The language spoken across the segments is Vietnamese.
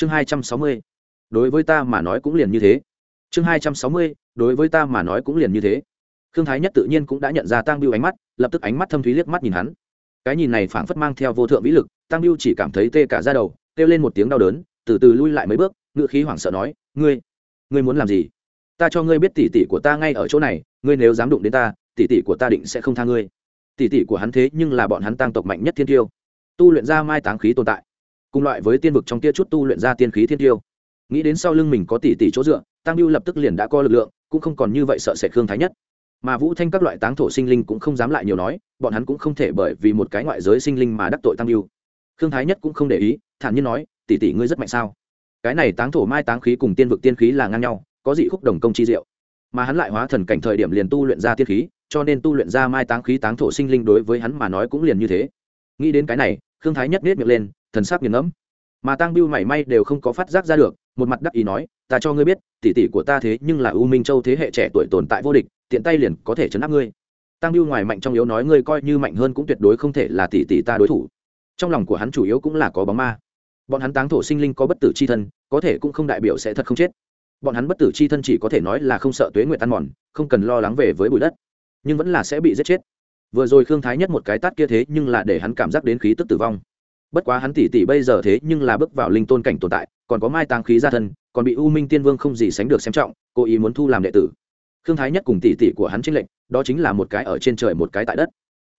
chương hai trăm sáu mươi. Đối với ta mà nói cũng liền như thế. Chương hai trăm sáu mươi, đối với ta mà nói cũng liền như thế. Khương thái nhất tự nhiên cũng đã nhận ra tăng biêu ánh mắt, lập tức ánh mắt thâm thúy liếc mắt nhìn hắn. Cái nhìn này phảng phất mang theo vô thượng vĩ lực tăng biêu chỉ cảm thấy tê cả ra đầu, kêu lên một tiếng đau đớn, từ từ lui lại mấy bước ngự khí hoảng sợ nói, ngươi ngươi muốn làm gì? Ta cho ngươi biết tỉ tỉ của ta ngay ở chỗ này, ngươi nếu dám đụng đến ta tỉ tỉ của ta định sẽ không tha ngươi. Tỉ tỉ của hắn thế nhưng là bọn hắn tăng tộc mạnh nhất thiên tiêu. Tu luyện ra mai táng khí tồn tại cùng loại với tiên vực trong kia chút tu luyện ra tiên khí thiên tiêu. Nghĩ đến sau lưng mình có tỷ tỷ chỗ dựa, tăng lưu lập tức liền đã có lực lượng, cũng không còn như vậy sợ sệt khương thái nhất. Mà vũ thanh các loại táng thổ sinh linh cũng không dám lại nhiều nói, bọn hắn cũng không thể bởi vì một cái ngoại giới sinh linh mà đắc tội tăng lưu khương thái nhất cũng không để ý, thản nhiên nói, tỷ tỷ ngươi rất mạnh sao? Cái này táng thổ mai táng khí cùng tiên vực tiên khí là ngang nhau, có dị khúc đồng công chi diệu. Mà hắn lại hóa thần cảnh thời điểm liền tu luyện ra tiên khí, cho nên tu luyện ra mai táng khí táng thổ sinh linh đối với hắn mà nói cũng liền như thế. Nghĩ đến cái này, khương thái nhất nết miệng lên thần sắc nghiền ngẫm. Mà tăng biêu mảy may đều không có phát giác ra được, một mặt đắc ý nói, ta cho ngươi biết, tỷ tỷ của ta thế nhưng là u minh châu thế hệ trẻ tuổi tồn tại vô địch, tiện tay liền có thể chấn áp ngươi. Tăng biêu ngoài mạnh trong yếu nói, ngươi coi như mạnh hơn cũng tuyệt đối không thể là tỷ tỷ ta đối thủ. Trong lòng của hắn chủ yếu cũng là có bóng ma. Bọn hắn táng thổ sinh linh có bất tử c h i thân, có thể cũng không đại biểu sẽ thật không chết. Bọn hắn bất tử c h i thân chỉ có thể nói là không sợ tuế nguyện tan mòn, không cần lo lắng về với bụi đất, nhưng vẫn là sẽ bị giết chết. Vừa rồi khương thái nhất một cái tát kia thế nhưng là để hắn cảm giác đến khí tức tử vong bất quá hắn tỷ tỷ bây giờ thế nhưng là bước vào linh tôn cảnh tồn tại, còn có mai tàng khí gia thân, còn bị u minh tiên vương không gì sánh được xem trọng, cố ý muốn thu làm đệ tử. Khương thái nhất cùng tỷ tỷ của hắn chính lệnh đó chính là một cái ở trên trời một cái tại đất.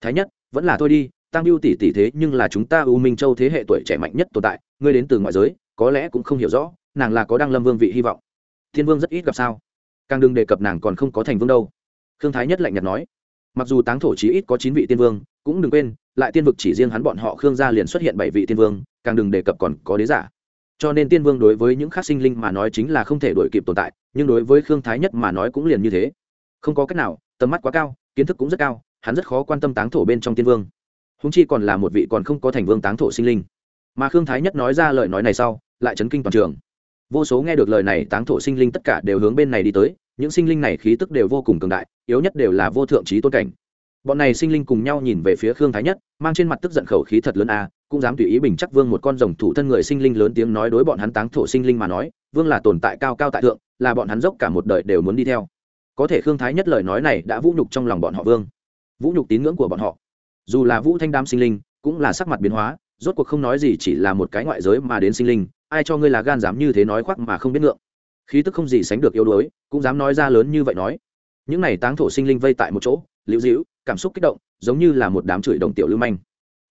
Thái nhất, vẫn là thôi đi, tăng biêu tỷ tỷ thế nhưng là chúng ta u minh châu thế hệ tuổi trẻ mạnh nhất tồn tại, ngươi đến từ ngoại giới, có lẽ cũng không hiểu rõ, nàng là có đăng lâm vương vị hy vọng. Thiên vương rất ít gặp sao. Càng đừng đề cập nàng còn không có thành vương đâu. Khương thái nhất lạnh nhạt nói. Mặc dù táng thổ chí ít có chín vị tiên vương cũng đừng quên, lại tiên vực chỉ riêng hắn bọn họ khương gia liền xuất hiện bảy vị tiên vương, càng đừng đề cập còn có đế giả. Cho nên tiên vương đối với những khác sinh linh mà nói chính là không thể đổi kịp tồn tại, nhưng đối với khương thái nhất mà nói cũng liền như thế. Không có cách nào, tầm mắt quá cao, kiến thức cũng rất cao, hắn rất khó quan tâm táng thổ bên trong tiên vương. Húng chi còn là một vị còn không có thành vương táng thổ sinh linh. Mà khương thái nhất nói ra lời nói này sau, lại chấn kinh toàn trường. Vô số nghe được lời này, táng thổ sinh linh tất cả đều hướng bên này đi tới, những sinh linh này khí tức đều vô cùng cường đại, yếu nhất đều là vô thượng trí tôn cảnh bọn này sinh linh cùng nhau nhìn về phía khương thái nhất, mang trên mặt tức giận khẩu khí thật lớn a, cũng dám tùy ý bình chắc vương một con rồng thủ thân người sinh linh lớn tiếng nói đối bọn hắn táng thổ sinh linh mà nói, vương là tồn tại cao cao tại thượng, là bọn hắn dốc cả một đời đều muốn đi theo. Có thể khương thái nhất lời nói này đã vũ nhục trong lòng bọn họ vương. Vũ nhục tín ngưỡng của bọn họ. Dù là vũ thanh đam sinh linh, cũng là sắc mặt biến hóa, rốt cuộc không nói gì chỉ là một cái ngoại giới mà đến sinh linh, ai cho ngươi là gan dám như thế nói khoác mà không biết ngượng. Khí tức không gì sánh được yếu đuối, cũng dám nói ra lớn như vậy nói. Những này táng thổ sinh linh vây tại một chỗ, liễu dĩu cảm xúc kích động, giống như là một đám chửi đồng tiểu lưu manh.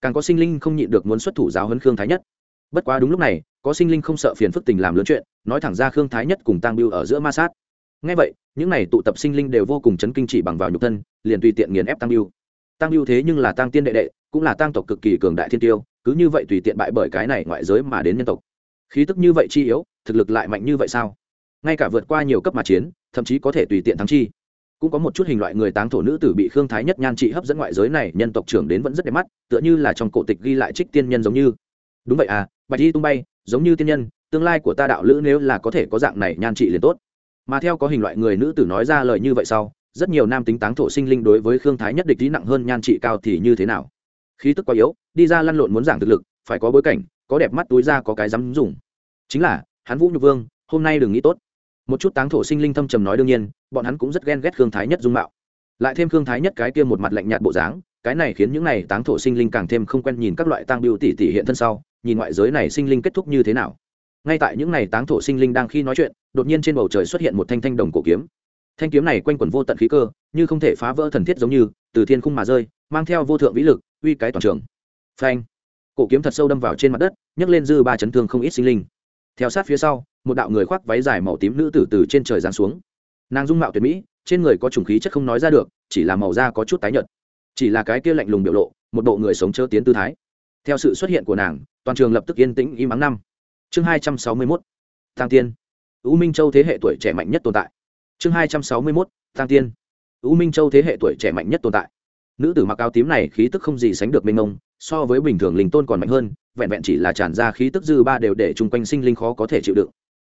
Càng có sinh linh không nhịn được muốn xuất thủ giáo hấn khương thái nhất. Bất quá đúng lúc này, có sinh linh không sợ phiền phức tình làm lớn chuyện, nói thẳng ra khương thái nhất cùng tăng biêu ở giữa ma sát. Ngay vậy, những này tụ tập sinh linh đều vô cùng chấn kinh chỉ bằng vào nhục thân, liền tùy tiện nghiền ép tăng biêu. Tăng biêu thế nhưng là tăng tiên đệ đệ, cũng là tăng tộc cực kỳ cường đại thiên tiêu, cứ như vậy tùy tiện bại bởi cái này ngoại giới mà đến nhân tộc. Khí tức như vậy chi yếu, thực lực lại mạnh như vậy sao? Ngay cả vượt qua nhiều cấp mà chiến, thậm chí có thể tùy tiện thắng chi cũng có một chút hình loại người táng thổ nữ tử bị khương thái nhất nhan trị hấp dẫn ngoại giới này, nhân tộc trưởng đến vẫn rất đẹp mắt, tựa như là trong cổ tịch ghi lại trích tiên nhân giống như. Đúng vậy à bạch y tung bay, giống như tiên nhân, tương lai của ta đạo lữ nếu là có thể có dạng này nhan trị liền tốt. Mà theo có hình loại người nữ tử nói ra lời như vậy sau, rất nhiều nam tính táng thổ sinh linh đối với khương thái nhất địch lý nặng hơn nhan trị cao thì như thế nào? Khí tức quá yếu, đi ra lăn lộn muốn giảng thực lực, phải có bối cảnh, có đẹp mắt túi ra có cái dám dùng. Chính là, hắn vũ nhục vương, hôm nay đừng nghĩ tốt một chút táng thổ sinh linh thâm trầm nói đương nhiên, bọn hắn cũng rất ghen ghét khương thái nhất dung mạo. Lại thêm khương thái nhất cái kia một mặt lạnh nhạt bộ dáng, cái này khiến những này táng thổ sinh linh càng thêm không quen nhìn các loại tang biêu tỷ tỷ hiện thân sau, nhìn ngoại giới này sinh linh kết thúc như thế nào. Ngay tại những này táng thổ sinh linh đang khi nói chuyện, đột nhiên trên bầu trời xuất hiện một thanh thanh đồng cổ kiếm. Thanh kiếm này quanh quẩn vô tận khí cơ, như không thể phá vỡ thần thiết giống như, từ thiên khung mà rơi, mang theo vô thượng vĩ lực, uy cái toàn trường. Phanh! Cổ kiếm thật sâu đâm vào trên mặt đất, nhấc lên dư ba chấn thương không ít sinh linh. Theo sát phía sau một đạo người khoác váy dài màu tím nữ tử từ trên trời giáng xuống. Nàng dung mạo tuyệt mỹ, trên người có trùng khí chất không nói ra được, chỉ là màu da có chút tái nhợt. Chỉ là cái kia lạnh lùng biểu lộ, một bộ người sống chớ tiến tư thái. Theo sự xuất hiện của nàng, toàn trường lập tức yên tĩnh im ắng năm. Chương hai trăm sáu mươi mốt tăng tiên. U minh châu thế hệ tuổi trẻ mạnh nhất tồn tại. Chương hai trăm sáu mươi mốt tăng tiên. U minh châu thế hệ tuổi trẻ mạnh nhất tồn tại. Nữ tử mặc áo tím này khí tức không gì sánh được mênh mông, so với bình thường linh tôn còn mạnh hơn, vẹn vẹn chỉ là tràn ra khí tức dư ba đều để chung quanh sinh linh khó có thể chịu đựng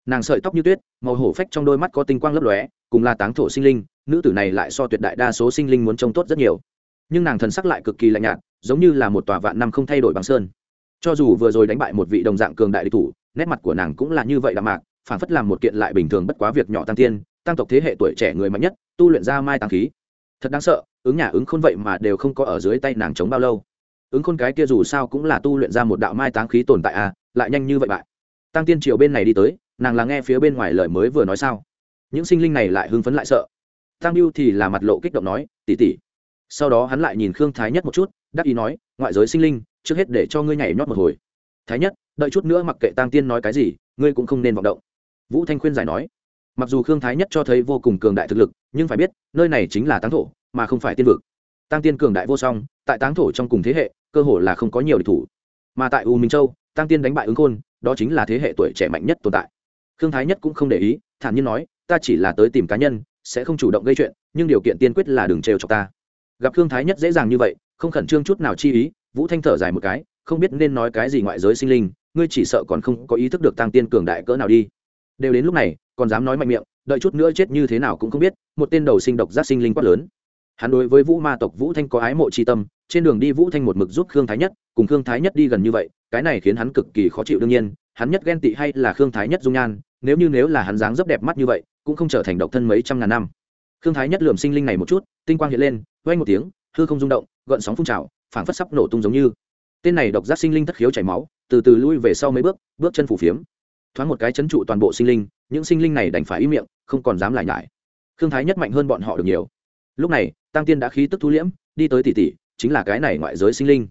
nàng sợi tóc như tuyết, màu hổ phách trong đôi mắt có tinh quang lấp lóe, cùng là táng thổ sinh linh, nữ tử này lại so tuyệt đại đa số sinh linh muốn trông tốt rất nhiều. Nhưng nàng thần sắc lại cực kỳ lạnh nhạt, giống như là một tòa vạn năm không thay đổi bằng sơn. Cho dù vừa rồi đánh bại một vị đồng dạng cường đại địch thủ, nét mặt của nàng cũng là như vậy đạm mạc, phản phất làm một kiện lại bình thường bất quá việc nhỏ tăng tiên, tăng tộc thế hệ tuổi trẻ người mạnh nhất, tu luyện ra mai tăng khí. Thật đáng sợ, ứng nhà ứng khôn vậy mà đều không có ở dưới tay nàng chống bao lâu. Ứng khôn cái kia dù sao cũng là tu luyện ra một đạo mai táng khí tồn tại à lại nhanh như vậy bại. Tăng tiên triều bên này đi tới nàng là nghe phía bên ngoài lời mới vừa nói sao? Những sinh linh này lại hưng phấn lại sợ. Tăng biêu thì là mặt lộ kích động nói tỉ tỉ sau đó hắn lại nhìn khương thái nhất một chút, đắc ý nói, ngoại giới sinh linh, trước hết để cho ngươi nhảy nhót một hồi. Thái nhất, đợi chút nữa mặc kệ tăng tiên nói cái gì, ngươi cũng không nên vọng động. Vũ thanh khuyên giải nói. Mặc dù khương thái nhất cho thấy vô cùng cường đại thực lực, nhưng phải biết, nơi này chính là táng thổ, mà không phải tiên vực. Tăng tiên cường đại vô song, tại táng thổ trong cùng thế hệ, cơ hội là không có nhiều địch thủ. Mà tại u minh châu tăng tiên đánh bại ứng khôn, đó chính là thế hệ tuổi trẻ mạnh nhất tồn tại khương thái nhất cũng không để ý, thản nhiên nói, ta chỉ là tới tìm cá nhân, sẽ không chủ động gây chuyện, nhưng điều kiện tiên quyết là đừng trêu chọc ta. Gặp khương thái nhất dễ dàng như vậy, không khẩn trương chút nào chi ý, vũ thanh thở dài một cái, không biết nên nói cái gì ngoại giới sinh linh, ngươi chỉ sợ còn không có ý thức được tăng tiên cường đại cỡ nào đi. Đều đến lúc này, còn dám nói mạnh miệng, đợi chút nữa chết như thế nào cũng không biết, một tên đầu sinh độc giác sinh linh quát lớn. Hắn đối với vũ ma tộc vũ thanh có ái mộ tri tâm, trên đường đi vũ thanh một mực giúp khương thái nhất, cùng khương thái nhất đi gần như vậy, cái này khiến hắn cực kỳ khó chịu đương nhiên, hắn nhất ghen tị hay là khương thái nhất dung nhan nếu như nếu là hắn dáng dấp đẹp mắt như vậy, cũng không trở thành độc thân mấy trăm ngàn năm. Khương thái nhất lườm sinh linh này một chút, tinh quang hiện lên vang một tiếng, hư không rung động, gợn sóng phun trào, phảng phất sắp nổ tung giống như. Tên này độc giác sinh linh thất khiếu chảy máu, từ từ lui về sau mấy bước bước chân phủ phiếm. Thoáng một cái chấn trụ toàn bộ sinh linh, những sinh linh này đành phải im miệng, không còn dám lại nhải. Khương thái nhất mạnh hơn bọn họ được nhiều. Lúc này, tăng tiên đã khí tức thu liễm, đi tới tỷ tỷ, chính là cái này ngoại giới sinh linh.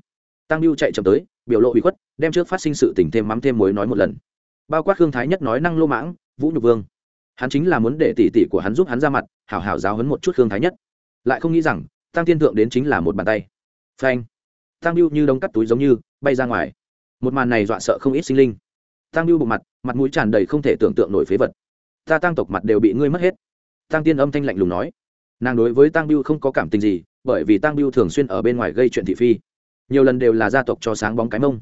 Tăng Lưu chạy chậm tới, biểu lộ bị khuất, đem trước phát sinh sự tình thêm mắm thêm muối nói một lần bao quát Hương thái nhất nói năng lô mãng, vũ nhục vương. Hắn chính là muốn để tỷ tỷ của hắn giúp hắn ra mặt, hảo hảo giáo hấn một chút Hương thái nhất. Lại không nghĩ rằng, tăng Thiên thượng đến chính là một bàn tay. Phanh. Tăng biêu như đống cắt túi giống như, bay ra ngoài. Một màn này dọa sợ không ít sinh linh. Tăng biêu bộ mặt mặt mũi tràn đầy không thể tưởng tượng nổi phế vật. Ta tăng tộc mặt đều bị ngươi mất hết. Tăng tiên âm thanh lạnh lùng nói. Nàng đối với tăng biêu không có cảm tình gì, bởi vì tăng biêu thường xuyên ở bên ngoài gây chuyện thị phi. Nhiều lần đều là gia tộc cho sáng bóng cái mông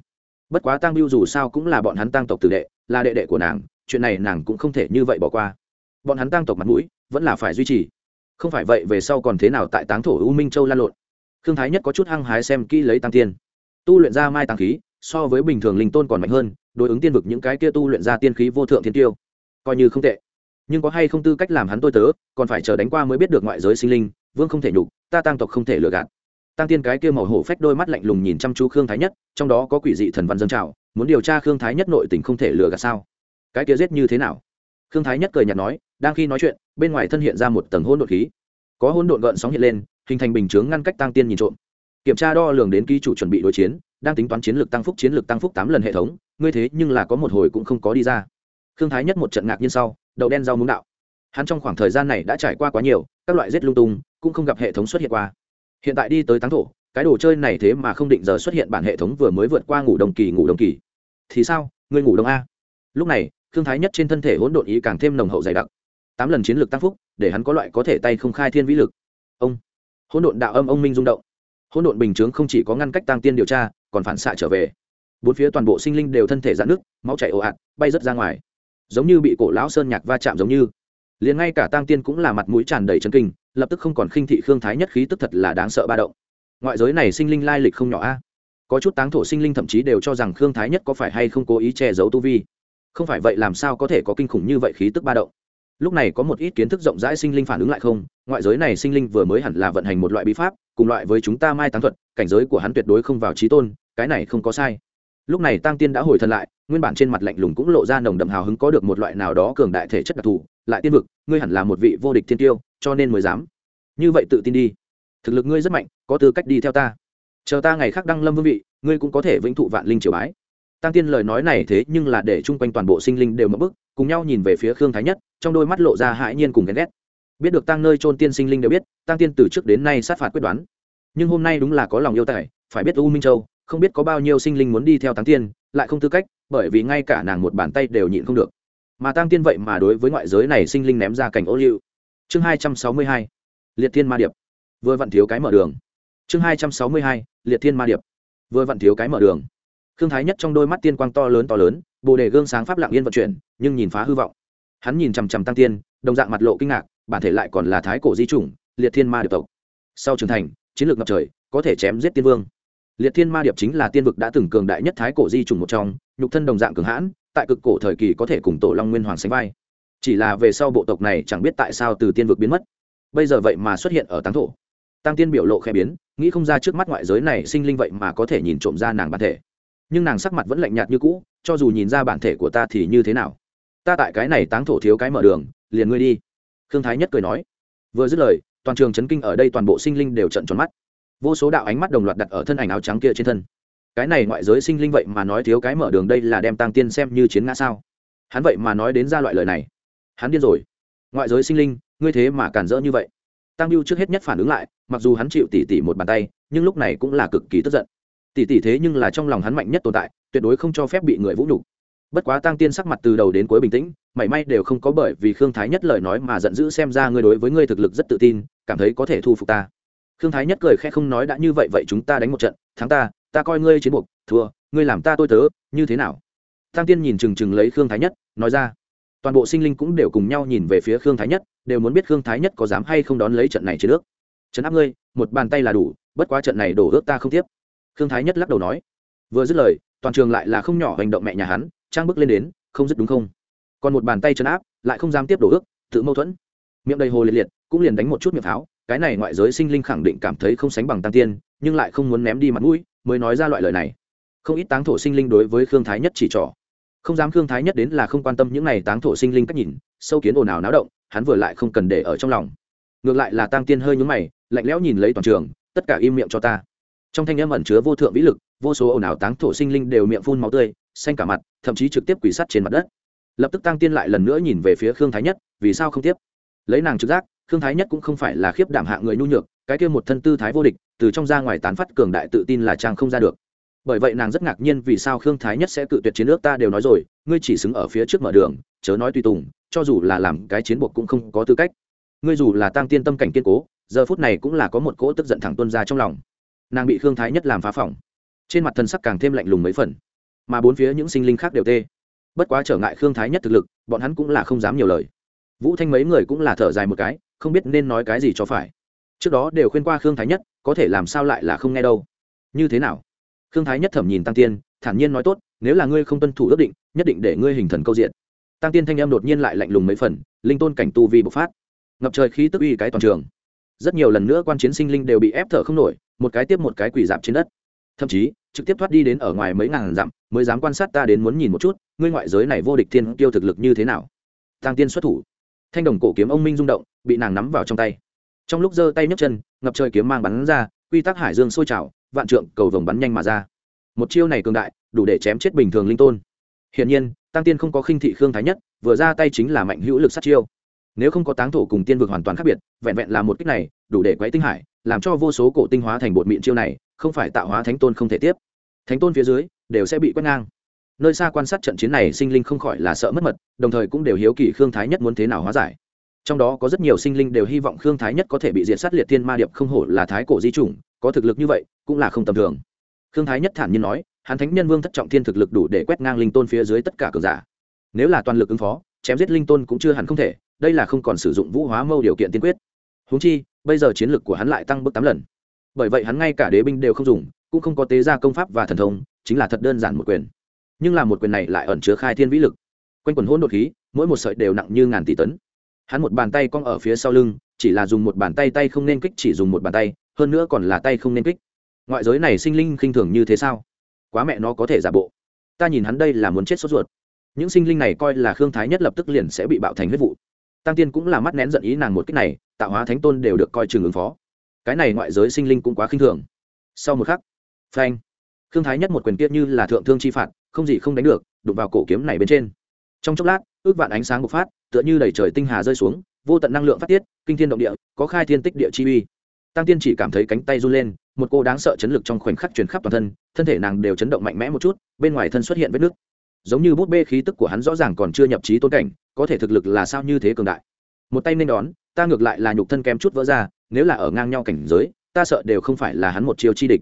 bất quá tăng biêu dù sao cũng là bọn hắn tăng tộc tử đệ, là đệ đệ của nàng, chuyện này nàng cũng không thể như vậy bỏ qua. Bọn hắn tăng tộc mặt mũi, vẫn là phải duy trì. Không phải vậy về sau còn thế nào tại táng thổ u minh châu lan lộn? Khương thái nhất có chút hăng hái xem kỹ lấy tăng tiên. Tu luyện ra mai tăng khí, so với bình thường linh tôn còn mạnh hơn, đối ứng tiên vực những cái kia tu luyện ra tiên khí vô thượng thiên tiêu, coi như không tệ. Nhưng có hay không tư cách làm hắn tôi tớ, còn phải chờ đánh qua mới biết được ngoại giới sinh linh, vương không thể nhục, ta tăng tộc không thể lừa gạt tăng tiên cái kia màu hổ phách đôi mắt lạnh lùng nhìn chăm chú khương thái nhất, trong đó có quỷ dị thần văn dân trào, muốn điều tra khương thái nhất nội tình không thể lừa gạt sao? Cái kia giết như thế nào? Khương thái nhất cười nhạt nói, đang khi nói chuyện, bên ngoài thân hiện ra một tầng hôn đột khí. Có hôn đột gợn sóng hiện lên, hình thành bình chướng ngăn cách tăng tiên nhìn trộm. Kiểm tra đo lường đến ký chủ chuẩn bị đối chiến, đang tính toán chiến lược tăng phúc, chiến lược tăng phúc tám lần hệ thống, ngươi thế nhưng là có một hồi cũng không có đi ra. Khương thái nhất một trận ngạc nhiên sau, đậu đen rau muống đạo. Hắn trong khoảng thời gian này đã trải qua quá nhiều, các loại rết lung tung, cũng không gặp hệ thống xuất hiện qua hiện tại đi tới táng thổ, cái đồ chơi này thế mà không định giờ xuất hiện bản hệ thống vừa mới vượt qua ngủ đồng kỳ, ngủ đồng kỳ. Thì sao, ngươi ngủ đông a? Lúc này thương thái nhất trên thân thể hỗn độn ý càng thêm nồng hậu dày đặc. Tám lần chiến lược tăng phúc, để hắn có loại có thể tay không khai thiên vĩ lực. Ông, hỗn độn đạo âm ông minh rung động. Hỗn độn bình chướng không chỉ có ngăn cách tăng tiên điều tra, còn phản xạ trở về. Bốn phía toàn bộ sinh linh đều thân thể dạn nước máu chảy ồ ạt, bay rớt ra ngoài. Giống như bị cổ lão sơn nhạc va chạm giống như. Liền ngay cả tăng tiên cũng là mặt mũi tràn đầy chân kinh lập tức không còn khinh thị khương thái nhất khí tức thật là đáng sợ ba động. Ngoại giới này sinh linh lai lịch không nhỏ a. Có chút táng thổ sinh linh thậm chí đều cho rằng khương thái nhất có phải hay không cố ý che giấu tu vi. Không phải vậy làm sao có thể có kinh khủng như vậy khí tức ba động? Lúc này có một ít kiến thức rộng rãi sinh linh phản ứng lại không, ngoại giới này sinh linh vừa mới hẳn là vận hành một loại bí pháp, cùng loại với chúng ta mai táng thuật, cảnh giới của hắn tuyệt đối không vào trí tôn, cái này không có sai. Lúc này tăng tiên đã hồi thân lại, nguyên bản trên mặt lạnh lùng cũng lộ ra nồng đậm hào hứng có được một loại nào đó cường đại thể chất đặc thù lại tiên vực, ngươi hẳn là một vị vô địch thiên tiêu cho nên mới dám. Như vậy tự tin đi. Thực lực ngươi rất mạnh, có tư cách đi theo ta. Chờ ta ngày khác đăng lâm vương vị, ngươi cũng có thể vĩnh thụ vạn linh triều bái. Tăng tiên lời nói này thế nhưng là để chung quanh toàn bộ sinh linh đều mất bức, cùng nhau nhìn về phía khương thái nhất, trong đôi mắt lộ ra hãi nhiên cùng ghen ghét. Biết được tăng nơi trôn tiên sinh linh đều biết, tăng tiên từ trước đến nay sát phạt quyết đoán. Nhưng hôm nay đúng là có lòng yêu tài, phải biết u minh châu, không biết có bao nhiêu sinh linh muốn đi theo tăng tiên, lại không tư cách, bởi vì ngay cả nàng một bàn tay đều nhịn không được mà tăng tiên vậy mà đối với ngoại giới này sinh linh ném ra cảnh ô liu. Chương hai trăm sáu mươi hai, liệt thiên ma điệp. Vừa vặn thiếu cái mở đường. Chương hai trăm sáu mươi hai, liệt thiên ma điệp. Vừa vặn thiếu cái mở đường. Khương thái nhất trong đôi mắt tiên quang to lớn to lớn, bồ đề gương sáng pháp lạng yên vận chuyển, nhưng nhìn phá hư vọng. Hắn nhìn chằm chằm tăng tiên, đồng dạng mặt lộ kinh ngạc, bản thể lại còn là thái cổ di chủng, liệt thiên ma điệp tộc. Sau trưởng thành, chiến lược ngập trời, có thể chém giết tiên vương. Liệt thiên ma điệp chính là tiên vực đã từng cường đại nhất thái cổ di chủng một trong, nhục thân đồng dạng cường hãn tại cực cổ thời kỳ có thể cùng tổ long nguyên hoàng sánh vai. Chỉ là về sau bộ tộc này chẳng biết tại sao từ tiên vực biến mất. Bây giờ vậy mà xuất hiện ở táng thổ. Tăng tiên biểu lộ khẽ biến, nghĩ không ra trước mắt ngoại giới này sinh linh vậy mà có thể nhìn trộm ra nàng bản thể. Nhưng nàng sắc mặt vẫn lạnh nhạt như cũ, cho dù nhìn ra bản thể của ta thì như thế nào? Ta tại cái này táng thổ thiếu cái mở đường, liền ngươi đi. Khương thái nhất cười nói. Vừa dứt lời, toàn trường chấn kinh ở đây toàn bộ sinh linh đều trận tròn mắt. Vô số đạo ánh mắt đồng loạt đặt ở thân ảnh áo trắng kia trên thân cái này ngoại giới sinh linh vậy mà nói thiếu cái mở đường đây là đem tăng tiên xem như chiến ngã sao? Hắn vậy mà nói đến ra loại lời này. Hắn điên rồi. Ngoại giới sinh linh, ngươi thế mà cản rỡ như vậy. Tăng biêu trước hết nhất phản ứng lại, mặc dù hắn chịu tỉ tỉ một bàn tay, nhưng lúc này cũng là cực kỳ tức giận. Tỉ tỉ thế nhưng là trong lòng hắn mạnh nhất tồn tại, tuyệt đối không cho phép bị người vũ nhục. Bất quá tăng tiên sắc mặt từ đầu đến cuối bình tĩnh, mảy may đều không có bởi vì khương thái nhất lời nói mà giận dữ xem ra ngươi đối với ngươi thực lực rất tự tin, cảm thấy có thể thu phục ta. Khương thái nhất cười khẽ không nói đã như vậy vậy chúng ta đánh một trận, thắng ta ta coi ngươi chiến buộc, thua, ngươi làm ta tôi tớ, như thế nào? Tăng tiên nhìn chừng chừng lấy khương thái nhất, nói ra. Toàn bộ sinh linh cũng đều cùng nhau nhìn về phía khương thái nhất, đều muốn biết khương thái nhất có dám hay không đón lấy trận này chiến nước trấn áp ngươi, một bàn tay là đủ, bất quá trận này đổ ước ta không tiếp. Khương thái nhất lắc đầu nói. Vừa dứt lời, toàn trường lại là không nhỏ hành động mẹ nhà hắn, trang bước lên đến, không dứt đúng không? Còn một bàn tay trấn áp, lại không dám tiếp đổ ước, tự mâu thuẫn. Miệng đầy hồ liệt liệt, cũng liền đánh một chút miệng pháo, cái này ngoại giới sinh linh khẳng định cảm thấy không sánh bằng tăng tiên, nhưng lại không muốn ném đi mặt mũi mới nói ra loại lời này. Không ít táng thổ sinh linh đối với khương thái nhất chỉ trỏ. Không dám khương thái nhất đến là không quan tâm những này táng thổ sinh linh cách nhìn, sâu kiến ồn ào náo động, hắn vừa lại không cần để ở trong lòng. Ngược lại là tăng tiên hơi nhúng mày, lạnh lẽo nhìn lấy toàn trường, tất cả im miệng cho ta. Trong thanh âm ẩn chứa vô thượng vĩ lực, vô số ồn ào táng thổ sinh linh đều miệng phun máu tươi, xanh cả mặt, thậm chí trực tiếp quỷ sắt trên mặt đất. Lập tức tăng tiên lại lần nữa nhìn về phía khương thái nhất, vì sao không tiếp? Lấy nàng trực giác, khương thái nhất cũng không phải là khiếp đảm hạ người nhu nhược cái kia một thân tư thái vô địch, từ trong ra ngoài tán phát cường đại tự tin là trang không ra được. Bởi vậy nàng rất ngạc nhiên vì sao khương thái nhất sẽ cự tuyệt chiến nước ta đều nói rồi, ngươi chỉ xứng ở phía trước mở đường, chớ nói tùy tùng, cho dù là làm cái chiến buộc cũng không có tư cách. Ngươi dù là tăng tiên tâm cảnh kiên cố, giờ phút này cũng là có một cỗ tức giận thẳng tuân ra trong lòng. Nàng bị khương thái nhất làm phá phỏng. Trên mặt thần sắc càng thêm lạnh lùng mấy phần. Mà bốn phía những sinh linh khác đều tê. Bất quá trở ngại khương thái nhất thực lực, bọn hắn cũng là không dám nhiều lời. Vũ thanh mấy người cũng là thở dài một cái, không biết nên nói cái gì cho phải trước đó đều khuyên qua khương thái nhất có thể làm sao lại là không nghe đâu như thế nào khương thái nhất thẩm nhìn tăng tiên thản nhiên nói tốt nếu là ngươi không tuân thủ ước định nhất định để ngươi hình thần câu diện tăng tiên thanh em đột nhiên lại lạnh lùng mấy phần linh tôn cảnh tu vi bộc phát ngập trời khí tức uy cái toàn trường rất nhiều lần nữa quan chiến sinh linh đều bị ép thở không nổi một cái tiếp một cái quỷ dạp trên đất thậm chí trực tiếp thoát đi đến ở ngoài mấy ngàn dặm mới dám quan sát ta đến muốn nhìn một chút ngươi ngoại giới này vô địch thiên tiêu thực lực như thế nào tăng tiên xuất thủ thanh đồng cổ kiếm ông minh rung động bị nàng nắm vào trong tay trong lúc giơ tay nhấc chân, ngập trời kiếm mang bắn ra, quy tắc hải dương sôi trào, vạn trượng cầu vồng bắn nhanh mà ra. Một chiêu này cường đại, đủ để chém chết bình thường linh tôn. Hiển nhiên, tăng tiên không có khinh thị khương thái nhất, vừa ra tay chính là mạnh hữu lực sát chiêu. Nếu không có táng thổ cùng tiên vực hoàn toàn khác biệt, vẹn vẹn là một cách này, đủ để quấy tinh hải, làm cho vô số cổ tinh hóa thành bột mịn chiêu này, không phải tạo hóa thánh tôn không thể tiếp. Thánh tôn phía dưới, đều sẽ bị quét ngang. Nơi xa quan sát trận chiến này, sinh linh không khỏi là sợ mất mật, đồng thời cũng đều hiếu kỳ khương thái nhất muốn thế nào hóa giải trong đó có rất nhiều sinh linh đều hy vọng khương thái nhất có thể bị diệt sát liệt thiên ma điệp không hổ là thái cổ di chủng, có thực lực như vậy, cũng là không tầm thường. Khương thái nhất thản nhiên nói, hắn thánh nhân vương thất trọng thiên thực lực đủ để quét ngang linh tôn phía dưới tất cả cường giả. Nếu là toàn lực ứng phó, chém giết linh tôn cũng chưa hẳn không thể, đây là không còn sử dụng vũ hóa mâu điều kiện tiên quyết. Húng chi, bây giờ chiến lược của hắn lại tăng bước tám lần. Bởi vậy hắn ngay cả đế binh đều không dùng, cũng không có tế gia công pháp và thần thông, chính là thật đơn giản một quyền. Nhưng là một quyền này lại ẩn chứa khai thiên vĩ lực. Quanh quần hôn đột khí, mỗi một sợi đều nặng như ngàn tỷ tấn hắn một bàn tay cong ở phía sau lưng, chỉ là dùng một bàn tay tay không nên kích, chỉ dùng một bàn tay, hơn nữa còn là tay không nên kích. Ngoại giới này sinh linh khinh thường như thế sao? Quá mẹ nó có thể giả bộ. Ta nhìn hắn đây là muốn chết sốt ruột. Những sinh linh này coi là khương thái nhất lập tức liền sẽ bị bạo thành huyết vụ. Tăng tiên cũng là mắt nén giận ý nàng một cách này, tạo hóa thánh tôn đều được coi chừng ứng phó. Cái này ngoại giới sinh linh cũng quá khinh thường. Sau một khắc, phanh, khương thái nhất một quyền kia như là thượng thương chi phạt, không gì không đánh được, đụng vào cổ kiếm này bên trên. Trong chốc lát ước vạn ánh sáng bộc phát, tựa như đẩy trời tinh hà rơi xuống, vô tận năng lượng phát tiết, kinh thiên động địa, có khai thiên tích địa chi uy. Tăng tiên chỉ cảm thấy cánh tay run lên, một cô đáng sợ chấn lực trong khoảnh khắc truyền khắp toàn thân thân thể nàng đều chấn động mạnh mẽ một chút, bên ngoài thân xuất hiện vết nước giống như bút bê khí tức của hắn rõ ràng còn chưa nhập trí tôn cảnh, có thể thực lực là sao như thế cường đại. Một tay nên đón, ta ngược lại là nhục thân kém chút vỡ ra, nếu là ở ngang nhau cảnh giới, ta sợ đều không phải là hắn một chiêu chi địch.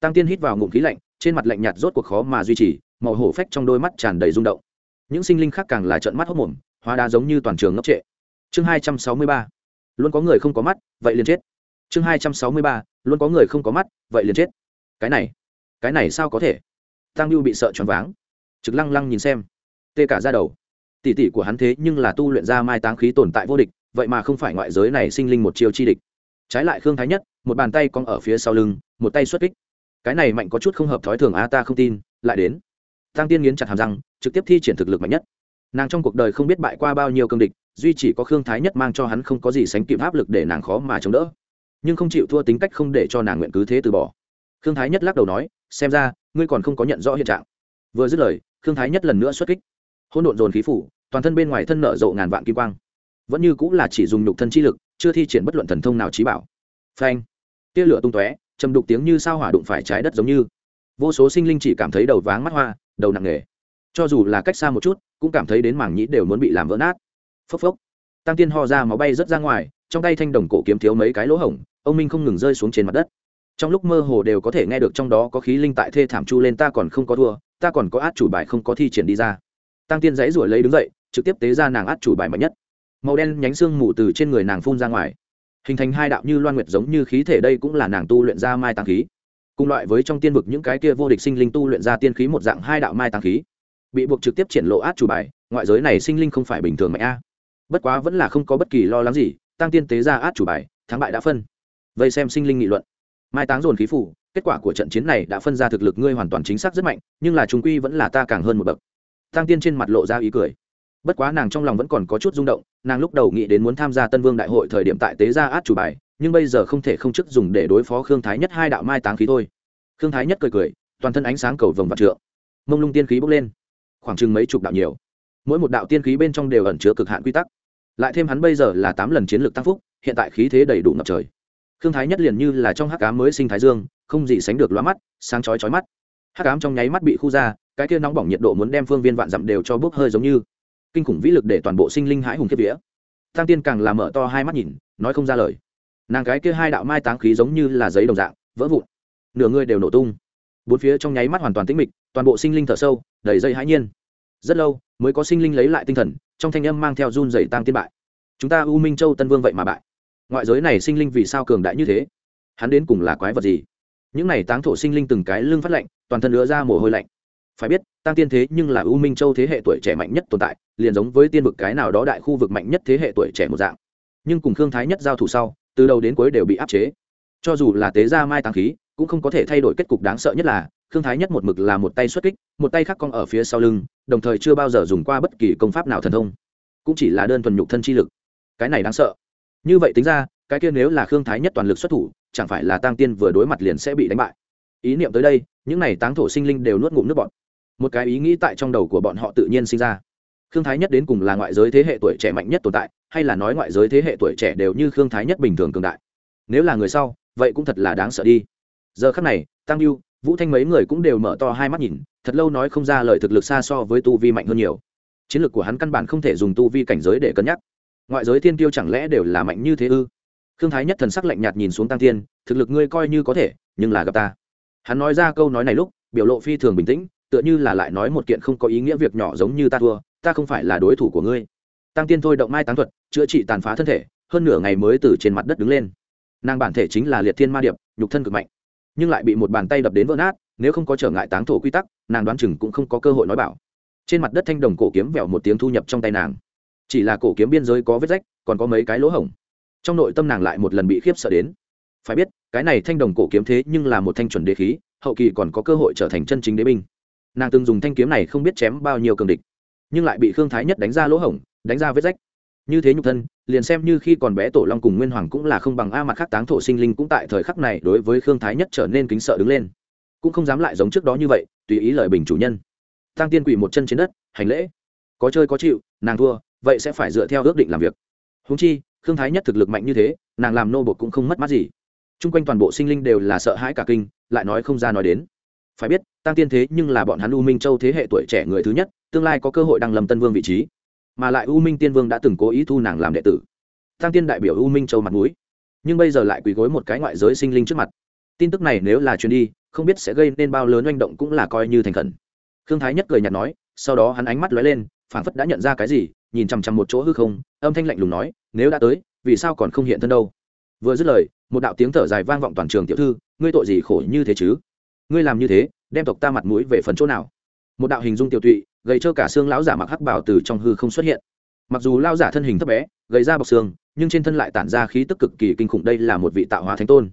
Tăng tiên hít vào ngụm khí lạnh, trên mặt lạnh nhạt rốt cuộc khó mà duy trì, màu hổ phách trong đôi mắt tràn đầy rung động những sinh linh khác càng là trợn mắt hốc mồm, hóa đá giống như toàn trường ngốc trệ. Chương hai trăm sáu mươi ba. Luôn có người không có mắt, vậy liền chết. Chương hai trăm sáu mươi ba. Luôn có người không có mắt, vậy liền chết. Cái này cái này sao có thể? Tăng lưu bị sợ choáng váng. Trực lăng lăng nhìn xem. Tê cả ra đầu. Tỷ tỷ của hắn thế nhưng là tu luyện ra mai táng khí tồn tại vô địch, vậy mà không phải ngoại giới này sinh linh một chiêu chi địch. Trái lại khương thái nhất, một bàn tay cong ở phía sau lưng, một tay xuất kích. Cái này mạnh có chút không hợp thói thường a ta không tin, lại đến. Tăng tiên nghiến chặt hàm răng trực tiếp thi triển thực lực mạnh nhất. Nàng trong cuộc đời không biết bại qua bao nhiêu cương địch, duy chỉ có khương thái nhất mang cho hắn không có gì sánh kịp áp lực để nàng khó mà chống đỡ. Nhưng không chịu thua tính cách không để cho nàng nguyện cứ thế từ bỏ. Khương thái nhất lắc đầu nói, xem ra, ngươi còn không có nhận rõ hiện trạng. Vừa dứt lời, khương thái nhất lần nữa xuất kích. Hỗn độn dồn khí phủ, toàn thân bên ngoài thân nở rộ ngàn vạn kim quang. Vẫn như cũng là chỉ dùng nhục thân chi lực, chưa thi triển bất luận thần thông nào trí bảo. Phanh! Tia lửa tung tóe chầm đục tiếng như sao hỏa đụng phải trái đất giống như. Vô số sinh linh chỉ cảm thấy đầu váng mắt hoa, đầu nặng nề cho dù là cách xa một chút, cũng cảm thấy đến mảng nhĩ đều muốn bị làm vỡ nát. Phốc phốc. Tăng tiên ho ra máu bay rớt ra ngoài, trong tay thanh đồng cổ kiếm thiếu mấy cái lỗ hổng, ông minh không ngừng rơi xuống trên mặt đất. Trong lúc mơ hồ đều có thể nghe được trong đó có khí linh tại thê thảm chu lên, ta còn không có thua, ta còn có át chủ bài không có thi triển đi ra. Tăng tiên dãy ruổi lấy đứng dậy, trực tiếp tế ra nàng át chủ bài mạnh nhất. Màu đen nhánh xương mù từ trên người nàng phun ra ngoài. Hình thành hai đạo như loan nguyệt giống như khí thể đây cũng là nàng tu luyện ra mai tăng khí. Cùng loại với trong tiên vực những cái kia vô địch sinh linh tu luyện ra tiên khí một dạng hai đạo mai tăng khí bị buộc trực tiếp triển lộ át chủ bài, ngoại giới này sinh linh không phải bình thường mạnh a. Bất quá vẫn là không có bất kỳ lo lắng gì, tăng tiên tế ra át chủ bài, thắng bại đã phân. Vây xem sinh linh nghị luận. Mai táng dồn khí phủ, kết quả của trận chiến này đã phân ra thực lực ngươi hoàn toàn chính xác rất mạnh, nhưng là chúng quy vẫn là ta càng hơn một bậc. Tăng tiên trên mặt lộ ra ý cười. Bất quá nàng trong lòng vẫn còn có chút rung động, nàng lúc đầu nghĩ đến muốn tham gia tân vương đại hội thời điểm tại tế gia át chủ bài, nhưng bây giờ không thể không chức dùng để đối phó khương thái nhất hai đạo mai táng khí thôi. Khương thái nhất cười cười, toàn thân ánh sáng cầu vồng vặt trượng. Mông lung tiên khí bốc lên khoảng chừng mấy chục đạo nhiều. Mỗi một đạo tiên khí bên trong đều ẩn chứa cực hạn quy tắc. Lại thêm hắn bây giờ là tám lần chiến lược tăng phúc, hiện tại khí thế đầy đủ ngập trời. Khương thái nhất liền như là trong hắc ám mới sinh thái dương, không gì sánh được loa mắt, sáng chói chói mắt. Hắc cám trong nháy mắt bị khu ra, cái kia nóng bỏng nhiệt độ muốn đem phương viên vạn dặm đều cho bốc hơi giống như. Kinh khủng vĩ lực để toàn bộ sinh linh hãi hùng kiếp vía. Tăng tiên càng làm mở to hai mắt nhìn, nói không ra lời. Nàng cái kia hai đạo mai táng khí giống như là giấy đồng dạng, vỡ vụn. Nửa người đều nổ tung. Bốn phía trong nháy mắt hoàn toàn tĩnh mịch, toàn bộ sinh linh thở sâu, đầy dây hãi nhiên rất lâu, mới có sinh linh lấy lại tinh thần, trong thanh âm mang theo run dày tăng tiên bại. Chúng ta u minh châu tân vương vậy mà bại. Ngoại giới này sinh linh vì sao cường đại như thế? Hắn đến cùng là quái vật gì? Những này táng thổ sinh linh từng cái lưng phát lạnh, toàn thân lứa ra mồ hôi lạnh. Phải biết tăng tiên thế nhưng là u minh châu thế hệ tuổi trẻ mạnh nhất tồn tại, liền giống với tiên vực cái nào đó đại khu vực mạnh nhất thế hệ tuổi trẻ một dạng. Nhưng cùng khương thái nhất giao thủ sau, từ đầu đến cuối đều bị áp chế. Cho dù là tế gia mai tăng khí, cũng không có thể thay đổi kết cục đáng sợ nhất là, khương thái nhất một mực là một tay xuất kích, một tay khác cong ở phía sau lưng đồng thời chưa bao giờ dùng qua bất kỳ công pháp nào thần thông. Cũng chỉ là đơn thuần nhục thân chi lực. Cái này đáng sợ. Như vậy tính ra, cái kia nếu là khương thái nhất toàn lực xuất thủ, chẳng phải là tăng tiên vừa đối mặt liền sẽ bị đánh bại. Ý niệm tới đây, những n à y táng thổ sinh linh đều nuốt ngụm nước bọn một cái ý nghĩ tại trong đầu của bọn họ tự nhiên sinh ra. Khương thái nhất đến cùng là ngoại giới thế hệ tuổi trẻ mạnh nhất tồn tại, hay là nói ngoại giới thế hệ tuổi trẻ đều như khương thái nhất bình thường cường đại? Nếu là người sau, vậy cũng thật là đáng sợ đi. Giờ khắc này tăng lưu vũ thanh mấy người cũng đều mở to hai mắt nhìn, thật lâu nói không ra lời thực lực xa so với tu vi mạnh hơn nhiều. Chiến lược của hắn căn bản không thể dùng tu vi cảnh giới để cân nhắc. Ngoại giới thiên tiêu chẳng lẽ đều là mạnh như thế ư? Khương thái nhất thần sắc lạnh nhạt nhìn xuống tăng tiên thực lực ngươi coi như có thể, nhưng là gặp ta. Hắn nói ra câu nói này lúc, biểu lộ phi thường bình tĩnh, tựa như là lại nói một kiện không có ý nghĩa việc nhỏ giống như ta thua, ta không phải là đối thủ của ngươi. Tăng tiên thôi động mai tán thuật, chữa trị tàn phá thân thể, hơn nửa ngày mới từ trên mặt đất đứng lên. Nàng bản thể chính là liệt thiên ma điệp, nhục thân cực mạnh nhưng lại bị một bàn tay đập đến vỡ nát, nếu không có trở ngại táng thổ quy tắc, nàng đoán chừng cũng không có cơ hội nói bảo. Trên mặt đất thanh đồng cổ kiếm vẹo một tiếng thu nhập trong tay nàng. Chỉ là cổ kiếm biên giới có vết rách, còn có mấy cái lỗ hổng. Trong nội tâm nàng lại một lần bị khiếp sợ đến. Phải biết, cái này thanh đồng cổ kiếm thế nhưng là một thanh chuẩn đế khí, hậu kỳ còn có cơ hội trở thành chân chính đế binh. Nàng từng dùng thanh kiếm này không biết chém bao nhiêu cường địch, nhưng lại bị khương thái nhất đánh ra lỗ hổng, đánh ra vết rách như thế nhục thân, liền xem như khi còn bé tổ long cùng nguyên hoàng cũng là không bằng a mặt khác táng thổ sinh linh cũng tại thời khắc này đối với khương thái nhất trở nên kính sợ đứng lên. Cũng không dám lại giống trước đó như vậy, tùy ý lời bình chủ nhân. Tăng tiên quỷ một chân trên đất, hành lễ. Có chơi có chịu, nàng thua, vậy sẽ phải dựa theo ước định làm việc. Húng chi, khương thái nhất thực lực mạnh như thế, nàng làm nô bột cũng không mất mát gì. T r u n g quanh toàn bộ sinh linh đều là sợ hãi cả kinh, lại nói không ra nói đến. Phải biết, tăng tiên thế nhưng là bọn hắn u minh châu thế hệ tuổi trẻ người thứ nhất, tương lai có cơ hội đăng lầm tân vương vị trí mà lại u minh tiên vương đã từng cố ý thu nàng làm đệ tử. Tăng tiên đại biểu u minh châu mặt mũi. Nhưng bây giờ lại quỳ gối một cái ngoại giới sinh linh trước mặt. Tin tức này nếu là truyền đi, không biết sẽ gây nên bao lớn oanh động cũng là coi như thành khẩn. Khương thái nhất cười nhạt nói, sau đó hắn ánh mắt lóe lên, phảng phất đã nhận ra cái gì, nhìn chằm chằm một chỗ hư không, âm thanh lạnh lùng nói, nếu đã tới, vì sao còn không hiện thân đâu? Vừa dứt lời, một đạo tiếng thở dài vang vọng toàn trường tiểu thư, ngươi tội gì khổ như thế chứ? Ngươi làm như thế, đem tộc ta mặt mũi về phần chỗ nào? Một đạo hình dung tiểu tụy gầy trơ cả xương lão giả mặc hắc bảo từ trong hư không xuất hiện. Mặc dù lão giả thân hình thấp bé, gầy ra bọc xương, nhưng trên thân lại tản ra khí tức cực kỳ kinh khủng, đây là một vị tạo hóa thánh tôn.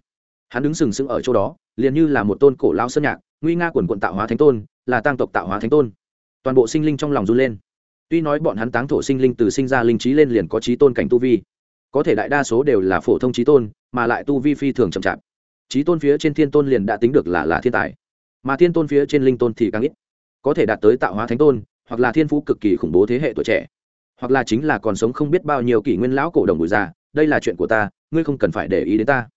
Hắn đứng sừng sững ở chỗ đó, liền như là một tôn cổ lao sơn nhạc, nguy nga quần quận tạo hóa thánh tôn, là tăng tộc tạo hóa thánh tôn. Toàn bộ sinh linh trong lòng run lên. Tuy nói bọn hắn táng thổ sinh linh từ sinh ra linh trí lên liền có trí tôn cảnh tu vi, có thể đại đa số đều là phổ thông trí tôn, mà lại tu vi phi thường chậm chạp. Trí tôn phía trên thiên tôn liền đã tính được là là thiên tài, mà thiên tôn phía trên linh tôn thì càng ít có thể đạt tới tạo hóa thánh tôn, hoặc là thiên phú cực kỳ khủng bố thế hệ tuổi trẻ, hoặc là chính là còn sống không biết bao nhiêu kỷ nguyên lão cổ đồng bùi già, đây là chuyện của ta, ngươi không cần phải để ý đến ta.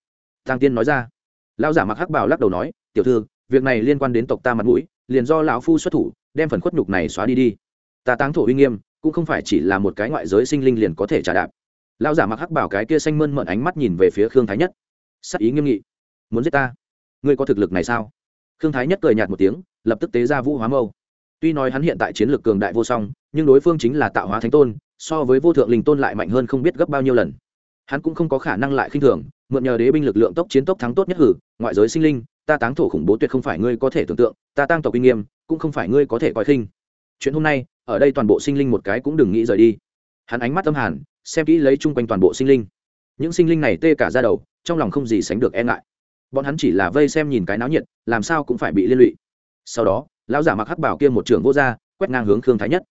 Tăng tiên nói ra. Lão giả mặc hắc bảo lắc đầu nói, tiểu thư, việc này liên quan đến tộc ta mặt mũi, liền do lão phu xuất thủ, đem phần khuất nhục này xóa đi đi. Ta táng thổ uy nghiêm, cũng không phải chỉ là một cái ngoại giới sinh linh liền có thể trả đạp. Lão giả mặc hắc bảo cái kia xanh mơn mận ánh mắt nhìn về phía khương thái nhất. Sắc ý nghiêm nghị. Muốn giết ta? Ngươi có thực lực này sao? Khương thái nhất cười nhạt một tiếng, lập tức tế ra vũ hóa mâu tuy nói hắn hiện tại chiến lược cường đại vô song, nhưng đối phương chính là tạo hóa thánh tôn, so với vô thượng linh tôn lại mạnh hơn không biết gấp bao nhiêu lần. Hắn cũng không có khả năng lại khinh thường, mượn nhờ đế binh lực lượng tốc chiến tốc thắng tốt nhất hử, ngoại giới sinh linh, ta táng thổ khủng bố tuyệt không phải ngươi có thể tưởng tượng, ta tăng tộc uy nghiêm, cũng không phải ngươi có thể coi khinh. Chuyện hôm nay, ở đây toàn bộ sinh linh một cái cũng đừng nghĩ rời đi. Hắn ánh mắt âm hàn, xem kỹ lấy chung quanh toàn bộ sinh linh. Những sinh linh này tê cả ra đầu, trong lòng không gì sánh được e ngại. Bọn hắn chỉ là vây xem nhìn cái náo nhiệt, làm sao cũng phải bị liên lụy. Sau đó lão giả mặc hắc bảo kia một trưởng vô gia, quét ngang hướng khương thái nhất.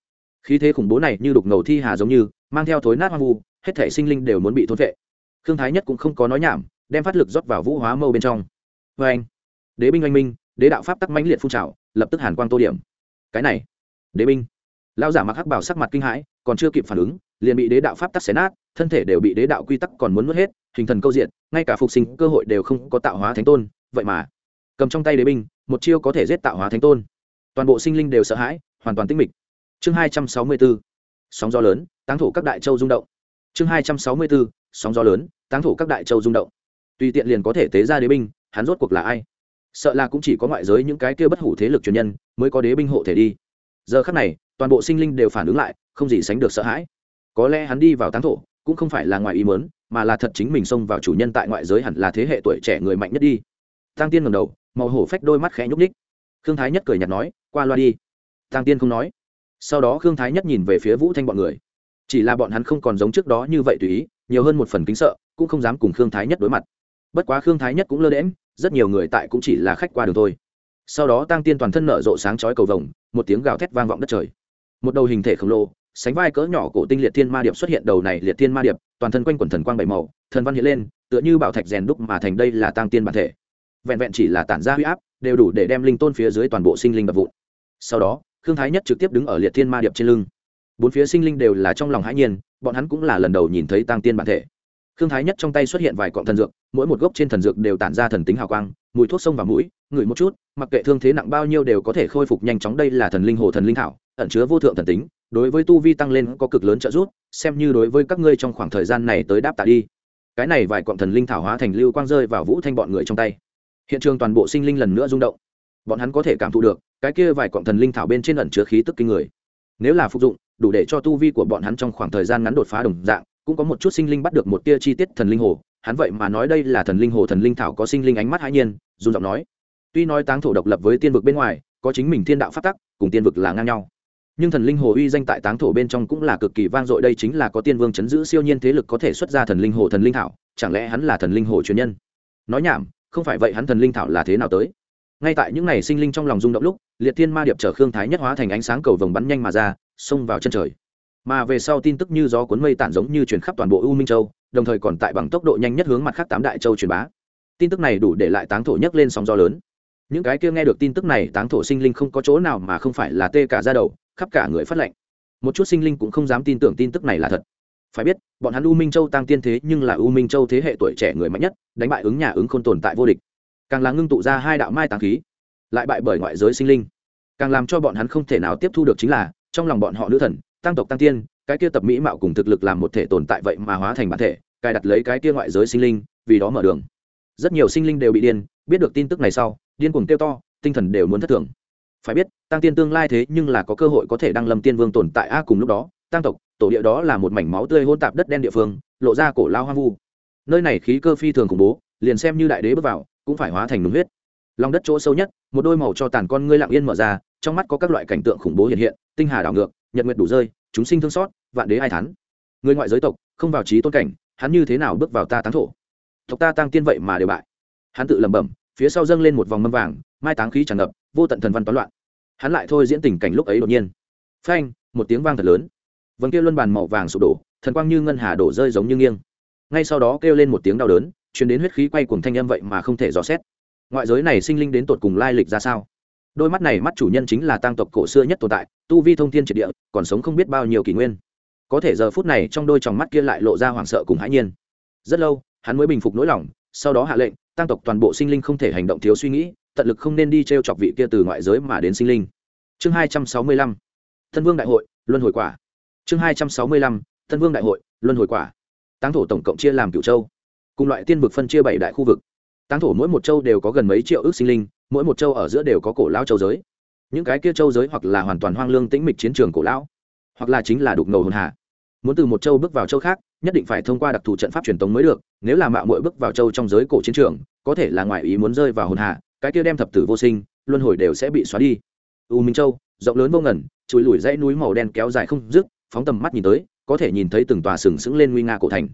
Khí thế khủng bố này như đục ngầu thi hà giống như, mang theo thối nát hoang vu, hết thể sinh linh đều muốn bị thôn vệ. Khương thái nhất cũng không có nói nhảm, đem phát lực rót vào vũ hóa mâu bên trong. Vê anh, đế binh oanh minh, đế đạo pháp tắc mãnh liệt phun trào, lập tức hàn quang tô điểm. Cái này, đế binh. Lão giả mặc hắc bảo sắc mặt kinh hãi, còn chưa kịp phản ứng, liền bị đế đạo pháp tắc xé nát, thân thể đều bị đế đạo quy tắc còn muốn mất hết, hình thần câu diện, ngay cả phục sinh cơ hội đều không có tạo hóa thánh tôn, vậy mà cầm trong tay đế binh, một chiêu có thể giết tạo hóa thánh tôn toàn bộ sinh linh đều sợ hãi, hoàn toàn tinh mịch. Chương hai trăm sáu mươi bốn, sóng gió lớn, táng thổ các đại châu rung động. Chương hai trăm sáu mươi bốn, sóng gió lớn, táng thổ các đại châu rung động. Tùy tiện liền có thể tế ra đế binh, hắn rốt cuộc là ai? Sợ là cũng chỉ có ngoại giới những cái kia bất hủ thế lực truyền nhân mới có đế binh hộ thể đi. Giờ khắc này, toàn bộ sinh linh đều phản ứng lại, không gì sánh được sợ hãi. Có lẽ hắn đi vào táng thổ, cũng không phải là ngoài ý mớn mà là thật chính mình xông vào chủ nhân tại ngoại giới hẳn là thế hệ tuổi trẻ người mạnh nhất đi. Tăng tiên ngầm đầu, màu hổ phách đôi mắt khẽ nhúc ních khương thái nhất cười nhạt nói, qua loa đi. Tăng tiên không nói. Sau đó khương thái nhất nhìn về phía vũ thanh bọn người. Chỉ là bọn hắn không còn giống trước đó như vậy tùy ý, nhiều hơn một phần kính sợ, cũng không dám cùng khương thái nhất đối mặt. Bất quá khương thái nhất cũng lơ đễm rất nhiều người tại cũng chỉ là khách qua đường thôi. Sau đó tăng tiên toàn thân nở rộ sáng chói cầu vồng, một tiếng gào thét vang vọng đất trời. Một đầu hình thể khổng lồ, sánh vai cỡ nhỏ cổ tinh liệt thiên ma điệp xuất hiện đầu này liệt thiên ma điệp, toàn thân quanh quần thần quang bảy màu, thần văn hiện lên, tựa như bảo thạch rèn đúc mà thành đây là tăng tiên bản thể vẹn vẹn chỉ là tản ra huy áp, đều đủ để đem linh tôn phía dưới toàn bộ sinh linh đập vụn. Sau đó, khương thái nhất trực tiếp đứng ở liệt thiên ma điệp trên lưng. Bốn phía sinh linh đều là trong lòng hãi nhiên, bọn hắn cũng là lần đầu nhìn thấy tăng tiên bản thể. Khương thái nhất trong tay xuất hiện vài cọng thần dược, mỗi một gốc trên thần dược đều tản ra thần tính hào quang, mùi thuốc sông vào mũi, ngửi một chút, mặc kệ thương thế nặng bao nhiêu đều có thể khôi phục nhanh chóng đây là thần linh hồ thần linh thảo, ẩn chứa vô thượng thần tính, đối với tu vi tăng lên có cực lớn trợ giúp, xem như đối với các ngươi trong khoảng thời gian này tới đáp tạ đi. Cái này vài cọng thần linh thảo hóa thành lưu quang rơi vào vũ thanh bọn người trong tay hiện trường toàn bộ sinh linh lần nữa rung động. Bọn hắn có thể cảm thụ được, cái kia vài cọng thần linh thảo bên trên ẩn chứa khí tức kinh người. Nếu là phục dụng, đủ để cho tu vi của bọn hắn trong khoảng thời gian ngắn đột phá đồng dạng, cũng có một chút sinh linh bắt được một tia chi tiết thần linh hồ. Hắn vậy mà nói đây là thần linh hồ thần linh thảo có sinh linh ánh mắt hãi nhiên dù giọng nói. Tuy nói táng thổ độc lập với tiên vực bên ngoài, có chính mình thiên đạo phát tắc, cùng tiên vực là ngang nhau. Nhưng thần linh hồ uy danh tại táng thổ bên trong cũng là cực kỳ vang dội, đây chính là có tiên vương chấn giữ siêu nhiên thế lực có thể xuất ra thần linh hồ thần linh thảo, chẳng lẽ hắn là thần linh hồ truyền nhân? Nói nhảm không phải vậy hắn thần linh thảo là thế nào tới? Ngay tại những ngày sinh linh trong lòng rung động lúc, liệt thiên ma điệp chở khương thái nhất hóa thành ánh sáng cầu vồng bắn nhanh mà ra, xông vào chân trời. Mà về sau tin tức như gió cuốn mây tản giống như chuyển khắp toàn bộ u minh châu, đồng thời còn tại bằng tốc độ nhanh nhất hướng mặt khác tám đại châu truyền bá. Tin tức này đủ để lại táng thổ nhấc lên sóng gió lớn. Những cái kia nghe được tin tức này, táng thổ sinh linh không có chỗ nào mà không phải là tê cả ra đầu, khắp cả người phát lệnh một chút sinh linh cũng không dám tin tưởng tin tức này là thật phải biết, bọn hắn u minh châu tăng tiên thế nhưng là u minh châu thế hệ tuổi trẻ người mạnh nhất, đánh bại ứng nhà ứng không tồn tại vô địch. Càng là ngưng tụ ra hai đạo mai tàng khí, lại bại bởi ngoại giới sinh linh. Càng làm cho bọn hắn không thể nào tiếp thu được chính là, trong lòng bọn họ nữ thần, tăng tộc tăng tiên, cái kia tập mỹ mạo cùng thực lực làm một thể tồn tại vậy mà hóa thành bản thể, cài đặt lấy cái kia ngoại giới sinh linh, vì đó mở đường. Rất nhiều sinh linh đều bị điên, biết được tin tức này sau, điên cuồng kêu to, tinh thần đều muốn thất thường. Phải biết, tăng tiên tương lai thế nhưng là có cơ hội có thể đăng lâm tiên vương tồn tại a cùng lúc đó, tăng tộc tổ địa đó là một mảnh máu tươi hôn tạp đất đen địa phương, lộ ra cổ lao hoang vu. Nơi này khí cơ phi thường khủng bố, liền xem như đại đế bước vào, cũng phải hóa thành đúng huyết. Lòng đất chỗ sâu nhất, một đôi màu cho tàn con ngươi lặng yên mở ra, trong mắt có các loại cảnh tượng khủng bố hiện hiện, tinh hà đảo ngược, nhật nguyệt đủ rơi, chúng sinh thương xót, vạn đế ai thắn người ngoại giới tộc, không vào trí tôn cảnh, hắn như thế nào bước vào ta táng thổ? Tộc ta tăng tiên vậy mà đều bại. Hắn tự lẩm bẩm, phía sau dâng lên một vòng mâm vàng, mai táng khí tràn ngập, vô tận thần văn toán loạn. Hắn lại thôi diễn tình cảnh lúc ấy đột nhiên. Phanh, một tiếng vang thật lớn vầng kia luân bàn màu vàng sụp đổ, thần quang như ngân hà đổ rơi giống như nghiêng. Ngay sau đó kêu lên một tiếng đau đớn chuyển đến huyết khí quay cuồng thanh âm vậy mà không thể dò xét. Ngoại giới này sinh linh đến tột cùng lai lịch ra sao? Đôi mắt này mắt chủ nhân chính là tăng tộc cổ xưa nhất tồn tại, tu vi thông thiên triệt địa, còn sống không biết bao nhiêu kỷ nguyên. Có thể giờ phút này trong đôi tròng mắt kia lại lộ ra hoảng sợ cùng hãi nhiên. Rất lâu, hắn mới bình phục nỗi lòng, sau đó hạ lệnh tăng tộc toàn bộ sinh linh không thể hành động thiếu suy nghĩ, tận lực không nên đi t r e o chọc vị kia từ ngoại giới mà đến sinh linh. Chương hai trăm sáu mươi lăm. Thân vương đại hội, luân hồi quả chương hai trăm sáu mươi lăm thân vương đại hội, luân hồi quả. Táng thổ tổng cộng chia làm cựu châu. Cùng loại tiên vực phân chia bảy đại khu vực. Táng thổ mỗi một châu đều có gần mấy triệu ước sinh linh, mỗi một châu ở giữa đều có cổ lao châu giới. Những cái kia châu giới hoặc là hoàn toàn hoang lương tĩnh mịch chiến trường cổ lão, hoặc là chính là đục ngầu hồn hà muốn từ một châu bước vào châu khác, nhất định phải thông qua đặc thù trận pháp truyền tống mới được, nếu là mạo muội bước vào châu trong giới cổ chiến trường, có thể là ngoại ý muốn rơi vào hồn hà cái kia đem thập tử vô sinh, luân hồi đều sẽ bị xóa đi. U minh châu, rộng lớn vô ngần, chùi lùi dãy núi màu đen kéo dài không dứt phóng tầm mắt nhìn tới, có thể nhìn thấy từng tòa sừng sững lên nguy nga cổ thành.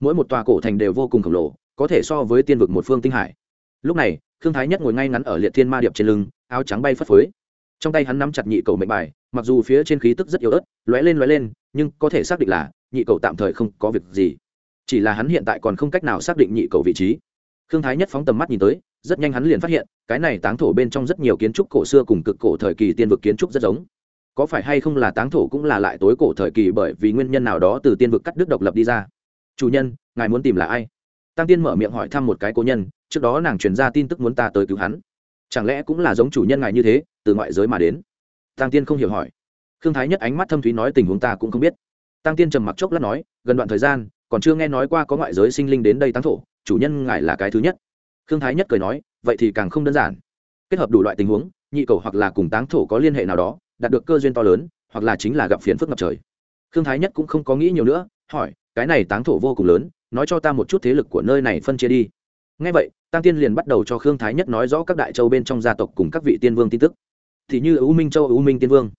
Mỗi một tòa cổ thành đều vô cùng khổng lồ, có thể so với tiên vực một phương tinh hải. Lúc này thương thái nhất ngồi ngay ngắn ở liệt thiên ma điệp trên lưng, áo trắng bay phất phới. Trong tay hắn nắm chặt nhị cầu mệnh bài, mặc dù phía trên khí tức rất yếu ớt, lóe lên lóe lên, nhưng có thể xác định là, nhị cầu tạm thời không có việc gì. Chỉ là hắn hiện tại còn không cách nào xác định nhị cầu vị trí. Thương thái nhất phóng tầm mắt nhìn tới, rất nhanh hắn liền phát hiện, cái này táng thổ bên trong rất nhiều kiến trúc cổ xưa cùng cực cổ thời kỳ tiên vực kiến trúc rất giống có phải hay không là táng thổ cũng là lại tối cổ thời kỳ bởi vì nguyên nhân nào đó từ tiên vực cắt đứt độc lập đi ra? Chủ nhân, ngài muốn tìm là ai? Tăng tiên mở miệng hỏi thăm một cái cố nhân, trước đó nàng truyền ra tin tức muốn ta tới cứu hắn. Chẳng lẽ cũng là giống chủ nhân ngài như thế, từ ngoại giới mà đến? Tăng tiên không hiểu hỏi. Khương thái nhất ánh mắt thâm thúy nói tình huống ta cũng không biết. Tăng tiên trầm mặc chốc lát nói, gần đoạn thời gian, còn chưa nghe nói qua có ngoại giới sinh linh đến đây táng thổ, chủ nhân ngài là cái thứ nhất. Khương thái nhất cười nói, vậy thì càng không đơn giản. Kết hợp đủ loại tình huống, nhị cầu hoặc là cùng táng thổ có liên hệ nào đó đạt được cơ duyên to lớn, hoặc là chính là gặp phiền phức ngập trời. Khương thái nhất cũng không có nghĩ nhiều nữa, hỏi, cái này táng thổ vô cùng lớn, nói cho ta một chút thế lực của nơi này phân chia đi. Ngay vậy, tăng tiên liền bắt đầu cho khương thái nhất nói rõ các đại châu bên trong gia tộc cùng các vị tiên vương tin tức. Thì như ưu minh châu ưu minh tiên vương.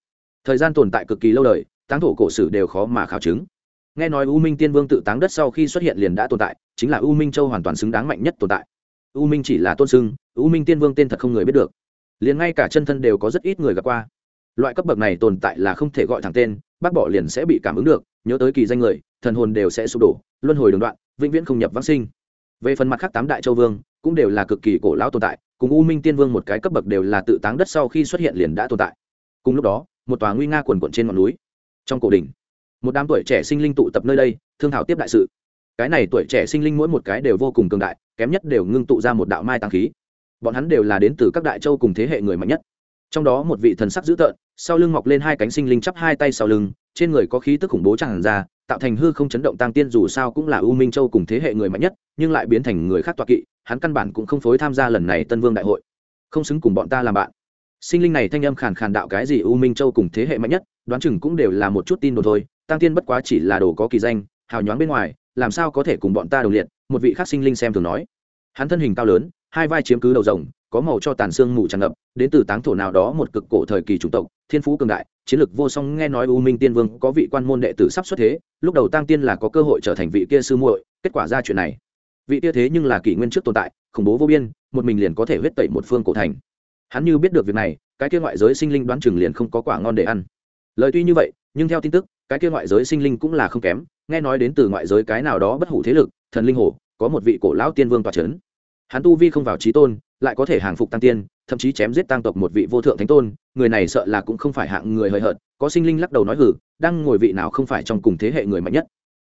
Thời gian tồn tại cực kỳ lâu đời, táng thổ cổ sử đều khó mà khảo chứng. Nghe nói ưu minh tiên vương tự táng đất sau khi xuất hiện liền đã tồn tại, chính là ưu minh châu hoàn toàn xứng đáng mạnh nhất tồn tại. Ưu minh chỉ là tôn sưng ưu minh tiên vương tên thật không người biết được. Liền ngay cả chân thân đều có rất ít người gặp qua loại cấp bậc này tồn tại là không thể gọi thẳng tên, bác bỏ liền sẽ bị cảm ứng được, nhớ tới kỳ danh người, thần hồn đều sẽ sụp đổ, luân hồi đường đoạn, vĩnh viễn không nhập vãng sinh. Về phần mặt khác tám đại châu vương, cũng đều là cực kỳ cổ lão tồn tại, cùng u minh tiên vương một cái cấp bậc đều là tự táng đất sau khi xuất hiện liền đã tồn tại. Cùng lúc đó, một tòa nguy nga quần quận trên ngọn núi, trong cổ đình một đám tuổi trẻ sinh linh tụ tập nơi đây, thương thảo tiếp đại sự. Cái này tuổi trẻ sinh linh mỗi một cái đều vô cùng cường đại, kém nhất đều ngưng tụ ra một đạo mai tăng khí. Bọn hắn đều là đến từ các đại châu cùng thế hệ người mạnh nhất trong đó một vị thần sắc dữ tợn, sau lưng mọc lên hai cánh sinh linh chắp hai tay sau lưng, trên người có khí tức khủng bố tràn ra, tạo thành hư không chấn động tăng tiên dù sao cũng là u minh châu cùng thế hệ người mạnh nhất, nhưng lại biến thành người khác toạc kỵ, hắn căn bản cũng không phối tham gia lần này tân vương đại hội. Không xứng cùng bọn ta làm bạn. Sinh linh này thanh âm khàn khàn đạo cái gì u minh châu cùng thế hệ mạnh nhất, đoán chừng cũng đều là một chút tin đồn thôi tăng tiên bất quá chỉ là đồ có kỳ danh, hào nhoáng bên ngoài, làm sao có thể cùng bọn ta đồng liệt, một vị khác sinh linh xem thường nói. Hắn thân hình cao lớn, hai vai chiếm cứ đầu rồng có màu cho tàn xương mù tràn ngập, đến từ táng thổ nào đó một cực cổ thời kỳ chủng tộc, thiên phú cường đại, chiến lược vô song, nghe nói u minh tiên vương có vị quan môn đệ tử sắp xuất thế, lúc đầu tăng tiên là có cơ hội trở thành vị kia sư muội, kết quả ra chuyện này. Vị kia thế nhưng là kỷ nguyên trước tồn tại, khủng bố vô biên, một mình liền có thể huyết tẩy một phương cổ thành. Hắn như biết được việc này, cái kia ngoại giới sinh linh đoán chừng liền không có quả ngon để ăn. Lời tuy như vậy, nhưng theo tin tức, cái kia ngoại giới sinh linh cũng là không kém, nghe nói đến từ ngoại giới cái nào đó bất hủ thế lực, thần linh hồ, có một vị cổ lão tiên vương tòa c h ấ n hắn tu vi không vào trí tôn lại có thể hàng phục tăng tiên, thậm chí chém giết tăng tộc một vị vô thượng thánh tôn, người này sợ là cũng không phải hạng người hời hợt, có sinh linh lắc đầu nói hử, đang ngồi vị nào không phải trong cùng thế hệ người mạnh nhất.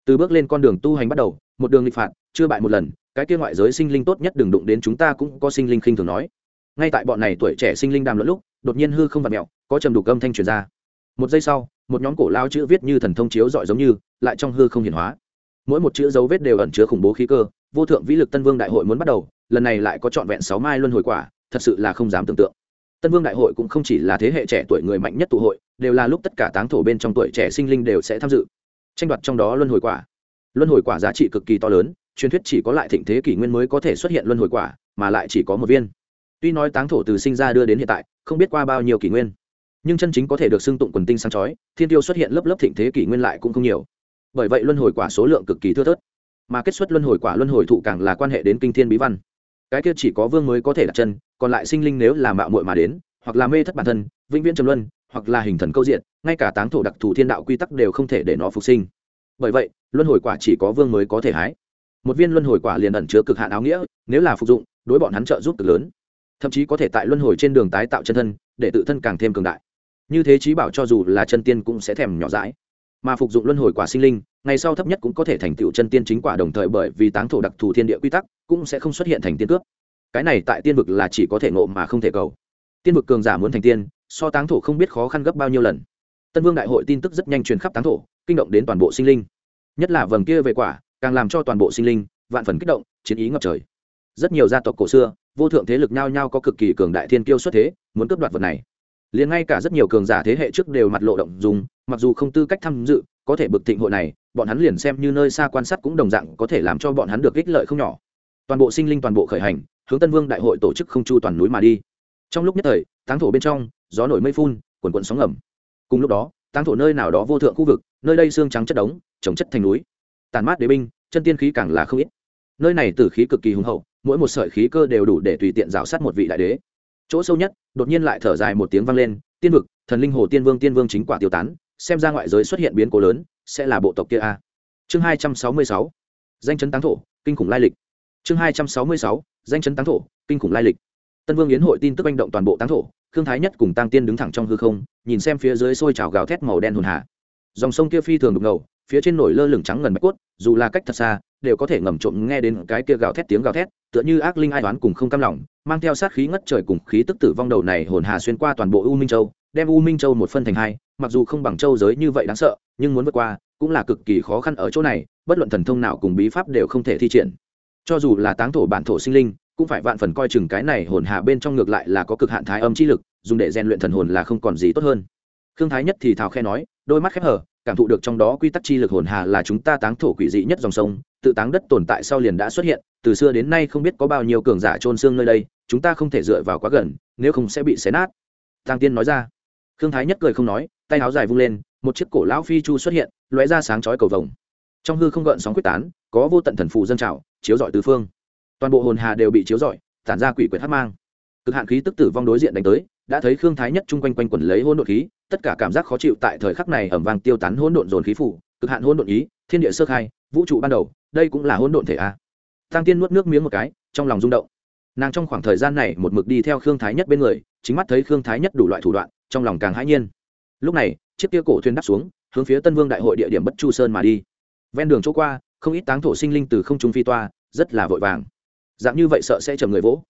Từ bước lên con đường tu hành bắt đầu, một đường nghịch phạt, chưa bại một lần, cái kia ngoại giới sinh linh tốt nhất đừng đụng đến chúng ta cũng có sinh linh khinh thường nói. Ngay tại bọn này tuổi trẻ sinh linh đàm luận lúc, đột nhiên hư không vặt mẹo có trầm đục âm thanh truyền ra. Một giây sau, một nhóm cổ lao chữ viết như thần thông chiếu dọi giống như, lại trong hư không hiển hóa. Mỗi một chữ dấu vết đều ẩn chứa khủng bố khí cơ, vô thượng vĩ lực tân vương đại hội muốn bắt đầu lần này lại có trọn vẹn sáu mai luân hồi quả, thật sự là không dám tưởng tượng. Tân vương đại hội cũng không chỉ là thế hệ trẻ tuổi người mạnh nhất tụ hội, đều là lúc tất cả táng thổ bên trong tuổi trẻ sinh linh đều sẽ tham dự. Tranh đoạt trong đó luân hồi quả. Luân hồi quả giá trị cực kỳ to lớn, truyền thuyết chỉ có lại thịnh thế kỷ nguyên mới có thể xuất hiện luân hồi quả, mà lại chỉ có một viên. Tuy nói táng thổ từ sinh ra đưa đến hiện tại, không biết qua bao nhiêu kỷ nguyên, nhưng chân chính có thể được xưng tụng quần tinh sáng chói, thiên tiêu xuất hiện lớp lớp thịnh thế kỷ nguyên lại cũng không nhiều. Bởi vậy luân hồi quả số lượng cực kỳ thưa thớt, mà kết xuất luân hồi quả luân hồi thụ càng là quan hệ đến kinh thiên bí văn cái kia chỉ có vương mới có thể đặt chân, còn lại sinh linh nếu là mạo muội mà đến, hoặc là mê thất bản thân, vĩnh viễn trầm luân, hoặc là hình thần câu diện, ngay cả táng thổ đặc thù thiên đạo quy tắc đều không thể để nó phục sinh. Bởi vậy, luân hồi quả chỉ có vương mới có thể hái. Một viên luân hồi quả liền ẩn chứa cực hạn áo nghĩa, nếu là phục dụng, đối bọn hắn trợ giúp cực lớn. Thậm chí có thể tại luân hồi trên đường tái tạo chân thân, để tự thân càng thêm cường đại. Như thế trí bảo cho dù là chân tiên cũng sẽ thèm nhỏ dãi mà phục dụng luân hồi quả sinh linh, ngày sau thấp nhất cũng có thể thành tựu chân tiên chính quả đồng thời bởi vì táng thổ đặc thù thiên địa quy tắc, cũng sẽ không xuất hiện thành tiên cướp. Cái này tại tiên vực là chỉ có thể ngộ mà không thể cầu. Tiên vực cường giả muốn thành tiên, so táng thổ không biết khó khăn gấp bao nhiêu lần. Tân vương đại hội tin tức rất nhanh truyền khắp táng thổ, kinh động đến toàn bộ sinh linh. Nhất là vầng kia về quả, càng làm cho toàn bộ sinh linh vạn phần kích động, chiến ý ngập trời. Rất nhiều gia tộc cổ xưa, vô thượng thế lực nhao nhao có cực kỳ cường đại thiên kiêu xuất thế, muốn cướp đoạt vật này liền ngay cả rất nhiều cường giả thế hệ trước đều mặt lộ động dùng mặc dù không tư cách tham dự, có thể bực thịnh hội này, bọn hắn liền xem như nơi xa quan sát cũng đồng dạng có thể làm cho bọn hắn được ích lợi không nhỏ. Toàn bộ sinh linh toàn bộ khởi hành, hướng tân vương đại hội tổ chức không chu toàn núi mà đi. Trong lúc nhất thời, táng thổ bên trong, gió nổi mây phun quần quần sóng ngầm. Cùng lúc đó, táng thổ nơi nào đó vô thượng khu vực, nơi đây xương trắng chất đống, trồng chất thành núi. Tàn mát đế binh, chân tiên khí càng là không ít. Nơi này tử khí cực kỳ hùng hậu, mỗi một sợi khí cơ đều đủ để tùy tiện rào sát một vị đại đế chỗ sâu nhất, đột nhiên lại thở dài một tiếng vang lên, tiên vực, thần linh hồ tiên vương tiên vương chính quả tiêu tán, xem ra ngoại giới xuất hiện biến cố lớn, sẽ là bộ tộc kia a. Chương hai trăm sáu mươi sáu, danh chấn táng thổ, kinh khủng lai lịch. Chương hai trăm sáu mươi sáu, danh chấn táng thổ, kinh khủng lai lịch. Tân vương yến hội tin tức manh động toàn bộ táng thổ thương thái nhất cùng tăng tiên đứng thẳng trong hư không, nhìn xem phía dưới sôi trào gào thét màu đen hồn hạ dòng sông kia phi thường đục ngầu, phía trên nổi lơ lửng trắng ngần bạch cốt, dù là cách thật xa đều có thể ngầm trộm nghe đến cái kia gào thét tiếng gào thét, tựa như ác linh ai toán cùng không cam lòng, mang theo sát khí ngất trời cùng khí tức tử vong đầu này hồn hà xuyên qua toàn bộ u minh châu, đem u minh châu một phân thành hai, mặc dù không bằng châu giới như vậy đáng sợ, nhưng muốn vượt qua cũng là cực kỳ khó khăn ở chỗ này, bất luận thần thông nào cùng bí pháp đều không thể thi triển. Cho dù là táng thổ bản thổ sinh linh, cũng phải vạn phần coi chừng cái này hồn hà bên trong ngược lại là có cực hạn thái âm chi lực, dùng để rèn luyện thần hồn là không còn gì tốt hơn. Khương thái nhất thì thào khe nói đôi mắt khép hở, cảm thụ được trong đó quy tắc chi lực hồn hà là chúng ta táng thổ quỷ dị nhất dòng sông, tự táng đất tồn tại sau liền đã xuất hiện, từ xưa đến nay không biết có bao nhiêu cường giả trôn xương nơi đây, chúng ta không thể dựa vào quá gần, nếu không sẽ bị xé nát. Tăng tiên nói ra. Khương thái nhất cười không nói, tay áo dài vung lên, một chiếc cổ lão phi chu xuất hiện, lóe ra sáng chói cầu vồng. Trong hư không gợn sóng quyết tán, có vô tận thần phù dân trào, chiếu rọi tứ phương. Toàn bộ hồn hà đều bị chiếu rọi, tản ra quỷ quyệt hát mang. Cực hạn khí tức tử vong đối diện đánh tới đã thấy khương thái nhất chung quanh quanh quẩn lấy hỗn độn khí, tất cả cảm giác khó chịu tại thời khắc này ẩm vang tiêu tán hỗn độn dồn khí phủ, cực hạn hỗn độn ý, thiên địa sơ khai, vũ trụ ban đầu, đây cũng là hỗn độn thể a. Tăng tiên nuốt nước miếng một cái, trong lòng rung động. Nàng trong khoảng thời gian này một mực đi theo khương thái nhất bên người, chính mắt thấy khương thái nhất đủ loại thủ đoạn, trong lòng càng hãi nhiên. Lúc này, chiếc kia cổ thuyền đắp xuống, hướng phía tân vương đại hội địa điểm bất chu sơn mà đi. Ven đường chỗ qua, không ít táng thổ sinh linh từ không trung phi toa, rất là vội vàng. Dạng như vậy sợ sẽ chầm người vỗ.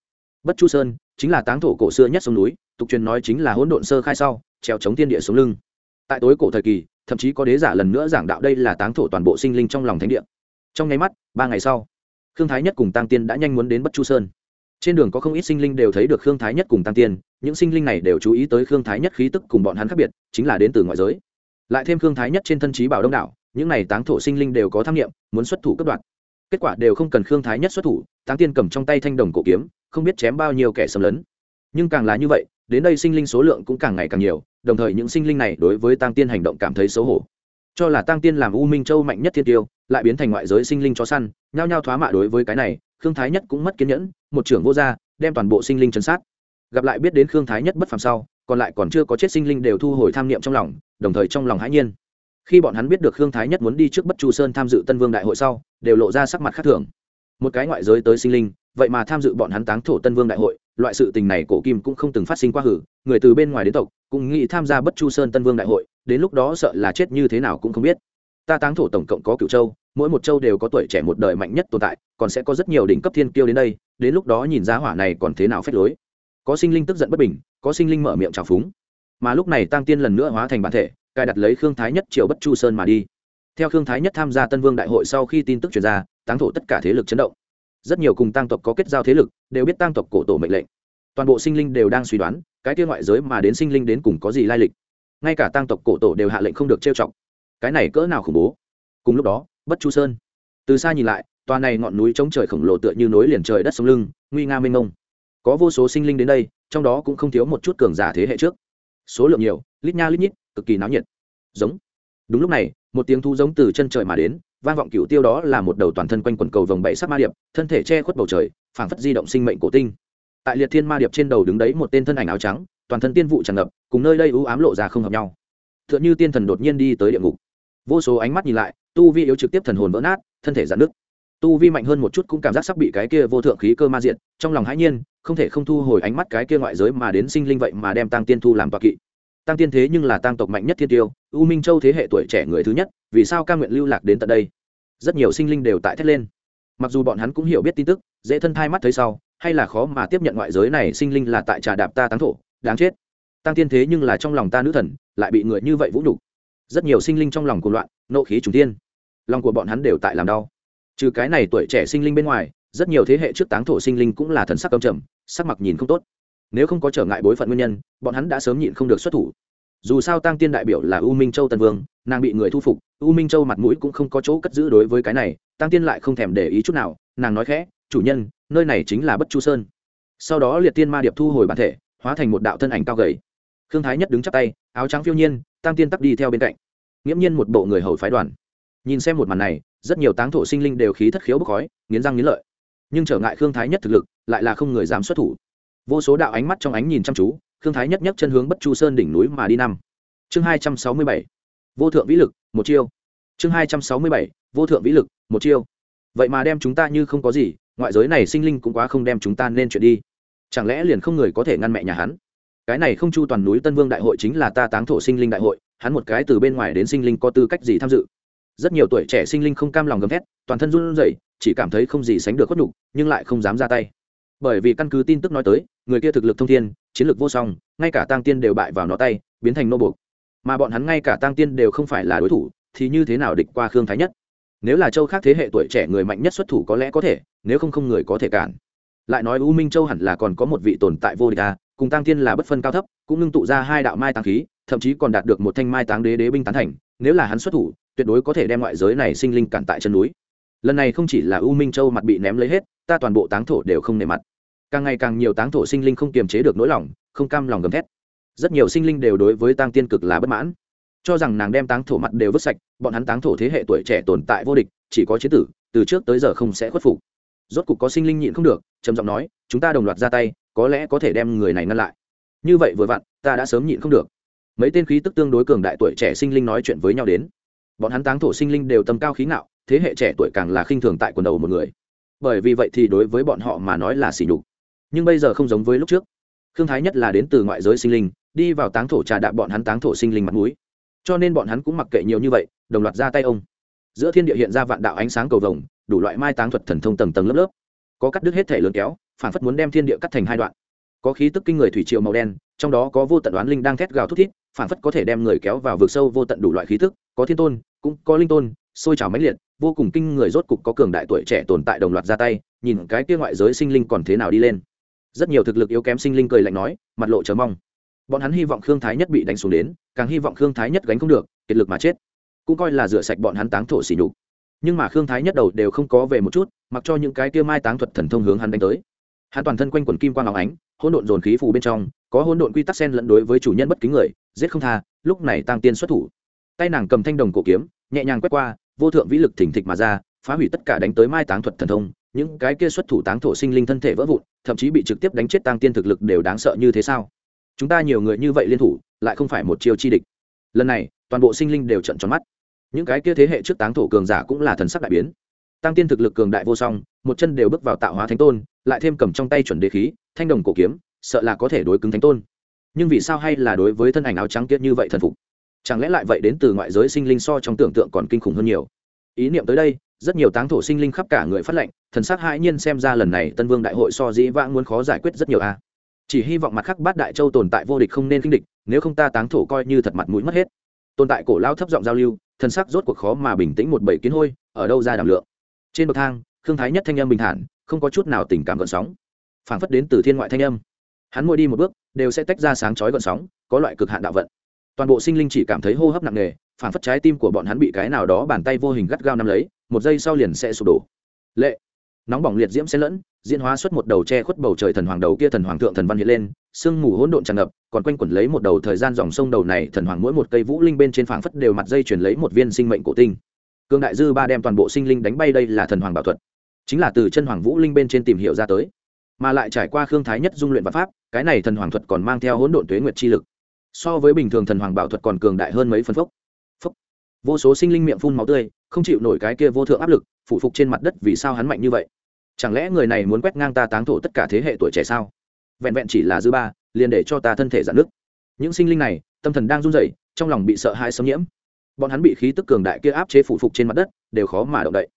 Bất chu sơn chính là táng thổ cổ xưa nhất sông núi tục truyền nói chính là hỗn độn sơ khai sau, treo chống thiên địa xuống lưng. Tại tối cổ thời kỳ, thậm chí có đế giả lần nữa giảng đạo đây là táng thổ toàn bộ sinh linh trong lòng thánh địa. Trong nháy mắt, ba ngày sau, khương thái nhất cùng tăng tiên đã nhanh muốn đến bất chu sơn. Trên đường có không ít sinh linh đều thấy được khương thái nhất cùng tăng tiên, những sinh linh này đều chú ý tới khương thái nhất khí tức cùng bọn hắn khác biệt, chính là đến từ ngoại giới. Lại thêm khương thái nhất trên thân trí bảo đông đảo, những này táng thổ sinh linh đều có tham nghiệm, muốn xuất thủ cấp đoạt. kết quả đều không cần khương thái nhất xuất thủ táng tiên cầm trong tay thanh đồng cổ kiếm, không biết chém bao nhiêu kẻ xâm lấn. Nhưng càng là như vậy đến đây sinh linh số lượng cũng càng ngày càng nhiều, đồng thời những sinh linh này đối với tăng tiên hành động cảm thấy xấu hổ. Cho là tăng tiên làm u minh châu mạnh nhất thiên tiêu, lại biến thành ngoại giới sinh linh chó săn, nhao nhao thoá mạ đối với cái này, khương thái nhất cũng mất kiên nhẫn, một trưởng vô gia, đem toàn bộ sinh linh chấn sát. Gặp lại biết đến khương thái nhất bất phàm sau, còn lại còn chưa có chết sinh linh đều thu hồi tham niệm trong lòng, đồng thời trong lòng hãi nhiên. Khi bọn hắn biết được khương thái nhất muốn đi trước bất chu sơn tham dự tân vương đại hội sau, đều lộ ra sắc mặt khác thường. Một cái ngoại giới tới sinh linh vậy mà tham dự bọn hắn táng thổ tân vương đại hội, loại sự tình này cổ kim cũng không từng phát sinh qua hử. Người từ bên ngoài đến tộc, cũng nghĩ tham gia bất chu sơn tân vương đại hội, đến lúc đó sợ là chết như thế nào cũng không biết. Ta táng thổ tổng cộng có cựu châu, mỗi một châu đều có tuổi trẻ một đời mạnh nhất tồn tại, còn sẽ có rất nhiều đỉnh cấp thiên kiêu đến đây, đến lúc đó nhìn giá hỏa này còn thế nào phép lối. Có sinh linh tức giận bất bình, có sinh linh mở miệng trào phúng. Mà lúc này tăng tiên lần nữa hóa thành bản thể, cài đặt lấy khương thái nhất triều bất chu sơn mà đi. Theo khương thái nhất tham gia tân vương đại hội sau khi tin tức truyền ra, táng thổ tất cả thế lực chấn động rất nhiều cùng tăng tộc có kết giao thế lực, đều biết tăng tộc cổ tổ mệnh lệnh. Toàn bộ sinh linh đều đang suy đoán, cái kia ngoại giới mà đến sinh linh đến cùng có gì lai lịch. Ngay cả tăng tộc cổ tổ đều hạ lệnh không được trêu chọc. Cái này cỡ nào khủng bố? Cùng lúc đó, bất chu sơn. Từ xa nhìn lại, tòa này ngọn núi chống trời khổng lồ tựa như nối liền trời đất sông lưng, nguy nga mênh mông. Có vô số sinh linh đến đây, trong đó cũng không thiếu một chút cường giả thế hệ trước. Số lượng nhiều, lít nha lít nhít, cực kỳ náo nhiệt. Giống. Đúng lúc này, một tiếng thu giống từ chân trời mà đến vang vọng cựu tiêu đó là một đầu toàn thân quanh quần cầu vòng bảy sắc ma điệp, thân thể che khuất bầu trời, phảng phất di động sinh mệnh cổ tinh. Tại liệt thiên ma điệp trên đầu đứng đấy một tên thân ảnh áo trắng, toàn thân tiên vụ tràn ngập, cùng nơi đây ưu ám lộ ra không hợp nhau. T h ư ợ n h ư tiên thần đột nhiên đi tới địa ngục. Vô số ánh mắt nhìn lại, tu vi yếu trực tiếp thần hồn vỡ nát, thân thể giãn nứt. Tu vi mạnh hơn một chút cũng cảm giác sắp bị cái kia vô thượng khí cơ ma diện trong lòng hãi nhiên, không thể không thu hồi ánh mắt cái kia ngoại giới mà đến sinh linh vậy mà đem tăng tiên thu làm toa kỵ. Tăng tiên thế nhưng là tăng tộc mạnh nhất thiên tiêu, u minh châu thế hệ tuổi trẻ người thứ nhất vì sao ca nguyện lưu lạc đến tận đây? Rất nhiều sinh linh đều tại thét lên. Mặc dù bọn hắn cũng hiểu biết tin tức, dễ thân thai mắt thấy sau, hay là khó mà tiếp nhận ngoại giới này sinh linh là tại trà đạp ta táng thổ, đáng chết. Tăng tiên thế nhưng là trong lòng ta nữ thần, lại bị người như vậy vũ nhục. Rất nhiều sinh linh trong lòng cuồng loạn, nộ khí trùng tiên lòng của bọn hắn đều tại làm đau. Trừ cái này tuổi trẻ sinh linh bên ngoài, rất nhiều thế hệ trước táng thổ sinh linh cũng là thần sắc cầm trầm, sắc mặt nhìn không tốt. Nếu không có trở ngại bối phận nguyên nhân, bọn hắn đã sớm nhịn không được xuất thủ. Dù sao tăng tiên đại biểu là u minh châu tân vương, nàng bị người thu phục u minh châu mặt mũi cũng không có chỗ cất giữ đối với cái này tăng tiên lại không thèm để ý chút nào, nàng nói khẽ, chủ nhân, nơi này chính là bất chu sơn. Sau đó liệt tiên ma điệp thu hồi bản thể, hóa thành một đạo thân ảnh cao gầy. Khương thái nhất đứng chắp tay, áo trắng phiêu nhiên tăng tiên tắc đi theo bên cạnh. Nghiễm nhiên một bộ người hầu phái đoàn. Nhìn xem một màn này, rất nhiều táng thổ sinh linh đều khí thất khiếu bốc khói, nghiến răng nghiến lợi. Nhưng trở ngại khương thái nhất thực lực, lại là không người dám xuất thủ. Vô số đạo ánh mắt trong ánh nhìn chăm chú, khương thái nhất nhấc chân hướng bất chu sơn đỉnh núi mà đi năm. Chương hai trăm sáu mươi bảy vô thượng vĩ lực, một chiêu. Chương hai trăm sáu mươi bảy, vô thượng vĩ lực, một chiêu. Vậy mà đem chúng ta như không có gì, ngoại giới này sinh linh cũng quá không đem chúng ta nên chuyện đi. Chẳng lẽ liền không người có thể ngăn mẹ nhà hắn? Cái này không chu toàn núi tân vương đại hội chính là ta táng thổ sinh linh đại hội, hắn một cái từ bên ngoài đến sinh linh có tư cách gì tham dự? Rất nhiều tuổi trẻ sinh linh không cam lòng gầm thét, toàn thân run rẩy, chỉ cảm thấy không gì sánh được khuất nhục, nhưng lại không dám ra tay. Bởi vì căn cứ tin tức nói tới, người kia thực lực thông thiên, chiến lược vô song, ngay cả tăng tiên đều bại vào nó tay, biến thành nô buộc mà bọn hắn ngay cả tăng tiên đều không phải là đối thủ thì như thế nào địch qua khương thái nhất? Nếu là châu khác thế hệ tuổi trẻ người mạnh nhất xuất thủ có lẽ có thể nếu không không người có thể cản. Lại nói u minh châu hẳn là còn có một vị tồn tại vô địch à, cùng tăng tiên là bất phân cao thấp cũng ngưng tụ ra hai đạo mai táng khí thậm chí còn đạt được một thanh mai táng đế đế binh tán thành nếu là hắn xuất thủ tuyệt đối có thể đem ngoại giới này sinh linh cản tại chân núi. Lần này không chỉ là u minh châu mặt bị ném lấy hết ta toàn bộ táng thổ đều không nề mặt. Càng ngày càng nhiều táng thổ sinh linh không kiềm chế được nỗi lòng không cam lòng gầm thét rất nhiều sinh linh đều đối với tăng tiên cực là bất mãn. Cho rằng nàng đem táng thổ mặt đều vứt sạch, bọn hắn táng thổ thế hệ tuổi trẻ tồn tại vô địch, chỉ có chế tử, từ trước tới giờ không sẽ khuất phục. Rốt cục có sinh linh nhịn không được, trầm giọng nói, chúng ta đồng loạt ra tay, có lẽ có thể đem người này ngăn lại. Như vậy vừa vặn, ta đã sớm nhịn không được. Mấy tên khí tức tương đối cường đại tuổi trẻ sinh linh nói chuyện với nhau đến. Bọn hắn táng thổ sinh linh đều tầm cao khí ngạo, thế hệ trẻ tuổi càng là khinh thường tại quần đầu một người. Bởi vì vậy thì đối với bọn họ mà nói là sỉ nhục. Nhưng bây giờ không giống với lúc trước. Thương thái nhất là đến từ ngoại giới sinh linh đi vào táng thổ trà đạp bọn hắn táng thổ sinh linh mặt mũi. Cho nên bọn hắn cũng mặc kệ nhiều như vậy, đồng loạt ra tay ông. Giữa thiên địa hiện ra vạn đạo ánh sáng cầu vồng, đủ loại mai táng thuật thần thông tầng tầng lớp lớp. Có cắt đứt hết thể lớn kéo, phản phất muốn đem thiên địa cắt thành hai đoạn. Có khí tức kinh người thủy triều màu đen, trong đó có vô tận đoán linh đang thét gào thút thít, phản phất có thể đem người kéo vào vực sâu vô tận đủ loại khí tức, có thiên tôn, cũng có linh tôn, sôi trào mãnh liệt, vô cùng kinh người rốt cục có cường đại tuổi trẻ tồn tại đồng loạt ra tay, nhìn cái kia ngoại giới sinh linh còn thế nào đi lên. Rất nhiều thực lực yếu kém sinh linh cười lạnh nói, mặt lộ chờ mong bọn hắn hy vọng khương thái nhất bị đánh xuống đến, càng hy vọng khương thái nhất gánh không được, kiệt lực mà chết. Cũng coi là rửa sạch bọn hắn táng thổ xỉ nhục. Nhưng mà khương thái nhất đầu đều không có về một chút, mặc cho những cái tiêu mai táng thuật thần thông hướng hắn đánh tới. Hắn toàn thân quanh quần kim quang áo ánh, hỗn độn dồn khí phù bên trong, có hỗn độn quy tắc sen lẫn đối với chủ nhân bất kính người, giết không tha, lúc này tăng tiên xuất thủ. Tay nàng cầm thanh đồng cổ kiếm, nhẹ nhàng quét qua, vô thượng vĩ lực thỉnh thịch mà ra, phá hủy tất cả đánh tới mai táng thuật thần thông, những cái kia xuất thủ táng thổ sinh linh thân thể vỡ vụn, thậm chí bị trực tiếp đánh chết tăng tiên thực lực đều đáng sợ như thế sao? Chúng ta nhiều người như vậy liên thủ, lại không phải một chiêu chi địch. Lần này, toàn bộ sinh linh đều trận tròn mắt. Những cái kia thế hệ trước táng thổ cường giả cũng là thần sắc đại biến. Tăng tiên thực lực cường đại vô song, một chân đều bước vào tạo hóa thánh tôn, lại thêm cầm trong tay chuẩn đề khí, thanh đồng cổ kiếm, sợ là có thể đối cứng thánh tôn. Nhưng vì sao hay là đối với thân ảnh áo trắng kiết như vậy thần phục? Chẳng lẽ lại vậy đến từ ngoại giới sinh linh so trong tưởng tượng còn kinh khủng hơn nhiều? Ý niệm tới đây, rất nhiều táng thổ sinh linh khắp cả người phát lệnh, thần sắc hãi nhiên xem ra lần này tân vương đại hội so dĩ vãng muốn khó giải quyết rất nhiều a chỉ hy vọng mặt khác bát đại châu tồn tại vô địch không nên kinh địch, nếu không ta táng thổ coi như thật mặt mũi mất hết. Tồn tại cổ lao thấp giọng giao lưu thần sắc rốt cuộc khó mà bình tĩnh một bảy kiến hôi, ở đâu ra đảm lượng. Trên bậc thang thương thái nhất thanh âm bình thản, không có chút nào tình cảm gợn sóng. Phảng phất đến từ thiên ngoại thanh âm. Hắn mỗi đi một bước, đều sẽ tách ra sáng chói gợn sóng, có loại cực hạn đạo vận. Toàn bộ sinh linh chỉ cảm thấy hô hấp nặng nề, phảng phất trái tim của bọn hắn bị cái nào đó bàn tay vô hình gắt gao nắm lấy, một giây sau liền sẽ sụp đổ. Lệ. Nóng bỏng liệt diễm xen lẫn diễn hóa xuất một đầu che khuất bầu trời thần hoàng đầu kia thần hoàng thượng thần văn hiện lên, sương mù hỗn độn tràn ngập, còn quanh quẩn lấy một đầu thời gian dòng sông đầu này thần hoàng mỗi một cây vũ linh bên trên phảng phất đều mặt dây chuyển lấy một viên sinh mệnh cổ tinh. Cương đại dư ba đem toàn bộ sinh linh đánh bay đây là thần hoàng bảo thuật, chính là từ chân hoàng vũ linh bên trên tìm hiểu ra tới, mà lại trải qua khương thái nhất dung luyện và pháp, cái này thần hoàng thuật còn mang theo hỗn độn tuế nguyệt chi lực. So với bình thường thần hoàng bảo thuật còn cường đại hơn mấy phân phốc. Phốc. Vô số sinh linh miệng phun máu tươi, không chịu nổi cái kia vô thượng áp lực phụ phục trên mặt đất vì sao hắn mạnh như vậy? Chẳng lẽ người này muốn quét ngang ta táng thổ tất cả thế hệ tuổi trẻ sao? Vẹn vẹn chỉ là dư ba, liền để cho ta thân thể giãn nước những sinh linh này, tâm thần đang run rẩy, trong lòng bị sợ hãi xâm nhiễm. Bọn hắn bị khí tức cường đại kia áp chế phụ phục trên mặt đất, đều khó mà động đậy.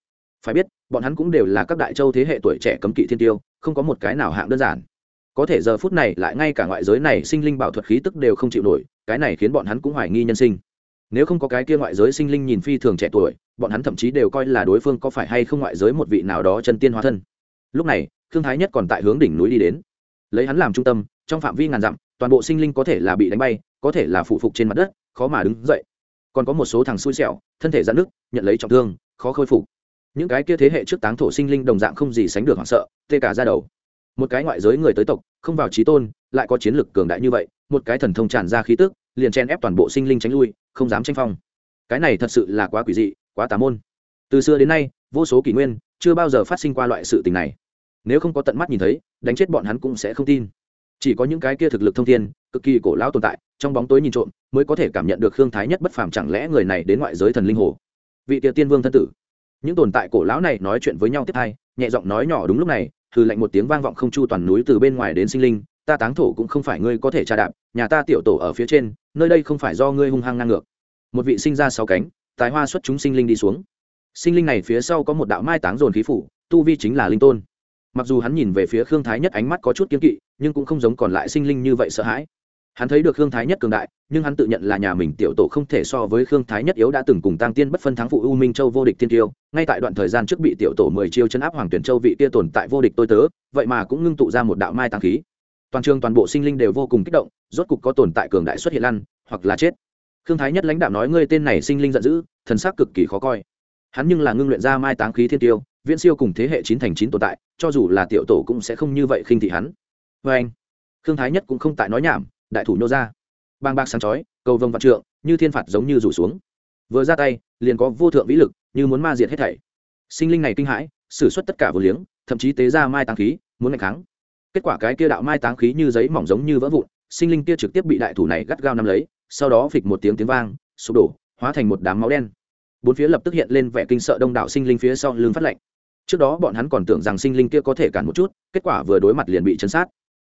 Phải biết, bọn hắn cũng đều là các đại châu thế hệ tuổi trẻ cấm kỵ thiên tiêu, không có một cái nào hạng đơn giản. Có thể giờ phút này lại ngay cả ngoại giới này sinh linh bảo thuật khí tức đều không chịu nổi, cái này khiến bọn hắn cũng hoài nghi nhân sinh. Nếu không có cái kia ngoại giới sinh linh nhìn phi thường trẻ tuổi, bọn hắn thậm chí đều coi là đối phương có phải hay không ngoại giới một vị nào đó chân tiên hóa thân lúc này thương thái nhất còn tại hướng đỉnh núi đi đến. Lấy hắn làm trung tâm, trong phạm vi ngàn dặm, toàn bộ sinh linh có thể là bị đánh bay, có thể là phụ phục trên mặt đất, khó mà đứng dậy. Còn có một số thằng xui xẻo, thân thể giãn nước nhận lấy trọng thương, khó khôi phục. Những cái kia thế hệ trước táng thổ sinh linh đồng dạng không gì sánh được hoảng sợ, tê cả ra đầu. Một cái ngoại giới người tới tộc, không vào trí tôn, lại có chiến lực cường đại như vậy, một cái thần thông tràn ra khí tức, liền chen ép toàn bộ sinh linh tránh lui, không dám tranh phong. Cái này thật sự là quá quỷ dị, quá tà môn. Từ xưa đến nay, vô số kỷ nguyên chưa bao giờ phát sinh qua loại sự tình này. Nếu không có tận mắt nhìn thấy, đánh chết bọn hắn cũng sẽ không tin. Chỉ có những cái kia thực lực thông thiên, cực kỳ cổ lão tồn tại, trong bóng tối nhìn trộm, mới có thể cảm nhận được khương thái nhất bất phàm chẳng lẽ người này đến ngoại giới thần linh hồ. Vị tiệ tiên vương thân tử. Những tồn tại cổ lão này nói chuyện với nhau tiếp hai, nhẹ giọng nói nhỏ đúng lúc này thử lạnh một tiếng vang vọng không chu toàn núi từ bên ngoài đến sinh linh, ta táng thổ cũng không phải ngươi có thể tra đạp, nhà ta tiểu tổ ở phía trên, nơi đây không phải do ngươi hung hăng ngang ngược. Một vị sinh ra sáu cánh, tài hoa xuất chúng sinh linh đi xuống sinh linh này phía sau có một đạo mai táng dồn khí phủ, tu vi chính là linh tôn. Mặc dù hắn nhìn về phía khương thái nhất ánh mắt có chút kiếm kỵ, nhưng cũng không giống còn lại sinh linh như vậy sợ hãi. Hắn thấy được khương thái nhất cường đại, nhưng hắn tự nhận là nhà mình tiểu tổ không thể so với khương thái nhất yếu đã từng cùng tăng tiên bất phân thắng phụ u minh châu vô địch tiên tiêu, ngay tại đoạn thời gian trước bị tiểu tổ mười chiêu chân áp hoàng tuyển châu vị kia tồn tại vô địch tôi tớ, vậy mà cũng ngưng tụ ra một đạo mai tăng khí. Toàn trường toàn bộ sinh linh đều vô cùng kích động, rốt cục có tồn tại cường đại xuất hiện lăn, hoặc là chết. Khương thái nhất lãnh đạo nói, ngươi tên này sinh linh giận dữ, thần sắc cực kỳ khó coi hắn nhưng là ngưng luyện ra mai táng khí thiên tiêu, viễn siêu cùng thế hệ chín thành chín tồn tại, cho dù là tiểu tổ cũng sẽ không như vậy khinh thị hắn. Vê anh, khương thái nhất cũng không tại nói nhảm, đại thủ nhô ra. Bang bạc sáng chói, cầu vồng vạn trượng, như thiên phạt giống như rủ xuống. Vừa ra tay, liền có vô thượng vĩ lực, như muốn ma diệt hết thảy. Sinh linh này kinh hãi xử suất tất cả vừa liếng, thậm chí tế ra mai táng khí, muốn ngày kháng. Kết quả cái kia đạo mai táng khí như giấy mỏng giống như vỡ vụn, sinh linh kia trực tiếp bị đại thủ này gắt gao nắm lấy, sau đó phịch một tiếng tiếng vang, sụp đổ, hóa thành một đám máu đen bốn phía lập tức hiện lên vẻ kinh sợ đông đảo sinh linh phía sau lưng phát lệnh. Trước đó bọn hắn còn tưởng rằng sinh linh kia có thể cản một chút, kết quả vừa đối mặt liền bị chấn sát.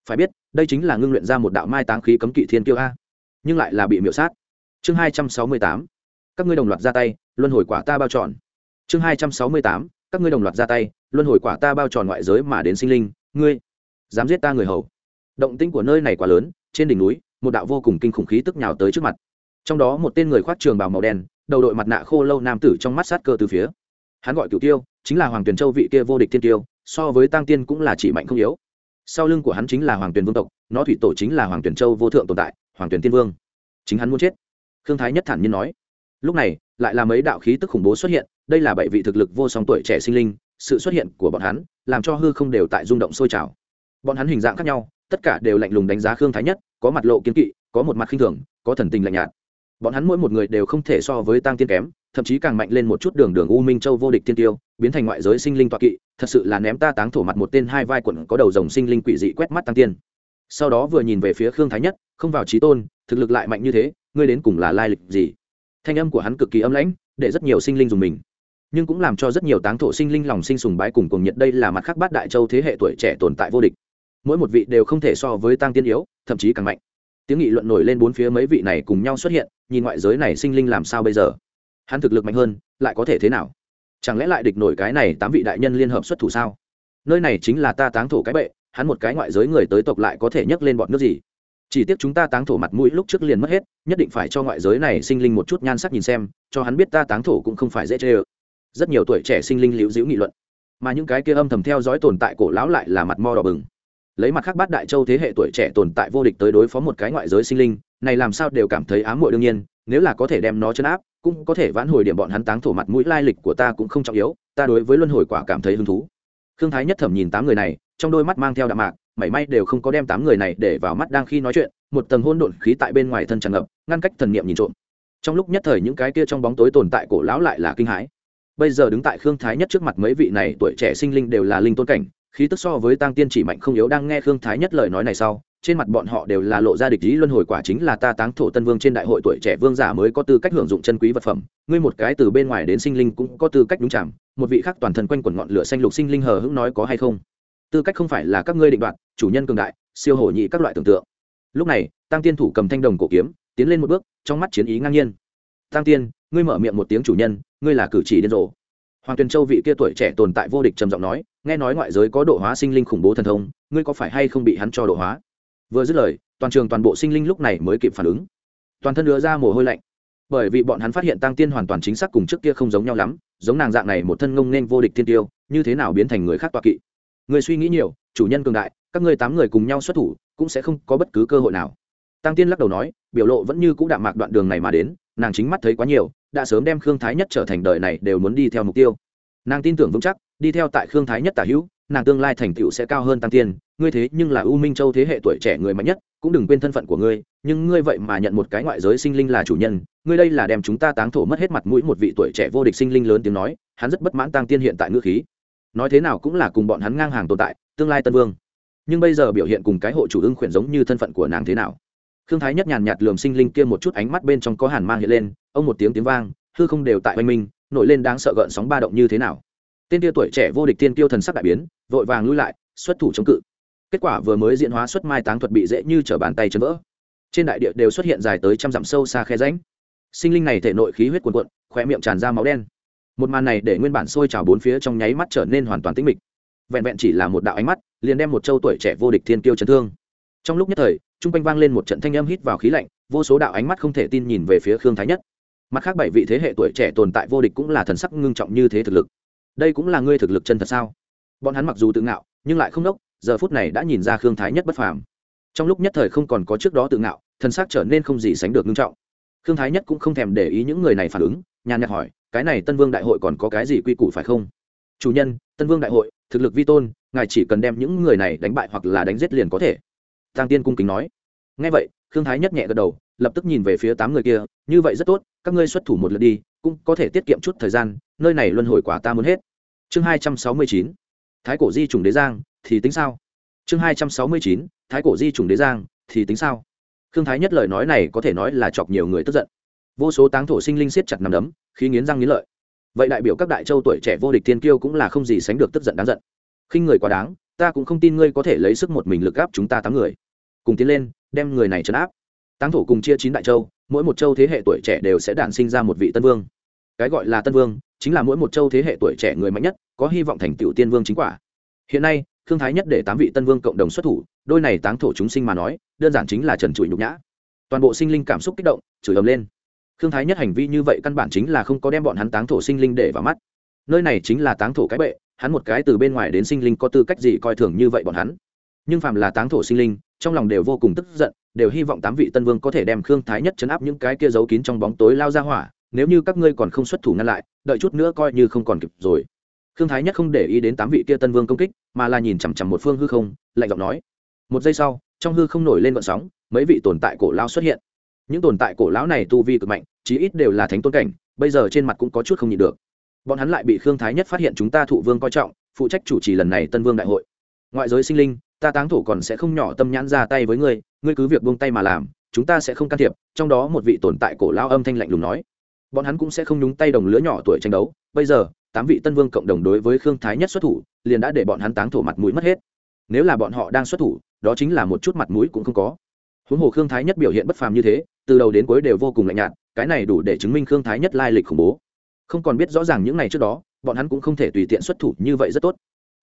Phải biết, đây chính là ngưng luyện ra một đạo mai táng khí cấm kỵ thiên kiêu a. Nhưng lại là bị miễu sát. Chương hai trăm sáu mươi tám, các ngươi đồng loạt ra tay, luân hồi quả ta bao tròn chương hai trăm sáu mươi tám, các ngươi đồng loạt ra tay, luân hồi quả ta bao tròn ngoại giới mà đến sinh linh, ngươi dám giết ta người hầu. Động tĩnh của nơi này quá lớn, trên đỉnh núi, một đạo vô cùng kinh khủng khí tức nhào tới trước mặt. Trong đó một tên người khoác trường bào màu đen đầu đội mặt nạ khô lâu nam tử trong mắt sát cơ từ phía. Hắn gọi cửu tiêu, chính là hoàng tuyền châu vị kia vô địch tiên tiêu, so với tăng tiên cũng là chỉ mạnh không yếu. Sau lưng của hắn chính là hoàng tuyền vương tộc, nó thủy tổ chính là hoàng tuyền châu vô thượng tồn tại, hoàng tuyền tiên vương. Chính hắn muốn chết. Khương thái nhất thản nhiên nói. Lúc này, lại là mấy đạo khí tức khủng bố xuất hiện, đây là bảy vị thực lực vô song tuổi trẻ sinh linh, sự xuất hiện của bọn hắn, làm cho hư không đều tại rung động sôi trào. Bọn hắn hình dạng khác nhau, tất cả đều lạnh lùng đánh giá khương thái nhất, có mặt lộ kiến kỵ, có một mặt khinh thường, có thần tình lạnh nhạt bọn hắn mỗi một người đều không thể so với tăng tiên kém, thậm chí càng mạnh lên một chút đường đường u minh châu vô địch tiên tiêu, biến thành ngoại giới sinh linh toạ kỵ, thật sự là ném ta táng thổ mặt một tên hai vai quận có đầu rồng sinh linh quỷ dị quét mắt tăng tiên. Sau đó vừa nhìn về phía khương thái nhất, không vào trí tôn, thực lực lại mạnh như thế, ngươi đến cùng là lai lịch gì? Thanh âm của hắn cực kỳ âm lãnh, để rất nhiều sinh linh dùng mình. Nhưng cũng làm cho rất nhiều táng thổ sinh linh lòng sinh sùng bái cùng cùng nhiệt đây là mặt khác bát đại châu thế hệ tuổi trẻ tồn tại vô địch. Mỗi một vị đều không thể so với tăng tiên yếu, thậm chí càng mạnh. Tiếng nghị luận nổi lên bốn phía mấy vị này cùng nhau xuất hiện nhìn ngoại giới này sinh linh làm sao bây giờ? Hắn thực lực mạnh hơn, lại có thể thế nào? Chẳng lẽ lại địch nổi cái này tám vị đại nhân liên hợp xuất thủ sao? Nơi này chính là ta táng thổ cái bệ, hắn một cái ngoại giới người tới tộc lại có thể nhấc lên bọn nước gì? Chỉ tiếc chúng ta táng thổ mặt mũi lúc trước liền mất hết, nhất định phải cho ngoại giới này sinh linh một chút nhan sắc nhìn xem, cho hắn biết ta táng thổ cũng không phải dễ chê ơ. Rất nhiều tuổi trẻ sinh linh liễu dĩu nghị luận, mà những cái kia âm thầm theo dõi tồn tại cổ lão lại là mặt mo đỏ bừng. Lấy mặt khác bát đại châu thế hệ tuổi trẻ tồn tại vô địch tới đối phó một cái ngoại giới sinh linh này làm sao đều cảm thấy ám muội đương nhiên, nếu là có thể đem nó chấn áp, cũng có thể vãn hồi điểm bọn hắn táng thổ mặt mũi lai lịch của ta cũng không trọng yếu, ta đối với luân hồi quả cảm thấy hứng thú. Khương thái nhất thẩm nhìn tám người này, trong đôi mắt mang theo đạm mạc, mảy may đều không có đem tám người này để vào mắt đang khi nói chuyện, một tầng hôn độn khí tại bên ngoài thân tràn ngập, ngăn cách thần niệm nhìn trộm. Trong lúc nhất thời những cái kia trong bóng tối tồn tại cổ lão lại là kinh hãi. Bây giờ đứng tại khương thái nhất trước mặt mấy vị này tuổi trẻ sinh linh đều là linh tôn cảnh, khí tức so với tăng tiên chỉ mạnh không yếu, đang nghe khương thái nhất lời nói này sau trên mặt bọn họ đều là lộ ra địch ý luân hồi quả chính là ta táng thổ tân vương trên đại hội tuổi trẻ vương giả mới có tư cách hưởng dụng chân quý vật phẩm. Ngươi một cái từ bên ngoài đến sinh linh cũng có tư cách đúng chạm. Một vị khác toàn thân quanh quẩn ngọn lửa xanh lục sinh linh hờ hững nói có hay không? Tư cách không phải là các ngươi định đoạt, chủ nhân cường đại, siêu hổ nhị các loại tưởng tượng. Lúc này tăng tiên thủ cầm thanh đồng cổ kiếm, tiến lên một bước, trong mắt chiến ý ngang nhiên. Tăng tiên, ngươi mở miệng một tiếng chủ nhân, ngươi là cử chỉ điên rồ. Hoàng tuyền châu vị kia tuổi trẻ tồn tại vô địch trầm giọng nói, nghe nói ngoại giới có độ hóa sinh linh khủng bố thần thông, ngươi có phải hay không bị hắn cho độ hóa? Vừa dứt lời, toàn trường toàn bộ sinh linh lúc này mới kịp phản ứng. Toàn thân đưa ra mồ hôi lạnh. Bởi vì bọn hắn phát hiện tăng tiên hoàn toàn chính xác cùng trước kia không giống nhau lắm, giống nàng dạng này một thân ngông nên vô địch tiên tiêu, như thế nào biến thành người khác tọa kỵ? Người suy nghĩ nhiều, chủ nhân cường đại, các ngươi tám người cùng nhau xuất thủ, cũng sẽ không có bất cứ cơ hội nào. Tăng tiên lắc đầu nói, biểu lộ vẫn như c ũ đạm mạc đoạn đường này mà đến, nàng chính mắt thấy quá nhiều, đã sớm đem khương thái nhất trở thành đời này đều muốn đi theo mục tiêu. Nàng tin tưởng vững chắc, đi theo tại khương thái nhất tả hữu nàng tương lai thành tựu sẽ cao hơn tăng tiên, ngươi thế nhưng là u minh châu thế hệ tuổi trẻ người mạnh nhất, cũng đừng quên thân phận của ngươi, nhưng ngươi vậy mà nhận một cái ngoại giới sinh linh là chủ nhân, ngươi đây là đem chúng ta táng thổ mất hết mặt mũi một vị tuổi trẻ vô địch sinh linh lớn tiếng nói, hắn rất bất mãn tăng tiên hiện tại ngữ khí. Nói thế nào cũng là cùng bọn hắn ngang hàng tồn tại, tương lai tân vương. Nhưng bây giờ biểu hiện cùng cái hộ chủ ưng khuyển giống như thân phận của nàng thế nào? Khương thái nhất nhàn nhạt lườm sinh linh kia một chút ánh mắt bên trong có hàn mang hiện lên, ông một tiếng tiếng vang, hư không đều tại oanh minh, nổi lên đáng sợ gợn sóng ba động như thế nào? Tên tia tuổi trẻ vô địch tiên tiêu thần sắc đại biến, vội vàng lui lại, xuất thủ chống cự. Kết quả vừa mới diễn hóa xuất mai táng thuật bị dễ như t r ở bàn tay chấn vỡ. Trên đại địa đều xuất hiện dài tới trăm dặm sâu xa khe ránh sinh linh này thể nội khí huyết cuồn cuộn khỏe miệng tràn ra máu đen. Một màn này để nguyên bản sôi trào bốn phía trong nháy mắt trở nên hoàn toàn tĩnh mịch. Vẹn vẹn chỉ là một đạo ánh mắt, liền đem một châu tuổi trẻ vô địch thiên kiêu chấn thương. Trong lúc nhất thời t r u n g quanh vang lên một trận thanh âm hít vào khí lạnh, vô số đạo ánh mắt không thể tin nhìn về phía khương thái nhất. Mặt khác bảy vị thế hệ tuổi trẻ tồn tại vô địch cũng là thần sắc ngưng trọng như thế thực lực đây cũng là ngươi thực lực chân thật sao? Bọn hắn mặc dù tự ngạo, nhưng lại không đốc, giờ phút này đã nhìn ra khương thái nhất bất phàm. Trong lúc nhất thời không còn có trước đó tự ngạo thân xác trở nên không gì sánh được ngưng trọng. Khương thái nhất cũng không thèm để ý những người này phản ứng, nhàn nhạt hỏi, cái này tân vương đại hội còn có cái gì quy củ phải không? Chủ nhân, tân vương đại hội, thực lực vi tôn, ngài chỉ cần đem những người này đánh bại hoặc là đánh giết liền có thể. Tăng tiên cung kính nói. Ngay vậy, khương thái nhất nhẹ gật đầu lập tức nhìn về phía tám người kia, như vậy rất tốt, các ngươi xuất thủ một lượt đi, cũng có thể tiết kiệm chút thời gian, nơi này luân hồi quả ta muốn hết. Chương hai trăm sáu mươi chín, thái cổ di trùng đế giang, thì tính sao? Chương hai trăm sáu mươi chín, thái cổ di trùng đế giang, thì tính sao? Khương thái nhất lời nói này có thể nói là chọc nhiều người tức giận. Vô số táng thổ sinh linh siết chặt nằm đấm khi nghiến răng nghiến lợi. Vậy đại biểu các đại châu tuổi trẻ vô địch tiên kiêu cũng là không gì sánh được tức giận đáng giận. Khinh người quá đáng, ta cũng không tin ngươi có thể lấy sức một mình lực áp chúng ta tám người. Cùng tiến lên, đem người này trấn áp táng thổ cùng chia chín đại châu, mỗi một châu thế hệ tuổi trẻ đều sẽ đản sinh ra một vị tân vương. Cái gọi là tân vương, chính là mỗi một châu thế hệ tuổi trẻ người mạnh nhất, có hy vọng thành tựu tiên vương chính quả. Hiện nay thương thái nhất để tám vị tân vương cộng đồng xuất thủ, đôi này táng thổ chúng sinh mà nói, đơn giản chính là trần trụi nhục nhã. Toàn bộ sinh linh cảm xúc kích động, chửi ầm lên. Khương thái nhất hành vi như vậy căn bản chính là không có đem bọn hắn táng thổ sinh linh để vào mắt. Nơi này chính là táng thổ cái bệ, hắn một cái từ bên ngoài đến sinh linh có tư cách gì coi thường như vậy bọn hắn. Nhưng phàm là táng thổ sinh linh trong lòng đều vô cùng tức giận, đều hy vọng tám vị tân vương có thể đem khương thái nhất chấn áp những cái kia giấu kín trong bóng tối lao ra hỏa, nếu như các ngươi còn không xuất thủ ngăn lại, đợi chút nữa coi như không còn kịp rồi. Khương thái nhất không để ý đến tám vị kia tân vương công kích, mà là nhìn chằm chằm một phương hư không, lạnh giọng nói. Một giây sau, trong hư không nổi lên vận sóng, mấy vị tồn tại cổ lao xuất hiện. Những tồn tại cổ lão này tu vi cực mạnh, chí ít đều là thánh tôn cảnh, bây giờ trên mặt cũng có chút không nhịn được. Bọn hắn lại bị khương thái nhất phát hiện chúng ta thụ vương coi trọng, phụ trách chủ trì lần này tân vương đại hội. Ngoại giới sinh linh ta táng thủ còn sẽ không nhỏ tâm nhãn ra tay với ngươi ngươi cứ việc buông tay mà làm, chúng ta sẽ không can thiệp. Trong đó một vị tồn tại cổ lao âm thanh lạnh lùng nói. Bọn hắn cũng sẽ không nhúng tay đồng lứa nhỏ tuổi tranh đấu, bây giờ, tám vị tân vương cộng đồng đối với khương thái nhất xuất thủ, liền đã để bọn hắn táng thổ mặt mũi mất hết. Nếu là bọn họ đang xuất thủ, đó chính là một chút mặt mũi cũng không có. Huống hồ khương thái nhất biểu hiện bất phàm như thế, từ đầu đến cuối đều vô cùng lạnh nhạt, cái này đủ để chứng minh khương thái nhất lai lịch khủng bố. Không còn biết rõ ràng những ngày trước đó, bọn hắn cũng không thể tùy tiện xuất thủ như vậy rất tốt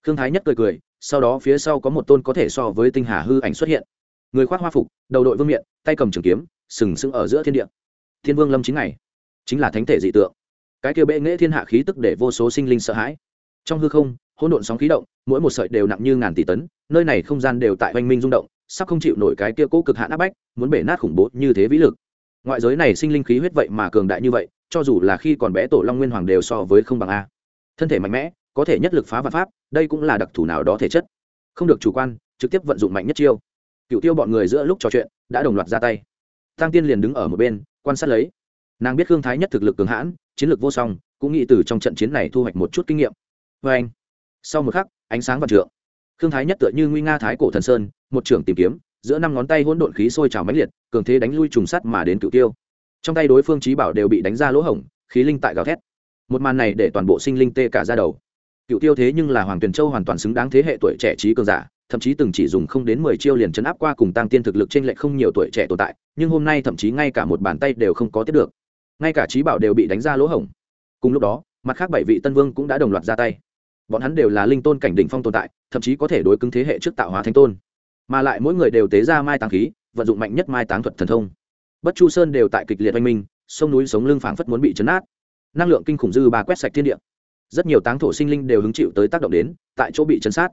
khương thái nhất cười cười, sau đó phía sau có một tôn có thể so với tinh hà hư ảnh xuất hiện. Người khoác hoa phục, đầu đội vương miện, tay cầm trường kiếm, sừng sững ở giữa thiên địa. Thiên vương lâm chính ngày, chính là thánh thể dị tượng. Cái kia bệ nghệ thiên hạ khí tức để vô số sinh linh sợ hãi. Trong hư không, hỗn độn sóng khí động, mỗi một sợi đều nặng như ngàn tỷ tấn, nơi này không gian đều tại oanh minh rung động, sắp không chịu nổi cái kia cố cực hạn áp bách, muốn bể nát khủng bố như thế vĩ lực. Ngoại giới này sinh linh khí huyết vậy mà cường đại như vậy, cho dù là khi còn bé tổ long nguyên hoàng đều so với không bằng a. Thân thể mạnh mẽ có thể nhất lực phá vật pháp, đây cũng là đặc thù nào đó thể chất. Không được chủ quan, trực tiếp vận dụng mạnh nhất chiêu. Cựu tiêu bọn người giữa lúc trò chuyện, đã đồng loạt ra tay. Tăng tiên liền đứng ở một bên, quan sát lấy. Nàng biết khương thái nhất thực lực cường hãn, chiến lược vô song, cũng nghĩ từ trong trận chiến này thu hoạch một chút kinh nghiệm. Vê anh, sau một khắc, ánh sáng và trượng. Khương thái nhất tựa như nguy nga thái cổ thần sơn, một trưởng tìm kiếm, giữa năm ngón tay hỗn độn khí sôi trào mãnh liệt, cường thế đánh lui trùng sắt mà đến cựu tiêu. Trong tay đối phương trí bảo đều bị đánh ra lỗ hổng, khí linh tại gào thét. Một màn này để toàn bộ sinh linh tê cả ra đầu cựu tiêu thế nhưng là hoàng tuyền châu hoàn toàn xứng đáng thế hệ tuổi trẻ trí cường giả, thậm chí từng chỉ dùng không đến mười chiêu liền chấn áp qua cùng tăng tiên thực lực trên lệch không nhiều tuổi trẻ tồn tại, nhưng hôm nay thậm chí ngay cả một bàn tay đều không có tiếp được. Ngay cả trí bảo đều bị đánh ra lỗ hổng. Cùng lúc đó, mặt khác bảy vị tân vương cũng đã đồng loạt ra tay. Bọn hắn đều là linh tôn cảnh đỉnh phong tồn tại, thậm chí có thể đối cứng thế hệ trước tạo hóa thánh tôn. Mà lại mỗi người đều tế ra mai táng khí, vận dụng mạnh nhất mai táng thuật thần thông. Bất chu sơn đều tại kịch liệt oanh minh, sông núi sống lưng phảng phất muốn bị chấn át năng lượng kinh khủng dư ba quét sạch thiên địa rất nhiều táng thổ sinh linh đều hứng chịu tới tác động đến, tại chỗ bị chấn sát.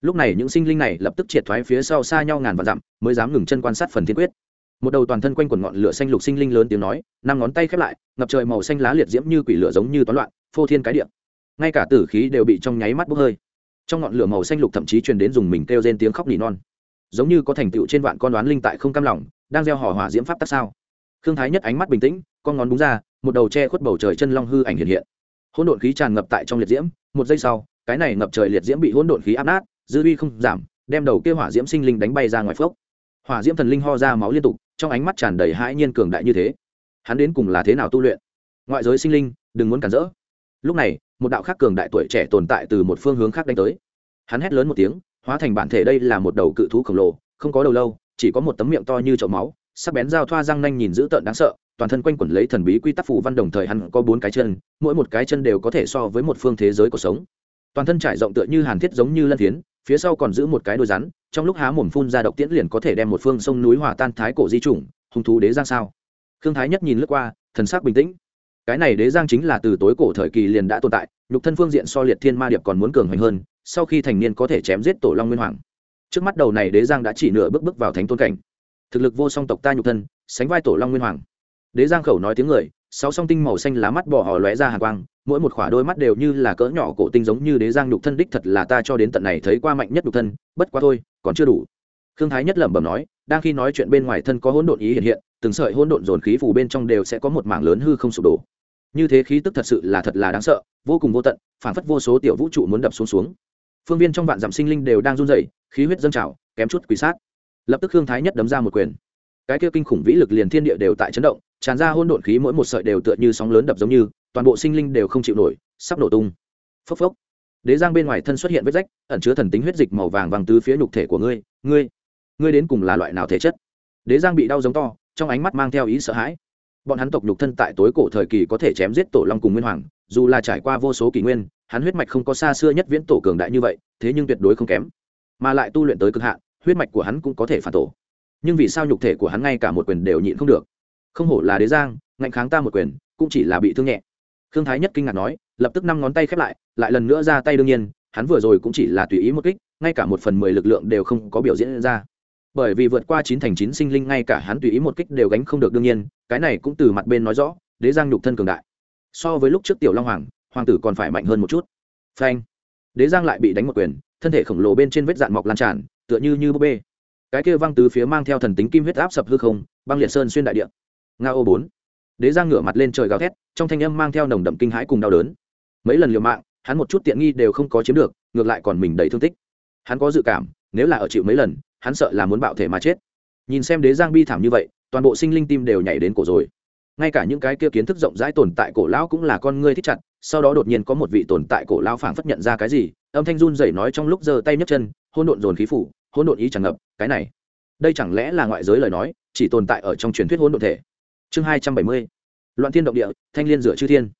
Lúc này những sinh linh này lập tức triệt thoái phía sau xa nhau ngàn vạn dặm, mới dám ngừng chân quan sát phần thiên quyết. Một đầu toàn thân quanh quần ngọn lửa xanh lục sinh linh lớn tiếng nói, năm ngón tay khép lại, ngập trời màu xanh lá liệt diễm như quỷ lửa giống như toán loạn, phô thiên cái điện ngay cả tử khí đều bị trong nháy mắt bốc hơi. Trong ngọn lửa màu xanh lục thậm chí truyền đến dùng mình kêu lên tiếng khóc nỉ non. Giống như có thành tựu trên vạn con đoán linh tại không cam lòng, đang gieo hò hỏa diễm pháp tắc sao. Khương thái nhất ánh mắt bình tĩnh, con ngón búng ra, một đầu che khuất bầu trời chân long hư ảnh hiện hiện hỗn độn khí tràn ngập tại trong liệt diễm, một giây sau, cái này ngập trời liệt diễm bị hỗn độn khí áp nát, dư uy không giảm, đem đầu kia hỏa diễm sinh linh đánh bay ra ngoài phốc. Hỏa diễm thần linh ho ra máu liên tục, trong ánh mắt tràn đầy hãi nhiên cường đại như thế. Hắn đến cùng là thế nào tu luyện? Ngoại giới sinh linh, đừng muốn cản rỡ. Lúc này, một đạo khác cường đại tuổi trẻ tồn tại từ một phương hướng khác đánh tới. Hắn hét lớn một tiếng, hóa thành bản thể đây là một đầu cự thú khổng lồ, không có đầu lâu, chỉ có một tấm miệng to như chậu máu, sắc bén dao thoa răng nanh nhìn dữ tợn đáng sợ toàn thân quanh quẩn lấy thần bí quy tắc phù văn đồng thời hắn có bốn cái chân, mỗi một cái chân đều có thể so với một phương thế giới cuộc sống. Toàn thân trải rộng tựa như hàn thiết giống như lân thiến phía sau còn giữ một cái đôi rắn, trong lúc há mồm phun ra độc tiễn liền có thể đem một phương sông núi hòa tan thái cổ di chủng, hung thú đế giang sao. Khương thái nhất nhìn lướt qua, thần sắc bình tĩnh. Cái này đế giang chính là từ tối cổ thời kỳ liền đã tồn tại, nhục thân phương diện so liệt thiên ma điệp còn muốn cường hoành hơn, sau khi thành niên có thể chém giết tổ long nguyên hoàng. Trước mắt đầu này đế giang đã chỉ nửa bước bước vào thánh tôn cảnh. Thực lực vô song tộc ta nhục thân, sánh vai tổ long nguyên hoàng đế giang khẩu nói tiếng người, sáu song tinh màu xanh lá mắt bò họ lóe ra hàng quang, mỗi một khỏa đôi mắt đều như là cỡ nhỏ cổ tinh giống như đế giang nhục thân đích thật là ta cho đến tận này thấy qua mạnh nhất nhục thân, bất quá thôi, còn chưa đủ. Khương thái nhất lẩm bẩm nói, đang khi nói chuyện bên ngoài thân có hỗn độn ý hiện hiện, từng sợi hỗn độn dồn khí phủ bên trong đều sẽ có một mảng lớn hư không sụp đổ. Như thế khí tức thật sự là thật là đáng sợ, vô cùng vô tận, phản phất vô số tiểu vũ trụ muốn đập xuống xuống. Phương viên trong vạn dặm sinh linh đều đang run rẩy, khí huyết dâng trào, kém chút quỷ sát. Lập tức khương thái nhất đấm ra một quyền. Cái kia kinh khủng vĩ lực liền thiên địa đều tại chấn động tràn ra hôn độn khí mỗi một sợi đều tựa như sóng lớn đập giống như, toàn bộ sinh linh đều không chịu nổi, sắp nổ tung. Phốc phốc. Đế giang bên ngoài thân xuất hiện vết rách, ẩn chứa thần tính huyết dịch màu vàng vàng từ phía nhục thể của ngươi ngươi ngươi đến cùng là loại nào thể chất? Đế giang bị đau giống to, trong ánh mắt mang theo ý sợ hãi. Bọn hắn tộc nhục thân tại tối cổ thời kỳ có thể chém giết tổ long cùng nguyên hoàng, dù là trải qua vô số kỷ nguyên, hắn huyết mạch không có xa xưa nhất viễn tổ cường đại như vậy, thế nhưng tuyệt đối không kém. Mà lại tu luyện tới cực hạn, huyết mạch của hắn cũng có thể phản tổ. Nhưng vì sao nhục thể của hắn ngay cả một quyền đều nhịn không được? Không hổ là đế giang, ngạnh kháng ta một quyền, cũng chỉ là bị thương nhẹ. Thương thái nhất kinh ngạc nói, lập tức năm ngón tay khép lại lại lần nữa ra tay đương nhiên, hắn vừa rồi cũng chỉ là tùy ý một kích, ngay cả một phần mười lực lượng đều không có biểu diễn ra. Bởi vì vượt qua chín thành chín sinh linh ngay cả hắn tùy ý một kích đều gánh không được đương nhiên, cái này cũng từ mặt bên nói rõ, đế giang nhục thân cường đại. So với lúc trước tiểu long hoàng hoàng tử còn phải mạnh hơn một chút. Phanh. Đế giang lại bị đánh một quyền, thân thể khổng lồ bên trên vết dạn mọc lan tràn, tựa như như búp bê. Cái kia văng từ phía mang theo thần tính kim huyết áp sập hư không, băng liệt sơn xuyên đại địa nga ô bốn. Đế giang ngửa mặt lên trời gào thét, trong thanh âm mang theo nồng đậm kinh hãi cùng đau đớn. Mấy lần liều mạng, hắn một chút tiện nghi đều không có chiếm được, ngược lại còn mình đầy thương tích. Hắn có dự cảm, nếu là ở chịu mấy lần, hắn sợ là muốn bạo thể mà chết. Nhìn xem đế giang bi thảm như vậy, toàn bộ sinh linh tim đều nhảy đến cổ rồi. Ngay cả những cái kia kiến thức rộng rãi tồn tại cổ lão cũng là con ngươi thích chặt, sau đó đột nhiên có một vị tồn tại cổ lão phảng phất nhận ra cái gì, âm thanh run rẩy nói trong lúc giơ tay nhấc chân hôn độn dồn khí phủ hôn độn ý tràn ngập, cái này. Đây chẳng lẽ là ngoại giới lời nói, chỉ tồn tại ở trong truyền thuyết hôn độn thể? Chương hai trăm bảy mươi, loạn thiên động địa, thanh liên rửa chư thiên.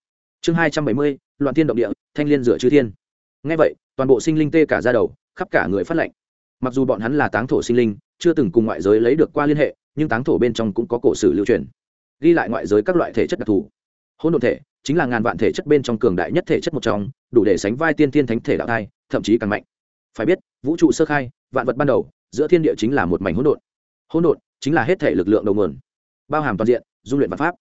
Chương hai trăm bảy mươi, loạn thiên động địa, thanh liên rửa chư thiên. Ngay vậy, toàn bộ sinh linh tê cả ra đầu, khắp cả người phát lệnh mặc dù bọn hắn là táng thổ sinh linh, chưa từng cùng ngoại giới lấy được qua liên hệ, nhưng táng thổ bên trong cũng có cổ sử lưu truyền, ghi lại ngoại giới các loại thể chất đặc thù. Hôn độn thể chính là ngàn vạn thể chất bên trong cường đại nhất thể chất một trong, đủ để sánh vai tiên tiên thánh thể đạo thai, thậm chí càng mạnh. Phải biết, vũ trụ sơ khai, vạn vật ban đầu, giữa thiên địa chính là một mảnh hỗn độn. Hỗn độn chính là hết thể lực lượng đầu nguồn bao hàm toàn diện dung luyện văn pháp.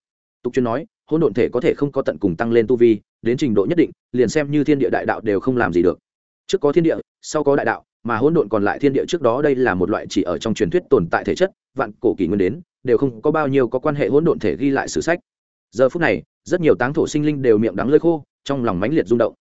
Tục chuyên nói hôn độn thể có thể không có tận cùng tăng lên tu vi, đến trình độ nhất định, liền xem như thiên địa đại đạo đều không làm gì được. Trước có thiên địa, sau có đại đạo, mà hỗn độn còn lại thiên địa trước đó đây là một loại chỉ ở trong truyền thuyết tồn tại thể chất, vạn cổ kỷ nguyên đến, đều không có bao nhiêu có quan hệ hỗn độn thể ghi lại sử sách. Giờ phút này, rất nhiều táng thổ sinh linh đều miệng đắng lơi khô, trong lòng mãnh liệt rung động.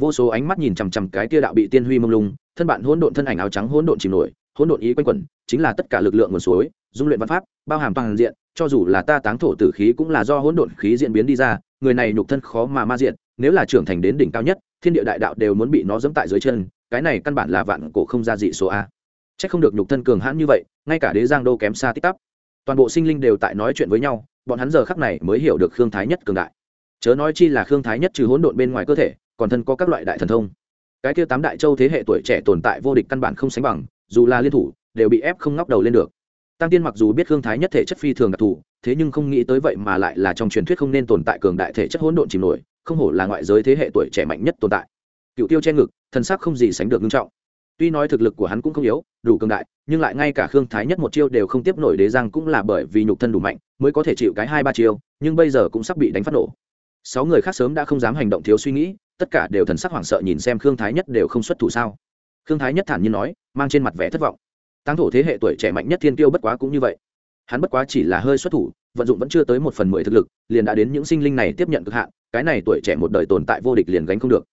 Vô số ánh mắt nhìn chằm chằm cái tia đạo bị tiên huy mông lung, thân bạn hỗn độn thân ảnh áo trắng hỗn độn chìm nổi, hỗn độn ý quanh quẩn, chính là tất cả lực lượng nguồn suối dung luyện văn pháp, bao hàm toàn diện, cho dù là ta táng thổ tử khí cũng là do hỗn độn khí diễn biến đi ra, người này nhục thân khó mà ma diện nếu là trưởng thành đến đỉnh cao nhất, thiên địa đại đạo đều muốn bị nó dẫm tại dưới chân, cái này căn bản là vạn cổ không ra dị số a. C h ắ c không được nhục thân cường hãn như vậy, ngay cả đế giang đô kém xa tích tắp. Toàn bộ sinh linh đều tại nói chuyện với nhau, bọn hắn giờ khắc này mới hiểu được khương thái nhất cường đại. Chớ nói chi là khương thái nhất trừ hỗn độn bên ngoài cơ thể, còn thân có các loại đại thần thông. Cái kia tám đại châu thế hệ tuổi trẻ tồn tại vô địch căn bản không sánh bằng, dù là liên thủ, đều bị ép không ngóc đầu lên được tăng tiên mặc dù biết khương thái nhất thể chất phi thường đặc thù, thế nhưng không nghĩ tới vậy mà lại là trong truyền thuyết không nên tồn tại cường đại thể chất hỗn độn chìm nổi, không hổ là ngoại giới thế hệ tuổi trẻ mạnh nhất tồn tại. Cựu tiêu che ngực, thần sắc không gì sánh được nghiêm trọng. Tuy nói thực lực của hắn cũng không yếu, đủ cường đại, nhưng lại ngay cả khương thái nhất một chiêu đều không tiếp nổi đế giang cũng là bởi vì nhục thân đủ mạnh mới có thể chịu cái hai ba chiêu, nhưng bây giờ cũng sắp bị đánh phát nổ. Sáu người khác sớm đã không dám hành động thiếu suy nghĩ, tất cả đều thần sắc hoảng sợ nhìn xem khương thái nhất đều không xuất thủ sao. Khương thái nhất thản nhiên nói, mang trên mặt vẻ thất vọng tăng thổ thế hệ tuổi trẻ mạnh nhất thiên tiêu bất quá cũng như vậy. Hắn bất quá chỉ là hơi xuất thủ, vận dụng vẫn chưa tới một phần mười thực lực, liền đã đến những sinh linh này tiếp nhận cực hạn, cái này tuổi trẻ một đời tồn tại vô địch liền gánh không được.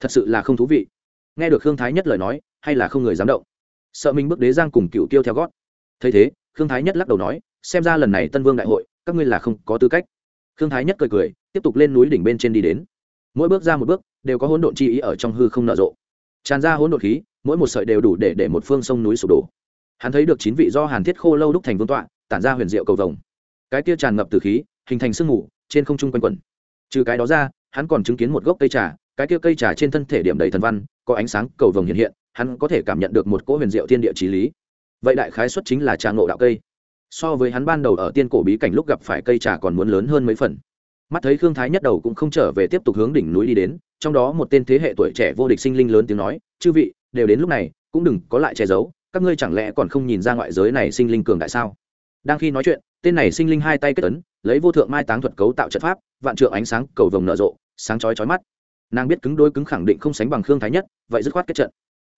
Thật sự là không thú vị. Nghe được khương thái nhất lời nói, hay là không người dám động. Sợ mình bước đế giang cùng cựu tiêu theo gót. Thấy thế, khương thái nhất lắc đầu nói, xem ra lần này tân vương đại hội, các ngươi là không có tư cách. Khương thái nhất cười cười, tiếp tục lên núi đỉnh bên trên đi đến. Mỗi bước ra một bước, đều có hỗn độn chi ý ở trong hư không nở rộ. Tràn ra hỗn độn khí, mỗi một sợi đều đủ để để một phương sông núi sụp đổ hắn thấy được chín vị do hàn thiết khô lâu đúc thành vương tọa, tản ra huyền diệu cầu vồng. Cái kia tràn ngập từ khí, hình thành sương mù, trên không trung quanh quẩn. Trừ cái đó ra, hắn còn chứng kiến một gốc cây trà, cái kia cây trà trên thân thể điểm đầy thần văn, có ánh sáng cầu vồng hiện hiện, hắn có thể cảm nhận được một cỗ huyền diệu thiên địa trí lý. Vậy đại khái xuất chính là trà ngộ đạo cây. So với hắn ban đầu ở tiên cổ bí cảnh lúc gặp phải cây trà còn muốn lớn hơn mấy phần. Mắt thấy khương thái nhất đầu cũng không trở về tiếp tục hướng đỉnh núi đi đến, trong đó một tên thế hệ tuổi trẻ vô địch sinh linh lớn tiếng nói, chư vị, đều đến lúc này, cũng đừng có lại che giấu các ngươi chẳng lẽ còn không nhìn ra ngoại giới này sinh linh cường đại sao? Đang khi nói chuyện, tên này sinh linh hai tay kết ấn, lấy vô thượng mai táng thuật cấu tạo trận pháp, vạn trượng ánh sáng, cầu vồng nở rộ, sáng chói chói mắt. Nàng biết cứng đôi cứng khẳng định không sánh bằng khương thái nhất, vậy dứt khoát kết trận.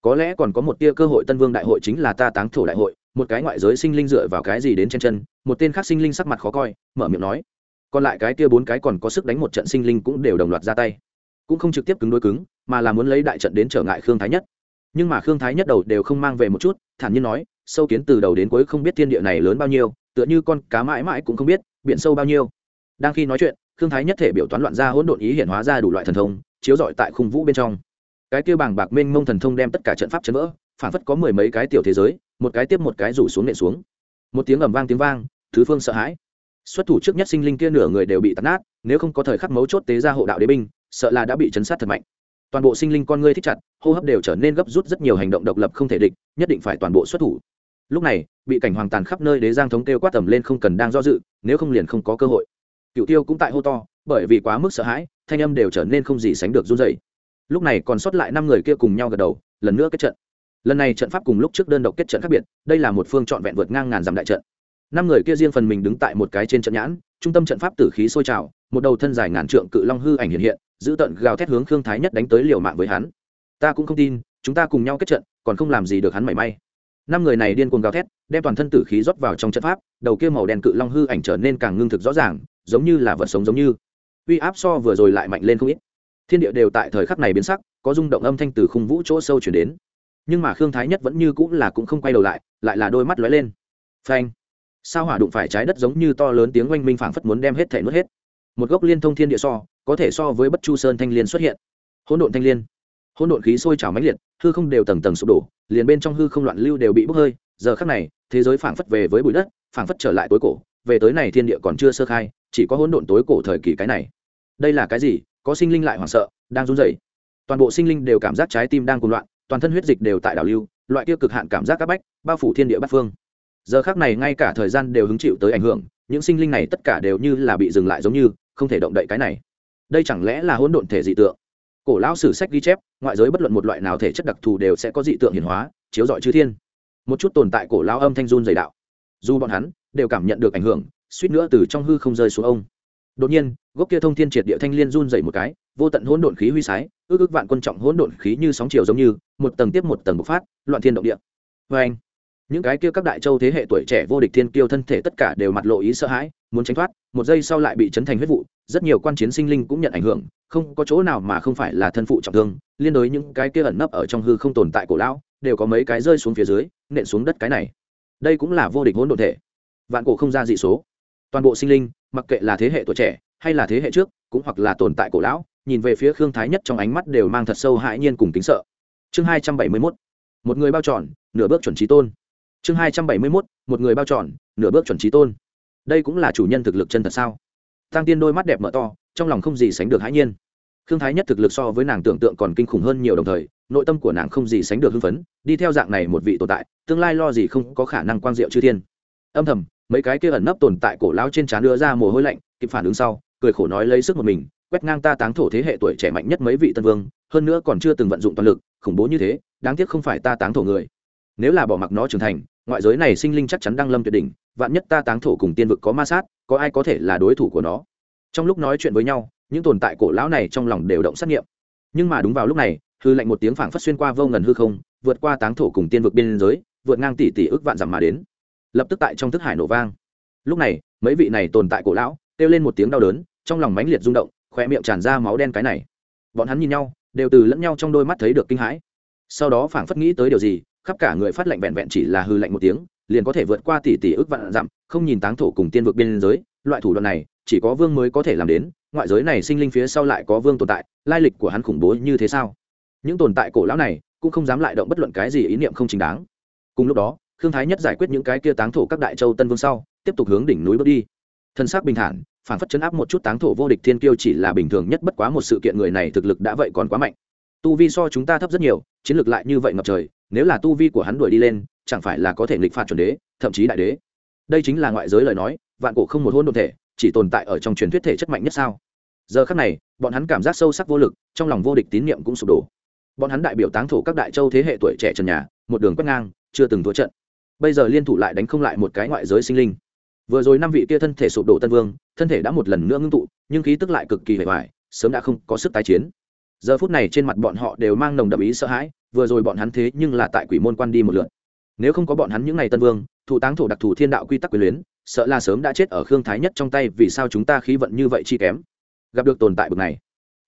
Có lẽ còn có một tia cơ hội tân vương đại hội chính là ta táng thổ đại hội, một cái ngoại giới sinh linh dựa vào cái gì đến trên chân, một tên khác sinh linh sắc mặt khó coi, mở miệng nói. Còn lại cái tia bốn cái còn có sức đánh một trận sinh linh cũng đều đồng loạt ra tay. Cũng không trực tiếp cứng đôi cứng, mà là muốn lấy đại trận đến trở ngại khương thái nhất nhưng mà khương thái nhất đầu đều không mang về một chút, thản nhiên nói, sâu kiến từ đầu đến cuối không biết thiên địa này lớn bao nhiêu, tựa như con cá mãi mãi cũng không biết, biển sâu bao nhiêu. Đang khi nói chuyện, khương thái nhất thể biểu toán loạn ra hỗn độn ý hiện hóa ra đủ loại thần thông, chiếu rọi tại khung vũ bên trong. Cái kia bảng bạc mênh mông thần thông đem tất cả trận pháp chấn vỡ, phản phất có mười mấy cái tiểu thế giới, một cái tiếp một cái rủ xuống nện xuống. Một tiếng ầm vang tiếng vang, thứ phương sợ hãi. Xuất thủ trước nhất sinh linh kia nửa người đều bị tắt nát, nếu không có thời khắc mấu chốt tế ra hộ đạo đế binh, sợ là đã bị chấn sát thật mạnh toàn bộ sinh linh con ngươi thích chặt, hô hấp đều trở nên gấp rút rất nhiều hành động độc lập không thể địch, nhất định phải toàn bộ xuất thủ. Lúc này, bị cảnh hoàng tàn khắp nơi đế giang thống kêu quát tầm lên không cần đang do dự, nếu không liền không có cơ hội. Cựu tiêu cũng tại hô to, bởi vì quá mức sợ hãi, thanh âm đều trở nên không gì sánh được run dày lúc này còn sót lại năm người kia cùng nhau gật đầu, lần nữa kết trận. Lần này trận pháp cùng lúc trước đơn độc kết trận khác biệt, đây là một phương trọn vẹn vượt ngang ngàn dặm đại trận. Năm người kia riêng phần mình đứng tại một cái trên trận nhãn, trung tâm trận pháp tử khí sôi trào, một đầu thân dài ngàn trượng cự long hư ảnh hiện hiện giữ tận gào thét hướng khương thái nhất đánh tới liều mạng với hắn. Ta cũng không tin, chúng ta cùng nhau kết trận, còn không làm gì được hắn mảy may. Năm người này điên cuồng gào thét, đem toàn thân tử khí rót vào trong trận pháp, đầu kia màu đen cự long hư ảnh trở nên càng ngưng thực rõ ràng, giống như là vật sống giống như. Uy áp so vừa rồi lại mạnh lên không ít. Thiên địa đều tại thời khắc này biến sắc, có rung động âm thanh từ khung vũ chỗ sâu chuyển đến. Nhưng mà khương thái nhất vẫn như cũng là cũng không quay đầu lại lại là đôi mắt lóe lên. Phanh! Sao hỏa đụng phải trái đất giống như to lớn tiếng oanh minh phảng phất muốn đem hết thể nuốt hết. Một gốc liên thông thiên địa so có thể so với bất chu sơn thanh liên xuất hiện. Hỗn độn thanh liên. Hỗn độn khí sôi trào mãnh liệt, hư không đều tầng tầng sụp đổ, liền bên trong hư không loạn lưu đều bị bốc hơi. Giờ khắc này, thế giới phảng phất về với bụi đất, phảng phất trở lại tối cổ. Về tới này thiên địa còn chưa sơ khai, chỉ có hỗn độn tối cổ thời kỳ cái này. Đây là cái gì? Có sinh linh lại hoảng sợ, đang run rẩy. Toàn bộ sinh linh đều cảm giác trái tim đang cuồng loạn, toàn thân huyết dịch đều tại đảo lưu, loại kia cực hạn cảm giác các bách, bao phủ thiên địa bát phương. Giờ khác này ngay cả thời gian đều hứng chịu tới ảnh hưởng, những sinh linh này tất cả đều như là bị dừng lại giống như, không thể động đậy cái này đây chẳng lẽ là hỗn độn thể dị tượng? Cổ lão sử sách ghi chép, ngoại giới bất luận một loại nào thể chất đặc thù đều sẽ có dị tượng hiển hóa, chiếu rọi chư thiên. Một chút tồn tại cổ lão âm thanh run dày đạo. Dù bọn hắn đều cảm nhận được ảnh hưởng, suýt nữa từ trong hư không rơi xuống ông. Đột nhiên, gốc kia thông thiên triệt địa thanh liên run dày một cái, vô tận hỗn độn khí huy sái, ước ước vạn quân trọng hỗn độn khí như sóng chiều giống như, một tầng tiếp một tầng bộc phát, loạn thiên động địa. Vê anh, những cái kia các đại châu thế hệ tuổi trẻ vô địch thiên kiêu thân thể tất cả đều mặt lộ ý sợ hãi, muốn tránh thoát một giây sau lại bị chấn thành huyết vụ, rất nhiều quan chiến sinh linh cũng nhận ảnh hưởng, không có chỗ nào mà không phải là thân phụ trọng thương, liên đối những cái kia ẩn nấp ở trong hư không tồn tại cổ lão, đều có mấy cái rơi xuống phía dưới, nện xuống đất cái này. Đây cũng là vô địch hỗn độn thể. Vạn cổ không ra dị số. Toàn bộ sinh linh, mặc kệ là thế hệ tuổi trẻ, hay là thế hệ trước, cũng hoặc là tồn tại cổ lão, nhìn về phía khương thái nhất trong ánh mắt đều mang thật sâu hãi nhiên cùng kính sợ. Chương hai trăm bảy mươi mốt. Một người bao tròn, nửa bước chuẩn trí tôn. Chương hai trăm bảy mươi mốt. Một người bao tròn, nửa bước chuẩn trí tôn đây cũng là chủ nhân thực lực chân thật sao? Tăng tiên đôi mắt đẹp mở to, trong lòng không gì sánh được hãi nhiên. Khương thái nhất thực lực so với nàng tưởng tượng còn kinh khủng hơn nhiều đồng thời, nội tâm của nàng không gì sánh được hưng phấn, đi theo dạng này một vị tồn tại, tương lai lo gì không có khả năng quang diệu chư thiên. Âm thầm, mấy cái kia ẩn nấp tồn tại cổ lao trên trán đưa ra mồ hôi lạnh, kịp phản ứng sau, cười khổ nói lấy sức một mình, quét ngang ta táng thổ thế hệ tuổi trẻ mạnh nhất mấy vị tân vương, hơn nữa còn chưa từng vận dụng toàn lực, khủng bố như thế, đáng tiếc không phải ta táng thổ người. Nếu là bỏ mặc nó trưởng thành ngoại giới này sinh linh chắc chắn đang lâm tuyệt đỉnh, vạn nhất ta táng thổ cùng tiên vực có ma sát, có ai có thể là đối thủ của nó? Trong lúc nói chuyện với nhau, những tồn tại cổ lão này trong lòng đều động sát nghiệm. Nhưng mà đúng vào lúc này, hư lệnh một tiếng phảng phất xuyên qua vô ngần hư không, vượt qua táng thổ cùng tiên vực biên giới, vượt ngang tỷ tỷ ước vạn dặm mà đến. Lập tức tại trong thức hải nổ vang. Lúc này, mấy vị này tồn tại cổ lão, kêu lên một tiếng đau đớn, trong lòng mãnh liệt rung động khoe miệng tràn ra máu đen cái này. Bọn hắn nhìn nhau, đều từ lẫn nhau trong đôi mắt thấy được kinh hãi. Sau đó phảng phất nghĩ tới điều gì khắp cả người phát lệnh vẹn vẹn chỉ là hư lệnh một tiếng, liền có thể vượt qua tỷ tỷ ước vạn dặm, không nhìn táng thổ cùng tiên vực biên giới. Loại thủ đoạn này, chỉ có vương mới có thể làm đến, ngoại giới này sinh linh phía sau lại có vương tồn tại, lai lịch của hắn khủng bố như thế sao? Những tồn tại cổ lão này, cũng không dám lại động bất luận cái gì ý niệm không chính đáng. Cùng lúc đó, khương thái nhất giải quyết những cái kia táng thổ các đại châu tân vương sau, tiếp tục hướng đỉnh núi bước đi. Thân xác bình thản, phản phất chấn áp một chút táng thổ vô địch thiên kiêu chỉ là bình thường nhất bất quá một sự kiện người này thực lực đã vậy còn quá mạnh. Tu vi so chúng ta thấp rất nhiều, chiến lược lại như vậy ngập trời nếu là tu vi của hắn đuổi đi lên, chẳng phải là có thể nghịch phạt chuẩn đế, thậm chí đại đế. Đây chính là ngoại giới lời nói, vạn cổ không một hôn đồn thể, chỉ tồn tại ở trong truyền thuyết thể chất mạnh nhất sao? Giờ khắc này, bọn hắn cảm giác sâu sắc vô lực, trong lòng vô địch tín nhiệm cũng sụp đổ. Bọn hắn đại biểu táng thổ các đại châu thế hệ tuổi trẻ trần nhà, một đường quét ngang, chưa từng thua trận. Bây giờ liên thủ lại đánh không lại một cái ngoại giới sinh linh. Vừa rồi năm vị kia thân thể sụp đổ tân vương, thân thể đã một lần nữa ngưng tụ, nhưng khí tức lại cực kỳ hề hoài, sớm đã không có sức tái chiến. Giờ phút này trên mặt bọn họ đều mang nồng đậm ý sợ hãi vừa rồi bọn hắn thế nhưng là tại quỷ môn quan đi một lượt. Nếu không có bọn hắn những ngày tân vương, thủ táng thổ đặc thù thiên đạo quy tắc quyền luyến, sợ là sớm đã chết ở khương thái nhất trong tay vì sao chúng ta khí vận như vậy chi kém. Gặp được tồn tại bực này.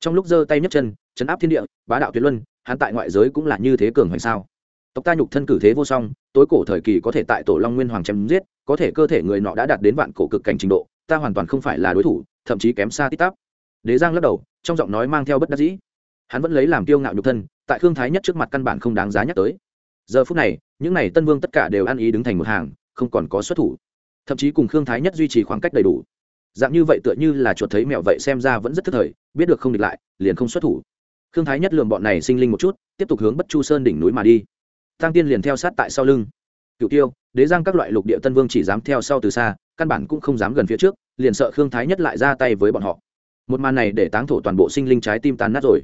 Trong lúc giơ tay nhấc chân, chấn áp thiên địa, bá đạo tuyệt luân, hắn tại ngoại giới cũng là như thế cường hoành sao? Tộc ta nhục thân cử thế vô song, tối cổ thời kỳ có thể tại tổ long nguyên hoàng chém giết, có thể cơ thể người nọ đã đạt đến vạn cổ cực cảnh trình độ, ta hoàn toàn không phải là đối thủ, thậm chí kém xa tít tắp. Đế giang lắc đầu, trong giọng nói mang theo bất đắc dĩ hắn vẫn lấy làm kiêu ngạo nhục thân, tại khương thái nhất trước mặt căn bản không đáng giá nhắc tới. Giờ phút này, những n à y tân vương tất cả đều ăn ý đứng thành một hàng, không còn có xuất thủ. Thậm chí cùng khương thái nhất duy trì khoảng cách đầy đủ. Dạng như vậy tựa như là chuột thấy mẹo vậy xem ra vẫn rất thức thời, biết được không địch lại, liền không xuất thủ. Khương thái nhất lường bọn này sinh linh một chút, tiếp tục hướng bất chu sơn đỉnh núi mà đi. Tăng tiên liền theo sát tại sau lưng. Cựu tiêu, đế giang các loại lục địa tân vương chỉ dám theo sau từ xa, căn bản cũng không dám gần phía trước, liền sợ khương thái nhất lại ra tay với bọn họ. Một màn này để táng thổ toàn bộ sinh linh trái tim tan nát rồi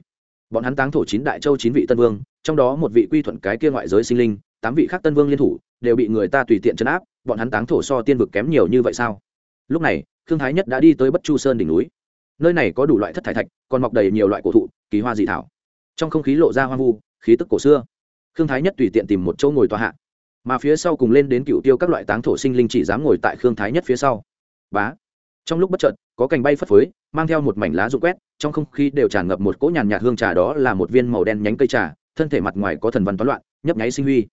bọn hắn táng thổ chín đại châu chín vị tân vương, trong đó một vị quy thuận cái kia ngoại giới sinh linh, tám vị khác tân vương liên thủ, đều bị người ta tùy tiện chấn áp, bọn hắn táng thổ so tiên vực kém nhiều như vậy sao? Lúc này thương thái nhất đã đi tới bất chu sơn đỉnh núi. Nơi này có đủ loại thất thải thạch, còn mọc đầy nhiều loại cổ thụ, kỳ hoa dị thảo. Trong không khí lộ ra hoang vu, khí tức cổ xưa. Thương thái nhất tùy tiện tìm một chỗ ngồi tòa hạ. Mà phía sau cùng lên đến cựu tiêu các loại táng thổ sinh linh chỉ dám ngồi tại khương thái nhất phía sau. Bá! Trong lúc bất chợt, có cành bay phất phới mang theo một mảnh lá rụng quét, trong không khí đều tràn ngập một cỗ nhàn nhạt hương trà đó là một viên màu đen nhánh cây trà, thân thể mặt ngoài có thần văn toán loạn, nhấp nháy sinh huy.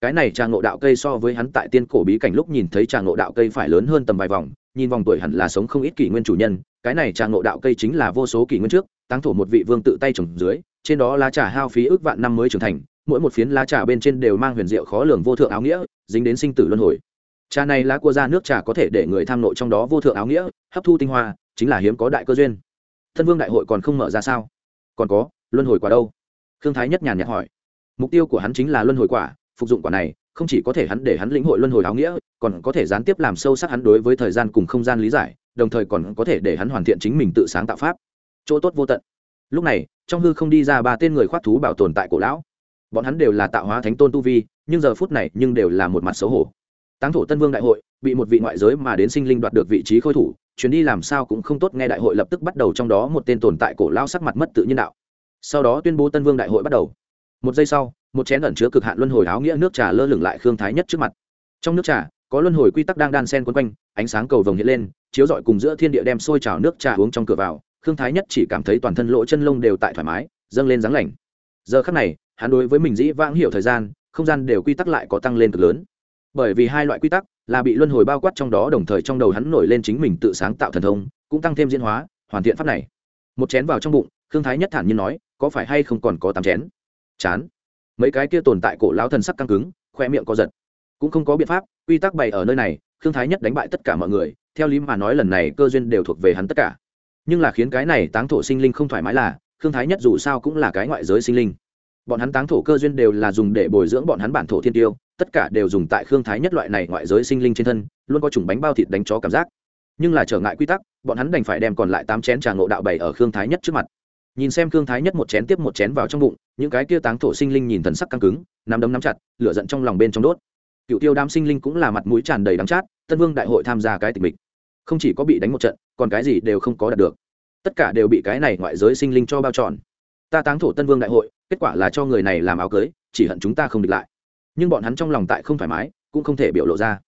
Cái này trà ngộ đạo cây so với hắn tại tiên cổ bí cảnh lúc nhìn thấy trà ngộ đạo cây phải lớn hơn tầm vài vòng, nhìn vòng tuổi hẳn là sống không ít kỷ nguyên chủ nhân, cái này trà ngộ đạo cây chính là vô số kỷ nguyên trước, táng thổ một vị vương tự tay trồng dưới, trên đó lá trà hao phí ước vạn năm mới trưởng thành, mỗi một phiến lá trà bên trên đều mang huyền diệu khó lường vô thượng áo nghĩa, dính đến sinh tử luân hồi trà này lá cua ra nước trà có thể để người tham nội trong đó vô thượng áo nghĩa, hấp thu tinh hoa, chính là hiếm có đại cơ duyên. Thân vương đại hội còn không mở ra sao? Còn có, luân hồi quả đâu? Khương thái nhất nhàn nhạt hỏi. Mục tiêu của hắn chính là luân hồi quả, phục dụng quả này, không chỉ có thể hắn để hắn lĩnh hội luân hồi áo nghĩa, còn có thể gián tiếp làm sâu sắc hắn đối với thời gian cùng không gian lý giải, đồng thời còn có thể để hắn hoàn thiện chính mình tự sáng tạo pháp. Chỗ tốt vô tận. Lúc này, trong hư không đi ra ba tên người khoác thú bảo tồn tại cổ lão. Bọn hắn đều là tạo hóa thánh tôn tu vi, nhưng giờ phút này nhưng đều là một mặt xấu hổ táng thổ tân vương đại hội, bị một vị ngoại giới mà đến sinh linh đoạt được vị trí khôi thủ, chuyến đi làm sao cũng không tốt, nghe đại hội lập tức bắt đầu trong đó một tên tồn tại cổ lao sắc mặt mất tự nhiên đạo. Sau đó tuyên bố tân vương đại hội bắt đầu. Một giây sau, một chén ẩn chứa cực hạn luân hồi áo nghĩa nước trà lơ lửng lại khương thái nhất trước mặt. Trong nước trà, có luân hồi quy tắc đang đan sen quấn quanh, ánh sáng cầu vồng hiện lên, chiếu rọi cùng giữa thiên địa đem sôi trào nước trà uống trong cửa vào, khương thái nhất chỉ cảm thấy toàn thân lỗ chân lông đều tại thoải mái, dâng lên dáng lành. Giờ khắc này, hắn đối với mình dĩ vãng hiểu thời gian, không gian đều quy tắc lại có tăng lên cực lớn bởi vì hai loại quy tắc là bị luân hồi bao quát trong đó đồng thời trong đầu hắn nổi lên chính mình tự sáng tạo thần thông, cũng tăng thêm diễn hóa, hoàn thiện pháp này. Một chén vào trong bụng thương thái nhất thản nhiên nói, có phải hay không còn có tám chén? Chán. Mấy cái kia tồn tại cổ lão thần sắc căng cứng, khoe miệng co giật. Cũng không có biện pháp, quy tắc bày ở nơi này thương thái nhất đánh bại tất cả mọi người, theo lý mà nói lần này cơ duyên đều thuộc về hắn tất cả. Nhưng là khiến cái này táng thổ sinh linh không thoải mái là thương thái nhất dù sao cũng là cái ngoại giới sinh linh bọn hắn táng thổ cơ duyên đều là dùng để bồi dưỡng bọn hắn bản thổ thiên tiêu, tất cả đều dùng tại khương thái nhất loại này ngoại giới sinh linh trên thân, luôn có chủng bánh bao thịt đánh chó cảm giác. Nhưng là trở ngại quy tắc, bọn hắn đành phải đem còn lại tám chén trà ngộ đạo bày ở khương thái nhất trước mặt. Nhìn xem khương thái nhất một chén tiếp một chén vào trong bụng, những cái kia táng thổ sinh linh nhìn thần sắc căng cứng, nắm đấm nắm chặt, lửa giận trong lòng bên trong đốt. Cựu tiêu đám sinh linh cũng là mặt mũi tràn đầy đắng chát, tân vương đại hội tham gia cái tình mình không chỉ có bị đánh một trận, còn cái gì đều không có đạt được. Tất cả đều bị cái này ngoại giới sinh linh cho bao tròn ta táng thổ tân vương đại hội kết quả là cho người này làm áo cưới, chỉ hận chúng ta không địch lại. Nhưng bọn hắn trong lòng tại không thoải mái, cũng không thể biểu lộ ra.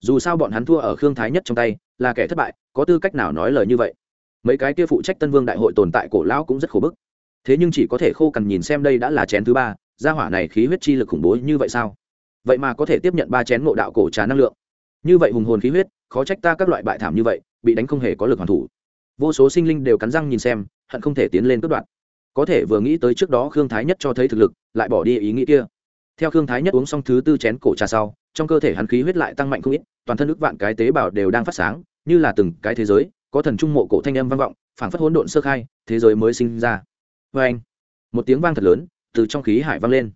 Dù sao bọn hắn thua ở khương thái nhất trong tay, là kẻ thất bại, có tư cách nào nói lời như vậy? Mấy cái kia phụ trách tân vương đại hội tồn tại cổ lão cũng rất khổ bức. Thế nhưng chỉ có thể khô cằn nhìn xem đây đã là chén thứ ba, gia hỏa này khí huyết chi lực khủng bố như vậy sao? Vậy mà có thể tiếp nhận ba chén ngộ đạo cổ trà năng lượng. Như vậy hùng hồn khí huyết, khó trách ta các loại bại thảm như vậy, bị đánh không hề có lực hoàn thủ. Vô số sinh linh đều cắn răng nhìn xem, hận không thể tiến lên cướp đoạn có thể vừa nghĩ tới trước đó khương thái nhất cho thấy thực lực, lại bỏ đi ý nghĩ kia. Theo khương thái nhất uống xong thứ tư chén cổ trà sau, trong cơ thể hắn khí huyết lại tăng mạnh không ít, toàn thân ức vạn cái tế bào đều đang phát sáng, như là từng cái thế giới, có thần trung mộ cổ thanh âm vang vọng, phảng phất hỗn độn sơ khai, thế giới mới sinh ra. Vê anh, một tiếng vang thật lớn, từ trong khí hải vang lên.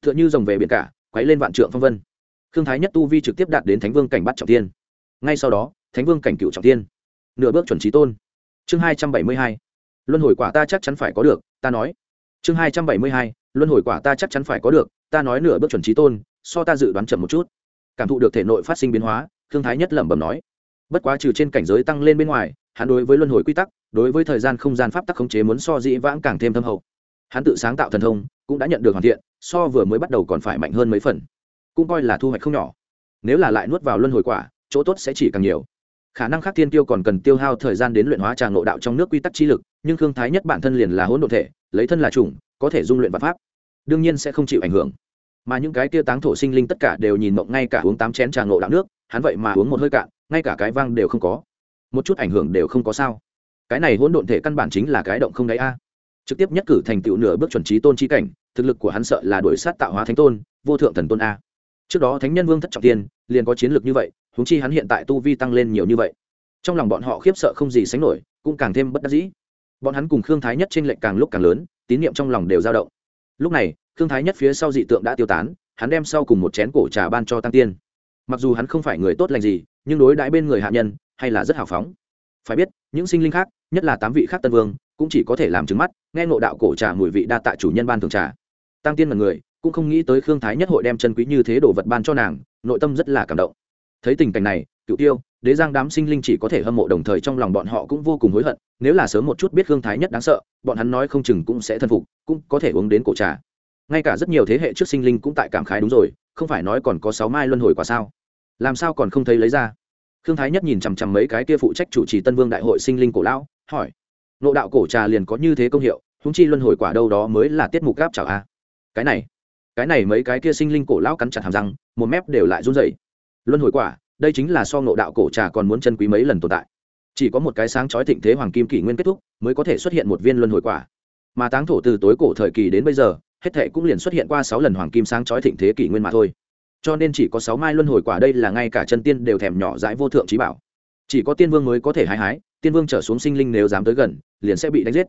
Tựa như rồng về biển cả, quấy lên vạn trượng phong vân. Khương thái nhất tu vi trực tiếp đạt đến thánh vương cảnh bắt trọng tiên ngay sau đó, thánh vương cảnh cựu trọng tiên nửa bước chuẩn trí tôn. Chương hai trăm bảy mươi hai. Luân hồi quả ta chắc chắn phải có được ta nói. Chương hai trăm bảy mươi hai, luân hồi quả ta chắc chắn phải có được, ta nói nửa bước chuẩn trí tôn, so ta dự đoán chậm một chút. Cảm thụ được thể nội phát sinh biến hóa thương thái nhất lẩm bẩm nói. Bất quá trừ trên cảnh giới tăng lên bên ngoài, hắn đối với luân hồi quy tắc, đối với thời gian không gian pháp tắc khống chế muốn so dĩ vãng càng thêm thâm hậu. Hắn tự sáng tạo thần thông, cũng đã nhận được hoàn thiện, so vừa mới bắt đầu còn phải mạnh hơn mấy phần. Cũng coi là thu hoạch không nhỏ. Nếu là lại nuốt vào luân hồi quả, chỗ tốt sẽ chỉ càng nhiều khả năng khác thiên tiêu còn cần tiêu hao thời gian đến luyện hóa tràng nội đạo trong nước quy tắc chi lực, nhưng khương thái nhất bản thân liền là hỗn độ thể, lấy thân là chủng, có thể dung luyện vật pháp, đương nhiên sẽ không chịu ảnh hưởng. Mà những cái kia táng thổ sinh linh tất cả đều nhìn mộng ngay cả uống tám chén tràng nội đạo nước, hắn vậy mà uống một hơi cạn, ngay cả cái vang đều không có. Một chút ảnh hưởng đều không có sao. Cái này hỗn độn thể căn bản chính là cái động không đáy a. Trực tiếp nhất cử thành tựu nửa bước chuẩn trí tôn trí cảnh, thực lực của hắn sợ là đổi sát tạo hóa thánh tôn, vô thượng thần tôn a. Trước đó thánh nhân vương thất trọng tiên, liền có chiến lược như vậy húng chi hắn hiện tại tu vi tăng lên nhiều như vậy. Trong lòng bọn họ khiếp sợ không gì sánh nổi, cũng càng thêm bất đắc dĩ. Bọn hắn cùng khương thái nhất t r ê n lệch càng lúc càng lớn, tín nhiệm trong lòng đều dao động. Lúc này, khương thái nhất phía sau dị tượng đã tiêu tán, hắn đem sau cùng một chén cổ trà ban cho tăng tiên. Mặc dù hắn không phải người tốt lành gì, nhưng đối đãi bên người hạ nhân, hay là rất hào phóng. Phải biết, những sinh linh khác, nhất là tám vị khác tân vương, cũng chỉ có thể làm trứng mắt, nghe ngộ đạo cổ trà mùi vị đa tạ chủ nhân ban thường trà. Tăng tiên là người, cũng không nghĩ tới khương thái nhất hội đem chân quý như thế đồ vật ban cho nàng, nội tâm rất là cảm động thấy tình cảnh này cựu tiêu, đế giang đám sinh linh chỉ có thể hâm mộ đồng thời trong lòng bọn họ cũng vô cùng hối hận, nếu là sớm một chút biết khương thái nhất đáng sợ, bọn hắn nói không chừng cũng sẽ thân phục, cũng có thể uống đến cổ trà. Ngay cả rất nhiều thế hệ trước sinh linh cũng tại cảm khái đúng rồi, không phải nói còn có sáu mai luân hồi quả sao? Làm sao còn không thấy lấy ra? Khương thái nhất nhìn chằm chằm mấy cái kia phụ trách chủ trì tân vương đại hội sinh linh cổ lão, hỏi. Nộ đạo cổ trà liền có như thế công hiệu húng chi luân hồi quả đâu đó mới là tiết mục gáp chảo a? Cái này cái này mấy cái kia sinh linh cổ lão cắn chặt hàm răng, một mép đều lại run rẩy luân hồi quả, đây chính là so ngộ đạo cổ trà còn muốn chân quý mấy lần tồn tại. Chỉ có một cái sáng chói thịnh thế hoàng kim kỷ nguyên kết thúc, mới có thể xuất hiện một viên luân hồi quả. Mà táng thổ từ tối cổ thời kỳ đến bây giờ, hết thệ cũng liền xuất hiện qua sáu lần hoàng kim sáng chói thịnh thế kỷ nguyên mà thôi. Cho nên chỉ có sáu mai luân hồi quả đây là ngay cả chân tiên đều thèm nhỏ dãi vô thượng trí bảo. Chỉ có tiên vương mới có thể hái hái, tiên vương trở xuống sinh linh nếu dám tới gần, liền sẽ bị đánh giết.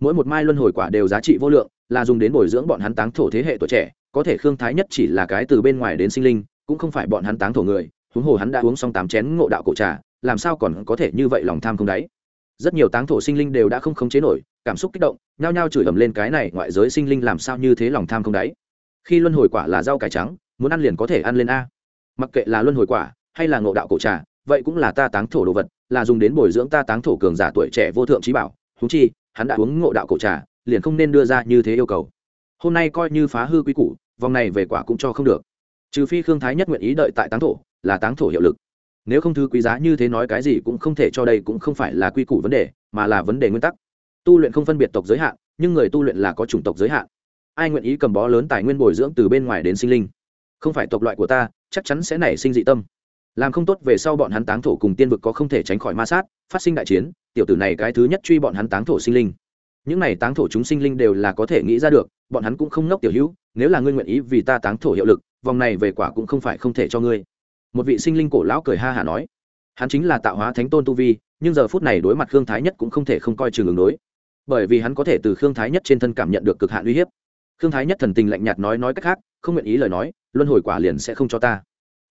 Mỗi một mai luân hồi quả đều giá trị vô lượng, là dùng đến bồi dưỡng bọn hắn táng thổ thế hệ tuổi trẻ, có thể khương thái nhất chỉ là cái từ bên ngoài đến sinh linh cũng không phải bọn hắn táng thổ người, huống hồ hắn đã uống xong tám chén ngộ đạo cổ trà, làm sao còn có thể như vậy lòng tham không đáy? Rất nhiều táng thổ sinh linh đều đã không khống chế nổi, cảm xúc kích động, nhao nhao chửi ầm lên cái này ngoại giới sinh linh làm sao như thế lòng tham không đáy? Khi luân hồi quả là rau cải trắng, muốn ăn liền có thể ăn lên a. Mặc kệ là luân hồi quả hay là ngộ đạo cổ trà, vậy cũng là ta táng thổ đồ vật, là dùng đến bồi dưỡng ta táng thổ cường giả tuổi trẻ vô thượng trí bảo. Húng chi, hắn đã uống ngộ đạo cổ trà, liền không nên đưa ra như thế yêu cầu. Hôm nay coi như phá hư quy củ, vòng này về quả cũng cho không được trừ phi khương thái nhất nguyện ý đợi tại táng thổ, là táng thổ hiệu lực. Nếu không thứ quý giá như thế nói cái gì cũng không thể cho đây cũng không phải là quy củ vấn đề, mà là vấn đề nguyên tắc. Tu luyện không phân biệt tộc giới hạn, nhưng người tu luyện là có chủng tộc giới hạn. Ai nguyện ý cầm bó lớn tài nguyên bồi dưỡng từ bên ngoài đến sinh linh? Không phải tộc loại của ta, chắc chắn sẽ nảy sinh dị tâm. Làm không tốt về sau bọn hắn táng thổ cùng tiên vực có không thể tránh khỏi ma sát, phát sinh đại chiến, tiểu tử này cái thứ nhất truy bọn hắn táng thổ sinh linh. Những này táng thổ chúng sinh linh đều là có thể nghĩ ra được, bọn hắn cũng không ngốc tiểu hữu, nếu là ngươi nguyện ý vì ta táng thổ hiệu lực vòng này về quả cũng không phải không thể cho ngươi. Một vị sinh linh cổ lão cười ha hả nói, hắn chính là tạo hóa thánh tôn tu vi, nhưng giờ phút này đối mặt khương thái nhất cũng không thể không coi chừng ứng đối. Bởi vì hắn có thể từ khương thái nhất trên thân cảm nhận được cực hạn uy hiếp. Khương thái nhất thần tình lạnh nhạt nói nói cách khác, không nguyện ý lời nói, luân hồi quả liền sẽ không cho ta.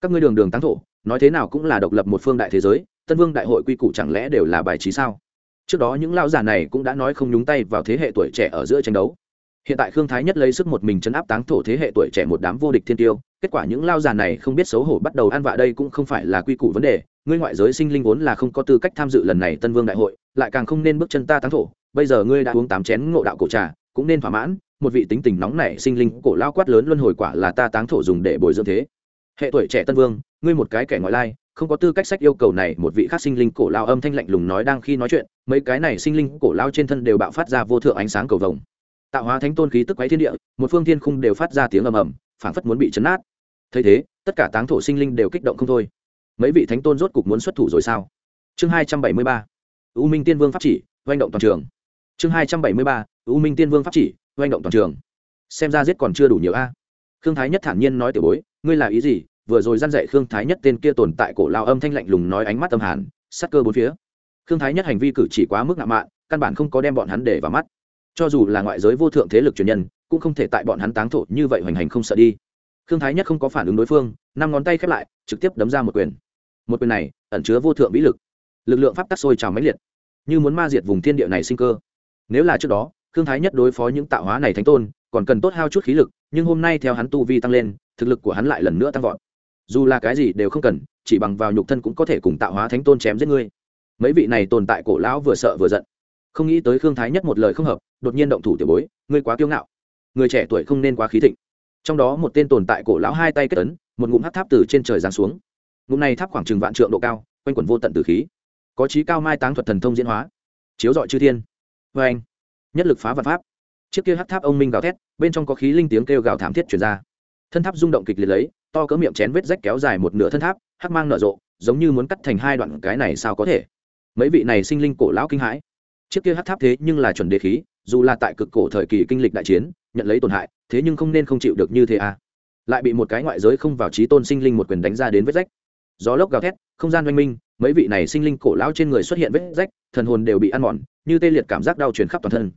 Các ngươi đường đường tán thổ, nói thế nào cũng là độc lập một phương đại thế giới, tân vương đại hội quy củ chẳng lẽ đều là bài trí sao? Trước đó những lao giả này cũng đã nói không nhúng tay vào thế hệ tuổi trẻ ở giữa tranh đấu hiện tại khương thái nhất lấy sức một mình chấn áp táng thổ thế hệ tuổi trẻ một đám vô địch thiên tiêu, kết quả những lao già này không biết xấu hổ bắt đầu ăn vạ đây cũng không phải là quy củ vấn đề. Ngươi ngoại giới sinh linh vốn là không có tư cách tham dự lần này tân vương đại hội, lại càng không nên bước chân ta táng thổ. Bây giờ ngươi đã uống tám chén ngộ đạo cổ trà, cũng nên thỏa mãn. Một vị tính tình nóng nảy sinh linh cổ lao quát lớn luân hồi quả là ta táng thổ dùng để bồi dưỡng thế. Hệ tuổi trẻ tân vương, ngươi một cái kẻ ngoại lai, không có tư cách sách yêu cầu này. Một vị khác sinh linh cổ lao âm thanh lạnh lùng nói đang khi nói chuyện, mấy cái này sinh linh cổ lao trên thân đều bạo phát ra vô thượng ánh sáng cầu vồng tạo hóa thánh tôn khí tức quấy thiên địa, một phương thiên khung đều phát ra tiếng ầm ầm, phảng phất muốn bị chấn nát. Thấy thế, tất cả táng thổ sinh linh đều kích động không thôi. Mấy vị thánh tôn rốt cục muốn xuất thủ rồi sao? Chương hai trăm bảy mươi ba, u minh tiên vương pháp chỉ, oanh động toàn trường. Chương hai trăm bảy mươi ba, u minh tiên vương pháp chỉ, oanh động toàn trường. Xem ra giết còn chưa đủ nhiều a. Khương thái nhất thản nhiên nói tiểu bối, ngươi là ý gì? Vừa rồi gian dạy khương thái nhất tên kia tồn tại cổ lao âm thanh lạnh lùng nói ánh mắt âm hàn, sắc cơ bốn phía. Khương thái nhất hành vi cử chỉ quá mức ngạo mạn, căn bản không có đem bọn hắn để vào mắt cho dù là ngoại giới vô thượng thế lực truyền nhân, cũng không thể tại bọn hắn táng thổ như vậy hoành hành không sợ đi. Khương thái nhất không có phản ứng đối phương, năm ngón tay khép lại, trực tiếp đấm ra một quyền. Một quyền này, ẩn chứa vô thượng vĩ lực. Lực lượng pháp tắc sôi trào mãnh liệt, như muốn ma diệt vùng thiên địa này sinh cơ. Nếu là trước đó, khương thái nhất đối phó những tạo hóa này thánh tôn, còn cần tốt hao chút khí lực, nhưng hôm nay theo hắn tu vi tăng lên, thực lực của hắn lại lần nữa tăng vọt. Dù là cái gì đều không cần, chỉ bằng vào nhục thân cũng có thể cùng tạo hóa thánh tôn chém giết ngươi. Mấy vị này tồn tại cổ lão vừa sợ vừa giận. Không nghĩ tới khương thái nhất một lời không hợp đột nhiên động thủ tiểu bối, ngươi quá kiêu ngạo. Người trẻ tuổi không nên quá khí thịnh. Trong đó một tên tồn tại cổ lão hai tay kết ấn, một ngụm hát tháp từ trên trời giáng xuống. Ngụm này tháp khoảng chừng vạn trượng độ cao, quanh quẩn vô tận từ khí. Có trí cao mai táng thuật thần thông diễn hóa. Chiếu dọi chư thiên. Vê anh, nhất lực phá vật pháp. Chiếc kia hát tháp ông minh gào thét, bên trong có khí linh tiếng kêu gào thảm thiết chuyển ra. Thân tháp rung động kịch liệt lấy, to cỡ miệng chén vết rách kéo dài một nửa thân tháp, hắc mang nở rộ, giống như muốn cắt thành hai đoạn, cái này sao có thể? Mấy vị này sinh linh cổ lão kinh hãi. Chiếc kia hát tháp thế nhưng là chuẩn đế khí dù là tại cực cổ thời kỳ kinh lịch đại chiến, nhận lấy tổn hại, thế nhưng không nên không chịu được như thế à. Lại bị một cái ngoại giới không vào trí tôn sinh linh một quyền đánh ra đến vết rách. Gió lốc gào thét, không gian oanh minh, mấy vị này sinh linh cổ lão trên người xuất hiện vết rách, thần hồn đều bị ăn mòn, như tê liệt cảm giác đau truyền khắp toàn thân.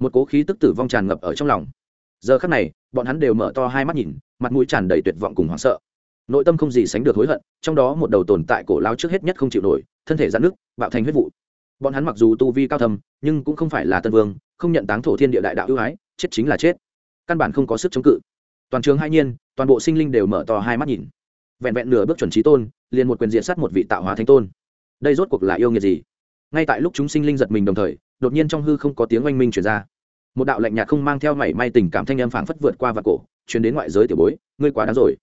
Một cố khí tức tử vong tràn ngập ở trong lòng. Giờ khắc này, bọn hắn đều mở to hai mắt nhìn, mặt mũi tràn đầy tuyệt vọng cùng hoảng sợ. Nội tâm không gì sánh được hối hận, trong đó một đầu tồn tại cổ lao trước hết nhất không chịu nổi, thân thể giãn nước bạo thành huyết vụ. Bọn hắn mặc dù tu vi cao thầm nhưng cũng không phải là tân vương không nhận táng thổ thiên địa đại đạo ưu ái, chết chính là chết. Căn bản không có sức chống cự. Toàn trường hai nhiên, toàn bộ sinh linh đều mở to hai mắt nhìn. Vẹn vẹn nửa bước chuẩn trí tôn, liền một quyền diện sát một vị tạo hóa thánh tôn. Đây rốt cuộc là yêu nghiệt gì? Ngay tại lúc chúng sinh linh giật mình đồng thời, đột nhiên trong hư không có tiếng oanh minh chuyển ra. Một đạo lạnh nhạt không mang theo mảy may tình cảm thanh âm phảng phất vượt qua vạt cổ chuyển đến ngoại giới tiểu bối, ngươi quá đáng rồi.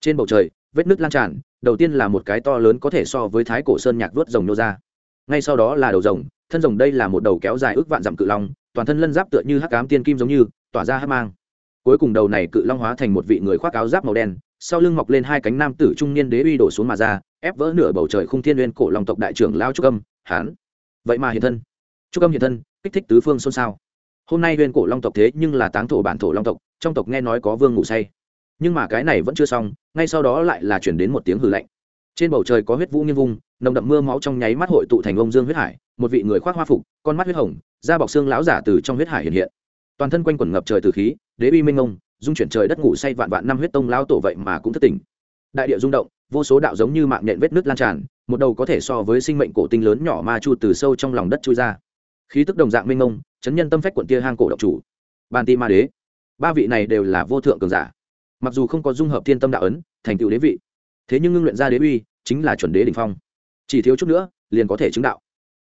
Trên bầu trời, vết nước lan tràn, đầu tiên là một cái to lớn có thể so với thái cổ sơn nhạc vớt rồng nô ra. Ngay sau đó là đầu rồng, thân rồng đây là một đầu kéo dài ước vạn dặm cự long toàn thân lân giáp tựa như hắc cám tiên kim giống như, tỏa ra hắc mang. Cuối cùng đầu này cự long hóa thành một vị người khoác áo giáp màu đen, sau lưng mọc lên hai cánh nam tử trung niên đế uy đổ xuống mà ra, ép vỡ nửa bầu trời khung thiên nguyên cổ long tộc đại trưởng lao trúc âm, hán. Vậy mà hiện thân. Trúc âm hiện thân, kích thích tứ phương xôn xao. Hôm nay nguyên cổ long tộc thế nhưng là táng thổ bản thổ long tộc, trong tộc nghe nói có vương ngủ say. Nhưng mà cái này vẫn chưa xong, ngay sau đó lại là chuyển đến một tiếng hư lạnh. Trên bầu trời có huyết vũ nghiêng vung, nồng đậm mưa máu trong nháy mắt hội tụ thành ông dương huyết hải, một vị người khoác hoa phục, con mắt huyết hồng da bọc xương lão giả từ trong huyết hải hiện hiện. Toàn thân quanh quẩn ngập trời từ khí, đế uy minh ông dung chuyển trời đất ngủ say vạn vạn năm huyết tông lao tổ vậy mà cũng thất tỉnh. Đại địa rung động, vô số đạo giống như mạng nhện vết nước lan tràn, một đầu có thể so với sinh mệnh cổ tinh lớn nhỏ ma chu từ sâu trong lòng đất chui ra. Khí tức đồng dạng minh ông chấn nhân tâm phách quận tia hang cổ độc chủ. Ban ti ma đế. Ba vị này đều là vô thượng cường giả. Mặc dù không có dung hợp thiên tâm đạo ấn, thành tựu đế vị, thế nhưng ngưng luyện ra đế uy, chính là chuẩn đế đ ỉ n h phong. Chỉ thiếu chút nữa, liền có thể chứng đạo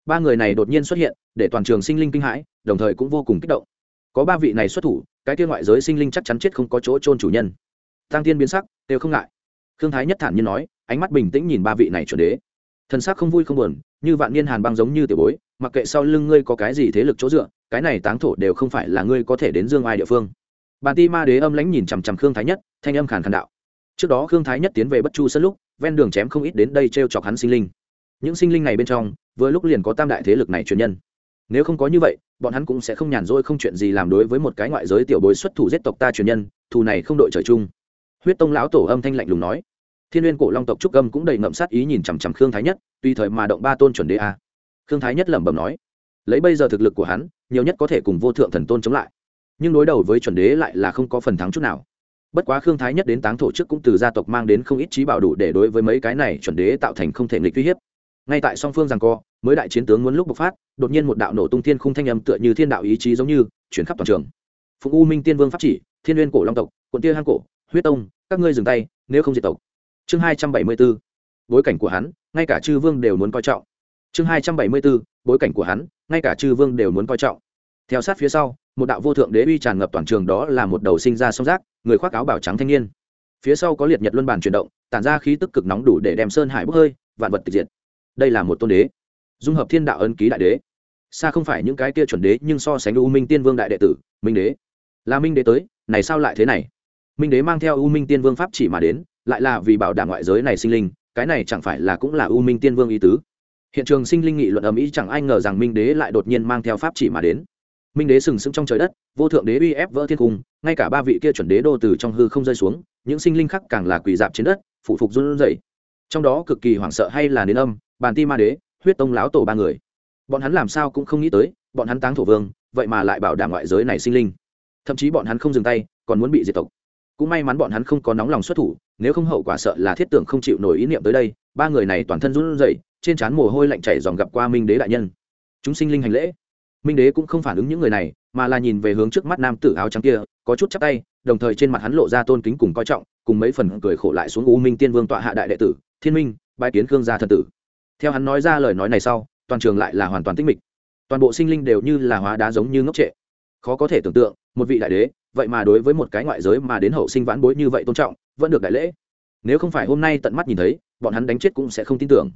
ba người này đột nhiên xuất hiện, để toàn trường sinh linh kinh hãi, đồng thời cũng vô cùng kích động. Có ba vị này xuất thủ, cái kia ngoại giới sinh linh chắc chắn chết không có chỗ trôn chủ nhân. Tăng tiên biến sắc đều không ngại. Khương thái nhất thản nhiên nói, ánh mắt bình tĩnh nhìn ba vị này chuẩn đế. Thần sắc không vui không buồn, như vạn niên hàn băng giống như tiểu bối, mặc kệ sau lưng ngươi có cái gì thế lực chỗ dựa, cái này táng thổ đều không phải là ngươi có thể đến dương ai địa phương. Bàn ti ma đế âm lãnh nhìn chằm chằm khương thái nhất, thanh âm khàn khàn đạo. Trước đó khương thái nhất tiến về bất chu sân lúc, ven đường chém không ít đến đây t r e o chọc hắn sinh linh những sinh linh này bên trong, vừa lúc liền có tam đại thế lực này truyền nhân. Nếu không có như vậy, bọn hắn cũng sẽ không nhàn rỗi không chuyện gì làm đối với một cái ngoại giới tiểu bối xuất thủ giết tộc ta truyền nhân, thù này không đội trời chung. Huyết tông lão tổ âm thanh lạnh lùng nói. Thiên n cổ long tộc trúc âm cũng đầy ngậm sát ý nhìn chằm chằm khương thái nhất, tùy thời mà động ba tôn chuẩn đế a. Khương thái nhất lẩm bẩm nói. Lấy bây giờ thực lực của hắn, nhiều nhất có thể cùng vô thượng thần tôn chống lại. Nhưng đối đầu với chuẩn đế lại là không có phần thắng chút nào. Bất quá khương thái nhất đến táng thổ chức cũng từ gia tộc mang đến không ít trí bảo đủ để đối với mấy cái này chuẩn đế tạo thành không thể nghịch uy hiếp ngay tại song phương rằng co, mới đại chiến tướng muốn lúc bộc phát, đột nhiên một đạo nổ tung thiên khung thanh âm tựa như thiên đạo ý chí giống như, chuyển khắp toàn trường. Phụng u minh tiên vương pháp chỉ, thiên n cổ long tộc, quận tia hang cổ, huyết tông, các ngươi dừng tay, nếu không diệt tộc. Chương hai trăm bảy mươi b ố bối cảnh của hắn, ngay cả chư vương đều muốn coi trọng. Chương hai trăm bảy mươi b ố bối cảnh của hắn, ngay cả chư vương đều muốn coi trọng. Theo sát phía sau, một đạo vô thượng đế uy tràn ngập toàn trường đó là một đầu sinh ra sông rác người khoác áo bảo trắng thanh niên. Phía sau có liệt nhật luân bàn chuyển động, tản ra khí tức cực nóng đủ để đem sơn hải bốc hơi, vạn vật tịch diệt đây là một tôn đế, dung hợp thiên đạo ân ký đại đế. Xa không phải những cái kia chuẩn đế, nhưng so sánh u minh tiên vương đại đệ tử, minh đế. Là minh đế tới, này sao lại thế này? Minh đế mang theo u minh tiên vương pháp chỉ mà đến, lại là vì bảo đảm ngoại giới này sinh linh, cái này chẳng phải là cũng là u minh tiên vương ý tứ? Hiện trường sinh linh nghị luận ầm ĩ chẳng ai ngờ rằng minh đế lại đột nhiên mang theo pháp chỉ mà đến. Minh đế sừng sững trong trời đất, vô thượng đế uy ép vỡ thiên cung, ngay cả ba vị kia chuẩn đế đô từ trong hư không rơi xuống, những sinh linh khác càng là quỳ dạp trên đất phụ phục run rẩy. Trong đó cực kỳ hoảng sợ hay là đến âm bàn ti ma đế, huyết tông lão tổ ba người. Bọn hắn làm sao cũng không nghĩ tới, bọn hắn táng thổ vương, vậy mà lại bảo đảm ngoại giới này sinh linh. Thậm chí bọn hắn không dừng tay, còn muốn bị diệt tộc. Cũng may mắn bọn hắn không có nóng lòng xuất thủ, nếu không hậu quả sợ là thiết tưởng không chịu nổi ý niệm tới đây, ba người này toàn thân run rẩy, trên trán mồ hôi lạnh chảy dòng gặp qua minh đế đại nhân. Chúng sinh linh hành lễ. Minh đế cũng không phản ứng những người này, mà là nhìn về hướng trước mắt nam tử áo trắng kia, có chút chắp tay, đồng thời trên mặt hắn lộ ra tôn kính cùng coi trọng, cùng mấy phần cười khổ lại xuống u minh tiên vương tọa hạ đại đệ tử, thiên minh, bái kiến khương gia thần tử theo hắn nói ra lời nói này sau, toàn trường lại là hoàn toàn tinh mịch. Toàn bộ sinh linh đều như là hóa đá giống như ngốc trệ. Khó có thể tưởng tượng, một vị đại đế, vậy mà đối với một cái ngoại giới mà đến hậu sinh vãn bối như vậy tôn trọng, vẫn được đại lễ. Nếu không phải hôm nay tận mắt nhìn thấy, bọn hắn đánh chết cũng sẽ không tin tưởng.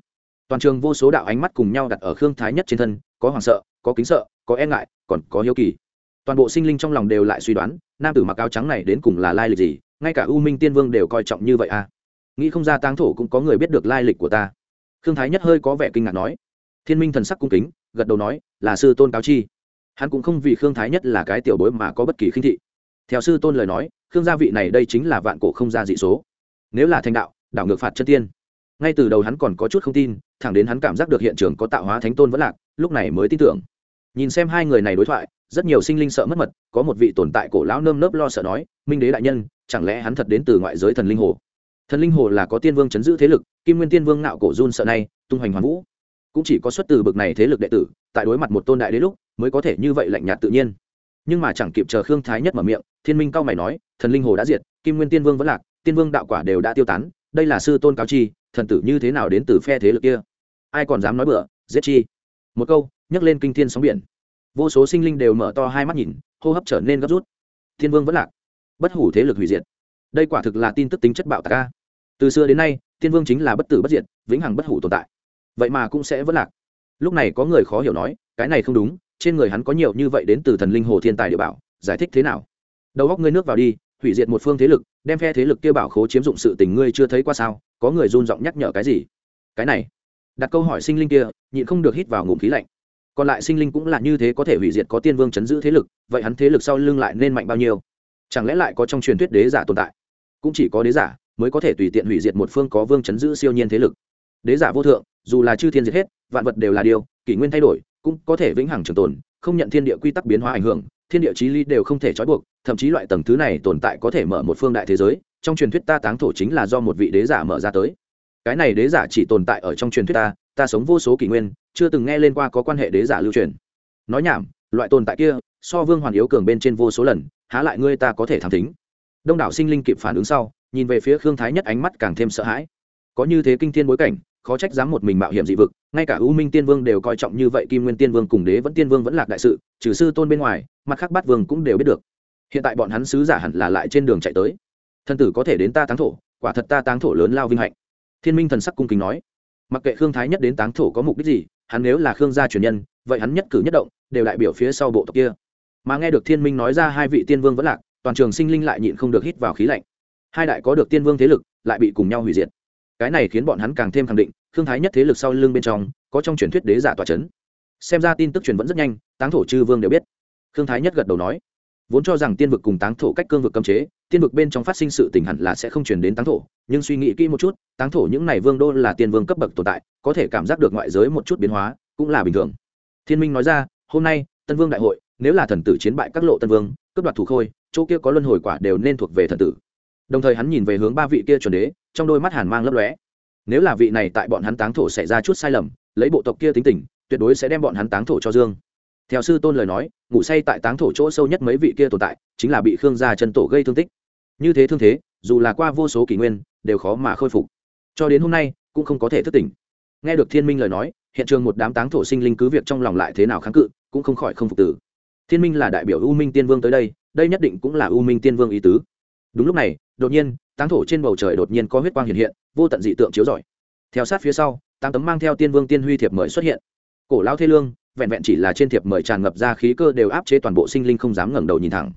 Toàn trường vô số đạo ánh mắt cùng nhau đặt ở khương thái nhất trên thân, có hoàng sợ, có kính sợ, có e ngại, còn có hiếu kỳ. Toàn bộ sinh linh trong lòng đều lại suy đoán, nam tử mặc áo trắng này đến cùng là lai lịch gì, ngay cả u minh tiên vương đều coi trọng như vậy à. Nghĩ không ra táng thổ cũng có người biết được lai lịch của ta khương thái nhất hơi có vẻ kinh ngạc nói, thiên minh thần sắc cung kính, gật đầu nói, là sư tôn cáo chi. Hắn cũng không vì khương thái nhất là cái tiểu bối mà có bất kỳ khinh thị. Theo sư tôn lời nói, khương gia vị này đây chính là vạn cổ không gia dị số. Nếu là thành đạo, đảo ngược phạt chân tiên. Ngay từ đầu hắn còn có chút không tin, thẳng đến hắn cảm giác được hiện trường có tạo hóa thánh tôn vẫn lạc, lúc này mới tin tưởng. Nhìn xem hai người này đối thoại, rất nhiều sinh linh sợ mất mật, có một vị tồn tại cổ lão nơm nớp lo sợ nói, minh đế đại nhân, chẳng lẽ hắn thật đến từ ngoại giới thần linh hồ? Thần linh hồ là có tiên vương chấn giữ thế lực, kim nguyên tiên vương nạo cổ run sợ này, tung hoành hoàn vũ. Cũng chỉ có xuất từ bực này thế lực đệ tử, tại đối mặt một tôn đại đế lúc, mới có thể như vậy lạnh nhạt tự nhiên. Nhưng mà chẳng kịp chờ khương thái nhất mở miệng, thiên minh cao mày nói, thần linh hồ đã diệt, kim nguyên tiên vương vẫn lạc, tiên vương đạo quả đều đã tiêu tán, đây là sư tôn cáo chi, thần tử như thế nào đến từ phe thế lực kia? Ai còn dám nói bừa, giết chi? Một câu nhắc lên kinh thiên sóng biển. Vô số sinh linh đều mở to hai mắt nhìn, hô hấp trở nên gấp rút. Thiên vương vẫn lạc, bất hủ thế lực hủy diệt. Đây quả thực là tin tức tính chất bạo tạc ca từ xưa đến nay, tiên vương chính là bất tử bất diệt, vĩnh hằng bất hủ tồn tại. Vậy mà cũng sẽ vẫn lạc. Lúc này có người khó hiểu nói, cái này không đúng, trên người hắn có nhiều như vậy đến từ thần linh hồ thiên tài địa bảo, giải thích thế nào? Đầu góc ngươi nước vào đi, hủy diệt một phương thế lực, đem phe thế lực kia bảo khố chiếm dụng sự tình ngươi chưa thấy qua sao? Có người run giọng nhắc nhở cái gì? Cái này. Đặt câu hỏi sinh linh kia, nhịn không được hít vào ngụm khí lạnh. Còn lại sinh linh cũng là như thế có thể hủy diệt có tiên vương chấn giữ thế lực, vậy hắn thế lực sau lưng lại nên mạnh bao nhiêu? Chẳng lẽ lại có trong truyền thuyết đế giả tồn tại? Cũng chỉ có đế giả mới có thể tùy tiện hủy diệt một phương có vương chấn giữ siêu nhiên thế lực. Đế giả vô thượng, dù là chư thiên diệt hết, vạn vật đều là điều, kỷ nguyên thay đổi, cũng có thể vĩnh hằng trường tồn, không nhận thiên địa quy tắc biến hóa ảnh hưởng, thiên địa chí lý đều không thể trói buộc, thậm chí loại tầng thứ này tồn tại có thể mở một phương đại thế giới, trong truyền thuyết ta táng thổ chính là do một vị đế giả mở ra tới. Cái này đế giả chỉ tồn tại ở trong truyền thuyết ta ta sống vô số kỷ nguyên, chưa từng nghe lên qua có quan hệ đế giả lưu truyền. Nói nhảm, loại tồn tại kia, so vương hoàn yếu cường bên trên vô số lần, há lại ngươi ta có thể tham tính đông đảo sinh linh kịp phản ứng sau nhìn về phía khương thái nhất ánh mắt càng thêm sợ hãi. Có như thế kinh thiên bối cảnh, khó trách dám một mình mạo hiểm dị vực, ngay cả u minh tiên vương đều coi trọng như vậy, kim nguyên tiên vương cùng đế vẫn tiên vương vẫn lạc đại sự, trừ sư tôn bên ngoài, mặt khác bát vương cũng đều biết được. Hiện tại bọn hắn sứ giả hẳn là lại trên đường chạy tới. Thân tử có thể đến ta táng thổ, quả thật ta táng thổ lớn lao vinh hạnh. Thiên minh thần sắc cung kính nói. Mặc kệ khương thái nhất đến táng thổ có mục đích gì, hắn nếu là khương gia truyền nhân, vậy hắn nhất cử nhất động, đều đại biểu phía sau bộ tộc kia. Mà nghe được thiên minh nói ra hai vị tiên vương vẫn lạc, toàn trường sinh linh lại nhịn không được hít vào khí lạnh hai đại có được tiên vương thế lực, lại bị cùng nhau hủy diệt. Cái này khiến bọn hắn càng thêm khẳng định thương thái nhất thế lực sau lưng bên trong, có trong truyền thuyết đế giả tòa c h ấ n xem ra tin tức truyền vẫn rất nhanh, táng thổ chư vương đều biết. Thương thái nhất gật đầu nói, vốn cho rằng tiên vực cùng táng thổ cách cương vực cấm chế, tiên vực bên trong phát sinh sự tình hẳn là sẽ không chuyển đến táng thổ, nhưng suy nghĩ kỹ một chút, táng thổ những n à y vương đô là tiên vương cấp bậc tồn tại, có thể cảm giác được ngoại giới một chút biến hóa, cũng là bình thường. Thiên minh nói ra, hôm nay, tân vương đại hội, nếu là thần tử chiến bại các lộ tân vương, cướp đoạt thủ khôi, chỗ kia có luân hồi quả đều nên thuộc về thần tử đồng thời hắn nhìn về hướng ba vị kia chuẩn đế, trong đôi mắt hàn mang lấp lóe. Nếu là vị này tại bọn hắn táng thổ xảy ra chút sai lầm, lấy bộ tộc kia tính tình, tuyệt đối sẽ đem bọn hắn táng thổ cho dương. Theo sư tôn lời nói, ngủ say tại táng thổ chỗ sâu nhất mấy vị kia tồn tại, chính là bị khương gia chân tổ gây thương tích. Như thế thương thế, dù là qua vô số kỷ nguyên, đều khó mà khôi phục. Cho đến hôm nay, cũng không có thể thức tỉnh. Nghe được thiên minh lời nói, hiện trường một đám táng thổ sinh linh cứ việc trong lòng lại thế nào kháng cự, cũng không khỏi không phục tử. Thiên minh là đại biểu u minh tiên vương tới đây đây nhất định cũng là u minh tiên vương ý tứ. Đúng lúc này đột nhiên, táng thổ trên bầu trời đột nhiên có huyết quang hiện hiện, vô tận dị tượng chiếu rọi. Theo sát phía sau, tám tấm mang theo tiên vương tiên huy thiệp mời xuất hiện. Cổ lao thê lương, vẹn vẹn chỉ là trên thiệp mời tràn ngập ra khí cơ đều áp chế toàn bộ sinh linh không dám ngẩng đầu nhìn thẳng.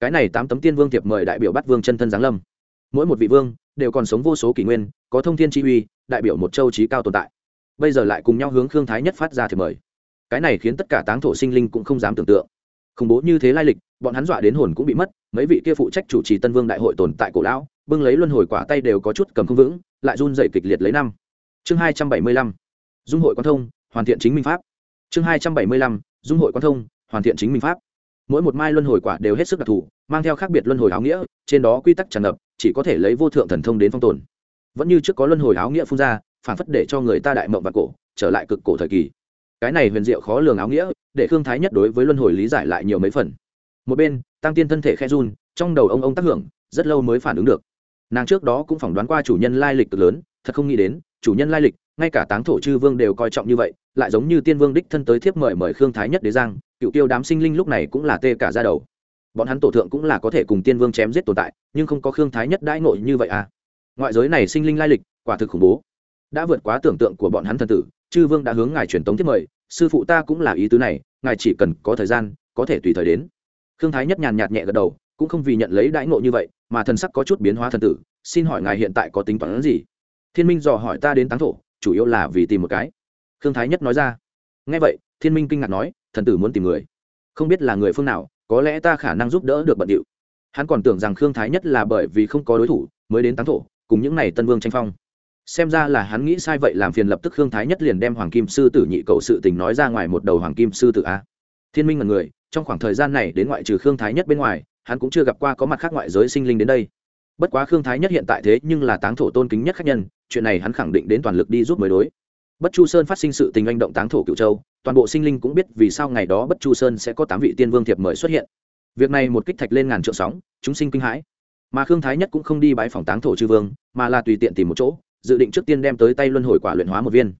Cái này tám tấm tiên vương thiệp mời đại biểu bắt vương chân thân giáng lâm. Mỗi một vị vương đều còn sống vô số kỷ nguyên, có thông thiên chi uy, đại biểu một châu trí cao tồn tại. Bây giờ lại cùng nhau hướng khương thái nhất phát ra thiệp mời. Cái này khiến tất cả táng thổ sinh linh cũng không dám tưởng tượng khủng bố như thế lai lịch, bọn hắn dọa đến hồn cũng bị mất, mấy vị kia phụ trách chủ trì tân vương đại hội tồn tại cổ lão, bưng lấy luân hồi quả tay đều có chút cầm không vững, lại run dậy kịch liệt lấy năm. Chương hai trăm bảy mươi lăm, dung hội quan thông, hoàn thiện chính minh pháp. Chương hai trăm bảy mươi lăm, dung hội quan thông, hoàn thiện chính minh pháp. Mỗi một mai luân hồi quả đều hết sức đặc thù, mang theo khác biệt luân hồi áo nghĩa, trên đó quy tắc tràn ngập, chỉ có thể lấy vô thượng thần thông đến phong tồn. Vẫn như trước có luân hồi áo nghĩa phun ra, phản phất để cho người ta đại mộng và cổ, trở lại cực cổ thời kỳ cái này huyền diệu khó lường áo nghĩa, để khương thái nhất đối với luân hồi lý giải lại nhiều mấy phần. Một bên, tăng tiên thân thể khe run, trong đầu ông ông tác hưởng, rất lâu mới phản ứng được. Nàng trước đó cũng phỏng đoán qua chủ nhân lai lịch cực lớn, thật không nghĩ đến, chủ nhân lai lịch, ngay cả táng thổ chư vương đều coi trọng như vậy, lại giống như tiên vương đích thân tới thiếp mời mời khương thái nhất đế giang, cựu tiêu đám sinh linh lúc này cũng là tê cả ra đầu. Bọn hắn tổ thượng cũng là có thể cùng tiên vương chém giết tồn tại, nhưng không có khương thái nhất đãi nội như vậy à. Ngoại giới này sinh linh lai lịch, quả thực khủng bố. Đã vượt quá tưởng tượng của bọn hắn thần tử chư vương đã hướng ngài truyền tống tiếp mời, sư phụ ta cũng là ý tứ này, ngài chỉ cần có thời gian, có thể tùy thời đến. Khương thái nhất nhàn nhạt nhẹ gật đầu, cũng không vì nhận lấy đãi ngộ như vậy, mà thần sắc có chút biến hóa thần tử, xin hỏi ngài hiện tại có tính toán gì? Thiên minh dò hỏi ta đến táng thổ, chủ yếu là vì tìm một cái. Khương thái nhất nói ra. Ngay vậy, thiên minh kinh ngạc nói, thần tử muốn tìm người. Không biết là người phương nào, có lẽ ta khả năng giúp đỡ được bận điệu. Hắn còn tưởng rằng khương thái nhất là bởi vì không có đối thủ, mới đến táng thổ, cùng những n à y tân vương tranh phong xem ra là hắn nghĩ sai vậy làm phiền lập tức khương thái nhất liền đem hoàng kim sư tử nhị cậu sự tình nói ra ngoài một đầu hoàng kim sư tử a. Thiên minh là người, trong khoảng thời gian này đến ngoại trừ khương thái nhất bên ngoài, hắn cũng chưa gặp qua có mặt khác ngoại giới sinh linh đến đây. Bất quá khương thái nhất hiện tại thế nhưng là táng thổ tôn kính nhất khách nhân, chuyện này hắn khẳng định đến toàn lực đi giúp mới đối. Bất chu sơn phát sinh sự tình anh động táng thổ cựu châu, toàn bộ sinh linh cũng biết vì sao ngày đó bất chu sơn sẽ có tám vị tiên vương thiệp mời xuất hiện. Việc này một kích thạch lên ngàn trượng sóng, chúng sinh kinh hãi. Mà khương thái nhất cũng không đi bãi phòng táng thổ chư vương, mà là tùy tiện tìm một chỗ dự định trước tiên đem tới tay luân hồi quả luyện hóa một viên.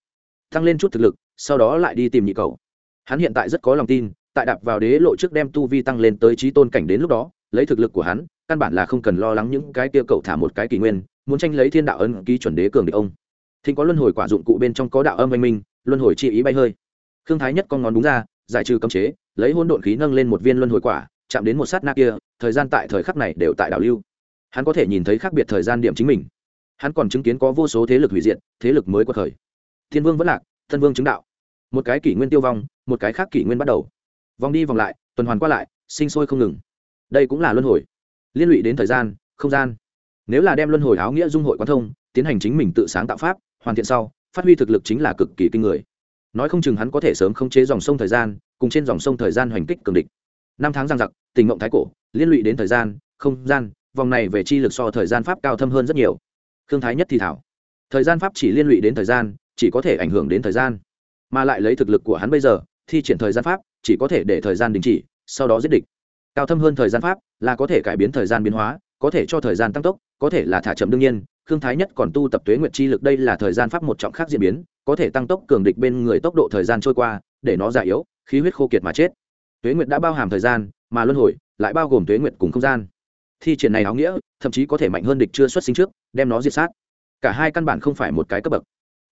Tăng lên chút thực lực, sau đó lại đi tìm nhị cầu. Hắn hiện tại rất có lòng tin, tại đạp vào đế lộ trước đem tu vi tăng lên tới trí tôn cảnh đến lúc đó, lấy thực lực của hắn, căn bản là không cần lo lắng những cái kia cậu thả một cái kỷ nguyên, muốn tranh lấy thiên đạo ân ký chuẩn đế cường địch ông. Thính có luân hồi quả dụng cụ bên trong có đạo âm anh minh, luân hồi chi ý bay hơi. Thương thái nhất con ngón đúng ra, giải trừ cấm chế, lấy hôn độn khí nâng lên một viên luân hồi quả, chạm đến một sát na kia, thời gian tại thời khắc này đều tại đảo lưu. Hắn có thể nhìn thấy khác biệt thời gian điểm chính mình hắn còn chứng kiến có vô số thế lực hủy diệt, thế lực mới quật khởi. Thiên vương vẫn lạc, thân vương chứng đạo. Một cái kỷ nguyên tiêu vong, một cái khác kỷ nguyên bắt đầu. Vòng đi vòng lại, tuần hoàn qua lại, sinh sôi không ngừng. Đây cũng là luân hồi. Liên lụy đến thời gian, không gian. Nếu là đem luân hồi áo nghĩa dung hội quan thông, tiến hành chính mình tự sáng tạo pháp, hoàn thiện sau, phát huy thực lực chính là cực kỳ kinh người. Nói không chừng hắn có thể sớm khống chế dòng sông thời gian, cùng trên dòng sông thời gian hoành kích cường địch. Năm tháng giang giặc, tình mộng thái cổ, liên lụy đến thời gian, không gian, vòng này về chi lực so thời gian pháp cao thâm hơn rất nhiều khương thái nhất thì thảo. Thời gian pháp chỉ liên lụy đến thời gian, chỉ có thể ảnh hưởng đến thời gian. Mà lại lấy thực lực của hắn bây giờ, thi triển thời gian pháp, chỉ có thể để thời gian đình chỉ, sau đó giết địch. Cao thâm hơn thời gian pháp là có thể cải biến thời gian biến hóa, có thể cho thời gian tăng tốc, có thể là thả chậm đương nhiên, khương thái nhất còn tu tập tuế nguyệt chi lực đây là thời gian pháp một trọng khác diễn biến, có thể tăng tốc cường địch bên người tốc độ thời gian trôi qua, để nó già yếu, khí huyết khô kiệt mà chết. Tuế nguyệt đã bao hàm thời gian, mà luân hồi lại bao gồm tuế nguyệt cùng không gian. Thi triển này áo nghĩa thậm chí có thể mạnh hơn địch chưa xuất sinh trước, đem nó diệt sát. Cả hai căn bản không phải một cái cấp bậc.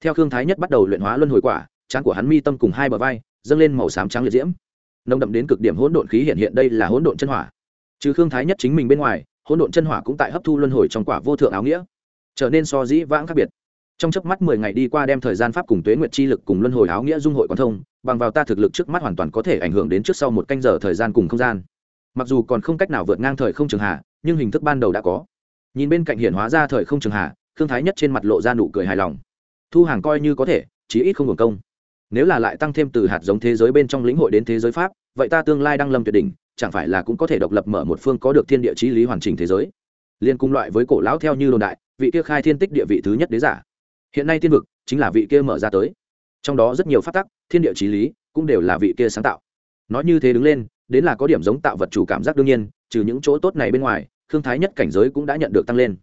Theo khương thái nhất bắt đầu luyện hóa luân hồi quả, trán của hắn mi tâm cùng hai bờ vai, dâng lên màu xám trắng liệt diễm. Nồng đậm đến cực điểm hỗn độn khí hiện hiện đây là hỗn độn chân hỏa. Trừ khương thái nhất chính mình bên ngoài, hỗn độn chân hỏa cũng tại hấp thu luân hồi trong quả vô thượng áo nghĩa. Trở nên so dĩ vãng khác biệt. Trong chớp mắt mười ngày đi qua đem thời gian pháp cùng tuế nguyệt chi lực cùng luân hồi áo nghĩa dung hội quan thông, bằng vào ta thực lực trước mắt hoàn toàn có thể ảnh hưởng đến trước sau một canh giờ thời gian cùng không gian. Mặc dù còn không cách nào vượt ngang thời không trường hạ nhưng hình thức ban đầu đã có. Nhìn bên cạnh hiển hóa ra thời không trường hạ, khương thái nhất trên mặt lộ ra nụ cười hài lòng. Thu hàng coi như có thể, chí ít không hưởng công. Nếu là lại tăng thêm từ hạt giống thế giới bên trong lĩnh hội đến thế giới pháp, vậy ta tương lai đang lâm tuyệt đỉnh, chẳng phải là cũng có thể độc lập mở một phương có được thiên địa chí lý hoàn chỉnh thế giới? Liên cung loại với cổ lão theo như đồn đại, vị kia khai thiên tích địa vị thứ nhất đế giả. Hiện nay tiên vực chính là vị kia mở ra tới. Trong đó rất nhiều phát tắc, thiên địa chí lý cũng đều là vị kia sáng tạo. Nói như thế đứng lên đến là có điểm giống tạo vật chủ cảm giác đương nhiên, trừ những chỗ tốt này bên ngoài thương thái nhất cảnh giới cũng đã nhận được tăng lên.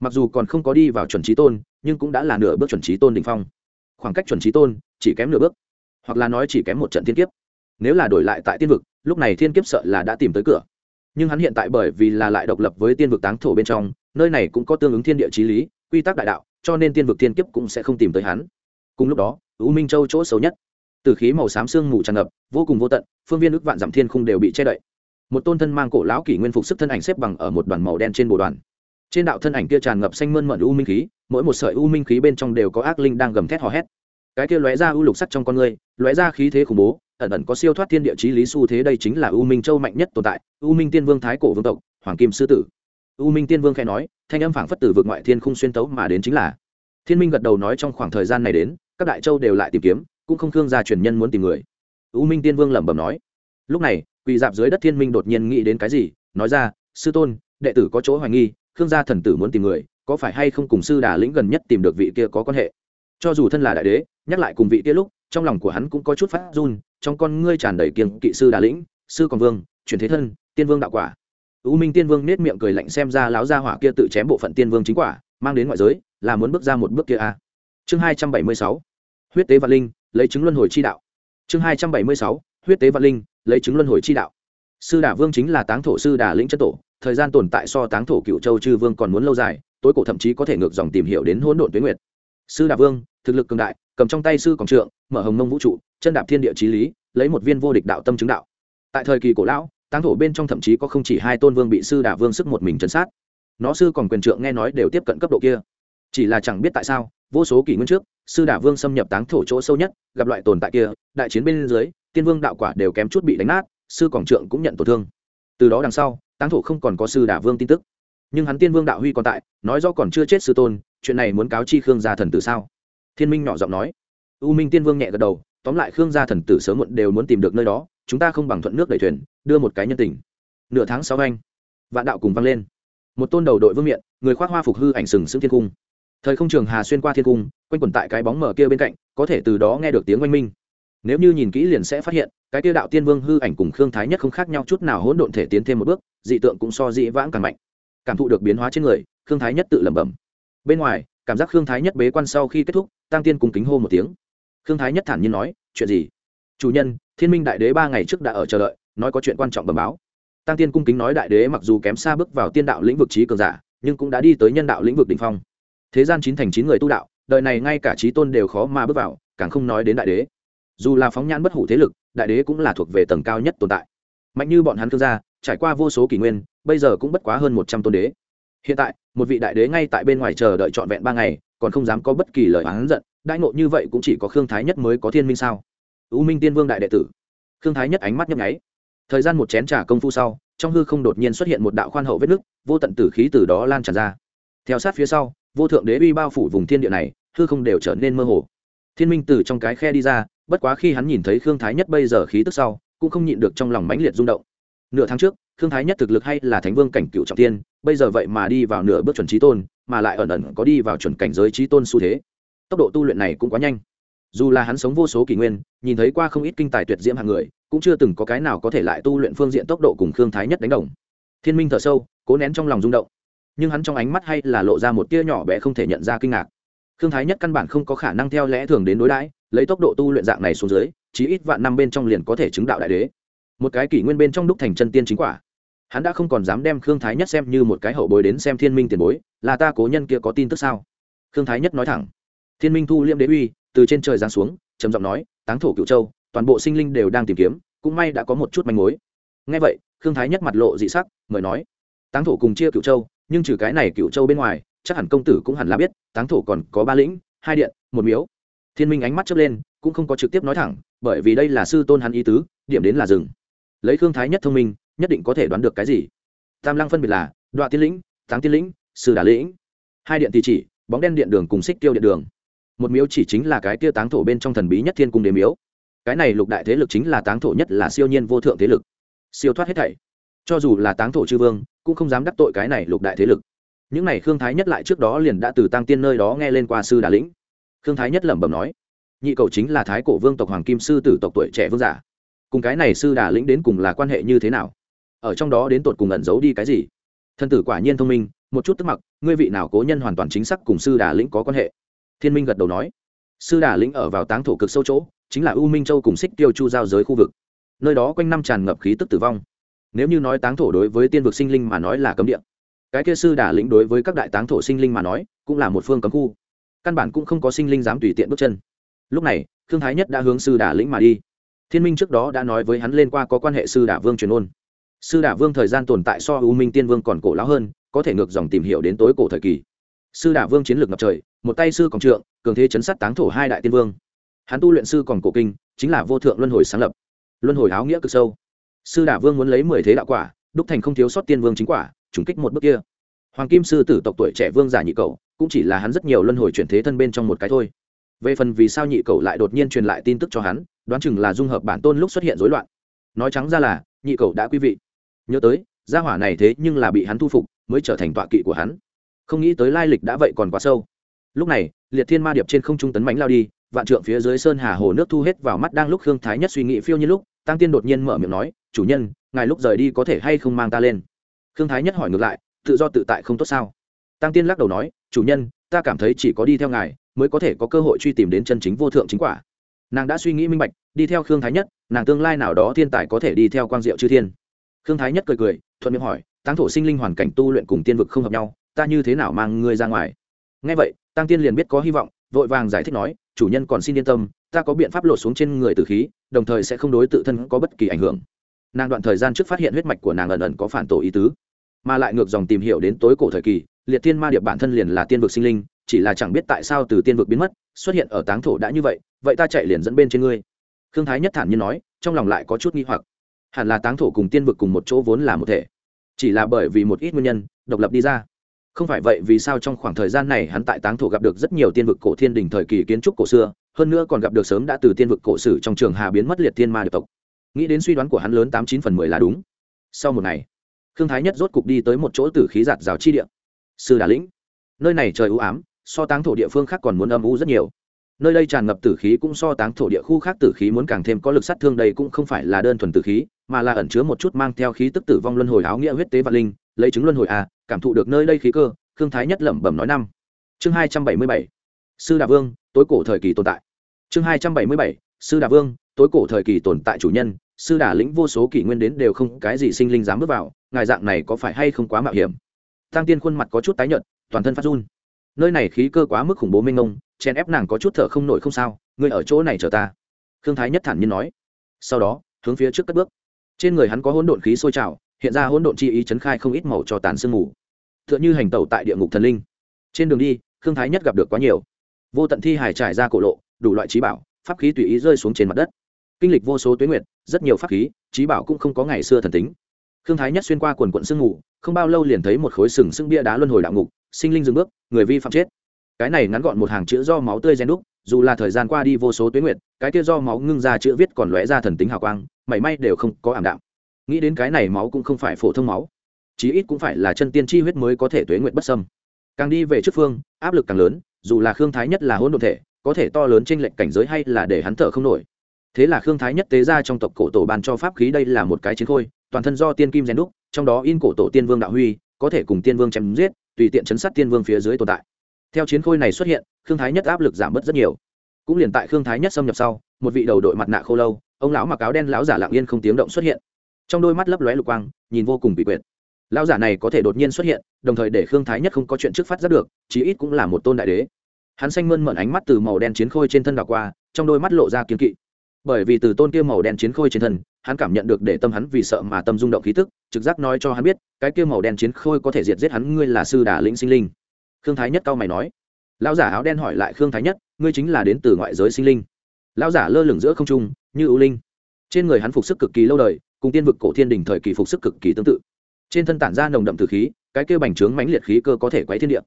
Mặc dù còn không có đi vào chuẩn trí tôn, nhưng cũng đã là nửa bước chuẩn trí tôn đ ỉ n h phong. Khoảng cách chuẩn trí tôn, chỉ kém nửa bước. Hoặc là nói chỉ kém một trận thiên kiếp. Nếu là đổi lại tại tiên vực, lúc này thiên kiếp sợ là đã tìm tới cửa. Nhưng hắn hiện tại bởi vì là lại độc lập với tiên vực táng thổ bên trong, nơi này cũng có tương ứng thiên địa t r í lý, quy tắc đại đạo, cho nên tiên vực thiên kiếp cũng sẽ không tìm tới hắn. Cùng lúc đó, u minh châu chỗ xấu nhất từ khí màu xám sương mù tràn ngập, vô cùng vô tận, phương viên ước vạn dặm thiên không đều bị che đậy. Một tôn thân mang cổ lão kỷ nguyên phục sức thân ảnh xếp bằng ở một đoàn màu đen trên bồ đoàn. Trên đạo thân ảnh kia tràn ngập xanh mơn mận u minh khí, mỗi một sợi u minh khí bên trong đều có ác linh đang gầm thét hò hét. Cái kia lóe ra u lục sắc trong con người, lóe ra khí thế khủng bố, ẩn ẩn có siêu thoát thiên địa chí lý xu thế đây chính là u minh châu mạnh nhất tồn tại, u minh tiên vương thái cổ vương tộc, hoàng kim sư tử. U minh tiên vương khẽ nói, thanh âm phảng phất tử vượt ngoại thiên khung xuyên tấu mà đến chính là. Thiên minh gật đầu nói trong khoảng thời gian này đến, các đại châu đều lại tìm kiếm cũng không thương gia truyền nhân muốn tìm người. U minh tiên vương lẩm bẩm nói. Lúc này, quỳ dạp dưới đất thiên minh đột nhiên nghĩ đến cái gì, nói ra, sư tôn, đệ tử có chỗ hoài nghi, khương gia thần tử muốn tìm người, có phải hay không cùng sư đà lĩnh gần nhất tìm được vị kia có quan hệ? Cho dù thân là đại đế, nhắc lại cùng vị kia lúc, trong lòng của hắn cũng có chút phát run, trong con ngươi tràn đầy kiềng kỵ sư đà lĩnh, sư còn vương, chuyển thế thân, tiên vương đạo quả. U minh tiên vương nết miệng cười lạnh xem ra láo gia hỏa kia tự chém bộ phận tiên vương chính quả, mang đến ngoại giới, là muốn bước ra một bước kia a. À. chương hai trăm bảy mươi sáu. Huyết tế vạn linh lấy chứng luân hồi chi đạo. Chương hai trăm bảy mươi sáu, huyết tế vạn linh, lấy chứng luân hồi chi đạo. Sư đà vương chính là táng thổ sư đà lĩnh chất tổ, thời gian tồn tại so táng thổ cựu châu chư vương còn muốn lâu dài, tối cổ thậm chí có thể ngược dòng tìm hiểu đến hỗn độn tuyến nguyệt. Sư đà vương, thực lực cường đại, cầm trong tay sư còng trượng, mở hồng mông vũ trụ, chân đạp thiên địa trí lý, lấy một viên vô địch đạo tâm chứng đạo. Tại thời kỳ cổ lão, táng thổ bên trong thậm chí có không chỉ hai tôn vương bị sư đà vương sức một mình chấn sát. Nó sư còn quyền trượng nghe nói đều tiếp cận cấp độ kia. Chỉ là chẳng biết tại sao vô số kỷ nguyên trước, sư đả vương xâm nhập táng thổ chỗ sâu nhất, gặp loại tồn tại kia, đại chiến bên dưới, tiên vương đạo quả đều kém chút bị đánh nát, sư quảng trượng cũng nhận tổn thương. Từ đó đằng sau, táng thổ không còn có sư đả vương tin tức. Nhưng hắn tiên vương đạo huy còn tại, nói do còn chưa chết sư tôn, chuyện này muốn cáo chi khương gia thần tử sao? Thiên minh nhỏ giọng nói. U minh tiên vương nhẹ gật đầu, tóm lại khương gia thần tử sớm muộn đều muốn tìm được nơi đó, chúng ta không bằng thuận nước đẩy thuyền, đưa một cái nhân tình. Nửa tháng sau anh, vạn đạo cùng vang lên. Một tôn đầu đội vương miện, người khoác hoa phục hư ảnh sừng sững thiên cung thời không trường hà xuyên qua thiên cung, quanh quẩn tại cái bóng mở kia bên cạnh, có thể từ đó nghe được tiếng oanh minh. Nếu như nhìn kỹ liền sẽ phát hiện, cái tiêu đạo tiên vương hư ảnh cùng khương thái nhất không khác nhau chút nào hỗn độn thể tiến thêm một bước, dị tượng cũng so dị vãng càng mạnh. Cảm thụ được biến hóa trên người, khương thái nhất tự lẩm bẩm. Bên ngoài, cảm giác khương thái nhất bế quan sau khi kết thúc tăng tiên cùng kính hô một tiếng. Khương thái nhất thản nhiên nói, chuyện gì? Chủ nhân, thiên minh đại đế ba ngày trước đã ở chờ đợi, nói có chuyện quan trọng bẩm báo. Tăng tiên cung kính nói đại đế mặc dù kém xa bước vào tiên đạo lĩnh vực trí cường giả, nhưng cũng đã đi tới nhân đạo lĩnh vực đ ỉ n h phong thế gian chín thành chín người tu đạo, đời này ngay cả trí tôn đều khó mà bước vào, càng không nói đến đại đế. Dù là phóng nhãn bất hủ thế lực, đại đế cũng là thuộc về tầng cao nhất tồn tại. Mạnh như bọn hắn thương gia, trải qua vô số kỷ nguyên, bây giờ cũng bất quá hơn một trăm tôn đế. Hiện tại, một vị đại đế ngay tại bên ngoài chờ đợi trọn vẹn ba ngày, còn không dám có bất kỳ lời oán giận đại ngộ như vậy cũng chỉ có khương thái nhất mới có thiên minh sao? U minh tiên vương đại đệ tử. Khương thái nhất ánh mắt nhấp nháy. Thời gian một chén trà công phu sau, trong hư không đột nhiên xuất hiện một đạo khoan hậu vết nứt, vô tận tử khí từ đó lan tràn ra. Theo sát phía sau vô thượng đế uy bao phủ vùng thiên địa này, hư không đều trở nên mơ hồ. Thiên minh từ trong cái khe đi ra, bất quá khi hắn nhìn thấy khương thái nhất bây giờ khí tức sau, cũng không nhịn được trong lòng mãnh liệt rung động. Nửa tháng trước, khương thái nhất thực lực hay là thánh vương cảnh cựu trọng tiên, bây giờ vậy mà đi vào nửa bước chuẩn trí tôn, mà lại ẩn ẩn có đi vào chuẩn cảnh giới trí tôn xu thế. Tốc độ tu luyện này cũng quá nhanh. Dù là hắn sống vô số kỷ nguyên, nhìn thấy qua không ít kinh tài tuyệt diễm hàng người, cũng chưa từng có cái nào có thể lại tu luyện phương diện tốc độ cùng khương thái nhất đánh đồng. Thiên minh thở sâu, cố nén trong lòng rung động nhưng hắn trong ánh mắt hay là lộ ra một tia nhỏ bé không thể nhận ra kinh ngạc. Khương thái nhất căn bản không có khả năng theo lẽ thường đến đối đãi, lấy tốc độ tu luyện dạng này xuống dưới chỉ ít vạn năm bên trong liền có thể chứng đạo đại đế. Một cái kỷ nguyên bên trong đúc thành chân tiên chính quả. Hắn đã không còn dám đem khương thái nhất xem như một cái hậu bối đến xem thiên minh tiền bối, là ta cố nhân kia có tin tức sao? Khương thái nhất nói thẳng. Thiên minh thu liêm đế uy, từ trên trời giáng xuống, trầm giọng nói, táng thổ cựu châu, toàn bộ sinh linh đều đang tìm kiếm, cũng may đã có một chút manh mối. Ngay vậy, khương thái nhất mặt lộ dị sắc, mời nói, táng thổ cùng chia cựu châu nhưng trừ cái này cựu châu bên ngoài, chắc hẳn công tử cũng hẳn là biết, táng thổ còn có ba lĩnh, hai điện, một miếu. Thiên minh ánh mắt chớp lên, cũng không có trực tiếp nói thẳng, bởi vì đây là sư tôn hắn ý tứ, điểm đến là rừng lấy khương thái nhất thông minh, nhất định có thể đoán được cái gì? Tam lăng phân biệt là đoạn tiên lĩnh, táng tiên lĩnh sư đà lĩnh. Hai điện thì chỉ, bóng đen điện đường cùng xích tiêu điện đường. Một miếu chỉ chính là cái kia táng thổ bên trong thần bí nhất thiên cung đế miếu. Cái này lục đại thế lực chính là táng thổ nhất là siêu nhiên vô thượng thế lực. Siêu thoát hết thảy cho dù là táng thổ chư vương, cũng không dám đắc tội cái này lục đại thế lực. Những này khương thái nhất lại trước đó liền đã từ tăng tiên nơi đó nghe lên qua sư đà lĩnh. Khương thái nhất lẩm bẩm nói, nhị cầu chính là thái cổ vương tộc hoàng kim sư tử tộc tuổi trẻ vương giả. Cùng cái này sư đà lĩnh đến cùng là quan hệ như thế nào? Ở trong đó đến tột cùng ẩn giấu đi cái gì? Thân tử quả nhiên thông minh, một chút tức mặc, ngươi vị nào cố nhân hoàn toàn chính xác cùng sư đà lĩnh có quan hệ? Thiên minh gật đầu nói, sư đà lĩnh ở vào táng thổ cực sâu chỗ, chính là u minh châu cùng xích tiêu chu giao giới khu vực. Nơi đó quanh năm tràn ngập khí tức tử vong nếu như nói táng thổ đối với tiên vực sinh linh mà nói là cấm địa, cái kia sư đà lĩnh đối với các đại táng thổ sinh linh mà nói cũng là một phương cấm khu. Căn bản cũng không có sinh linh dám tùy tiện bước chân. Lúc này thương thái nhất đã hướng sư đà lĩnh mà đi. Thiên minh trước đó đã nói với hắn lên qua có quan hệ sư đà vương truyền ôn. Sư đà vương thời gian tồn tại so u minh tiên vương còn cổ lão hơn, có thể ngược dòng tìm hiểu đến tối cổ thời kỳ. Sư đà vương chiến lược ngập trời, một tay sư còn trượng, cường thế chấn sát táng thổ hai đại tiên vương. Hắn tu luyện sư còn cổ kinh, chính là vô thượng luân hồi sáng lập. Luân hồi áo nghĩa cực sâu sư đả vương muốn lấy mười thế đạo quả, đúc thành không thiếu sót tiên vương chính quả, trùng kích một bước kia. Hoàng kim sư tử tộc tuổi trẻ vương giả nhị cầu cũng chỉ là hắn rất nhiều luân hồi chuyển thế thân bên trong một cái thôi. Về phần vì sao nhị cầu lại đột nhiên truyền lại tin tức cho hắn, đoán chừng là dung hợp bản tôn lúc xuất hiện rối loạn. Nói trắng ra là, nhị cầu đã quý vị. Nhớ tới, gia hỏa này thế nhưng là bị hắn thu phục, mới trở thành tọa kỵ của hắn. Không nghĩ tới lai lịch đã vậy còn quá sâu. Lúc này, liệt thiên ma điệp trên không trung tấn mánh lao đi, vạn trượng phía dưới sơn hà hồ nước thu hết vào mắt đang lúc khương thái nhất suy nghĩ phiêu như lúc tăng tiên đột nhiên mở miệng nói, chủ nhân, ngài lúc rời đi có thể hay không mang ta lên? Khương thái nhất hỏi ngược lại, tự do tự tại không tốt sao? Tăng tiên lắc đầu nói, chủ nhân, ta cảm thấy chỉ có đi theo ngài mới có thể có cơ hội truy tìm đến chân chính vô thượng chính quả. Nàng đã suy nghĩ minh bạch, đi theo khương thái nhất, nàng tương lai nào đó thiên tài có thể đi theo quang diệu chư thiên. Khương thái nhất cười cười, thuận miệng hỏi tăng thổ sinh linh hoàn cảnh tu luyện cùng tiên vực không hợp nhau, ta như thế nào mang ngươi ra ngoài? Ngay vậy tăng tiên liền biết có hy vọng vội vàng giải thích nói, chủ nhân còn xin yên tâm, ta có biện pháp lột xuống trên người tử khí, đồng thời sẽ không đối tự thân có bất kỳ ảnh hưởng. Nàng đoạn thời gian trước phát hiện huyết mạch của nàng ẩn ẩn có phản tổ ý tứ, mà lại ngược dòng tìm hiểu đến tối cổ thời kỳ, liệt tiên ma điệp bản thân liền là tiên vực sinh linh, chỉ là chẳng biết tại sao từ tiên vực biến mất, xuất hiện ở táng thổ đã như vậy vậy ta chạy liền dẫn bên trên ngươi. Khương thái nhất thản nhiên nói, trong lòng lại có chút nghi hoặc. Hẳn là táng thổ cùng tiên vực cùng một chỗ vốn là một thể, chỉ là bởi vì một ít nguyên nhân, độc lập đi ra không phải vậy vì sao trong khoảng thời gian này hắn tại táng thổ gặp được rất nhiều tiên vực cổ thiên đình thời kỳ kiến trúc cổ xưa, hơn nữa còn gặp được sớm đã từ tiên vực cổ sử trong trường hà biến mất liệt thiên ma được tộc. Nghĩ đến suy đoán của hắn lớn tám chín phần mười là đúng. Sau một ngày, khương thái nhất rốt cục đi tới một chỗ tử khí giạt rào chi địa. Sư đà lĩnh, nơi này trời ưu ám, so táng thổ địa phương khác còn muốn âm u rất nhiều. Nơi đây tràn ngập tử khí cũng so táng thổ địa khu khác tử khí muốn càng thêm có lực sát thương, đây cũng không phải là đơn thuần tử khí, mà là ẩn chứa một chút mang theo khí tức tử vong luân hồi áo nghĩa huyết tế vạn linh, lấy chứng luân hồi à cảm thụ được nơi đây khí cơ, khương thái nhất lẩm bẩm nói năm. Chương hai trăm bảy mươi bảy. Sư đà vương, tối cổ thời kỳ tồn tại. Chương hai trăm bảy mươi bảy. Sư đà vương, tối cổ thời kỳ tồn tại chủ nhân, sư đà lĩnh vô số kỷ nguyên đến đều không cái gì sinh linh dám bước vào, ngài dạng này có phải hay không quá mạo hiểm? Tăng tiên khuôn mặt có chút tái nhợt, toàn thân phát run. Nơi này khí cơ quá mức khủng bố mênh mông chen ép nàng có chút thở không nổi không sao, ngươi ở chỗ này chờ ta. Khương thái nhất thản nhiên nói. Sau đó, hướng phía trước cất bước. Trên người hắn có hỗn độn khí sôi trào, hiện ra hỗn độn chi ý chấn khai không ít màu cho tàn sương mù t h ư ợ n h ư hành tẩu tại địa ngục thần linh. Trên đường đi, khương thái nhất gặp được quá nhiều. Vô tận thi hải trải ra cổ lộ, đủ loại trí bảo, pháp khí tùy ý rơi xuống trên mặt đất. Kinh lịch vô số tuyến nguyệt, rất nhiều pháp khí, trí bảo cũng không có ngày xưa thần tính. Khương thái nhất xuyên qua quần quận sương ngủ không bao lâu liền thấy một khối sừng sưng bia đá luân hồi đạo ngục, sinh linh dừng bước, người vi phạm chết. Cái này ngắn gọn một hàng chữ do máu tươi gen đúc, dù là thời gian qua đi vô số tuyến nguyệt, cái kia do máu ngưng ra chữ viết còn lóe ra thần tính hào quang, mảy may đều không có ảm đạm. Nghĩ đến cái này máu cũng không phải phổ thông máu chí ít cũng phải là chân tiên chi huyết mới có thể tuế nguyện bất sâm càng đi về trước phương, áp lực càng lớn, dù là khương thái nhất là hôn đ ộ thể, có thể to lớn trên lệnh cảnh giới hay là để hắn thở không nổi. Thế là khương thái nhất tế ra trong tộc cổ tổ bàn cho pháp khí đây là một cái chiến khôi, toàn thân do tiên kim rèn đúc, trong đó in cổ tổ tiên vương đạo huy, có thể cùng tiên vương chém giết, tùy tiện chấn sát tiên vương phía dưới tồn tại. Theo chiến khôi này xuất hiện, khương thái nhất áp lực giảm bớt rất nhiều. Cũng liền tại khương thái nhất xâm nhập sau, một vị đầu đội mặt nạ khô lâu, ông lão mặc áo đen lão giả lạng yên không tiếng động xuất hiện. Trong đôi mắt lấp lóe lục quang, nhìn vô cùng bị quyệt lão giả này có thể đột nhiên xuất hiện, đồng thời để khương thái nhất không có chuyện trước phát giác được, chí ít cũng là một tôn đại đế. Hắn xanh mơn mận ánh mắt từ màu đen chiến khôi trên thân đảo qua, trong đôi mắt lộ ra kiếm kỵ. Bởi vì từ tôn kia màu đen chiến khôi trên thân, hắn cảm nhận được để tâm hắn vì sợ mà tâm rung động khí tức, trực giác nói cho hắn biết, cái kia màu đen chiến khôi có thể diệt giết hắn, ngươi là sư đà lĩnh sinh linh. Khương thái nhất cao mày nói. Lão giả áo đen hỏi lại khương thái nhất, ngươi chính là đến từ ngoại giới sinh linh. Lão giả lơ lửng giữa không trung, như ưu linh. Trên người hắn phục sức cực kỳ lâu đời, cùng tiên vực cổ thiên đình thời kỳ phục sức cực kỳ tương tự trên thân tản ra nồng đậm từ khí, cái kêu bành trướng mãnh liệt khí cơ có thể quấy thiên địa.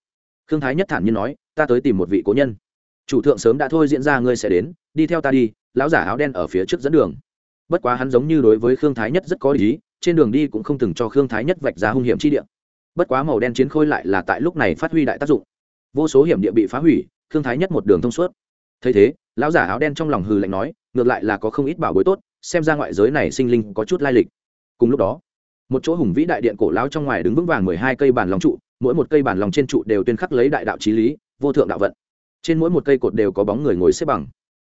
Khương thái nhất thản nhiên nói, ta tới tìm một vị cố nhân. Chủ thượng sớm đã thôi diễn ra, ngươi sẽ đến, đi theo ta đi, lão giả áo đen ở phía trước dẫn đường. Bất quá hắn giống như đối với khương thái nhất rất có ý, trên đường đi cũng không từng cho khương thái nhất vạch ra hung hiểm chi địa. Bất quá màu đen chiến khôi lại là tại lúc này phát huy đại tác dụng. Vô số hiểm địa bị phá hủy, khương thái nhất một đường thông suốt. Thấy thế, lão giả áo đen trong lòng hừ lạnh nói, ngược lại là có không ít bảo bối tốt, xem ra ngoại giới này sinh linh có chút lai lịch. Cùng lúc đó một chỗ hùng vĩ đại điện cổ lão trong ngoài đứng vững vàng mười hai cây bản lòng trụ, mỗi một cây bản lòng trên trụ đều tuyên khắc lấy đại đạo trí lý, vô thượng đạo vận. Trên mỗi một cây cột đều có bóng người ngồi xếp bằng.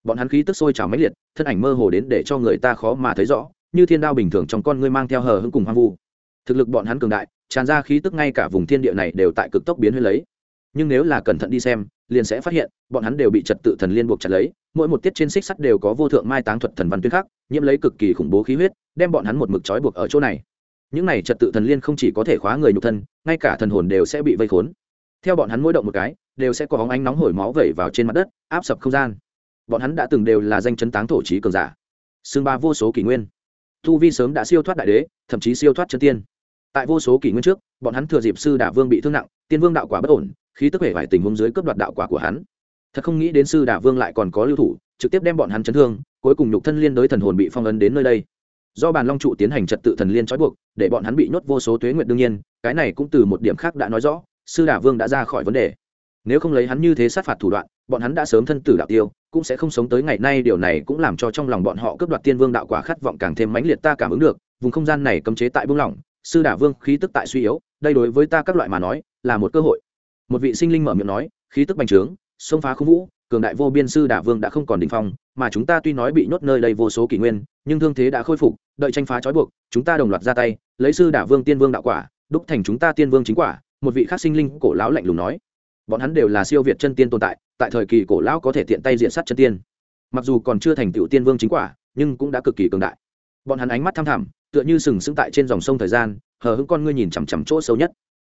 Bọn hắn khí tức sôi trào mãnh liệt, thân ảnh mơ hồ đến để cho người ta khó mà thấy rõ, như thiên đao bình thường trong con ngươi mang theo hờ hững cùng hoang vu. Thực lực bọn hắn cường đại, tràn ra khí tức ngay cả vùng thiên địa này đều tại cực tốc biến huyên lấy. Nhưng nếu là cẩn thận đi xem, liền sẽ phát hiện, bọn hắn đều bị trật tự thần liên buộc chặt lấy, mỗi một tiết trên xích sắt đều có vô thượng mai táng thuật thần văn tuyên khắc, nhiễm lấy cực kỳ khủng bố khí huyết, đem bọn hắn một mực trói buộc ở chỗ này những này trật tự thần liên không chỉ có thể khóa người nhục thân, ngay cả thần hồn đều sẽ bị vây khốn. Theo bọn hắn mỗi động một cái, đều sẽ có hóng ánh nóng hổi máu vẩy vào trên mặt đất, áp sập không gian. Bọn hắn đã từng đều là danh chấn táng thổ trí cường giả. Xương ba vô số kỷ nguyên. Thu vi sớm đã siêu thoát đại đế, thậm chí siêu thoát chân tiên. Tại vô số kỷ nguyên trước, bọn hắn thừa dịp sư đả vương bị thương nặng, tiên vương đạo quả bất ổn, khí tức hệ vải tình huống dưới cướp đoạt đạo quả của hắn. Thật không nghĩ đến sư đả vương lại còn có lưu thủ, trực tiếp đem bọn hắn chấn thương, cuối cùng nhục thân liên đối thần hồn bị phong ấn đến nơi đây do bàn long trụ tiến hành trật tự thần liên trói buộc, để bọn hắn bị nhốt vô số tuế nguyện đương nhiên, cái này cũng từ một điểm khác đã nói rõ, sư đả vương đã ra khỏi vấn đề. Nếu không lấy hắn như thế sát phạt thủ đoạn, bọn hắn đã sớm thân tử đạo tiêu, cũng sẽ không sống tới ngày nay, điều này cũng làm cho trong lòng bọn họ cướp đoạt tiên vương đạo quả khát vọng càng thêm mãnh liệt ta cảm ứng được, vùng không gian này cấm chế tại buông lỏng, sư đả vương khí tức tại suy yếu, đây đối với ta các loại mà nói, là một cơ hội. Một vị sinh linh mở miệng nói, khí tức bành trướng, xông phá không vũ cường đại vô biên sư đả vương đã không còn đỉnh phong, mà chúng ta tuy nói bị nhốt nơi đây vô số kỷ nguyên, nhưng thương thế đã khôi phục, đợi tranh phá trói buộc, chúng ta đồng loạt ra tay, lấy sư đả vương tiên vương đạo quả, đúc thành chúng ta tiên vương chính quả, một vị khác sinh linh cổ lão lạnh lùng nói. Bọn hắn đều là siêu việt chân tiên tồn tại tại thời kỳ cổ lão có thể tiện tay diện sát chân tiên. Mặc dù còn chưa thành tựu tiên vương chính quả, nhưng cũng đã cực kỳ cường đại. Bọn hắn ánh mắt tham thẳm, tựa như sừng sững tại trên dòng sông thời gian, hờ hững con ngươi nhìn chằm chằm chỗ sâu nhất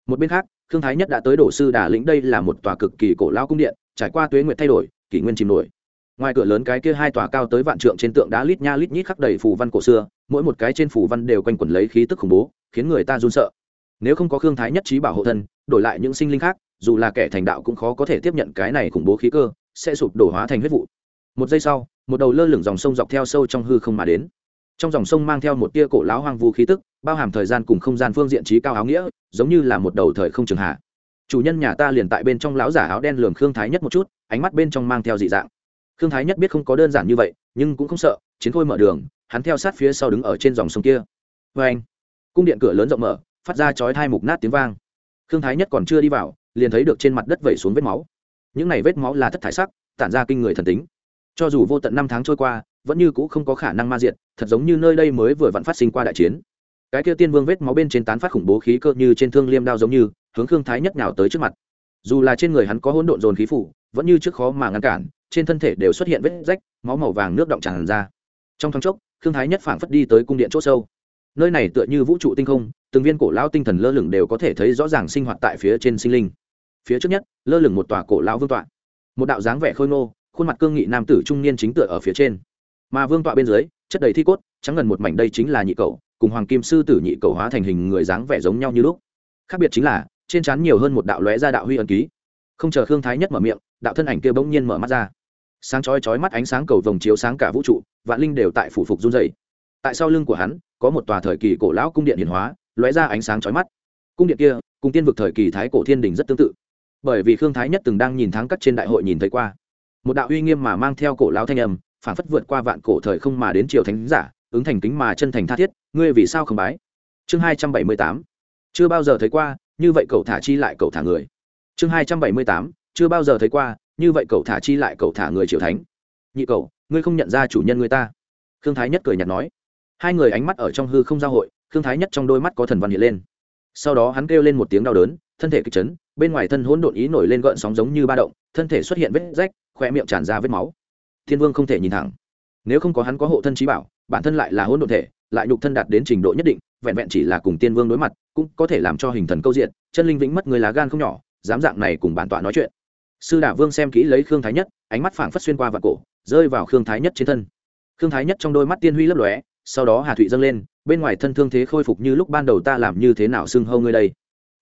một bên khác thương thái nhất đã tới đổ sư đà lĩnh đây là một tòa cực kỳ cổ lao cung điện, trải qua tuế nguyệt thay đổi, kỷ nguyên chìm nổi. Ngoài cửa lớn cái kia hai tòa cao tới vạn trượng trên tượng đá lít nha lít nhít khắc đầy phù văn cổ xưa, mỗi một cái trên phù văn đều quanh quẩn lấy khí tức khủng bố, khiến người ta run sợ. Nếu không có khương thái nhất trí bảo hộ thân, đổi lại những sinh linh khác, dù là kẻ thành đạo cũng khó có thể tiếp nhận cái này khủng bố khí cơ, sẽ sụp đổ hóa thành huyết vụ. Một giây sau, một đầu lơ lửng dòng sông dọc theo sâu trong hư không mà đến trong dòng sông mang theo một tia cổ lão hoang vu khí tức, bao hàm thời gian cùng không gian phương diện trí cao áo nghĩa, giống như là một đầu thời không trường hạ. Chủ nhân nhà ta liền tại bên trong lão giả áo đen lường khương thái nhất một chút, ánh mắt bên trong mang theo dị dạng. Khương thái nhất biết không có đơn giản như vậy, nhưng cũng không sợ, chiến khôi mở đường, hắn theo sát phía sau đứng ở trên dòng sông kia. Vê anh, cung điện cửa lớn rộng mở, phát ra chói hai mục nát tiếng vang. Khương thái nhất còn chưa đi vào, liền thấy được trên mặt đất vẩy xuống vết máu. Những này vết máu là thất thải sắc, tản ra kinh người thần tính. Cho dù vô tận năm tháng trôi qua vẫn như cũ không có khả năng ma diện, thật giống như nơi đây mới vừa vặn phát sinh qua đại chiến. Cái kia tiên vương vết máu bên trên tán phát khủng bố khí cơ như trên thương liêm đao giống như hướng khương thái nhất nhào tới trước mặt. Dù là trên người hắn có hỗn độn dồn khí phủ vẫn như trước khó mà ngăn cản trên thân thể đều xuất hiện vết rách máu màu vàng nước động tràn ra. Trong thoáng chốc khương thái nhất phảng phất đi tới cung điện c h ỗ sâu. Nơi này tựa như vũ trụ tinh không từng viên cổ lao tinh thần lơ lửng đều có thể thấy rõ ràng sinh hoạt tại phía trên sinh linh. Phía trước nhất lơ lửng một tòa cổ lao vương tọa. Một đạo dáng vẻ khôi ngô khuôn mặt cương nghị nam tử trung niên chính tựa ở phía trên mà vương tọa bên dưới, chất đầy thi cốt, trắng gần một mảnh đây chính là nhị cầu cùng hoàng kim sư tử nhị cầu hóa thành hình người dáng vẻ giống nhau như lúc. Khác biệt chính là, trên trán nhiều hơn một đạo lóe ra đạo huy ẩn ký. Không chờ khương thái nhất mở miệng, đạo thân ảnh kia bỗng nhiên mở mắt ra. Sáng chói chói mắt ánh sáng cầu vồng chiếu sáng cả vũ trụ, vạn linh đều tại phủ phục run dày tại sau lưng của hắn, có một tòa thời kỳ cổ lão cung điện hiển hóa, lóe ra ánh sáng chói mắt. Cung điện kia, cùng tiên vực thời kỳ thái cổ thiên đình rất tương tự. Bởi vì khương thái nhất từng đang nhìn thắng cắt trên đại hội nhìn thấy qua. Một đạo uy nghiêm mà mang theo cổ lão thanh âm phản phất vượt qua vạn cổ thời không mà đến triều thánh giả, ứng thành kính mà chân thành tha thiết, ngươi vì sao không bái? Chương hai trăm bảy mươi tám. Chưa bao giờ thấy qua, như vậy cậu thả chi lại cậu thả người. Chương hai trăm bảy mươi tám. Chưa bao giờ thấy qua, như vậy cậu thả chi lại cậu thả người triều thánh. Nhị cậu, ngươi không nhận ra chủ nhân người ta. Khương thái nhất cười nhạt nói. Hai người ánh mắt ở trong hư không giao hội, khương thái nhất trong đôi mắt có thần văn hiện lên. Sau đó hắn kêu lên một tiếng đau đớn, thân thể kịch chấn, bên ngoài thân hỗn độn ý nổi lên gợn sóng giống như ba động, thân thể xuất hiện vết rách khoe miệng tràn ra vết máu thiên vương không thể nhìn thẳng. Nếu không có hắn có hộ thân trí bảo, bản thân lại là hỗn độn thể, lại nhục thân đạt đến trình độ nhất định, vẹn vẹn chỉ là cùng tiên vương đối mặt, cũng có thể làm cho hình thần câu diện, chân linh vĩnh mất người lá gan không nhỏ, dám dạng này cùng bản tọa nói chuyện. Sư đả vương xem kỹ lấy khương thái nhất, ánh mắt phảng phất xuyên qua vạt cổ, rơi vào khương thái nhất trên thân. Khương thái nhất trong đôi mắt tiên huy lấp lóe, sau đó hà thụy dâng lên, bên ngoài thân thương thế khôi phục như lúc ban đầu ta làm như thế nào xưng hâu ngươi đây?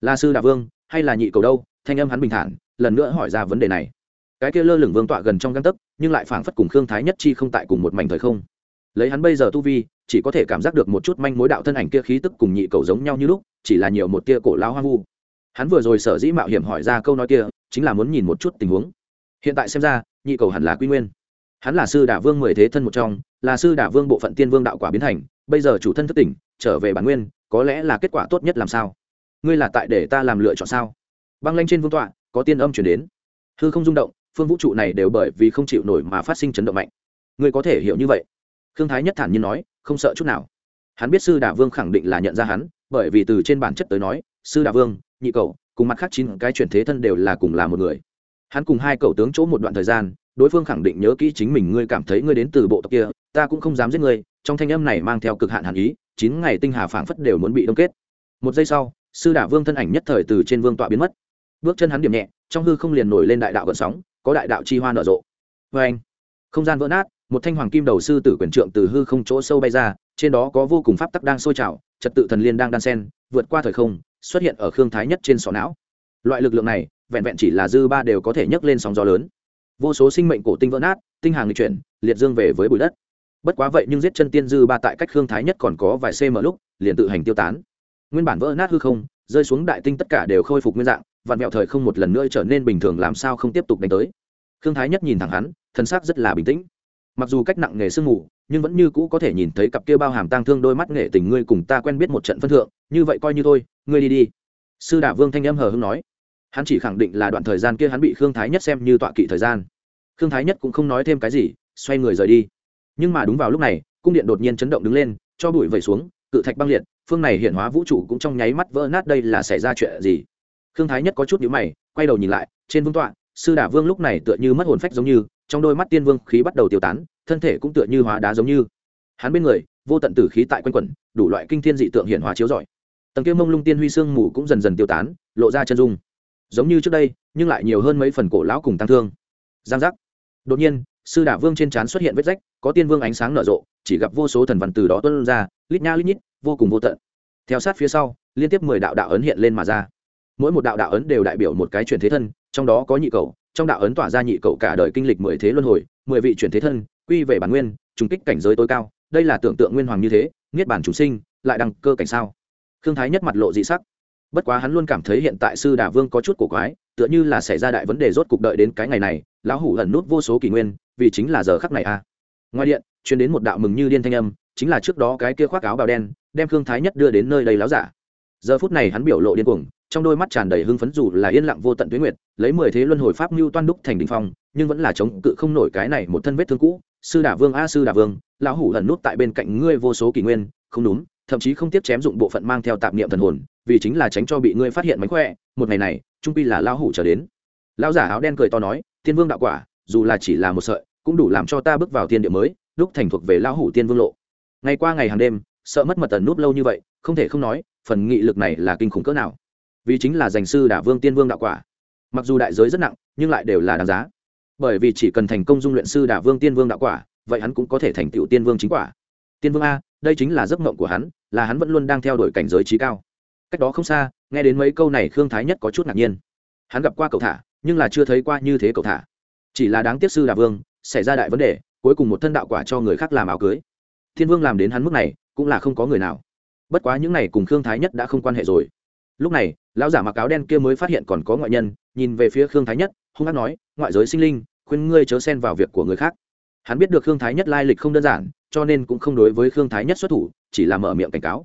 Là sư đả vương, hay là nhị cầu đâu? Thanh âm hắn bình thản, lần nữa hỏi ra vấn đề này cái kia lơ lửng vương tọa gần trong găng tấc, nhưng lại phảng phất cùng khương thái nhất chi không tại cùng một mảnh thời không. Lấy hắn bây giờ tu vi, chỉ có thể cảm giác được một chút manh mối đạo thân ảnh kia khí tức cùng nhị cầu giống nhau như lúc, chỉ là nhiều một tia cổ lao hoang vu. Hắn vừa rồi sở dĩ mạo hiểm hỏi ra câu nói kia, chính là muốn nhìn một chút tình huống. Hiện tại xem ra, nhị cầu hẳn là quy nguyên. Hắn là sư đả vương mười thế thân một trong, là sư đả vương bộ phận tiên vương đạo quả biến thành, bây giờ chủ thân thất tỉnh, trở về bản nguyên, có lẽ là kết quả tốt nhất làm sao? Ngươi là tại để ta làm lựa chọn sao? Băng lanh trên vương tọa, có tiên âm chuyển đến. Hư không rung động phương vũ trụ này đều bởi vì không chịu nổi mà phát sinh chấn động mạnh. Ngươi có thể hiểu như vậy. Khương thái nhất thản nhiên nói, không sợ chút nào. Hắn biết sư đà vương khẳng định là nhận ra hắn, bởi vì từ trên bản chất tới nói, sư đà vương, nhị cầu cùng mặt khác chín cái chuyển thế thân đều là cùng là một người. Hắn cùng hai cậu tướng chỗ một đoạn thời gian, đối phương khẳng định nhớ kỹ chính mình ngươi cảm thấy ngươi đến từ bộ tộc kia, ta cũng không dám giết ngươi, trong thanh âm này mang theo cực hạn hàn ý, chín ngày tinh hà phảng phất đều muốn bị đông kết. Một giây sau, sư đả vương thân ảnh nhất thời từ trên vương tọa biến mất. Bước chân hắn điểm nhẹ, trong hư không liền nổi lên đại đạo gợn sóng có đại đạo chi hoa nở rộ. Vê anh, không gian vỡ nát, một thanh hoàng kim đầu sư tử quyền trượng từ hư không chỗ sâu bay ra, trên đó có vô cùng pháp tắc đang sôi trào, trật tự thần liên đang đan sen, vượt qua thời không, xuất hiện ở khương thái nhất trên sọ não. Loại lực lượng này, vẹn vẹn chỉ là dư ba đều có thể nhấc lên sóng gió lớn. Vô số sinh mệnh cổ tinh vỡ nát, tinh hàng lịch chuyển, liệt dương về với bụi đất. Bất quá vậy nhưng giết chân tiên dư ba tại cách khương thái nhất còn có vài cm lúc, liền tự hành tiêu tán. Nguyên bản vỡ nát hư không, rơi xuống đại tinh tất cả đều khôi phục nguyên dạng vạn mẹo thời không một lần nữa trở nên bình thường làm sao không tiếp tục đánh tới. Khương thái nhất nhìn thẳng hắn, thân xác rất là bình tĩnh. Mặc dù cách nặng nghề sương mù, nhưng vẫn như cũ có thể nhìn thấy cặp kia bao hàm tang thương đôi mắt nghệ tình ngươi cùng ta quen biết một trận phân thượng, như vậy coi như thôi, ngươi đi đi. Sư đả vương thanh âm hờ hưng nói. Hắn chỉ khẳng định là đoạn thời gian kia hắn bị khương thái nhất xem như tọa kỵ thời gian. Khương thái nhất cũng không nói thêm cái gì, xoay người rời đi. Nhưng mà đúng vào lúc này, cung điện đột nhiên chấn động đứng lên, cho bụi vẩy xuống, cự thạch băng liệt, phương này hiện hóa vũ trụ cũng trong nháy mắt vỡ nát đây là xảy ra chuyện gì? Khương thái nhất có chút nhíu mày, quay đầu nhìn lại, trên vương tọa, sư đả vương lúc này tựa như mất hồn phách giống như, trong đôi mắt tiên vương khí bắt đầu tiêu tán, thân thể cũng tựa như hóa đá giống như. Hắn bên người, vô tận tử khí tại quanh quẩn, đủ loại kinh thiên dị tượng hiện hóa chiếu rọi. Tầng kia mông lung tiên huy sương mù cũng dần dần tiêu tán, lộ ra chân dung. Giống như trước đây, nhưng lại nhiều hơn mấy phần cổ lão cùng tăng thương. Giang giác. Đột nhiên, sư đả vương trên trán xuất hiện vết rách, có tiên vương ánh sáng nở rộ, chỉ gặp vô số thần văn từ đó tuân ra, lít nha lít nhít, vô cùng vô tận. Theo sát phía sau, liên tiếp mười đạo đạo ấn hiện lên mà ra mỗi một đạo đạo ấn đều đại biểu một cái chuyển thế thân, trong đó có nhị cầu, trong đạo ấn tỏa ra nhị cầu cả đời kinh lịch mười thế luân hồi, mười vị chuyển thế thân, quy về bản nguyên, trùng kích cảnh giới tối cao, đây là tưởng tượng nguyên hoàng như thế, niết bản chủ sinh, lại đăng cơ cảnh sao? Thương thái nhất mặt lộ dị sắc. Bất quá hắn luôn cảm thấy hiện tại sư đà vương có chút cổ quái, tựa như là xảy ra đại vấn đề rốt cuộc đợi đến cái ngày này, lão hủ ẩn nút vô số kỷ nguyên, vì chính là giờ khắc này a à. ngoài điện chuyến đến một đạo mừng như điên thanh âm, chính là trước đó cái kia khoác áo bào đen, đem khương thái nhất đưa đến nơi đây láo giả giờ phút này hắn biểu lộ điên cuồng, trong đôi mắt tràn đầy hưng phấn dù là yên lặng vô tận tuyến nguyệt, lấy mười thế luân hồi pháp mưu toan đúc thành đình phong, nhưng vẫn là chống cự không nổi cái này một thân vết thương cũ. Sư đả vương a, sư đả vương, lão hủ lần nút tại bên cạnh ngươi vô số kỷ nguyên, không đúng, thậm chí không tiếp chém dụng bộ phận mang theo tạp niệm thần hồn, vì chính là tránh cho bị ngươi phát hiện mánh khỏe, một ngày này, trung pi là lão hủ trở đến. Lão giả áo đen cười to nói, tiên vương đạo quả, dù là chỉ là một sợi, cũng đủ làm cho ta bước vào thiên địa mới lúc thành thuộc về lão hủ tiên vương lộ. Ngày qua ngày hàng đêm, sợ mất mật tần núp lâu như vậy, không thể không nói phần nghị lực này là kinh khủng cỡ nào. Vì chính là giành sư đả vương tiên vương đạo quả. Mặc dù đại giới rất nặng, nhưng lại đều là đáng giá. Bởi vì chỉ cần thành công dung luyện sư đả vương tiên vương đạo quả, vậy hắn cũng có thể thành tựu tiên vương chính quả. Tiên vương a, đây chính là giấc mộng của hắn, là hắn vẫn luôn đang theo đuổi cảnh giới trí cao. Cách đó không xa, nghe đến mấy câu này, khương thái nhất có chút ngạc nhiên. Hắn gặp qua cậu thả, nhưng là chưa thấy qua như thế cậu thả. Chỉ là đáng tiếc sư đà vương, xảy ra đại vấn đề, cuối cùng một thân đạo quả cho người khác làm áo cưới. Thiên vương làm đến hắn mức này, cũng là không có người nào bất quá những này cùng khương thái nhất đã không quan hệ rồi. Lúc này, lão giả mặc áo đen kia mới phát hiện còn có ngoại nhân, nhìn về phía khương thái nhất, hung hát nói, ngoại giới sinh linh, khuyên ngươi chớ xen vào việc của người khác. Hắn biết được khương thái nhất lai lịch không đơn giản, cho nên cũng không đối với khương thái nhất xuất thủ, chỉ là mở miệng cảnh cáo.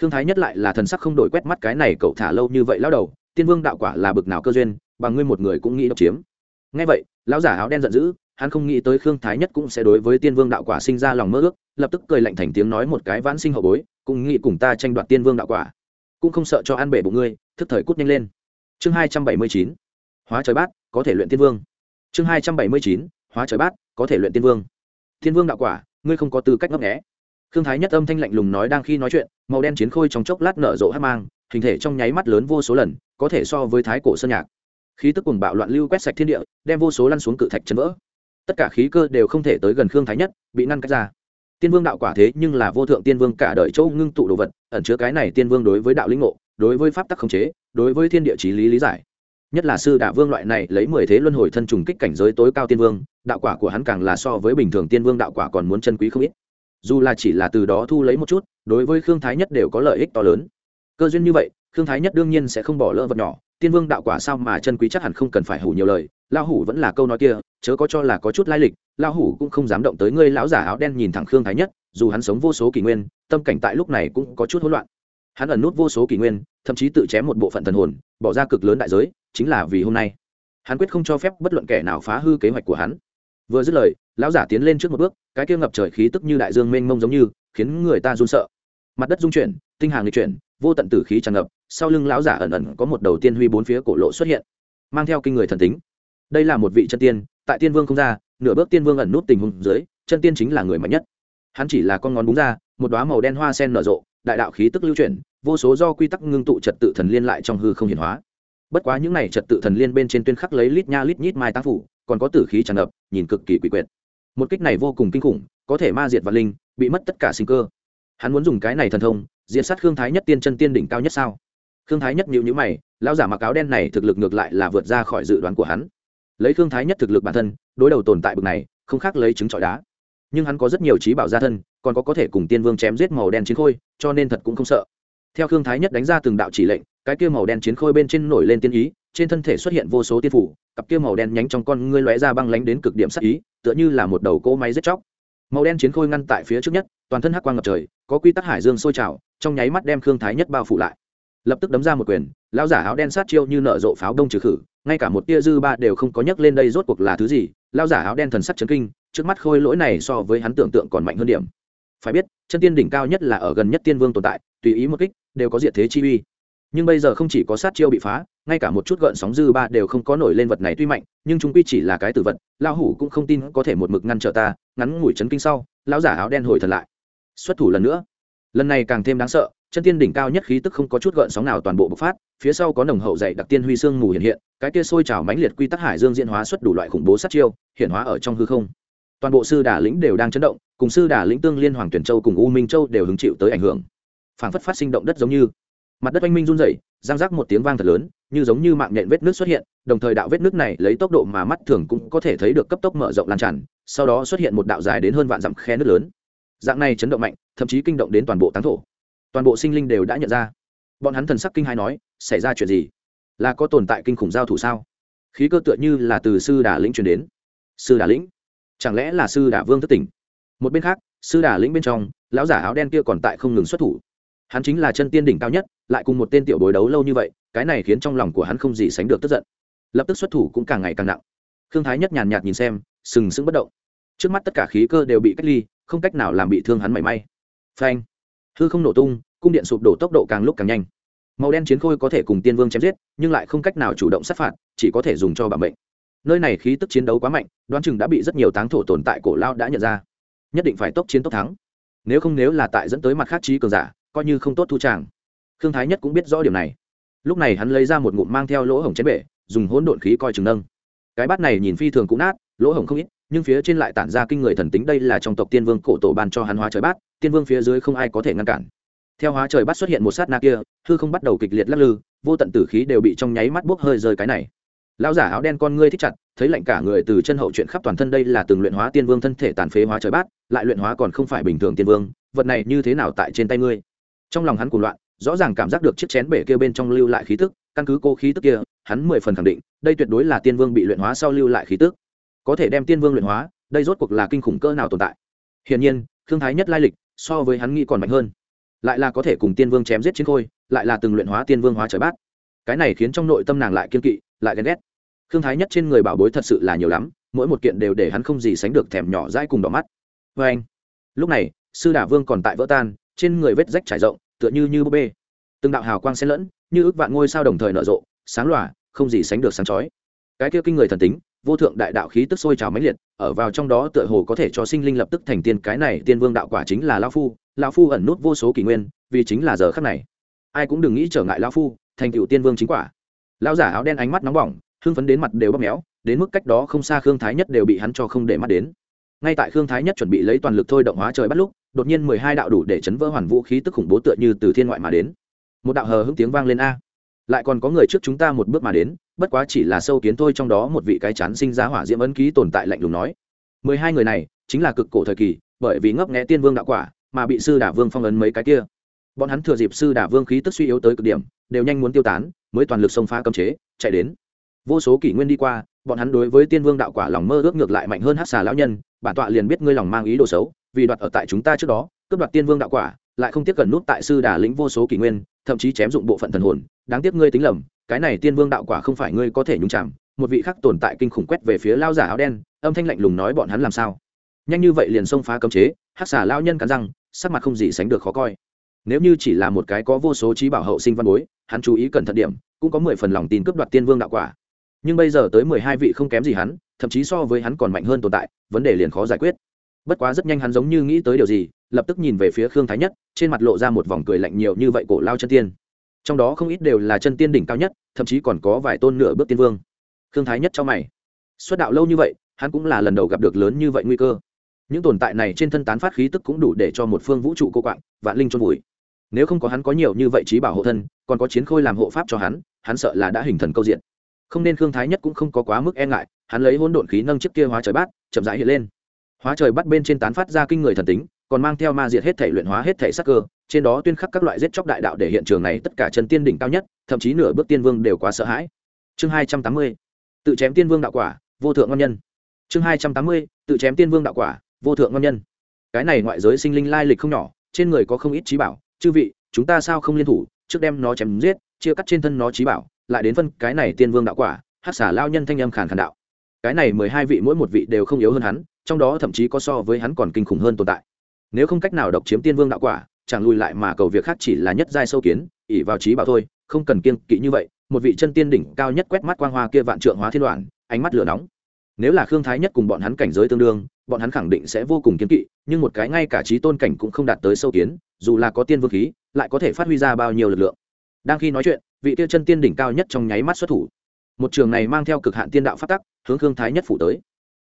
Khương thái nhất lại là thần sắc không đổi quét mắt cái này cậu thả lâu như vậy lao đầu, tiên vương đạo quả là bực nào cơ duyên, bằng ngươi một người cũng nghĩ độc chiếm. Ngay vậy, lão giả áo đen giận dữ, hắn không nghĩ tới khương thái nhất cũng sẽ đối với tiên vương đạo quả sinh ra lòng mơ ước, lập tức cười lạnh thành tiếng nói một cái vãn sinh hậu bối cũng nghĩ cùng ta tranh đoạt tiên vương đạo quả. Cũng không sợ cho ăn bể bụng ngươi, thức thời cút nhanh lên. Chương hai trăm bảy mươi chín. Hóa trời bát, có thể luyện tiên vương. Chương hai trăm bảy mươi chín, hóa trời bát, có thể luyện tiên vương. Tiên vương đạo quả, ngươi không có tư cách ngấp nghẽ khương thái nhất âm thanh lạnh lùng nói đang khi nói chuyện, màu đen chiến khôi trong chốc lát nở rộ hát mang, hình thể trong nháy mắt lớn vô số lần, có thể so với thái cổ sơn nhạc. Khí tức cùng bạo loạn lưu quét sạch thiên địa, đem vô số lăn xuống cự thạch chân vỡ. Tất cả khí cơ đều không thể tới gần khương thái nhất, bị ngăn cách ra tiên vương đạo quả thế nhưng là vô thượng tiên vương cả đời châu ngưng tụ đồ vật, ẩn chứa cái này tiên vương đối với đạo lĩnh ngộ, đối với pháp tắc khống chế, đối với thiên địa trí lý lý giải. Nhất là sư đả vương loại này lấy mười thế luân hồi thân trùng kích cảnh giới tối cao tiên vương, đạo quả của hắn càng là so với bình thường tiên vương đạo quả còn muốn chân quý không ít. Dù là chỉ là từ đó thu lấy một chút, đối với khương thái nhất đều có lợi ích to lớn. Cơ duyên như vậy, khương thái nhất đương nhiên sẽ không bỏ lỡ vật nhỏ, tiên vương đạo quả sao mà chân quý chắc hẳn không cần phải hủ nhiều lời Lão hủ vẫn là câu nói kia, chớ có cho là có chút lai lịch, Lão hủ cũng không dám động tới ngươi lão giả áo đen nhìn thẳng khương thái nhất, dù hắn sống vô số kỷ nguyên, tâm cảnh tại lúc này cũng có chút hỗn loạn. Hắn ẩn nút vô số kỷ nguyên, thậm chí tự chém một bộ phận thần hồn, bỏ ra cực lớn đại giới, chính là vì hôm nay. Hắn quyết không cho phép bất luận kẻ nào phá hư kế hoạch của hắn. Vừa dứt lời, lão giả tiến lên trước một bước, cái kia ngập trời khí tức như đại dương mênh mông giống như, khiến người ta run sợ. Mặt đất rung chuyển, tinh hàng lịch chuyển, vô tận tử khí tràn ngập, sau lưng lão giả ẩn ẩn có một đầu tiên huy bốn phía cổ lộ xuất hiện, mang theo kinh người thần tính đây là một vị chân tiên, tại tiên vương không ra, nửa bước tiên vương ẩn nút tình huống dưới, chân tiên chính là người mạnh nhất. Hắn chỉ là con ngón búng ra, một đoá màu đen hoa sen nở rộ, đại đạo khí tức lưu chuyển, vô số do quy tắc ngưng tụ trật tự thần liên lại trong hư không hiển hóa. Bất quá những này trật tự thần liên bên trên tuyên khắc lấy lít nha lít nhít mai tác phủ, còn có tử khí tràn ngập, nhìn cực kỳ quỷ quyệt. Một kích này vô cùng kinh khủng, có thể ma diệt và linh, bị mất tất cả sinh cơ. Hắn muốn dùng cái này thần thông, diệt sát khương thái nhất tiên chân tiên đỉnh cao nhất sao? Khương thái nhất nhịu nhữ mày, lão giả mặc áo đen này thực lực ngược lại là vượt ra khỏi dự đoán của hắn lấy thương thái nhất thực lực bản thân, đối đầu tồn tại bực này, không khác lấy trứng trọi đá. Nhưng hắn có rất nhiều trí bảo gia thân, còn có có thể cùng tiên vương chém giết màu đen chiến khôi, cho nên thật cũng không sợ. Theo khương thái nhất đánh ra từng đạo chỉ lệnh, cái kia màu đen chiến khôi bên trên nổi lên tiên ý, trên thân thể xuất hiện vô số tiên phủ, cặp kia màu đen nhánh trong con ngươi lóe ra băng lánh đến cực điểm sắc ý, tựa như là một đầu cỗ máy giết chóc. Màu đen chiến khôi ngăn tại phía trước nhất, toàn thân hắc quang ngập trời, có quy tắc hải dương sôi trào, trong nháy mắt đem khương thái nhất bao phủ lại lập tức đấm ra một quyền, lão giả áo đen sát chiêu như nợ rộ pháo đông trừ khử, ngay cả một tia dư ba đều không có nhấc lên đây rốt cuộc là thứ gì, lão giả áo đen thần sắc chấn kinh, trước mắt khôi lỗi này so với hắn tưởng tượng còn mạnh hơn điểm. Phải biết, chân tiên đỉnh cao nhất là ở gần nhất tiên vương tồn tại, tùy ý một kích, đều có diện thế chi uy. Nhưng bây giờ không chỉ có sát chiêu bị phá, ngay cả một chút gợn sóng dư ba đều không có nổi lên vật này tuy mạnh, nhưng chúng quy chỉ là cái tử vật, lão hủ cũng không tin có thể một mực ngăn trở ta, ngắn ngủi chấn kinh sau, lão giả áo đen hồi thần lại. Xuất thủ lần nữa lần này càng thêm đáng sợ, chân tiên đỉnh cao nhất khí tức không có chút gợn sóng nào toàn bộ bộc phát, phía sau có nồng hậu dày đặc tiên huy sương mù hiện hiện, cái kia sôi trào mãnh liệt quy tắc hải dương diễn hóa xuất đủ loại khủng bố sát chiêu, hiện hóa ở trong hư không. Toàn bộ sư đà lĩnh đều đang chấn động, cùng sư đà lĩnh tương liên hoàng tuyển châu cùng u minh châu đều hứng chịu tới ảnh hưởng. Phảng phất phát sinh động đất giống như. Mặt đất oanh minh run rẩy giang rác một tiếng vang thật lớn, như giống như mạng nhện vết nước xuất hiện, đồng thời đạo vết nước này lấy tốc độ mà mắt thường cũng có thể thấy được cấp tốc mở rộng lan tràn, sau đó xuất hiện một đạo dài đến hơn vạn dặm khe nước lớn dạng này chấn động mạnh, thậm chí kinh động đến toàn bộ táng thổ. Toàn bộ sinh linh đều đã nhận ra. Bọn hắn thần sắc kinh hai nói, xảy ra chuyện gì? Là có tồn tại kinh khủng giao thủ sao? Khí cơ tựa như là từ sư đà lĩnh truyền đến. Sư đà lĩnh? Chẳng lẽ là sư đà vương thất tỉnh? Một bên khác, sư đà lĩnh bên trong, lão giả áo đen kia còn tại không ngừng xuất thủ. Hắn chính là chân tiên đỉnh cao nhất, lại cùng một tên tiểu bối đấu lâu như vậy, cái này khiến trong lòng của hắn không gì sánh được tức giận. Lập tức xuất thủ cũng càng ngày càng nặng. Thương thái nhất nhàn nhạt nhìn xem, sừng sững bất động trước mắt tất cả khí cơ đều bị cách ly, không cách nào làm bị thương hắn mảy may. Phanh. Hư không nổ tung, cung điện sụp đổ tốc độ càng lúc càng nhanh. Màu đen chiến khôi có thể cùng tiên vương chém giết, nhưng lại không cách nào chủ động sát phạt, chỉ có thể dùng cho bản mệnh. Nơi này khí tức chiến đấu quá mạnh, đoán chừng đã bị rất nhiều táng thổ tồn tại cổ lao đã nhận ra. Nhất định phải tốc chiến tốc thắng. Nếu không nếu là tại dẫn tới mặt khác trí cường giả, coi như không tốt thu tràng. Khương thái nhất cũng biết rõ điều này. Lúc này hắn lấy ra một ngụm mang theo lỗ hổng chén bể, dùng hỗn độn khí coi chừng nâng. Cái bát này nhìn phi thường cũng nát, lỗ hổng không ít nhưng phía trên lại tản ra kinh người thần tính đây là trong tộc tiên vương cổ tổ ban cho hắn hóa trời bát, tiên vương phía dưới không ai có thể ngăn cản. Theo hóa trời bát xuất hiện một sát na kia, hư không bắt đầu kịch liệt lắc lư, vô tận tử khí đều bị trong nháy mắt bốc hơi rơi cái này. Lão giả áo đen con ngươi thích chặt, thấy lạnh cả người từ chân hậu chuyện khắp toàn thân đây là từng luyện hóa tiên vương thân thể tàn phế hóa trời bát, lại luyện hóa còn không phải bình thường tiên vương, vật này như thế nào tại trên tay ngươi? Trong lòng hắn cuồng loạn, rõ ràng cảm giác được chiếc chén bể kia bên trong lưu lại khí tức, căn cứ cô khí tức kia, hắn mười phần khẳng định, đây tuyệt đối là tiên vương bị luyện hóa sau lưu lại khí tức có thể đem tiên vương luyện hóa, đây rốt cuộc là kinh khủng cỡ nào tồn tại. Hiển nhiên, thương thái nhất lai lịch so với hắn nghĩ còn mạnh hơn. Lại là có thể cùng tiên vương chém giết chiến khôi, lại là từng luyện hóa tiên vương hóa trời bát. Cái này khiến trong nội tâm nàng lại kiên kỵ, lại ghen ghét. Thương thái nhất trên người bảo bối thật sự là nhiều lắm, mỗi một kiện đều để hắn không gì sánh được thèm nhỏ dai cùng đỏ mắt. Vê anh, lúc này, sư đả vương còn tại vỡ tan, trên người vết rách trải rộng, tựa như như búp bê. Từng đạo hào quang xen lẫn, như ước vạn ngôi sao đồng thời nở rộ, sáng lòa, không gì sánh được sáng chói. Cái kia kinh người thần tính vô thượng đại đạo khí tức sôi trào mãnh liệt, ở vào trong đó tựa hồ có thể cho sinh linh lập tức thành tiên. Cái này tiên vương đạo quả chính là lao phu lao phu ẩn nút vô số kỷ nguyên, vì chính là giờ khắc này. Ai cũng đừng nghĩ trở ngại lao phu, thành cựu tiên vương chính quả. Lao giả áo đen ánh mắt nóng bỏng, hưng phấn đến mặt đều bóp méo, đến mức cách đó không xa khương thái nhất đều bị hắn cho không để mắt đến. Ngay tại khương thái nhất chuẩn bị lấy toàn lực thôi động hóa trời bắt lúc, đột nhiên mười hai đạo đủ để chấn vỡ hoàn vũ khí tức khủng bố tựa như từ thiên ngoại mà đến. Một đạo hờ hững tiếng vang lên a. Lại còn có người trước chúng ta một bước mà đến bất quá chỉ là sâu kiến thôi trong đó một vị cái chán sinh ra hỏa diễm ấn ký tồn tại lạnh lùng nói. Mười hai người này, chính là cực cổ thời kỳ, bởi vì ngấp nghẽ tiên vương đạo quả, mà bị sư đả vương phong ấn mấy cái kia. Bọn hắn thừa dịp sư đả vương khí tức suy yếu tới cực điểm, đều nhanh muốn tiêu tán, mới toàn lực xông phá cấm chế, chạy đến. Vô số kỷ nguyên đi qua, bọn hắn đối với tiên vương đạo quả lòng mơ ước ngược lại mạnh hơn hát xà lão nhân, bản tọa liền biết ngươi lòng mang ý đồ xấu, vì đoạt ở tại chúng ta trước đó, cướp đoạt tiên vương đạo quả, lại không tiếp cận nút tại sư đà lĩnh vô số kỷ nguyên, thậm chí chém dụng bộ phận thần hồn, đáng tiếc ngươi tính lầm cái này tiên vương đạo quả không phải ngươi có thể nhúng chạm một vị khác tồn tại kinh khủng quét về phía lao giả áo đen, âm thanh lạnh lùng nói bọn hắn làm sao? Nhanh như vậy liền xông phá cấm chế, hắc xà lao nhân cắn răng, sắc mặt không gì sánh được khó coi. Nếu như chỉ là một cái có vô số trí bảo hậu sinh văn bối, hắn chú ý cẩn thận điểm, cũng có mười phần lòng tin cướp đoạt tiên vương đạo quả. Nhưng bây giờ tới mười hai vị không kém gì hắn, thậm chí so với hắn còn mạnh hơn tồn tại, vấn đề liền khó giải quyết. Bất quá rất nhanh hắn giống như nghĩ tới điều gì, lập tức nhìn về phía khương thái nhất, trên mặt lộ ra một vòng cười lạnh nhiều như vậy cổ lao chân tiên trong đó không ít đều là chân tiên đỉnh cao nhất, thậm chí còn có vài tôn nửa bước tiên vương. Khương thái nhất cho mày. Xuất đạo lâu như vậy, hắn cũng là lần đầu gặp được lớn như vậy nguy cơ. Những tồn tại này trên thân tán phát khí tức cũng đủ để cho một phương vũ trụ cô quạng, vạn linh trôn vùi. Nếu không có hắn có nhiều như vậy trí bảo hộ thân, còn có chiến khôi làm hộ pháp cho hắn hắn sợ là đã hình thần câu diện. Không nên khương thái nhất cũng không có quá mức e ngại, hắn lấy hỗn độn khí nâng chiếc kia hóa trời bát, chậm rãi hiện lên. Hóa trời bắt bên trên tán phát ra kinh người thần tính còn mang theo ma diệt hết thể luyện hóa hết thể sắc cơ, trên đó tuyên khắc các loại giết chóc đại đạo để hiện trường này tất cả chân tiên đỉnh cao nhất, thậm chí nửa bước tiên vương đều quá sợ hãi. Chương hai trăm tám mươi, tự chém tiên vương đạo quả, vô thượng ngon nhân. Chương hai trăm tám mươi, tự chém tiên vương đạo quả, vô thượng ngon nhân. Cái này ngoại giới sinh linh lai lịch không nhỏ, trên người có không ít trí bảo. Chư vị, chúng ta sao không liên thủ, trước đem nó chém giết, chia cắt trên thân nó trí bảo, lại đến phân cái này tiên vương đạo quả, hát xả lao nhân thanh âm khàn khàn đạo. Cái này mười hai vị mỗi một vị đều không yếu hơn hắn, trong đó thậm chí có so với hắn còn kinh khủng hơn tồn tại nếu không cách nào độc chiếm tiên vương đạo quả, chẳng lùi lại mà cầu việc khác chỉ là nhất giai sâu kiến ỉ vào trí bảo thôi, không cần kiên kỵ như vậy, một vị chân tiên đỉnh cao nhất quét mắt quang hoa kia vạn trượng hóa thiên đoạn, ánh mắt lửa nóng. Nếu là khương thái nhất cùng bọn hắn cảnh giới tương đương, bọn hắn khẳng định sẽ vô cùng kiên kỵ, nhưng một cái ngay cả trí tôn cảnh cũng không đạt tới sâu kiến, dù là có tiên vương khí, lại có thể phát huy ra bao nhiêu lực lượng. Đang khi nói chuyện, vị tiêu chân tiên đỉnh cao nhất trong nháy mắt xuất thủ. Một trường này mang theo cực hạn tiên đạo phát tắc, hướng khương thái nhất phủ tới.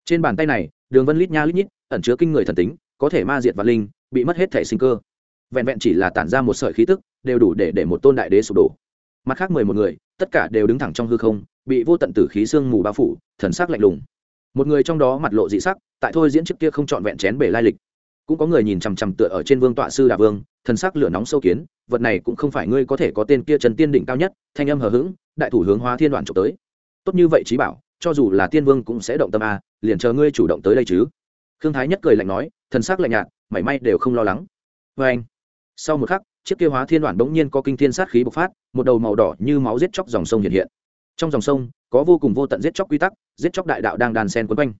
Trên bàn tay này, đường vân lít nha lít nhít, ẩn chứa kinh người thần tính có thể ma diệt và linh, bị mất hết thể sinh cơ. Vẹn vẹn chỉ là tản ra một sợi khí tức, đều đủ để để một tôn đại đế sụp đổ. Mặt khác mười một người, tất cả đều đứng thẳng trong hư không, bị vô tận tử khí sương mù bao phủ, thần sắc lạnh lùng. Một người trong đó mặt lộ dị sắc, tại thôi diễn trước kia không trọn vẹn chén bể lai lịch. Cũng có người nhìn chằm chằm tựa ở trên vương tọa sư đà vương, thần sắc lửa nóng sâu kiến, vật này cũng không phải ngươi có thể có tên kia trần tiên đỉnh cao nhất, thanh âm hờ hững, đại thủ hướng hóa thiên đoạn trộm tới. Tốt như vậy trí bảo, cho dù là tiên vương cũng sẽ động tâm a, liền chờ ngươi chủ động tới đây chứ khương thái nhất cười lạnh nói, thần sắc lạnh nhạt, mảy may đều không lo lắng. Vê anh, sau một khắc, chiếc kia hóa thiên đoạn bỗng nhiên có kinh thiên sát khí bộc phát, một đầu màu đỏ như máu giết chóc dòng sông hiện hiện. Trong dòng sông, có vô cùng vô tận giết chóc quy tắc, giết chóc đại đạo đang đàn sen quấn quanh.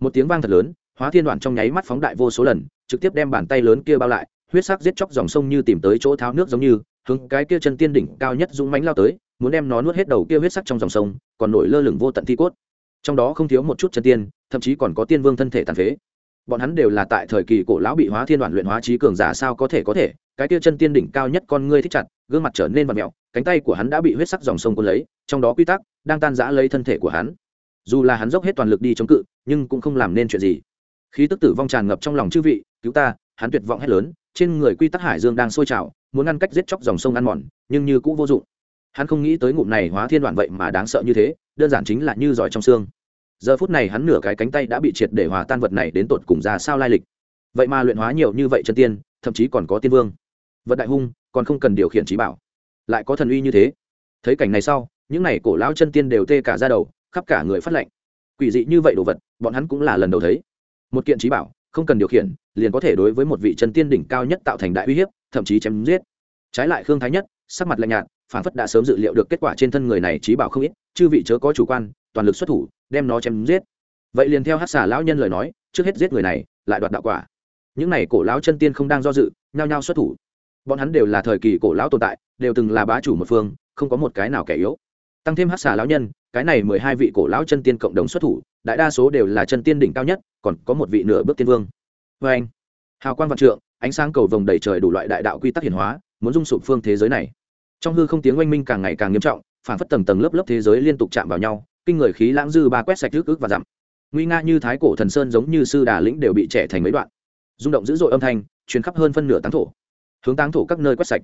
Một tiếng vang thật lớn, hóa thiên đoạn trong nháy mắt phóng đại vô số lần, trực tiếp đem bàn tay lớn kia bao lại, huyết sắc giết chóc dòng sông như tìm tới chỗ tháo nước giống như, hướng cái kia chân tiên đỉnh cao nhất dũng mãnh lao tới, muốn đem nó nuốt hết đầu kia huyết sắc trong dòng sông, còn nổi lơ lửng vô tận thi cốt. Trong đó không thiếu một chút chân tiên, thậm chí còn có tiên vương thân thể tàn phế bọn hắn đều là tại thời kỳ cổ lão bị hóa thiên đoạn luyện hóa trí cường giả sao có thể có thể, cái kia chân tiên đỉnh cao nhất con ngươi thích chặt, gương mặt trở nên vặn mẹo, cánh tay của hắn đã bị huyết sắc dòng sông cuốn lấy, trong đó quy tắc đang tan rã lấy thân thể của hắn. Dù là hắn dốc hết toàn lực đi chống cự, nhưng cũng không làm nên chuyện gì. Khí tức tử vong tràn ngập trong lòng chư vị, cứu ta, hắn tuyệt vọng hét lớn, trên người quy tắc hải dương đang sôi trào, muốn ngăn cách giết chóc dòng sông ăn mòn, nhưng như cũng vô dụng. Hắn không nghĩ tới ngụm này hóa thiên đoạn vậy mà đáng sợ như thế, đơn giản chính là như giỏi trong xương giờ phút này hắn nửa cái cánh tay đã bị triệt để hòa tan vật này đến tột cùng ra sao lai lịch. Vậy mà luyện hóa nhiều như vậy chân tiên, thậm chí còn có tiên vương. Vật đại hung, còn không cần điều khiển trí bảo. Lại có thần uy như thế. Thấy cảnh này sau, những n à y cổ lão chân tiên đều tê cả ra đầu, khắp cả người phát lệnh quỷ dị như vậy đồ vật, bọn hắn cũng là lần đầu thấy. Một kiện trí bảo, không cần điều khiển, liền có thể đối với một vị chân tiên đỉnh cao nhất tạo thành đại uy hiếp, thậm chí chém giết. Trái lại khương thái nhất, sắc mặt lạnh nhạt phản phất đã sớm dự liệu được kết quả trên thân người này trí bảo không ít, chư vị chớ có chủ quan, toàn lực xuất thủ đem nó chém giết. Vậy liền theo hát xà lão nhân lời nói, trước hết giết người này, lại đoạt đạo quả. Những này cổ lão chân tiên không đang do dự, nhao nhao xuất thủ. Bọn hắn đều là thời kỳ cổ lão tồn tại, đều từng là bá chủ một phương, không có một cái nào kẻ yếu. Tăng thêm hát xà lão nhân, cái này mười hai vị cổ lão chân tiên cộng đồng xuất thủ, đại đa số đều là chân tiên đỉnh cao nhất, còn có một vị nửa bước tiên vương. Vê anh. Hào quang vạn trượng, ánh sáng cầu vồng đầy trời đủ loại đại đạo quy tắc hiển hóa, muốn dung sụp phương thế giới này. Trong hư không tiếng oanh minh càng ngày càng nghiêm trọng, phản phất tầng tầng lớp lớp thế giới liên tục chạm vào nhau kinh người khí lãng dư ba quét sạch rước ức và dặm. Nguy nga như thái cổ thần sơn giống như sư đà lĩnh đều bị trẻ thành mấy đoạn. Rung động dữ dội âm thanh, truyền khắp hơn phân nửa táng thổ. Hướng táng thổ các nơi quét sạch.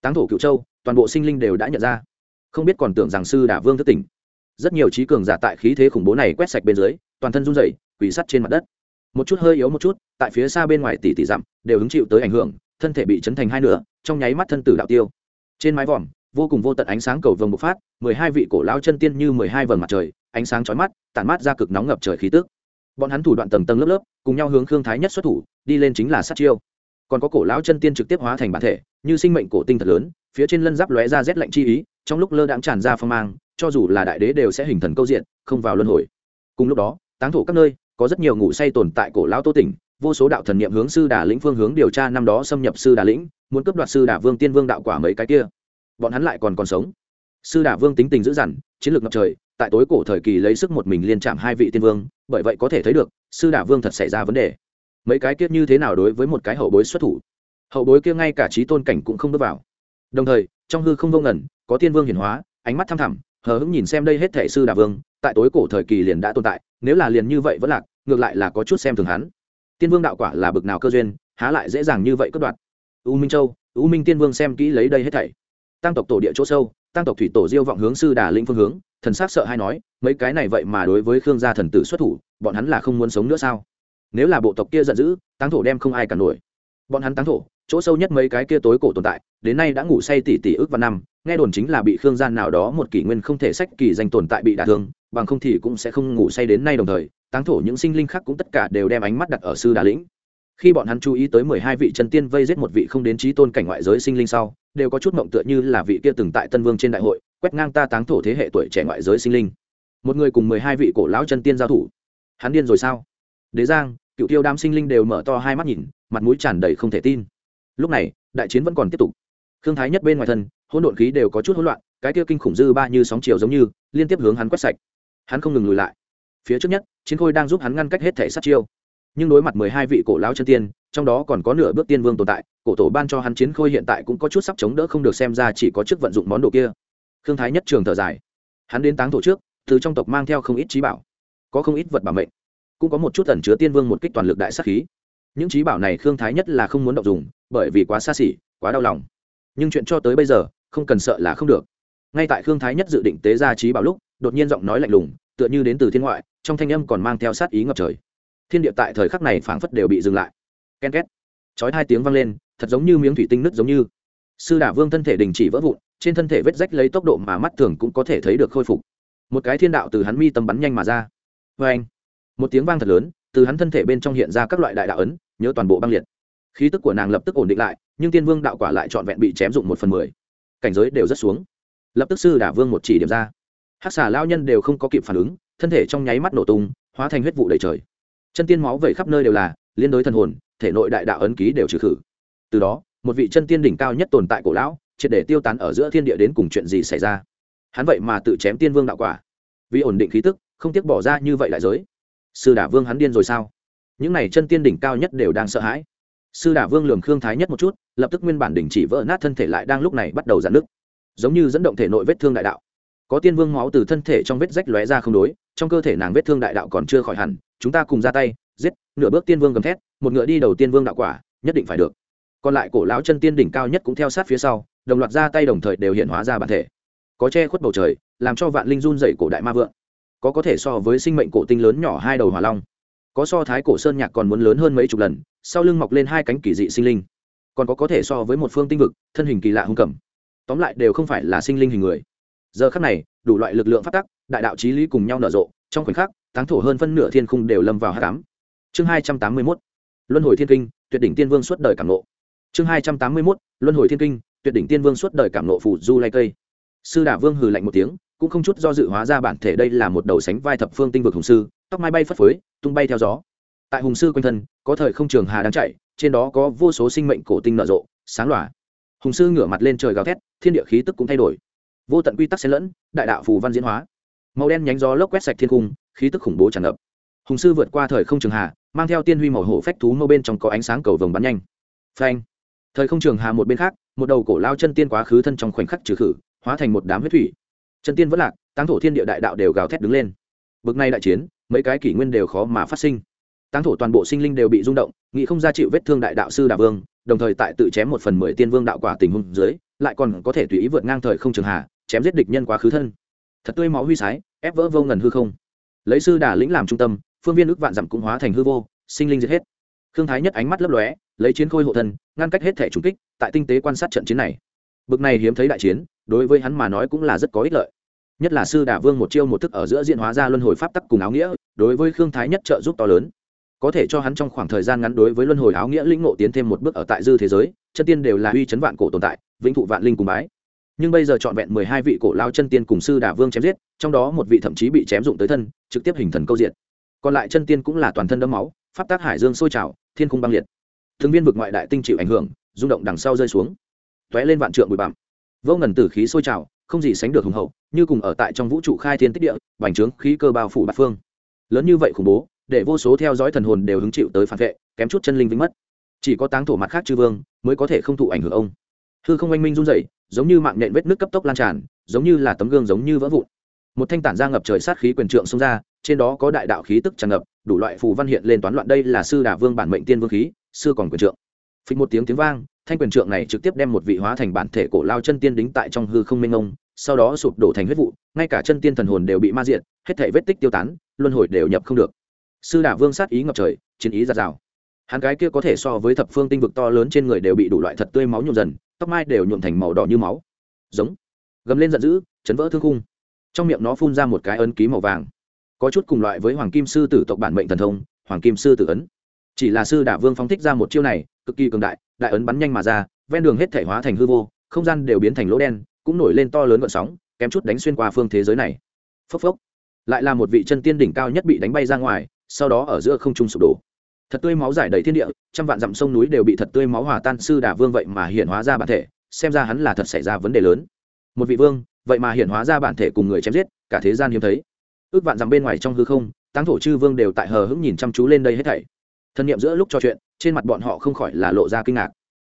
Táng thổ cựu châu, toàn bộ sinh linh đều đã nhận ra. Không biết còn tưởng rằng sư đà vương thất tỉnh. Rất nhiều trí cường giả tại khí thế khủng bố này quét sạch bên dưới, toàn thân run rẩy, quỳ sắt trên mặt đất. Một chút hơi yếu một chút, tại phía xa bên ngoài tỷ tỷ dặm, đều hứng chịu tới ảnh hưởng, thân thể bị chấn thành hai nửa, trong nháy mắt thân tử đạo tiêu. Trên mái vòm vô cùng vô tận ánh sáng cầu vồng bộc phát, mười hai vị cổ lão chân tiên như mười hai vầng mặt trời, ánh sáng chói mắt, tản mát ra cực nóng ngập trời khí tức. Bọn hắn thủ đoạn tầng tầng lớp lớp, cùng nhau hướng khương thái nhất xuất thủ, đi lên chính là sát chiêu. Còn có cổ lão chân tiên trực tiếp hóa thành bản thể, như sinh mệnh cổ tinh thật lớn, phía trên lân giáp lóe ra rét lạnh chi ý, trong lúc lơ đãng tràn ra phong mang, cho dù là đại đế đều sẽ hình thần câu diện, không vào luân hồi. Cùng lúc đó, táng thổ các nơi, có rất nhiều ngủ say tồn tại cổ lão tô tỉnh, vô số đạo thần niệm hướng sư đà lĩnh phương hướng điều tra năm đó xâm nhập sư đà lĩnh, muốn cướp đoạt sư đà vương tiên vương đạo quả mấy cái kia bọn hắn lại còn còn sống. Sư đà vương tính tình dữ dằn, chiến lược ngập trời, tại tối cổ thời kỳ lấy sức một mình liên chạm hai vị tiên vương, bởi vậy có thể thấy được, sư đà vương thật xảy ra vấn đề. Mấy cái kiết như thế nào đối với một cái hậu bối xuất thủ? Hậu bối kia ngay cả trí tôn cảnh cũng không bước vào. Đồng thời, trong hư không vô ngẩn có tiên vương hiển hóa, ánh mắt thăm thẳm, hờ hững nhìn xem đây hết thể sư đà vương, tại tối cổ thời kỳ liền đã tồn tại, nếu là liền như vậy vẫn lạc, ngược lại là có chút xem thường hắn. Tiên vương đạo quả là bực nào cơ duyên, há lại dễ dàng như vậy cất đoạt u minh châu, u minh tiên vương xem kỹ lấy đây hết thảy tăng tộc tổ địa chỗ sâu tăng tộc thủy tổ diêu vọng hướng sư đà linh phương hướng, thần s á c sợ hay nói, mấy cái này vậy mà đối với khương gia thần tử xuất thủ, bọn hắn là không muốn sống nữa sao? Nếu là bộ tộc kia giận dữ tăng thổ đem không ai cả nổi. Bọn hắn tăng thổ, chỗ sâu nhất mấy cái kia tối cổ tồn tại, đến nay đã ngủ say tỷ tỷ ước và năm, nghe đồn chính là bị khương gian nào đó một kỷ nguyên không thể sách kỳ danh tồn tại bị đả thương, bằng không thì cũng sẽ không ngủ say đến nay đồng thời, táng thổ những sinh linh khác cũng tất cả đều đem ánh mắt đặt ở sư đà lĩnh khi bọn hắn chú ý tới mười hai vị chân tiên vây giết một vị không đến trí tôn cảnh ngoại giới sinh linh sau, đều có chút mộng tựa như là vị kia từng tại tân vương trên đại hội, quét ngang ta táng thổ thế hệ tuổi trẻ ngoại giới sinh linh. Một người cùng mười hai vị cổ lão chân tiên giao thủ. Hắn điên rồi sao? Đế giang, cựu tiêu đám sinh linh đều mở to hai mắt nhìn, mặt mũi tràn đầy không thể tin. Lúc này, đại chiến vẫn còn tiếp tục. Thương thái nhất bên ngoài thân, hỗn độn khí đều có chút hỗn loạn, cái kia kinh khủng dư ba như sóng chiều giống như, liên tiếp hướng hắn quét sạch. Hắn không ngừng lùi lại. Phía trước nhất, chiến khôi đang giúp hắn ngăn cách hết thể sát chiêu nhưng đối mặt mười hai vị cổ lão chân tiên, trong đó còn có nửa bước tiên vương tồn tại, cổ tổ ban cho hắn chiến khôi hiện tại cũng có chút sắp chống đỡ không được xem ra chỉ có chức vận dụng món đồ kia. Thương thái nhất trường thở dài. Hắn đến táng thổ trước, từ trong tộc mang theo không ít trí bảo, có không ít vật bảo mệnh, cũng có một chút tẩn chứa tiên vương một kích toàn lực đại sắc khí. Những trí bảo này khương thái nhất là không muốn động dùng, bởi vì quá xa xỉ, quá đau lòng. Nhưng chuyện cho tới bây giờ, không cần sợ là không được. Ngay tại khương thái nhất dự định tế ra trí bảo lúc, đột nhiên giọng nói lạnh lùng, tựa như đến từ thiên ngoại, trong thanh âm còn mang theo sát ý ngập trời thiên địa tại thời khắc này phảng phất đều bị dừng lại. Ken két. Chói hai tiếng vang lên, thật giống như miếng thủy tinh nứt giống như. Sư đả vương thân thể đình chỉ vỡ vụn, trên thân thể vết rách lấy tốc độ mà mắt thường cũng có thể thấy được khôi phục. Một cái thiên đạo từ hắn mi tâm bắn nhanh mà ra. Vê anh, một tiếng vang thật lớn, từ hắn thân thể bên trong hiện ra các loại đại đạo ấn, nhớ toàn bộ băng liệt. Khí tức của nàng lập tức ổn định lại, nhưng tiên vương đạo quả lại trọn vẹn bị chém dụng một phần mười. Cảnh giới đều rất xuống. Lập tức sư đả vương một chỉ điểm ra. Hát xà lao nhân đều không có kịp phản ứng, thân thể trong nháy mắt nổ tung, hóa thành huyết vụ đầy trời chân tiên máu vẩy khắp nơi đều là, liên đối thần hồn, thể nội đại đạo ấn ký đều trừ khử. Từ đó, một vị chân tiên đỉnh cao nhất tồn tại cổ lão, triệt để tiêu tán ở giữa thiên địa đến cùng chuyện gì xảy ra? Hắn vậy mà tự chém tiên vương đạo quả. Vì ổn định khí tức, không tiếc bỏ ra như vậy đại giới. Sư đả vương hắn điên rồi sao? Những này chân tiên đỉnh cao nhất đều đang sợ hãi. Sư đả vương lường khương thái nhất một chút, lập tức nguyên bản đỉnh chỉ vỡ nát thân thể lại đang lúc này bắt đầu giãn nứt. Giống như dẫn động thể nội vết thương đại đạo có tiên vương máu từ thân thể trong vết rách lóe ra không đối, trong cơ thể nàng vết thương đại đạo còn chưa khỏi hẳn, chúng ta cùng ra tay, giết, nửa bước tiên vương gầm thét, một ngựa đi đầu tiên vương đạo quả, nhất định phải được. Còn lại cổ lão chân tiên đỉnh cao nhất cũng theo sát phía sau, đồng loạt ra tay đồng thời đều hiện hóa ra bản thể. Có che khuất bầu trời, làm cho vạn linh run dậy cổ đại ma vượng. Có có thể so với sinh mệnh cổ tinh lớn nhỏ hai đầu hỏa long. Có so thái cổ sơn nhạc còn muốn lớn hơn mấy chục lần, sau lưng mọc lên hai cánh kỳ dị sinh linh. Còn có có thể so với một phương tinh vực, thân hình kỳ lạ hung cầm tóm lại đều không phải là sinh linh hình người giờ khắc này, đủ loại lực lượng phát tắc, đại đạo trí lý cùng nhau nở rộ, trong khoảnh khắc, táng thổ hơn phân nửa thiên khung đều lâm vào hạ cám chương hai trăm tám mươi mốt, luân hồi thiên kinh, tuyệt đỉnh tiên vương suốt đời cảm lộ chương hai trăm tám mươi mốt, luân hồi thiên kinh, tuyệt đỉnh tiên vương suốt đời cảm nộ phủ du lay cây. Sư đả vương hừ lạnh một tiếng, cũng không chút do dự hóa ra bản thể đây là một đầu sánh vai thập phương tinh vực hùng sư, tóc mai bay phất phới, tung bay theo gió. Tại hùng sư quanh thân, có thời không trường hà đang chạy, trên đó có vô số sinh mệnh cổ tinh nở rộ, sáng lòa. Hùng sư ngửa mặt lên trời gào thét, thiên địa khí tức cũng thay đổi vô tận quy tắc xen lẫn, đại đạo phù văn diễn hóa. Màu đen nhánh gió lốc quét sạch thiên cung, khí tức khủng bố tràn ngập. Hùng sư vượt qua thời không trường hà mang theo tiên huy màu hổ phách thú mâu bên trong có ánh sáng cầu vồng bắn nhanh. Phanh. Thời không trường hà một bên khác, một đầu cổ lao chân tiên quá khứ thân trong khoảnh khắc trừ khử, hóa thành một đám huyết thủy. Chân tiên vẫn lạc, táng thổ thiên địa đại đạo đều gào thét đứng lên. Bực này đại chiến, mấy cái kỷ nguyên đều khó mà phát sinh. Táng thổ toàn bộ sinh linh đều bị rung động, nghĩ không ra chịu vết thương đại đạo sư đà vương, đồng thời tại tự chém một phần mười tiên vương đạo quả tình huống dưới, lại còn có thể tùy ý vượt ngang thời không trường hà chém giết địch nhân quá khứ thân. Thật tươi máu huy sái, ép vỡ vô ngần hư không. Lấy sư đà lĩnh làm trung tâm, phương viên ước vạn dặm cũng hóa thành hư vô, sinh linh giết hết. Thương thái nhất ánh mắt lấp lóe, lấy chiến khôi hộ thân, ngăn cách hết thể trùng kích, tại tinh tế quan sát trận chiến này. Bực này hiếm thấy đại chiến, đối với hắn mà nói cũng là rất có ích lợi. Nhất là sư đà vương một chiêu một thức ở giữa diện hóa ra luân hồi pháp tắc cùng áo nghĩa, đối với khương thái nhất trợ giúp to lớn. Có thể cho hắn trong khoảng thời gian ngắn đối với luân hồi áo nghĩa lĩnh ngộ tiến thêm một bước ở tại dư thế giới, chân tiên đều là uy chấn vạn cổ tồn tại, vĩnh thụ vạn linh cùng bái nhưng bây giờ trọn vẹn mười hai vị cổ lao chân tiên cùng sư đà vương chém giết, trong đó một vị thậm chí bị chém dụng tới thân, trực tiếp hình thần câu diện còn lại chân tiên cũng là toàn thân đấm máu, pháp tác hải dương sôi trào, thiên cung băng liệt. Thường viên vực ngoại đại tinh chịu ảnh hưởng, rung động đằng sau rơi xuống. T ó é lên vạn trượng bụi bặm. Vô ngần tử khí sôi trào, không gì sánh được hùng hậu, như cùng ở tại trong vũ trụ khai thiên tích địa, bành trướng khí cơ bao phủ bạc phương. Lớn như vậy khủng bố, để vô số theo dõi thần hồn đều hứng chịu tới phản vệ, kém chút chân linh vĩnh mất. Chỉ có táng thổ mặt khác chư vương mới có thể không thụ ảnh hưởng ông hư không oanh minh run dậy giống như mạng nhện vết nước cấp tốc lan tràn, giống như là tấm gương giống như vỡ vụn. Một thanh tản ra ngập trời sát khí quyền trượng xông ra, trên đó có đại đạo khí tức tràn ngập, đủ loại phù văn hiện lên toán loạn đây là sư đà vương bản mệnh tiên vương khí xưa còn quyền trượng. Phịch một tiếng tiếng vang, thanh quyền trượng này trực tiếp đem một vị hóa thành bản thể cổ lao chân tiên đính tại trong hư không minh ông sau đó sụp đổ thành huyết vụ, ngay cả chân tiên thần hồn đều bị ma diện hết thể vết tích tiêu tán, luân hồi đều nhập không được. Sư đà vương sát ý ngập trời, chiến ý giạt rào. Hắn gái kia có thể so với thập phương tinh vực to lớn trên người đều bị đủ loại thật tươi máu nhuộm dần tóc mai đều nhuộm thành màu đỏ như máu. Giống. Gầm lên giận dữ, chấn vỡ thương khung. Trong miệng nó phun ra một cái ấn ký màu vàng. Có chút cùng loại với hoàng kim sư tử tộc bản mệnh thần thông, hoàng kim sư tử ấn. Chỉ là sư đả vương phóng thích ra một chiêu này, cực kỳ cường đại đại ấn bắn nhanh mà ra, ven đường hết thể hóa thành hư vô, không gian đều biến thành lỗ đen, cũng nổi lên to lớn gợn sóng, kém chút đánh xuyên qua phương thế giới này. Phốc phốc. Lại là một vị chân tiên đỉnh cao nhất bị đánh bay ra ngoài, sau đó ở giữa không trung sụp đổ thật tươi máu giải đầy thiên địa, trăm vạn dặm sông núi đều bị thật tươi máu hòa tan. Sư đả vương vậy mà hiện hóa ra bản thể, xem ra hắn là thật xảy ra vấn đề lớn. Một vị vương, vậy mà hiện hóa ra bản thể cùng người chém giết, cả thế gian hiếm thấy. Ước vạn dặm bên ngoài trong hư không, táng thổ chư vương đều tại hờ hững nhìn chăm chú lên đây hết thảy. Thân nhiệm giữa lúc trò chuyện, trên mặt bọn họ không khỏi là lộ ra kinh ngạc.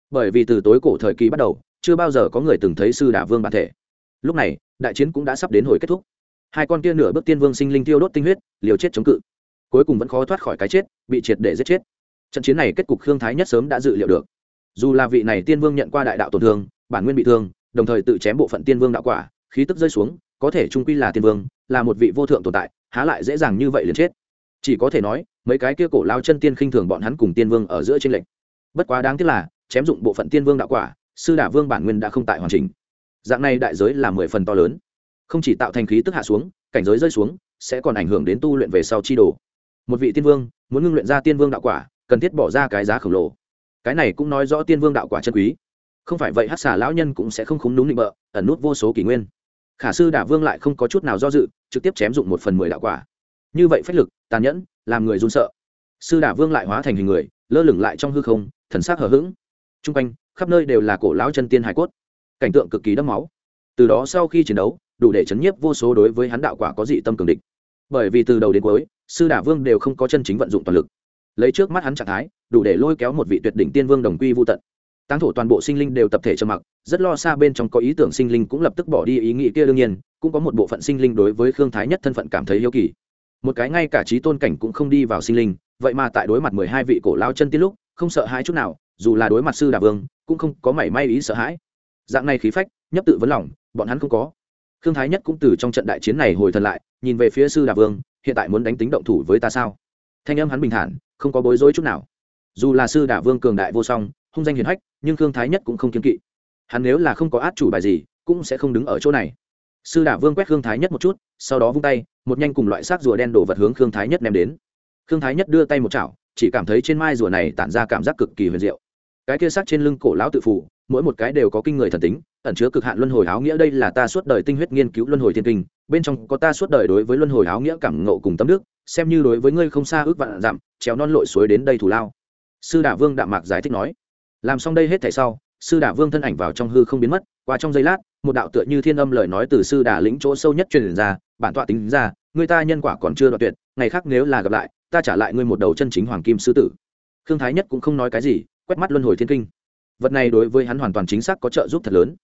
Bởi vì từ tối cổ thời kỳ bắt đầu, chưa bao giờ có người từng thấy sư đả vương bản thể. Lúc này, đại chiến cũng đã sắp đến hồi kết thúc. Hai con kia nửa bước tiên vương sinh linh tiêu đốt tinh huyết, liều chết chống cự cuối cùng vẫn khó thoát khỏi cái chết, bị triệt để giết chết. Trận chiến này kết cục khương thái nhất sớm đã dự liệu được. Dù là vị này tiên vương nhận qua đại đạo tổn thương, bản nguyên bị thương, đồng thời tự chém bộ phận tiên vương đạo quả, khí tức rơi xuống, có thể trung quy là tiên vương, là một vị vô thượng tồn tại, há lại dễ dàng như vậy liền chết. Chỉ có thể nói, mấy cái kia cổ lao chân tiên khinh thường bọn hắn cùng tiên vương ở giữa tranh lệch. Bất quá đáng tiếc là, chém dụng bộ phận tiên vương đạo quả, sư đả vương bản nguyên đã không tại hoàn chỉnh. Dạng này đại giới là mười phần to lớn. Không chỉ tạo thành khí tức hạ xuống, cảnh giới rơi xuống, sẽ còn ảnh hưởng đến tu luyện về sau chi đồ một vị tiên vương, muốn ngưng luyện ra tiên vương đạo quả, cần thiết bỏ ra cái giá khổng lồ. Cái này cũng nói rõ tiên vương đạo quả chân quý. Không phải vậy hát xà lão nhân cũng sẽ không khúng đúng định bợ, ẩn nút vô số kỷ nguyên. Khả sư đả vương lại không có chút nào do dự, trực tiếp chém dụng một phần mười đạo quả. Như vậy phách lực, tàn nhẫn, làm người run sợ. Sư đả vương lại hóa thành hình người, lơ lửng lại trong hư không, thần sắc hờ hững. T r u n g quanh, khắp nơi đều là cổ lão chân tiên hải cốt. Cảnh tượng cực kỳ đẫm máu. Từ đó sau khi chiến đấu, đủ để chấn nhiếp vô số đối với hắn đạo quả có dị tâm cường địch. Bởi vì từ đầu đến cuối sư đả vương đều không có chân chính vận dụng toàn lực. Lấy trước mắt hắn trạng thái, đủ để lôi kéo một vị tuyệt đỉnh tiên vương đồng quy vô tận. Táng thổ toàn bộ sinh linh đều tập thể trầm mặc, rất lo xa bên trong có ý tưởng sinh linh cũng lập tức bỏ đi ý nghĩ kia đương nhiên, cũng có một bộ phận sinh linh đối với khương thái nhất thân phận cảm thấy yêu kỳ. Một cái ngay cả trí tôn cảnh cũng không đi vào sinh linh, vậy mà tại đối mặt mười hai vị cổ lao chân tiên lúc, không sợ hãi chút nào, dù là đối mặt sư đà vương, cũng không có mảy may ý sợ hãi. Dạng này khí phách, nhấp tự vấn lòng, bọn hắn không có. Khương thái nhất cũng từ trong trận đại chiến này hồi thần lại, nhìn về phía sư đà vương hiện tại muốn đánh tính động thủ với ta sao? Thanh âm hắn bình thản, không có bối rối chút nào. Dù là sư đả vương cường đại vô song, hung danh hiền hách, nhưng khương thái nhất cũng không kiên kỵ. Hắn nếu là không có át chủ bài gì, cũng sẽ không đứng ở chỗ này. Sư đả vương quét khương thái nhất một chút, sau đó vung tay, một nhanh cùng loại xác rùa đen đổ vật hướng khương thái nhất ném đến. Khương thái nhất đưa tay một chảo, chỉ cảm thấy trên mai rùa này tản ra cảm giác cực kỳ huyền diệu. Cái kia sắc trên lưng cổ lão tự phủ mỗi một cái đều có kinh người thần tính, ẩn chứa cực hạn luân hồi áo nghĩa đây là ta suốt đời tinh huyết nghiên cứu luân hồi thiên kinh bên trong có ta suốt đời đối với luân hồi áo nghĩa cảm ngộ cùng tâm đức, xem như đối với ngươi không xa ước vạn dặm trèo non lội suối đến đây thủ lao. Sư đả vương đạm mạc giải thích nói. Làm xong đây hết thảy sau, sư đả vương thân ảnh vào trong hư không biến mất, qua trong giây lát, một đạo tựa như thiên âm lời nói từ sư đả lĩnh chỗ sâu nhất truyền ra, bản tọa tính ra người ta nhân quả còn chưa đoạn tuyệt, ngày khác nếu là gặp lại, ta trả lại ngươi một đầu chân chính hoàng kim sư tử. Khương thái nhất cũng không nói cái gì, quét mắt luân hồi thiên kinh. Vật này đối với hắn hoàn toàn chính xác có trợ giúp thật lớn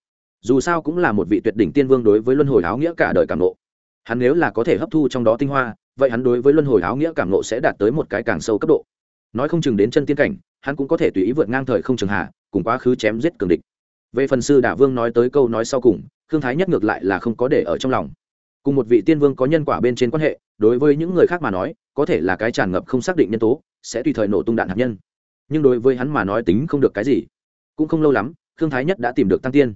dù sao cũng là một vị tuyệt đỉnh tiên vương đối với luân hồi áo nghĩa cả đời cảm nộ hắn nếu là có thể hấp thu trong đó tinh hoa, vậy hắn đối với luân hồi áo nghĩa cảm nộ sẽ đạt tới một cái càng sâu cấp độ. Nói không chừng đến chân tiên cảnh, hắn cũng có thể tùy ý vượt ngang thời không trường hạ, cùng quá khứ chém giết cường địch. Về phần sư đả vương nói tới câu nói sau cùng thương thái nhất ngược lại là không có để ở trong lòng. Cùng một vị tiên vương có nhân quả bên trên quan hệ, đối với những người khác mà nói, có thể là cái tràn ngập không xác định nhân tố, sẽ tùy thời nổ tung đạn hạt nhân. Nhưng đối với hắn mà nói tính không được cái gì. Cũng không lâu lắm thương thái nhất đã tìm được tăng tiên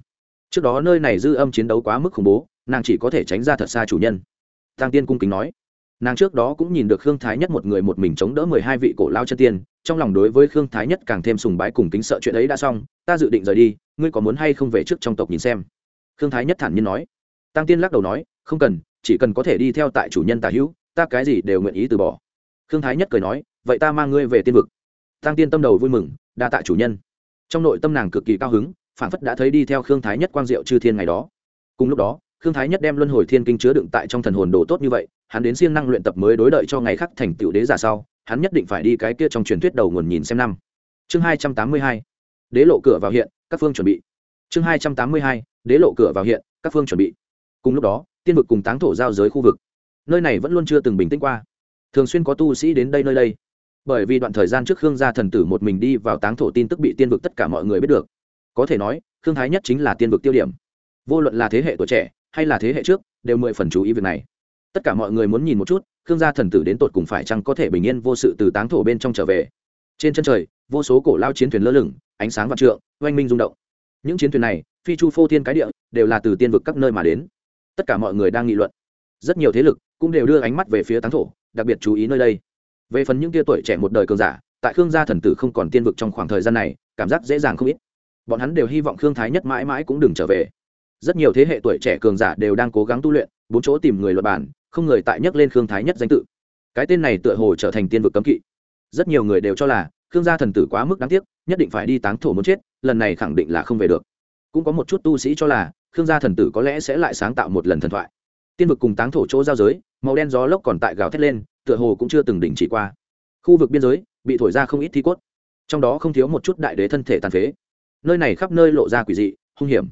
trước đó nơi này dư âm chiến đấu quá mức khủng bố, nàng chỉ có thể tránh ra thật xa chủ nhân. Tăng tiên cung kính nói. Nàng trước đó cũng nhìn được khương thái nhất một người một mình chống đỡ mười hai vị cổ lao chân tiên, trong lòng đối với khương thái nhất càng thêm sùng bái cùng kính sợ chuyện ấy đã xong, ta dự định rời đi, ngươi có muốn hay không về trước trong tộc nhìn xem? Khương thái nhất thản nhiên nói. Tăng tiên lắc đầu nói, không cần, chỉ cần có thể đi theo tại chủ nhân tà hữu, ta cái gì đều nguyện ý từ bỏ. Khương thái nhất cười nói, vậy ta mang ngươi về tiên vực. Tăng tiên tâm đầu vui mừng, đa tạ chủ nhân. Trong nội tâm nàng cực kỳ cao hứng phản phất đã thấy đi theo khương thái nhất quang diệu chư thiên ngày đó. Cùng lúc đó, khương thái nhất đem luân hồi thiên kinh chứa đựng tại trong thần hồn đồ tốt như vậy, hắn đến siêng năng luyện tập mới đối đợi cho ngày khác thành tựu đế giả sau, hắn nhất định phải đi cái kia trong truyền thuyết đầu nguồn nhìn xem năm. Chương hai trăm tám mươi hai, đế lộ cửa vào hiện, các phương chuẩn bị. Chương hai trăm tám mươi hai, đế lộ cửa vào hiện, các phương chuẩn bị. Cùng lúc đó, tiên vực cùng táng thổ giao giới khu vực. Nơi này vẫn luôn chưa từng bình tĩnh qua. Thường xuyên có tu sĩ đến đây nơi đây. Bởi vì đoạn thời gian trước khương gia thần tử một mình đi vào táng thổ tin tức bị tiên vực tất cả mọi người biết được có thể nói, khương thái nhất chính là tiên vực tiêu điểm. Vô luận là thế hệ tuổi trẻ hay là thế hệ trước, đều mười phần chú ý việc này. Tất cả mọi người muốn nhìn một chút, khương gia thần tử đến tột cùng phải chăng có thể bình yên vô sự từ táng thổ bên trong trở về. Trên chân trời, vô số cổ lao chiến thuyền lơ lửng, ánh sáng vạn trượng, oanh minh rung động. Những chiến thuyền này, phi chu phô thiên cái địa, đều là từ tiên vực các nơi mà đến. Tất cả mọi người đang nghị luận. Rất nhiều thế lực cũng đều đưa ánh mắt về phía táng thổ, đặc biệt chú ý nơi đây. Về phần những tia tuổi trẻ một đời cường giả, tại khương gia thần tử không còn tiên vực trong khoảng thời gian này, cảm giác dễ dàng không ít bọn hắn đều hy vọng khương thái nhất mãi mãi cũng đừng trở về. Rất nhiều thế hệ tuổi trẻ cường giả đều đang cố gắng tu luyện, bốn chỗ tìm người luật bản không người tại nhắc lên khương thái nhất danh tự. Cái tên này tựa hồ trở thành tiên vực cấm kỵ. Rất nhiều người đều cho là, khương gia thần tử quá mức đáng tiếc, nhất định phải đi táng thổ muốn chết, lần này khẳng định là không về được. Cũng có một chút tu sĩ cho là, khương gia thần tử có lẽ sẽ lại sáng tạo một lần thần thoại. Tiên vực cùng táng thổ chỗ giao giới, màu đen gió lốc còn tại gào thét lên, tựa hồ cũng chưa từng đỉnh chỉ qua. Khu vực biên giới, bị thổi ra không ít thi cốt. Trong đó không thiếu một chút đại đế thân thể tàn phế nơi này khắp nơi lộ ra quỷ dị, hung hiểm.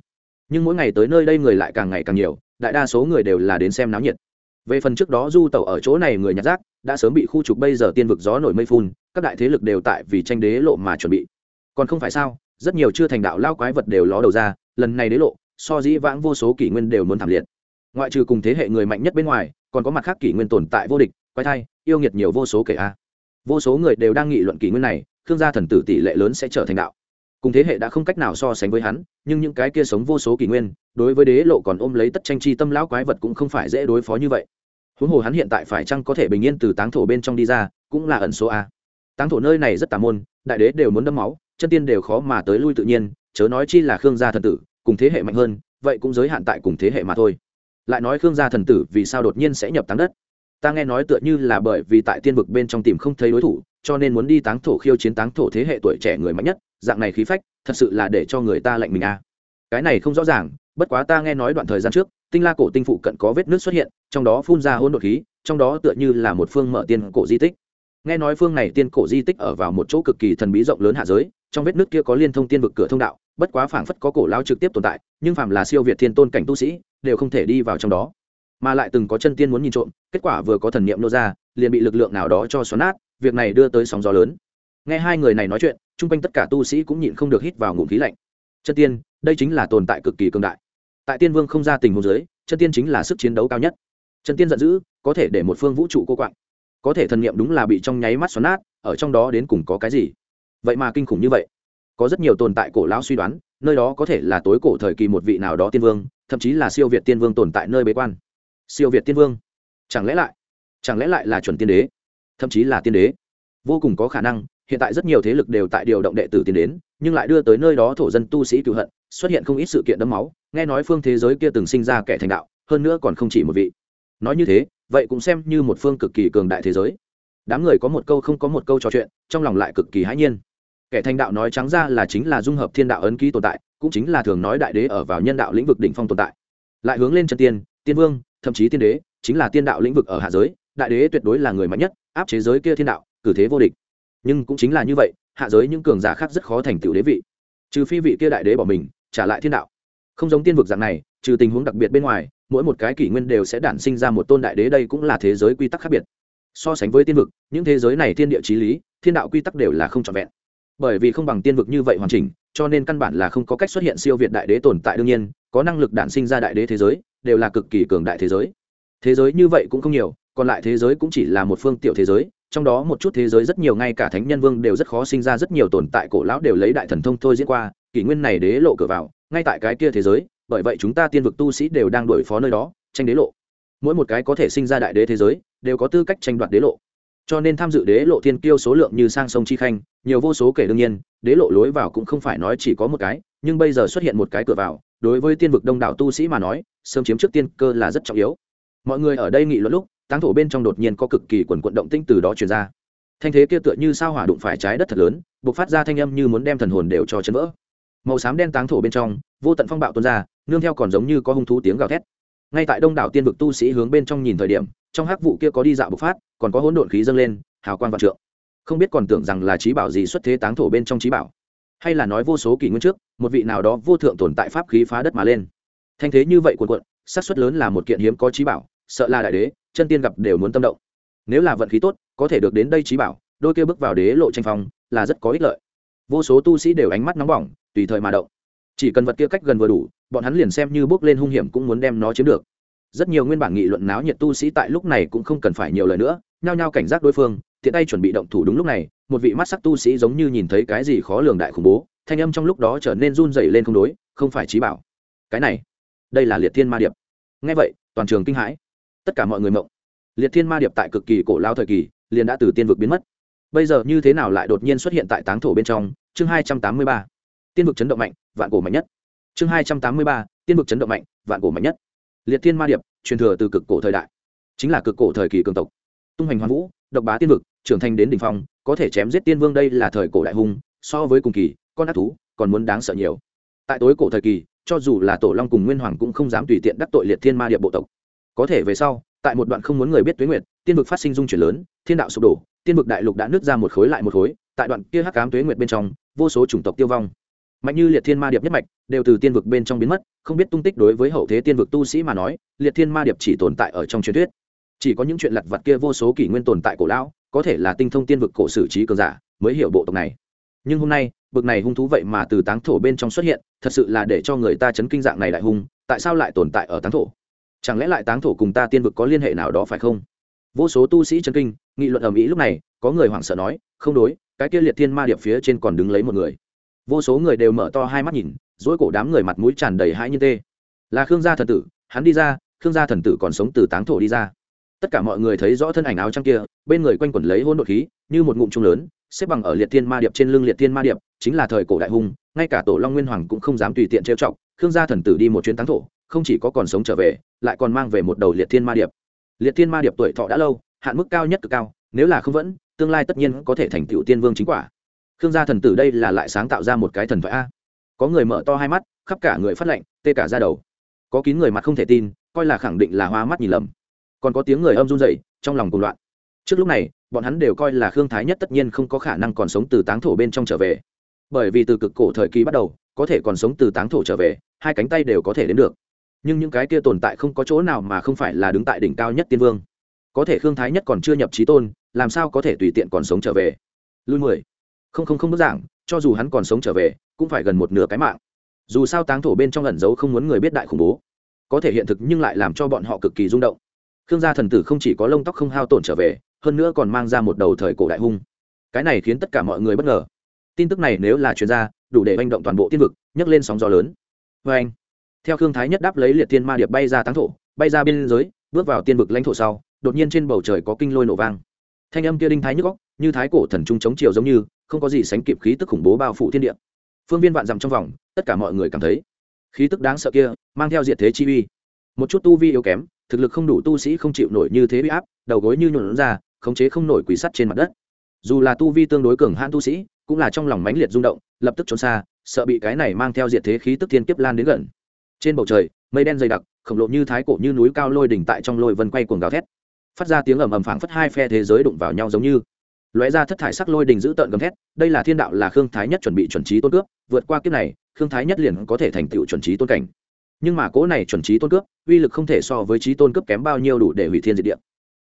Nhưng mỗi ngày tới nơi đây người lại càng ngày càng nhiều, đại đa số người đều là đến xem náo nhiệt. Về phần trước đó du tẩu ở chỗ này người nhặt rác đã sớm bị khu trục bây giờ tiên vực gió nổi mây phun, các đại thế lực đều tại vì tranh đế lộ mà chuẩn bị. Còn không phải sao, rất nhiều chưa thành đạo lao quái vật đều ló đầu ra, lần này đế lộ, so dĩ vãng vô số kỷ nguyên đều muốn thảm liệt. Ngoại trừ cùng thế hệ người mạnh nhất bên ngoài, còn có mặt khác kỷ nguyên tồn tại vô địch, quái thai, yêu nghiệt nhiều vô số kể a. Vô số người đều đang nghị luận kỷ nguyên này thương gia thần tử tỷ lệ lớn sẽ trở thành đạo cùng thế hệ đã không cách nào so sánh với hắn, nhưng những cái kia sống vô số kỷ nguyên, đối với đế lộ còn ôm lấy tất tranh chi tâm lão quái vật cũng không phải dễ đối phó như vậy. Huống hồ hắn hiện tại phải chăng có thể bình yên từ táng thổ bên trong đi ra, cũng là ẩn số a. Táng thổ nơi này rất tà môn, đại đế đều muốn đâm máu, chân tiên đều khó mà tới lui tự nhiên, chớ nói chi là khương gia thần tử, cùng thế hệ mạnh hơn, vậy cũng giới hạn tại cùng thế hệ mà thôi. Lại nói khương gia thần tử vì sao đột nhiên sẽ nhập táng đất? Ta nghe nói tựa như là bởi vì tại tiên vực bên trong tìm không thấy đối thủ, cho nên muốn đi táng thổ khiêu chiến táng thổ thế hệ tuổi trẻ người mạnh nhất dạng này khí phách, thật sự là để cho người ta lạnh mình a à. cái này không rõ ràng, bất quá ta nghe nói đoạn thời gian trước, tinh la cổ tinh phụ cận có vết nước xuất hiện, trong đó phun ra hôn đột khí, trong đó tựa như là một phương mở tiên cổ di tích. Nghe nói phương này tiên cổ di tích ở vào một chỗ cực kỳ thần bí rộng lớn hạ giới, trong vết nước kia có liên thông tiên vực cửa thông đạo, bất quá phảng phất có cổ lao trực tiếp tồn tại, nhưng phàm là siêu việt thiên tôn cảnh tu sĩ, đều không thể đi vào trong đó. Mà lại từng có chân tiên muốn nhìn trộm, kết quả vừa có thần niệm nô ra, liền bị lực lượng nào đó cho xoắn nát, việc này đưa tới sóng gió lớn. Nghe hai người này nói chuyện chung quanh tất cả tu sĩ cũng nhịn không được hít vào ngụm khí lạnh. Chân tiên, đây chính là tồn tại cực kỳ cường đại. Tại tiên vương không ra tình hồ dưới, chân tiên chính là sức chiến đấu cao nhất. Chân tiên giận dữ, có thể để một phương vũ trụ cô quạng. Có thể thần niệm đúng là bị trong nháy mắt xoắn nát, ở trong đó đến cùng có cái gì? Vậy mà kinh khủng như vậy. Có rất nhiều tồn tại cổ lão suy đoán, nơi đó có thể là tối cổ thời kỳ một vị nào đó tiên vương, thậm chí là siêu việt tiên vương tồn tại nơi bế quan. Siêu việt tiên vương? Chẳng lẽ lại? Chẳng lẽ lại là chuẩn tiên đế? Thậm chí là tiên đế? Vô cùng có khả năng hiện tại rất nhiều thế lực đều tại điều động đệ tử tiến đến, nhưng lại đưa tới nơi đó thổ dân tu sĩ cựu hận, xuất hiện không ít sự kiện đẫm máu, nghe nói phương thế giới kia từng sinh ra kẻ thành đạo, hơn nữa còn không chỉ một vị. Nói như thế, vậy cũng xem như một phương cực kỳ cường đại thế giới. Đám người có một câu không có một câu trò chuyện, trong lòng lại cực kỳ hãi nhiên. Kẻ thành đạo nói trắng ra là chính là dung hợp thiên đạo ấn ký tồn tại, cũng chính là thường nói đại đế ở vào nhân đạo lĩnh vực đỉnh phong tồn tại. Lại hướng lên chân tiên tiên vương, thậm chí tiên đế, chính là tiên đạo lĩnh vực ở hạ giới, đại đế tuyệt đối là người mạnh nhất, áp chế giới kia thiên đạo, cử thế vô địch nhưng cũng chính là như vậy, hạ giới những cường giả khác rất khó thành tựu đế vị. Trừ phi vị kia đại đế bỏ mình, trả lại thiên đạo. Không giống tiên vực dạng này, trừ tình huống đặc biệt bên ngoài, mỗi một cái kỷ nguyên đều sẽ đản sinh ra một tôn đại đế đây cũng là thế giới quy tắc khác biệt. So sánh với tiên vực, những thế giới này thiên địa trí lý, thiên đạo quy tắc đều là không trọn vẹn. Bởi vì không bằng tiên vực như vậy hoàn chỉnh, cho nên căn bản là không có cách xuất hiện siêu việt đại đế tồn tại đương nhiên, có năng lực đản sinh ra đại đế thế giới, đều là cực kỳ cường đại thế giới. Thế giới như vậy cũng không nhiều, còn lại thế giới cũng chỉ là một phương tiểu thế giới trong đó một chút thế giới rất nhiều, ngay cả thánh nhân vương đều rất khó sinh ra, rất nhiều tồn tại cổ lão đều lấy đại thần thông thôi diễn qua, kỷ nguyên này đế lộ cửa vào, ngay tại cái kia thế giới, bởi vậy chúng ta tiên vực tu sĩ đều đang đổi phó nơi đó, tranh đế lộ. Mỗi một cái có thể sinh ra đại đế thế giới, đều có tư cách tranh đoạt đế lộ. Cho nên tham dự đế lộ thiên kiêu số lượng như sang sông chi khanh, nhiều vô số kể đương nhiên, đế lộ lối vào cũng không phải nói chỉ có một cái, nhưng bây giờ xuất hiện một cái cửa vào, đối với tiên vực đông đảo tu sĩ mà nói, sớm chiếm trước tiên cơ là rất trọng yếu. Mọi người ở đây nghị luận lúc táng thổ bên trong đột nhiên có cực kỳ quần quận động tinh từ đó truyền ra. Thanh thế kia tựa như sao hỏa đụng phải trái đất thật lớn b ộ c phát ra thanh âm như muốn đem thần hồn đều cho chấn vỡ. Màu xám đen táng thổ bên trong, vô tận phong bạo tuôn ra, nương theo còn giống như có hung thú tiếng gào thét. Ngay tại đông đảo tiên vực tu sĩ hướng bên trong nhìn thời điểm, trong hắc vụ kia có đi dạo bộc phát, còn có hỗn độn khí dâng lên, hào quang vạn trượng. Không biết còn tưởng rằng là trí bảo gì xuất thế táng thổ bên trong trí bảo, hay là nói vô số kỷ nguyên trước, một vị nào đó vô thượng tồn tại pháp khí phá đất mà lên. Thanh thế như vậy cuộn cuộn, xác suất lớn là một kiện hiếm có trí bảo sợ là đại đế, chân tiên gặp đều muốn tâm động. Nếu là vận khí tốt, có thể được đến đây trí bảo, đôi kia bước vào đế lộ tranh phong, là rất có ích lợi. Vô số tu sĩ đều ánh mắt nóng bỏng, tùy thời mà động. Chỉ cần vật kia cách gần vừa đủ, bọn hắn liền xem như bước lên hung hiểm cũng muốn đem nó chiếm được. Rất nhiều nguyên bản nghị luận náo nhiệt tu sĩ tại lúc này cũng không cần phải nhiều lời nữa, nhao nhao cảnh giác đối phương, tiện tay chuẩn bị động thủ đúng lúc này, một vị mắt sắc tu sĩ giống như nhìn thấy cái gì khó lường đại khủng bố, thanh âm trong lúc đó trở nên run dày lên không đối, không phải trí bảo. Cái này, đây là liệt thiên ma điệp. Ngay vậy, toàn trường kinh hãi tất cả mọi người mộng. Liệt thiên ma điệp tại cực kỳ cổ lao thời kỳ, liền đã từ tiên vực biến mất. Bây giờ như thế nào lại đột nhiên xuất hiện tại táng thổ bên trong? Chương hai trăm tám mươi ba. Tiên vực chấn động mạnh, vạn cổ mạnh nhất. Chương hai trăm tám mươi ba. Tiên vực chấn động mạnh, vạn cổ mạnh nhất. Liệt thiên ma điệp, truyền thừa từ cực cổ thời đại. Chính là cực cổ thời kỳ cường tộc. Tung hoành hoàn vũ, độc bá tiên vực, trưởng thành đến đ ỉ n h phong, có thể chém giết tiên vương đây là thời cổ đại hung, so với cùng kỳ, con ác thú, còn muốn đáng sợ nhiều. Tại tối cổ thời kỳ, cho dù là tổ long cùng nguyên hoàng cũng không dám tùy tiện đắc tội liệt thiên ma điệp bộ tộc có thể về sau, tại một đoạn không muốn người biết tuế nguyệt, tiên vực phát sinh dung chuyển lớn, thiên đạo sụp đổ, tiên vực đại lục đã nứt ra một khối lại một khối, tại đoạn kia hắc cám tuế nguyệt bên trong, vô số chủng tộc tiêu vong. Mạnh như liệt thiên ma điệp nhất mạch, đều từ tiên vực bên trong biến mất, không biết tung tích đối với hậu thế tiên vực tu sĩ mà nói, liệt thiên ma điệp chỉ tồn tại ở trong truyền thuyết. Chỉ có những chuyện lặt vặt kia vô số kỷ nguyên tồn tại cổ lão, có thể là tinh thông tiên vực cổ sử trí cường giả, mới hiểu bộ tộc này. Nhưng hôm nay, bực này hung thú vậy mà từ táng thổ bên trong xuất hiện, thật sự là để cho người ta chấn kinh dạng này đại hung, tại sao lại tồn tại ở táng thổ? Chẳng lẽ lại táng thổ cùng ta tiên vực có liên hệ nào đó phải không? Vô số tu sĩ chân kinh, nghị luận ở mỹ lúc này, có người hoảng sợ nói, không đối, cái kia liệt thiên ma điệp phía trên còn đứng lấy một người. Vô số người đều mở to hai mắt nhìn dỗi cổ đám người mặt mũi tràn đầy hãi như tê. Là khương gia thần tử, hắn đi ra, khương gia thần tử còn sống từ táng thổ đi ra. Tất cả mọi người thấy rõ thân ảnh áo trắng kia, bên người quanh quẩn lấy hôn đột khí, như một ngụm trung lớn, xếp bằng ở liệt thiên ma điệp trên lưng liệt thiên ma điệp, chính là thời cổ đại hùng ngay cả tổ long nguyên hoàng cũng không dám tùy tiện trêu chọc. Khương gia thần tử đi một chuyến táng thổ không chỉ có còn sống trở về, lại còn mang về một đầu liệt thiên ma điệp. Liệt thiên ma điệp tuổi thọ đã lâu, hạn mức cao nhất cực cao, nếu là không vẫn, tương lai tất nhiên có thể thành tựu tiên vương chính quả. Khương gia thần tử đây là lại sáng tạo ra một cái thần thoại a. Có người mở to hai mắt, khắp cả người phát lệnh tê cả ra đầu. Có kín người mặt không thể tin, coi là khẳng định là hoa mắt nhìn lầm. Còn có tiếng người âm run dậy trong lòng cùng loạn. Trước lúc này, bọn hắn đều coi là khương thái nhất tất nhiên không có khả năng còn sống từ táng thổ bên trong trở về. Bởi vì từ cực cổ thời kỳ bắt đầu, có thể còn sống từ táng thổ trở về, hai cánh tay đều có thể đến được nhưng những cái kia tồn tại không có chỗ nào mà không phải là đứng tại đỉnh cao nhất tiên vương. Có thể khương thái nhất còn chưa nhập trí tôn, làm sao có thể tùy tiện còn sống trở về? Lui mười. Không không không, bức giảng, cho dù hắn còn sống trở về, cũng phải gần một nửa cái mạng. Dù sao táng thổ bên trong ẩn giấu không muốn người biết đại khủng bố. Có thể hiện thực nhưng lại làm cho bọn họ cực kỳ rung động. Khương gia thần tử không chỉ có lông tóc không hao tổn trở về, hơn nữa còn mang ra một đầu thời cổ đại hung. Cái này khiến tất cả mọi người bất ngờ. Tin tức này nếu là chuyên gia đủ để manh động toàn bộ tiên vực, nhấc lên sóng gió lớn. Vê anh theo khương thái nhất đáp lấy liệt tiên ma điệp bay ra táng thổ, bay ra biên giới, bước vào tiên vực lãnh thổ sau, đột nhiên trên bầu trời có kinh lôi nổ vang. Thanh âm kia đinh thái nhức góc như thái cổ thần trung chống chiều giống như, không có gì sánh kịp khí tức khủng bố bao phủ thiên địa. Phương viên vạn dằm trong vòng, tất cả mọi người cảm thấy, khí tức đáng sợ kia, mang theo diệt thế chi uy. Một chút tu vi yếu kém, thực lực không đủ tu sĩ không chịu nổi như thế bị áp, đầu gối như nhuộn ra, khống chế không nổi quỷ sắt trên mặt đất. Dù là tu vi tương đối cường hãn tu sĩ, cũng là trong lòng mãnh liệt rung động, lập tức trốn xa, sợ bị cái này mang theo diệt thế khí tức thiên kiếp lan đến gần trên bầu trời, mây đen dày đặc, khổng lồ như thái cổ như núi cao lôi đỉnh tại trong lôi vân quay cuồng gào thét. Phát ra tiếng ầm ầm phảng phất hai phe thế giới đụng vào nhau giống như. Lóe ra thất thải sắc lôi đình giữ tợn gầm thét, đây là thiên đạo là khương thái nhất chuẩn bị chuẩn trí tôn cướp vượt qua kiếp này, khương thái nhất liền có thể thành tựu chuẩn trí tôn cảnh. Nhưng mà cỗ này chuẩn trí tôn cướp uy lực không thể so với trí tôn cướp kém bao nhiêu đủ để hủy thiên diệt địa.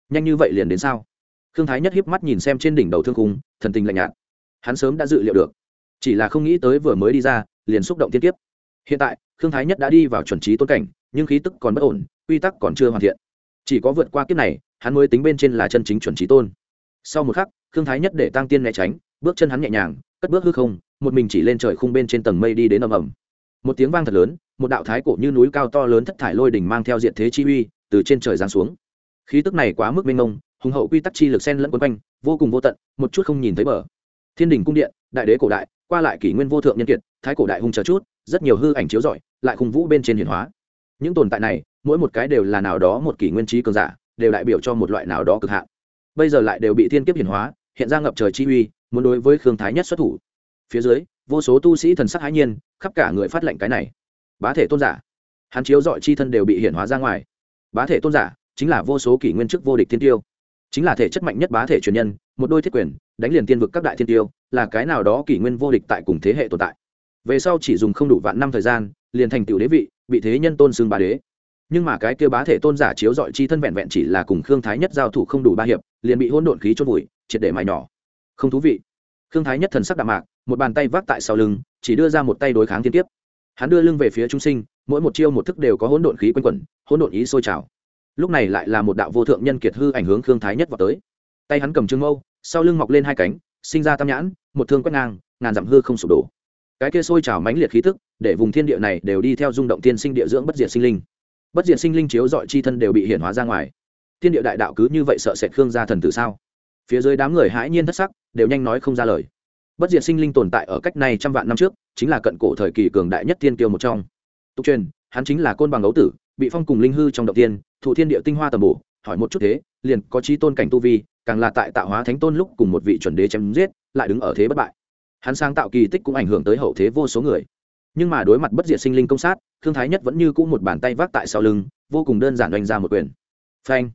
Nhanh như vậy liền đến sao? Khương thái nhất hiếp mắt nhìn xem trên đỉnh đầu thương khung, thần tình lạnh nhạt. Hắn sớm đã dự liệu được. Chỉ là không nghĩ tới vừa mới đi ra, liền xúc động tiên kiếp hiện tại, khương thái nhất đã đi vào chuẩn trí tôn cảnh, nhưng khí tức còn bất ổn, quy tắc còn chưa hoàn thiện. Chỉ có vượt qua kiếp này, hắn mới tính bên trên là chân chính chuẩn trí tôn. Sau một khắc, khương thái nhất để tăng tiên né tránh, bước chân hắn nhẹ nhàng, cất bước hư không, một mình chỉ lên trời khung bên trên tầng mây đi đến ầm ầm. Một tiếng vang thật lớn, một đạo thái cổ như núi cao to lớn thất thải lôi đỉnh mang theo diện thế chi uy, từ trên trời giáng xuống. Khí tức này quá mức mênh mông, hùng hậu quy tắc chi lực sen lẫn quấn quanh, vô cùng vô tận, một chút không nhìn thấy bờ. Thiên đình cung điện, đại đế cổ đại, qua lại kỷ nguyên vô thượng nhân kiệt thái cổ đại hung chờ chút, rất nhiều hư ảnh chiếu rọi, lại khung vũ bên trên hiển hóa. Những tồn tại này, mỗi một cái đều là nào đó một kỷ nguyên trí cường giả, đều đại biểu cho một loại nào đó cực hạn. Bây giờ lại đều bị thiên kiếp hiển hóa, hiện ra ngập trời chi uy, muốn đối với khương thái nhất xuất thủ. Phía dưới, vô số tu sĩ thần sắc hãi nhiên, khắp cả người phát lệnh cái này. Bá thể tôn giả. Hắn chiếu dọi chi thân đều bị hiển hóa ra ngoài. Bá thể tôn giả chính là vô số kỷ nguyên chức vô địch thiên tiêu. Chính là thể chất mạnh nhất bá thể truyền nhân, một đôi thiết quyền, đánh liền tiên vực các đại thiên tiêu, là cái nào đó kỷ nguyên vô địch tại cùng thế hệ tồn tại về sau chỉ dùng không đủ vạn năm thời gian, liền thành tựu đế vị, bị thế nhân tôn xưng bá đế. Nhưng mà cái kia bá thể tôn giả chiếu dọi chi thân vẹn vẹn chỉ là cùng khương thái nhất giao thủ không đủ ba hiệp, liền bị hỗn độn khí chốt vùi, triệt để mài nhỏ. Không thú vị. Khương thái nhất thần sắc đạm mạc, một bàn tay vác tại sau lưng, chỉ đưa ra một tay đối kháng thiên tiếp hắn đưa lưng về phía trung sinh, mỗi một chiêu một thức đều có hỗn độn khí quanh quẩn, hỗn độn ý sôi trào. Lúc này lại là một đạo vô thượng nhân kiệt hư ảnh hướng khương thái nhất vào tới. Tay hắn cầm trương mâu, sau lưng mọc lên hai cánh, sinh ra tam nhãn, một thương quét ngang, ngàn dặm hư không sụp đổ cái kia sôi trào mãnh liệt khí tức, để vùng thiên địa này đều đi theo rung động tiên sinh địa dưỡng bất diệt sinh linh. Bất diệt sinh linh chiếu dọi chi thân đều bị hiển hóa ra ngoài. Thiên địa đại đạo cứ như vậy sợ sệt khương gia thần tử sao? Phía dưới đám người hãi nhiên thất sắc, đều nhanh nói không ra lời. Bất diệt sinh linh tồn tại ở cách này trăm vạn năm trước, chính là cận cổ thời kỳ cường đại nhất tiên kiêu một trong. Tục truyền, hắn chính là côn bằng ấu tử, bị phong cùng linh hư trong động tiên, thụ thiên địa tinh hoa tầm bổ, hỏi một chút thế, liền có trí tôn cảnh tu vi, càng là tại tạo hóa thánh tôn lúc cùng một vị chuẩn đế chém giết, lại đứng ở thế bất bại hắn sáng tạo kỳ tích cũng ảnh hưởng tới hậu thế vô số người. Nhưng mà đối mặt bất diệt sinh linh công sát, thương thái nhất vẫn như cũ một bàn tay vác tại sau lưng, vô cùng đơn giản đánh ra một quyền. Phanh!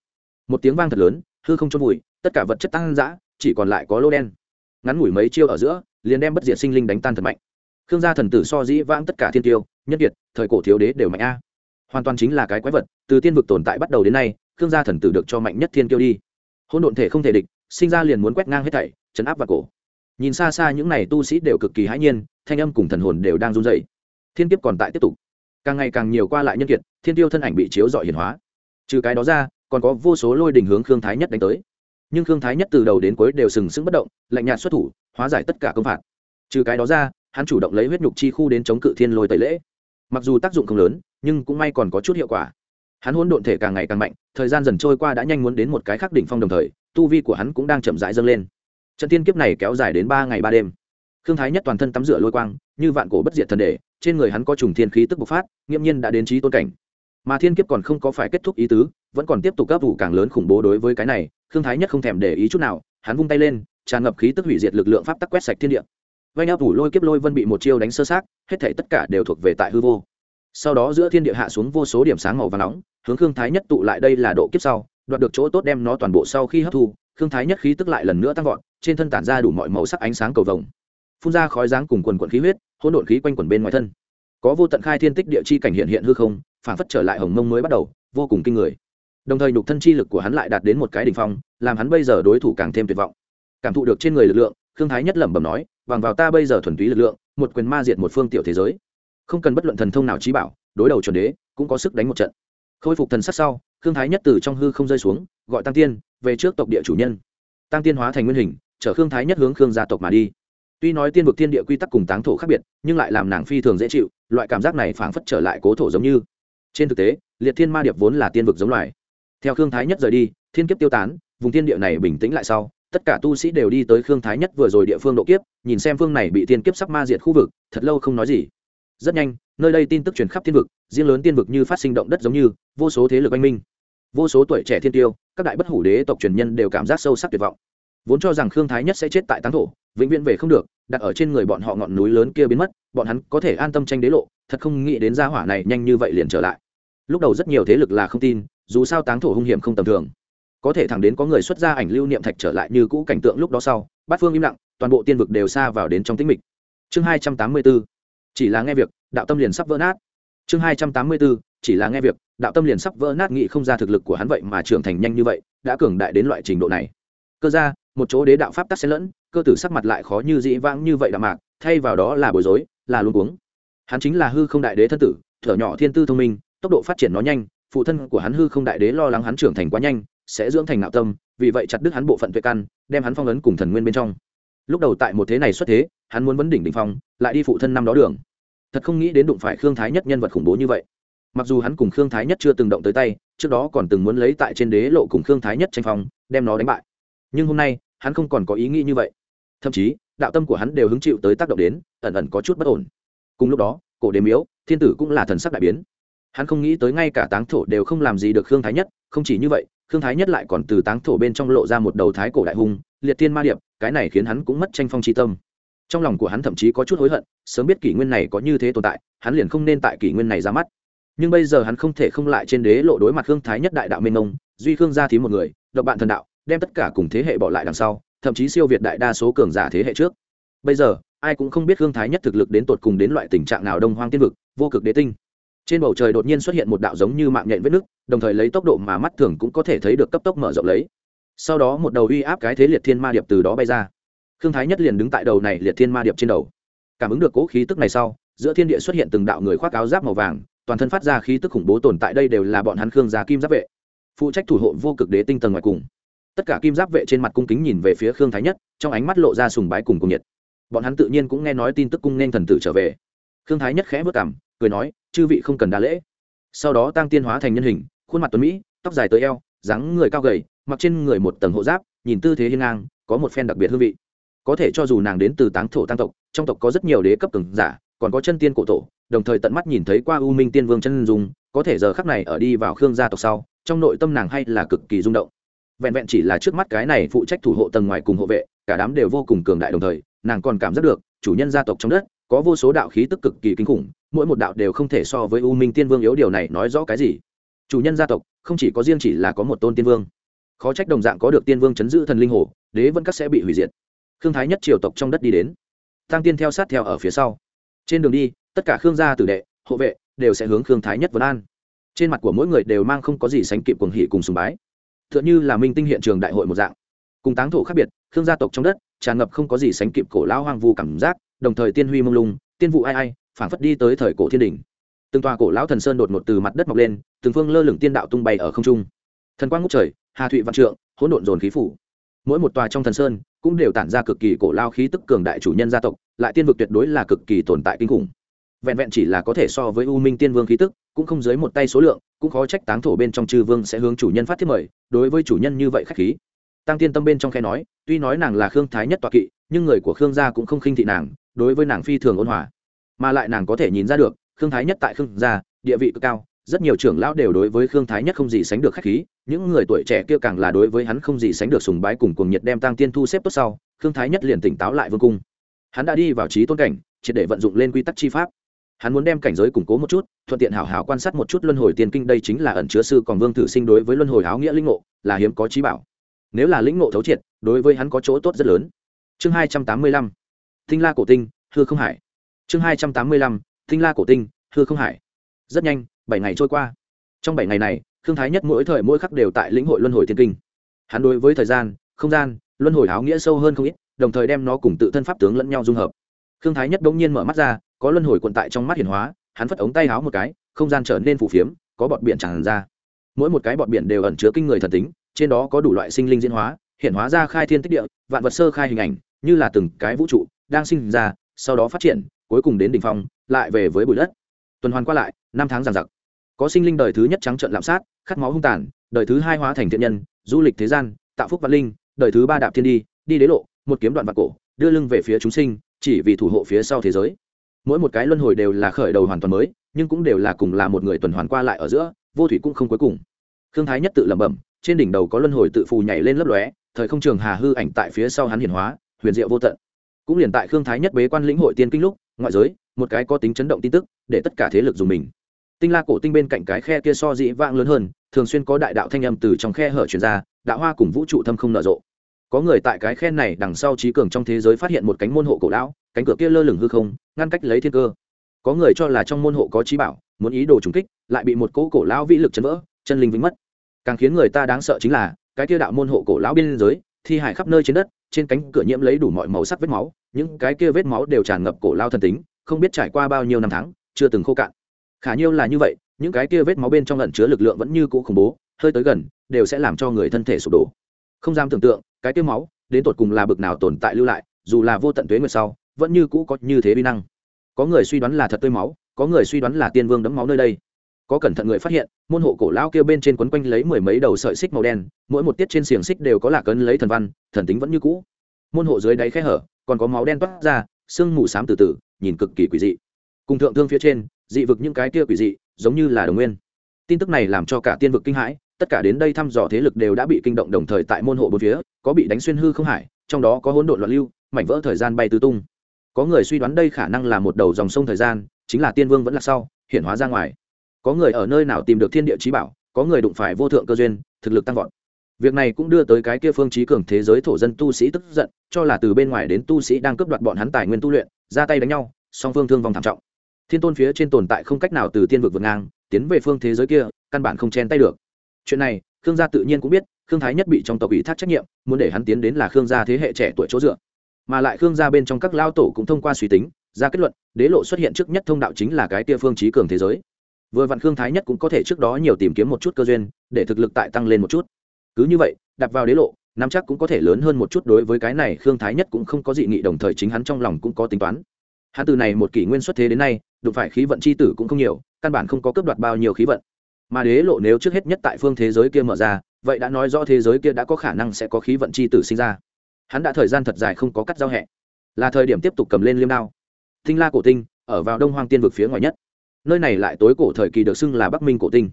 Một tiếng vang thật lớn, hư không trôn vùi, tất cả vật chất tăng dã, chỉ còn lại có lô đen. Ngắn ngủi mấy chiêu ở giữa, liền đem bất diệt sinh linh đánh tan thật mạnh. Khương gia thần tử so dĩ vãng tất cả thiên tiêu, nhất kiệt, thời cổ thiếu đế đều mạnh a. Hoàn toàn chính là cái quái vật, từ tiên vực tồn tại bắt đầu đến nay, khương gia thần tử được cho mạnh nhất thiên tiêu đi. Hôn độn thể không thể địch, sinh ra liền muốn quét ngang hết thảy, chấn áp vào cổ nhìn xa xa những này tu sĩ đều cực kỳ hãi nhiên, thanh âm cùng thần hồn đều đang run dày thiên kiếp còn tại tiếp tục. Càng ngày càng nhiều qua lại nhân kiệt, thiên tiêu thân ảnh bị chiếu dọi hiển hóa. Trừ cái đó ra, còn có vô số lôi đình hướng khương thái nhất đánh tới. Nhưng khương thái nhất từ đầu đến cuối đều sừng sững bất động, lạnh nhạt xuất thủ, hóa giải tất cả công phạt. Trừ cái đó ra, hắn chủ động lấy huyết nhục chi khu đến chống cự thiên lôi tẩy lễ. Mặc dù tác dụng không lớn, nhưng cũng may còn có chút hiệu quả. Hắn hôn độn thể càng ngày càng mạnh, thời gian dần trôi qua đã nhanh muốn đến một cái khác đỉnh phong đồng thời, tu vi của hắn cũng đang chậm rãi dâng lên trận tiên kiếp này kéo dài đến ba ngày ba đêm. Khương thái nhất toàn thân tắm rửa lôi quang, như vạn cổ bất diệt thần đề trên người hắn có trùng thiên khí tức bộc phát, nghiễm nhiên đã đến trí tôn cảnh. Mà thiên kiếp còn không có phải kết thúc ý tứ, vẫn còn tiếp tục gấp vụ càng lớn khủng bố đối với cái này, khương thái nhất không thèm để ý chút nào, hắn vung tay lên, tràn ngập khí tức hủy diệt lực lượng pháp tắc quét sạch thiên địa. Vanh áp phủ lôi kiếp lôi vân bị một chiêu đánh sơ sát, hết thể tất cả đều thuộc về tại hư vô. Sau đó giữa thiên địa hạ xuống vô số điểm sáng màu và nóng, hướng khương thái nhất tụ lại đây là độ kiếp sau, đoạt được chỗ tốt đem nó toàn bộ sau khi hấp thu, khương thái nhất khí tức lại lần nữa tăng vọt trên thân tản ra đủ mọi màu sắc ánh sáng cầu vồng, phun ra khói dáng cùng quần quần khí huyết, hỗn độn khí quanh quần bên ngoài thân. Có vô tận khai thiên tích địa chi cảnh hiện hiện hư không, phản phất trở lại hồng mông mới bắt đầu, vô cùng kinh người. Đồng thời nhục thân chi lực của hắn lại đạt đến một cái đ ỉ n h phong, làm hắn bây giờ đối thủ càng thêm tuyệt vọng. Cảm thụ được trên người lực lượng thương thái nhất lẩm bẩm nói, bằng vào ta bây giờ thuần túy lực lượng, một quyền ma diệt một phương tiểu thế giới, không cần bất luận thần thông nào trí bảo, đối đầu chuẩn đế, cũng có sức đánh một trận. Khôi phục thần sắc sau thương thái nhất từ trong hư không rơi xuống, gọi tăng tiên, về trước tộc địa chủ nhân. Tăng tiên hóa thành nguyên hình chở khương thái nhất hướng khương gia tộc mà đi. Tuy nói tiên vực thiên địa quy tắc cùng táng thổ khác biệt, nhưng lại làm nàng phi thường dễ chịu, loại cảm giác này phảng phất trở lại cố thổ giống như. Trên thực tế, liệt thiên ma điệp vốn là tiên vực giống loài. Theo khương thái nhất rời đi, thiên kiếp tiêu tán, vùng thiên địa này bình tĩnh lại sau, tất cả tu sĩ đều đi tới khương thái nhất vừa rồi địa phương độ kiếp, nhìn xem phương này bị tiên kiếp sắp ma diệt khu vực, thật lâu không nói gì. Rất nhanh, nơi đây tin tức truyền khắp thiên vực, riêng lớn tiên vực như phát sinh động đất giống như, vô số thế lực oanh minh. Vô số tuổi trẻ thiên tiêu, các đại bất hủ đế tộc truyền nhân đều cảm giác sâu sắc tuyệt vọng vốn cho rằng khương thái nhất sẽ chết tại táng thổ, vĩnh viễn về không được, đặt ở trên người bọn họ ngọn núi lớn kia biến mất, bọn hắn có thể an tâm tranh đế lộ, thật không nghĩ đến gia hỏa này nhanh như vậy liền trở lại. Lúc đầu rất nhiều thế lực là không tin, dù sao táng thổ hung hiểm không tầm thường. Có thể thẳng đến có người xuất ra ảnh lưu niệm thạch trở lại như cũ cảnh tượng lúc đó sau, bát phương im lặng, toàn bộ tiên vực đều xa vào đến trong tĩnh mịch. Chương hai trăm tám mươi b ố chỉ là nghe việc, đạo tâm liền sắp vỡ nát. Chương hai trăm tám mươi b ố chỉ là nghe việc, đạo tâm liền sắp vỡ nát nghị không ra thực lực của hắn vậy mà trưởng thành nhanh như vậy, đã cường đại đến loại trình độ này. Cơ ra một chỗ đế đạo pháp tắc xen lẫn, cơ tử sắc mặt lại khó như dĩ vãng như vậy đạm mạc, thay vào đó là bối rối, là luôn uống hắn chính là hư không đại đế thân tử, thở nhỏ thiên tư thông minh, tốc độ phát triển nó nhanh, phụ thân của hắn hư không đại đế lo lắng hắn trưởng thành quá nhanh, sẽ dưỡng thành nạo tâm, vì vậy chặt đứt hắn bộ phận tuệ căn, đem hắn phong ấn cùng thần nguyên bên trong. Lúc đầu tại một thế này xuất thế, hắn muốn vấn đỉnh đỉnh phong, lại đi phụ thân năm đó đường. Thật không nghĩ đến đụng phải khương thái nhất nhân vật khủng bố như vậy. Mặc dù hắn cùng khương thái nhất chưa từng động tới tay, trước đó còn từng muốn lấy tại trên đế lộ cùng khương thái nhất tranh phong, đem nó đánh bại. Nhưng hôm nay hắn không còn có ý nghĩ như vậy. Thậm chí, đạo tâm của hắn đều hứng chịu tới tác động đến, ẩn ẩn có chút bất ổn. Cùng lúc đó, cổ đế miếu, thiên tử cũng là thần sắc đại biến. Hắn không nghĩ tới ngay cả táng thổ đều không làm gì được khương thái nhất, không chỉ như vậy, khương thái nhất lại còn từ táng thổ bên trong lộ ra một đầu thái cổ đại hùng liệt thiên ma điệp, cái này khiến hắn cũng mất tranh phong tri tâm. Trong lòng của hắn thậm chí có chút hối hận, sớm biết kỷ nguyên này có như thế tồn tại, hắn liền không nên tại kỷ nguyên này ra mắt. Nhưng bây giờ hắn không thể không lại trên đế lộ đối mặt khương thái nhất đại đạo mênh mông, duy khương gia thí một người, độc bạn thần đạo đem tất cả cùng thế hệ bỏ lại đằng sau, thậm chí siêu việt đại đa số cường giả thế hệ trước. Bây giờ, ai cũng không biết hương thái nhất thực lực đến tột cùng đến loại tình trạng nào đông hoang tiên vực, vô cực đế tinh. Trên bầu trời đột nhiên xuất hiện một đạo giống như mạng nhện vết nước đồng thời lấy tốc độ mà mắt thường cũng có thể thấy được cấp tốc mở rộng lấy. Sau đó một đầu uy áp cái thế liệt thiên ma điệp từ đó bay ra. Khương thái nhất liền đứng tại đầu này liệt thiên ma điệp trên đầu. Cảm ứng được cố khí tức này sau, giữa thiên địa xuất hiện từng đạo người khoác áo giáp màu vàng, toàn thân phát ra khí tức khủng bố tồn tại đây đều là bọn hắn khương gia kim giáp vệ. Phụ trách thủ hộ vô cực đế tinh tầng ngoài cùng tất cả kim giáp vệ trên mặt cung kính nhìn về phía khương thái nhất, trong ánh mắt lộ ra sùng bái cùng cung nhiệt. Bọn hắn tự nhiên cũng nghe nói tin tức cung nên thần tử trở về. Khương thái nhất khẽ vất cảm cười nói, chư vị không cần đa lễ. Sau đó tăng tiên hóa thành nhân hình, khuôn mặt tuấn mỹ, tóc dài tới eo, dáng người cao gầy, mặc trên người một tầng hộ giáp, nhìn tư thế hiên ngang, có một phen đặc biệt hương vị. Có thể cho dù nàng đến từ táng thổ tăng tộc, trong tộc có rất nhiều đế cấp cường giả, còn có chân tiên cổ tổ, đồng thời tận mắt nhìn thấy qua u minh tiên vương chân dung, có thể giờ khắc này ở đi vào khương gia tộc sau, trong nội tâm nàng hay là cực kỳ rung động vẹn vẹn chỉ là trước mắt cái này phụ trách thủ hộ tầng ngoài cùng hộ vệ, cả đám đều vô cùng cường đại đồng thời, nàng còn cảm giác được, chủ nhân gia tộc trong đất, có vô số đạo khí tức cực kỳ kinh khủng, mỗi một đạo đều không thể so với u minh tiên vương yếu điều này nói rõ cái gì. Chủ nhân gia tộc, không chỉ có riêng chỉ là có một tôn tiên vương. Khó trách đồng dạng có được tiên vương chấn giữ thần linh hồ, đế vẫn các sẽ bị hủy diệt. Khương thái nhất triều tộc trong đất đi đến. Tăng tiên theo sát theo ở phía sau. Trên đường đi, tất cả khương gia tử đệ, hộ vệ, đều sẽ hướng khương thái nhất vân an. Trên mặt của mỗi người đều mang không có gì sánh kịp cuồng hỷ cùng sùng bái tựa như là minh tinh hiện trường đại hội một dạng. Cùng táng thổ khác biệt, khương gia tộc trong đất, tràn ngập không có gì sánh kịp cổ lao hoang vu cảm giác, đồng thời tiên huy mông lung, tiên vụ ai ai, phảng phất đi tới thời cổ thiên đình từng tòa cổ lão thần sơn đột ngột từ mặt đất mọc lên, từng phương lơ lửng tiên đạo tung bay ở không trung. Thần quang ngút trời, hà thụy văn trượng, hỗn độn dồn khí phủ. Mỗi một tòa trong thần sơn cũng đều tản ra cực kỳ cổ lao khí tức cường đại chủ nhân gia tộc, lại tiên vực tuyệt đối là cực kỳ tồn tại kinh khủng vẹn vẹn chỉ là có thể so với u minh tiên vương khí tức, cũng không dưới một tay số lượng, cũng khó trách táng thổ bên trong chư vương sẽ hướng chủ nhân phát thiết mời, đối với chủ nhân như vậy khách khí. Tăng tiên tâm bên trong khe nói, tuy nói nàng là khương thái nhất toạ kỵ, nhưng người của khương gia cũng không khinh thị nàng, đối với nàng phi thường ôn hòa. Mà lại nàng có thể nhìn ra được, khương thái nhất tại khương gia, địa vị cực cao, rất nhiều trưởng lão đều đối với khương thái nhất không gì sánh được khách khí, những người tuổi trẻ kia càng là đối với hắn không gì sánh được sùng bái cùng cuồng nhiệt đem tăng tiên thu xếp tốt sau, khương thái nhất liền tỉnh táo lại vương cung. Hắn đã đi vào trí tôn cảnh, triệt để vận dụng lên quy tắc chi pháp hắn muốn đem cảnh giới củng cố một chút, thuận tiện hảo hảo quan sát một chút luân hồi tiền kinh đây chính là ẩn chứa sư còn vương thử sinh đối với luân hồi áo nghĩa linh ngộ, là hiếm có trí bảo. Nếu là lĩnh ngộ thấu triệt, đối với hắn có chỗ tốt rất lớn. Chương hai trăm tám mươi lăm tinh la cổ tinh, hư không hải. Chương hai trăm tám mươi lăm tinh la cổ tinh, hư không hải. Rất nhanh, bảy ngày trôi qua. Trong bảy ngày này thương thái nhất mỗi thời mỗi khắc đều tại lĩnh hội luân hồi thiên kinh. Hắn đối với thời gian, không gian, luân hồi áo nghĩa sâu hơn không ít, đồng thời đem nó cùng tự thân pháp tướng lẫn nhau dung hợp. Thương thái nhất đ ỗ n g nhiên mở mắt ra có luân hồi quận tại trong mắt hiển hóa, hắn phất ống tay háo một cái, không gian trở nên phủ phiếm, có bọt biển tràn ra. Mỗi một cái bọt biển đều ẩn chứa kinh người thần tính, trên đó có đủ loại sinh linh diễn hóa hiện hóa ra khai thiên tích địa, vạn vật sơ khai hình ảnh, như là từng cái vũ trụ đang sinh ra, sau đó phát triển, cuối cùng đến đ ỉ n h phong, lại về với bụi đất. Tuần hoàn qua lại, năm tháng giàn giặc. Có sinh linh đời thứ nhất trắng trợn lạm sát, khát máu hung tàn, đời thứ hai hóa thành thiện nhân, du lịch thế gian, tạo phúc văn linh, đời thứ ba đạp thiên đi đi đế lộ, một kiếm đoạn vạn cổ, đưa lưng về phía chúng sinh, chỉ vì thủ hộ phía sau thế giới mỗi một cái luân hồi đều là khởi đầu hoàn toàn mới, nhưng cũng đều là cùng là một người tuần hoàn qua lại ở giữa, vô thủy cũng không cuối cùng. Khương thái nhất tự lẩm bẩm, trên đỉnh đầu có luân hồi tự phù nhảy lên lấp lóe, thời không trường hà hư ảnh tại phía sau hắn hiển hóa, huyền diệu vô tận. Cũng liền tại khương thái nhất bế quan lĩnh hội tiên kinh lúc, ngoại giới, một cái có tính chấn động tin tức, để tất cả thế lực dùng mình. Tinh la cổ tinh bên cạnh cái khe kia so dĩ vãng lớn hơn, thường xuyên có đại đạo thanh âm từ trong khe hở truyền ra, đạo hoa cùng vũ trụ thâm không nở rộ. Có người tại cái khe này đằng sau trí cường trong thế giới phát hiện một cánh môn hộ cổ lão cánh cửa kia lơ lửng hư không, ngăn cách lấy thiên cơ. Có người cho là trong môn hộ có trí bảo, muốn ý đồ trùng kích, lại bị một cỗ cổ lão vĩ lực chấn vỡ, chân linh vĩnh mất. Càng khiến người ta đáng sợ chính là, cái kia đạo môn hộ cổ lão biên giới, thi hải khắp nơi trên đất, trên cánh cửa nhiễm lấy đủ mọi màu sắc vết máu, những cái kia vết máu đều tràn ngập cổ lao thần tính, không biết trải qua bao nhiêu năm tháng, chưa từng khô cạn. Khả nhiêu là như vậy, những cái kia vết máu bên trong lẩn chứa lực lượng vẫn như cũ khủng bố, hơi tới gần, đều sẽ làm cho người thân thể sụp đổ. Không dám tưởng tượng, cái kia máu, đến tột cùng là bực nào tồn tại lưu lại, dù là vô tận tuế nguyệt sau vẫn như cũ có như thế bi năng. Có người suy đoán là thật tươi máu, có người suy đoán là tiên vương đấm máu nơi đây. Có cẩn thận người phát hiện, môn hộ cổ lao kia bên trên quấn quanh lấy mười mấy đầu sợi xích màu đen, mỗi một tiết trên xiềng xích đều có lạc ấn lấy thần văn, thần tính vẫn như cũ. Môn hộ dưới đáy khe hở, còn có máu đen toát ra, sương mù xám từ từ, nhìn cực kỳ quỷ dị. Cùng thượng thương phía trên, dị vực những cái kia quỷ dị, giống như là đồng nguyên. Tin tức này làm cho cả tiên vực kinh hãi, tất cả đến đây thăm dò thế lực đều đã bị kinh động đồng thời tại môn hộ bốn phía, có bị đánh xuyên hư không hải, trong đó có hỗn độn loạn lưu, mảnh vỡ thời gian bay tứ tung có người suy đoán đây khả năng là một đầu dòng sông thời gian, chính là tiên vương vẫn là sau hiện hóa ra ngoài. Có người ở nơi nào tìm được thiên địa trí bảo, có người đụng phải vô thượng cơ duyên, thực lực tăng vọt. Việc này cũng đưa tới cái kia phương trí cường thế giới thổ dân tu sĩ tức giận, cho là từ bên ngoài đến tu sĩ đang cướp đoạt bọn hắn tài nguyên tu luyện, ra tay đánh nhau, song phương thương vong thảm trọng. Thiên tôn phía trên tồn tại không cách nào từ tiên vực vượt ngang, tiến về phương thế giới kia, căn bản không chen tay được. Chuyện này, khương gia tự nhiên cũng biết, khương thái nhất bị trong tộc ủy thác trách nhiệm, muốn để hắn tiến đến là khương gia thế hệ trẻ tuổi chỗ dựa mà lại khương gia bên trong các lao tổ cũng thông qua suy tính, ra kết luận, đế lộ xuất hiện trước nhất thông đạo chính là cái tia phương trí cường thế giới. Vừa vặn khương thái nhất cũng có thể trước đó nhiều tìm kiếm một chút cơ duyên, để thực lực tại tăng lên một chút. Cứ như vậy, đặt vào đế lộ, nắm chắc cũng có thể lớn hơn một chút đối với cái này khương thái nhất cũng không có dị nghị, đồng thời chính hắn trong lòng cũng có tính toán. Hắn từ này một kỷ nguyên xuất thế đến nay, đụng phải khí vận c h i tử cũng không nhiều, căn bản không có cướp đoạt bao nhiêu khí vận. Mà đế lộ nếu trước hết nhất tại phương thế giới kia mở ra, vậy đã nói rõ thế giới kia đã có khả năng sẽ có khí vận c h i tử sinh ra hắn đã thời gian thật dài không có cắt giao hẹ. Là thời điểm tiếp tục cầm lên liêm đao. Tinh la cổ tinh, ở vào đông hoang tiên vực phía ngoài nhất. Nơi này lại tối cổ thời kỳ được xưng là bắc minh cổ tinh.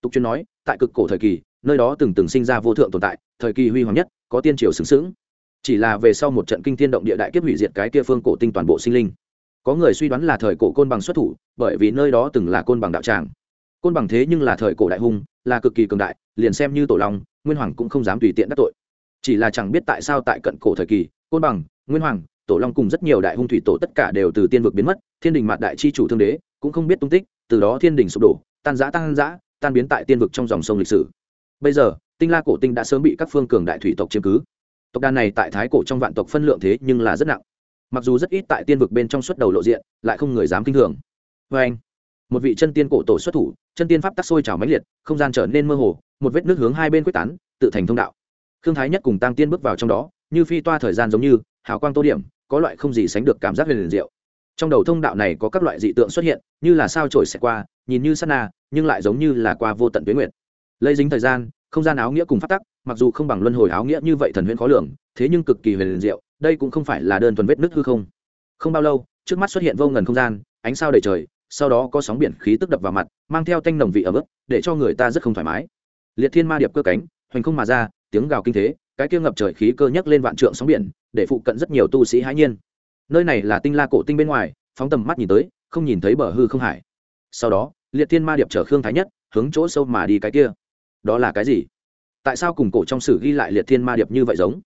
Tục chuyên nói, tại cực cổ thời kỳ, nơi đó từng từng sinh ra vô thượng tồn tại, thời kỳ huy hoàng nhất, có tiên triều xứng xứng chỉ là về sau một trận kinh thiên động địa đại kiếp hủy diệt cái kia phương cổ tinh toàn bộ sinh linh. Có người suy đoán là thời cổ côn bằng xuất thủ, bởi vì nơi đó từng là côn bằng đạo tràng. Côn bằng thế nhưng là thời cổ đại hung, là cực kỳ cường đại, liền xem như tổ long, nguyên hoàng cũng không dám tùy tiện đắc tội chỉ là chẳng biết tại sao tại cận cổ thời kỳ, côn bằng, nguyên hoàng, tổ long cùng rất nhiều đại hung thủy tổ tất cả đều từ tiên vực biến mất, thiên đình mạt đại chi chủ thương đế cũng không biết tung tích, từ đó thiên đình sụp đổ, tan giã tan giã tan biến tại tiên vực trong dòng sông lịch sử. Bây giờ, tinh la cổ tinh đã sớm bị các phương cường đại thủy tộc chiếm cứ. Tộc đàn này tại thái cổ trong vạn tộc phân lượng thế nhưng là rất nặng. Mặc dù rất ít tại tiên vực bên trong suất đầu lộ diện, lại không người dám kinh thường. Vê anh, một vị chân tiên cổ tổ xuất thủ, chân tiên pháp tắc sôi trào mãnh liệt, không gian trở nên mơ hồ, một vết nước hướng hai bên quyết tán, tự thành thông đạo khương thái nhất cùng tăng tiên bước vào trong đó, như phi toa thời gian giống như, hào quang tô điểm, có loại không gì sánh được cảm giác huyền liền diệu. Trong đầu thông đạo này có các loại dị tượng xuất hiện, như là sao trổi xẹt qua, nhìn như sát na, nhưng lại giống như là qua vô tận tuyến nguyệt. Lấy dính thời gian, không gian áo nghĩa cùng phát tắc, mặc dù không bằng luân hồi áo nghĩa như vậy thần huyễn khó lường, thế nhưng cực kỳ huyền liền diệu, đây cũng không phải là đơn thuần vết nứt hư không. Không bao lâu, trước mắt xuất hiện vô ngần không gian, ánh sao đầy trời, sau đó có sóng biển khí tức đập vào mặt, mang theo tanh nồng vị ở mức để cho người ta rất không thoải mái. Liệt thiên ma điệp cơ cánh hoành không mà ra, tiếng gào kinh thế, cái kia ngập trời khí cơ nhấc lên vạn trượng sóng biển, để phụ cận rất nhiều tu sĩ hãi nhiên. Nơi này là tinh la cổ tinh bên ngoài, phóng tầm mắt nhìn tới, không nhìn thấy bờ hư không hải. Sau đó, liệt thiên ma điệp chở khương thái nhất, hướng chỗ sâu mà đi cái kia. Đó là cái gì? Tại sao cùng cổ trong sử ghi lại liệt thiên ma điệp như vậy giống?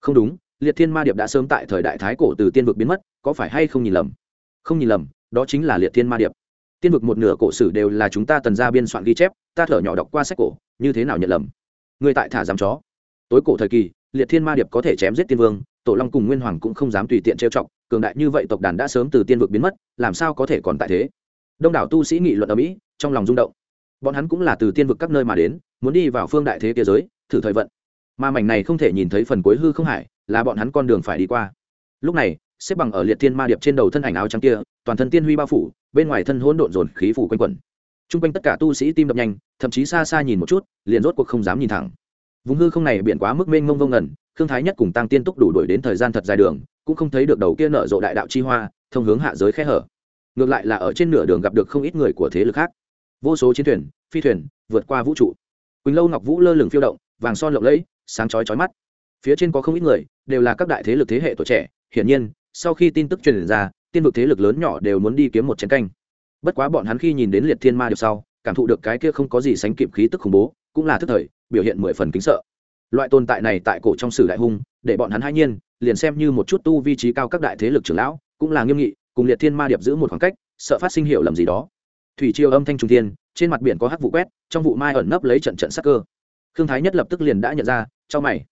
Không đúng, liệt thiên ma điệp đã sớm tại thời đại thái cổ từ tiên vực biến mất, có phải hay không nhìn lầm? Không nhìn lầm, đó chính là liệt thiên ma điệp. Tiên vực một nửa cổ sử đều là chúng ta tần ra biên soạn ghi chép, ta thở nhỏ đọc qua sách cổ, như thế nào nhận lầm? Người tại thả giam chó. Tối cổ thời kỳ, liệt thiên ma điệp có thể chém giết tiên vương, tổ long cùng nguyên hoàng cũng không dám tùy tiện trêu chọc, cường đại như vậy tộc đàn đã sớm từ tiên vực biến mất, làm sao có thể còn tại thế? Đông đảo tu sĩ nghị luận ở mỹ, trong lòng rung động. Bọn hắn cũng là từ tiên vực các nơi mà đến, muốn đi vào phương đại thế kia giới, thử thời vận. Mà mảnh này không thể nhìn thấy phần cuối hư không hải, là bọn hắn con đường phải đi qua. Lúc này, xếp bằng ở liệt thiên ma điệp trên đầu thân ảnh áo trắng kia, toàn thân tiên huy bao phủ, bên ngoài thân hỗn độn dồn khí phủ quanh quẩn chung quanh tất cả tu sĩ tim đập nhanh, thậm chí xa xa nhìn một chút, liền rốt cuộc không dám nhìn thẳng. Vùng hư không này biển quá mức mênh mông vông ngẩn Thương thái nhất cùng tăng tiên túc đủ đuổi đến thời gian thật dài đường, cũng không thấy được đầu kia nở rộ đại đạo chi hoa, thông hướng hạ giới khe hở. Ngược lại là ở trên nửa đường gặp được không ít người của thế lực khác. Vô số chiến thuyền, phi thuyền, vượt qua vũ trụ. Quỳnh lâu ngọc vũ lơ lửng phiêu động, vàng son lộng lẫy, sáng chói chói mắt. Phía trên có không ít người, đều là các đại thế lực thế hệ tuổi trẻ. Hiển nhiên, sau khi tin tức truyền ra, tiên vực thế lực lớn nhỏ đều muốn đi kiếm một chiến canh bất quá bọn hắn khi nhìn đến liệt thiên ma điệp sau, cảm thụ được cái kia không có gì sánh kịp khí tức khủng bố, cũng là thức thời, biểu hiện mười phần kính sợ. Loại tồn tại này tại cổ trong sử đại hung, để bọn hắn hai nhiên, liền xem như một chút tu vi trí cao các đại thế lực trưởng lão, cũng là nghiêm nghị, cùng liệt thiên ma điệp giữ một khoảng cách, sợ phát sinh hiệu lầm gì đó. Thủy triều âm thanh trung thiên, trên mặt biển có hắc vụ quét, trong vụ mai ẩn nấp lấy trận trận sắc cơ. Khương thái nhất lập tức liền đã nhận ra cho mày.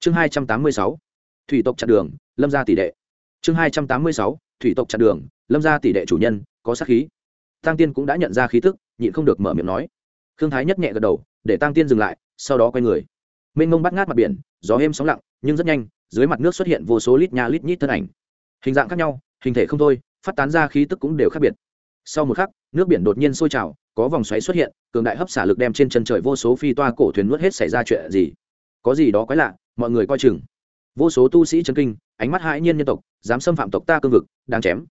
Chương hai trăm tám mươi sáu, thủy tộc chặn đường, lâm gia tỷ đệ. Chương hai trăm tám mươi sáu, thủy tộc chặn đường, lâm gia tỷ đệ chủ nhân, có sát khí tăng tiên cũng đã nhận ra khí tức, nhịn không được mở miệng nói. Khương thái nhất nhẹ gật đầu, để tăng tiên dừng lại, sau đó quay người. Mênh mông bắt ngát mặt biển, gió êm sóng lặng, nhưng rất nhanh, dưới mặt nước xuất hiện vô số lít nha lít nhít thân ảnh. Hình dạng khác nhau, hình thể không thôi, phát tán ra khí tức cũng đều khác biệt. Sau một khắc, nước biển đột nhiên sôi trào, có vòng xoáy xuất hiện, cường đại hấp xả lực đem trên chân trời vô số phi toa cổ thuyền nuốt hết xảy ra chuyện gì. Có gì đó quái lạ, mọi người coi chừng. Vô số tu sĩ chân kinh, ánh mắt hãi nhiên nhân tộc, dám xâm phạm tộc ta cương vực, đang chém.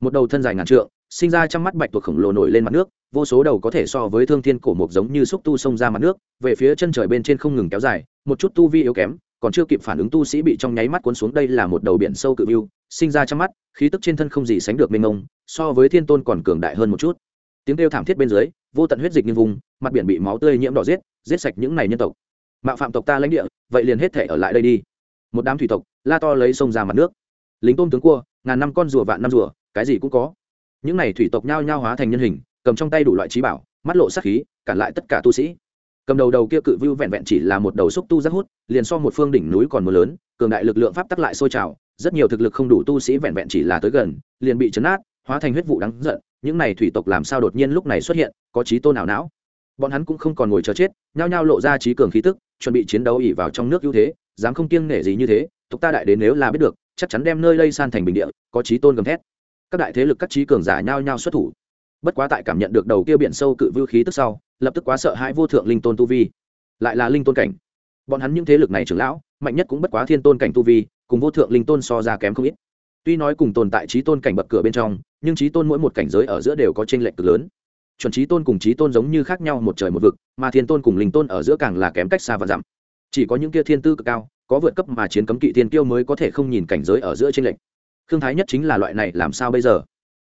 Một đầu thân dài ngàn trượng sinh ra trong mắt bạch tuộc khổng lồ nổi lên mặt nước, vô số đầu có thể so với thương thiên cổ mộc giống như xúc tu xông ra mặt nước, về phía chân trời bên trên không ngừng kéo dài, một chút tu vi yếu kém, còn chưa kịp phản ứng tu sĩ bị trong nháy mắt cuốn xuống, đây là một đầu biển sâu cự mưu sinh ra trong mắt, khí tức trên thân không gì sánh được mênh ông so với thiên tôn còn cường đại hơn một chút. Tiếng kêu thảm thiết bên dưới, vô tận huyết dịch như vùng, mặt biển bị máu tươi nhiễm đỏ giết giết sạch những này nhân tộc. Mạo phạm tộc ta lãnh địa, vậy liền hết thể ở lại đây đi. Một đám thủy tộc, la to lấy sông ra mặt nước. Lính tôm tướng cua, ngàn năm con rùa vạn năm rùa, cái gì cũng có những này thủy tộc nhao nhao hóa thành nhân hình, cầm trong tay đủ loại trí bảo, mắt lộ sắc khí, cản lại tất cả tu sĩ. Cầm đầu đầu kia cự vưu vẹn vẹn chỉ là một đầu xúc tu rất hút, liền so một phương đỉnh núi còn mưa lớn, cường đại lực lượng pháp tắc lại sôi trào, rất nhiều thực lực không đủ tu sĩ vẹn vẹn chỉ là tới gần, liền bị chấn át hóa thành huyết vụ đáng giận. Những này thủy tộc làm sao đột nhiên lúc này xuất hiện, có trí tôn nào não? Bọn hắn cũng không còn ngồi chờ chết, nhao nhao lộ ra trí cường khí tức, chuẩn bị chiến đấu ỉ vào trong nước ưu thế, dám không kiêng nể gì như thế, tộc ta đại đến nếu là biết được, chắc chắn đem nơi đây san thành bình địa, có trí tôn gầm thét các đại thế lực các trí cường giả nhao nhao xuất thủ. Bất quá tại cảm nhận được đầu kia biển sâu cự vưu khí tức sau, lập tức quá sợ hãi vô thượng linh tôn tu vi. Lại là linh tôn cảnh. Bọn hắn những thế lực này trưởng lão, mạnh nhất cũng bất quá thiên tôn cảnh tu vi, cùng vô thượng linh tôn so ra kém không ít. Tuy nói cùng tồn tại trí tôn cảnh bậc cửa bên trong, nhưng trí tôn mỗi một cảnh giới ở giữa đều có t r ê n lệch cực lớn. Chuẩn trí tôn cùng trí tôn giống như khác nhau một trời một vực, mà thiên tôn cùng linh tôn ở giữa càng là kém cách xa và dặm chỉ có những kia thiên tư cực cao, có vượt cấp mà chiến cấm kỵ thiên tiêu mới có thể không nhìn cảnh giới ở giữa t r ê n lệch khương thái nhất chính là loại này làm sao bây giờ?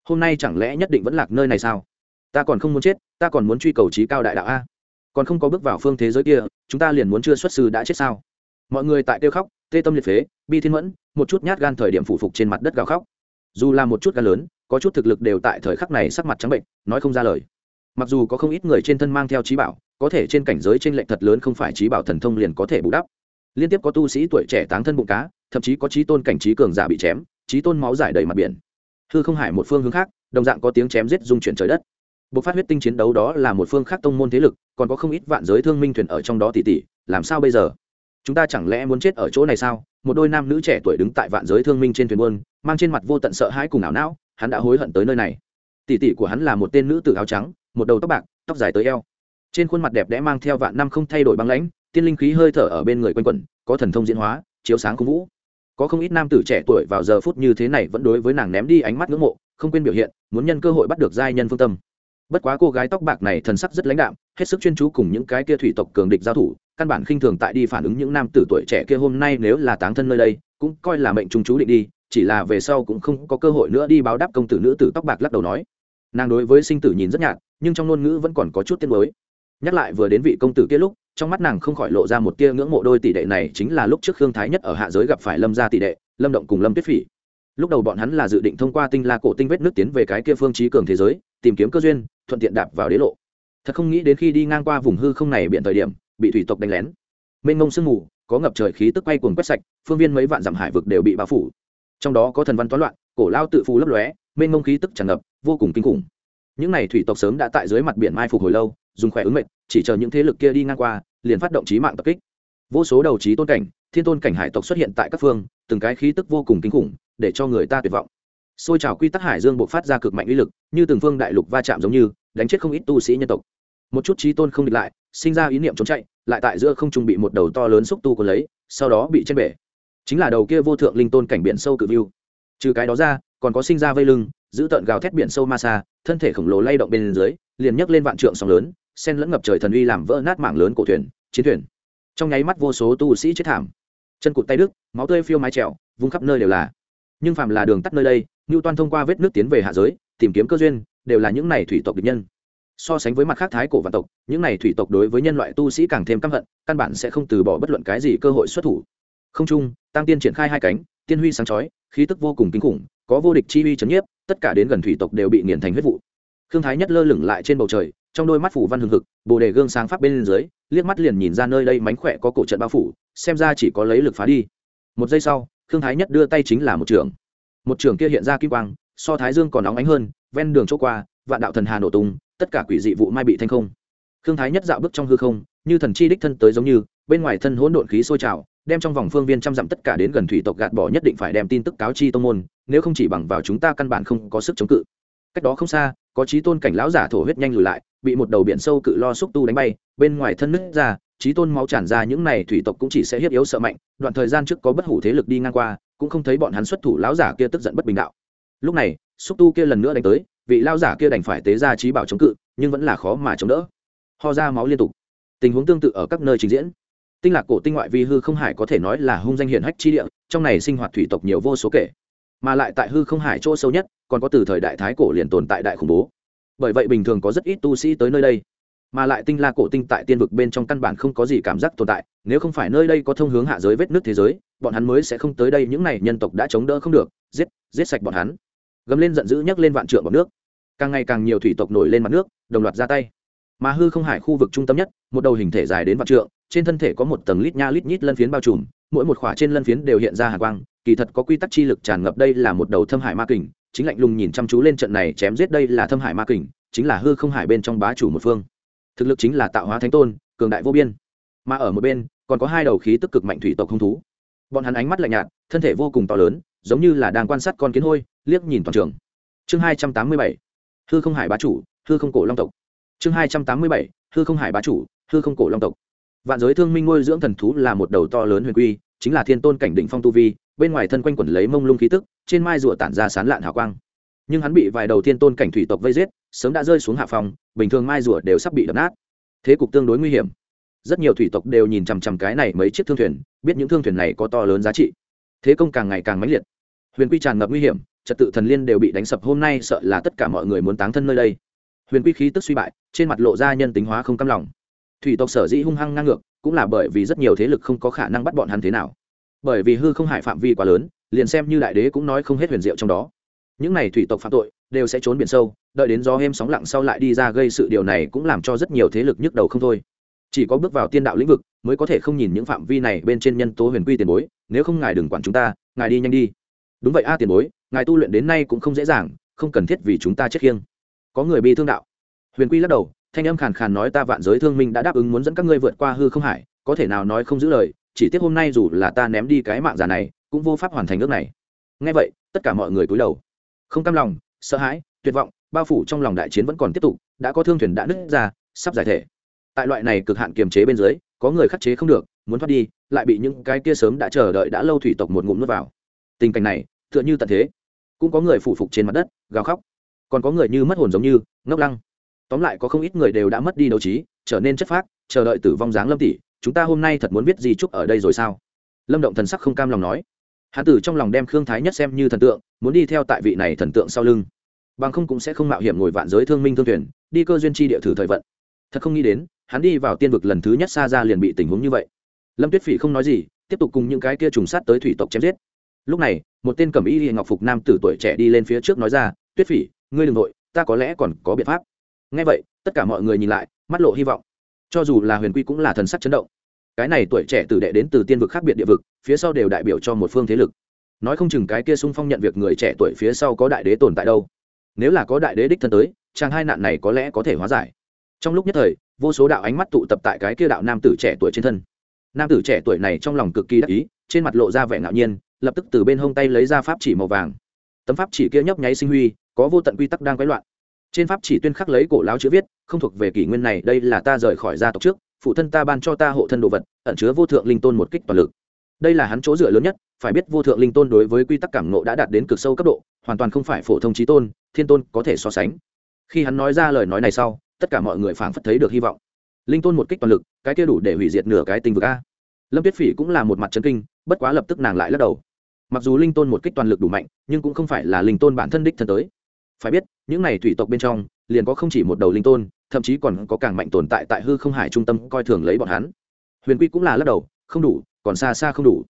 Hôm nay chẳng lẽ nhất định vẫn lạc nơi này sao? Ta còn không muốn chết, ta còn muốn truy cầu trí cao đại đạo a. Còn không có bước vào phương thế giới kia, chúng ta liền muốn chưa xuất sư đã chết sao? Mọi người tại kêu khóc, tê tâm liệt phế, bi thiên mẫn, một chút nhát gan thời điểm phủ phục trên mặt đất gào khóc. Dù là một chút gan lớn, có chút thực lực đều tại thời khắc này sắc mặt trắng bệnh, nói không ra lời. Mặc dù có không ít người trên thân mang theo trí bảo, có thể trên cảnh giới trên lệnh thật lớn không phải trí bảo thần thông liền có thể bù đắp. Liên tiếp có tu sĩ tuổi trẻ táng thân bụng cá, thậm chí có trí tôn cảnh trí cường giả bị chém trí tôn máu giải đầy mặt biển. Hư không hải một phương hướng khác, đồng dạng có tiếng chém giết dung chuyển trời đất. Bộc phát huyết tinh chiến đấu đó là một phương khác tông môn thế lực, còn có không ít vạn giới thương minh thuyền ở trong đó tỷ tỷ làm sao bây giờ? Chúng ta chẳng lẽ muốn chết ở chỗ này sao? Một đôi nam nữ trẻ tuổi đứng tại vạn giới thương minh trên thuyền buôn, mang trên mặt vô tận sợ hãi cùng ảo não, hắn đã hối hận tới nơi này. Tỷ tỷ của hắn là một tên nữ tử áo trắng, một đầu tóc bạc, tóc dài tới eo. Trên khuôn mặt đẹp đẽ mang theo vạn năm không thay đổi băng lãnh, tiên linh khí hơi thở ở bên người quanh quẩn, có thần thông diễn hóa, chiếu sáng cung vũ có không ít nam tử trẻ tuổi vào giờ phút như thế này vẫn đối với nàng ném đi ánh mắt ngưỡng mộ, không quên biểu hiện, muốn nhân cơ hội bắt được giai nhân phương tâm. Bất quá cô gái tóc bạc này thần sắc rất lãnh đạm, hết sức chuyên chú cùng những cái kia thủy tộc cường địch giao thủ, căn bản khinh thường tại đi phản ứng những nam tử tuổi trẻ kia hôm nay nếu là táng thân nơi đây, cũng coi là mệnh trung chú định đi, chỉ là về sau cũng không có cơ hội nữa đi báo đáp công tử nữ tử tóc bạc lắc đầu nói. Nàng đối với sinh tử nhìn rất nhạt, nhưng trong ngôn ngữ vẫn còn có chút tiếc mới nhắc lại vừa đến vị công tử kia lúc trong mắt nàng không khỏi lộ ra một tia ngưỡng mộ đôi tỷ đệ này chính là lúc trước khương thái nhất ở hạ giới gặp phải lâm gia tỷ đệ, lâm động cùng lâm tuyết phỉ. Lúc đầu bọn hắn là dự định thông qua tinh la cổ tinh vết nước tiến về cái kia phương trí cường thế giới, tìm kiếm cơ duyên, thuận tiện đạp vào đế lộ. Thật không nghĩ đến khi đi ngang qua vùng hư không này biện thời điểm, bị thủy tộc đánh lén. Mênh mông sương mù, có ngập trời khí tức quay cuồng quét sạch, phương viên mấy vạn dặm hải vực đều bị bao phủ. Trong đó có thần văn toán loạn, cổ lao tự phù lấp lóe, mênh mông khí tức tràn ngập, vô cùng kinh khủng. Những n à y thủy tộc sớm đã tại dưới mặt biển mai phục hồi lâu dùng khỏe ứng mệnh, chỉ chờ những thế lực kia đi ngang qua, liền phát động trí mạng tập kích. Vô số đầu trí tôn cảnh, thiên tôn cảnh hải tộc xuất hiện tại các phương, từng cái khí tức vô cùng kinh khủng, để cho người ta tuyệt vọng. Xôi trào quy tắc hải dương buộc phát ra cực mạnh uy lực, như từng phương đại lục va chạm giống như, đánh chết không ít tu sĩ nhân tộc. Một chút trí tôn không địch lại, sinh ra ý niệm trốn chạy, lại tại giữa không trung bị một đầu to lớn xúc tu còn lấy, sau đó bị chen bể. Chính là đầu kia vô thượng linh tôn cảnh biển sâu cự view. Trừ cái đó ra, còn có sinh ra vây lưng, giữ tợn gào thét biển sâu ma xa thân thể khổng lồ lay động bên dưới, liền nhấc lên vạn trượng sóng lớn sen lẫn ngập trời thần uy làm vỡ nát mảng lớn cổ thuyền, chiến thuyền. Trong nháy mắt vô số tu sĩ chết thảm. Chân cụt tay đức máu tươi phiêu mái trèo vung khắp nơi đều là. Nhưng phạm là đường tắt nơi đây ngưu toan thông qua vết nước tiến về hạ giới, tìm kiếm cơ duyên, đều là những này thủy tộc địch nhân. So sánh với mặt khác thái cổ vạn tộc, những này thủy tộc đối với nhân loại tu sĩ càng thêm căm hận, căn bản sẽ không từ bỏ bất luận cái gì cơ hội xuất thủ. Không chung, tăng tiên triển khai hai cánh, tiên huy sáng chói, khí tức vô cùng kinh khủng, có vô địch chi uy chấn nhiếp, tất cả đến gần thủy tộc đều bị nghiền thành huyết vụ. Khương thái nhất lơ lửng lại trên bầu trời trong đôi mắt phủ văn hừng hực, bồ đề gương sáng pháp bên dưới, liếc mắt liền nhìn ra nơi đây mánh khỏe có cổ trận bao phủ, xem ra chỉ có lấy lực phá đi. Một giây sau, khương thái nhất đưa tay chính là một trường. Một trường kia hiện ra kim quang, so thái dương còn nóng ánh hơn, ven đường chỗ qua, vạn đạo thần hà nổ tung, tất cả quỷ dị vụ mai bị thanh không. Khương thái nhất dạo bước trong hư không, như thần chi đích thân tới giống như, bên ngoài thân hỗn độn khí sôi trào, đem trong vòng phương viên trăm dặm tất cả đến gần thủy tộc gạt bỏ nhất định phải đem tin tức cáo chi tông môn, nếu không chỉ bằng vào chúng ta căn bản không có sức chống cự. Cách đó không xa, có trí tôn cảnh lão giả thổ huyết nhanh lùi lại bị một đầu biển sâu cự lo xúc tu đánh bay, bên ngoài thân nứt ra trí tôn máu tràn ra những này thủy tộc cũng chỉ sẽ hiếp yếu sợ mạnh, đoạn thời gian trước có bất hủ thế lực đi ngang qua, cũng không thấy bọn hắn xuất thủ, lão giả kia tức giận bất bình đạo. Lúc này, xúc tu kia lần nữa đánh tới, vị lao giả kia đành phải tế ra trí bảo chống cự, nhưng vẫn là khó mà chống đỡ. Ho ra máu liên tục. Tình huống tương tự ở các nơi trình diễn. Tinh lạc cổ tinh ngoại vi hư không hải có thể nói là hung danh hiển hách chi địa, trong này sinh hoạt thủy tộc nhiều vô số kể. Mà lại tại hư không hải chỗ sâu nhất, còn có từ thời đại thái cổ liền tồn tại đại khủng bố bởi vậy bình thường có rất ít tu sĩ tới nơi đây. Mà lại tinh la cổ tinh tại tiên vực bên trong căn bản không có gì cảm giác tồn tại, nếu không phải nơi đây có thông hướng hạ giới vết nước thế giới, bọn hắn mới sẽ không tới đây, những này nhân tộc đã chống đỡ không được, giết giết sạch bọn hắn. Gầm lên giận dữ nhấc lên vạn trượng bọn nước. Càng ngày càng nhiều thủy tộc nổi lên mặt nước, đồng loạt ra tay. Mà hư không hải khu vực trung tâm nhất, một đầu hình thể dài đến vạn trượng, trên thân thể có một tầng lít nha lít nhít lân phiến bao trùm, mỗi một khỏa trên lân phiến đều hiện ra hạ quang, kỳ thật có quy tắc chi lực tràn ngập đây là một đầu thâm hải ma kình chính lạnh lùng nhìn chăm chú lên trận này chém giết đây là thâm hải ma kình, chính là hư không hải bên trong bá chủ một phương. Thực lực chính là tạo hóa thánh tôn, cường đại vô biên. Mà ở một bên, còn có hai đầu khí tức cực mạnh thủy tộc hung thú. Bọn hắn ánh mắt lạnh nhạt, thân thể vô cùng to lớn, giống như là đang quan sát con kiến hôi, liếc nhìn toàn trường. Chương hai trăm tám mươi bảy, hư không hải bá chủ, hư không cổ long tộc. Chương hai trăm tám mươi bảy, hư không hải bá chủ, hư không cổ long tộc. Vạn giới thương minh ngôi dưỡng thần thú là một đầu to lớn huyền quy chính là thiên tôn cảnh đỉnh phong tu vi, bên ngoài thân quanh quẩn lấy mông lung khí tức, trên mai rùa tản ra sán lạn hào quang. Nhưng hắn bị vài đầu thiên tôn cảnh thủy tộc vây giết, sớm đã rơi xuống hạ phòng, bình thường mai rùa đều sắp bị đập nát. Thế cục tương đối nguy hiểm. Rất nhiều thủy tộc đều nhìn chằm chằm cái này mấy chiếc thương thuyền, biết những thương thuyền này có to lớn giá trị. Thế công càng ngày càng mãnh liệt. Huyền quy tràn ngập nguy hiểm, trật tự thần liên đều bị đánh sập hôm nay sợ là tất cả mọi người muốn táng thân nơi đây. Huyền quy khí tức suy bại, trên mặt lộ ra nhân tính hóa không căm lòng. Thủy tộc sở dĩ hung hăng ngang ngược cũng là bởi vì rất nhiều thế lực không có khả năng bắt bọn hắn thế nào. Bởi vì hư không hại phạm vi quá lớn, liền xem như đại đế cũng nói không hết huyền diệu trong đó. Những này thủy tộc phạm tội, đều sẽ trốn biển sâu, đợi đến gió êm sóng lặng sau lại đi ra gây sự điều này cũng làm cho rất nhiều thế lực nhức đầu không thôi. Chỉ có bước vào tiên đạo lĩnh vực mới có thể không nhìn những phạm vi này bên trên nhân tố huyền quy tiền bối, nếu không ngài đừng quản chúng ta, ngài đi nhanh đi. Đúng vậy a tiền bối, ngài tu luyện đến nay cũng không dễ dàng, không cần thiết vì chúng ta chết khiêng. Có người bị thương đạo. Huyền quy lắc đầu thanh âm khàn khàn nói ta vạn giới thương minh đã đáp ứng muốn dẫn các ngươi vượt qua hư không hải, có thể nào nói không giữ lời, chỉ tiếc hôm nay dù là ta ném đi cái mạng già này, cũng vô pháp hoàn thành ước này. Ngay vậy, tất cả mọi người cúi đầu. Không cam lòng, sợ hãi, tuyệt vọng, bao phủ trong lòng đại chiến vẫn còn tiếp tục, đã có thương thuyền đã nứt ra, sắp giải thể. Tại loại này cực hạn kiềm chế bên dưới, có người khắc chế không được, muốn thoát đi, lại bị những cái kia sớm đã chờ đợi đã lâu thủy tộc một ngụm nuốt vào. Tình cảnh này, tựa như tận thế. Cũng có người phủ phục trên mặt đất, gào khóc. Còn có người như mất hồn giống như, ngốc lăng tóm lại có không ít người đều đã mất đi đấu trí, trở nên chất phác, chờ đợi tử vong dáng lâm tỷ, chúng ta hôm nay thật muốn biết gì chúc ở đây rồi sao? Lâm động thần sắc không cam lòng nói. Hán tử trong lòng đem khương thái nhất xem như thần tượng, muốn đi theo tại vị này thần tượng sau lưng. Bằng không cũng sẽ không mạo hiểm ngồi vạn giới thương minh thương thuyền, đi cơ duyên chi địa thử thời vận. Thật không nghĩ đến, hắn đi vào tiên vực lần thứ nhất xa ra liền bị tình huống như vậy. Lâm tuyết phỉ không nói gì, tiếp tục cùng những cái kia trùng sát tới thủy tộc chém giết. Lúc này, một tên cẩm y ngọc phục nam tử tuổi trẻ đi lên phía trước nói ra, tuyết phỉ, ngươi đ ừ n g nội ta có lẽ còn có biện pháp ngay vậy, tất cả mọi người nhìn lại, mắt lộ hy vọng. Cho dù là huyền quy cũng là thần sắc chấn động. Cái này tuổi trẻ tử đệ đến từ tiên vực khác biệt địa vực, phía sau đều đại biểu cho một phương thế lực. Nói không chừng cái kia sung phong nhận việc người trẻ tuổi phía sau có đại đế tồn tại đâu. Nếu là có đại đế đích thân tới, chàng hai nạn này có lẽ có thể hóa giải. Trong lúc nhất thời, vô số đạo ánh mắt tụ tập tại cái kia đạo nam tử trẻ tuổi trên thân. Nam tử trẻ tuổi này trong lòng cực kỳ đắc ý, trên mặt lộ ra vẻ ngạo nhiên, lập tức từ bên hông tay lấy ra pháp chỉ màu vàng. Tấm pháp chỉ kia nhấp nháy sinh huy, có vô tận quy tắc đang quấy loạn trên pháp chỉ tuyên khắc lấy cổ láo chữ viết, không thuộc về kỷ nguyên này, đây là ta rời khỏi gia tộc trước, phụ thân ta ban cho ta hộ thân đồ vật, ẩn chứa vô thượng linh tôn một kích toàn lực. Đây là hắn chỗ dựa lớn nhất, phải biết vô thượng linh tôn đối với quy tắc cảm nộ đã đạt đến cực sâu cấp độ, hoàn toàn không phải phổ thông trí tôn, thiên tôn có thể so sánh. Khi hắn nói ra lời nói này sau, tất cả mọi người phảng phất thấy được hy vọng. Linh tôn một kích toàn lực, cái kia đủ để hủy diệt nửa cái tinh vực a. Lâm tuyết phỉ cũng là một mặt chân kinh, bất quá lập tức nàng lại lắc đầu. Mặc dù linh tôn một kích toàn lực đủ mạnh, nhưng cũng không phải là linh tôn bản thân đích thân tới phải biết, những này thủy tộc bên trong, liền có không chỉ một đầu linh tôn, thậm chí còn có càng mạnh tồn tại tại hư không hải trung tâm coi thường lấy bọn hắn. Huyền quy cũng là lắc đầu, không đủ, còn xa xa không đủ.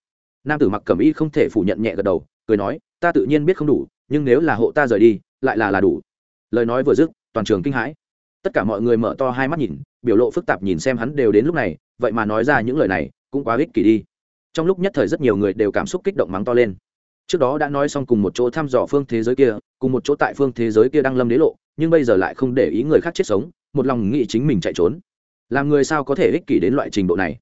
Nam tử mặc cẩm y không thể phủ nhận nhẹ gật đầu, cười nói, ta tự nhiên biết không đủ, nhưng nếu là hộ ta rời đi, lại là là đủ. Lời nói vừa dứt, toàn trường kinh hãi. Tất cả mọi người mở to hai mắt nhìn, biểu lộ phức tạp nhìn xem hắn đều đến lúc này, vậy mà nói ra những lời này, cũng quá ích kỷ đi. Trong lúc nhất thời rất nhiều người đều cảm xúc kích động mắng to lên trước đó đã nói xong cùng một chỗ thăm dò phương thế giới kia, cùng một chỗ tại phương thế giới kia đang lâm đế lộ, nhưng bây giờ lại không để ý người khác chết sống, một lòng nghĩ chính mình chạy trốn. Làm người sao có thể ích kỷ đến loại trình độ này?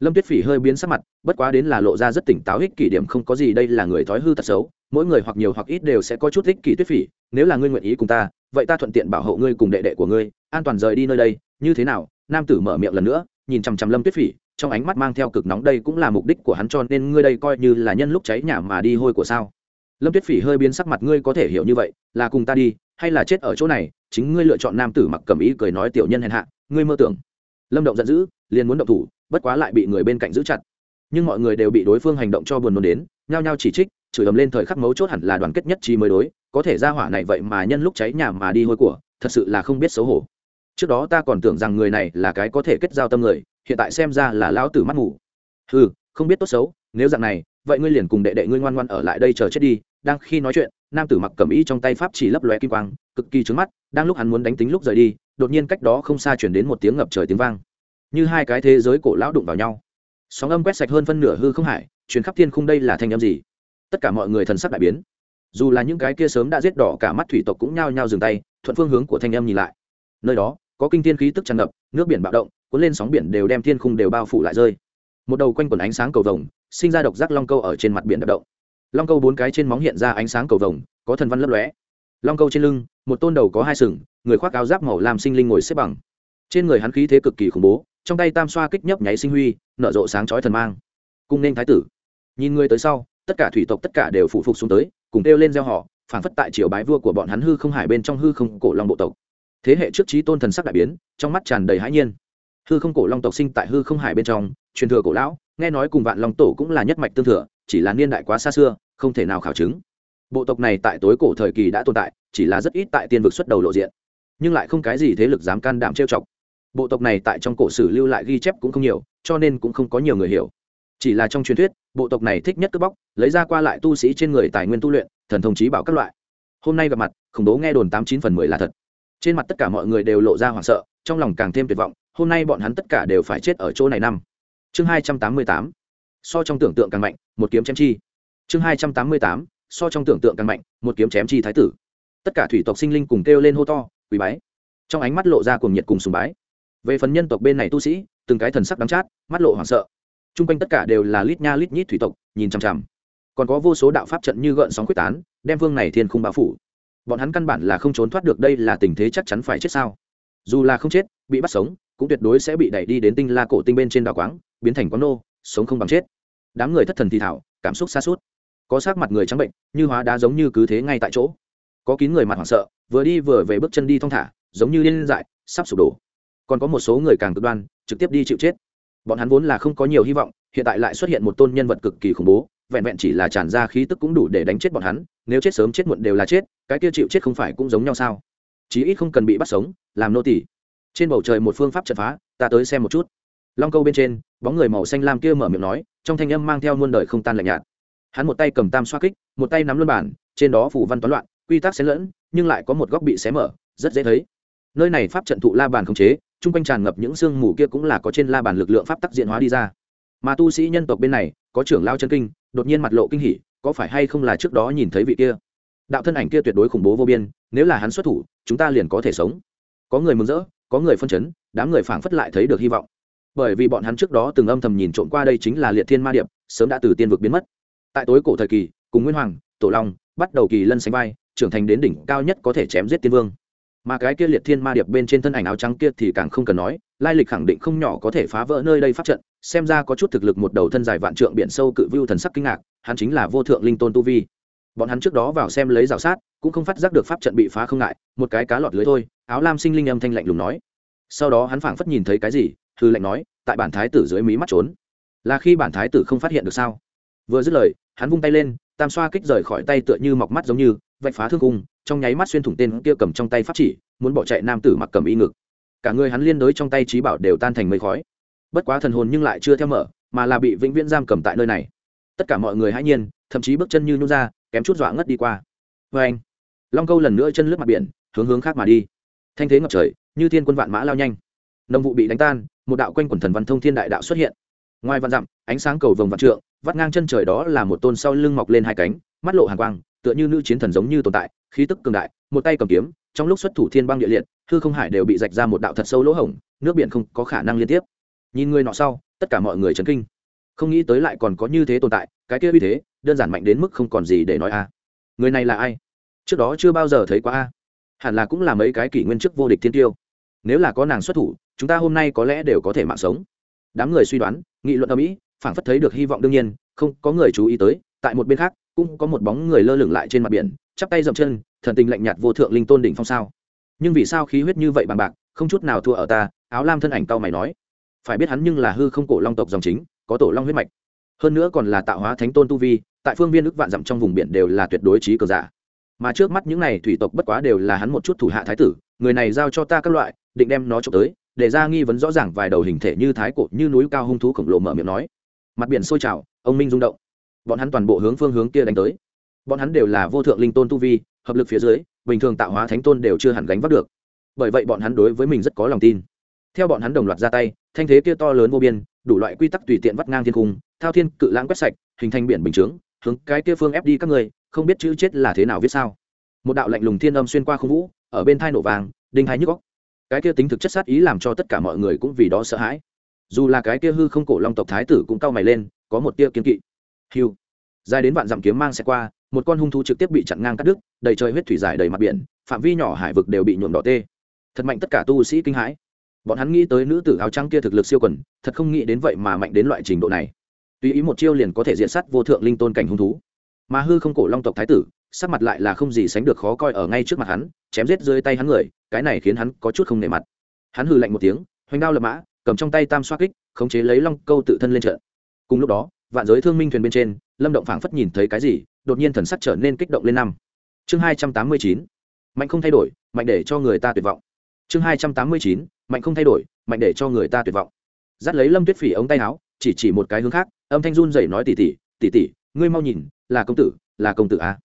Lâm tuyết phỉ hơi biến sắc mặt, bất quá đến là lộ ra rất tỉnh táo ích kỷ điểm không có gì đây là người thói hư tật xấu, mỗi người hoặc nhiều hoặc ít đều sẽ có chút ích kỷ tuyết phỉ, nếu là ngươi nguyện ý cùng ta, vậy ta thuận tiện bảo hộ ngươi cùng đệ đệ của ngươi, an toàn rời đi nơi đây, như thế nào? Nam tử mở miệng lần nữa, nhìn chằm chằm lâm tuyết phỉ trong ánh mắt mang theo cực nóng, đây cũng là mục đích của hắn cho nên ngươi đây coi như là nhân lúc cháy nhà mà đi hôi của sao? Lâm tuyết phỉ hơi biến sắc mặt, ngươi có thể hiểu như vậy, là cùng ta đi, hay là chết ở chỗ này, chính ngươi lựa chọn nam tử mặc cầm ý cười nói tiểu nhân hèn hạ, ngươi mơ tưởng. Lâm động giận dữ, liền muốn động thủ, bất quá lại bị người bên cạnh giữ chặt. Nhưng mọi người đều bị đối phương hành động cho buồn nôn đến, nhao nhao chỉ trích, chửi ầm lên thời khắc mấu chốt hẳn là đoàn kết nhất trí mới đối, có thể ra hỏa này vậy mà nhân lúc cháy nhà mà đi hôi của, thật sự là không biết xấu hổ trước đó ta còn tưởng rằng người này là cái có thể kết giao tâm người, hiện tại xem ra là lão tử mắt ngủ ừ không biết tốt xấu, nếu dạng này, vậy ngươi liền cùng đệ đệ ngươi ngoan ngoan ở lại đây chờ chết đi. Đang khi nói chuyện, nam tử mặc cầm ý trong tay pháp chỉ lấp lóe kim quang, cực kỳ trứng mắt, đang lúc hắn muốn đánh tính lúc rời đi, đột nhiên cách đó không xa chuyển đến một tiếng ngập trời tiếng vang. Như hai cái thế giới cổ lão đụng vào nhau. Sóng âm quét sạch hơn phân nửa hư không hải chuyến khắp thiên khung đây là thanh âm gì? Tất cả mọi người thần sắc đại biến. Dù là những cái kia sớm đã giết đỏ cả mắt thủy tộc cũng nhao nhao dừng tay, thuận phương hướng của thanh âm nhìn lại. Nơi đó có kinh thiên khí tức tràn ngập, nước biển bạo động, cuốn lên sóng biển đều đem thiên khung đều bao phủ lại rơi. Một đầu quanh quần ánh sáng cầu vồng, sinh ra độc giác long câu ở trên mặt biển đập động. Long câu bốn cái trên móng hiện ra ánh sáng cầu vồng, có thần văn lấp lóe. Long câu trên lưng, một tôn đầu có hai sừng, người khoác áo giáp màu làm sinh linh ngồi xếp bằng. Trên người hắn khí thế cực kỳ khủng bố, trong tay tam xoa kích nhấp nháy sinh huy, nở rộ sáng chói thần mang. Cung nên thái tử. Nhìn người tới sau, tất cả thủy tộc tất cả đều phụ phục xuống tới, cùng kêu lên gieo họ, phảng phất tại triều bái vua của bọn hắn hư không hải bên trong hư không cổ long bộ tộc thế hệ trước trí tôn thần sắc đại biến, trong mắt tràn đầy hãi nhiên. Hư không cổ long tộc sinh tại hư không hải bên trong, truyền thừa cổ lão, nghe nói cùng vạn long tổ cũng là nhất mạch tương thừa, chỉ là niên đại quá xa xưa, không thể nào khảo chứng. Bộ tộc này tại tối cổ thời kỳ đã tồn tại, chỉ là rất ít tại tiên vực xuất đầu lộ diện. Nhưng lại không cái gì thế lực dám can đảm trêu chọc. Bộ tộc này tại trong cổ sử lưu lại ghi chép cũng không nhiều, cho nên cũng không có nhiều người hiểu. Chỉ là trong truyền thuyết, bộ tộc này thích nhất cướp bóc, lấy ra qua lại tu sĩ trên người tài nguyên tu luyện, thần thông trí bảo các loại. Hôm nay gặp mặt, khủng bố nghe đồn tám chín phần mười là thật trên mặt tất cả mọi người đều lộ ra hoảng sợ, trong lòng càng thêm tuyệt vọng, hôm nay bọn hắn tất cả đều phải chết ở chỗ này năm. Chương hai trăm tám mươi tám. So trong tưởng tượng càng mạnh, một kiếm chém chi. Chương hai trăm tám mươi tám. So trong tưởng tượng càng mạnh, một kiếm chém chi thái tử. Tất cả thủy tộc sinh linh cùng kêu lên hô to, quỳ bái. Trong ánh mắt lộ ra cuồng nhiệt cùng sùng bái. Về phần nhân tộc bên này tu sĩ, từng cái thần sắc đắng chát, mắt lộ hoảng sợ. T r u n g quanh tất cả đều là lít nha lít nhít thủy tộc, nhìn chằm chằm. Còn có vô số đạo pháp trận như gợn sóng quyết tán, đem vương này thiên không bao phủ bọn hắn căn bản là không trốn thoát được đây là tình thế chắc chắn phải chết sao? Dù là không chết, bị bắt sống, cũng tuyệt đối sẽ bị đẩy đi đến tinh la cổ tinh bên trên đảo quáng, biến thành quán nô, sống không bằng chết. Đám người thất thần thì thảo, cảm xúc xa suốt. Có sát mặt người trắng bệnh, như hóa đá giống như cứ thế ngay tại chỗ. Có kín người mặt hoảng sợ, vừa đi vừa về bước chân đi thong thả, giống như liên dại, sắp sụp đổ. Còn có một số người càng cực đoan, trực tiếp đi chịu chết. Bọn hắn vốn là không có nhiều hy vọng, hiện tại lại xuất hiện một tôn nhân vật cực kỳ khủng bố, vẹn vẹn chỉ là tràn ra khí tức cũng đủ để đánh chết bọn hắn nếu chết sớm chết muộn đều là chết, cái kia chịu chết không phải cũng giống nhau sao? Chí ít không cần bị bắt sống, làm nô tỷ trên bầu trời một phương pháp chặt phá, ta tới xem một chút. Long câu bên trên, bóng người màu xanh lam kia mở miệng nói, trong thanh âm mang theo muôn đời không tan lạnh nhạt. Hắn một tay cầm tam xoa kích, một tay nắm luân bản, trên đó phủ văn toán loạn, quy tắc xén lẫn, nhưng lại có một góc bị xé mở, rất dễ thấy. Nơi này pháp trận thụ la bàn khống chế, chung quanh tràn ngập những sương mù kia cũng là có trên la bàn lực lượng pháp tắc diện hóa đi ra. Mà tu sĩ nhân tộc bên này, có trưởng lao chân kinh, đột nhiên mặt lộ kinh hỉ có phải hay không là trước đó nhìn thấy vị kia? Đạo thân ảnh kia tuyệt đối khủng bố vô biên, nếu là hắn xuất thủ, chúng ta liền có thể sống. Có người mừng rỡ, có người phân chấn, đám người phảng phất lại thấy được hy vọng. Bởi vì bọn hắn trước đó từng âm thầm nhìn trộm qua đây chính là liệt thiên ma điệp, sớm đã từ tiên vực biến mất. Tại tối cổ thời kỳ, cùng nguyên hoàng, tổ long, bắt đầu kỳ lân sánh vai, trưởng thành đến đỉnh cao nhất có thể chém giết tiên vương mà cái kia liệt thiên ma điệp bên trên thân ảnh áo trắng kia thì càng không cần nói, lai lịch khẳng định không nhỏ có thể phá vỡ nơi đây phát trận, xem ra có chút thực lực một đầu thân dài vạn trượng biển sâu cự vưu thần sắc kinh ngạc, hắn chính là vô thượng linh tôn tu vi. Bọn hắn trước đó vào xem lấy rào sát, cũng không phát giác được pháp trận bị phá không ngại, một cái cá lọt lưới thôi, áo lam sinh linh âm thanh lạnh lùng nói. Sau đó hắn phảng phất nhìn thấy cái gì thư lạnh nói, tại bản thái tử dưới mí mắt trốn. Là khi bản thái tử không phát hiện được sao? Vừa dứt lời, hắn vung tay lên, tam xoa kích rời khỏi tay tựa như mọc mắt giống như vạch phá thương cung, trong nháy mắt xuyên thủng tên kia cầm trong tay pháp chỉ, muốn bỏ chạy nam tử mặc cầm y ngực. Cả người hắn liên đối trong tay trí bảo đều tan thành mây khói. Bất quá thần hồn nhưng lại chưa theo mở, mà là bị vĩnh viễn giam cầm tại nơi này. Tất cả mọi người hãy nhiên, thậm chí bước chân như nhún ra, kém chút dọa ngất đi qua. Vê anh, long câu lần nữa chân lướt mặt biển, hướng hướng khác mà đi. Thanh thế ngập trời, như thiên quân vạn mã lao nhanh. Nông vụ bị đánh tan, một đạo quanh quần thần văn thông thiên đại đạo xuất hiện. Ngoài văn dặm, ánh sáng cầu vồng vạn trượng, vắt ngang chân trời đó là một tôn sau lưng mọc lên hai cánh, mắt lộ hàng quang tựa như nữ chiến thần giống như tồn tại, khí tức cường đại, một tay cầm kiếm, trong lúc xuất thủ thiên băng địa liệt, hư không hải đều bị rạch ra một đạo thật sâu lỗ hổng, nước biển không có khả năng liên tiếp. Nhìn người nọ sau, tất cả mọi người chấn kinh. Không nghĩ tới lại còn có như thế tồn tại, cái kia uy thế, đơn giản mạnh đến mức không còn gì để nói a. Người này là ai? Trước đó chưa bao giờ thấy qua a. Hẳn là cũng là mấy cái kỷ nguyên chức vô địch thiên tiêu. Nếu là có nàng xuất thủ, chúng ta hôm nay có lẽ đều có thể mạng sống. Đám người suy đoán, nghị luận ở mỹ, phảng phất thấy được hy vọng đương nhiên, không có người chú ý tới, tại một bên khác cũng có một bóng người lơ lửng lại trên mặt biển, chắp tay dậm chân, thần tình lạnh nhạt vô thượng linh tôn đỉnh phong sao? Nhưng vì sao khí huyết như vậy bằng bạc, không chút nào thua ở ta, áo lam thân ảnh tao mày nói. Phải biết hắn nhưng là hư không cổ long tộc dòng chính, có tổ long huyết mạch. Hơn nữa còn là tạo hóa thánh tôn tu vi, tại phương viên ức vạn dặm trong vùng biển đều là tuyệt đối trí cờ giả. Mà trước mắt những này thủy tộc bất quá đều là hắn một chút thủ hạ thái tử, người này giao cho ta các loại, định đem nó trộm tới, để ra nghi vấn rõ ràng vài đầu hình thể như thái cổ, như núi cao hung thú khổng lồ mở miệng nói. Mặt biển sôi trào, ông minh rung động bọn hắn toàn bộ hướng phương hướng kia đánh tới. Bọn hắn đều là vô thượng linh tôn tu vi, hợp lực phía dưới, bình thường tạo hóa thánh tôn đều chưa hẳn gánh vác được. Bởi vậy bọn hắn đối với mình rất có lòng tin. Theo bọn hắn đồng loạt ra tay, thanh thế kia to lớn vô biên, đủ loại quy tắc tùy tiện vắt ngang thiên cung, thao thiên, cự lãng quét sạch, hình thành biển bình chướng, hướng cái kia phương ép đi các người, không biết chữ chết là thế nào viết sao. Một đạo lạnh lùng thiên âm xuyên qua không vũ, ở bên thai nổ vàng, đinh hai nhức góc cái kia tính thực chất sát ý làm cho tất cả mọi người cũng vì đó sợ hãi. Dù là cái kia hư không cổ long tộc thái tử cũng cau mày lên, có một tia kiên kỵ hiu. Dài đến vạn dặm kiếm mang xe qua, một con hung thú trực tiếp bị chặn ngang cắt đứt, đầy trời huyết thủy dài đầy mặt biển, phạm vi nhỏ hải vực đều bị nhuộm đỏ tê. Thật mạnh tất cả tu sĩ kinh hãi. Bọn hắn nghĩ tới nữ tử áo trắng kia thực lực siêu quần, thật không nghĩ đến vậy mà mạnh đến loại trình độ này. Tùy ý một chiêu liền có thể diện sát vô thượng linh tôn cảnh hung thú, mà hư không cổ long tộc thái tử, sắc mặt lại là không gì sánh được khó coi ở ngay trước mặt hắn, chém giết dưới tay hắn người, cái này khiến hắn có chút không nề mặt. Hắn hư lạnh một tiếng, hoành đao lập mã, cầm trong tay tam xoa kích, khống chế lấy long câu tự thân lên trận. Cùng lúc đó vạn giới thương minh thuyền bên trên, lâm động phảng phất nhìn thấy cái gì, đột nhiên thần sắc trở nên kích động lên năm. Chương hai trăm tám mươi chín, mạnh không thay đổi, mạnh để cho người ta tuyệt vọng. Chương hai trăm tám mươi chín, mạnh không thay đổi, mạnh để cho người ta tuyệt vọng. Dắt lấy lâm tuyết phỉ ống tay áo, chỉ chỉ một cái hướng khác, âm thanh run dậy nói tỉ tỉ tỉ tỉ, ngươi mau nhìn, là công tử, là công tử à.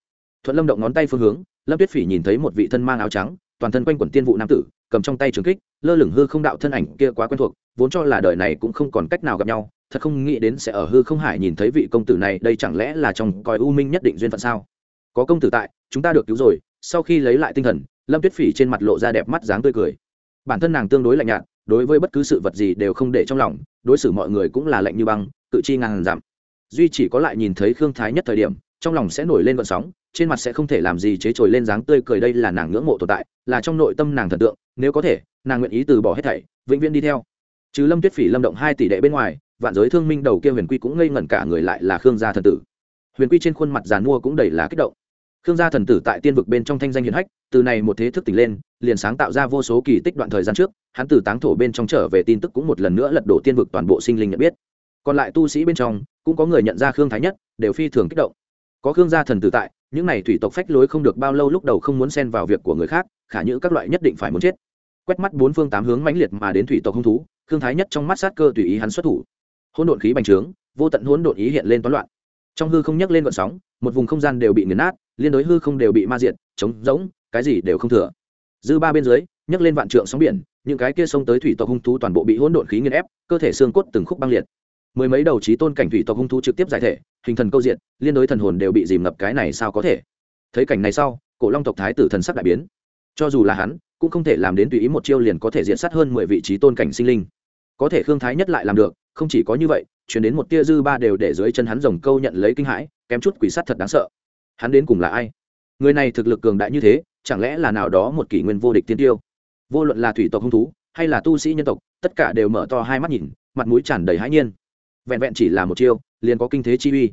thuận lâm động ngón tay phương hướng, lâm tuyết phỉ nhìn thấy một vị thân mang áo trắng, toàn thân quanh quẩn tiên vụ nam tử, cầm trong tay trường kích, lơ lửng hư không đạo thân ảnh kia quá quen thuộc, vốn cho là đời này cũng không còn cách nào gặp nhau thật không nghĩ đến sẽ ở hư không hải nhìn thấy vị công tử này, đây chẳng lẽ là trong coi u minh nhất định duyên phận sao? Có công tử tại, chúng ta được cứu rồi, sau khi lấy lại tinh thần, lâm tuyết phỉ trên mặt lộ ra đẹp mắt dáng tươi cười. Bản thân nàng tương đối lạnh nhạt, đối với bất cứ sự vật gì đều không để trong lòng, đối xử mọi người cũng là lạnh như băng tự chi ngàn giảm duy chỉ có lại nhìn thấy khương thái nhất thời điểm, trong lòng sẽ nổi lên vận sóng, trên mặt sẽ không thể làm gì chế trồi lên dáng tươi cười, đây là nàng ngưỡng mộ tồn tại, là trong nội tâm nàng thần tượng, nếu có thể, nàng nguyện ý từ bỏ hết thảy, vĩnh viễn đi theo. Chứ lâm tuyết phỉ lâm động hai tỷ đệ bên ngoài vạn giới thương minh đầu kia huyền quy cũng ngây ngẩn cả người lại là khương gia thần tử. Huyền quy trên khuôn mặt giàn mua cũng đầy là kích động. Khương gia thần tử tại tiên vực bên trong thanh danh hiền hách, từ này một thế thức tỉnh lên, liền sáng tạo ra vô số kỳ tích đoạn thời gian trước, hắn từ táng thổ bên trong trở về tin tức cũng một lần nữa lật đổ tiên vực toàn bộ sinh linh nhận biết. Còn lại tu sĩ bên trong, cũng có người nhận ra khương thái nhất, đều phi thường kích động. Có khương gia thần tử tại, những này thủy tộc phách lối không được bao lâu lúc đầu không muốn xen vào việc của người khác, khả nhữ các loại nhất định phải muốn chết. Quét mắt bốn phương tám hướng mãnh liệt mà đến thủy tộc hung thú, khương thái nhất trong mắt sát cơ tùy ý hắn xuất thủ hỗn độn khí bành trướng, vô tận hỗn độn ý hiện lên toán loạn. Trong hư không nhấc lên vận sóng, một vùng không gian đều bị nghiền nát, liên đối hư không đều bị ma diện trống rỗng, cái gì đều không thừa. Dư ba bên dưới, nhấc lên vạn trượng sóng biển, những cái kia sông tới thủy tộc hung thú toàn bộ bị hỗn độn khí nghiền ép, cơ thể xương cốt từng khúc băng liệt. Mười mấy đầu trí tôn cảnh thủy tộc hung thú trực tiếp giải thể, hình thần câu diện, liên đối thần hồn đều bị dìm ngập cái này sao có thể? Thấy cảnh này sau, cổ long tộc thái tử thần sắc đại biến. Cho dù là hắn, cũng không thể làm đến tùy ý một chiêu liền có thể diện sát hơn mười vị trí tôn cảnh sinh linh. Có thể khương thái nhất lại làm được không chỉ có như vậy, chuyển đến một tia dư ba đều để dưới chân hắn rồng câu nhận lấy kinh hãi, kém chút quỷ sắt thật đáng sợ. Hắn đến cùng là ai? Người này thực lực cường đại như thế, chẳng lẽ là nào đó một kỷ nguyên vô địch tiên tiêu? Vô luận là thủy tộc hung thú, hay là tu sĩ nhân tộc, tất cả đều mở to hai mắt nhìn, mặt mũi tràn đầy hãi nhiên. Vẹn vẹn chỉ là một chiêu, liền có kinh thế chi uy.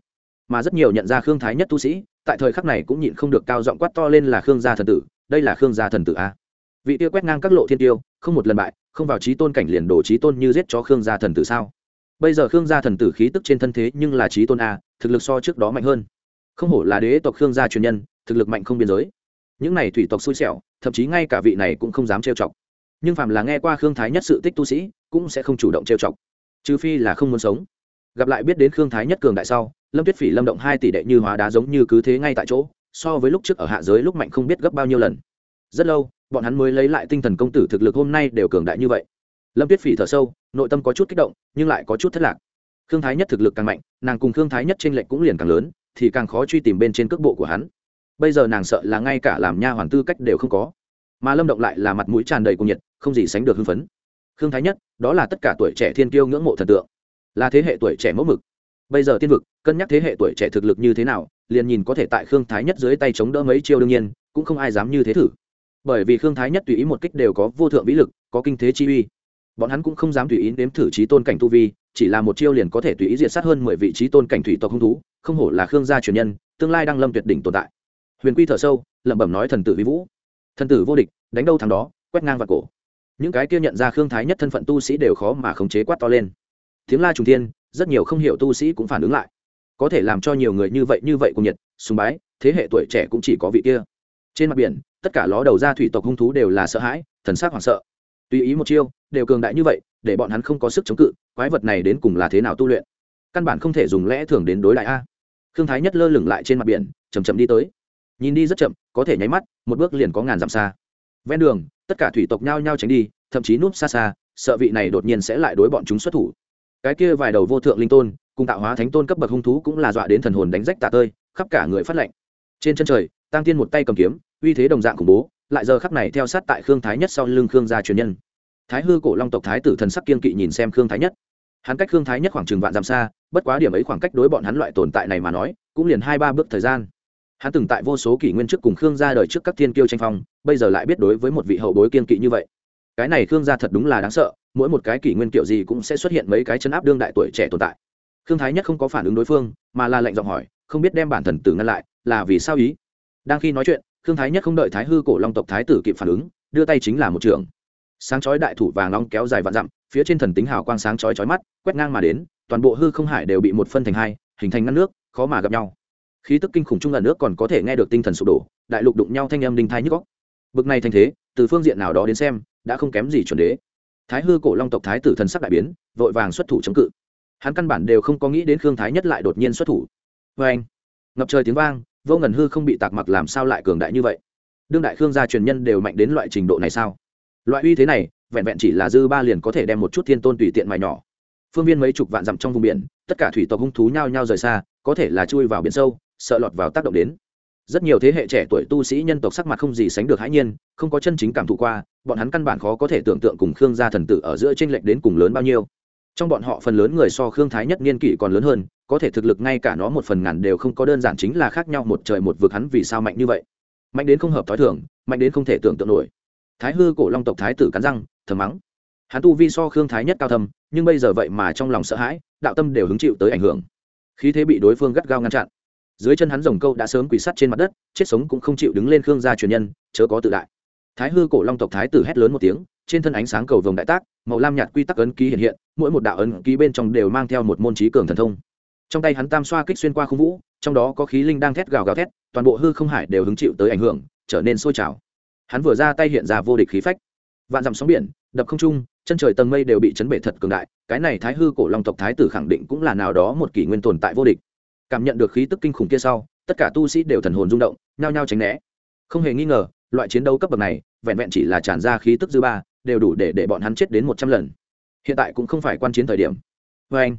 Mà rất nhiều nhận ra khương thái nhất tu sĩ, tại thời khắc này cũng nhịn không được cao giọng quát to lên là khương gia thần tử, đây là khương gia thần tử a. Vị tiêu quét ngang các lộ thiên tiêu, không một lần bại, không vào trí tôn cảnh liền đổ trí tôn như giết cho khương gia thần tử sao? Bây giờ khương gia thần tử khí tức trên thân thế nhưng là trí tôn a, thực lực so trước đó mạnh hơn. Không hổ là đế tộc khương gia truyền nhân, thực lực mạnh không biên giới. Những này thủy tộc xui xẻo, thậm chí ngay cả vị này cũng không dám trêu chọc. Nhưng phàm là nghe qua khương thái nhất sự tích tu sĩ, cũng sẽ không chủ động trêu chọc. Trừ phi là không muốn sống. Gặp lại biết đến khương thái nhất cường đại sau, lâm tuyết phỉ, lâm động hai tỷ đệ như hóa đá giống như cứ thế ngay tại chỗ, so với lúc trước ở hạ giới lúc mạnh không biết gấp bao nhiêu lần. Rất lâu, bọn hắn mới lấy lại tinh thần công tử thực lực hôm nay đều cường đại như vậy lâm tuyết phỉ thở sâu, nội tâm có chút kích động, nhưng lại có chút thất lạc. Khương thái nhất thực lực càng mạnh, nàng cùng khương thái nhất t r ê n lệch cũng liền càng lớn, thì càng khó truy tìm bên trên cước bộ của hắn. Bây giờ nàng sợ là ngay cả làm nha hoàn tư cách đều không có. Mà lâm động lại là mặt mũi tràn đầy cuồng nhiệt, không gì sánh được hưng phấn. Khương thái nhất, đó là tất cả tuổi trẻ thiên kiêu ngưỡng mộ thần tượng. Là thế hệ tuổi trẻ mẫu mực. Bây giờ tiên vực, cân nhắc thế hệ tuổi trẻ thực lực như thế nào, liền nhìn có thể tại khương thái nhất dưới tay chống đỡ mấy chiêu đương nhiên, cũng không ai dám như thế thử. Bởi vì khương thái nhất tùy ý một kích đều có vô thượng vĩ lực, có kinh thế chi uy bọn hắn cũng không dám tùy ý nếm thử trí tôn cảnh tu vi, chỉ là một chiêu liền có thể tùy ý diệt sát hơn mười vị trí tôn cảnh thủy tộc hung thú, không hổ là khương gia truyền nhân, tương lai đang lâm tuyệt đỉnh tồn tại. Huyền quy thở sâu, lẩm bẩm nói thần tử vi vũ. Thần tử vô địch, đánh đâu thằng đó, quét ngang vào cổ. Những cái kia nhận ra khương thái nhất thân phận tu sĩ đều khó mà khống chế quát to lên. Tiếng la trùng thiên, rất nhiều không hiểu tu sĩ cũng phản ứng lại. Có thể làm cho nhiều người như vậy như vậy cùng nhiệt, sùng bái, thế hệ tuổi trẻ cũng chỉ có vị kia. Trên mặt biển, tất cả ló đầu ra thủy tộc hung thú đều là sợ hãi, thần sắc hoảng sợ tùy ý một chiêu, đều cường đại như vậy, để bọn hắn không có sức chống cự, quái vật này đến cùng là thế nào tu luyện? Căn bản không thể dùng lẽ thường đến đối đại a. Thương thái nhất lơ lửng lại trên mặt biển chầm chậm đi tới. Nhìn đi rất chậm, có thể nháy mắt, một bước liền có ngàn dặm xa. Ven đường, tất cả thủy tộc nhao nhao tránh đi, thậm chí núp xa xa, sợ vị này đột nhiên sẽ lại đối bọn chúng xuất thủ. Cái kia vài đầu vô thượng linh tôn, cùng tạo hóa thánh tôn cấp bậc hung thú cũng là dọa đến thần hồn đánh rách tạ tơi, khắp cả người phát lệnh trên chân trời tăng tiên một tay cầm kiếm, uy thế đồng dạng khủng bố lại giờ khắc này theo sát tại khương thái nhất sau lưng khương gia truyền nhân. Thái hư cổ long tộc thái tử thần sắc kiên kỵ nhìn xem khương thái nhất. Hắn cách khương thái nhất khoảng chừng vạn dặm xa, bất quá điểm ấy khoảng cách đối bọn hắn loại tồn tại này mà nói, cũng liền hai ba bước thời gian. Hắn từng tại vô số kỷ nguyên trước cùng khương gia đời trước các thiên kiêu tranh phong, bây giờ lại biết đối với một vị hậu bối kiên kỵ như vậy. Cái này khương gia thật đúng là đáng sợ, mỗi một cái kỷ nguyên kiểu gì cũng sẽ xuất hiện mấy cái chân áp đương đại tuổi trẻ tồn tại. Khương thái nhất không có phản ứng đối phương, mà là lệnh giọng hỏi, không biết đem bản thần tử ngăn lại, là vì sao ý? Đang khi nói chuyện khương thái nhất không đợi thái hư cổ long tộc thái tử kịp phản ứng, đưa tay chính là một trường. Sáng chói đại thủ vàng long kéo dài vạn dặm, phía trên thần tính hào quang sáng chói chói mắt, quét ngang mà đến, toàn bộ hư không hải đều bị một phân thành hai, hình thành ngăn nước, khó mà gặp nhau. Khí tức kinh khủng chung lần nước còn có thể nghe được tinh thần sụp đổ, đại lục đụng nhau thanh âm đinh thai nhức góc bực này thành thế, từ phương diện nào đó đến xem, đã không kém gì chuẩn đế. Thái hư cổ long tộc thái tử thần sắc đại biến, vội vàng xuất thủ chống cự. Hắn căn bản đều không có nghĩ đến khương thái nhất lại đột nhiên xuất thủ. Vê anh ngập trời tiếng vang vô ngần hư không bị tạc mặc làm sao lại cường đại như vậy? Đương đại khương gia truyền nhân đều mạnh đến loại trình độ này sao? Loại uy thế này, vẹn vẹn chỉ là dư ba liền có thể đem một chút thiên tôn tùy tiện mài nhỏ. Phương viên mấy chục vạn dặm trong vùng biển, tất cả thủy tộc hung thú nhao nhao rời xa, có thể là chui vào biển sâu, sợ lọt vào tác động đến. Rất nhiều thế hệ trẻ tuổi tu sĩ nhân tộc sắc mặt không gì sánh được hãi nhiên, không có chân chính cảm thụ qua, bọn hắn căn bản khó có thể tưởng tượng cùng khương gia thần tử ở giữa tranh lệch đến cùng lớn bao nhiêu. Trong bọn họ phần lớn người so khương thái nhất niên kỷ còn lớn hơn có thể thực lực ngay cả nó một phần ngàn đều không có đơn giản chính là khác nhau một trời một vực hắn vì sao mạnh như vậy. Mạnh đến không hợp t h ó i thường, mạnh đến không thể tưởng tượng nổi. Thái hư cổ long tộc thái tử cắn răng, thầm mắng. Hắn tu vi so khương thái nhất cao thâm, nhưng bây giờ vậy mà trong lòng sợ hãi, đạo tâm đều hứng chịu tới ảnh hưởng. Khí thế bị đối phương gắt gao ngăn chặn. Dưới chân hắn rồng câu đã sớm quỳ sắt trên mặt đất, chết sống cũng không chịu đứng lên khương gia truyền nhân, chớ có tự đại. Thái hư cổ long tộc thái tử hét lớn một tiếng, trên thân ánh sáng cầu vồng đại tác, màu lam nhạt quy tắc ấn ký hiện hiện, mỗi một đạo ấn ký bên trong đều mang theo một môn trí cường thần thông trong tay hắn tam xoa kích xuyên qua khung vũ, trong đó có khí linh đang thét gào gào thét, toàn bộ hư không hải đều hứng chịu tới ảnh hưởng, trở nên sôi trào. Hắn vừa ra tay hiện ra vô địch khí phách. Vạn dặm sóng biển, đập không trung, chân trời tầng mây đều bị chấn bể thật cường đại, cái này thái hư cổ long tộc thái tử khẳng định cũng là nào đó một kỷ nguyên tồn tại vô địch. Cảm nhận được khí tức kinh khủng kia sau, tất cả tu sĩ đều thần hồn rung động, nhao nhao tránh né. Không hề nghi ngờ, loại chiến đấu cấp bậc này, vẹn vẹn chỉ là tràn ra khí tức dư ba, đều đủ để để bọn hắn chết đến một trăm lần. Hiện tại cũng không phải quan chiến thời điểm. Vê anh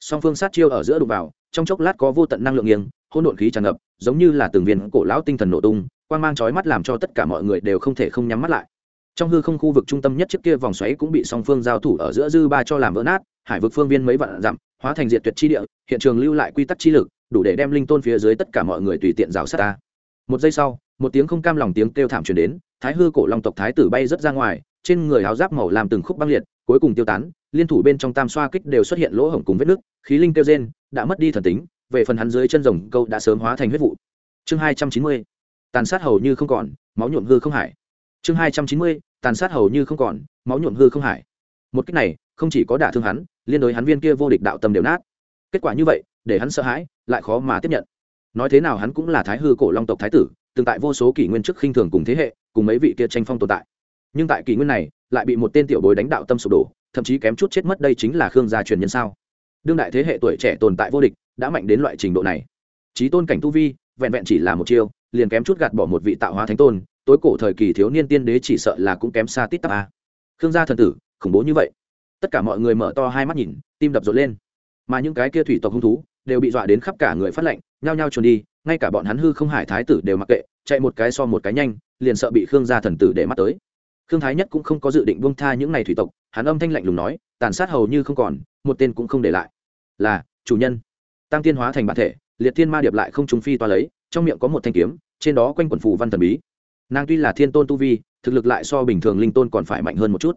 song phương sát chiêu ở giữa đụng vào, trong chốc lát có vô tận năng lượng nghiêng, hỗn độn khí tràn ngập, giống như là từng viên cổ lão tinh thần nổ tung, quang mang chói mắt làm cho tất cả mọi người đều không thể không nhắm mắt lại. Trong hư không khu vực trung tâm nhất trước kia vòng xoáy cũng bị song phương giao thủ ở giữa dư ba cho làm vỡ nát, hải vực phương viên mấy vạn dặm, hóa thành diệt tuyệt chi địa, hiện trường lưu lại quy tắc chi lực, đủ để đem linh tôn phía dưới tất cả mọi người tùy tiện rào sát ta. Một giây sau, một tiếng không cam lòng tiếng kêu thảm truyền đến, thái hư cổ long tộc thái tử bay rất ra ngoài, trên người áo giáp màu làm từng khúc băng liệt, cuối cùng tiêu tán liên thủ bên trong tam xoa kích đều xuất hiện lỗ hổng cùng vết nứt, khí linh kêu gen đã mất đi thần tính, về phần hắn dưới chân rồng câu đã sớm hóa thành huyết vụ. Chương hai trăm chín mươi, tàn sát hầu như không còn, máu nhuộm hư không hải. Chương hai trăm chín mươi, tàn sát hầu như không còn, máu nhuộm hư không hải. Một cách này, không chỉ có đả thương hắn, liên đối hắn viên kia vô địch đạo tâm đều nát. Kết quả như vậy, để hắn sợ hãi, lại khó mà tiếp nhận. Nói thế nào hắn cũng là thái hư cổ long tộc thái tử từng tại vô số kỷ nguyên trước khinh thường cùng thế hệ, cùng mấy vị kia tranh phong tồn tại. Nhưng tại kỷ nguyên này, lại bị một tên tiểu bối đánh đạo tâm sụp đổ thậm chí kém chút chết mất đây chính là khương gia truyền nhân sao? Đương đại thế hệ tuổi trẻ tồn tại vô địch, đã mạnh đến loại trình độ này. Trí tôn cảnh tu vi, vẹn vẹn chỉ là một chiêu, liền kém chút gạt bỏ một vị tạo hóa thánh tôn, tối cổ thời kỳ thiếu niên tiên đế chỉ sợ là cũng kém xa tít tắp a. Khương gia thần tử, khủng bố như vậy. Tất cả mọi người mở to hai mắt nhìn, tim đập rộn lên. Mà những cái kia thủy tộc hung thú, đều bị dọa đến khắp cả người phát lệnh nhao nhao trốn đi, ngay cả bọn hắn hư không hải thái tử đều mặc kệ, chạy một cái so một cái nhanh, liền sợ bị khương gia thần tử để mắt tới khương thái nhất cũng không có dự định buông tha những n à y thủy tộc, hắn âm thanh lạnh lùng nói, tàn sát hầu như không còn, một tên cũng không để lại. Là, chủ nhân. Tăng tiên hóa thành bản thể, liệt thiên ma điệp lại không trùng phi toa lấy, trong miệng có một thanh kiếm, trên đó quanh quần phù văn thần bí. Nàng tuy là thiên tôn tu vi, thực lực lại so bình thường linh tôn còn phải mạnh hơn một chút.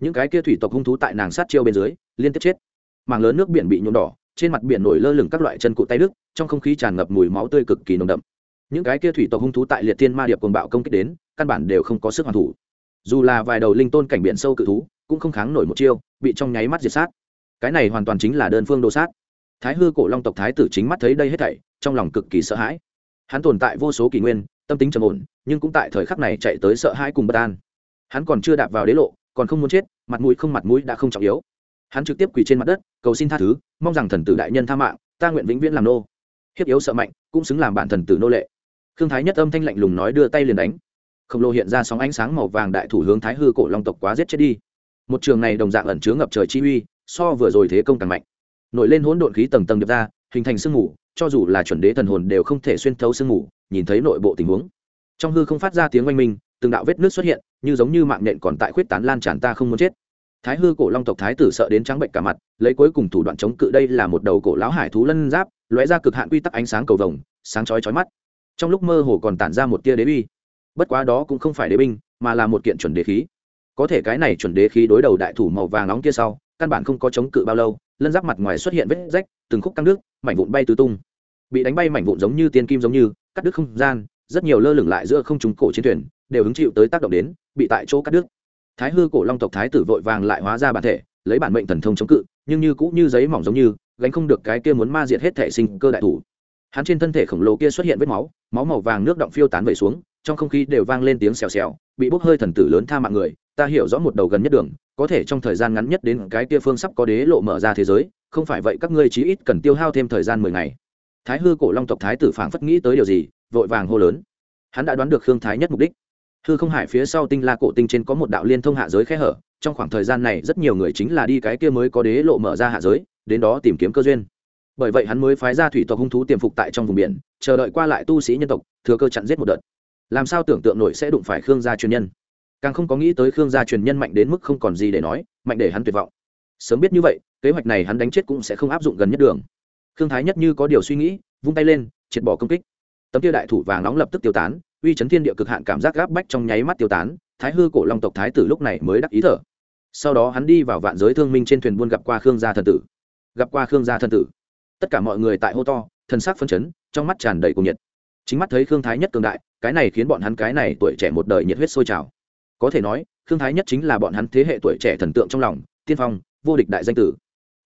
Những cái kia thủy tộc hung thú tại nàng sát chiêu bên dưới, liên tiếp chết. Mảng lớn nước biển bị nhuộm đỏ, trên mặt biển nổi lơ lửng các loại chân cụ tay đức trong không khí tràn ngập mùi máu tươi cực kỳ nồng đậm. Những cái kia thủy tộc hung thú tại liệt thiên ma điệp cồn bạo công kích đến, căn bản đều không có sức hoàn thủ dù là vài đầu linh tôn cảnh biển sâu cự thú, cũng không kháng nổi một chiêu, bị trong nháy mắt diệt sát. Cái này hoàn toàn chính là đơn phương đồ sát. Thái hư cổ long tộc thái tử chính mắt thấy đây hết thảy, trong lòng cực kỳ sợ hãi. Hắn tồn tại vô số kỷ nguyên, tâm tính trầm ổn, nhưng cũng tại thời khắc này chạy tới sợ hãi cùng bất an. Hắn còn chưa đạp vào đế lộ, còn không muốn chết, mặt mũi không mặt mũi đã không trọng yếu. Hắn trực tiếp quỳ trên mặt đất, cầu xin tha thứ, mong rằng thần tử đại nhân tha mạng, ta nguyện vĩnh viễn làm nô. Hiếp yếu sợ mạnh, cũng xứng làm bản thần tử nô lệ. Khương thái nhất âm thanh lạnh lùng nói đưa tay liền đánh khổng lồ hiện ra sóng ánh sáng màu vàng đại thủ hướng thái hư cổ long tộc quá giết chết đi. Một trường này đồng dạng ẩn chứa ngập trời chi uy, so vừa rồi thế công càng mạnh. Nổi lên hỗn độn khí tầng tầng điệp ra, hình thành sương mù, cho dù là chuẩn đế thần hồn đều không thể xuyên thấu sương mù, nhìn thấy nội bộ tình huống. Trong hư không phát ra tiếng oanh minh, từng đạo vết nước xuất hiện, như giống như mạng nện còn tại khuyết tán lan tràn ta không muốn chết. Thái hư cổ long tộc thái tử sợ đến trắng bệnh cả mặt, lấy cuối cùng thủ đoạn chống cự đây là một đầu cổ lão hải thú lân giáp, lóe ra cực hạn quy tắc ánh sáng cầu vồng, sáng chói chói mắt. Trong lúc mơ hồ còn tản ra một tia đế uy bất quá đó cũng không phải đế binh, mà là một kiện chuẩn đế khí. Có thể cái này chuẩn đế khí đối đầu đại thủ màu vàng nóng kia sau, căn bản không có chống cự bao lâu, lân giáp mặt ngoài xuất hiện vết rách, từng khúc căng nước mảnh vụn bay tứ tung. Bị đánh bay mảnh vụn giống như tiên kim giống như, cắt đứt không gian, rất nhiều lơ lửng lại giữa không trúng cổ chiến thuyền, đều hứng chịu tới tác động đến, bị tại chỗ cắt đứt. Thái hư cổ long tộc thái tử vội vàng lại hóa ra bản thể, lấy bản mệnh thần thông chống cự, nhưng như cũng như giấy mỏng giống như, gánh không được cái kia muốn ma diệt hết thể sinh cơ đại thủ. Hắn trên thân thể khổng lồ kia xuất hiện vết máu máu màu vàng nước động phiêu tán về xuống trong không khí đều vang lên tiếng xèo xèo, bị bốc hơi thần tử lớn tha mạng người, ta hiểu rõ một đầu gần nhất đường, có thể trong thời gian ngắn nhất đến cái kia phương sắp có đế lộ mở ra thế giới, không phải vậy các ngươi chí ít cần tiêu hao thêm thời gian mười ngày. Thái hư cổ long tộc thái tử phảng phất nghĩ tới điều gì, vội vàng hô lớn. Hắn đã đoán được khương thái nhất mục đích. Hư không hải phía sau tinh la cổ tinh trên có một đạo liên thông hạ giới khe hở, trong khoảng thời gian này rất nhiều người chính là đi cái kia mới có đế lộ mở ra hạ giới, đến đó tìm kiếm cơ duyên. Bởi vậy hắn mới phái ra thủy tộc hung thú tiềm phục tại trong vùng biển, chờ đợi qua lại tu sĩ nhân tộc, thừa cơ chặn giết một đợt làm sao tưởng tượng nổi sẽ đụng phải khương gia truyền nhân? Càng không có nghĩ tới khương gia truyền nhân mạnh đến mức không còn gì để nói, mạnh để hắn tuyệt vọng. Sớm biết như vậy, kế hoạch này hắn đánh chết cũng sẽ không áp dụng gần nhất đường. Khương thái nhất như có điều suy nghĩ, vung tay lên, triệt bỏ công kích. Tấm tiêu đại thủ vàng nóng lập tức tiêu tán, uy chấn thiên địa cực hạn cảm giác gáp bách trong nháy mắt tiêu tán, thái hư cổ long tộc thái tử lúc này mới đắc ý thở. Sau đó hắn đi vào vạn giới thương minh trên thuyền buôn gặp qua khương gia thần tử. Gặp qua khương gia thần tử. Tất cả mọi người tại hô to thân xác phân chấn, trong mắt tràn đầy cùng nhiệt chính mắt thấy khương thái nhất cường đại, cái này khiến bọn hắn cái này tuổi trẻ một đời nhiệt huyết sôi trào. Có thể nói, khương thái nhất chính là bọn hắn thế hệ tuổi trẻ thần tượng trong lòng, tiên phong, vô địch đại danh tử.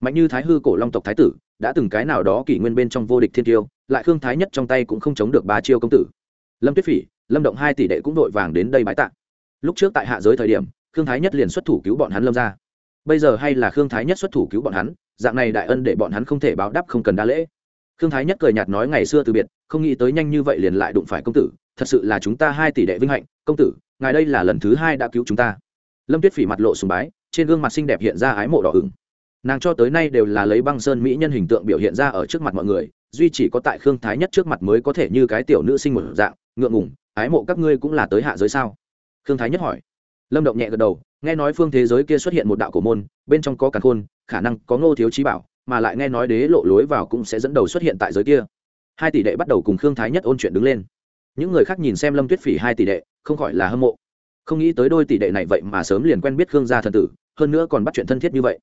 Mạnh như thái hư cổ long tộc thái tử, đã từng cái nào đó kỷ nguyên bên trong vô địch thiên tiêu, lại khương thái nhất trong tay cũng không chống được ba chiêu công tử. Lâm tuyết phỉ, lâm động hai tỷ đệ cũng đội vàng đến đây bãi tạ. Lúc trước tại hạ giới thời điểm, khương thái nhất liền xuất thủ cứu bọn hắn lâm ra bây giờ hay là khương thái nhất xuất thủ cứu bọn hắn, dạng này đại ân để bọn hắn không thể báo đáp không cần đa lễ khương thái nhất cười nhạt nói ngày xưa từ biệt, không nghĩ tới nhanh như vậy liền lại đụng phải công tử, thật sự là chúng ta hai tỷ đệ vinh hạnh. Công tử, ngài đây là lần thứ hai đã cứu chúng ta. Lâm tuyết phỉ mặt lộ sùng bái, trên gương mặt xinh đẹp hiện ra ái mộ đỏ ửng. nàng cho tới nay đều là lấy băng sơn mỹ nhân hình tượng biểu hiện ra ở trước mặt mọi người, duy chỉ có tại khương thái nhất trước mặt mới có thể như cái tiểu nữ sinh một dạng, ngượng ngùng, ái mộ các ngươi cũng là tới hạ giới sao? Khương thái nhất hỏi. Lâm động nhẹ gật đầu, nghe nói phương thế giới kia xuất hiện một đạo cổ môn, bên trong có càn khôn, khả năng có ngô thiếu trí bảo mà lại nghe nói đế lộ lối vào cũng sẽ dẫn đầu xuất hiện tại giới kia. Hai tỷ đệ bắt đầu cùng khương thái nhất ôn chuyện đứng lên. Những người khác nhìn xem lâm tuyết phỉ hai tỷ đệ, không khỏi là hâm mộ. Không nghĩ tới đôi tỷ đệ này vậy mà sớm liền quen biết khương gia thần tử, hơn nữa còn bắt chuyện thân thiết như vậy.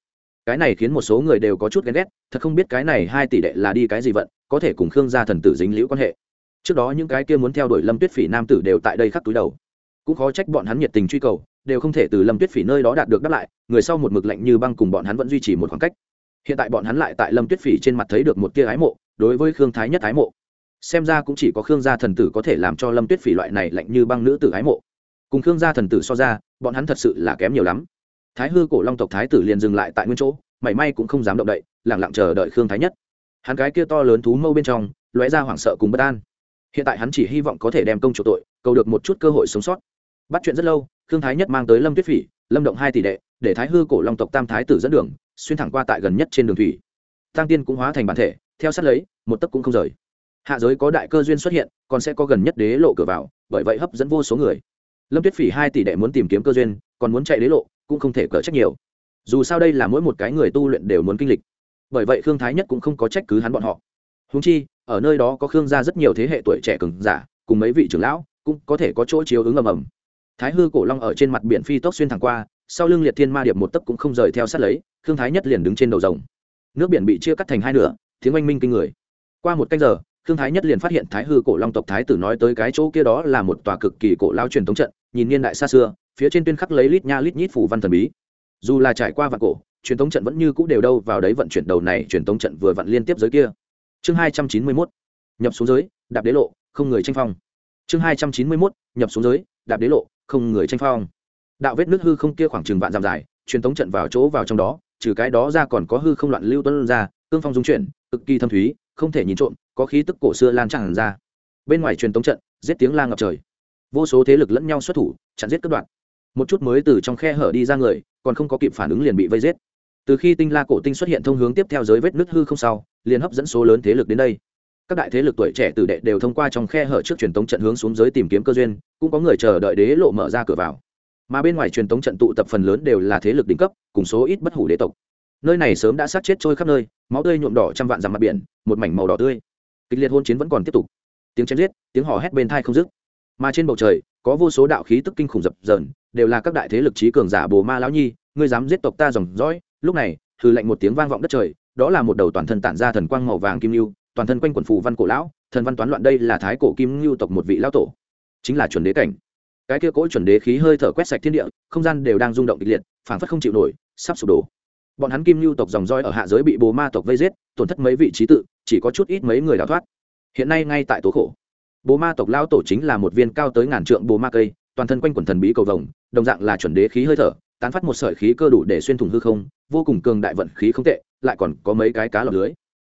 Cái này khiến một số người đều có chút ghen ghét, thật không biết cái này hai tỷ đệ là đi cái gì vận, có thể cùng khương gia thần tử dính liễu quan hệ. Trước đó những cái kia muốn theo đuổi lâm tuyết phỉ nam tử đều tại đây khắc túi đầu. Cũng khó trách bọn hắn nhiệt tình truy cầu, đều không thể từ lâm tuyết phỉ nơi đó đạt được đáp lại, người sau một mực lạnh như băng cùng bọn hắn vẫn duy trì một khoảng cách hiện tại bọn hắn lại tại lâm tuyết phỉ trên mặt thấy được một tia ái mộ, đối với khương thái nhất ái mộ. Xem ra cũng chỉ có khương gia thần tử có thể làm cho lâm tuyết phỉ loại này lạnh như băng nữ tử ái mộ. Cùng khương gia thần tử so ra, bọn hắn thật sự là kém nhiều lắm. Thái hư cổ long tộc thái tử liền dừng lại tại nguyên chỗ, mảy may cũng không dám động đậy lẳng lặng chờ đợi khương thái nhất. Hắn cái kia to lớn thú mâu bên trong, lóe ra hoảng sợ cùng bất an. Hiện tại hắn chỉ hy vọng có thể đem công chủ tội, cầu được một chút cơ hội sống sót. Bắt chuyện rất lâu, khương thái nhất mang tới lâm tuyết phỉ, lâm động hai tỷ đệ, để thái hư cổ long tộc tam thái tử dẫn đường xuyên thẳng qua tại gần nhất trên đường thủy. Tăng tiên cũng hóa thành bản thể, theo sát lấy, một tấc cũng không rời. Hạ giới có đại cơ duyên xuất hiện, còn sẽ có gần nhất đế lộ cửa vào, bởi vậy hấp dẫn vô số người. Lâm tuyết phỉ hai tỷ đệ muốn tìm kiếm cơ duyên, còn muốn chạy đế lộ, cũng không thể cỡ trách nhiều. Dù sao đây là mỗi một cái người tu luyện đều muốn kinh lịch. Bởi vậy khương thái nhất cũng không có trách cứ hắn bọn họ. Húng chi, ở nơi đó có khương gia rất nhiều thế hệ tuổi trẻ cường giả, cùng mấy vị trưởng lão, cũng có thể có chỗ chiếu ứng ầm ầm. Thái hư cổ long ở trên mặt biển phi tốc xuyên thẳng qua sau lưng liệt thiên ma điệp một tấc cũng không rời theo sát lấy thương thái nhất liền đứng trên đầu rồng. Nước biển bị chia cắt thành hai nửa, tiếng oanh minh kinh người. Qua một canh giờ thương thái nhất liền phát hiện thái hư cổ long tộc thái tử nói tới cái chỗ kia đó là một tòa cực kỳ cổ lao truyền thống trận, nhìn niên đại xa xưa, phía trên tuyên khắc lấy lít nha lít nhít phủ văn thần bí. Dù là trải qua vạn cổ, truyền thống trận vẫn như cũ đều đâu vào đấy vận chuyển đầu này truyền thống trận vừa vặn liên tiếp giới kia. Chương hai trăm chín mươi mốt, nhập xuống giới, đạp đế lộ, không người tranh phong. Chương hai trăm chín mươi mốt, nhập xuống giới, đạp đế lộ, không người tranh phong đạo vết nước hư không kia khoảng chừng vạn dặm dài, truyền thống trận vào chỗ vào trong đó, trừ cái đó ra còn có hư không loạn lưu tuân ra, cương phong dung chuyển, cực kỳ thâm thúy, không thể nhìn trộm, có khí tức cổ xưa lan tràn ra. Bên ngoài truyền thống trận, giết tiếng la ngập trời. Vô số thế lực lẫn nhau xuất thủ, chặn giết cất đoạn một chút mới từ trong khe hở đi ra người, còn không có kịp phản ứng liền bị vây giết. Từ khi tinh la cổ tinh xuất hiện thông hướng tiếp theo giới vết nứt hư không sau, liền hấp dẫn số lớn thế lực đến đây. Các đại thế lực tuổi trẻ tử đệ đều thông qua trong khe hở trước truyền tống trận hướng xuống giới tìm kiếm cơ duyên, cũng có người chờ đợi đế lộ mở ra cửa vào mà bên ngoài truyền thống trận tụ tập phần lớn đều là thế lực đỉnh cấp, cùng số ít bất hủ đế tộc. Nơi này sớm đã sát chết trôi khắp nơi, máu tươi nhuộm đỏ trăm vạn dằm mặt biển, một mảnh màu đỏ tươi. Kịch liệt hôn chiến vẫn còn tiếp tục. Tiếng chém giết, tiếng hò hét bên thai không dứt. Mà trên bầu trời, có vô số đạo khí tức kinh khủng dập dờn, đều là các đại thế lực trí cường giả bồ ma lão nhi, ngươi dám giết tộc ta dòng dõi, lúc này hư lệnh một tiếng vang vọng đất trời, đó là một đầu toàn thân tản ra thần quang màu vàng kim lưu, toàn thân quanh quần phù văn cổ lão, thần văn toán loạn đây là thái cổ kim lưu tộc một vị lão tổ. Chính là chuẩn đế cảnh cái kia cỗ chuẩn đế khí hơi thở quét sạch thiên địa, không gian đều đang rung động kịch liệt, phảng phất không chịu nổi, sắp sụp đổ. Bọn hắn kim lưu tộc dòng roi ở hạ giới bị bồ ma tộc vây giết, tổn thất mấy vị trí tự, chỉ có chút ít mấy người đào thoát. Hiện nay ngay tại tố khổ. Bồ ma tộc lao tổ chính là một viên cao tới ngàn trượng bồ ma cây, toàn thân quanh quần thần bí cầu vồng, đồng dạng là chuẩn đế khí hơi thở, tán phát một sợi khí cơ đủ để xuyên thủng hư không, vô cùng cường đại vận khí không tệ, lại còn có mấy cái cá lọc lưới.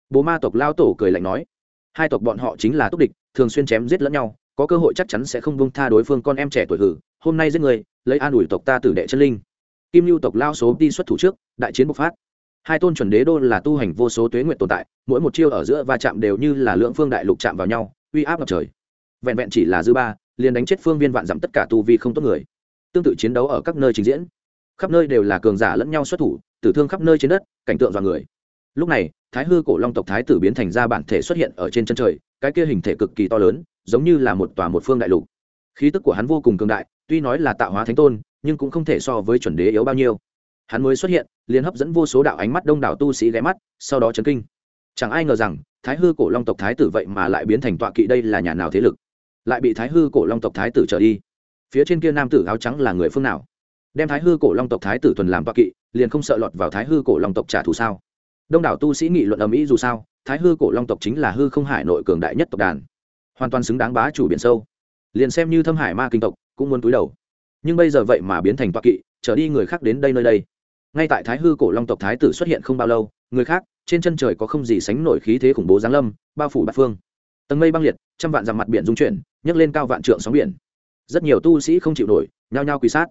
Bồ ma tộc lao tổ cười lạnh nói, hai tộc bọn họ chính là túc địch, thường xuyên chém giết lẫn nhau có cơ hội chắc chắn sẽ không buông tha đối phương, con em trẻ tuổi hử, hôm nay giết người, lấy an ủi tộc ta tử đệ chân linh. Kim lưu tộc lao số đi xuất thủ trước, đại chiến bộc phát. Hai tôn chuẩn đế đô là tu hành vô số tuế nguyện tồn tại, mỗi một chiêu ở giữa va chạm đều như là lưỡng phương đại lục chạm vào nhau, uy áp ngập trời. Vẹn vẹn chỉ là dư ba, liền đánh chết phương viên vạn dặm tất cả tu vi không tốt người. Tương tự chiến đấu ở các nơi trình diễn. Khắp nơi đều là cường giả lẫn nhau xuất thủ, tử thương khắp nơi trên đất, cảnh tượng dọa người. Lúc này, thái hư cổ long tộc thái tử biến thành ra bản thể xuất hiện ở trên chân trời, cái kia hình thể cực kỳ to lớn giống như là một tòa một phương đại lục. Khí tức của hắn vô cùng cường đại, tuy nói là tạo hóa thánh tôn, nhưng cũng không thể so với chuẩn đế yếu bao nhiêu. Hắn mới xuất hiện, liền hấp dẫn vô số đạo ánh mắt đông đảo tu sĩ ghé mắt, sau đó chấn kinh. Chẳng ai ngờ rằng, thái hư cổ long tộc thái tử vậy mà lại biến thành tọa kỵ đây là nhà nào thế lực? Lại bị thái hư cổ long tộc thái tử trở đi. Phía trên kia nam tử áo trắng là người phương nào? Đem thái hư cổ long tộc thái tử tuần làm tọa kỵ, liền không sợ lọt vào thái hư cổ long tộc trả thù sao? Đông đảo tu sĩ nghị luận ầm ĩ dù sao, thái hư cổ long tộc chính là hư không hải nội cường đại nhất tộc đàn hoàn toàn xứng đáng bá chủ biển sâu. Liền xem như thâm hải ma kinh tộc, cũng muốn túi đầu. Nhưng bây giờ vậy mà biến thành toa kỵ, trở đi người khác đến đây nơi đây. Ngay tại thái hư cổ long tộc thái tử xuất hiện không bao lâu, người khác, trên chân trời có không gì sánh nổi khí thế khủng bố giáng lâm, bao phủ bát phương. Tầng mây băng liệt, trăm vạn dặm mặt biển dung chuyển, nhấc lên cao vạn trượng sóng biển. Rất nhiều tu sĩ không chịu nổi, nhao nhao quỳ sát.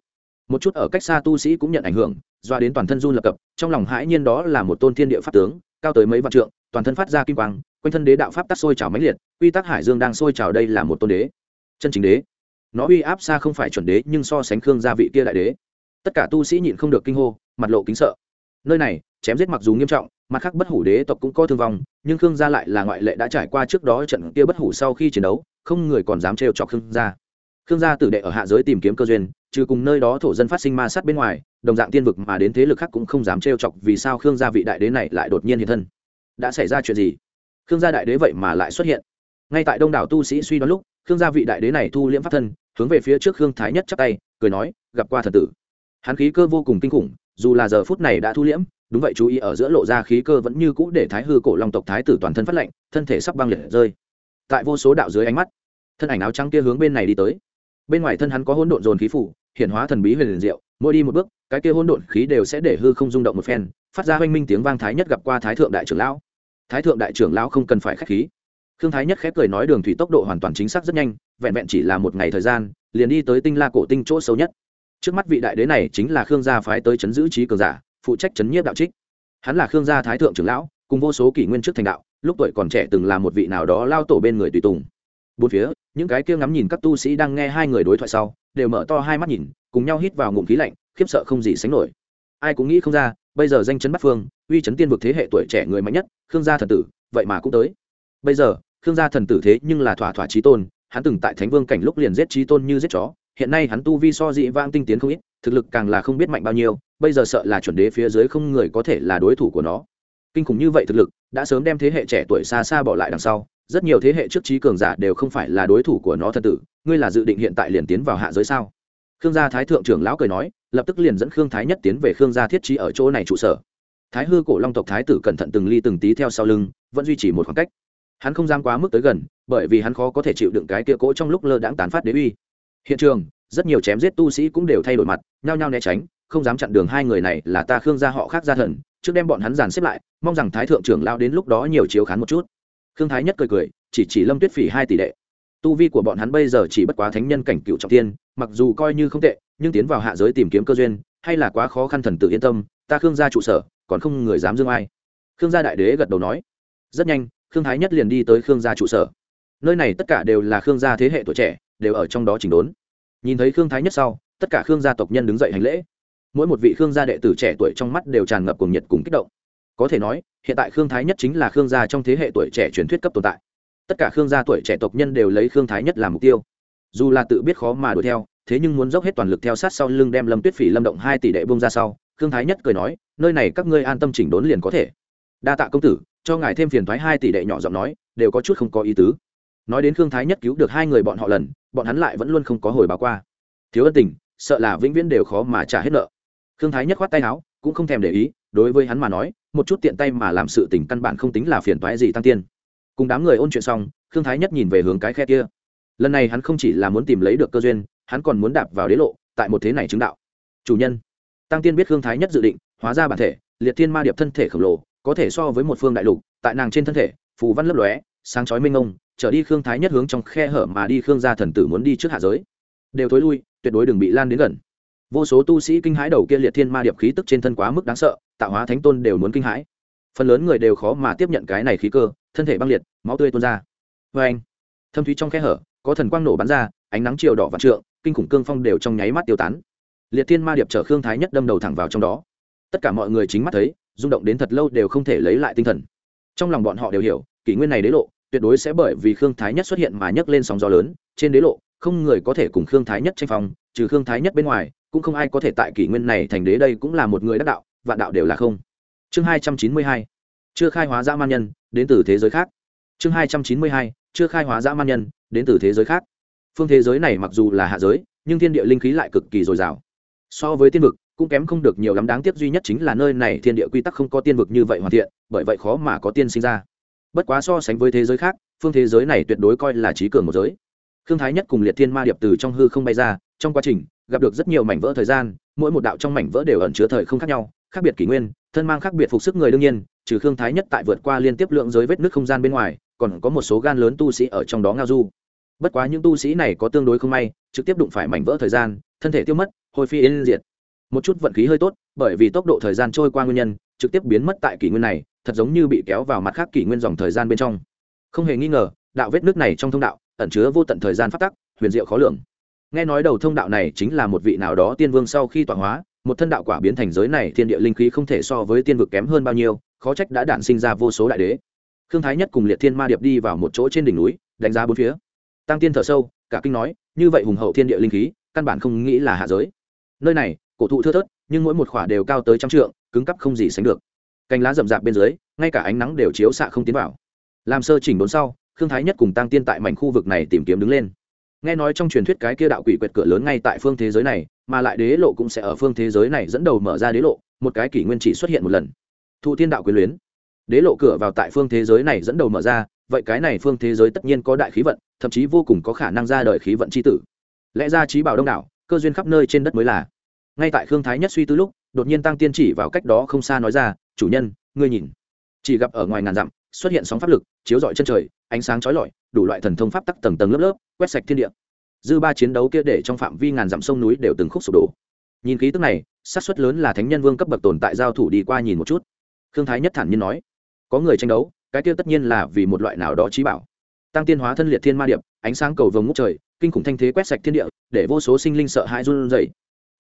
Một chút ở cách xa tu sĩ cũng nhận ảnh hưởng, doa đến toàn thân run lập cập, trong lòng hãi nhiên đó là một tôn thiên địa pháp tướng, cao tới mấy vạn trượng, toàn thân phát ra kim quang quanh thân đế đạo pháp tắc sôi trào mãnh liệt, quy tắc hải dương đang sôi trào đây là một tôn đế, chân chính đế. Nó uy áp xa không phải chuẩn đế, nhưng so sánh khương gia vị kia đại đế. Tất cả tu sĩ nhịn không được kinh hô, mặt lộ kính sợ. Nơi này, chém giết mặc dù nghiêm trọng, mặt khác bất hủ đế tộc cũng có thương vong, nhưng khương gia lại là ngoại lệ đã trải qua trước đó trận kia bất hủ sau khi chiến đấu, không người còn dám trêu chọc khương gia. Khương gia tử đệ ở hạ giới tìm kiếm cơ duyên, trừ cùng nơi đó thổ dân phát sinh ma sát bên ngoài, đồng dạng tiên vực mà đến thế lực khác cũng không dám trêu chọc vì sao khương gia vị đại đế này lại đột nhiên hiện thân. Đã xảy ra chuyện gì? Khương gia đại đế vậy mà lại xuất hiện. Ngay tại đông đảo tu sĩ suy đoán lúc, khương gia vị đại đế này thu liễm pháp thân, hướng về phía trước khương thái nhất chắp tay, cười nói, gặp qua thần tử. Hắn khí cơ vô cùng kinh khủng, dù là giờ phút này đã thu liễm, đúng vậy chú ý ở giữa lộ ra khí cơ vẫn như cũ để thái hư cổ long tộc thái tử toàn thân phát lệnh thân thể sắp băng liệt rơi. Tại vô số đạo dưới ánh mắt, thân ảnh áo trắng kia hướng bên này đi tới. Bên ngoài thân hắn có hỗn độn dồn khí phủ, hiện hóa thần bí huyền liền diệu, mỗi đi một bước, cái kia hỗn độn khí đều sẽ để hư không rung động một phen, phát ra hoanh minh tiếng vang thái nhất gặp qua thái thượng đại trưởng lão thái thượng đại trưởng lão không cần phải khách khí. Khương thái nhất khép cười nói đường thủy tốc độ hoàn toàn chính xác rất nhanh, vẹn vẹn chỉ là một ngày thời gian, liền đi tới tinh la cổ tinh chỗ sâu nhất. Trước mắt vị đại đế này chính là khương gia phái tới chấn giữ trí cường giả, phụ trách chấn nhiếp đạo trích. Hắn là khương gia thái thượng trưởng lão, cùng vô số kỷ nguyên trước thành đạo, lúc tuổi còn trẻ từng là một vị nào đó lao tổ bên người tùy tùng. Bốn phía, những cái kia ngắm nhìn các tu sĩ đang nghe hai người đối thoại sau, đều mở to hai mắt nhìn, cùng nhau hít vào ngụm khí lạnh, khiếp sợ không gì sánh nổi ai cũng nghĩ không ra, bây giờ danh chấn bắt phương, uy chấn tiên vực thế hệ tuổi trẻ người mạnh nhất, khương gia thần tử, vậy mà cũng tới. Bây giờ, khương gia thần tử thế nhưng là thỏa thỏa trí tôn, hắn từng tại thánh vương cảnh lúc liền giết trí tôn như giết chó, hiện nay hắn tu vi so dị vang tinh tiến không ít, thực lực càng là không biết mạnh bao nhiêu, bây giờ sợ là chuẩn đế phía dưới không người có thể là đối thủ của nó. Kinh khủng như vậy thực lực, đã sớm đem thế hệ trẻ tuổi xa xa bỏ lại đằng sau, rất nhiều thế hệ trước trí cường giả đều không phải là đối thủ của nó thần tử, ngươi là dự định hiện tại liền tiến vào hạ giới sao? Khương gia thái thượng trưởng lão cười nói, lập tức liền dẫn khương thái nhất tiến về khương gia thiết trí ở chỗ này trụ sở. Thái hư cổ long tộc thái tử cẩn thận từng ly từng tí theo sau lưng, vẫn duy trì một khoảng cách. Hắn không dám quá mức tới gần, bởi vì hắn khó có thể chịu đựng cái kia cỗ trong lúc lơ đãng tán phát đế uy. Hiện trường, rất nhiều chém giết tu sĩ cũng đều thay đổi mặt, nhao nhao né tránh, không dám chặn đường hai người này là ta khương gia họ khác gia thần, trước đem bọn hắn dàn xếp lại, mong rằng thái thượng trưởng lao đến lúc đó nhiều chiếu khán một chút. Khương thái nhất cười cười, chỉ chỉ lâm tuyết phỉ hai tỷ đệ tu vi của bọn hắn bây giờ chỉ bất quá thánh nhân cảnh cựu trọng tiên mặc dù coi như không tệ, nhưng tiến vào hạ giới tìm kiếm cơ duyên, hay là quá khó khăn thần tự yên tâm, ta khương gia trụ sở, còn không người dám dương ai. Khương gia đại đế gật đầu nói. Rất nhanh, khương thái nhất liền đi tới khương gia trụ sở. Nơi này tất cả đều là khương gia thế hệ tuổi trẻ, đều ở trong đó chỉnh đốn. Nhìn thấy khương thái nhất sau, tất cả khương gia tộc nhân đứng dậy hành lễ. Mỗi một vị khương gia đệ tử trẻ tuổi trong mắt đều tràn ngập cùng nhiệt cùng kích động. Có thể nói, hiện tại khương thái nhất chính là khương gia trong thế hệ tuổi trẻ truyền thuyết cấp tồn tại tất cả khương gia tuổi trẻ tộc nhân đều lấy khương thái nhất làm mục tiêu. Dù là tự biết khó mà đuổi theo, thế nhưng muốn dốc hết toàn lực theo sát sau lưng đem lâm tuyết phỉ lâm động hai tỷ đệ bông ra sau, khương thái nhất cười nói, nơi này các ngươi an tâm chỉnh đốn liền có thể. Đa tạ công tử, cho ngài thêm phiền thoái hai tỷ đệ nhỏ giọng nói, đều có chút không có ý tứ. Nói đến khương thái nhất cứu được hai người bọn họ lần, bọn hắn lại vẫn luôn không có hồi báo qua. Thiếu ân tình, sợ là vĩnh viễn đều khó mà trả hết nợ. Khương thái nhất khoát tay áo, cũng không thèm để ý, đối với hắn mà nói, một chút tiện tay mà làm sự tình căn bản không tính là phiền toái gì tăng tiên cùng đám người ôn chuyện xong, khương thái nhất nhìn về hướng cái khe kia. Lần này hắn không chỉ là muốn tìm lấy được cơ duyên, hắn còn muốn đạp vào đế lộ, tại một thế này chứng đạo. Chủ nhân, tăng tiên biết khương thái nhất dự định, hóa ra bản thể, liệt thiên ma điệp thân thể khổng lồ, có thể so với một phương đại lục, tại nàng trên thân thể, phù văn lấp lóe, sáng chói minh ông trở đi khương thái nhất hướng trong khe hở mà đi, khương gia thần tử muốn đi trước hạ giới. Đều thối lui, tuyệt đối đừng bị lan đến gần. Vô số tu sĩ kinh hãi đầu kia liệt thiên ma điệp khí tức trên thân quá mức đáng sợ, tạo hóa thánh tôn đều muốn kinh hãi. Phần lớn người đều khó mà tiếp nhận cái này khí cơ thân thể băng liệt, máu tươi tuôn ra. Vê anh, thâm thúy trong khe hở, có thần quang nổ bắn ra, ánh nắng chiều đỏ vạn trượng, kinh khủng cương phong đều trong nháy mắt tiêu tán. Liệt thiên ma điệp chở khương thái nhất đâm đầu thẳng vào trong đó. Tất cả mọi người chính mắt thấy, rung động đến thật lâu đều không thể lấy lại tinh thần. Trong lòng bọn họ đều hiểu, kỷ nguyên này đế lộ, tuyệt đối sẽ bởi vì khương thái nhất xuất hiện mà nhấc lên sóng gió lớn. Trên đế lộ, không người có thể cùng khương thái nhất tranh phòng trừ khương thái nhất bên ngoài, cũng không ai có thể tại kỷ nguyên này thành đế đây cũng là một người đắc đạo, vạn đạo đều là không. Chương hai trăm chín mươi hai, chưa khai hóa ra man nhân đến từ thế giới khác. Chương hai trăm chín mươi hai, chưa khai hóa dã man nhân, đến từ thế giới khác. Phương thế giới này mặc dù là hạ giới, nhưng thiên địa linh khí lại cực kỳ dồi dào. So với tiên vực, cũng kém không được nhiều lắm, đáng tiếc duy nhất chính là nơi này thiên địa quy tắc không có tiên vực như vậy hoàn thiện, bởi vậy khó mà có tiên sinh ra. Bất quá so sánh với thế giới khác, phương thế giới này tuyệt đối coi là trí cường một giới. Thương thái nhất cùng liệt thiên ma điệp từ trong hư không bay ra, trong quá trình, gặp được rất nhiều mảnh vỡ thời gian, mỗi một đạo trong mảnh vỡ đều ẩn chứa thời không khác nhau, khác biệt kỷ nguyên thân mang khác biệt phục sức người đương nhiên, trừ khương thái nhất tại vượt qua liên tiếp lượng giới vết nước không gian bên ngoài, còn có một số gan lớn tu sĩ ở trong đó ngao du. Bất quá những tu sĩ này có tương đối không may, trực tiếp đụng phải mảnh vỡ thời gian, thân thể tiêu mất hồi phi yên diệt. Một chút vận khí hơi tốt, bởi vì tốc độ thời gian trôi qua nguyên nhân, trực tiếp biến mất tại kỷ nguyên này, thật giống như bị kéo vào mặt khác kỷ nguyên dòng thời gian bên trong. Không hề nghi ngờ, đạo vết nước này trong thông đạo, ẩn chứa vô tận thời gian phát tắc, huyền diệu khó lường. Nghe nói đầu thông đạo này chính là một vị nào đó tiên vương sau khi tọa hóa một thân đạo quả biến thành giới này, thiên địa linh khí không thể so với tiên vực kém hơn bao nhiêu, khó trách đã đản sinh ra vô số đại đế. Khương thái nhất cùng liệt thiên ma điệp đi vào một chỗ trên đỉnh núi, đánh giá bốn phía. Tăng tiên thở sâu, cả kinh nói, như vậy hùng hậu thiên địa linh khí, căn bản không nghĩ là hạ giới. Nơi này, cổ thụ thưa thớt, nhưng mỗi một khỏa đều cao tới trăm trượng, cứng cắp không gì sánh được. Cành lá rậm rạp bên dưới, ngay cả ánh nắng đều chiếu xạ không tiến vào. Làm sơ chỉnh đốn sau, khương thái nhất cùng tăng tiên tại mảnh khu vực này tìm kiếm đứng lên. Nghe nói trong truyền thuyết cái kia đạo quỷ quyệt cửa lớn ngay tại phương thế giới này mà lại đế lộ cũng sẽ ở phương thế giới này dẫn đầu mở ra đế lộ, một cái kỷ nguyên chỉ xuất hiện một lần. Thụ thiên đạo quyền luyến. Đế lộ cửa vào tại phương thế giới này dẫn đầu mở ra, vậy cái này phương thế giới tất nhiên có đại khí vận, thậm chí vô cùng có khả năng ra đời khí vận c h i tử. Lẽ ra trí bảo đông đảo, cơ duyên khắp nơi trên đất mới là. Ngay tại khương thái nhất suy tư lúc, đột nhiên tăng tiên chỉ vào cách đó không xa nói ra, chủ nhân, ngươi nhìn. Chỉ gặp ở ngoài ngàn dặm, xuất hiện sóng pháp lực, chiếu rọi chân trời, ánh sáng chói lọi, đủ loại thần thông pháp tắc tầng tầng lớp lớp, quét sạch thiên địa dư ba chiến đấu kia để trong phạm vi ngàn dặm sông núi đều từng khúc sụp đổ. Nhìn khí tức này, xác suất lớn là thánh nhân vương cấp bậc tồn tại giao thủ đi qua nhìn một chút. Khương thái nhất thản nhiên nói, có người tranh đấu, cái kia tất nhiên là vì một loại nào đó trí bảo. Tăng tiên hóa thân liệt thiên ma điệp, ánh sáng cầu vồng ngút trời, kinh khủng thanh thế quét sạch thiên địa, để vô số sinh linh sợ hãi run rẩy.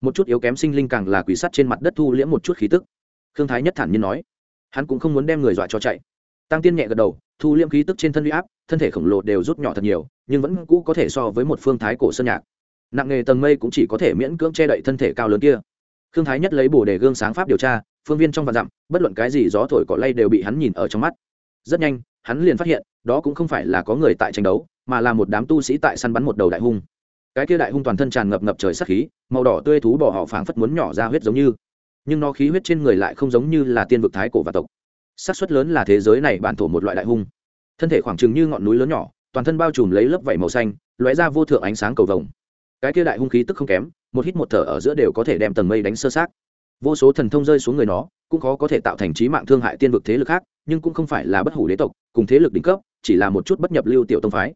Một chút yếu kém sinh linh càng là quỷ sắt trên mặt đất thu liễm một chút khí tức. Khương thái nhất thản nhiên nói, hắn cũng không muốn đem người dọa cho chạy tăng tiên nhẹ gật đầu, thu liêm khí tức trên thân huy áp, thân thể khổng lồ đều rút nhỏ thật nhiều, nhưng vẫn cũ có thể so với một phương thái cổ sơn nhạc. Nặng nghề tầng mây cũng chỉ có thể miễn cưỡng che đậy thân thể cao lớn kia. Khương thái nhất lấy bổ đề gương sáng pháp điều tra, phương viên trong vạn dặm, bất luận cái gì gió thổi cỏ lay đều bị hắn nhìn ở trong mắt. Rất nhanh, hắn liền phát hiện, đó cũng không phải là có người tại tranh đấu, mà là một đám tu sĩ tại săn bắn một đầu đại hung. Cái kia đại hung toàn thân tràn ngập ngập trời sắc khí, màu đỏ tươi thú bỏ họ phảng phất muốn nhỏ ra huyết giống như. Nhưng nó khí huyết trên người lại không giống như là tiên vực thái cổ và tộc xác suất lớn là thế giới này bản thổ một loại đại hung. Thân thể khoảng chừng như ngọn núi lớn nhỏ, toàn thân bao trùm lấy lớp vảy màu xanh, lóe ra vô thượng ánh sáng cầu vồng. Cái kia đại hung khí tức không kém, một hít một thở ở giữa đều có thể đem tầng mây đánh sơ sát vô số thần thông rơi xuống người nó, cũng khó có thể tạo thành trí mạng thương hại tiên vực thế lực khác, nhưng cũng không phải là bất hủ đế tộc, cùng thế lực đỉnh cấp, chỉ là một chút bất nhập lưu tiểu tông phái.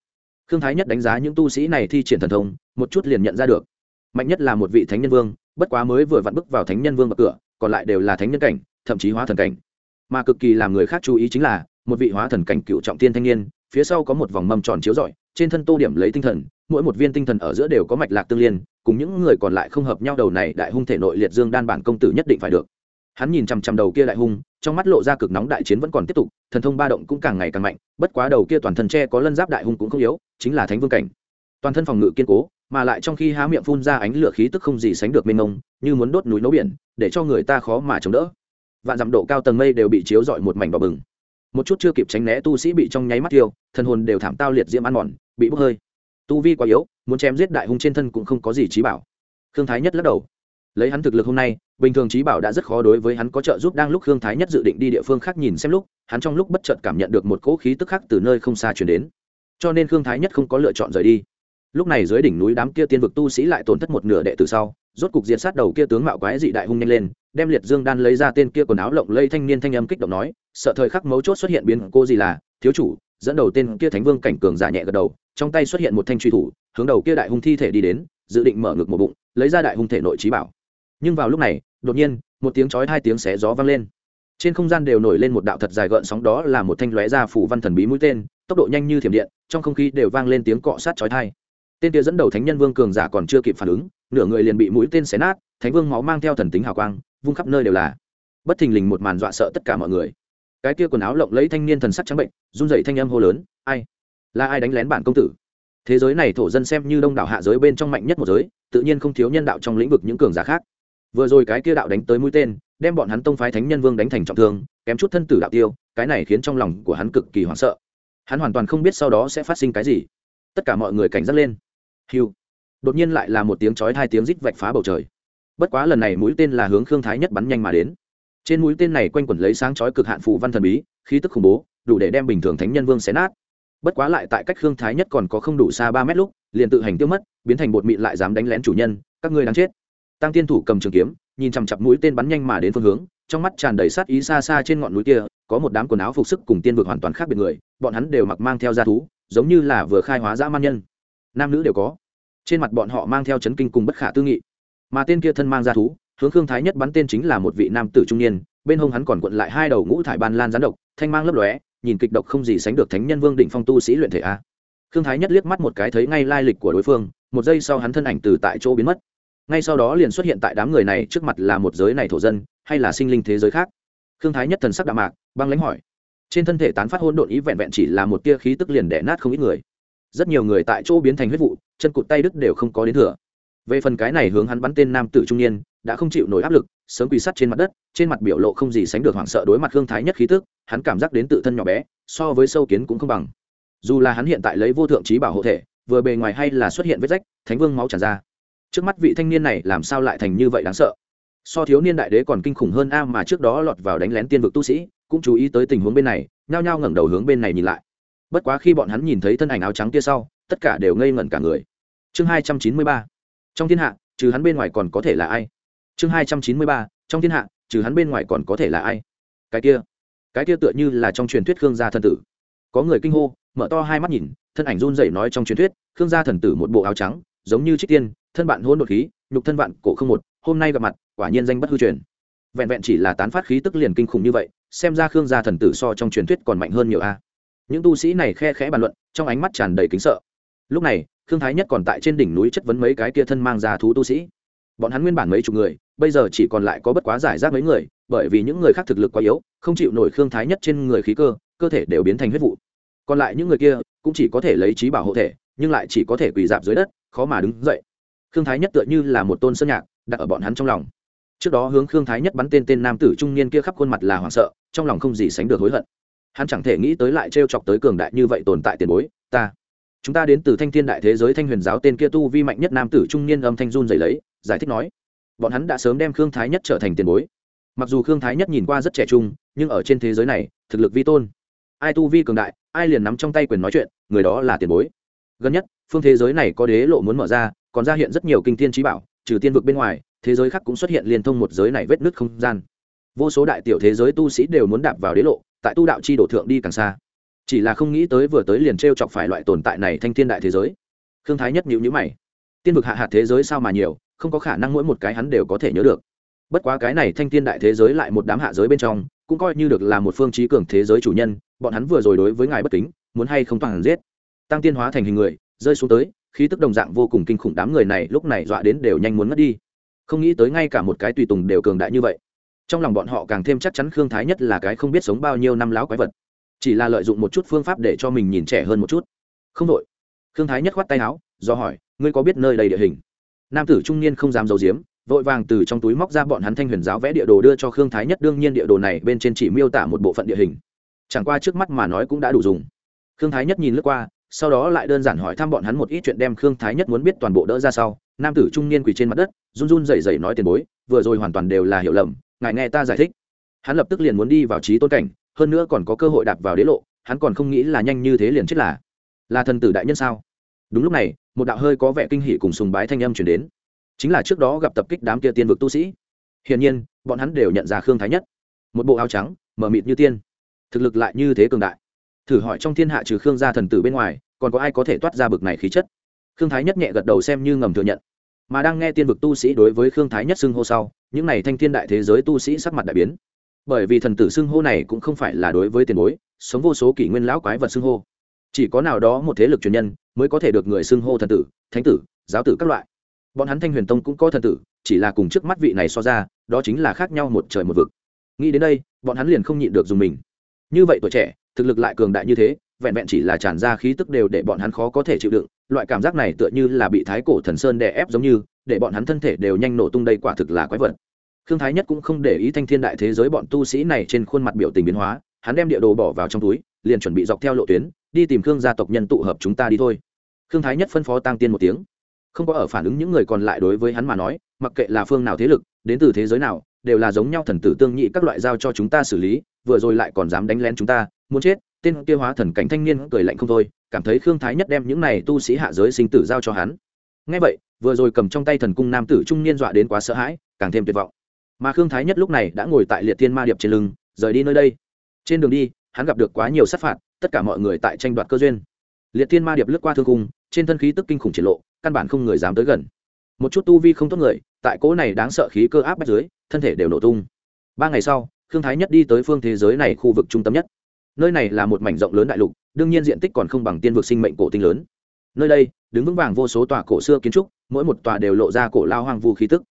Khương thái nhất đánh giá những tu sĩ này thi triển thần thông, một chút liền nhận ra được. Mạnh nhất là một vị thánh nhân vương, bất quá mới vừa vặn bước vào thánh nhân vương bậc cửa, còn lại đều là thánh nhân cảnh, thậm chí hóa thần cảnh mà cực kỳ làm người khác chú ý chính là, một vị hóa thần cảnh cựu trọng tiên thanh niên, phía sau có một vòng mâm tròn chiếu rọi, trên thân tô điểm lấy tinh thần, mỗi một viên tinh thần ở giữa đều có mạch lạc tương liên, cùng những người còn lại không hợp nhau đầu này đại hung thể nội liệt dương đan bản công tử nhất định phải được. Hắn nhìn chằm chằm đầu kia đại hung, trong mắt lộ ra cực nóng đại chiến vẫn còn tiếp tục, thần thông ba động cũng càng ngày càng mạnh, bất quá đầu kia toàn thân tre có lân giáp đại hung cũng không yếu, chính là thánh vương cảnh. Toàn thân phòng ngự kiên cố, mà lại trong khi há miệng phun ra ánh lửa khí tức không gì sánh được mênh mông, như muốn đốt núi nấu biển, để cho người ta khó mà chống đỡ vạn dặm độ cao tầng mây đều bị chiếu rọi một mảnh đỏ bừng. Một chút chưa kịp tránh né tu sĩ bị trong nháy mắt tiêu thần hồn đều thảm tao liệt diễm ăn mòn, bị bốc hơi. Tu vi quá yếu, muốn chém giết đại hung trên thân cũng không có gì trí bảo. Khương thái nhất lắc đầu. Lấy hắn thực lực hôm nay, bình thường trí bảo đã rất khó đối với hắn có trợ giúp, đang lúc khương thái nhất dự định đi địa phương khác nhìn xem lúc, hắn trong lúc bất chợt cảm nhận được một cỗ khí tức khác từ nơi không xa chuyển đến. Cho nên khương thái nhất không có lựa chọn rời đi. Lúc này dưới đỉnh núi đám kia tiên vực tu sĩ lại tổn thất một nửa đệ từ sau, rốt cục diệt sát đầu kia tướng mạo quái dị đại hung nhanh lên đem liệt dương đan lấy ra tên kia quần áo lộng lây thanh niên thanh âm kích động nói, sợ thời khắc mấu chốt xuất hiện biến cô gì là, thiếu chủ, dẫn đầu tên kia thánh vương cảnh cường giả nhẹ gật đầu, trong tay xuất hiện một thanh truy thủ, hướng đầu kia đại hung thi thể đi đến, dự định mở ngực một bụng, lấy ra đại hung thể nội trí bảo. Nhưng vào lúc này, đột nhiên, một tiếng chói hai tiếng xé gió vang lên. Trên không gian đều nổi lên một đạo thật dài gợn sóng đó là một thanh lóe ra phủ văn thần bí mũi tên, tốc độ nhanh như thiểm điện, trong không khí đều vang lên tiếng cọ sát chói thai tên kia dẫn đầu thánh nhân vương cường giả còn chưa kịp phản ứng, nửa người liền bị mũi tên xé nát, thánh vương máu mang theo thần tính hào quang vung khắp nơi đều là. Bất thình lình một màn dọa sợ tất cả mọi người. Cái kia quần áo lộng lấy thanh niên thần sắc trắng bệnh, run dậy thanh âm hô lớn, ai? Là ai đánh lén bản công tử? Thế giới này thổ dân xem như đông đảo hạ giới bên trong mạnh nhất một giới, tự nhiên không thiếu nhân đạo trong lĩnh vực những cường giả khác. Vừa rồi cái kia đạo đánh tới mũi tên, đem bọn hắn tông phái thánh nhân vương đánh thành trọng thương, kém chút thân tử đạo tiêu, cái này khiến trong lòng của hắn cực kỳ hoảng sợ. Hắn hoàn toàn không biết sau đó sẽ phát sinh cái gì. Tất cả mọi người cảnh giác lên. Hiu đột nhiên lại là một tiếng chói hai tiếng rít vạch phá bầu trời bất quá lần này mũi tên là hướng khương thái nhất bắn nhanh mà đến. Trên mũi tên này quanh quẩn lấy sáng chói cực hạn phù văn thần bí, khí tức khủng bố, đủ để đem bình thường thánh nhân vương xé nát. Bất quá lại tại cách khương thái nhất còn có không đủ xa ba mét lúc, liền tự hành tiêu mất, biến thành bột mịn lại dám đánh lén chủ nhân, các ngươi đáng chết. Tăng tiên thủ cầm trường kiếm, nhìn chằm chặp mũi tên bắn nhanh mà đến phương hướng, trong mắt tràn đầy sát ý xa xa trên ngọn núi kia, có một đám quần áo phục sức cùng tiên vực hoàn toàn khác biệt người, bọn hắn đều mặc mang theo gia thú, giống như là vừa khai hóa dã man nhân. Nam nữ đều có. Trên mặt bọn họ mang theo chấn kinh cùng bất khả tư nghị mà tên kia thân mang ra thú, hướng khương thái nhất bắn tên chính là một vị nam tử trung niên, bên hông hắn còn quận lại hai đầu ngũ thải ban lan rán độc, thanh mang lấp lóe, nhìn kịch độc không gì sánh được thánh nhân vương định phong tu sĩ luyện thể a. Khương thái nhất liếc mắt một cái thấy ngay lai lịch của đối phương, một giây sau hắn thân ảnh từ tại chỗ biến mất. Ngay sau đó liền xuất hiện tại đám người này trước mặt là một giới này thổ dân, hay là sinh linh thế giới khác. Khương thái nhất thần sắc đạm mạc, băng lãnh hỏi. Trên thân thể tán phát hôn độn ý vẹn vẹn chỉ là một tia khí tức liền đẻ nát không ít người. Rất nhiều người tại chỗ biến thành huyết vụ, chân cụt tay đứt đều không có đến thừa về phần cái này hướng hắn bắn tên nam tử trung niên, đã không chịu nổi áp lực, sớm quỳ sắt trên mặt đất, trên mặt biểu lộ không gì sánh được hoảng sợ đối mặt hương thái nhất khí tức, hắn cảm giác đến tự thân nhỏ bé, so với sâu kiến cũng không bằng. Dù là hắn hiện tại lấy vô thượng trí bảo hộ thể, vừa bề ngoài hay là xuất hiện vết rách, thánh vương máu tràn ra. Trước mắt vị thanh niên này làm sao lại thành như vậy đáng sợ? So thiếu niên đại đế còn kinh khủng hơn a mà trước đó lọt vào đánh lén tiên vực tu sĩ, cũng chú ý tới tình huống bên này, nhao nhao ngẩng đầu hướng bên này nhìn lại. Bất quá khi bọn hắn nhìn thấy thân ảnh áo trắng kia sau, tất cả đều ngây ngẩn cả người. Chương hai trăm chín mươi ba trong thiên hạ, trừ hắn bên ngoài còn có thể là ai? Chương hai trăm chín mươi ba, trong thiên hạ, trừ hắn bên ngoài còn có thể là ai? Cái kia cái kia tựa như là trong truyền thuyết khương gia thần tử. Có người kinh hô, mở to hai mắt nhìn, thân ảnh run rẩy nói trong truyền thuyết, khương gia thần tử một bộ áo trắng, giống như trích tiên, thân bạn hôn đột khí, nhục thân vạn cổ không một, hôm nay gặp mặt, quả nhiên danh bất hư truyền. Vẹn vẹn chỉ là tán phát khí tức liền kinh khủng như vậy, xem ra khương gia thần tử so trong truyền thuyết còn mạnh hơn nhiều a. Những tu sĩ này khe khẽ bàn luận, trong ánh mắt tràn đầy kính sợ lúc này, khương thái nhất còn tại trên đỉnh núi chất vấn mấy cái kia thân mang ra thú tu sĩ. Bọn hắn nguyên bản mấy chục người, bây giờ chỉ còn lại có bất quá giải rác mấy người, bởi vì những người khác thực lực quá yếu, không chịu nổi khương thái nhất trên người khí cơ cơ thể đều biến thành huyết vụ. Còn lại những người kia, cũng chỉ có thể lấy trí bảo hộ thể, nhưng lại chỉ có thể quỳ dạp dưới đất, khó mà đứng dậy. Khương thái nhất tựa như là một tôn sơn nhạc, đặt ở bọn hắn trong lòng. Trước đó hướng khương thái nhất bắn tên tên nam tử trung niên kia khắp khuôn mặt là hoảng sợ, trong lòng không gì sánh được hối hận. Hắn chẳng thể nghĩ tới lại t chọc tới cường đại như vậy tồn tại tiền bối, ta chúng ta đến từ thanh thiên đại thế giới thanh huyền giáo tên kia tu vi mạnh nhất nam tử trung niên âm thanh run dày lấy, giải thích nói, bọn hắn đã sớm đem khương thái nhất trở thành tiền bối. Mặc dù khương thái nhất nhìn qua rất trẻ trung, nhưng ở trên thế giới này, thực lực vi tôn. Ai tu vi cường đại, ai liền nắm trong tay quyền nói chuyện, người đó là tiền bối. Gần nhất, phương thế giới này có đế lộ muốn mở ra, còn ra hiện rất nhiều kinh thiên trí bảo, trừ tiên vực bên ngoài, thế giới khác cũng xuất hiện liên thông một giới này vết nứt không gian. Vô số đại tiểu thế giới tu sĩ đều muốn đạp vào đế lộ, tại tu đạo chi đổ thượng đi càng xa chỉ là không nghĩ tới vừa tới liền t r e o chọc phải loại tồn tại này thanh thiên đại thế giới. Khương thái nhất nhịu nhữ mày. Tiên vực hạ hạt thế giới sao mà nhiều, không có khả năng mỗi một cái hắn đều có thể nhớ được. Bất quá cái này thanh thiên đại thế giới lại một đám hạ giới bên trong, cũng coi như được là một phương trí cường thế giới chủ nhân, bọn hắn vừa rồi đối với ngài bất kính, muốn hay không toàn giết. Tăng tiên hóa thành hình người, rơi xuống tới, khí tức đồng dạng vô cùng kinh khủng đám người này lúc này dọa đến đều nhanh muốn mất đi. Không nghĩ tới ngay cả một cái tùy tùng đều cường đại như vậy. Trong lòng bọn họ càng thêm chắc chắn khương thái nhất là cái không biết sống bao nhiêu năm láo quái vật chỉ là lợi dụng một chút phương pháp để cho mình nhìn trẻ hơn một chút. Không đội khương thái nhất khoát tay áo, do hỏi, ngươi có biết nơi đây địa hình? Nam tử trung niên không dám giấu giếm, vội vàng từ trong túi móc ra bọn hắn thanh huyền giáo vẽ địa đồ đưa cho khương thái nhất. Đương nhiên địa đồ này bên trên chỉ miêu tả một bộ phận địa hình. Chẳng qua trước mắt mà nói cũng đã đủ dùng. Khương thái nhất nhìn lướt qua, sau đó lại đơn giản hỏi thăm bọn hắn một ít chuyện đem khương thái nhất muốn biết toàn bộ đỡ ra sau. Nam tử trung niên quỳ trên mặt đất, run run rẩy rẩy nói tiền bối, vừa rồi hoàn toàn đều là hiểu lầm, ngài nghe ta giải thích. Hắn lập tức liền muốn đi vào trí tôn cảnh hơn nữa còn có cơ hội đạp vào đế lộ, hắn còn không nghĩ là nhanh như thế liền chết là. Là thần tử đại nhân sao? Đúng lúc này, một đạo hơi có vẻ kinh hỉ cùng sùng bái thanh âm chuyển đến. Chính là trước đó gặp tập kích đám kia tiên vực tu sĩ. Hiển nhiên, bọn hắn đều nhận ra khương thái nhất. Một bộ áo trắng, mờ mịt như tiên. Thực lực lại như thế cường đại. Thử hỏi trong thiên hạ trừ khương gia thần tử bên ngoài, còn có ai có thể toát ra bực này khí chất? Khương thái nhất nhẹ gật đầu xem như ngầm thừa nhận. Mà đang nghe tiên vực tu sĩ đối với khương thái nhất xưng hô sau, những n à y thanh thiên đại thế giới tu sĩ sắc mặt đại biến bởi vì thần tử xưng hô này cũng không phải là đối với tiền bối, sống vô số kỷ nguyên lão quái vật xưng hô. Chỉ có nào đó một thế lực truyền nhân mới có thể được người xưng hô thần tử, thánh tử, giáo tử các loại. Bọn hắn thanh huyền tông cũng có thần tử, chỉ là cùng trước mắt vị này so ra, đó chính là khác nhau một trời một vực. Nghĩ đến đây, bọn hắn liền không nhịn được dùng mình. Như vậy tuổi trẻ, thực lực lại cường đại như thế, vẹn vẹn chỉ là tràn ra khí tức đều để bọn hắn khó có thể chịu đựng, loại cảm giác này tựa như là bị thái cổ thần sơn đè ép giống như, để bọn hắn thân thể đều nhanh nổ tung đây quả thực là quái vật khương thái nhất cũng không để ý thanh thiên đại thế giới bọn tu sĩ này trên khuôn mặt biểu tình biến hóa, hắn đem địa đồ bỏ vào trong túi, liền chuẩn bị dọc theo lộ tuyến, đi tìm khương gia tộc nhân tụ hợp chúng ta đi thôi. Khương thái nhất phân phó tăng tiên một tiếng. Không có ở phản ứng những người còn lại đối với hắn mà nói, mặc kệ là phương nào thế lực, đến từ thế giới nào, đều là giống nhau thần tử tương nhị các loại giao cho chúng ta xử lý, vừa rồi lại còn dám đánh lén chúng ta, muốn chết, tên kia hóa thần cảnh thanh niên cười lạnh không thôi, cảm thấy khương thái nhất đem những này tu sĩ hạ giới sinh tử giao cho hắn. Ngay vậy, vừa rồi cầm trong tay thần cung nam tử trung niên dọa đến quá sợ hãi, càng thêm tuyệt vọng mà khương thái nhất lúc này đã ngồi tại liệt thiên ma điệp trên lưng, rời đi nơi đây. Trên đường đi, hắn gặp được quá nhiều sát phạt, tất cả mọi người tại tranh đoạt cơ duyên. Liệt thiên ma điệp lướt qua thương cung trên thân khí tức kinh khủng triển lộ, căn bản không người dám tới gần. Một chút tu vi không tốt người, tại cỗ này đáng sợ khí cơ áp bách dưới, thân thể đều nổ tung. Ba ngày sau, khương thái nhất đi tới phương thế giới này khu vực trung tâm nhất. Nơi này là một mảnh rộng lớn đại lục, đương nhiên diện tích còn không bằng tiên vực sinh mệnh cổ tinh lớn. Nơi đây, đứng vững vàng vô số tòa cổ xưa kiến trúc, mỗi một tòa đều lộ ra cổ lao hoang vu khí tức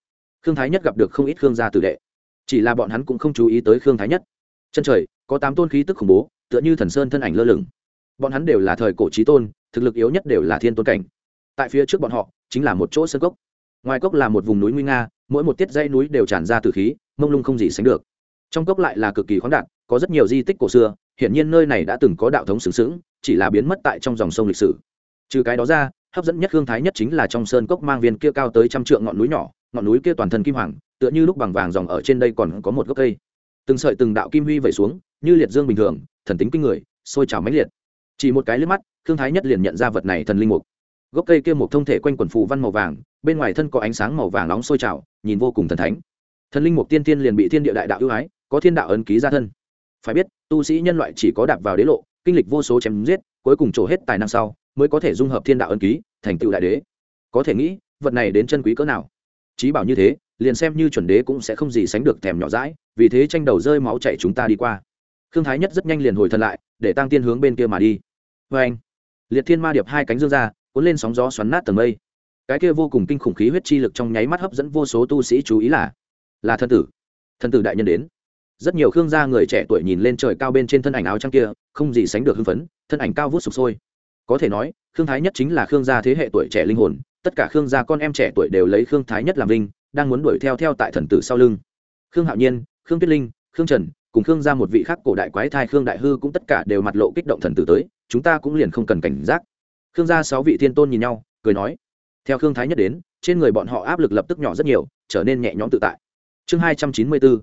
khương thái nhất gặp được không ít khương gia tử đệ. Chỉ là bọn hắn cũng không chú ý tới khương thái nhất. Chân trời, có tám tôn khí tức khủng bố, tựa như thần sơn thân ảnh lơ lửng. Bọn hắn đều là thời cổ trí tôn, thực lực yếu nhất đều là thiên tôn cảnh. Tại phía trước bọn họ, chính là một chỗ sân cốc. Ngoài cốc là một vùng núi nguy nga, mỗi một tiết dãy núi đều tràn ra từ khí, mông lung không gì sánh được. Trong cốc lại là cực kỳ khoáng đạt, có rất nhiều di tích cổ xưa hiện nhiên nơi này đã từng có đạo thống xứng xứng chỉ là biến mất tại trong dòng sông lịch sử. Trừ cái đó ra, hấp dẫn nhất hương thái nhất chính là trong sơn cốc mang viên kia cao tới trăm trượng ngọn núi nhỏ ngọn núi kia toàn thân kim hoàng, tựa như lúc bằng vàng dòng ở trên đây còn có một gốc cây. Từng sợi từng đạo kim huy vẩy xuống, như liệt dương bình thường, thần tính kinh người, sôi trào mãnh liệt. Chỉ một cái liếc mắt thương thái nhất liền nhận ra vật này thần linh mục. Gốc cây kia một thông thể quanh quần phù văn màu vàng, bên ngoài thân có ánh sáng màu vàng nóng sôi trào, nhìn vô cùng thần thánh. Thần linh mục tiên tiên liền bị thiên địa đại đạo ưu ái, có thiên đạo ấn ký ra thân. Phải biết, tu sĩ nhân loại chỉ có đạp vào đế lộ, kinh lịch vô số chém giết, cuối cùng trổ hết tài năng sau, mới có thể dung hợp thiên đạo ấn ký, thành tựu đại đế. Có thể nghĩ, vật này đến chân quý cỡ nào? Chí bảo như thế, liền xem như chuẩn đế cũng sẽ không gì sánh được thèm nhỏ rãi vì thế tranh đầu rơi máu chảy chúng ta đi qua. Khương thái nhất rất nhanh liền hồi thân lại, để tăng tiên hướng bên kia mà đi. Vê anh liệt thiên ma điệp hai cánh dương ra, cuốn lên sóng gió xoắn nát tầng mây. Cái kia vô cùng kinh khủng khí huyết chi lực trong nháy mắt hấp dẫn vô số tu sĩ chú ý là là thân tử. Thân tử đại nhân đến. Rất nhiều khương gia người trẻ tuổi nhìn lên trời cao bên trên thân ảnh áo trăng kia, không gì sánh được hưng phấn, thân ảnh cao vút sụp sôi. Có thể nói, khương thái nhất chính là khương gia thế hệ tuổi trẻ linh hồn tất cả khương gia con em trẻ tuổi đều lấy khương thái nhất làm linh đang muốn đuổi theo theo tại thần tử sau lưng. Khương hạo nhiên, khương tuyết linh, khương trần, cùng khương gia một vị khác cổ đại quái thai khương đại hư cũng tất cả đều mặt lộ kích động thần tử tới, chúng ta cũng liền không cần cảnh giác. Khương gia sáu vị thiên tôn nhìn nhau, cười nói, theo khương thái nhất đến, trên người bọn họ áp lực lập tức nhỏ rất nhiều, trở nên nhẹ nhõm tự tại. Chương hai trăm chín mươi bốn,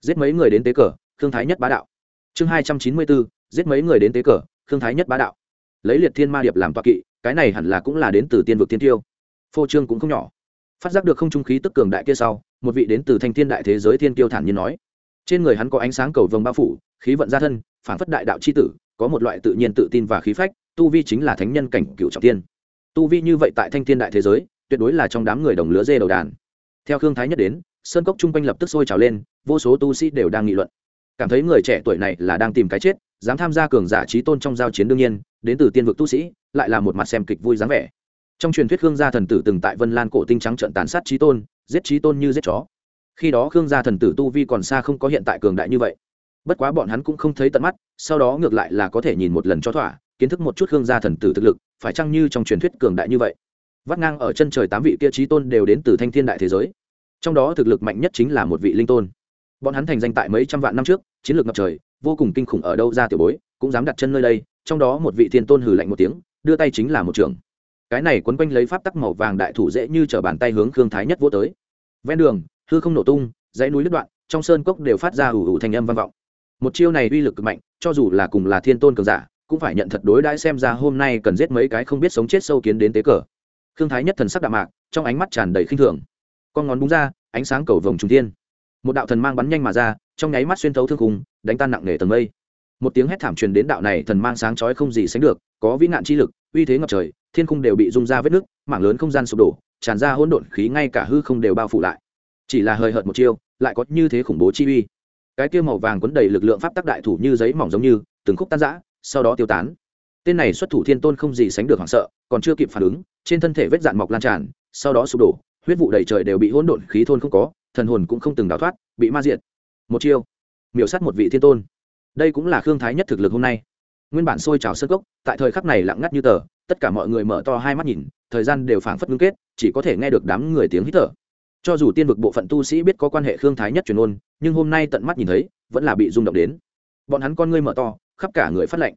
giết mấy người đến tế cờ, khương thái nhất bá đạo. Chương hai trăm chín mươi bốn, giết mấy người đến tế cờ, khương thái nhất bá đạo. Lấy liệt thiên ma điệp làm toa kỵ, cái này hẳn là cũng là đến từ tiên vực tiên tiêu phô trương cũng không nhỏ. Phát giác được không trung khí tức cường đại kia sau, một vị đến từ thanh thiên đại thế giới thiên tiêu thản nhiên nói. Trên người hắn có ánh sáng cầu vồng bao phủ, khí vận gia thân, phản phất đại đạo c h i tử, có một loại tự nhiên tự tin và khí phách, tu vi chính là thánh nhân cảnh cựu trọng tiên. Tu vi như vậy tại thanh thiên đại thế giới, tuyệt đối là trong đám người đồng lứa dê đầu đàn. Theo khương thái nhất đến, sơn cốc chung quanh lập tức sôi trào lên, vô số tu sĩ đều đang nghị luận. Cảm thấy người trẻ tuổi này là đang tìm cái chết, dám tham gia cường giả trí tôn trong giao chiến đương nhiên, đến từ tiên vực tu sĩ, lại là một mặt xem kịch vui dáng vẻ trong truyền thuyết khương gia thần tử từng tại vân lan cổ tinh trắng trận tàn sát trí tôn, giết trí tôn như giết chó. Khi đó khương gia thần tử tu vi còn xa không có hiện tại cường đại như vậy. Bất quá bọn hắn cũng không thấy tận mắt, sau đó ngược lại là có thể nhìn một lần cho thỏa, kiến thức một chút khương gia thần tử thực lực, phải chăng như trong truyền thuyết cường đại như vậy? Vắt ngang ở chân trời tám vị kia trí tôn đều đến từ thanh thiên đại thế giới. Trong đó thực lực mạnh nhất chính là một vị linh tôn. Bọn hắn thành danh tại mấy trăm vạn năm trước, chiến lược ngập trời, vô cùng kinh khủng ở đâu ra tiểu bối, cũng dám đặt chân nơi đây, trong đó một vị thiên tôn hừ lạnh một tiếng, đưa tay chính là một trường cái này quấn quanh lấy pháp tắc màu vàng đại thủ dễ như t bàn tay hướng khương thái nhất vô tới. Ven đường, hư không nổ tung, dãy núi đứt đoạn, trong sơn cốc đều phát ra ủ ủ thành âm vang vọng. Một chiêu này uy lực cực mạnh, cho dù là cùng là thiên tôn cường giả, cũng phải nhận thật đối đãi xem ra hôm nay cần giết mấy cái không biết sống chết sâu kiến đến tế cờ. Khương thái nhất thần sắc đạm mạc, trong ánh mắt tràn đầy khinh thường. Con ngón búng ra, ánh sáng cầu vồng trung thiên. Một đạo thần mang bắn nhanh mà ra, trong nháy mắt xuyên thấu thương khung, đánh tan nặng nề tầng mây. Một tiếng hét thảm truyền đến đạo này thần mang sáng chói không gì sánh được, có vĩ nạn chi lực, uy thế ngập trời thiên khung đều bị rung ra vết nứt, mảng lớn không gian sụp đổ, tràn ra hỗn độn khí ngay cả hư không đều bao phủ lại. Chỉ là hơi hợt một chiêu, lại có như thế khủng bố chi uy. Cái kia màu vàng quấn đầy lực lượng pháp tắc đại thủ như giấy mỏng giống như, từng khúc tan rã, sau đó tiêu tán. Tên này xuất thủ thiên tôn không gì sánh được hoảng sợ, còn chưa kịp phản ứng, trên thân thể vết dạn mọc lan tràn, sau đó sụp đổ, huyết vụ đầy trời đều bị hỗn độn khí thôn không có, thần hồn cũng không từng đào thoát, bị ma diệt. Một chiêu, miểu sát một vị thiên tôn. Đây cũng là khương thái nhất thực lực hôm nay. Nguyên bản sôi trào sơ cốc, tại thời khắc này lặng ngắt như tờ tất cả mọi người mở to hai mắt nhìn, thời gian đều phảng phất ngưng kết, chỉ có thể nghe được đám người tiếng hít thở. Cho dù tiên vực bộ phận tu sĩ biết có quan hệ khương thái nhất truyền ôn, nhưng hôm nay tận mắt nhìn thấy, vẫn là bị rung động đến. Bọn hắn con ngươi mở to, khắp cả người phát lệnh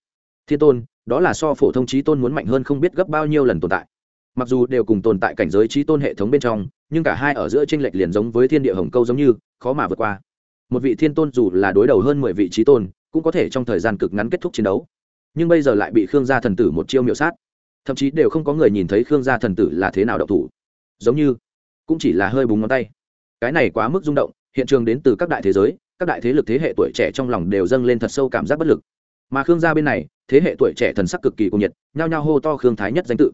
thiên tôn, đó là so phổ thông trí tôn muốn mạnh hơn không biết gấp bao nhiêu lần tồn tại. Mặc dù đều cùng tồn tại cảnh giới trí tôn hệ thống bên trong, nhưng cả hai ở giữa tranh lệch liền giống với thiên địa hồng câu giống như, khó mà vượt qua. Một vị thiên tôn dù là đối đầu hơn mười vị trí tôn, cũng có thể trong thời gian cực ngắn kết thúc chiến đấu. Nhưng bây giờ lại bị khương gia thần tử một chiêu miệu sát thậm chí đều không có người nhìn thấy khương gia thần tử là thế nào đậu thủ. Giống như, cũng chỉ là hơi búng ngón tay. Cái này quá mức rung động, hiện trường đến từ các đại thế giới, các đại thế lực thế hệ tuổi trẻ trong lòng đều dâng lên thật sâu cảm giác bất lực. Mà khương gia bên này, thế hệ tuổi trẻ thần sắc cực kỳ cuồng nhiệt, nhao nhao hô to khương thái nhất danh tự.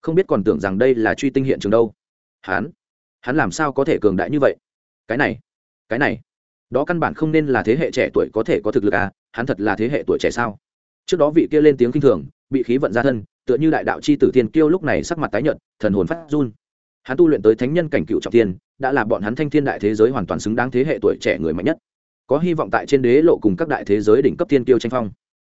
Không biết còn tưởng rằng đây là truy tinh hiện trường đâu. Hắn hắn làm sao có thể cường đại như vậy? Cái này cái này, đó căn bản không nên là thế hệ trẻ tuổi có thể có thực lực à hắn thật là thế hệ tuổi trẻ sao? Trước đó vị kia lên tiếng kinh thường, bị khí vận ra thân tựa như đại đạo chi tử tiên kiêu lúc này sắc mặt tái nhợt, thần hồn phát run. Hắn tu luyện tới thánh nhân cảnh cựu trọng tiên đã là bọn hắn thanh thiên đại thế giới hoàn toàn xứng đáng thế hệ tuổi trẻ người mạnh nhất. Có hy vọng tại trên đế lộ cùng các đại thế giới đỉnh cấp tiên kiêu tranh phong.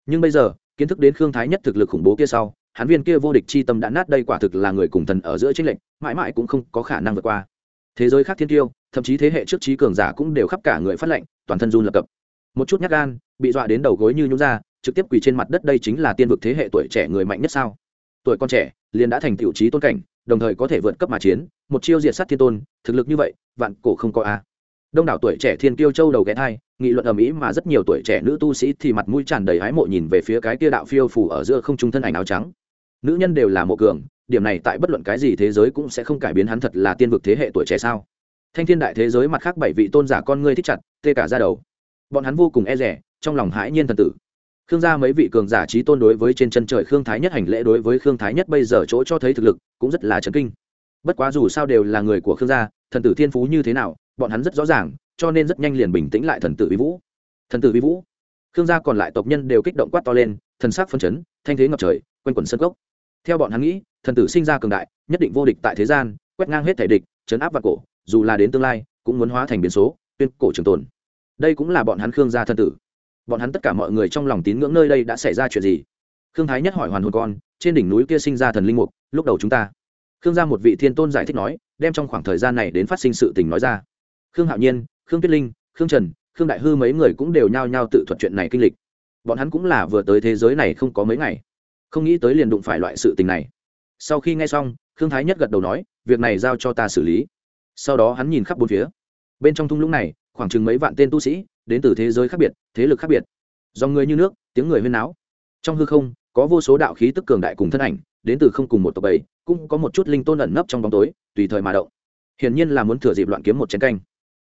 Nhưng bây giờ, kiến thức đến khương thái nhất thực lực khủng bố kia sau, hắn viên kia vô địch chi tâm đã nát đây quả thực là người cùng thần ở giữa tranh lệnh mãi mãi cũng không có khả năng vượt qua. Thế giới khác thiên tiêu thậm chí thế hệ trước trí cường giả cũng đều khắp cả người phát lệnh, toàn thân run lập cập. Một chút nhát gan, bị dọa đến đầu gối như nhũ ra trực tiếp quỳ trên mặt đất đây chính là tiên vực thế hệ tuổi trẻ người mạnh nhất sao? Tuổi con trẻ, liền đã thành tiểu trí tôn cảnh, đồng thời có thể vượt cấp mà chiến, một chiêu diệt sát thiên tôn, thực lực như vậy, vạn cổ không có a. Đông đảo tuổi trẻ thiên kiêu châu đầu ghé thai, nghị luận ầm ĩ mà rất nhiều tuổi trẻ nữ tu sĩ thì mặt mũi tràn đầy hái mộ nhìn về phía cái kia đạo phiêu phủ ở giữa không trung thân ảnh áo trắng. Nữ nhân đều là mộ cường, điểm này tại bất luận cái gì thế giới cũng sẽ không cải biến hắn thật là tiên vực thế hệ tuổi trẻ sao? Thanh thiên đại thế giới mặt khác bảy vị tôn giả con ngươi thích chặt, tê cả ra đầu. Bọn hắn vô cùng e rẻ trong lòng hãi nhiên thần tử khương gia mấy vị cường giả trí tôn đối với trên chân trời khương thái nhất hành lễ đối với khương thái nhất bây giờ chỗ cho thấy thực lực cũng rất là chấn kinh. Bất quá dù sao đều là người của khương gia, thần tử thiên phú như thế nào, bọn hắn rất rõ ràng, cho nên rất nhanh liền bình tĩnh lại thần tử vi vũ. Thần tử vi vũ. Khương gia còn lại tộc nhân đều kích động quát to lên, thần sắc phân chấn, thanh thế ngập trời quen quần sân cốc. Theo bọn hắn nghĩ, thần tử sinh ra cường đại, nhất định vô địch tại thế gian, quét ngang hết thể địch chấn áp vào cổ, dù là đến tương lai, cũng muốn hóa thành biến số, tuyên cổ trường tồn. Đây cũng là bọn hắn khương gia thần tử bọn hắn tất cả mọi người trong lòng tín ngưỡng nơi đây đã xảy ra chuyện gì? Khương thái nhất hỏi hoàn hồn con, trên đỉnh núi kia sinh ra thần linh mục, lúc đầu chúng ta. Khương gia một vị thiên tôn giải thích nói, đem trong khoảng thời gian này đến phát sinh sự tình nói ra. Khương hạo nhiên, khương tuyết linh, khương trần, khương đại hư mấy người cũng đều nhao nhao tự thuật chuyện này kinh lịch. Bọn hắn cũng là vừa tới thế giới này không có mấy ngày. Không nghĩ tới liền đụng phải loại sự tình này. Sau khi nghe xong, khương thái nhất gật đầu nói, việc này giao cho ta xử lý. Sau đó hắn nhìn khắp bốn phía. Bên trong thung lũng này khoảng chừng mấy vạn tên tu sĩ, đến từ thế giới khác biệt, thế lực khác biệt. Do người như nước, tiếng người huyên náo. Trong hư không, có vô số đạo khí tức cường đại cùng thân ảnh, đến từ không cùng một tộc bầy cũng có một chút linh tôn ẩn nấp trong bóng tối, tùy thời mà động. Hiển nhiên là muốn thừa dịp loạn kiếm một chén canh.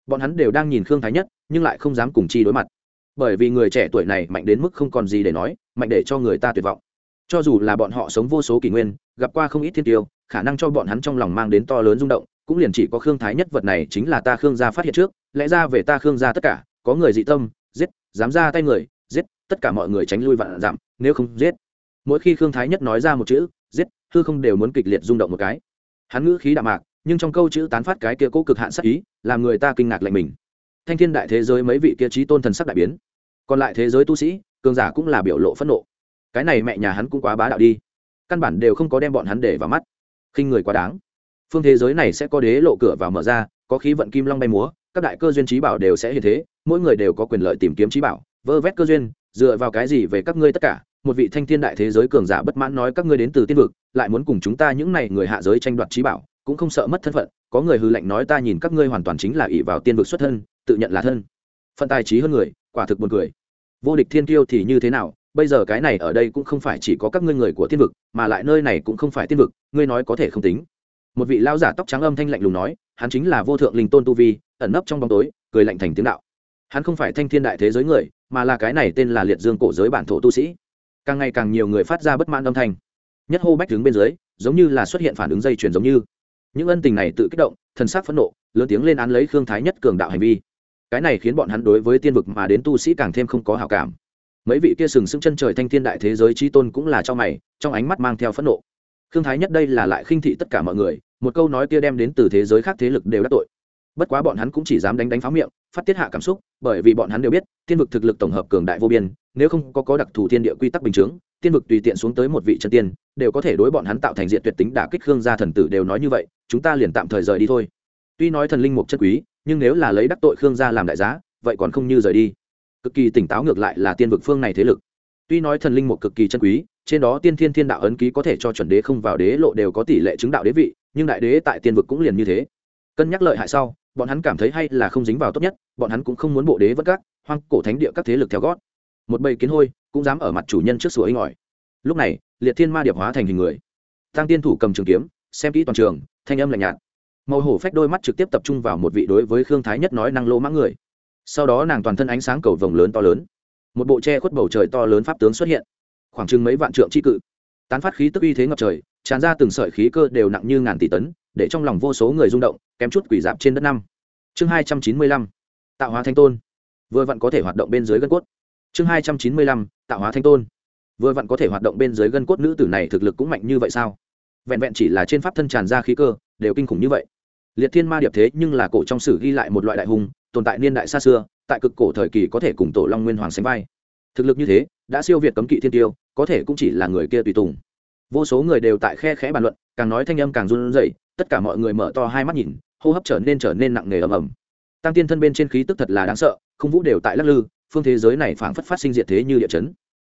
Bọn hắn đều đang nhìn khương thái nhất, nhưng lại không dám cùng chi đối mặt. Bởi vì người trẻ tuổi này mạnh đến mức không còn gì để nói, mạnh để cho người ta tuyệt vọng. Cho dù là bọn họ sống vô số kỷ nguyên, gặp qua không ít thiên tiêu, khả năng cho bọn hắn trong lòng mang đến to lớn rung động cũng liền chỉ có khương thái nhất vật này chính là ta khương gia phát hiện trước lẽ ra về ta khương gia tất cả có người dị tâm giết dám ra tay người giết tất cả mọi người tránh lui vạn dặm, nếu không giết. Mỗi khi khương thái nhất nói ra một chữ giết hư không đều muốn kịch liệt rung động một cái. Hắn ngữ khí đạm mạc nhưng trong câu chữ tán phát cái kia cố cực hạn sắc ý làm người ta kinh ngạc lạnh mình. Thanh thiên đại thế giới mấy vị kia trí tôn thần sắc đại biến. Còn lại thế giới tu sĩ cường giả cũng là biểu lộ phẫn nộ. Cái này mẹ nhà hắn cũng quá bá đạo đi. Căn bản đều không có đem bọn hắn để vào mắt. Khinh người quá đáng phương thế giới này sẽ có đế lộ cửa vào mở ra, có khí vận kim long bay múa, các đại cơ duyên trí bảo đều sẽ hiện thế, mỗi người đều có quyền lợi tìm kiếm trí bảo, vơ vét cơ duyên, dựa vào cái gì về các ngươi tất cả, một vị thanh thiên đại thế giới cường giả bất mãn nói các ngươi đến từ tiên vực, lại muốn cùng chúng ta những này người hạ giới tranh đoạt trí bảo, cũng không sợ mất thân phận, có người hư lệnh nói ta nhìn các ngươi hoàn toàn chính là ỷ vào tiên vực xuất thân, tự nhận là thân. Phận tài trí hơn người, quả thực buồn cười. Vô địch thiên tiêu thì như thế nào, bây giờ cái này ở đây cũng không phải chỉ có các ngươi người của tiên vực, mà lại nơi này cũng không phải tiên vực, ngươi nói có thể không tính một vị lao giả tóc trắng âm thanh lạnh lùng nói, hắn chính là vô thượng linh tôn tu vi, ẩn nấp trong bóng tối, cười lạnh thành tiếng đạo. Hắn không phải thanh thiên đại thế giới người, mà là cái này tên là liệt dương cổ giới bản thổ tu sĩ. Càng ngày càng nhiều người phát ra bất mãn âm thanh. Nhất hô bách đứng bên dưới, giống như là xuất hiện phản ứng dây chuyền giống như. Những ân tình này tự kích động, thần sắc phẫn nộ, lớn tiếng lên án lấy khương thái nhất cường đạo hành vi. Cái này khiến bọn hắn đối với tiên vực mà đến tu sĩ càng thêm không có hào cảm. Mấy vị kia sừng sững chân trời thanh thiên đại thế giới trí tôn cũng là cho mày, trong ánh mắt mang theo phẫn nộ. Khương thái nhất đây là lại khinh thị tất cả mọi người một câu nói kia đem đến từ thế giới khác thế lực đều đắc tội. Bất quá bọn hắn cũng chỉ dám đánh đánh pháo miệng, phát tiết hạ cảm xúc, bởi vì bọn hắn đều biết tiên vực thực lực tổng hợp cường đại vô biên, nếu không có có đặc thù thiên địa quy tắc bình chướng tiên vực tùy tiện xuống tới một vị chân tiên, đều có thể đối bọn hắn tạo thành diện tuyệt tính đả kích khương gia thần tử đều nói như vậy, chúng ta liền tạm thời rời đi thôi. Tuy nói thần linh mục chất quý, nhưng nếu là lấy đắc tội khương gia làm đại giá, vậy còn không như rời đi. Cực kỳ tỉnh táo ngược lại là tiên vực phương này thế lực. Tuy nói thần linh mục cực kỳ chân quý, trên đó tiên thiên thiên đạo ấn ký có thể cho chuẩn đế không vào đế lộ đều có tỷ lệ chứng đạo đế vị nhưng đại đế tại tiên vực cũng liền như thế. Cân nhắc lợi hại sau, bọn hắn cảm thấy hay là không dính vào tốt nhất, bọn hắn cũng không muốn bộ đế vất các hoang cổ thánh địa các thế lực theo gót. Một bầy kiến hôi, cũng dám ở mặt chủ nhân trước sủa ấy ngỏi lúc này, liệt thiên ma điệp hóa thành hình người. Tăng tiên thủ cầm trường kiếm, xem kỹ toàn trường, thanh âm lạnh nhạt. Màu hổ phách đôi mắt trực tiếp tập trung vào một vị đối với khương thái nhất nói năng lô mãng người. Sau đó nàng toàn thân ánh sáng cầu vồng lớn to lớn. Một bộ che khuất bầu trời to lớn pháp tướng xuất hiện. Khoảng chừng mấy vạn trượng c cự tán phát khí tức uy thế ngập trời, tràn ra từng sợi khí cơ đều nặng như ngàn tỷ tấn, để trong lòng vô số người rung động, kém chút quỷ dạp trên đất năm. Chương hai trăm chín mươi lăm, tạo hóa thanh tôn. Vừa vặn có thể hoạt động bên dưới gân cốt. Chương hai trăm chín mươi lăm, tạo hóa thanh tôn. Vừa vặn có thể hoạt động bên dưới gân cốt nữ tử này thực lực cũng mạnh như vậy sao? Vẹn vẹn chỉ là trên pháp thân tràn ra khí cơ, đều kinh khủng như vậy. Liệt thiên ma điệp thế nhưng là cổ trong sử ghi lại một loại đại hùng, tồn tại niên đại xa xưa, tại cực cổ thời kỳ có thể cùng tổ long nguyên hoàng sánh vai. Thực lực như thế, đã siêu việt cấm kỵ thiên tiêu có thể cũng chỉ là người kia tùy tùng. Vô số người đều tại khe khẽ bàn luận, càng nói thanh âm càng run rẩy, tất cả mọi người mở to hai mắt nhìn, hô hấp trở nên trở nên nặng nề ầm ầm. Tăng tiên thân bên trên khí tức thật là đáng sợ, không vũ đều tại lắc lư, phương thế giới này phảng phất phát sinh diệt thế như địa chấn.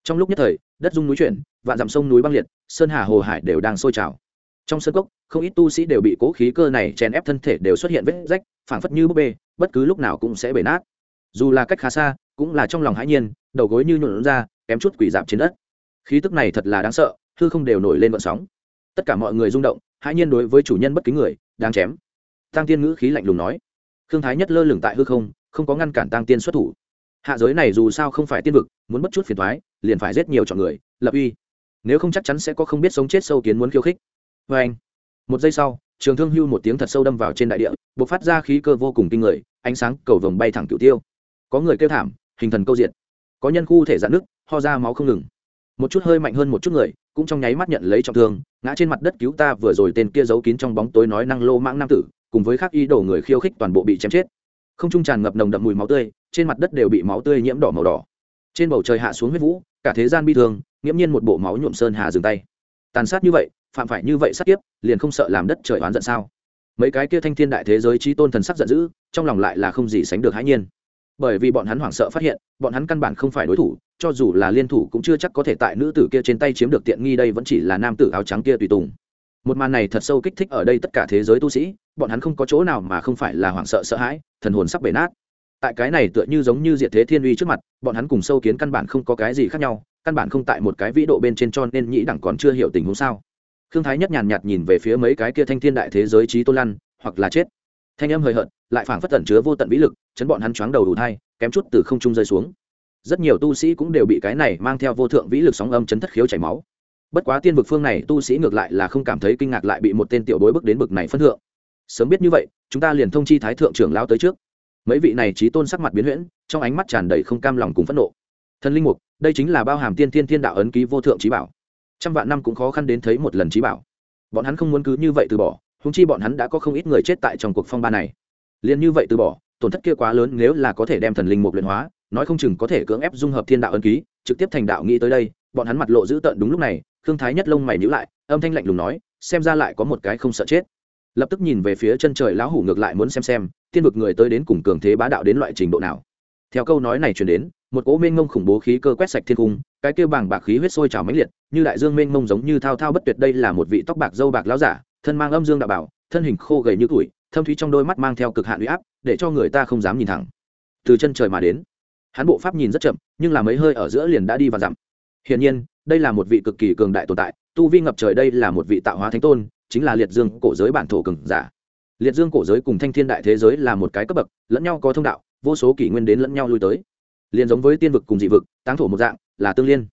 Trong lúc nhất thời, đất dung núi chuyển, vạn dặm sông núi băng liệt, sơn hà hồ hải đều đang sôi trào. Trong sân cốc, không ít tu sĩ đều bị cố khí cơ này chèn ép thân thể đều xuất hiện vết rách, phảng phất như búp bê, bất cứ lúc nào cũng sẽ bể nát. Dù là cách khá xa, cũng là trong lòng hãi nhiên, đầu gối như nhuộn ra, kém chút quỷ dạp trên đất khí tức này thật là đáng sợ, hư không đều nổi lên vận sóng. Tất cả mọi người rung động, hãi nhiên đối với chủ nhân bất kính người đang chém. Tăng tiên ngữ khí lạnh lùng nói. Khương thái nhất lơ lửng tại hư không không có ngăn cản tăng tiên xuất thủ. Hạ giới này dù sao không phải tiên vực, muốn bất chút phiền thoái liền phải giết nhiều chọn người, lập uy. Nếu không chắc chắn sẽ có không biết sống chết sâu kiến muốn khiêu khích. Vê anh, một giây sau, trường thương hưu một tiếng thật sâu đâm vào trên đại địa b ộ c phát ra khí cơ vô cùng kinh người, ánh sáng cầu vồng bay thẳng cửu tiêu. Có người kêu thảm, hình thần câu diện có nhân khu thể dạn nước ho ra máu không ngừng một chút hơi mạnh hơn một chút người, cũng trong nháy mắt nhận lấy trọng thương, ngã trên mặt đất cứu ta vừa rồi tên kia giấu kín trong bóng tối nói năng lô mãng nam tử, cùng với các ý đồ người khiêu khích toàn bộ bị chém chết. Không trung tràn ngập nồng đậm mùi máu tươi, trên mặt đất đều bị máu tươi nhiễm đỏ màu đỏ. Trên bầu trời hạ xuống huyết vũ, cả thế gian bi thương, nghiễm nhiên một bộ máu nhuộm sơn hà dừng tay. Tàn sát như vậy, phạm phải như vậy sát kiếp, liền không sợ làm đất trời oán giận sao? Mấy cái kia thanh thiên đại thế giới trí tôn thần sắc giận dữ, trong lòng lại là không gì sánh được hãi nhiên bởi vì bọn hắn hoảng sợ phát hiện, bọn hắn căn bản không phải đối thủ, cho dù là liên thủ cũng chưa chắc có thể tại nữ tử kia trên tay chiếm được tiện nghi đây vẫn chỉ là nam tử áo trắng kia tùy tùng. Một màn này thật sâu kích thích ở đây tất cả thế giới tu sĩ, bọn hắn không có chỗ nào mà không phải là hoảng sợ sợ hãi, thần hồn sắp bể nát. Tại cái này tựa như giống như diệt thế thiên uy trước mặt, bọn hắn cùng sâu kiến căn bản không có cái gì khác nhau, căn bản không tại một cái vĩ độ bên trên cho nên nhĩ đẳng còn chưa hiểu tình huống sao. Khương thái nhất nhàn nhạt nhìn về phía mấy cái kia thanh thiên đại thế giới trí tôn lăn, hoặc là chết. Thanh âm hời hợt lại phảng phất tẩn chứa vô tận vĩ lực, chấn bọn hắn choáng đầu đủ thai, kém chút từ không trung rơi xuống. Rất nhiều tu sĩ cũng đều bị cái này mang theo vô thượng vĩ lực sóng âm chấn thất khiếu chảy máu. Bất quá tiên vực phương này tu sĩ ngược lại là không cảm thấy kinh ngạc lại bị một tên tiểu bối bước đến bực này phân thượng. Sớm biết như vậy, chúng ta liền thông chi thái thượng trưởng lao tới trước. Mấy vị này trí tôn sắc mặt biến huyễn, trong ánh mắt tràn đầy không cam lòng cùng phẫn nộ. Thần linh mục, đây chính là bao hàm tiên thiên thiên đạo ấn ký vô thượng trí bảo. Trăm vạn năm cũng khó khăn đến thấy một lần trí bảo. Bọn hắn không muốn cứ như vậy từ bỏ húng chi bọn hắn đã có không ít người chết tại trong cuộc phong ba này liền như vậy từ bỏ, tổn thất kia quá lớn nếu là có thể đem thần linh mục luyện hóa, nói không chừng có thể cưỡng ép dung hợp thiên đạo ấn ký, trực tiếp thành đạo nghĩ tới đây, bọn hắn mặt lộ dữ tợn đúng lúc này thương thái nhất lông mày nhữ lại, âm thanh lạnh lùng nói, xem ra lại có một cái không sợ chết. Lập tức nhìn về phía chân trời lão hủ ngược lại muốn xem xem, tiên vực người tới đến cùng cường thế bá đạo đến loại trình độ nào. Theo câu nói này truyền đến, một cỗ mênh mông khủng bố khí cơ quét sạch thiên cung, cái kêu bảng bạc khí huyết sôi trào mãnh liệt, như đại dương mênh mông giống như thao thao bất tuyệt, đây là một vị tóc bạc dâu bạc láo giả, thân mang âm dương đạo bảo, thân hình khô gầy như tuổi thâm thúy trong đôi mắt mang theo cực hạn uy áp, để cho người ta không dám nhìn thẳng. Từ chân trời mà đến, hắn bộ pháp nhìn rất chậm, nhưng là mấy hơi ở giữa liền đã đi và dặm. Hiển nhiên, đây là một vị cực kỳ cường đại tồn tại, tu vi ngập trời đây là một vị tạo hóa thánh tôn, chính là liệt dương cổ giới bản thổ cường giả. Liệt dương cổ giới cùng thanh thiên đại thế giới là một cái cấp bậc, lẫn nhau có thông đạo, vô số kỷ nguyên đến lẫn nhau lui tới. Liền giống với tiên vực cùng dị vực, táng thổ một dạng, là tương liên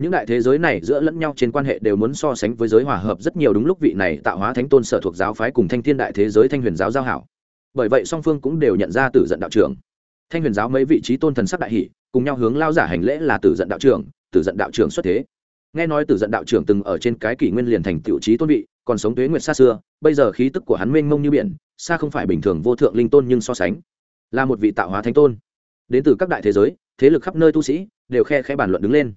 những đại thế giới này giữa lẫn nhau trên quan hệ đều muốn so sánh với giới hòa hợp rất nhiều đúng lúc vị này tạo hóa thánh tôn sở thuộc giáo phái cùng thanh thiên đại thế giới thanh huyền giáo giao hảo. Bởi vậy song phương cũng đều nhận ra tử giận đạo trưởng. Thanh huyền giáo mấy vị trí tôn thần sắc đại hỷ, cùng nhau hướng lao giả hành lễ là tử giận đạo trưởng, tử giận đạo trưởng xuất thế. Nghe nói tử giận đạo trưởng từng ở trên cái kỷ nguyên liền thành tiểu trí tôn vị, còn sống tuế nguyệt xa xưa, bây giờ khí tức của hắn mênh mông như biển, xa không phải bình thường vô thượng linh tôn nhưng so sánh, là một vị tạo hóa thánh tôn. Đến từ các đại thế giới, thế lực khắp nơi tu sĩ, đều khe khẽ bàn luận đứng lên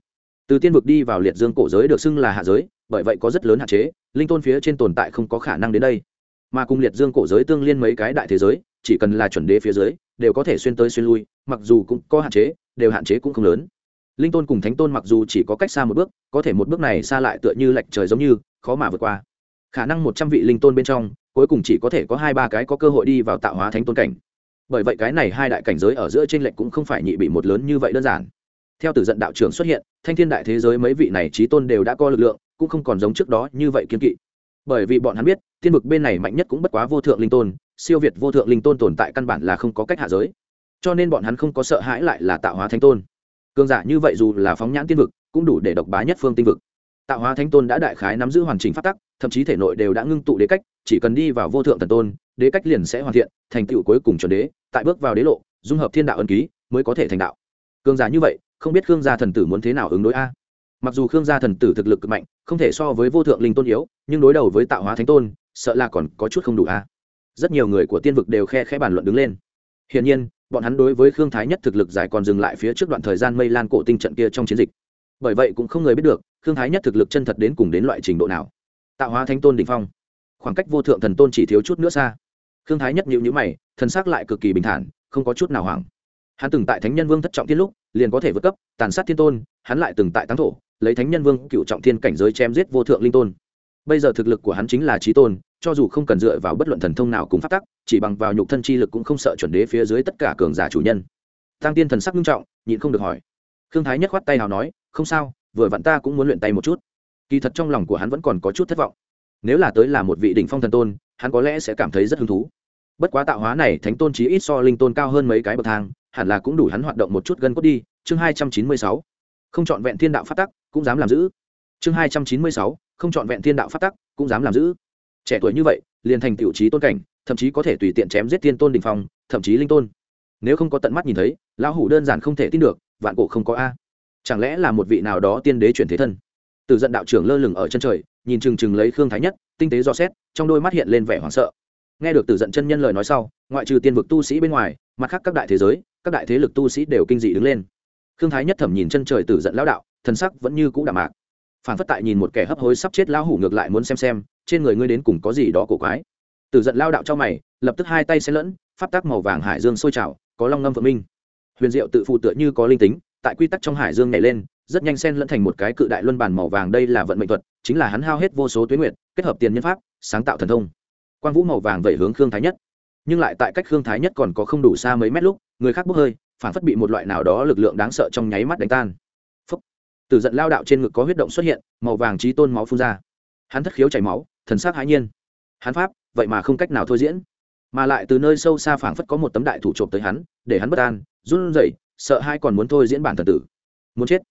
từ tiên vực đi vào liệt dương cổ giới được xưng là hạ giới, bởi vậy có rất lớn hạn chế, linh tôn phía trên tồn tại không có khả năng đến đây. Mà cùng liệt dương cổ giới tương liên mấy cái đại thế giới, chỉ cần là chuẩn đế phía dưới, đều có thể xuyên tới xuyên lui, mặc dù cũng có hạn chế, đều hạn chế cũng không lớn. Linh tôn cùng thánh tôn mặc dù chỉ có cách xa một bước, có thể một bước này xa lại tựa như lệch trời giống như, khó mà vượt qua. Khả năng một trăm vị linh tôn bên trong, cuối cùng chỉ có thể có hai ba cái có cơ hội đi vào tạo hóa thánh tôn cảnh. Bởi vậy cái này hai đại cảnh giới ở giữa trên lệnh cũng không phải nhị bị một lớn như vậy đơn giản theo tử giận đạo trưởng xuất hiện, thanh thiên đại thế giới mấy vị này trí tôn đều đã có lực lượng, cũng không còn giống trước đó như vậy kiên kỵ. Bởi vì bọn hắn biết thiên vực bên này mạnh nhất cũng bất quá vô thượng linh tôn, siêu việt vô thượng linh tôn tồn tại căn bản là không có cách hạ giới. Cho nên bọn hắn không có sợ hãi lại là tạo hóa thánh tôn. Cường giả như vậy dù là phóng nhãn tiên vực, cũng đủ để độc bá nhất phương tinh vực. Tạo hóa thánh tôn đã đại khái nắm giữ hoàn chỉnh phát tắc, thậm chí thể nội đều đã ngưng tụ đế cách, chỉ cần đi vào vô thượng thần tôn, đế cách liền sẽ hoàn thiện, thành tựu cuối cùng chuẩn đế, tại bước vào đế lộ, dung hợp thiên đạo ân ký, mới có thể thành đạo. Cường giả như vậy không biết khương gia thần tử muốn thế nào ứng đối a. Mặc dù khương gia thần tử thực lực cực mạnh, không thể so với vô thượng linh tôn yếu, nhưng đối đầu với tạo hóa thánh tôn, sợ là còn có chút không đủ a. Rất nhiều người của tiên vực đều khe khẽ bàn luận đứng lên. Hiển nhiên, bọn hắn đối với khương thái nhất thực lực giải còn dừng lại phía trước đoạn thời gian mây lan cổ tinh trận kia trong chiến dịch. Bởi vậy cũng không người biết được, khương thái nhất thực lực chân thật đến cùng đến loại trình độ nào. Tạo hóa thánh tôn đ ỉ n h phong. Khoảng cách vô thượng thần tôn chỉ thiếu chút nữa xa. Khương thái nhất nhịu nhữ mày thân xác lại cực kỳ bình thản, không có chút nào hoảng hắn từng tại thánh nhân vương thất trọng thiên lúc, liền có thể vượt cấp, tàn sát thiên tôn, hắn lại từng tại táng thổ, lấy thánh nhân vương cựu trọng thiên cảnh giới chém giết vô thượng linh tôn. Bây giờ thực lực của hắn chính là trí tôn, cho dù không cần dựa vào bất luận thần thông nào cùng phát tắc, chỉ bằng vào nhục thân chi lực cũng không sợ chuẩn đế phía dưới tất cả cường giả chủ nhân. Tăng tiên thần sắc nghiêm trọng, nhịn không được hỏi. Khương thái nhất khoát tay nào nói, không sao, vừa vặn ta cũng muốn luyện tay một chút. Kỳ thật trong lòng của hắn vẫn còn có chút thất vọng. Nếu là tới là một vị đỉnh phong thần tôn, hắn có lẽ sẽ cảm thấy rất hứng thú. Bất quá tạo hóa này thánh tôn chí ít so linh tôn cao hơn mấy cái bậc thang hẳn là cũng đủ hắn hoạt động một chút gân cốt đi, chương hai trăm chín mươi sáu. Không chọn vẹn thiên đạo phát tắc, cũng dám làm giữ. Chương hai trăm chín mươi sáu, không chọn vẹn thiên đạo phát tắc, cũng dám làm giữ. Trẻ tuổi như vậy, liền thành tiểu trí tôn cảnh, thậm chí có thể tùy tiện chém giết thiên tôn đình phong, thậm chí linh tôn. Nếu không có tận mắt nhìn thấy, lão hủ đơn giản không thể tin được, vạn cổ không có a. Chẳng lẽ là một vị nào đó tiên đế chuyển thế thân? Từ giận đạo trưởng lơ lửng ở chân trời, nhìn chừng chừng lấy khương thái nhất, tinh tế do xét, trong đôi mắt hiện lên vẻ hoảng sợ. Nghe được từ giận chân nhân lời nói sau, ngoại trừ tiên vực tu sĩ bên ngoài, mặt khác các đại thế giới các đại thế lực tu sĩ đều kinh dị đứng lên. Khương thái nhất thẩm nhìn chân trời từ giận lão đạo, thần sắc vẫn như cũ đạm mạc. Phản phất tại nhìn một kẻ hấp hối sắp chết lão hủ ngược lại muốn xem xem, trên người ngươi đến cùng có gì đó cổ quái. Từ giận lao đạo cho mày, lập tức hai tay xen lẫn, pháp tác màu vàng hải dương sôi trào, có long ngâm vợ minh. Huyền diệu tự phụ tựa như có linh tính, tại quy tắc trong hải dương nhảy lên, rất nhanh xen lẫn thành một cái cự đại luân bản màu vàng đây là vận mệnh thuật, chính là hắn hao hết vô số tuyến nguyện kết hợp tiền nhân pháp, sáng tạo thần thông. Quang vũ màu vàng vẩy hướng khương thái nhất nhưng lại tại cách khương thái nhất còn có không đủ xa mấy mét lúc, người khác bốc hơi, phản phất bị một loại nào đó lực lượng đáng sợ trong nháy mắt đánh tan. Phấp từ giận lao đạo trên ngực có huyết động xuất hiện, màu vàng trí tôn máu phun ra. Hắn thất khiếu chảy máu, thần sắc hãi nhiên. Hắn pháp, vậy mà không cách nào thôi diễn. Mà lại từ nơi sâu xa phảng phất có một tấm đại thủ trộm tới hắn, để hắn bất an, run rẩy, sợ hai còn muốn thôi diễn bản thần tử. Muốn chết.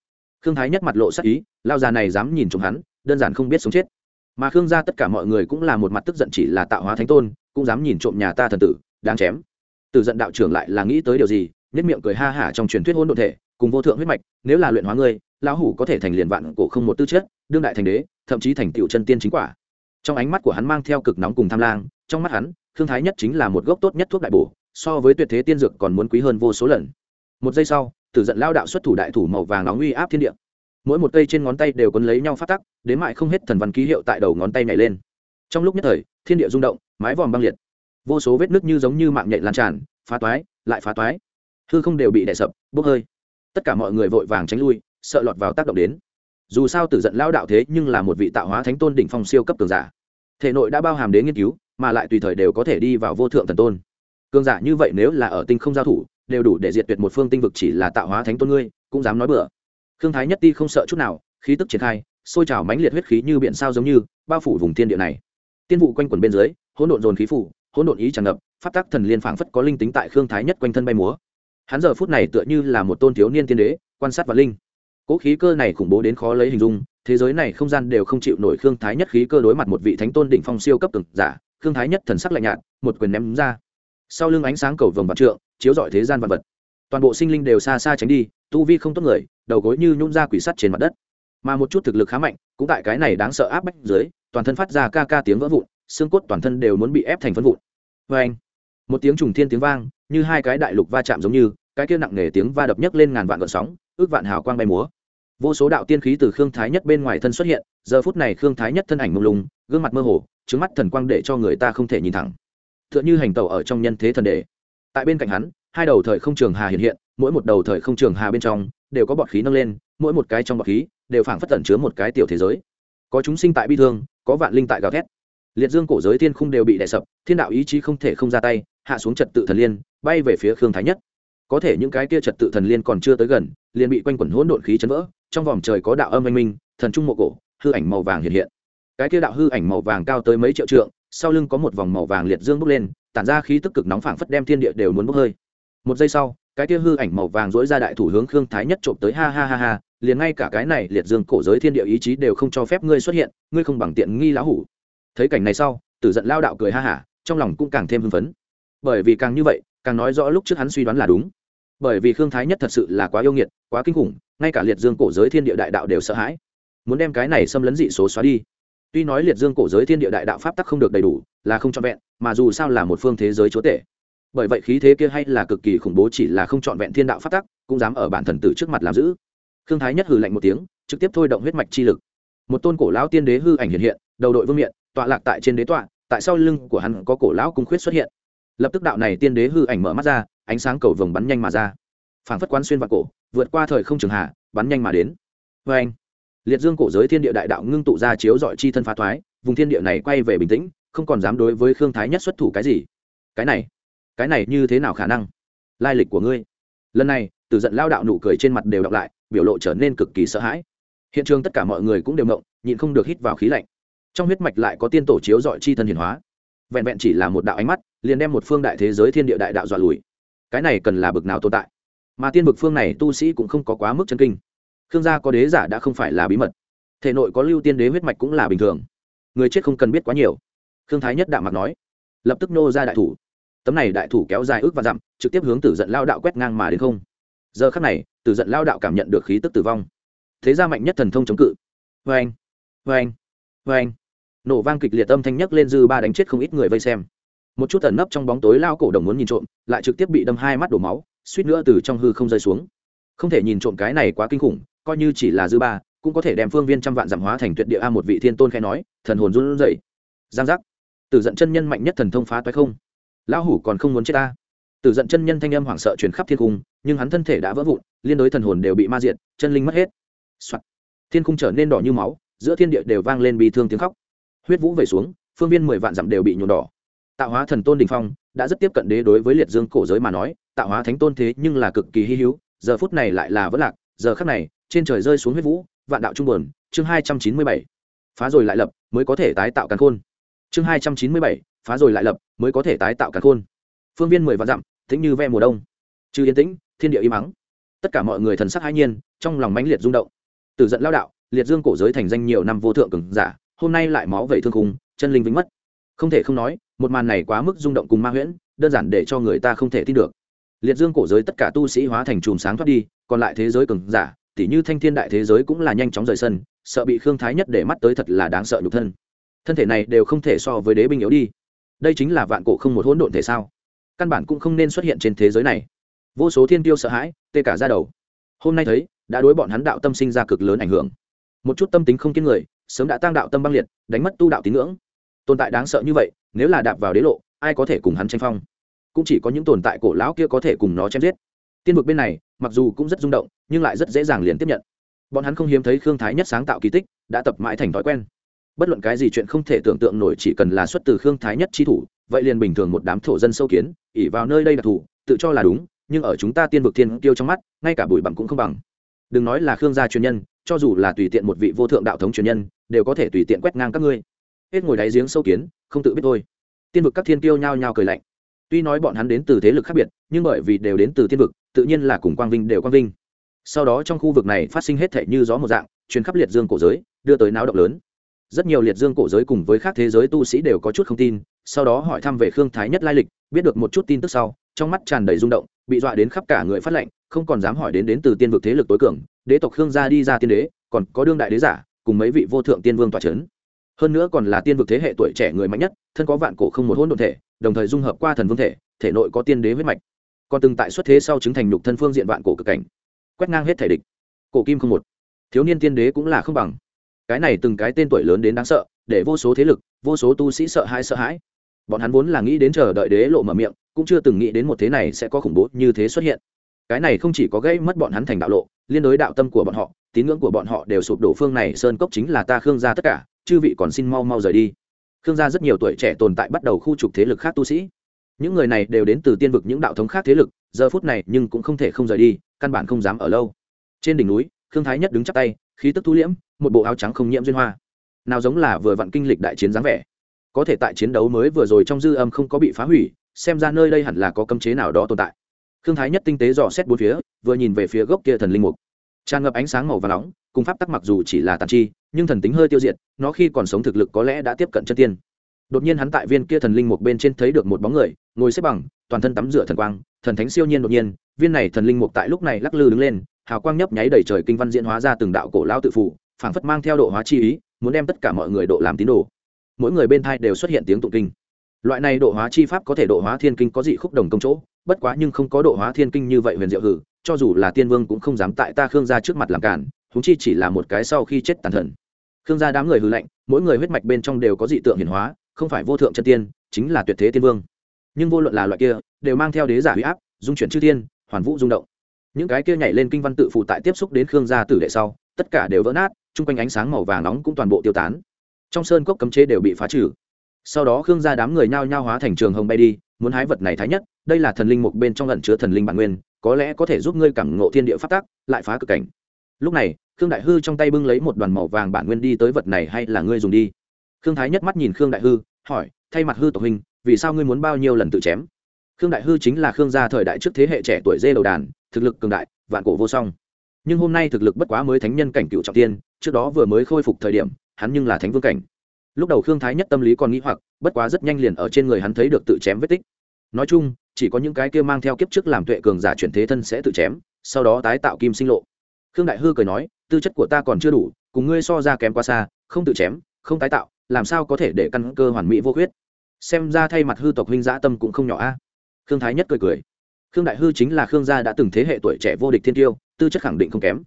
Khương thái nhất mặt lộ sắc ý, lao già này dám nhìn trộm hắn, đơn giản không biết sống chết mà khương gia tất cả mọi người cũng là một mặt tức giận chỉ là tạo hóa thánh tôn, cũng dám nhìn trộm nhà ta thần tử, đáng chém. Từ giận đạo trưởng lại là nghĩ tới điều gì, nhất miệng cười ha hả trong truyền thuyết hôn đ ộ thể, cùng vô thượng huyết mạch, nếu là luyện hóa ngươi, lão hủ có thể thành liền vạn cổ không một tư chất, đương đại thành đế, thậm chí thành tựu chân tiên chính quả. Trong ánh mắt của hắn mang theo cực nóng cùng tham lang trong mắt hắn thương thái nhất chính là một gốc tốt nhất thuốc đại bổ, so với tuyệt thế tiên dược còn muốn quý hơn vô số lần. Một giây sau tử giận lao đạo xuất thủ đại thủ màu vàng nóng uy áp thiên địa mỗi một cây trên ngón tay đều quấn lấy nhau phát tắc, đến mại không hết thần văn ký hiệu tại đầu ngón tay nhảy lên. Trong lúc nhất thời, thiên địa rung động, mái vòm băng liệt. Vô số vết nước như giống như mạng nhện lan tràn, phá toái, lại phá toái. Hư không đều bị đè sập, bốc hơi. Tất cả mọi người vội vàng tránh lui, sợ lọt vào tác động đến. Dù sao tử giận lao đạo thế nhưng là một vị tạo hóa thánh tôn đỉnh phong siêu cấp cường giả. Thể nội đã bao hàm đến nghiên cứu, mà lại tùy thời đều có thể đi vào vô thượng thần tôn. Cường giả như vậy nếu là ở tinh không giao thủ, đều đủ để diệt tuyệt một phương tinh vực chỉ là tạo hóa thánh tôn ngươi, cũng dám nói bừa khương thái nhất ti không sợ chút nào, khí tức triển khai, sôi trào mãnh liệt huyết khí như biển sao giống như, bao phủ vùng thiên địa này. Tiên vụ quanh quẩn bên dưới, hỗn độn dồn khí phủ, hỗn độn ý tràn ngập, pháp tắc thần liên phảng phất có linh tính tại khương thái nhất quanh thân bay múa. Hắn giờ phút này tựa như là một tôn thiếu niên tiên đế, quan sát và linh. Cỗ khí cơ này khủng bố đến khó lấy hình dung, thế giới này không gian đều không chịu nổi khương thái nhất khí cơ đối mặt một vị thánh tôn đỉnh phong siêu cấp từng giả, khương thái nhất thần sắc lạnh nhạt, một quyền ném ra. Sau lưng ánh sáng cầu vồng vạn trượng, chiếu rọi thế gian vật vật toàn bộ sinh linh đều xa xa tránh đi, tu vi không tốt người, đầu gối như nhún ra quỷ sắt trên mặt đất. Mà một chút thực lực khá mạnh, cũng tại cái này đáng sợ áp bách dưới, toàn thân phát ra ca ca tiếng vỡ vụn, xương cốt toàn thân đều muốn bị ép thành phân vụn. Vê anh, một tiếng trùng thiên tiếng vang, như hai cái đại lục va chạm giống như, cái kia nặng nề tiếng va đập nhấc lên ngàn vạn gợn sóng, ước vạn hào quang bay múa. Vô số đạo tiên khí từ khương thái nhất bên ngoài thân xuất hiện, giờ phút này khương thái nhất thân ảnh mông lung, gương mặt mơ hồ trứng mắt thần quang để cho người ta không thể nhìn thẳng. T h ư ợ n h ư hành tàu ở trong nhân thế thần đệ tại bên cạnh hắn hai đầu thời không trường hà hiện hiện, mỗi một đầu thời không trường hà bên trong đều có bọt khí nâng lên, mỗi một cái trong bọt khí đều phảng phất tẩn chứa một cái tiểu thế giới. Có chúng sinh tại bi thương, có vạn linh tại gào thét. Liệt dương cổ giới thiên khung đều bị đè sập, thiên đạo ý chí không thể không ra tay, hạ xuống trật tự thần liên, bay về phía khương thái nhất. Có thể những cái kia trật tự thần liên còn chưa tới gần, liền bị quanh quẩn hỗn độn khí chấn vỡ, trong vòng trời có đạo âm anh minh, thần trung mộ cổ, hư ảnh màu vàng hiện hiện. Cái kia đạo hư ảnh màu vàng cao tới mấy triệu trượng, sau lưng có một vòng màu vàng liệt dương bốc lên, tản ra khí tức cực nóng phảng phất đem thiên địa đều muốn bốc hơi một giây sau, cái kia hư ảnh màu vàng dỗi ra đại thủ hướng khương thái nhất trộm tới, ha ha ha ha, liền ngay cả cái này liệt dương cổ giới thiên địa ý chí đều không cho phép ngươi xuất hiện, ngươi không bằng tiện nghi lão hủ. Thấy cảnh này sau, tử giận lao đạo cười ha hả, trong lòng cũng càng thêm hưng phấn. Bởi vì càng như vậy, càng nói rõ lúc trước hắn suy đoán là đúng. Bởi vì khương thái nhất thật sự là quá yêu nghiệt, quá kinh khủng, ngay cả liệt dương cổ giới thiên địa đại đạo đều sợ hãi. Muốn đem cái này xâm lấn dị số xóa đi. Tuy nói liệt dương cổ giới thiên địa đại đạo pháp tắc không được đầy đủ, là không trọn vẹn, mà dù sao là một phương thế giới chúa tể bởi vậy khí thế kia hay là cực kỳ khủng bố chỉ là không trọn vẹn thiên đạo pháp tắc, cũng dám ở bản thần tử trước mặt làm giữ. Khương thái nhất hừ lạnh một tiếng, trực tiếp thôi động huyết mạch chi lực. Một tôn cổ lão tiên đế hư ảnh hiện hiện, đầu đội vương miện, tọa lạc tại trên đế tọa, tại sau lưng của hắn có cổ lão cung khuyết xuất hiện. Lập tức đạo này tiên đế hư ảnh mở mắt ra, ánh sáng cầu vồng bắn nhanh mà ra. Phảng phất quán xuyên vào cổ, vượt qua thời không trường hạ, bắn nhanh mà đến. Vê anh liệt dương cổ giới thiên địa đại đạo ngưng tụ ra chiếu dọi chi thân phá thoái, vùng thiên địa này quay về bình tĩnh, không còn dám đối với khương thái nhất xuất thủ cái gì. Cái này cái này như thế nào khả năng? Lai lịch của ngươi. Lần này từ giận lao đạo nụ cười trên mặt đều đọc lại, biểu lộ trở nên cực kỳ sợ hãi. Hiện trường tất cả mọi người cũng đều mộng nhịn không được hít vào khí lạnh. Trong huyết mạch lại có tiên tổ chiếu dọi chi thân hiển hóa. Vẹn vẹn chỉ là một đạo ánh mắt, liền đem một phương đại thế giới thiên địa đại đạo dọa lùi. Cái này cần là bực nào tồn tại? Mà tiên bực phương này tu sĩ cũng không có quá mức chân kinh. Khương gia có đế giả đã không phải là bí mật. Thể nội có lưu tiên đế huyết mạch cũng là bình thường. Người chết không cần biết quá nhiều. Khương thái nhất đạo mặt nói. Lập tức nô ra đại thủ tấm này đại thủ kéo dài ước và dặm, trực tiếp hướng tử giận lao đạo quét ngang mà đến không. Giờ khắc này, tử giận lao đạo cảm nhận được khí tức tử vong. Thế ra mạnh nhất thần thông chống cự. Vê anh vê anh vê anh nổ vang kịch liệt âm thanh nhất lên dư ba đánh chết không ít người vây xem. Một chút ẩn nấp trong bóng tối lao cổ đồng muốn nhìn trộm, lại trực tiếp bị đâm hai mắt đổ máu, suýt nữa từ trong hư không rơi xuống. Không thể nhìn trộm cái này quá kinh khủng, coi như chỉ là dư ba, cũng có thể đem phương viên trăm vạn giảm hóa thành tuyệt địa a một vị thiên tôn khai nói, thần hồn run rẩy. Giang giác. Từ giận chân nhân mạnh nhất thần thông phá toái không lão hủ còn không muốn chết ta. Từ giận chân nhân thanh âm hoảng sợ truyền khắp thiên cung, nhưng hắn thân thể đã vỡ vụn, liên đối thần hồn đều bị ma diệt, chân linh mất hết、Soạn. thiên cung trở nên đỏ như máu, giữa thiên địa đều vang lên bi thương tiếng khóc. Huyết vũ về xuống, phương viên mười vạn dặm đều bị nhuộm đỏ. Tạo hóa thần tôn đình phong, đã rất tiếp cận đế đối với liệt dương cổ giới mà nói, tạo hóa thánh tôn thế nhưng là cực kỳ hy hữu, giờ phút này lại là vỡ lạc, giờ khắc này, trên trời rơi xuống huyết vũ, vạn đạo trung buồn, chương hai trăm chín mươi bảy. Phá rồi lại lập, mới có thể tái tạo càn khôn. Chương hai trăm chín mươi bảy phá rồi lại lập, mới có thể tái tạo càn khôn. Phương viên mười vạn dặm, tĩnh như ve mùa đông. Trừ yên tĩnh, thiên địa im mắng tất cả mọi người thần sắc hãi nhiên, trong lòng mãnh liệt rung động. Từ giận lao đạo, liệt dương cổ giới thành danh nhiều năm vô thượng cường giả, hôm nay lại máu vẩy thương khung, chân linh vĩnh mất. Không thể không nói, một màn này quá mức rung động cùng ma huyễn, đơn giản để cho người ta không thể tin được. Liệt dương cổ giới tất cả tu sĩ hóa thành chùm sáng thoát đi, còn lại thế giới cường giả, tỉ như thanh thiên đại thế giới cũng là nhanh chóng rời sân, sợ bị khương thái nhất để mắt tới thật là đáng sợ nhục thân. Thân thể này đều không thể so với đế binh yếu đi đây chính là vạn cổ không một hỗn độn thể sao? Căn bản cũng không nên xuất hiện trên thế giới này. Vô số thiên tiêu sợ hãi, tê cả ra đầu. Hôm nay thấy, đã đối bọn hắn đạo tâm sinh ra cực lớn ảnh hưởng. Một chút tâm tính không kiên người, sớm đã tăng đạo tâm băng liệt, đánh mất tu đạo tín ngưỡng. Tồn tại đáng sợ như vậy, nếu là đạp vào đế lộ, ai có thể cùng hắn tranh phong? Cũng chỉ có những tồn tại cổ lão kia có thể cùng nó chém giết. Tiên vực bên này, mặc dù cũng rất rung động, nhưng lại rất dễ dàng liền tiếp nhận. Bọn hắn không hiếm thấy khương thái nhất sáng tạo kỳ tích, đã tập mãi thành thói quen bất luận cái gì chuyện không thể tưởng tượng nổi, chỉ cần là xuất từ khương thái nhất chi thủ, vậy liền bình thường một đám thổ dân sâu kiến ỉ vào nơi đây đặc thù tự cho là đúng, nhưng ở chúng ta tiên vực thiên tiêu trong mắt, ngay cả bụi bặm cũng không bằng. Đừng nói là khương gia truyền nhân, cho dù là tùy tiện một vị vô thượng đạo thống truyền nhân, đều có thể tùy tiện quét ngang các ngươi. Hết ngồi đáy giếng sâu kiến, không tự biết thôi. Tiên vực các thiên tiêu nhao nhao cười lạnh. Tuy nói bọn hắn đến từ thế lực khác biệt, nhưng bởi vì đều đến từ tiên vực, tự nhiên là cùng quang vinh đều quang vinh. Sau đó trong khu vực này phát sinh hết thể như gió một dạng chuyến khắp liệt dương cổ giới, đưa tới náo động lớn rất nhiều liệt dương cổ giới cùng với các thế giới tu sĩ đều có chút không tin, sau đó hỏi thăm về khương thái nhất lai lịch, biết được một chút tin tức sau, trong mắt tràn đầy rung động, bị dọa đến khắp cả người phát lệnh không còn dám hỏi đến đến từ tiên vực thế lực tối cường, đế tộc khương gia đi ra tiên đế, còn có đương đại đế giả, cùng mấy vị vô thượng tiên vương tòa c h ấ n hơn nữa còn là tiên vực thế hệ tuổi trẻ người mạnh nhất, thân có vạn cổ không một hôn đ ộ thể, đồng thời dung hợp qua thần vương thể thể nội có tiên đế huyết mạch. Còn từng tại xuất thế sau chứng thành nhục thân phương diện vạn cổ cực cảnh. Quét ngang hết thể địch. Cổ kim không một. Thiếu niên tiên đế cũng là không bằng cái này từng cái tên tuổi lớn đến đáng sợ, để vô số thế lực, vô số tu sĩ sợ hãi sợ hãi. Bọn hắn vốn là nghĩ đến chờ đợi đế lộ mở miệng, cũng chưa từng nghĩ đến một thế này sẽ có khủng bố như thế xuất hiện. Cái này không chỉ có gây mất bọn hắn thành đạo lộ, liên đối đạo tâm của bọn họ, tín ngưỡng của bọn họ đều sụp đổ. Phương này sơn cốc chính là ta khương gia tất cả, chư vị còn xin mau mau rời đi. Khương gia rất nhiều tuổi trẻ tồn tại bắt đầu khu trục thế lực khác tu sĩ. Những người này đều đến từ tiên vực những đạo thống khác thế lực, giờ phút này nhưng cũng không thể không rời đi, căn bản không dám ở lâu. Trên đỉnh núi, khương thái nhất đứng chắp tay, khí tức thu liễm một bộ áo trắng không nhiễm duyên hoa. Nào giống là vừa vặn kinh lịch đại chiến dáng vẻ. Có thể tại chiến đấu mới vừa rồi trong dư âm không có bị phá hủy, xem ra nơi đây hẳn là có cấm chế nào đó tồn tại. Khương thái nhất tinh tế dò xét bốn phía, vừa nhìn về phía gốc kia thần linh mục. Tràn ngập ánh sáng màu và nóng, cùng pháp tắc mặc dù chỉ là tàn chi, nhưng thần tính hơi tiêu diệt, nó khi còn sống thực lực có lẽ đã tiếp cận chân tiên. Đột nhiên hắn tại viên kia thần linh mục bên trên thấy được một bóng người, ngồi xếp bằng, toàn thân tắm rửa thần quang, thần thánh siêu nhiên đột nhiên, viên này thần linh mục tại lúc này lắc lư đứng lên, hào quang nhấp nháy đầy trời kinh văn diễn hóa ra từng đạo cổ lao tự phụ phảng phất mang theo độ hóa chi ý, muốn đem tất cả mọi người độ làm tín đồ. Mỗi người bên thai đều xuất hiện tiếng tụng kinh. Loại này độ hóa chi pháp có thể độ hóa thiên kinh có dị khúc đồng công chỗ, bất quá nhưng không có độ hóa thiên kinh như vậy huyền diệu hử, cho dù là tiên vương cũng không dám tại ta khương gia trước mặt làm cản húng chi chỉ là một cái sau khi chết tàn thần. Khương gia đám người hư lệnh mỗi người huyết mạch bên trong đều có dị tượng hiển hóa, không phải vô thượng chân tiên, chính là tuyệt thế tiên vương. Nhưng vô luận là loại kia, đều mang theo đế giả huy áp, dung chuyển chư thiên, hoàn vũ rung động. Những cái kia nhảy lên kinh văn tự phụ tại tiếp xúc đến khương gia tử đệ sau, tất cả đều vỡ nát chung quanh ánh sáng màu vàng nóng cũng toàn bộ tiêu tán. Trong sơn cốc cấm chế đều bị phá trừ. Sau đó khương gia đám người nhao nhao hóa thành trường hồng bay đi, muốn hái vật này thái nhất, đây là thần linh mục bên trong lẩn chứa thần linh bản nguyên, có lẽ có thể giúp ngươi cảm ngộ thiên địa phát tác lại phá cực cảnh. Lúc này, khương đại hư trong tay bưng lấy một đoàn màu vàng bản nguyên đi tới vật này hay là ngươi dùng đi? Khương thái nhất mắt nhìn khương đại hư, hỏi, thay mặt hư tộc huynh, vì sao ngươi muốn bao nhiêu lần tự chém? Khương đại hư chính là khương gia thời đại trước thế hệ trẻ tuổi dê đầu đàn, thực lực cường đại, vạn cổ vô song nhưng hôm nay thực lực bất quá mới thánh nhân cảnh cựu trọng tiên, trước đó vừa mới khôi phục thời điểm, hắn nhưng là thánh vương cảnh. Lúc đầu khương thái nhất tâm lý còn nghĩ hoặc, bất quá rất nhanh liền ở trên người hắn thấy được tự chém vết tích. Nói chung, chỉ có những cái kia mang theo kiếp trước làm tuệ cường giả chuyển thế thân sẽ tự chém, sau đó tái tạo kim sinh lộ. Khương đại hư cười nói, tư chất của ta còn chưa đủ, cùng ngươi so ra kém quá xa, không tự chém, không tái tạo, làm sao có thể để căn cơ hoàn mỹ vô khuyết? Xem ra thay mặt hư tộc huynh dã tâm cũng không nhỏ a. Khương thái nhất cười cười. Khương đại hư chính là khương gia đã từng thế hệ tuổi trẻ vô địch thiên tiêu tư chất khẳng định không kém.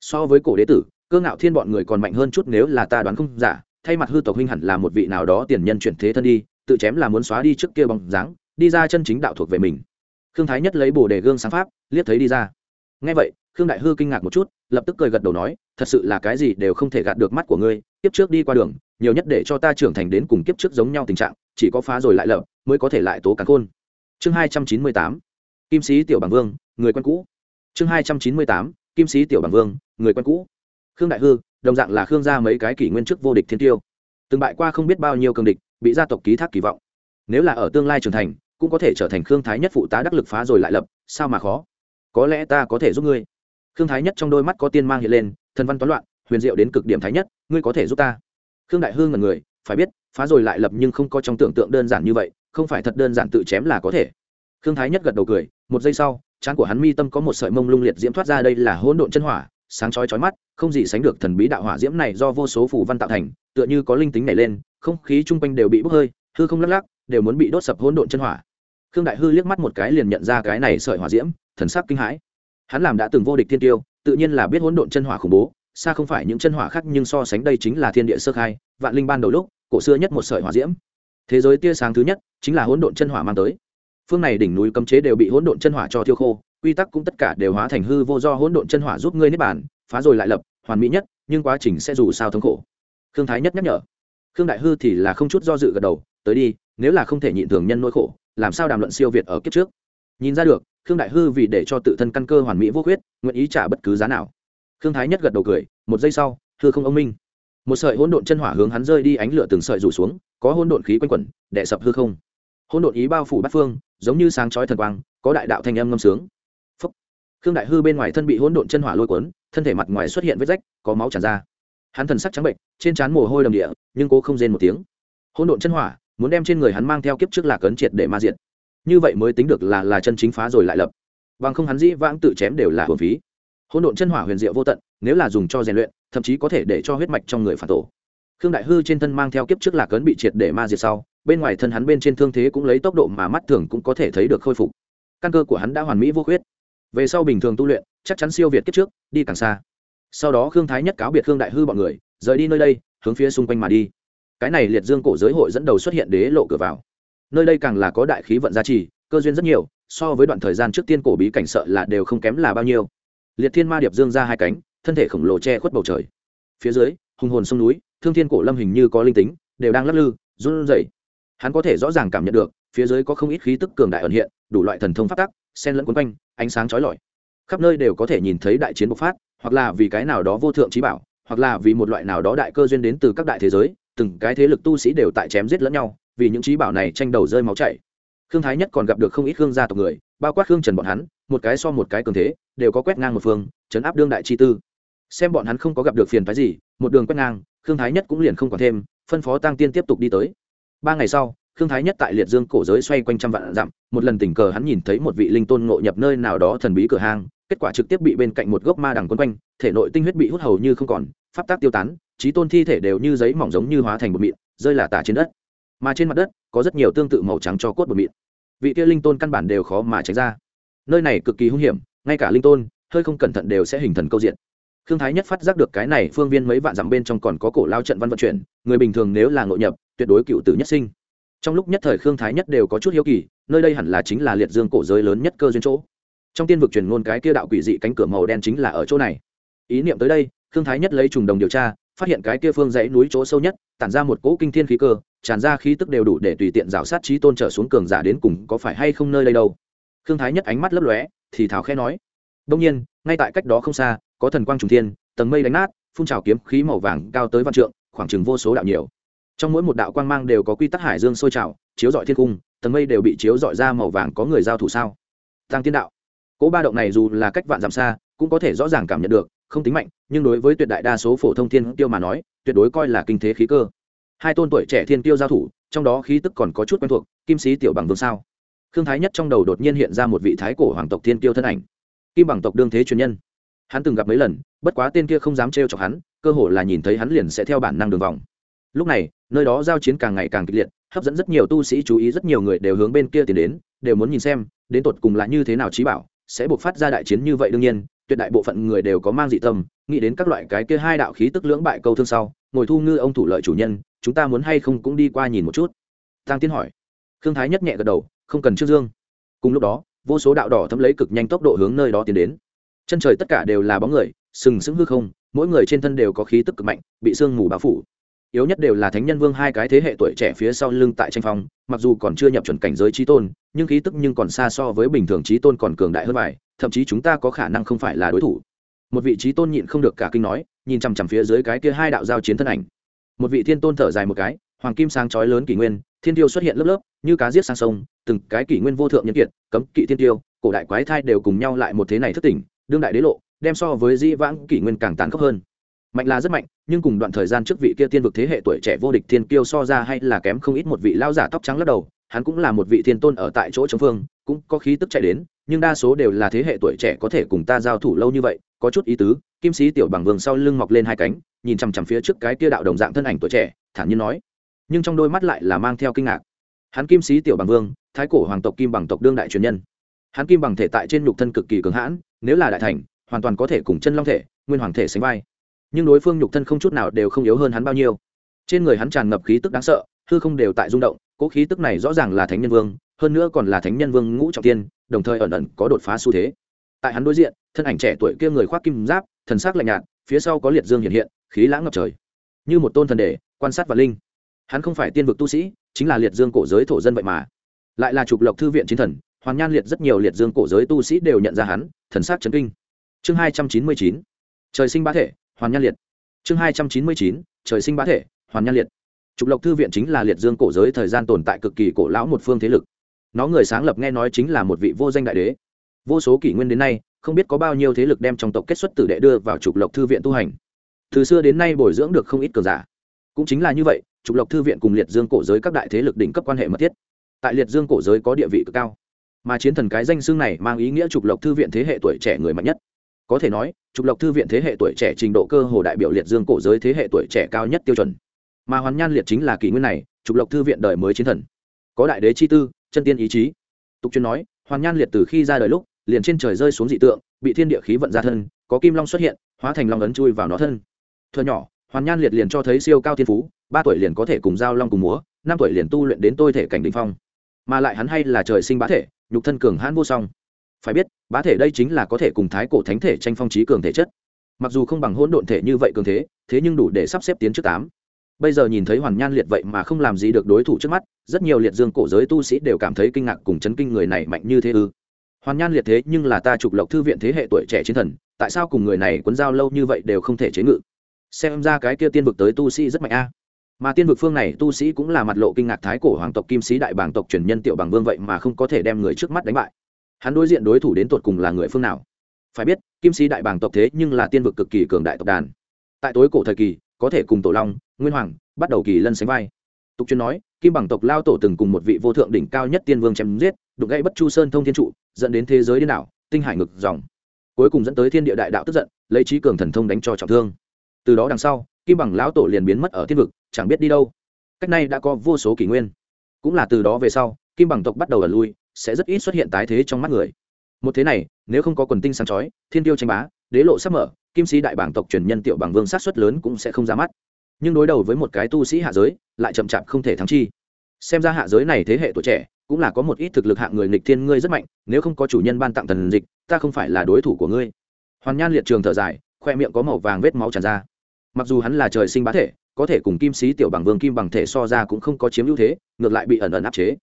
So với cổ đế tử, cơ ngạo thiên bọn người còn mạnh hơn chút nếu là ta đoán không giả, thay mặt hư tộc huynh hẳn là một vị nào đó tiền nhân chuyển thế thân đi, tự chém là muốn xóa đi trước kia bóng dáng, đi ra chân chính đạo thuộc về mình. Khương thái nhất lấy bồ đề gương sáng pháp, liếc thấy đi ra. Ngay vậy, khương đại hư kinh ngạc một chút, lập tức cười gật đầu nói, thật sự là cái gì đều không thể gạt được mắt của ngươi, kiếp trước đi qua đường, nhiều nhất để cho ta trưởng thành đến cùng kiếp trước giống nhau tình trạng, chỉ có phá rồi lại lợp mới có thể lại tố cắn khôn. Chương hai trăm chín mươi tám. Kim sĩ tiểu bằng vương, người quen cũ chương hai trăm chín mươi tám, kim sĩ tiểu bằng vương, người quen cũ. Khương đại hư, đồng dạng là khương gia mấy cái kỷ nguyên chức vô địch thiên tiêu. Từng bại qua không biết bao nhiêu cường địch, bị gia tộc ký thác kỳ vọng. Nếu là ở tương lai trưởng thành, cũng có thể trở thành khương thái nhất phụ tá đắc lực phá rồi lại lập, sao mà khó? Có lẽ ta có thể giúp ngươi. Khương thái nhất trong đôi mắt có tiên mang hiện lên, thần văn toán loạn, huyền diệu đến cực điểm thái nhất, ngươi có thể giúp ta. Khương đại hương là người, phải biết, phá rồi lại lập nhưng không có trong tưởng tượng đơn giản như vậy, không phải thật đơn giản tự chém là có thể. Khương thái nhất gật đầu cười một giây sau, trán của hắn mi tâm có một sợi mông lung liệt diễm thoát ra đây là hỗn độn chân hỏa, sáng chói chói mắt, không gì sánh được thần bí đạo hỏa diễm này do vô số phù văn tạo thành, tựa như có linh tính nảy lên, không khí chung quanh đều bị bốc hơi, hư không lắc lắc, đều muốn bị đốt sập hỗn độn chân hỏa. Khương đại hư liếc mắt một cái liền nhận ra cái này sợi hỏa diễm, thần sắc kinh hãi. Hắn làm đã từng vô địch thiên tiêu, tự nhiên là biết hỗn độn chân hỏa khủng bố, xa không phải những chân hỏa khác nhưng so sánh đây chính là thiên địa sơ khai, vạn linh ban đầu lúc, cổ xưa nhất một sợi hỏa diễm. Thế giới tia sáng thứ nhất chính là hỗn độn chân hỏa mang tới phương này đỉnh núi cấm chế đều bị hỗn độn chân hỏa cho thiêu khô, quy tắc cũng tất cả đều hóa thành hư vô do hỗn độn chân hỏa giúp ngươi niết bàn, phá rồi lại lập, hoàn mỹ nhất, nhưng quá trình sẽ dù sao thống khổ. Khương thái nhất nhắc nhở. Khương đại hư thì là không chút do dự gật đầu, tới đi, nếu là không thể nhịn thường nhân nỗi khổ, làm sao đàm luận siêu việt ở kiếp trước? Nhìn ra được, khương đại hư vì để cho tự thân căn cơ hoàn mỹ vô khuyết, nguyện ý trả bất cứ giá nào. Khương thái nhất gật đầu cười, một giây sau hư không ông minh. Một sợi hỗn độn chân hỏa hướng hắn rơi đi, ánh lửa từng sợi rủ xuống, có hỗn độn khí quanh quẩn, đè sập hư không. Hỗn độn ý bao phủ bát phương giống như sáng chói thần quang, có đại đạo thanh âm ngâm sướng. Phúc. khương đại hư bên ngoài thân bị hỗn độn chân hỏa lôi cuốn, thân thể mặt ngoài xuất hiện vết rách, có máu tràn ra. Hắn thần sắc trắng bệnh, trên trán mồ hôi đầm địa, nhưng cố không rên một tiếng. Hỗn độn chân hỏa, muốn đem trên người hắn mang theo kiếp trước là cấn triệt để ma diệt. Như vậy mới tính được là là chân chính phá rồi lại lập. Bằng không hắn dĩ vãng tự chém đều là hồn phí. Hỗn độn chân hỏa huyền diệu vô tận, nếu là dùng cho rèn luyện, thậm chí có thể để cho huyết mạch trong người phản tổ khương đại hư trên thân mang theo kiếp trước là cấn bị triệt để ma diệt sau, bên ngoài thân hắn bên trên thương thế cũng lấy tốc độ mà mắt thường cũng có thể thấy được khôi phục. Căn cơ của hắn đã hoàn mỹ vô khuyết. Về sau bình thường tu luyện, chắc chắn siêu việt kiếp trước, đi càng xa. Sau đó khương thái nhất cáo biệt khương đại hư bọn người, rời đi nơi đây, hướng phía xung quanh mà đi. Cái này liệt dương cổ giới hội dẫn đầu xuất hiện đế lộ cửa vào. Nơi đây càng là có đại khí vận gia trì, cơ duyên rất nhiều, so với đoạn thời gian trước tiên cổ bí cảnh sợ là đều không kém là bao nhiêu. Liệt thiên ma điệp dương ra hai cánh, thân thể khổng lồ che khuất bầu trời. Phía dưới, hùng hồn sông núi thương thiên cổ lâm hình như có linh tính, đều đang lắc lư, run rẩy. Hắn có thể rõ ràng cảm nhận được, phía dưới có không ít khí tức cường đại ẩn hiện, đủ loại thần thông phát tắc sen lẫn quấn quanh, ánh sáng chói lọi. Khắp nơi đều có thể nhìn thấy đại chiến bộc phát, hoặc là vì cái nào đó vô thượng trí bảo, hoặc là vì một loại nào đó đại cơ duyên đến từ các đại thế giới, từng cái thế lực tu sĩ đều tại chém giết lẫn nhau, vì những trí bảo này tranh đầu rơi máu chảy. Khương thái nhất còn gặp được không ít khương gia tộc người, bao quát khương trần bọn hắn, một cái so một cái cường thế, đều có quét ngang một phương, chấn áp đương đại chi tư. Xem bọn hắn không có gặp được phiền phái gì, một đường quét ngang khương thái nhất cũng liền không còn thêm, phân phó tăng tiên tiếp tục đi tới. Ba ngày sau, khương thái nhất tại liệt dương cổ giới xoay quanh trăm vạn dặm, một lần tình cờ hắn nhìn thấy một vị linh tôn ngộ nhập nơi nào đó thần bí cửa hang, kết quả trực tiếp bị bên cạnh một gốc ma đằng quân quanh, thể nội tinh huyết bị hút hầu như không còn, pháp tác tiêu tán, trí tôn thi thể đều như giấy mỏng giống như hóa thành bột mịn, rơi là tả trên đất. Mà trên mặt đất, có rất nhiều tương tự màu trắng cho cốt bột mịn. Vị kia linh tôn căn bản đều khó mà tránh ra. Nơi này cực kỳ hung hiểm, ngay cả linh tôn, hơi không cẩn thận đều sẽ hình thần câu diện khương thái nhất phát giác được cái này phương viên mấy vạn dặm bên trong còn có cổ lao trận văn vận chuyển, người bình thường nếu là ngộ nhập, tuyệt đối cựu tử nhất sinh. Trong lúc nhất thời khương thái nhất đều có chút hiếu kỳ, nơi đây hẳn là chính là liệt dương cổ giới lớn nhất cơ duyên chỗ. Trong tiên vực truyền ngôn cái kia đạo quỷ dị cánh cửa màu đen chính là ở chỗ này. Ý niệm tới đây, Khương thái nhất lấy trùng đồng điều tra, phát hiện cái kia phương dãy núi chỗ sâu nhất, tản ra một cỗ kinh thiên khí cơ, tràn ra khí tức đều đủ để tùy tiện rào sát trí tôn trở xuống cường giả đến cùng có phải hay không nơi đây đâu. Khương thái nhất ánh mắt lấp lóe, thì thào khẽ nói đông nhiên, ngay tại cách đó không xa, có thần quang trùng thiên, tầng mây đánh nát, phun trào kiếm khí màu vàng cao tới vạn trượng, khoảng chừng vô số đạo nhiều. Trong mỗi một đạo quang mang đều có quy tắc hải dương sôi trào, chiếu rọi thiên cung, tầng mây đều bị chiếu rọi ra màu vàng có người giao thủ sao? Tăng tiên đạo. Cố ba động này dù là cách vạn dặm xa, cũng có thể rõ ràng cảm nhận được, không tính mạnh, nhưng đối với tuyệt đại đa số phổ thông thiên tiêu mà nói, tuyệt đối coi là kinh thế khí cơ. Hai tôn tuổi trẻ thiên tiêu giao thủ, trong đó khí tức còn có chút quen thuộc, kim sĩ tiểu bằng vương sao? Khương thái nhất trong đầu đột nhiên hiện ra một vị thái cổ hoàng tộc thiên tiêu thân ảnh kim bằng tộc đương thế truyền nhân. Hắn từng gặp mấy lần, bất quá tên kia không dám trêu chọc hắn, cơ hồ là nhìn thấy hắn liền sẽ theo bản năng đường vòng. Lúc này, nơi đó giao chiến càng ngày càng kịch liệt, hấp dẫn rất nhiều tu sĩ chú ý rất nhiều người đều hướng bên kia tiến đến, đều muốn nhìn xem, đến tột cùng là như thế nào trí bảo, sẽ buộc phát ra đại chiến như vậy đương nhiên, tuyệt đại bộ phận người đều có mang dị tâm, nghĩ đến các loại cái kia hai đạo khí tức lưỡng bại câu thương sau, ngồi thu ngư ông thủ lợi chủ nhân, chúng ta muốn hay không cũng đi qua nhìn một chút. Tăng tiến hỏi. Thương thái nhất nhẹ gật đầu, không cần trương dương. Cùng lúc đó vô số đạo đỏ thấm lấy cực nhanh tốc độ hướng nơi đó tiến đến. Chân trời tất cả đều là bóng người, sừng sững hư không, mỗi người trên thân đều có khí tức cực mạnh, bị sương mù bao phủ. Yếu nhất đều là thánh nhân vương hai cái thế hệ tuổi trẻ phía sau lưng tại tranh phong, mặc dù còn chưa nhập chuẩn cảnh giới trí tôn, nhưng khí tức nhưng còn xa so với bình thường trí tôn còn cường đại hơn vài, thậm chí chúng ta có khả năng không phải là đối thủ. Một vị trí tôn nhịn không được cả kinh nói, nhìn chằm chằm phía dưới cái kia hai đạo giao chiến thân ảnh. Một vị thiên tôn thở dài một cái hoàng kim sáng chói lớn kỷ nguyên, thiên tiêu xuất hiện lớp lớp, như cá giết sang sông, từng cái kỷ nguyên vô thượng nhân kiệt, cấm kỵ thiên tiêu, cổ đại quái thai đều cùng nhau lại một thế này thất tỉnh, đương đại đế lộ, đem so với di vãng kỷ nguyên càng tàn khốc hơn. Mạnh là rất mạnh, nhưng cùng đoạn thời gian trước vị kia tiên vực thế hệ tuổi trẻ vô địch thiên kiêu so ra hay là kém không ít một vị lao giả tóc trắng lắc đầu, hắn cũng là một vị thiên tôn ở tại chỗ chống phương, cũng có khí tức chạy đến, nhưng đa số đều là thế hệ tuổi trẻ có thể cùng ta giao thủ lâu như vậy, có chút ý tứ, kim sĩ tiểu bằng vương sau lưng mọc lên hai cánh, nhìn chằm chằm phía trước cái kia đạo đồng dạng thân ảnh tuổi trẻ, thản nhiên nói nhưng trong đôi mắt lại là mang theo kinh ngạc. Hắn kim sĩ tiểu bằng vương, thái cổ hoàng tộc kim bằng tộc đương đại truyền nhân. Hắn kim bằng thể tại trên nhục thân cực kỳ cường hãn, nếu là đại thành, hoàn toàn có thể cùng chân long thể, nguyên hoàng thể sánh vai. Nhưng đối phương nhục thân không chút nào đều không yếu hơn hắn bao nhiêu. Trên người hắn tràn ngập khí tức đáng sợ, hư không đều tại rung động cỗ khí tức này rõ ràng là thánh nhân vương, hơn nữa còn là thánh nhân vương ngũ trọng tiên, đồng thời ẩn ẩn có đột phá xu thế. Tại hắn đối diện, thân ảnh trẻ tuổi kia người khoác kim giáp, thần sắc lạnh nhạt, phía sau có liệt dương hiện hiện, khí lãng ngập trời. Như một tôn thần đề quan sát và linh hắn không phải tiên vực tu sĩ, chính là liệt dương cổ giới thổ dân vậy mà. Lại là trục lộc thư viện chiến thần, hoàn nhan liệt rất nhiều liệt dương cổ giới tu sĩ đều nhận ra hắn, thần sắc chấn kinh. Chương hai trăm chín mươi chín, trời sinh bá thể, hoàn nhan liệt. Chương hai trăm chín mươi chín, trời sinh bá thể, hoàn nhan liệt. Trục lộc thư viện chính là liệt dương cổ giới thời gian tồn tại cực kỳ cổ lão một phương thế lực. Nó người sáng lập nghe nói chính là một vị vô danh đại đế. Vô số kỷ nguyên đến nay, không biết có bao nhiêu thế lực đem trong tộc kết xuất tử đệ đưa vào trục lộc thư viện tu hành. Từ xưa đến nay bồi dưỡng được không ít cờ giả. Cũng chính là như vậy trục lộc thư viện cùng liệt dương cổ giới các đại thế lực đỉnh cấp quan hệ mật thiết. Tại liệt dương cổ giới có địa vị cực cao, mà chiến thần cái danh xương này mang ý nghĩa trục lộc thư viện thế hệ tuổi trẻ người mạnh nhất. Có thể nói, trục lộc thư viện thế hệ tuổi trẻ trình độ cơ hồ đại biểu liệt dương cổ giới thế hệ tuổi trẻ cao nhất tiêu chuẩn. Mà hoàn nhan liệt chính là kỷ nguyên này, trục lộc thư viện đời mới chiến thần. Có đại đế chi tư, chân tiên ý chí. Tục chuyên nói, hoàn nhan liệt từ khi ra đời lúc, liền trên trời rơi xuống dị tượng, bị thiên địa khí vận ra thân, có kim long xuất hiện, hóa thành long ấn chui vào nó thân. Thừa nhỏ, hoàn nhan liệt liền cho thấy siêu cao thiên phú ba tuổi liền có thể cùng giao long cùng múa, năm tuổi liền tu luyện đến tôi thể cảnh đình phong. Mà lại hắn hay là trời sinh bá thể, nhục thân cường hãn vô song. Phải biết, bá thể đây chính là có thể cùng thái cổ thánh thể tranh phong trí cường thể chất. Mặc dù không bằng hỗn độn thể như vậy cường thế thế nhưng đủ để sắp xếp tiến trước tám. Bây giờ nhìn thấy hoàn nhan liệt vậy mà không làm gì được đối thủ trước mắt, rất nhiều liệt dương cổ giới tu sĩ đều cảm thấy kinh ngạc cùng chấn kinh người này mạnh như thế ư. Hoàn nhan liệt thế nhưng là ta trục lộc thư viện thế hệ tuổi trẻ chiến thần, tại sao cùng người này quấn giao lâu như vậy đều không thể chế ngự? Xem ra cái kia tiên vực tới tu sĩ rất mạnh a mà tiên vực phương này tu sĩ cũng là mặt lộ kinh ngạc thái cổ hoàng tộc kim sĩ đại bảng tộc truyền nhân tiểu bằng vương vậy mà không có thể đem người trước mắt đánh bại. Hắn đối diện đối thủ đến tột cùng là người phương nào? Phải biết, kim sĩ đại bảng tộc thế nhưng là tiên vực cực kỳ cường đại tộc đàn. Tại tối cổ thời kỳ, có thể cùng tổ long, nguyên hoàng bắt đầu kỳ lân sánh vai. Tục chuyên nói, kim bằng tộc lao tổ từng cùng một vị vô thượng đỉnh cao nhất tiên vương chém giết đục gãy bất chu sơn thông thiên trụ, dẫn đến thế giới điên đảo, tinh hải ngực dòng. Cuối cùng dẫn tới thiên địa đại đạo tức giận, lấy trí cường thần thông đánh cho trọng thương. Từ đó đằng sau, kim bằng lão tổ liền biến mất ở thiên vực chẳng biết đi đâu. Cách nay đã có vô số kỷ nguyên. Cũng là từ đó về sau, kim bằng tộc bắt đầu ẩn lui, sẽ rất ít xuất hiện tái thế trong mắt người. Một thế này, nếu không có quần tinh sáng chói, thiên tiêu tranh bá, đế lộ sắp mở, kim sĩ đại bảng tộc truyền nhân tiểu bằng vương sát xuất lớn cũng sẽ không ra mắt. Nhưng đối đầu với một cái tu sĩ hạ giới, lại chậm chạp không thể thắng chi. Xem ra hạ giới này thế hệ tuổi trẻ, cũng là có một ít thực lực hạng người nghịch thiên ngươi rất mạnh, nếu không có chủ nhân ban tặng thần dịch, ta không phải là đối thủ của ngươi. Hoàn nhan liệt trường thở dài, khoe miệng có màu vàng vết máu tràn ra. Mặc dù hắn là trời sinh bá thể có thể cùng kim sĩ tiểu bằng vương kim bằng thể so ra cũng không có chiếm ưu thế, ngược lại bị ẩn ẩn áp chế.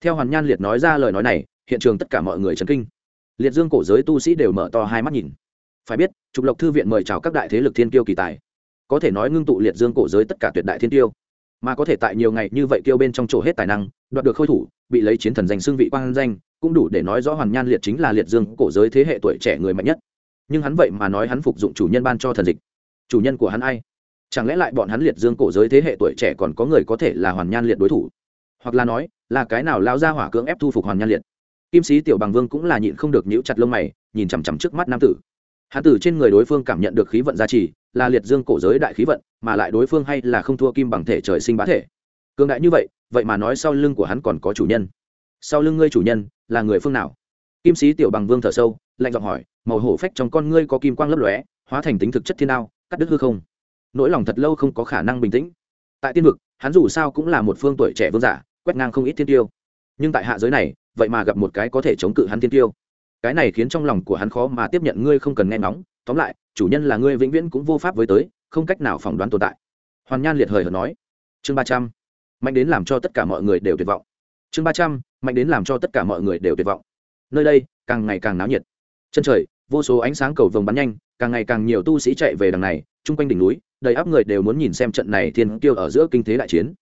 Theo hoàn nhan liệt nói ra lời nói này, hiện trường tất cả mọi người chấn kinh. Liệt dương cổ giới tu sĩ đều mở to hai mắt nhìn. Phải biết, trục lộc thư viện mời chào các đại thế lực thiên kiêu kỳ tài. Có thể nói ngưng tụ liệt dương cổ giới tất cả tuyệt đại thiên tiêu mà có thể tại nhiều ngày như vậy kêu bên trong chỗ hết tài năng, đoạt được khôi thủ, bị lấy chiến thần danh xưng vị quan danh, cũng đủ để nói rõ hoàn nhan liệt chính là liệt dương cổ giới thế hệ tuổi trẻ người mạnh nhất. Nhưng hắn vậy mà nói hắn phục dụng chủ nhân ban cho thần dịch. Chủ nhân của hắn ai? Chẳng lẽ lại bọn hắn liệt dương cổ giới thế hệ tuổi trẻ còn có người có thể là hoàn nhan liệt đối thủ? Hoặc là nói, là cái nào lao ra hỏa cưỡng ép thu phục hoàn nhan liệt? Kim sĩ tiểu bằng vương cũng là nhịn không được nhíu chặt lông mày, nhìn chằm chằm trước mắt nam tử. Hắn tử trên người đối phương cảm nhận được khí vận gia trì, là liệt dương cổ giới đại khí vận, mà lại đối phương hay là không thua kim bằng thể trời sinh bá thể. Cường đại như vậy vậy mà nói sau lưng của hắn còn có chủ nhân. Sau lưng ngươi chủ nhân, là người phương nào? Kim sĩ tiểu bằng vương thở sâu, lạnh giọng hỏi, màu hổ phách trong con ngươi có kim quang lấp lóe, hóa thành tính thực chất thiên đao, cắt đứt hư không nỗi lòng thật lâu không có khả năng bình tĩnh. Tại tiên vực, hắn dù sao cũng là một phương tuổi trẻ vương giả, quét ngang không ít thiên tiêu. Nhưng tại hạ giới này, vậy mà gặp một cái có thể chống cự hắn thiên tiêu. Cái này khiến trong lòng của hắn khó mà tiếp nhận, ngươi không cần nghe ngóng. Tóm lại, chủ nhân là ngươi vĩnh viễn cũng vô pháp với tới, không cách nào phỏng đoán tồn tại. Hoàn nhan liệt hời hợt nói. Chương ba trăm. Mạnh đến làm cho tất cả mọi người đều tuyệt vọng. Chương ba trăm. Mạnh đến làm cho tất cả mọi người đều tuyệt vọng. Nơi đây, càng ngày càng náo nhiệt. Chân trời, vô số ánh sáng cầu vồng bắn nhanh, càng ngày càng nhiều tu sĩ chạy về đằng này, chung quanh đỉnh núi đầy áp người đều muốn nhìn xem trận này thiên kiêu ở giữa kinh thế đại chiến.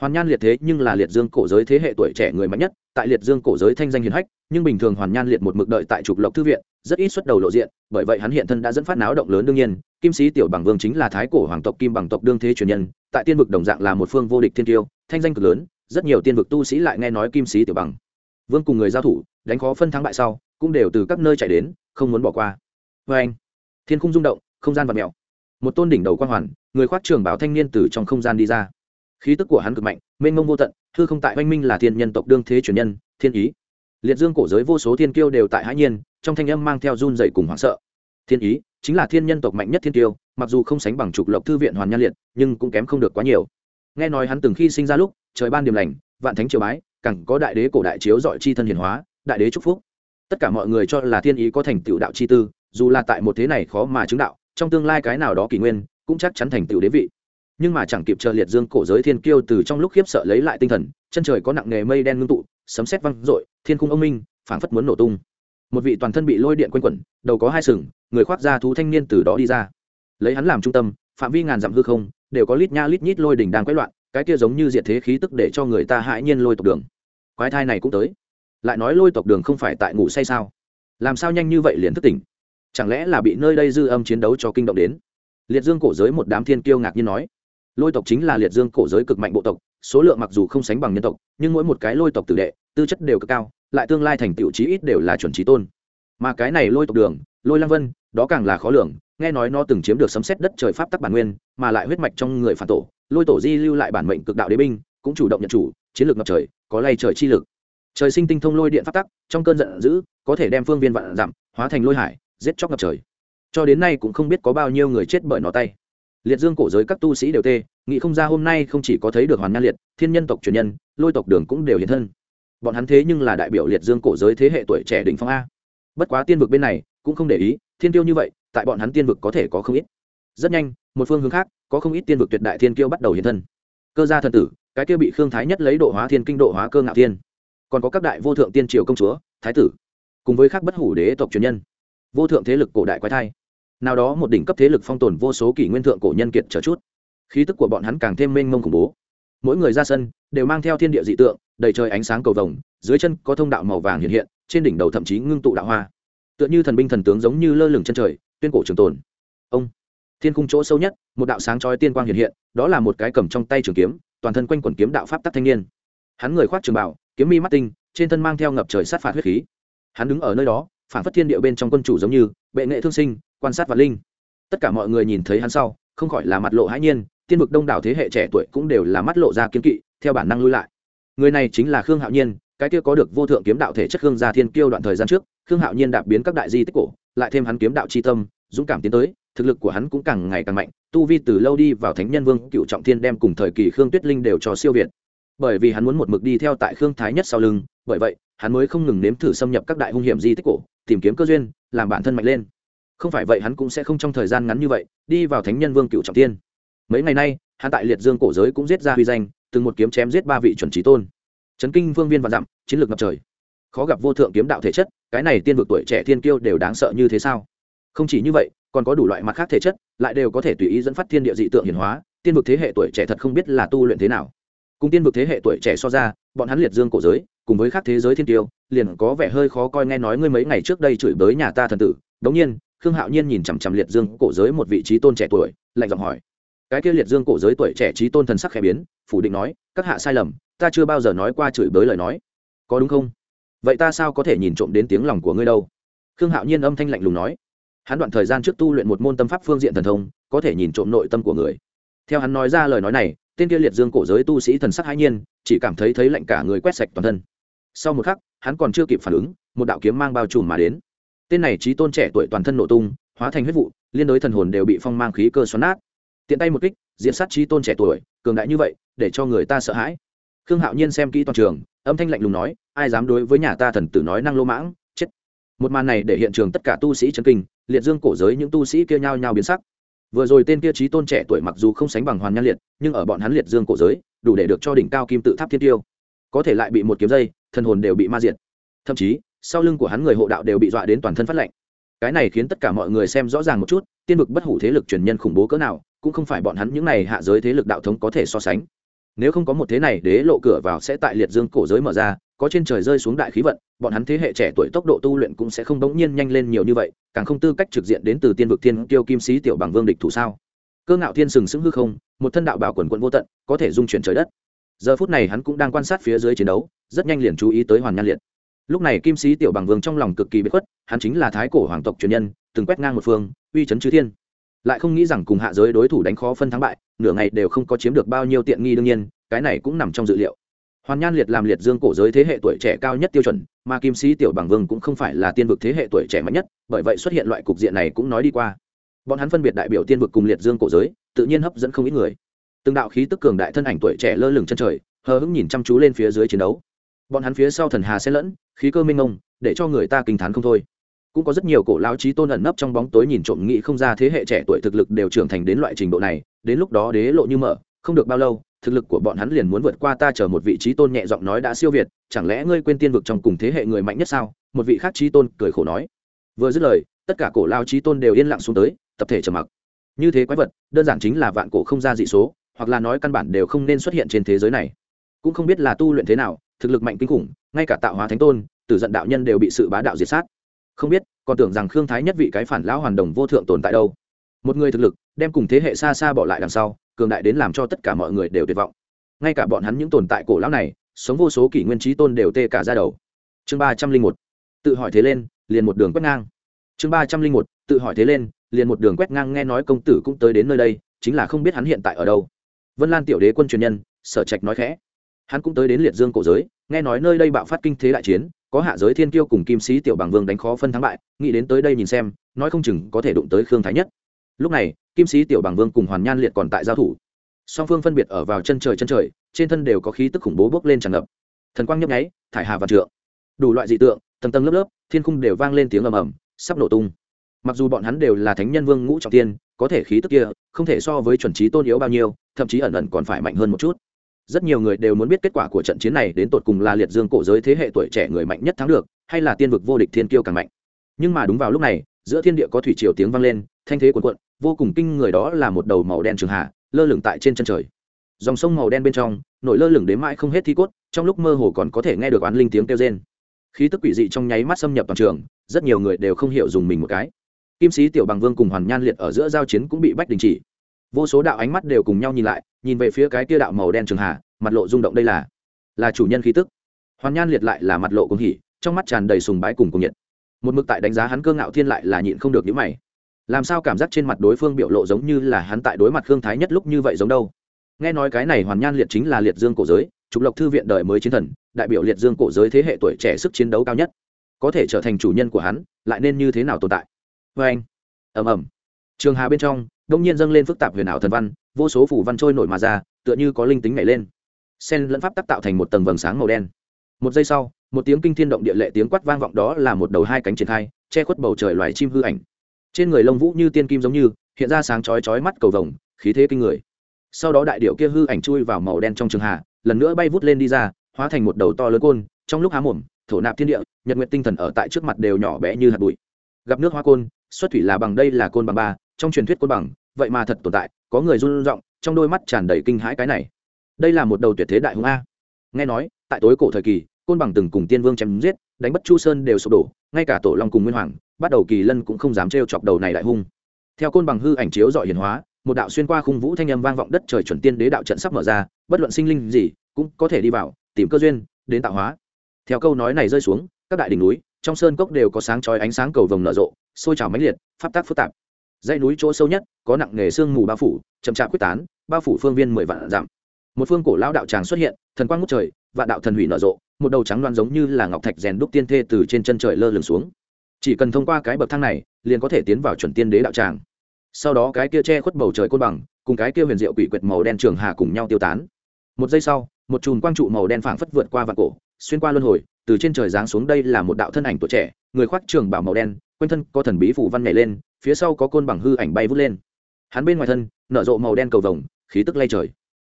Hoàn nhan liệt thế nhưng là liệt dương cổ giới thế hệ tuổi trẻ người mạnh nhất, tại liệt dương cổ giới thanh danh hiền hách, nhưng bình thường hoàn nhan liệt một mực đợi tại trục lộc thư viện, rất ít xuất đầu lộ diện, bởi vậy hắn hiện thân đã dẫn phát náo động lớn đương nhiên, kim sĩ tiểu bằng vương chính là thái cổ hoàng tộc kim bằng tộc đương thế truyền nhân, tại tiên vực đồng dạng là một phương vô địch thiên tiêu thanh danh cực lớn, rất nhiều tiên vực tu sĩ lại nghe nói kim sĩ tiểu bằng. Vương cùng người giao thủ, đánh khó phân thắng bại sau, cũng đều từ các nơi chạy đến, không muốn bỏ qua. Vê anh. Thiên khung rung động, không gian vật mèo một tôn đỉnh đầu quang hoàn, người khoác trường bảo thanh niên từ trong không gian đi ra. Khí tức của hắn cực mạnh, mênh mông vô tận thư không tại oanh minh là thiên nhân tộc đương thế truyền nhân, thiên ý. Liệt dương cổ giới vô số thiên kiêu đều tại hãi nhiên, trong thanh âm mang theo run dậy cùng hoảng sợ. Thiên ý chính là thiên nhân tộc mạnh nhất thiên kiêu, mặc dù không sánh bằng trục lộc thư viện hoàn nhan liệt, nhưng cũng kém không được quá nhiều. Nghe nói hắn từng khi sinh ra lúc, trời ban điểm lành, vạn thánh triều bái cẳng có đại đế cổ đại chiếu dọi chi thân hiền hóa, đại đế chúc phúc. Tất cả mọi người cho là thiên ý có thành tựu đạo chi tư, dù là tại một thế này khó mà chứng đạo trong tương lai cái nào đó kỷ nguyên, cũng chắc chắn thành tựu đế vị. Nhưng mà chẳng kịp chờ liệt dương cổ giới thiên kiêu từ trong lúc khiếp sợ lấy lại tinh thần, chân trời có nặng nghề mây đen ngưng tụ, sấm sét văng rội thiên khung ông minh, phảng phất muốn nổ tung. Một vị toàn thân bị lôi điện quanh quẩn, đầu có hai sừng, người khoác ra thú thanh niên từ đó đi ra. Lấy hắn làm trung tâm, phạm vi ngàn dặm hư không, đều có lít nha lít nhít lôi đỉnh đang quấy loạn, cái kia giống như diệt thế khí tức để cho người ta hãi nhiên lôi tộc đường. Quái thai này cũng tới. Lại nói lôi tộc đường không phải tại ngủ say sao? Làm sao nhanh như vậy liền thức tỉnh? Chẳng lẽ là bị nơi đây dư âm chiến đấu cho kinh động đến? Liệt dương cổ giới một đám thiên kiêu ngạc nhiên nói. Lôi tộc chính là liệt dương cổ giới cực mạnh bộ tộc, số lượng mặc dù không sánh bằng nhân tộc, nhưng mỗi một cái lôi tộc tử đệ, tư chất đều cực cao, lại tương lai thành tựu trí ít đều là chuẩn trí tôn. Mà cái này lôi tộc đường, lôi lăng vân, đó càng là khó lường, nghe nói nó từng chiếm được sấm xét đất trời pháp tắc bản nguyên, mà lại huyết mạch trong người phản tổ, lôi tổ di lưu lại bản mệnh cực đạo đế binh, cũng chủ động nhận chủ, chiến lược ngập trời, có lay trời chi lực. Trời sinh tinh thông lôi điện pháp tắc, trong cơn giận dữ, có thể đem phương viên vạn giảm, hóa thành lôi hải giết chóc ngập trời. Cho đến nay cũng không biết có bao nhiêu người chết bởi nó tay. Liệt dương cổ giới các tu sĩ đều tê, nghĩ không ra hôm nay không chỉ có thấy được hoàn nha liệt, thiên nhân tộc truyền nhân, lôi tộc đường cũng đều hiện thân. Bọn hắn thế nhưng là đại biểu liệt dương cổ giới thế hệ tuổi trẻ đỉnh phong a. Bất quá tiên vực bên này cũng không để ý, thiên tiêu như vậy, tại bọn hắn tiên vực có thể có không ít. Rất nhanh, một phương hướng khác, có không ít tiên vực tuyệt đại thiên kiêu bắt đầu hiện thân. Cơ gia thần tử, cái kia bị khương thái nhất lấy độ hóa thiên kinh độ hóa cơ ngạo thiên. Còn có các đại vô thượng tiên triều công chúa, thái tử, cùng với các bất hủ đế tộc truyền nhân vô thượng thế lực cổ đại quái thai. Nào đó một đỉnh cấp thế lực phong tồn vô số kỷ nguyên thượng cổ nhân kiệt trở chút. Khí tức của bọn hắn càng thêm mênh mông khủng bố. Mỗi người ra sân đều mang theo thiên địa dị tượng, đầy trời ánh sáng cầu vồng, dưới chân có thông đạo màu vàng hiện hiện, trên đỉnh đầu thậm chí ngưng tụ đạo hoa. Tựa như thần binh thần tướng giống như lơ lửng chân trời, tuyên cổ trường tồn. Ông, thiên cung chỗ sâu nhất, một đạo sáng chói tiên quang hiện hiện, đó là một cái cầm trong tay trường kiếm, toàn thân quanh quần kiếm đạo pháp tắc thanh niên. Hắn người khoác trường bảo kiếm mi mắt tinh, trên thân mang theo ngập trời sát phạt huyết khí. Hắn đứng ở nơi đó phản phất thiên địa bên trong quân chủ giống như, bệ nghệ thương sinh, quan sát và linh. Tất cả mọi người nhìn thấy hắn sau, không khỏi là mặt lộ hãi nhiên, tiên vực đông đảo thế hệ trẻ tuổi cũng đều là mắt lộ ra kiếm kỵ, theo bản năng lui lại. Người này chính là khương hạo nhiên, cái kia có được vô thượng kiếm đạo thể chất khương gia thiên kiêu đoạn thời gian trước, khương hạo nhiên đạp biến các đại di tích cổ, lại thêm hắn kiếm đạo c tâm, dũng cảm tiến tới, thực lực của hắn cũng càng ngày càng mạnh, tu vi từ lâu đi vào thánh nhân vương, cựu trọng thiên đem cùng thời kỳ khương tuyết linh đều cho siêu việt. Bởi vì hắn muốn một mực đi theo tại khương thái nhất sau lưng, bởi vậy, hắn mới không ngừng nếm thử xâm nhập các đại hung hiểm di tích cổ tìm kiếm cơ duyên, làm bản thân mạnh lên. Không phải vậy hắn cũng sẽ không trong thời gian ngắn như vậy, đi vào thánh nhân vương cựu trọng tiên mấy ngày nay, hắn tại liệt dương cổ giới cũng giết ra huy danh, từng một kiếm chém giết ba vị chuẩn trí tôn. Trấn kinh vương viên và dặm, chiến lược ngập trời. Khó gặp vô thượng kiếm đạo thể chất, cái này tiên vực tuổi trẻ thiên kiêu đều đáng sợ như thế sao? Không chỉ như vậy, còn có đủ loại mặt khác thể chất, lại đều có thể tùy ý dẫn phát thiên địa dị tượng hiển hóa, tiên vực thế hệ tuổi trẻ thật không biết là tu luyện thế nào cùng tiên vực thế hệ tuổi trẻ so ra, bọn hắn liệt dương cổ giới, cùng với các thế giới thiên tiêu, liền có vẻ hơi khó coi nghe nói ngươi mấy ngày trước đây chửi bới nhà ta thần tử. Đống nhiên, khương hạo nhiên nhìn chằm chằm liệt dương cổ giới một vị trí tôn trẻ tuổi, lạnh giọng hỏi. Cái kia liệt dương cổ giới tuổi trẻ trí tôn thần sắc khẽ biến, phủ định nói, các hạ sai lầm, ta chưa bao giờ nói qua chửi bới lời nói. Có đúng không? Vậy ta sao có thể nhìn trộm đến tiếng lòng của ngươi đâu? Khương hạo nhiên âm thanh lạnh lùng nói. Hắn đoạn thời gian trước tu luyện một môn tâm pháp phương diện thần thông, có thể nhìn trộm nội tâm của người. Theo hắn nói ra lời nói này tên kia liệt dương cổ giới tu sĩ thần sắc hãi nhiên, chỉ cảm thấy thấy lạnh cả người quét sạch toàn thân. Sau một khắc, hắn còn chưa kịp phản ứng, một đạo kiếm mang bao trùm mà đến. Tên này trí tôn trẻ tuổi toàn thân nổ tung, hóa thành huyết vụ, liên đối thần hồn đều bị phong mang khí cơ xoắn nát. Tiện tay một kích diễn sát trí tôn trẻ tuổi, cường đại như vậy, để cho người ta sợ hãi. Khương hạo nhiên xem kỹ toàn trường, âm thanh lạnh lùng nói, ai dám đối với nhà ta thần tử nói năng lô mãng, chết. Một màn này để hiện trường tất cả tu sĩ chấn kinh, liệt dương cổ giới những tu sĩ kia nhao nhao biến sắc vừa rồi tên kia trí tôn trẻ tuổi mặc dù không sánh bằng hoàn nhan liệt, nhưng ở bọn hắn liệt dương cổ giới, đủ để được cho đỉnh cao kim tự tháp thiên tiêu. Có thể lại bị một kiếm dây, thần hồn đều bị ma diệt. Thậm chí, sau lưng của hắn người hộ đạo đều bị dọa đến toàn thân phát lạnh. Cái này khiến tất cả mọi người xem rõ ràng một chút, tiên vực bất hủ thế lực truyền nhân khủng bố cỡ nào, cũng không phải bọn hắn những này hạ giới thế lực đạo thống có thể so sánh. Nếu không có một thế này, đế lộ cửa vào sẽ tại liệt dương cổ giới mở ra có trên trời rơi xuống đại khí vận, bọn hắn thế hệ trẻ tuổi tốc độ tu luyện cũng sẽ không bỗng nhiên nhanh lên nhiều như vậy, càng không tư cách trực diện đến từ tiên vực thiên tiêu kim sĩ tiểu bằng vương địch thủ sao? Cơ ngạo thiên sừng sững hư không, một thân đạo bảo quần quận vô tận, có thể dung chuyển trời đất. Giờ phút này hắn cũng đang quan sát phía dưới chiến đấu, rất nhanh liền chú ý tới hoàn nhan liệt. Lúc này kim sĩ tiểu bằng vương trong lòng cực kỳ bất khuất, hắn chính là thái cổ hoàng tộc truyền nhân, từng quét ngang một phương, uy chấn chư thiên. Lại không nghĩ rằng cùng hạ giới đối thủ đánh khó phân thắng bại, nửa ngày đều không có chiếm được bao nhiêu tiện nghi đương nhiên, cái này cũng nằm trong dự liệu hoàn nhan liệt làm liệt dương cổ giới thế hệ tuổi trẻ cao nhất tiêu chuẩn, mà kim sĩ tiểu bằng vương cũng không phải là tiên vực thế hệ tuổi trẻ mạnh nhất, bởi vậy xuất hiện loại cục diện này cũng nói đi qua. Bọn hắn phân biệt đại biểu tiên vực cùng liệt dương cổ giới, tự nhiên hấp dẫn không ít người. Từng đạo khí tức cường đại thân ảnh tuổi trẻ lơ lửng chân trời, hờ hững nhìn chăm chú lên phía dưới chiến đấu. Bọn hắn phía sau thần hà sẽ lẫn, khí cơ minh ông để cho người ta kinh t h á n không thôi. Cũng có rất nhiều cổ lao trí tôn ẩn nấp trong bóng tối nhìn trộm nghĩ không ra thế hệ trẻ tuổi thực lực đều trưởng thành đến loại trình độ này, đến lúc đó đế lộ như mở, không được bao lâu thực lực của bọn hắn liền muốn vượt qua ta chờ một vị trí tôn nhẹ giọng nói đã siêu việt, chẳng lẽ ngươi quên tiên vực trong cùng thế hệ người mạnh nhất sao? Một vị khác trí tôn cười khổ nói. Vừa dứt lời, tất cả cổ lao trí tôn đều yên lặng xuống tới, tập thể trầm mặc. Như thế quái vật, đơn giản chính là vạn cổ không ra dị số, hoặc là nói căn bản đều không nên xuất hiện trên thế giới này. Cũng không biết là tu luyện thế nào, thực lực mạnh kinh khủng, ngay cả tạo hóa thánh tôn, tử giận đạo nhân đều bị sự bá đạo diệt sát. Không biết, còn tưởng rằng khương thái nhất vị cái phản lão hoàn đồng vô thượng tồn tại đâu. Một người thực lực, đem cùng thế hệ xa xa bỏ lại đằng sau cường đại đến làm cho tất cả mọi người đều tuyệt vọng. Ngay cả bọn hắn những tồn tại cổ lão này, sống vô số kỷ nguyên trí tôn đều tê cả ra đầu. Chương ba trăm linh một, tự hỏi thế lên, liền một đường quét ngang. Chương ba trăm linh một, tự hỏi thế lên, liền một đường quét ngang nghe nói công tử cũng tới đến nơi đây, chính là không biết hắn hiện tại ở đâu. Vân lan tiểu đế quân truyền nhân, sở trạch nói khẽ. Hắn cũng tới đến liệt dương cổ giới, nghe nói nơi đây bạo phát kinh thế đại chiến, có hạ giới thiên kiêu cùng kim sĩ tiểu bằng vương đánh khó phân thắng bại, nghĩ đến tới đây nhìn xem, nói không chừng có thể đụng tới khương thái nhất lúc này, kim sĩ tiểu bằng vương cùng hoàn nhan liệt còn tại giao thủ. Song phương phân biệt ở vào chân trời chân trời, trên thân đều có khí tức khủng bố bốc lên tràn ngập. Thần quang nhấp nháy, thải hà và trượng. Đủ loại dị tượng, tầng tầng lớp lớp, thiên khung đều vang lên tiếng ầm ầm, sắp nổ tung. Mặc dù bọn hắn đều là thánh nhân vương ngũ trọng tiên, có thể khí tức kia, không thể so với chuẩn trí tôn yếu bao nhiêu, thậm chí ẩn ẩn còn phải mạnh hơn một chút. Rất nhiều người đều muốn biết kết quả của trận chiến này đến tột cùng là liệt dương cổ giới thế hệ tuổi trẻ người mạnh nhất thắng được, hay là tiên vực vô địch thiên kiêu càng mạnh. Nhưng mà đúng vào lúc này, giữa thiên địa có thủy triều tiếng vang lên, thanh thế cuồn cuộn vô cùng kinh người đó là một đầu màu đen trường hạ, lơ lửng tại trên chân trời. Dòng sông màu đen bên trong nổi lơ lửng đến mãi không hết thi cốt, trong lúc mơ hồ còn có thể nghe được oán linh tiếng kêu rên. Khí tức quỷ dị trong nháy mắt xâm nhập toàn trường, rất nhiều người đều không hiểu dùng mình một cái. Kim sĩ tiểu bằng vương cùng hoàn nhan liệt ở giữa giao chiến cũng bị bách đình chỉ. Vô số đạo ánh mắt đều cùng nhau nhìn lại, nhìn về phía cái tia đạo màu đen trường hà mặt lộ rung động đây là là chủ nhân khí tức. Hoàn nhan liệt lại là mặt lộ cùng hỉ, trong mắt tràn đầy sùng bái cùng cùng nhiệt. Một mực tại đánh giá hắn cơ ngạo thiên lại là nhịn không được những mày làm sao cảm giác trên mặt đối phương biểu lộ giống như là hắn tại đối mặt khương thái nhất lúc như vậy giống đâu? Nghe nói cái này hoàn nhan liệt chính là liệt dương cổ giới, trục lộc thư viện đời mới chiến thần, đại biểu liệt dương cổ giới thế hệ tuổi trẻ sức chiến đấu cao nhất. Có thể trở thành chủ nhân của hắn, lại nên như thế nào tồn tại? Vê anh, ầm ầm. Trường hà bên trong, đông nhiên dâng lên phức tạp huyền ảo thần văn, vô số phủ văn trôi nổi mà ra, tựa như có linh tính nhảy lên. Sen lẫn pháp tắc tạo thành một tầng vầng sáng màu đen. Một giây sau, một tiếng kinh thiên động địa lệ tiếng quát vang vọng đó là một đầu hai cánh triển khai, che khuất bầu trời loài chim hư ảnh trên người lông vũ như tiên kim giống như, hiện ra sáng chói chói mắt cầu vồng, khí thế kinh người. Sau đó đại điệu kia hư ảnh chui vào màu đen trong trường hạ, lần nữa bay vút lên đi ra, hóa thành một đầu to lớn côn, trong lúc há mồm, thổ nạp thiên địa, nhật nguyện tinh thần ở tại trước mặt đều nhỏ bé như hạt bụi. Gặp nước hoa côn, xuất thủy là bằng đây là côn bằng ba, trong truyền thuyết côn bằng, vậy mà thật tồn tại, có người run r trong đôi mắt tràn đầy kinh hãi cái này. Đây là một đầu tuyệt thế đại hùng a. Nghe nói, tại tối cổ thời kỳ, côn bằng từng cùng tiên vương chém giết, đánh bất chu sơn đều sụp đổ, ngay cả tổ long cùng nguyên hoàng bắt đầu kỳ lân cũng không dám trêu chọc đầu này đại hung. Theo côn bằng hư ảnh chiếu dọi hiển hóa, một đạo xuyên qua khung vũ thanh âm vang vọng đất trời chuẩn tiên đế đạo trận sắp mở ra, bất luận sinh linh gì cũng có thể đi vào, tìm cơ duyên, đến tạo hóa. Theo câu nói này rơi xuống, các đại đỉnh núi, trong sơn cốc đều có sáng chói ánh sáng cầu vồng nở rộ, sôi trào mãnh liệt, pháp tác phức tạp. Dãy núi chỗ sâu nhất, có nặng nghề sương mù bao phủ, chậm chạp quyết tán, bao phủ phương viên mười vạn dặm. Một phương cổ lão đạo tràng xuất hiện, thần quang ngút trời, vạn đạo thần hủy nở rộ, một đầu trắng loan giống như là ngọc thạch rèn đúc tiên thê từ trên chân trời lơ lửng xuống chỉ cần thông qua cái bậc thang này, liền có thể tiến vào chuẩn tiên đế đạo tràng. Sau đó cái kia che khuất bầu trời côn bằng, cùng cái kia huyền diệu quỷ quyệt màu đen trường hà cùng nhau tiêu tán. Một giây sau, một chùm quang trụ màu đen phảng phất vượt qua vạn cổ, xuyên qua luân hồi, từ trên trời giáng xuống đây là một đạo thân ảnh tuổi trẻ, người khoác trường bảo màu đen, quanh thân có thần bí phủ văn nhảy lên, phía sau có côn bằng hư ảnh bay vút lên. Hắn bên ngoài thân, nở rộ màu đen cầu vồng, khí tức lay trời.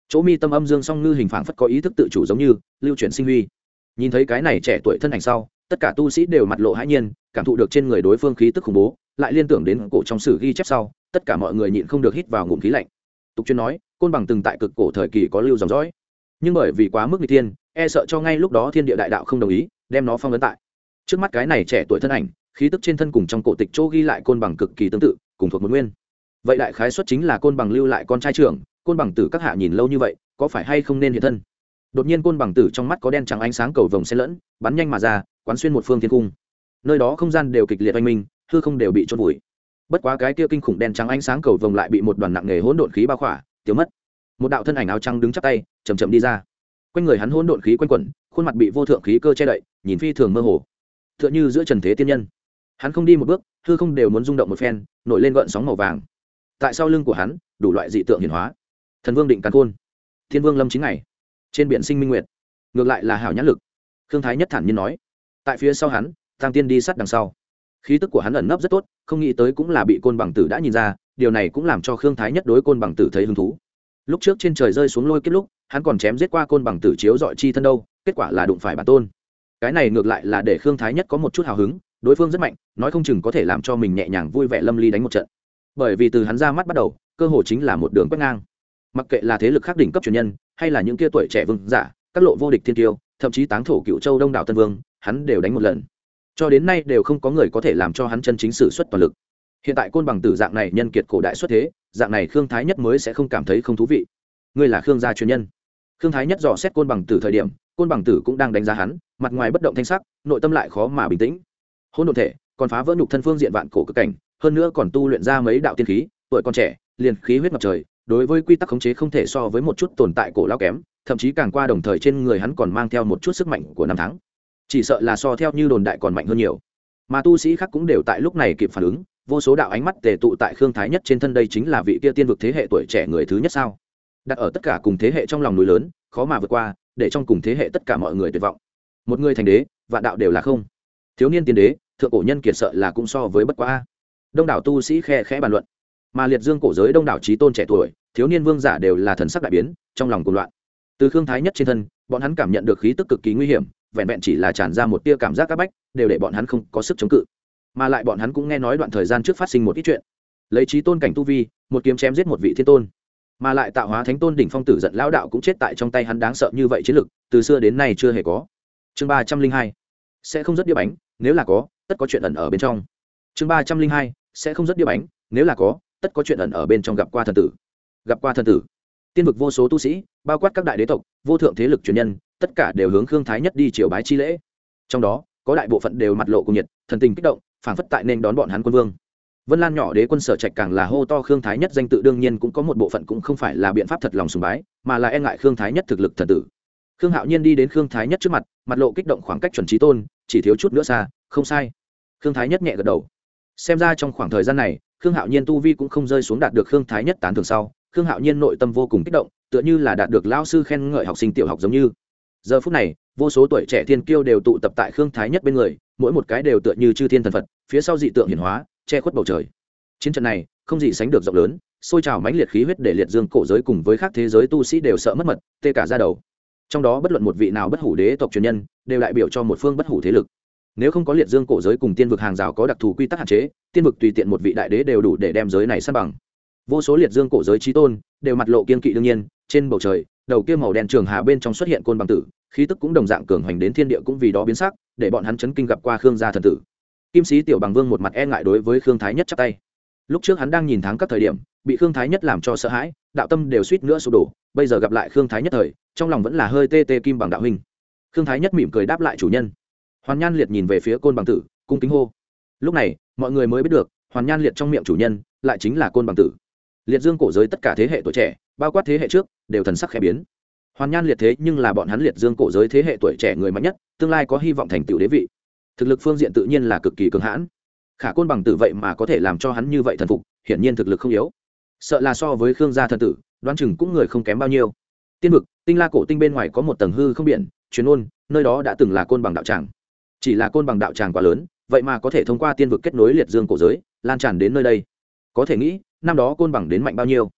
Chỗ mi tâm âm dương song ngư hình phảng phất có ý thức tự chủ giống như, lưu chuyển sinh huy. Nhìn thấy cái này trẻ tuổi thân ảnh sau tất cả tu sĩ đều mặt lộ hãi nhiên, cảm thụ được trên người đối phương khí tức khủng bố, lại liên tưởng đến cổ trong sử ghi chép sau, tất cả mọi người nhịn không được hít vào ngụm khí lạnh. Tục chuyên nói, côn bằng từng tại cực cổ thời kỳ có lưu dòng dõi. Nhưng bởi vì quá mức n g thiên e sợ cho ngay lúc đó thiên địa đại đạo không đồng ý, đem nó phong ấn tại. Trước mắt cái này trẻ tuổi thân ảnh, khí tức trên thân cùng trong cổ tịch chỗ ghi lại côn bằng cực kỳ tương tự, cùng thuộc một nguyên. Vậy đại khái xuất chính là côn bằng lưu lại con trai trưởng, côn bằng tử các hạ nhìn lâu như vậy, có phải hay không nên hiện thân? Đột nhiên côn bằng tử trong mắt có đen trắng ánh sáng cầu vồng xen lẫn, bắn nhanh mà ra quán xuyên một phương thiên cung. Nơi đó không gian đều kịch liệt oanh minh, hư không đều bị trôn vùi. Bất quá cái kia kinh khủng đen trắng ánh sáng cầu vồng lại bị một đoàn nặng nghề hỗn độn khí bao khỏa, tiêu mất. Một đạo thân ảnh áo trắng đứng chắp tay chầm chậm đi ra. Quanh người hắn hỗn độn khí quanh quẩn, khuôn mặt bị vô thượng khí cơ che đậy, nhìn phi thường mơ hồ. T h ư ợ n h ư giữa trần thế tiên nhân. Hắn không đi một bước, hư không đều muốn rung động một phen, nổi lên gợn sóng màu vàng. Tại sau lưng của hắn, đủ loại dị tượng hiển hóa. Thần vương định càn khôn, thiên vương lâm chính ngày, trên biển sinh minh nguyệt. Ngược lại là hảo nhãn lực. Khương thái nhất thản nhiên nói tại phía sau hắn tăng tiên đi sát đằng sau. Khí tức của hắn ẩn nấp rất tốt, không nghĩ tới cũng là bị côn bằng tử đã nhìn ra, điều này cũng làm cho khương thái nhất đối côn bằng tử thấy hứng thú. Lúc trước trên trời rơi xuống lôi kết lúc, hắn còn chém giết qua côn bằng tử chiếu dọi chi thân đâu, kết quả là đụng phải bản tôn. Cái này ngược lại là để khương thái nhất có một chút hào hứng, đối phương rất mạnh, nói không chừng có thể làm cho mình nhẹ nhàng vui vẻ lâm ly đánh một trận. Bởi vì từ hắn ra mắt bắt đầu, cơ hội chính là một đường quét ngang. Mặc kệ là thế lực khác đỉnh cấp truyền nhân, hay là những kia tuổi trẻ vương giả, các lộ vô địch thiên tiêu, thậm chí táng thổ cựu châu đông đảo tân vương hắn đều đánh một lần. Cho đến nay đều không có người có thể làm cho hắn chân chính sử xuất toàn lực. Hiện tại côn bằng tử dạng này nhân kiệt cổ đại xuất thế, dạng này khương thái nhất mới sẽ không cảm thấy không thú vị. Ngươi là khương gia truyền nhân. Khương thái nhất dò xét côn bằng tử thời điểm, côn bằng tử cũng đang đánh giá hắn, mặt ngoài bất động thanh sắc, nội tâm lại khó mà bình tĩnh. Hôn đ thể, còn phá vỡ nhục thân phương diện vạn cổ cực cảnh, hơn nữa còn tu luyện ra mấy đạo tiên khí, tuổi còn trẻ, liền khí huyết ngập trời, đối với quy tắc khống chế không thể so với một chút tồn tại cổ lao kém, thậm chí càng qua đồng thời trên người hắn còn mang theo một chút sức mạnh của năm tháng chỉ sợ là so theo như đồn đại còn mạnh hơn nhiều. Mà tu sĩ khác cũng đều tại lúc này kịp phản ứng, vô số đạo ánh mắt tề tụ tại khương thái nhất trên thân đây chính là vị kia tiên vực thế hệ tuổi trẻ người thứ nhất sao? Đặt ở tất cả cùng thế hệ trong lòng núi lớn, khó mà vượt qua, để trong cùng thế hệ tất cả mọi người tuyệt vọng. Một người thành đế và đạo đều là không. Thiếu niên tiên đế, thượng cổ nhân kiệt sợ là cũng so với bất quá. Đông đảo tu sĩ khe khẽ bàn luận. Mà liệt dương cổ giới đông đảo trí tôn trẻ tuổi, thiếu niên vương giả đều là thần sắc đại biến, trong lòng cuồng loạn. Từ khương thái nhất trên thân, bọn hắn cảm nhận được khí tức cực kỳ nguy hiểm vẹn vẹn chỉ là tràn ra một tia cảm giác các bách, đều để bọn hắn không có sức chống cự. Mà lại bọn hắn cũng nghe nói đoạn thời gian trước phát sinh một ít chuyện. Lấy trí tôn cảnh tu vi, một kiếm chém giết một vị thiên tôn. Mà lại tạo hóa thánh tôn đỉnh phong tử giận lão đạo cũng chết tại trong tay hắn đáng sợ như vậy chiến lực, từ xưa đến nay chưa hề có. Chương ba trăm linh hai, sẽ không rất đĩa bánh, nếu là có, tất có chuyện ẩn ở bên trong. Chương ba trăm linh hai, sẽ không rất đĩa bánh, nếu là có, tất có chuyện ẩn ở bên trong gặp qua thần tử. Gặp qua thần tử. Tiên vực vô số tu sĩ, bao quát các đại đế tộc, vô thượng thế lực truyền nhân tất cả đều hướng khương thái nhất đi triều bái chi lễ. Trong đó, có đại bộ phận đều mặt lộ cùng nhiệt, thần tình kích động, phảng phất tại nên đón bọn hắn quân vương. Vân lan nhỏ đế quân sở trạch càng là hô to khương thái nhất danh tự, đương nhiên cũng có một bộ phận cũng không phải là biện pháp thật lòng sùng bái, mà là e ngại khương thái nhất thực lực thần tử. Khương hạo nhiên đi đến khương thái nhất trước mặt mặt lộ kích động khoảng cách chuẩn trí tôn, chỉ thiếu chút nữa xa, không sai. Khương thái nhất nhẹ gật đầu. Xem ra trong khoảng thời gian này, khương hạo nhiên tu vi cũng không rơi xuống đạt được khương thái nhất tán thường sau, khương hạo nhiên nội tâm vô cùng kích động, tựa như là đạt được lao sư khen ngợi học sinh tiểu học giống như giờ phút này, vô số tuổi trẻ thiên kiêu đều tụ tập tại khương thái nhất bên người, mỗi một cái đều tựa như chư thiên thần phật, phía sau dị tượng hiển hóa, che khuất bầu trời. Chiến trận này, không gì sánh được rộng lớn xôi trào mãnh liệt khí huyết để liệt dương cổ giới cùng với các thế giới tu sĩ đều sợ mất mật, tê cả ra đầu. Trong đó bất luận một vị nào bất hủ đế tộc truyền nhân, đều đại biểu cho một phương bất hủ thế lực. Nếu không có liệt dương cổ giới cùng tiên vực hàng rào có đặc thù quy tắc hạn chế, tiên vực tùy tiện một vị đại đế đều đủ để đem giới này săn bằng. Vô số liệt dương cổ giới trí tôn, đều mặt lộ kiên kỵ đương nhiên, trên bầu trời đầu kia màu đen trường hà bên trong xuất hiện côn bằng tử, khí tức cũng đồng dạng cường hoành đến thiên địa cũng vì đó biến sắc, để bọn hắn chấn kinh gặp qua khương gia thần tử. Kim sĩ tiểu bằng vương một mặt e ngại đối với khương thái nhất chắp tay. Lúc trước hắn đang nhìn thắng các thời điểm, bị khương thái nhất làm cho sợ hãi, đạo tâm đều suýt nữa sụp đổ, bây giờ gặp lại khương thái nhất thời, trong lòng vẫn là hơi tê tê kim bằng đạo hình khương thái nhất mỉm cười đáp lại chủ nhân. Hoàn nhan liệt nhìn về phía côn bằng tử, cung kính hô. Lúc này, mọi người mới biết được, hoàn nhan liệt trong miệng chủ nhân, lại chính là côn bằng tử. Liệt dương cổ giới tất cả thế hệ tuổi trẻ bao quát thế hệ trước, đều thần sắc khẽ biến. Hoàn nhan liệt thế nhưng là bọn hắn liệt dương cổ giới thế hệ tuổi trẻ người mạnh nhất, tương lai có hy vọng thành tựu đế vị. Thực lực phương diện tự nhiên là cực kỳ cường hãn. Khả côn bằng tử vậy mà có thể làm cho hắn như vậy thần phục, hiển nhiên thực lực không yếu. Sợ là so với khương gia thần tử, đoán chừng cũng người không kém bao nhiêu. Tiên vực, tinh la cổ tinh bên ngoài có một tầng hư không biển chuyên ôn, nơi đó đã từng là côn bằng đạo tràng. Chỉ là côn bằng đạo tràng quá lớn, vậy mà có thể thông qua tiên vực kết nối liệt dương cổ giới, lan tràn đến nơi đây. Có thể nghĩ, năm đó côn bằng đến mạnh bao nhiêu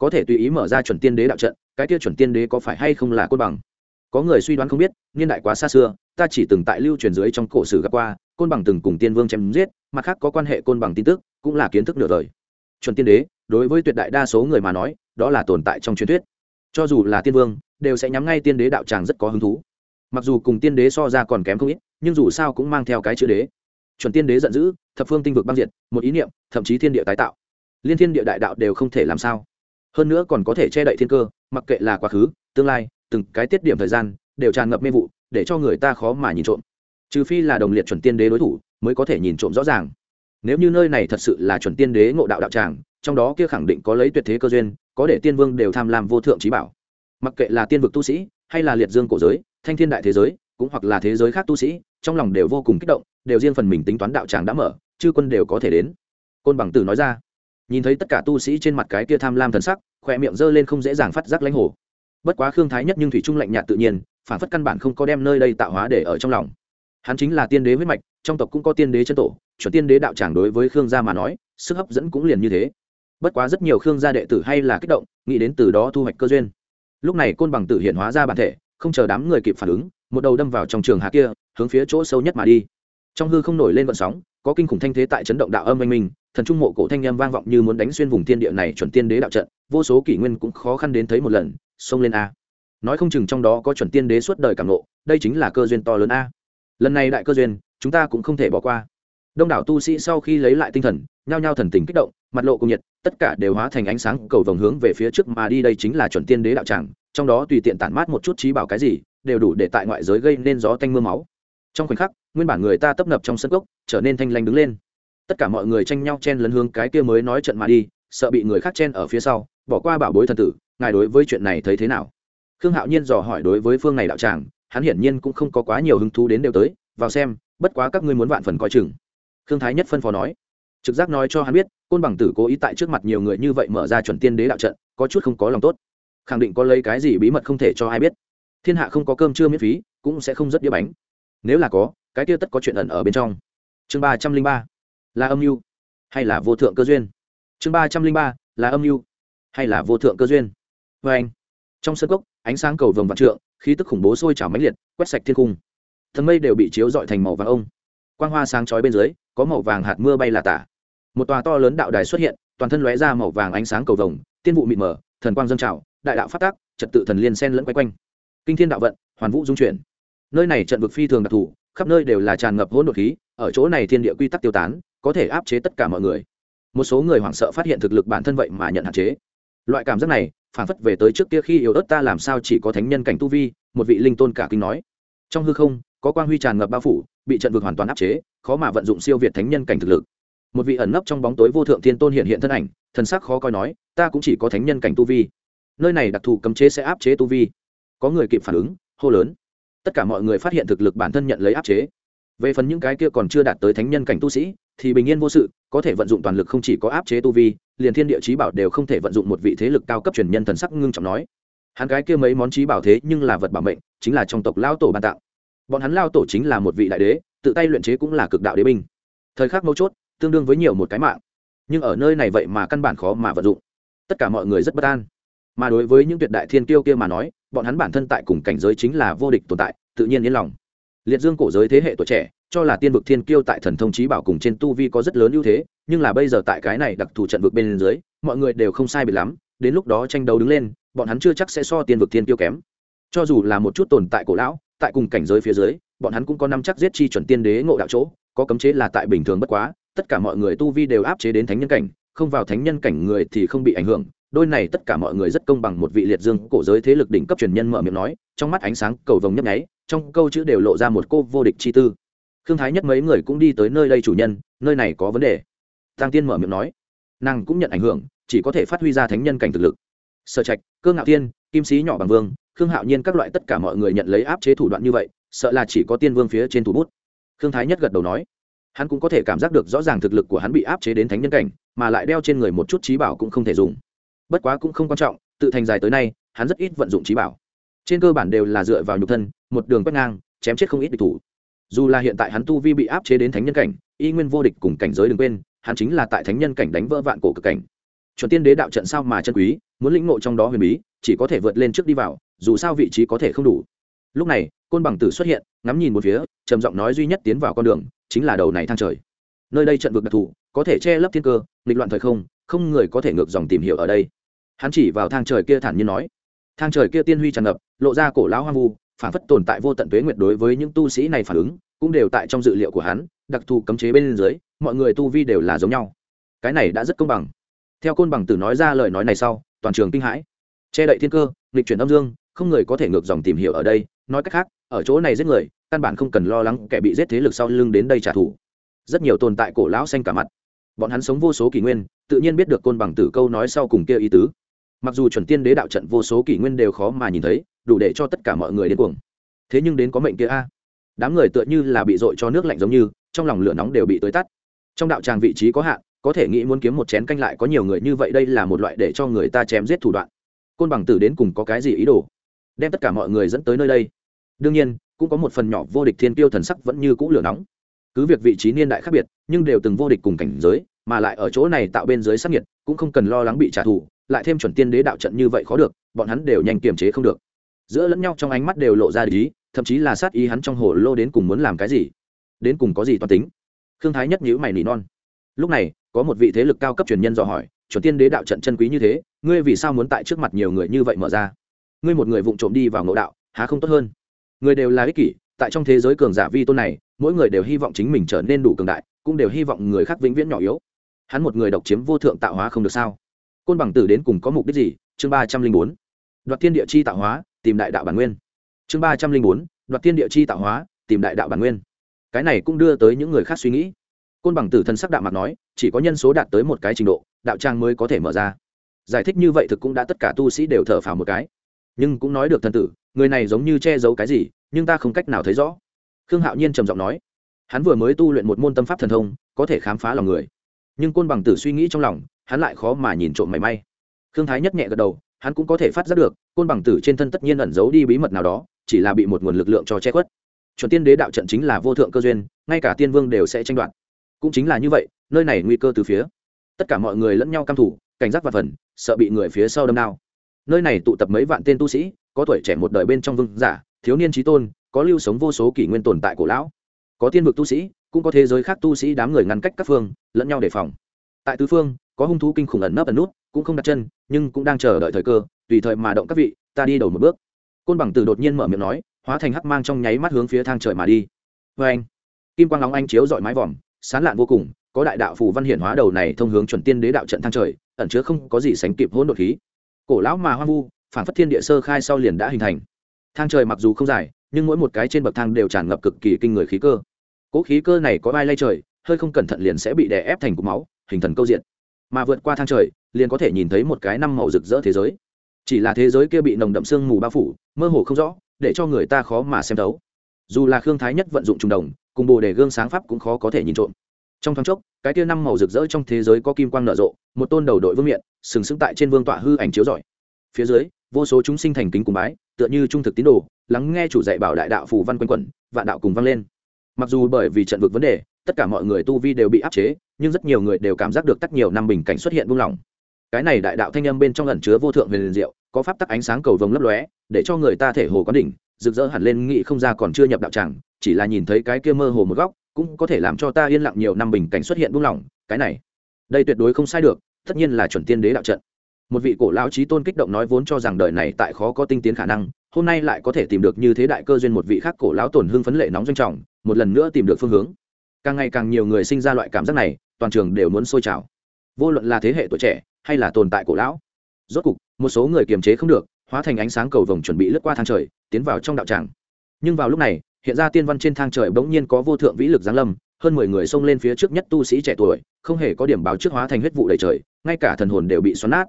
có thể tùy ý mở ra chuẩn tiên đế đạo trận, cái kia chuẩn tiên đế có phải hay không là côn bằng? Có người suy đoán không biết, niên đại quá xa xưa, ta chỉ từng tại lưu truyền dưới trong cổ sử gặp qua, côn bằng từng cùng tiên vương chém giết, mặt khác có quan hệ côn bằng tin tức, cũng là kiến thức nửa đời. Chuẩn tiên đế, đối với tuyệt đại đa số người mà nói, đó là tồn tại trong truyền thuyết. Cho dù là tiên vương, đều sẽ nhắm ngay tiên đế đạo tràng rất có hứng thú. Mặc dù cùng tiên đế so ra còn kém không ít, nhưng dù sao cũng mang theo cái chữ đế. Chuẩn tiên đế giận dữ, thập phương tinh vực băng diệt, một ý niệm, thậm chí thiên địa tái tạo. Liên thiên địa đại đạo đều không thể làm sao hơn nữa còn có thể che đậy thiên cơ, mặc kệ là quá khứ, tương lai, từng cái tiết điểm thời gian, đều tràn ngập mê vụ, để cho người ta khó mà nhìn trộm. Trừ phi là đồng liệt chuẩn tiên đế đối thủ, mới có thể nhìn trộm rõ ràng. Nếu như nơi này thật sự là chuẩn tiên đế ngộ đạo đạo tràng, trong đó kia khẳng định có lấy tuyệt thế cơ duyên, có để tiên vương đều tham lam vô thượng trí bảo. Mặc kệ là tiên vực tu sĩ, hay là liệt dương cổ giới, thanh thiên đại thế giới, cũng hoặc là thế giới khác tu sĩ, trong lòng đều vô cùng kích động, đều riêng phần mình tính toán đạo tràng đã mở, chư quân đều có thể đến. Côn bằng tử nói ra nhìn thấy tất cả tu sĩ trên mặt cái kia tham lam thần sắc, khỏe miệng g lên không dễ dàng phát giác lãnh hồ. Bất quá khương thái nhất nhưng thủy trung lạnh nhạt tự nhiên, phản phất căn bản không có đem nơi đây tạo hóa để ở trong lòng. Hắn chính là tiên đế huyết mạch, trong tộc cũng có tiên đế chân tổ, chuẩn tiên đế đạo tràng đối với khương gia mà nói, sức hấp dẫn cũng liền như thế. Bất quá rất nhiều khương gia đệ tử hay là kích động, nghĩ đến từ đó thu hoạch cơ duyên. Lúc này côn bằng tử hiện hóa ra bản thể, không chờ đám người kịp phản ứng, một đầu đâm vào trong trường hạ kia, hướng phía chỗ sâu nhất mà đi. Trong hư không nổi lên vận sóng, có kinh khủng thanh thế tại chấn động đạo âm anh minh thần trung mộ cổ thanh â vang vọng như muốn đánh xuyên vùng thiên địa này chuẩn tiên đế đạo trận, vô số kỷ nguyên cũng khó khăn đến thấy một lần, xông lên a. Nói không chừng trong đó có chuẩn tiên đế suốt đời cảm nộ, đây chính là cơ duyên to lớn a. Lần này đại cơ duyên, chúng ta cũng không thể bỏ qua. Đông đảo tu sĩ sau khi lấy lại tinh thần, nhao nhao thần tình kích động, mặt lộ cùng nhiệt, tất cả đều hóa thành ánh sáng cầu vòng hướng về phía trước mà đi, đây chính là chuẩn tiên đế đạo tràng, trong đó tùy tiện tản mát một chút trí bảo cái gì, đều đủ để tại ngoại giới gây nên gió tanh mưa máu. Trong khoảnh khắc, nguyên bản người ta tấp nập trong sân gốc trở nên thanh lanh đứng lên tất cả mọi người tranh nhau chen lấn hướng cái kia mới nói trận mà đi, sợ bị người khác chen ở phía sau, bỏ qua bảo bối thần tử, ngài đối với chuyện này thấy thế nào? Khương hạo nhiên dò hỏi đối với phương này đạo tràng, hắn hiển nhiên cũng không có quá nhiều hứng thú đến đều tới, vào xem, bất quá các ngươi muốn vạn phần coi chừng. Khương thái nhất phân phó nói. Trực giác nói cho hắn biết, côn bằng tử cố ý tại trước mặt nhiều người như vậy mở ra chuẩn tiên đế đạo trận, có chút không có lòng tốt. Khẳng định có lấy cái gì bí mật không thể cho ai biết. Thiên hạ không có cơm chưa miễn phí, cũng sẽ không rất đĩa bánh. Nếu là có, cái kia tất có chuyện ẩn ở bên trong. Chương ba trăm linh ba là âm mưu hay là vô thượng cơ duyên? Chương ba trăm linh ba, là âm mưu hay là vô thượng cơ duyên? Vê anh. Trong sân cốc, ánh sáng cầu vồng vạn trượng, khí tức khủng bố sôi trào mãnh liệt, quét sạch thiên cung. Thần mây đều bị chiếu dọi thành màu vàng ông. Quang hoa sáng chói bên dưới, có màu vàng hạt mưa bay là tả. Một tòa to lớn đạo đài xuất hiện, toàn thân lóe ra màu vàng ánh sáng cầu vồng, tiên vụ mịt mờ, thần quang dâng trào, đại đạo phát tác, trật tự thần liên sen lẫn quay quanh. Kinh thiên đạo vận, hoàn vũ dung chuyển. Nơi này trận vực phi thường đặc thù, khắp nơi đều là tràn ngập hỗn độn khí, ở chỗ này thiên địa quy tắc tiêu tán có thể áp chế tất cả mọi người. Một số người hoảng sợ phát hiện thực lực bản thân vậy mà nhận hạn chế. Loại cảm giác này, phản phất về tới trước kia khi yếu ớt ta làm sao chỉ có thánh nhân cảnh tu vi, một vị linh tôn cả kinh nói. Trong hư không, có quang huy tràn ngập bao phủ, bị trận vực hoàn toàn áp chế, khó mà vận dụng siêu việt thánh nhân cảnh thực lực. Một vị ẩn nấp trong bóng tối vô thượng thiên tôn hiện hiện thân ảnh, thần sắc khó coi nói, ta cũng chỉ có thánh nhân cảnh tu vi. Nơi này đặc thù cấm chế sẽ áp chế tu vi. Có người kịp phản ứng, hô lớn. Tất cả mọi người phát hiện thực lực bản thân nhận lấy áp chế. Về phần những cái kia còn chưa đạt tới thánh nhân cảnh tu sĩ thì bình yên vô sự, có thể vận dụng toàn lực không chỉ có áp chế tu vi, liền thiên địa trí bảo đều không thể vận dụng một vị thế lực cao cấp truyền nhân thần sắc ngưng trọng nói. Hắn cái kia mấy món trí bảo thế nhưng là vật bảo mệnh, chính là trong tộc lao tổ ban tặng. Bọn hắn lao tổ chính là một vị đại đế, tự tay luyện chế cũng là cực đạo đế binh. Thời khắc mấu chốt, tương đương với nhiều một cái mạng. Nhưng ở nơi này vậy mà căn bản khó mà vận dụng. Tất cả mọi người rất bất an. Mà đối với những tuyệt đại thiên kiêu kia mà nói, bọn hắn bản thân tại cùng cảnh giới chính là vô địch tồn tại, tự nhiên yên lòng. Liệt dương cổ giới thế hệ tuổi trẻ cho là tiên vực thiên kiêu tại thần thông trí bảo cùng trên tu vi có rất lớn ưu thế, nhưng là bây giờ tại cái này đặc thù trận vực bên dưới, mọi người đều không sai biệt lắm, đến lúc đó tranh đấu đứng lên, bọn hắn chưa chắc sẽ so tiên vực thiên kiêu kém. Cho dù là một chút tồn tại cổ lão, tại cùng cảnh giới phía dưới, bọn hắn cũng có năm chắc giết chi chuẩn tiên đế ngộ đạo chỗ, có cấm chế là tại bình thường bất quá, tất cả mọi người tu vi đều áp chế đến thánh nhân cảnh, không vào thánh nhân cảnh người thì không bị ảnh hưởng. Đôi này tất cả mọi người rất công bằng một vị liệt dương cổ giới thế lực đỉnh cấp truyền nhân mở miệng nói, trong mắt ánh sáng cầu vồng nhấp nháy, trong câu chữ đều lộ ra một cô vô địch chi tư khương thái nhất mấy người cũng đi tới nơi đây chủ nhân, nơi này có vấn đề. Tăng tiên mở miệng nói. Nàng cũng nhận ảnh hưởng, chỉ có thể phát huy ra thánh nhân cảnh thực lực. Sở trạch cơ ngạo tiên kim sĩ nhỏ bằng vương, khương hạo nhiên các loại tất cả mọi người nhận lấy áp chế thủ đoạn như vậy, sợ là chỉ có tiên vương phía trên thủ bút. Khương thái nhất gật đầu nói. Hắn cũng có thể cảm giác được rõ ràng thực lực của hắn bị áp chế đến thánh nhân cảnh, mà lại đeo trên người một chút trí bảo cũng không thể dùng. Bất quá cũng không quan trọng, tự thành dài tới nay, hắn rất ít vận dụng trí bảo. Trên cơ bản đều là dựa vào nhục thân, một đường quét ngang, chém chết không ít địch thủ dù là hiện tại hắn tu vi bị áp chế đến thánh nhân cảnh, y nguyên vô địch cùng cảnh giới đừng quên, hắn chính là tại thánh nhân cảnh đánh vỡ vạn cổ cực cảnh. Chuẩn tiên đế đạo trận sao mà chân quý, muốn lĩnh ngộ trong đó huyền bí, chỉ có thể vượt lên trước đi vào, dù sao vị trí có thể không đủ. Lúc này, côn bằng tử xuất hiện, ngắm nhìn một phía, trầm giọng nói duy nhất tiến vào con đường, chính là đầu này thang trời. Nơi đây trận vực đặc thù, có thể che lấp thiên cơ, nghịch loạn thời không không người có thể ngược dòng tìm hiểu ở đây. Hắn chỉ vào thang trời kia thản nhiên nói. Thang trời kia tiên huy tràn ngập, lộ ra cổ lão hoang vu phản phất tồn tại vô tận tuế nguyệt đối với những tu sĩ này phản ứng, cũng đều tại trong dự liệu của hắn, đặc thù cấm chế bên dưới, mọi người tu vi đều là giống nhau. Cái này đã rất công bằng. Theo côn bằng tử nói ra lời nói này sau, toàn trường kinh hãi. Che đậy thiên cơ lịch chuyển âm dương, không người có thể ngược dòng tìm hiểu ở đây, nói cách khác, ở chỗ này giết người, căn bản không cần lo lắng kẻ bị giết thế lực sau lưng đến đây trả thù. Rất nhiều tồn tại cổ lão xanh cả mặt. Bọn hắn sống vô số kỷ nguyên, tự nhiên biết được côn bằng tử câu nói sau cùng kia ý tứ. Mặc dù chuẩn tiên đế đạo trận vô số kỷ nguyên đều khó mà nhìn thấy đủ để cho tất cả mọi người đến cuồng. Thế nhưng đến có mệnh kia a. Đám người tựa như là bị dội cho nước lạnh giống như, trong lòng lửa nóng đều bị tới tắt. Trong đạo tràng vị trí có hạn, có thể nghĩ muốn kiếm một chén canh lại có nhiều người như vậy đây là một loại để cho người ta chém giết thủ đoạn. Côn bằng tử đến cùng có cái gì ý đồ? Đem tất cả mọi người dẫn tới nơi đây. Đương nhiên, cũng có một phần nhỏ vô địch thiên tiêu thần sắc vẫn như cũ lửa nóng. Cứ việc vị trí niên đại khác biệt, nhưng đều từng vô địch cùng cảnh giới, mà lại ở chỗ này tạo bên dưới sắc nhiệt cũng không cần lo lắng bị trả thù, lại thêm chuẩn tiên đế đạo trận như vậy khó được, bọn hắn đều nhanh kiềm chế không được giữa lẫn nhau trong ánh mắt đều lộ ra ý, thậm chí là sát ý hắn trong hồ lô đến cùng muốn làm cái gì, đến cùng có gì toàn tính. Khương thái nhất nhữ mày nỉ non. Lúc này, có một vị thế lực cao cấp truyền nhân dò hỏi, chuẩn tiên đế đạo trận chân quý như thế, ngươi vì sao muốn tại trước mặt nhiều người như vậy mở ra? Ngươi một người vụng trộm đi vào ngộ đạo, há không tốt hơn? Người đều là ích kỷ, tại trong thế giới cường giả vi tôn này, mỗi người đều hy vọng chính mình trở nên đủ cường đại, cũng đều hy vọng người khác vĩnh viễn nhỏ yếu. Hắn một người độc chiếm vô thượng tạo hóa không được sao? Côn bằng tử đến cùng có mục đích gì? Chương ba trăm linh bốn. Đoạt thiên địa chi tạo hóa tìm đại đạo bản nguyên. Chương ba trăm linh bốn, đoạt thiên địa chi tạo hóa, tìm đại đạo bản nguyên. Cái này cũng đưa tới những người khác suy nghĩ. Côn bằng tử thần sắc đạo mặt nói, chỉ có nhân số đạt tới một cái trình độ, đạo trang mới có thể mở ra. Giải thích như vậy thực cũng đã tất cả tu sĩ đều thở phào một cái. Nhưng cũng nói được thần tử, người này giống như che giấu cái gì, nhưng ta không cách nào thấy rõ. Khương hạo nhiên trầm giọng nói, hắn vừa mới tu luyện một môn tâm pháp thần thông, có thể khám phá lòng người. Nhưng côn bằng tử suy nghĩ trong lòng, hắn lại khó mà nhìn trộm mảy may. Khương thái nhất nhẹ gật đầu hắn cũng có thể phát giác được, côn bằng tử trên thân tất nhiên ẩn giấu đi bí mật nào đó, chỉ là bị một nguồn lực lượng cho che khuất. Chuẩn tiên đế đạo trận chính là vô thượng cơ duyên, ngay cả tiên vương đều sẽ tranh đoạt. Cũng chính là như vậy, nơi này nguy cơ từ phía. Tất cả mọi người lẫn nhau căm thủ cảnh giác và phần, sợ bị người phía sau đâm đao nơi này tụ tập mấy vạn tên tu sĩ, có tuổi trẻ một đời bên trong vương giả, thiếu niên trí tôn, có lưu sống vô số kỷ nguyên tồn tại cổ lão. Có tiên vực tu sĩ, cũng có thế giới khác tu sĩ đám người ngăn cách các phương, lẫn nhau đề phòng. Tại tứ phương có hung thú kinh khủng ẩn nấp ẩn nút, cũng không đặt chân, nhưng cũng đang chờ đợi thời cơ, tùy thời mà động các vị, ta đi đầu một bước. Côn bằng tử đột nhiên mở miệng nói, hóa thành hắc mang trong nháy mắt hướng phía thang trời mà đi. Vê anh. Kim quang lóng anh chiếu dọi mái vòm, sán lạn vô cùng, có đại đạo phù văn hiển hóa đầu này thông hướng chuẩn tiên đế đạo trận thang trời, ẩn chứa không có gì sánh kịp hỗn độn khí. Cổ lão mà hoang vu, phản phất thiên địa sơ khai sau liền đã hình thành. Thang trời mặc dù không dài, nhưng mỗi một cái trên bậc thang đều tràn ngập cực kỳ kinh người khí cơ. Cỗ khí cơ này có vai lay trời, hơi không cẩn thận liền sẽ bị đè ép thành cục máu, hình thần câu diện mà vượt qua thang trời, liền có thể nhìn thấy một cái năm màu rực rỡ thế giới. Chỉ là thế giới kia bị nồng đậm sương mù bao phủ, mơ hồ không rõ, để cho người ta khó mà xem thấu. Dù là khương thái nhất vận dụng trung đồng, cùng bồ đề gương sáng pháp cũng khó có thể nhìn trộm. Trong thoáng chốc, cái kia năm màu rực rỡ trong thế giới có kim quang nở rộ, một tôn đầu đội vương miện, sừng sững tại trên vương tọa hư ảnh chiếu rọi. Phía dưới, vô số chúng sinh thành kính cùng bái, tựa như trung thực tín đồ, lắng nghe chủ dạy bảo đại đạo phù văn quanh quẩn, vạn đạo cùng vang lên. Mặc dù bởi vì trận vực vấn đề, tất cả mọi người tu vi đều bị áp chế nhưng rất nhiều người đều cảm giác được tắt nhiều năm bình cảnh xuất hiện buông lỏng. Cái này đại đạo thanh âm bên trong ẩn chứa vô thượng huyền diệu, có pháp tắc ánh sáng cầu vồng lấp lóe, để cho người ta thể hồ có đỉnh, rực rỡ hẳn lên nghị không ra còn chưa nhập đạo tràng chỉ là nhìn thấy cái kia mơ hồ một góc, cũng có thể làm cho ta yên lặng nhiều năm bình cảnh xuất hiện buông lỏng, cái này. Đây tuyệt đối không sai được, tất nhiên là chuẩn tiên đế đạo trận. Một vị cổ lão trí tôn kích động nói vốn cho rằng đời này tại khó có tinh tiến khả năng, hôm nay lại có thể tìm được như thế đại cơ duyên một vị khác cổ lão tổn hưng phấn lệ nóng doanh trọng, một lần nữa tìm được phương hướng. Càng ngày càng nhiều người sinh ra loại cảm giác này toàn trường đều muốn sôi trào. Vô luận là thế hệ tuổi trẻ hay là tồn tại cổ lão, rốt cục, một số người kiềm chế không được, hóa thành ánh sáng cầu vồng chuẩn bị lướt qua thang trời, tiến vào trong đạo tràng. Nhưng vào lúc này, hiện ra tiên văn trên thang trời bỗng nhiên có vô thượng vĩ lực giáng lâm, hơn mười người xông lên phía trước nhất tu sĩ trẻ tuổi, không hề có điểm báo trước hóa thành huyết vụ đầy trời, ngay cả thần hồn đều bị xoắn nát.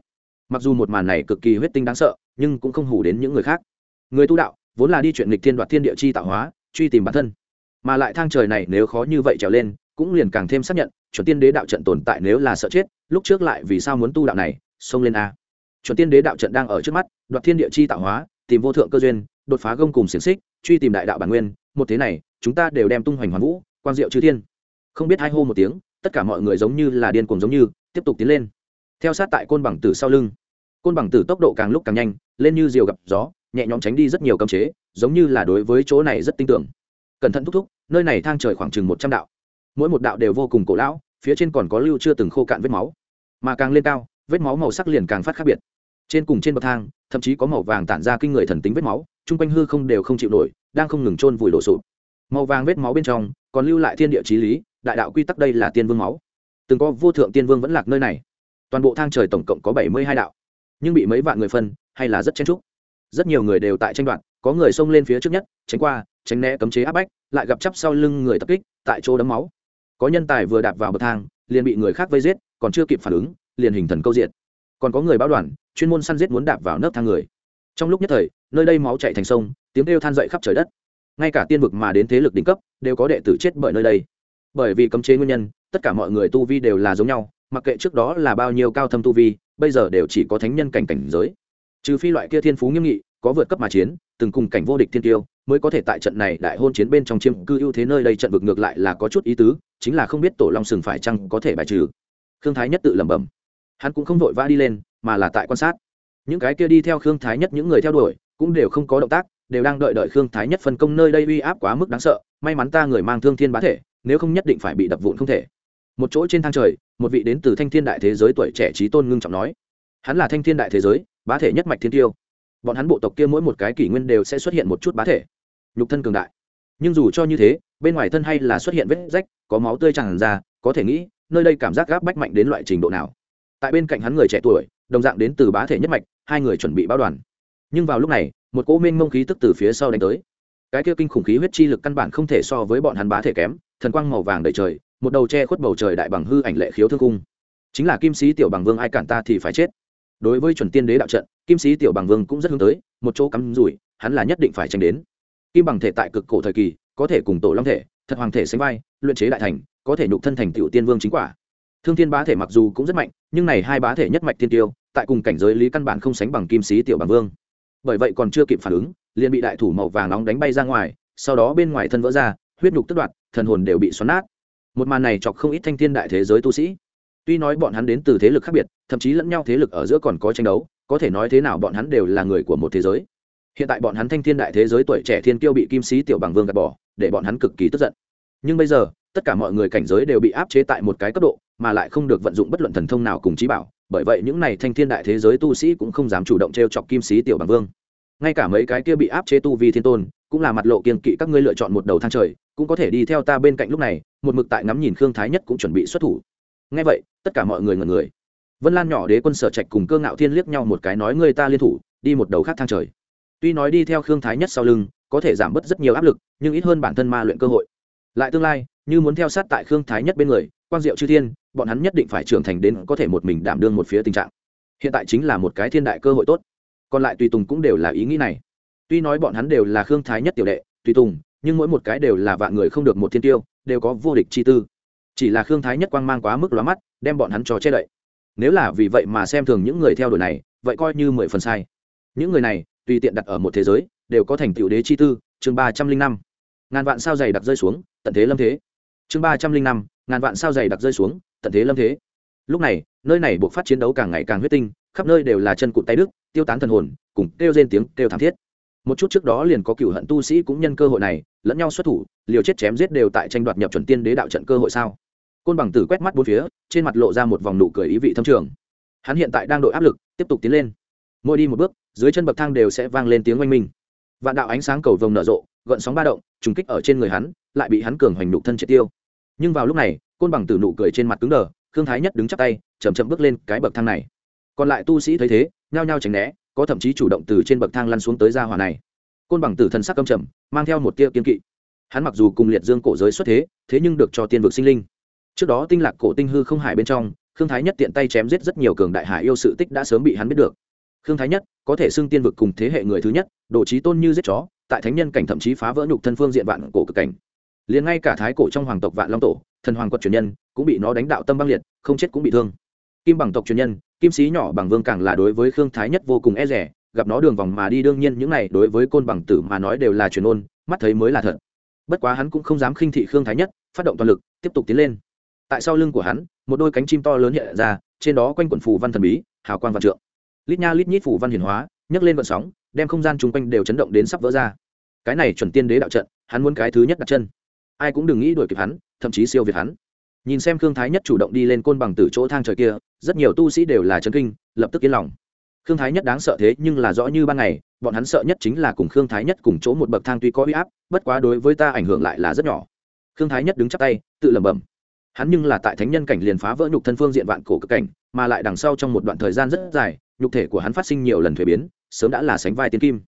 Mặc dù một màn này cực kỳ huyết tinh đáng sợ, nhưng cũng không hủ đến những người khác. Người tu đạo, vốn là đi chuyện lịch thiên đoạt thiên địa chi tạo hóa, truy tìm bản thân. Mà lại thang trời này nếu khó như vậy trèo lên cũng liền càng thêm xác nhận, chuẩn tiên đế đạo trận tồn tại nếu là sợ chết, lúc trước lại vì sao muốn tu đạo này, xông lên a. Chuẩn tiên đế đạo trận đang ở trước mắt, đoạt thiên địa chi tạo hóa, tìm vô thượng cơ duyên, đột phá gông cùng xiềng xích, truy tìm đại đạo bản nguyên, một thế này, chúng ta đều đem tung hoành hoàn vũ, quang diệu chư thiên. Không biết hai hô một tiếng, tất cả mọi người giống như là điên cuồng giống như, tiếp tục tiến lên. Theo sát tại côn bằng tử sau lưng. Côn bằng tử tốc độ càng lúc càng nhanh, lên như diều gặp gió, nhẹ nhõm tránh đi rất nhiều cấm chế, giống như là đối với chỗ này rất tin tưởng. Cẩn thận thúc thúc, nơi này thang trời khoảng chừng một trăm đạo mỗi một đạo đều vô cùng cổ lão, phía trên còn có lưu chưa từng khô cạn vết máu. Mà càng lên cao, vết máu màu sắc liền càng phát khác biệt. Trên cùng trên bậc thang, thậm chí có màu vàng tản ra kinh người thần tính vết máu, chung quanh hư không đều không chịu nổi, đang không ngừng trôn vùi đổ sụp. Màu vàng vết máu bên trong, còn lưu lại thiên địa trí lý, đại đạo quy tắc đây là tiên vương máu. Từng có vô thượng tiên vương vẫn lạc nơi này. Toàn bộ thang trời tổng cộng có bảy mươi hai đạo. Nhưng bị mấy vạn người phân, hay là rất chen trúc rất nhiều người đều tại tranh đoạn có người xông lên phía trước nhất, tránh qua, tránh né, cấm chế áp bách, lại gặp chắp sau lưng người tập kích, tại chỗ đấm máu có nhân tài vừa đạp vào bậc thang, liền bị người khác vây giết, còn chưa kịp phản ứng, liền hình thần câu diện còn có người báo đoàn, chuyên môn săn giết muốn đạp vào nấc thang người. Trong lúc nhất thời, nơi đây máu chạy thành sông, tiếng kêu than dậy khắp trời đất. Ngay cả tiên vực mà đến thế lực đỉnh cấp, đều có đệ tử chết bởi nơi đây. Bởi vì cấm chế nguyên nhân, tất cả mọi người tu vi đều là giống nhau, mặc kệ trước đó là bao nhiêu cao thâm tu vi, bây giờ đều chỉ có thánh nhân cảnh cảnh giới. Trừ phi loại kia thiên phú nghiêm nghị, có vượt cấp mà chiến, từng cùng cảnh vô địch thiên tiêu mới có thể tại trận này đại hôn chiến bên trong chiêm cư ưu thế nơi đây trận vực ngược lại là có chút ý tứ, chính là không biết tổ long sừng phải chăng có thể bài trừ. Khương thái nhất tự lẩm bẩm. Hắn cũng không vội vã đi lên, mà là tại quan sát. Những cái kia đi theo khương thái nhất những người theo đuổi, cũng đều không có động tác, đều đang đợi đợi khương thái nhất phân công nơi đây uy áp quá mức đáng sợ, may mắn ta người mang thương thiên bá thể, nếu không nhất định phải bị đập vụn không thể. Một chỗ trên thang trời, một vị đến từ thanh thiên đại thế giới tuổi trẻ trí tôn ngưng trọng nói, hắn là thanh thiên đại thế giới, bá thể nhất mạch thiên tiêu. Bọn hắn bộ tộc kia mỗi một cái kỷ nguyên đều sẽ xuất hiện một chút bá thể nhục thân cường đại. Nhưng dù cho như thế, bên ngoài thân hay là xuất hiện vết rách, có máu tươi tràn ra, có thể nghĩ, nơi đây cảm giác gáp bách mạnh đến loại trình độ nào. Tại bên cạnh hắn người trẻ tuổi, đồng dạng đến từ bá thể nhất mạch, hai người chuẩn bị báo đoàn. Nhưng vào lúc này, một cỗ minh mông khí tức từ phía sau đánh tới. Cái kia kinh khủng khí huyết chi lực căn bản không thể so với bọn hắn bá thể kém, thần quang màu vàng đầy trời, một đầu che khuất bầu trời đại bằng hư ảnh lệ khiếu thương cung. Chính là kim sĩ tiểu bằng vương ai cản ta thì phải chết. Đối với chuẩn tiên đế đạo trận, kim sĩ tiểu bằng vương cũng rất hướng tới, một chỗ cắm rủi, hắn là nhất định phải tranh đến kim bằng thể tại cực cổ thời kỳ, có thể cùng tổ long thể, thật hoàng thể sánh vai, luyện chế đại thành, có thể nhục thân thành tiểu tiên vương chính quả. Thương thiên bá thể mặc dù cũng rất mạnh, nhưng này hai bá thể nhất mạch tiên tiêu, tại cùng cảnh giới lý căn bản không sánh bằng kim sĩ tiểu bằng vương. Bởi vậy còn chưa kịp phản ứng, liền bị đại thủ màu vàng nóng đánh bay ra ngoài, sau đó bên ngoài thân vỡ ra, huyết nhục tức đoạt, thần hồn đều bị xoắn nát. Một màn này chọc không ít thanh thiên đại thế giới tu sĩ. Tuy nói bọn hắn đến từ thế lực khác biệt, thậm chí lẫn nhau thế lực ở giữa còn có tranh đấu, có thể nói thế nào bọn hắn đều là người của một thế giới hiện tại bọn hắn thanh thiên đại thế giới tuổi trẻ thiên kiêu bị kim sĩ tiểu bằng vương gạt bỏ, để bọn hắn cực kỳ tức giận. Nhưng bây giờ, tất cả mọi người cảnh giới đều bị áp chế tại một cái cấp độ, mà lại không được vận dụng bất luận thần thông nào cùng trí bảo, bởi vậy những này thanh thiên đại thế giới tu sĩ cũng không dám chủ động t r e o chọc kim sĩ tiểu bằng vương. Ngay cả mấy cái kia bị áp chế tu vi thiên tôn, cũng là mặt lộ kiên kỵ các ngươi lựa chọn một đầu thang trời, cũng có thể đi theo ta bên cạnh lúc này, một mực tại ngắm nhìn khương thái nhất cũng chuẩn bị xuất thủ. Ngay vậy, tất cả mọi người ngần người. Vân lan nhỏ đế quân sở trạch cùng cơ ngạo thiên liếc nhau một cái nói người ta liên thủ, đi một đầu khác thang trời tuy nói đi theo khương thái nhất sau lưng, có thể giảm bớt rất nhiều áp lực, nhưng ít hơn bản thân ma luyện cơ hội. Lại tương lai, như muốn theo sát tại khương thái nhất bên người, quang diệu chư thiên, bọn hắn nhất định phải trưởng thành đến có thể một mình đảm đương một phía tình trạng. Hiện tại chính là một cái thiên đại cơ hội tốt. Còn lại tùy tùng cũng đều là ý nghĩ này. Tuy nói bọn hắn đều là khương thái nhất tiểu đệ, tùy tùng, nhưng mỗi một cái đều là vạn người không được một thiên tiêu, đều có vô địch chi tư. Chỉ là khương thái nhất quang mang quá mức lóa mắt, đem bọn hắn cho che đậy. Nếu là vì vậy mà xem thường những người theo đuổi này, vậy coi như mười phần sai. Những người này tùy tiện đặt ở một thế giới, đều có thành tựu đế chi tư, chương ba trăm linh năm. Ngàn vạn sao dày đặc rơi xuống, tận thế lâm thế. Chương ba trăm linh năm, ngàn vạn sao dày đặc rơi xuống, tận thế lâm thế. Lúc này, nơi này buộc phát chiến đấu càng ngày càng huyết tinh, khắp nơi đều là chân cụt tay đức, tiêu tán thần hồn, cùng kêu rên tiếng kêu thảm thiết. Một chút trước đó liền có cựu hận tu sĩ cũng nhân cơ hội này, lẫn nhau xuất thủ, liều chết chém giết đều tại tranh đoạt nhập chuẩn tiên đế đạo trận cơ hội sao? Côn bằng tử quét mắt bốn phía, trên mặt lộ ra một vòng nụ cười ý vị thâm trường. Hắn hiện tại đang đội áp lực, tiếp tục tiến lên. Mỗi đi một bước dưới chân bậc thang đều sẽ vang lên tiếng oanh minh. Vạn đạo ánh sáng cầu vồng nở rộ, gợn sóng ba động, trùng kích ở trên người hắn, lại bị hắn cường hoành nụ thân triệt tiêu. Nhưng vào lúc này, côn bằng tử nụ cười trên mặt cứng đờ thương thái nhất đứng chắp tay chầm chậm bước lên cái bậc thang này. Còn lại tu sĩ thấy thế, nhao nhao tránh né, có thậm chí chủ động từ trên bậc thang lăn xuống tới gia hỏa này. Côn bằng tử thần sắc câm trầm, mang theo một tia kiên kỵ. Hắn mặc dù cùng liệt dương cổ giới xuất thế thế nhưng được cho tiên vực sinh linh. Trước đó tinh lạc cổ tinh hư không hải bên trong, khương thái nhất tiện tay chém giết rất nhiều cường đại hải yêu sự tích đã sớm bị hắn biết được khương thái nhất, có thể xưng tiên vực cùng thế hệ người thứ nhất, độ trí tôn như giết chó, tại thánh nhân cảnh thậm chí phá vỡ nhục thân phương diện vạn cổ cực cảnh. Liền ngay cả thái cổ trong hoàng tộc vạn long tổ, thần hoàng quật truyền nhân, cũng bị nó đánh đạo tâm băng liệt, không chết cũng bị thương. Kim bằng tộc truyền nhân, kim sĩ nhỏ bằng vương càng là đối với khương thái nhất vô cùng e rẻ gặp nó đường vòng mà đi đương nhiên những này đối với côn bằng tử mà nói đều là truyền ôn, mắt thấy mới là thật. Bất quá hắn cũng không dám khinh thị khương thái nhất, phát động toàn lực, tiếp tục tiến lên. Tại sau lưng của hắn, một đôi cánh chim to lớn hiện ra, trên đó quanh quần phù văn thần bí, hào quang văn trượng lít nha lít nhít phủ văn hiển hóa, nhấc lên vận sóng, đem không gian chung quanh đều chấn động đến sắp vỡ ra. Cái này chuẩn tiên đế đạo trận, hắn muốn cái thứ nhất đặt chân. Ai cũng đừng nghĩ đuổi kịp hắn, thậm chí siêu việt hắn. Nhìn xem khương thái nhất chủ động đi lên côn bằng từ chỗ thang trời kia, rất nhiều tu sĩ đều là chấn kinh, lập tức yên lòng. Khương thái nhất đáng sợ thế nhưng là rõ như ban ngày, bọn hắn sợ nhất chính là cùng khương thái nhất cùng chỗ một bậc thang tuy có uy áp, bất quá đối với ta ảnh hưởng lại là rất nhỏ. Khương thái nhất đứng chắp tay, tự lẩm bẩm. Hắn nhưng là tại thánh nhân cảnh liền phá vỡ nhục thân phương diện vạn cổ cực cảnh, mà lại đằng sau trong một đoạn thời gian rất dài nhục thể của hắn phát sinh nhiều lần thuế biến, sớm đã là sánh vai tiên kim.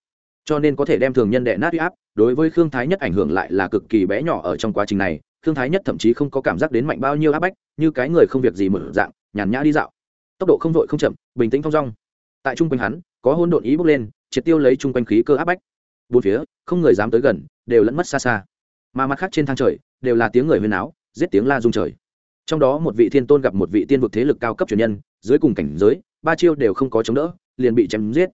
Cho nên có thể đem thường nhân đệ nát huy áp, đối với khương thái nhất ảnh hưởng lại là cực kỳ bé nhỏ ở trong quá trình này. Khương thái nhất thậm chí không có cảm giác đến mạnh bao nhiêu áp bách, như cái người không việc gì mở dạng, nhàn nhã đi dạo. Tốc độ không vội không chậm, bình tĩnh thong dong. Tại trung quanh hắn, có hôn độn ý bốc lên, triệt tiêu lấy trung quanh khí cơ áp bách. Bốn phía, không người dám tới gần, đều lẫn mất xa xa. Mà mặt khác trên thang trời, đều là tiếng người huyên áo giết tiếng la rung trời. Trong đó một vị thiên tôn gặp một vị tiên vực thế lực cao cấp truyền nhân, dưới cùng cảnh giới ba chiêu đều không có chống đỡ, liền bị chém giết.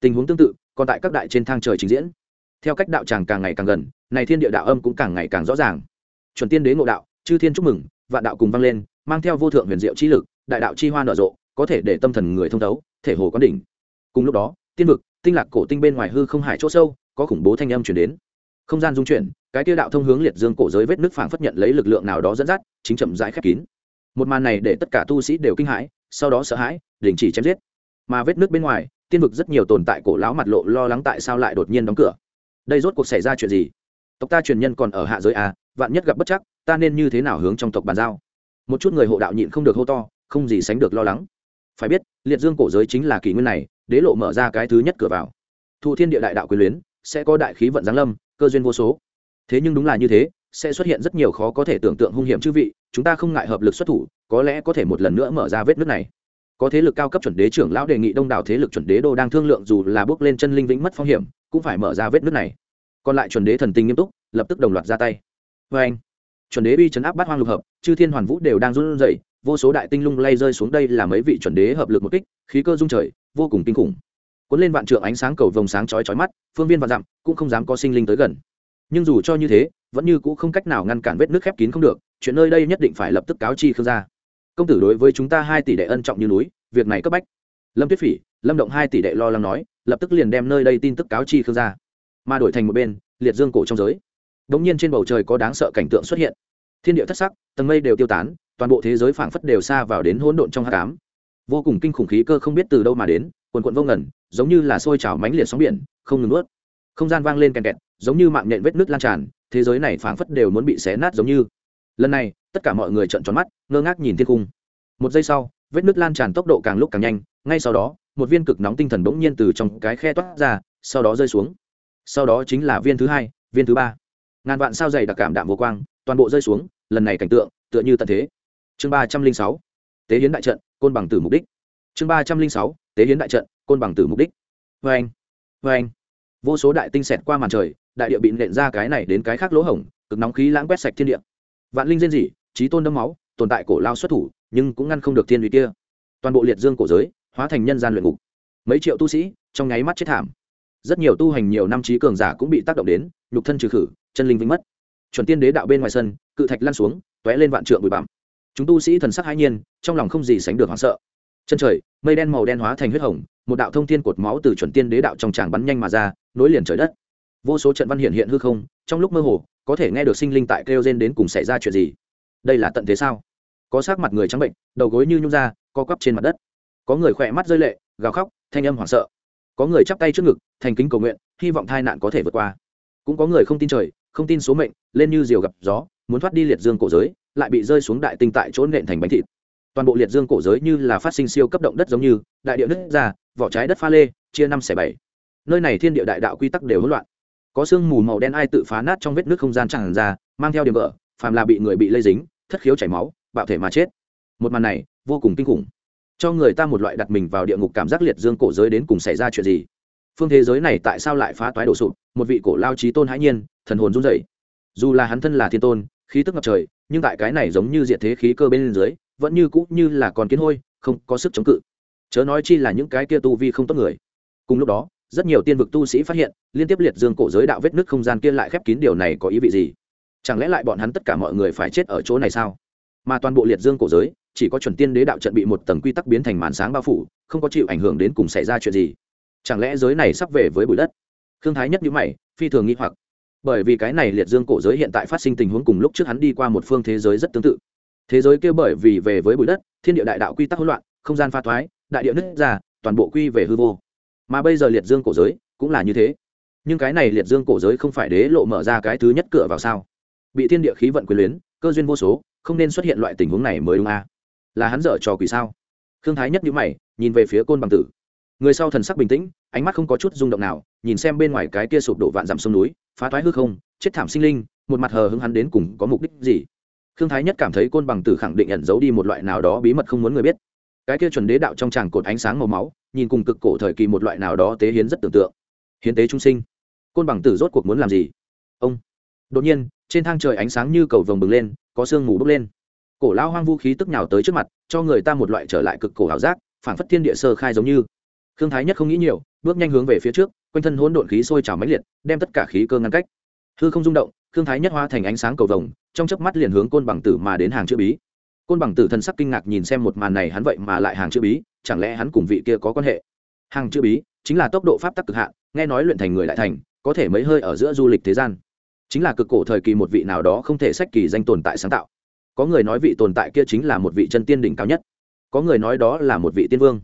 Tình huống tương tự, còn tại các đại trên thang trời trình diễn. Theo cách đạo tràng càng ngày càng gần, này thiên địa đạo âm cũng càng ngày càng rõ ràng. Chuẩn tiên đế ngộ đạo, chư thiên chúc mừng, vạn đạo cùng vang lên, mang theo vô thượng huyền diệu chi lực, đại đạo chi hoa nở rộ, có thể để tâm thần người thông thấu, thể hồ quán đỉnh. Cùng lúc đó, tiên vực, tinh lạc cổ tinh bên ngoài hư không hải chỗ sâu, có khủng bố thanh âm chuyển đến. Không gian dung chuyển, cái tiêu đạo thông hướng liệt dương cổ giới vết nước phảng phất nhận lấy lực lượng nào đó dẫn dắt, chính chậm rãi khép kín một màn này để tất cả tu sĩ đều kinh hãi, sau đó sợ hãi, đình chỉ chém giết. Mà vết nước bên ngoài, tiên vực rất nhiều tồn tại cổ lão mặt lộ lo lắng tại sao lại đột nhiên đóng cửa. Đây rốt cuộc xảy ra chuyện gì? Tộc ta truyền nhân còn ở hạ giới à vạn nhất gặp bất chắc, ta nên như thế nào hướng trong tộc bàn giao? Một chút người hộ đạo nhịn không được hô to, không gì sánh được lo lắng. Phải biết, liệt dương cổ giới chính là kỷ nguyên này, đế lộ mở ra cái thứ nhất cửa vào. Thụ thiên địa đại đạo quyền luyến, sẽ có đại khí vận giáng lâm, cơ duyên vô số. Thế nhưng đúng là như thế sẽ xuất hiện rất nhiều khó có thể tưởng tượng hung hiểm chư vị, chúng ta không ngại hợp lực xuất thủ, có lẽ có thể một lần nữa mở ra vết nước này. Có thế lực cao cấp chuẩn đế trưởng lão đề nghị đông đảo thế lực chuẩn đế đô đang thương lượng dù là bước lên chân linh vĩnh mất phong hiểm, cũng phải mở ra vết nước này. Còn lại chuẩn đế thần tinh nghiêm túc, lập tức đồng loạt ra tay. Vê anh, chuẩn đế uy chấn áp bát hoang lục hợp, chư thiên hoàn vũ đều đang run rẩy, vô số đại tinh lung lay rơi xuống đây là mấy vị chuẩn đế hợp lực một kích, khí cơ dung trời, vô cùng kinh khủng. Cuốn lên vạn trượng ánh sáng cầu vồng sáng chói chói mắt, phương viên vạn dặm, cũng không dám có sinh linh tới gần. Nhưng dù cho như thế vẫn như cũ không cách nào ngăn cản vết nước khép kín không được, chuyện nơi đây nhất định phải lập tức cáo chi khương gia. Công tử đối với chúng ta hai tỷ đệ ân trọng như núi, việc này cấp bách. Lâm tuyết phỉ, lâm động hai tỷ đệ lo lắng nói, lập tức liền đem nơi đây tin tức cáo chi khương gia. Mà đổi thành một bên, liệt dương cổ trong giới. Đ ỗ n g nhiên trên bầu trời có đáng sợ cảnh tượng xuất hiện. Thiên địa thất sắc, tầng mây đều tiêu tán, toàn bộ thế giới phảng phất đều xa vào đến hỗn độn trong h tám vô cùng kinh khủng khí cơ không biết từ đâu mà đến, quần quận vô ngẩn giống như là sôi trào mánh liệt sóng biển, không ngừng ướt không gian vang lên kèn kẹt, giống như mạng nhện vết nước lan tràn thế giới này phảng phất đều muốn bị xé nát giống như. Lần này, tất cả mọi người trợn tròn mắt, ngơ ngác nhìn thiên cung một giây sau, vết nước lan tràn tốc độ càng lúc càng nhanh, ngay sau đó, một viên cực nóng tinh thần bỗng nhiên từ trong cái khe toát ra, sau đó rơi xuống. Sau đó chính là viên thứ hai, viên thứ ba. Ngàn vạn sao dày đặc cảm đạm vô quang, toàn bộ rơi xuống, lần này cảnh tượng, tựa như tận thế. Chương ba trăm linh sáu, tế hiến đại trận, côn bằng tử mục đích. Chương ba trăm linh sáu, tế hiến đại trận, côn bằng tử mục đích. Vê anh vê anh vô số đại tinh xẹt qua màn trời đại địa bị nện ra cái này đến cái khác lỗ hổng, cực nóng khí lãng quét sạch thiên địa. Vạn linh rên rỉ, trí tôn đâm máu, tồn tại cổ lao xuất thủ, nhưng cũng ngăn không được thiên uy kia. Toàn bộ liệt dương cổ giới, hóa thành nhân gian luyện ngục. Mấy triệu tu sĩ, trong nháy mắt chết thảm. Rất nhiều tu hành nhiều năm trí cường giả cũng bị tác động đến, nhục thân trừ khử, chân linh vĩnh mất. Chuẩn tiên đế đạo bên ngoài sân, cự thạch lăn xuống t ó é lên vạn trượng bụi bặm. Chúng tu sĩ thần sắc hãi nhiên, trong lòng không gì sánh được hoảng sợ. Chân trời, mây đen màu đen hóa thành huyết hồng, một đạo thông thiên cột máu từ chuẩn tiên đế đạo trong tràng bắn nhanh mà ra, nối liền trời đất vô số trận văn hiện hiện hư không, trong lúc mơ hồ, có thể nghe được sinh linh tại kêu gen đến cùng xảy ra chuyện gì. Đây là tận thế sao? Có sát mặt người trắng bệnh, đầu gối như nhung ra, co quắp trên mặt đất. Có người khỏe mắt rơi lệ, gào khóc, thanh âm hoảng sợ. Có người chắp tay trước ngực, thành kính cầu nguyện, hy vọng tai nạn có thể vượt qua. Cũng có người không tin trời, không tin số mệnh, lên như diều gặp gió, muốn thoát đi liệt dương cổ giới, lại bị rơi xuống đại tinh tại chỗ nện thành bánh thịt. Toàn bộ liệt dương cổ giới như là phát sinh siêu cấp động đất giống như, đại địa nứt ra, vỏ trái đất pha lê, chia năm xẻ bảy. Nơi này thiên địa đại đạo quy tắc đều hỗn loạn có sương mù màu đen ai tự phá nát trong vết nước không gian tràn ra, mang theo điểm vỡ, phàm là bị người bị lây dính, thất khiếu chảy máu, bạo thể mà chết. Một màn này, vô cùng kinh khủng. Cho người ta một loại đặt mình vào địa ngục cảm giác liệt dương cổ giới đến cùng xảy ra chuyện gì? Phương thế giới này tại sao lại phá toái đổ sụp? Một vị cổ lao trí tôn hãi nhiên, thần hồn run rẩy. Dù là hắn thân là thiên tôn, khí tức ngập trời, nhưng tại cái này giống như diện thế khí cơ bên dưới, vẫn như cũ như là còn kiến hôi, không có sức chống cự. Chớ nói chi là những cái kia tu vi không tốt người. Cùng lúc đó rất nhiều tiên vực tu sĩ phát hiện, liên tiếp liệt dương cổ giới đạo vết nước không gian kia lại khép kín điều này có ý vị gì? Chẳng lẽ lại bọn hắn tất cả mọi người phải chết ở chỗ này sao? Mà toàn bộ liệt dương cổ giới, chỉ có chuẩn tiên đế đạo trận bị một tầng quy tắc biến thành màn sáng bao phủ, không có chịu ảnh hưởng đến cùng xảy ra chuyện gì. Chẳng lẽ giới này sắp về với bụi đất? Thương thái nhất nhữ mày, phi thường nghi hoặc. Bởi vì cái này liệt dương cổ giới hiện tại phát sinh tình huống cùng lúc trước hắn đi qua một phương thế giới rất tương tự. Thế giới kia bởi vì về với bụi đất, thiên địa đại đạo quy tắc hỗn loạn, không gian pha thoái, đại địa nứt ra, toàn bộ quy về hư vô mà bây giờ liệt dương cổ giới cũng là như thế. Nhưng cái này liệt dương cổ giới không phải đế lộ mở ra cái thứ nhất cửa vào sao? Bị thiên địa khí vận quyền luyến, cơ duyên vô số, không nên xuất hiện loại tình huống này mới đúng a. À? là hắn dở trò quỷ sao? Khương thái nhất nhữ mày, nhìn về phía côn bằng tử. Người sau thần sắc bình tĩnh, ánh mắt không có chút rung động nào, nhìn xem bên ngoài cái kia sụp đổ vạn dặm sông núi, phá thoái hư không, chết thảm sinh linh, một mặt hờ hững hắn đến cùng có mục đích gì? Khương thái nhất cảm thấy côn bằng tử khẳng định ẩn giấu đi một loại nào đó bí mật không muốn người biết. Cái kia chuẩn đế đạo trong tràng cột ánh sáng màu máu nhìn cùng cực cổ thời kỳ một loại nào đó tế hiến rất tưởng tượng. Hiến tế trung sinh. Côn bằng tử rốt cuộc muốn làm gì? Ông. Đột nhiên, trên thang trời ánh sáng như cầu vồng bừng lên, có sương mù bốc lên. Cổ lao hoang vũ khí tức nhào tới trước mặt, cho người ta một loại trở lại cực cổ ảo giác phản phất thiên địa sơ khai giống như. Khương thái nhất không nghĩ nhiều, bước nhanh hướng về phía trước, quanh thân hỗn độn khí sôi trào mãnh liệt, đem tất cả khí cơ ngăn cách. Hư không rung động, khương thái nhất hóa thành ánh sáng cầu vồng, trong chớp mắt liền hướng côn bằng tử mà đến hàng chữ bí. Côn bằng tử thần sắc kinh ngạc nhìn xem một màn này, hắn vậy mà lại hàng chữ bí chẳng lẽ hắn cùng vị kia có quan hệ? Hàng chữ bí chính là tốc độ pháp tắc cực hạn, nghe nói luyện thành người lại thành, có thể mấy hơi ở giữa du lịch thế gian. Chính là cực cổ thời kỳ một vị nào đó không thể sách kỳ danh tồn tại sáng tạo. Có người nói vị tồn tại kia chính là một vị chân tiên đỉnh cao nhất. Có người nói đó là một vị tiên vương.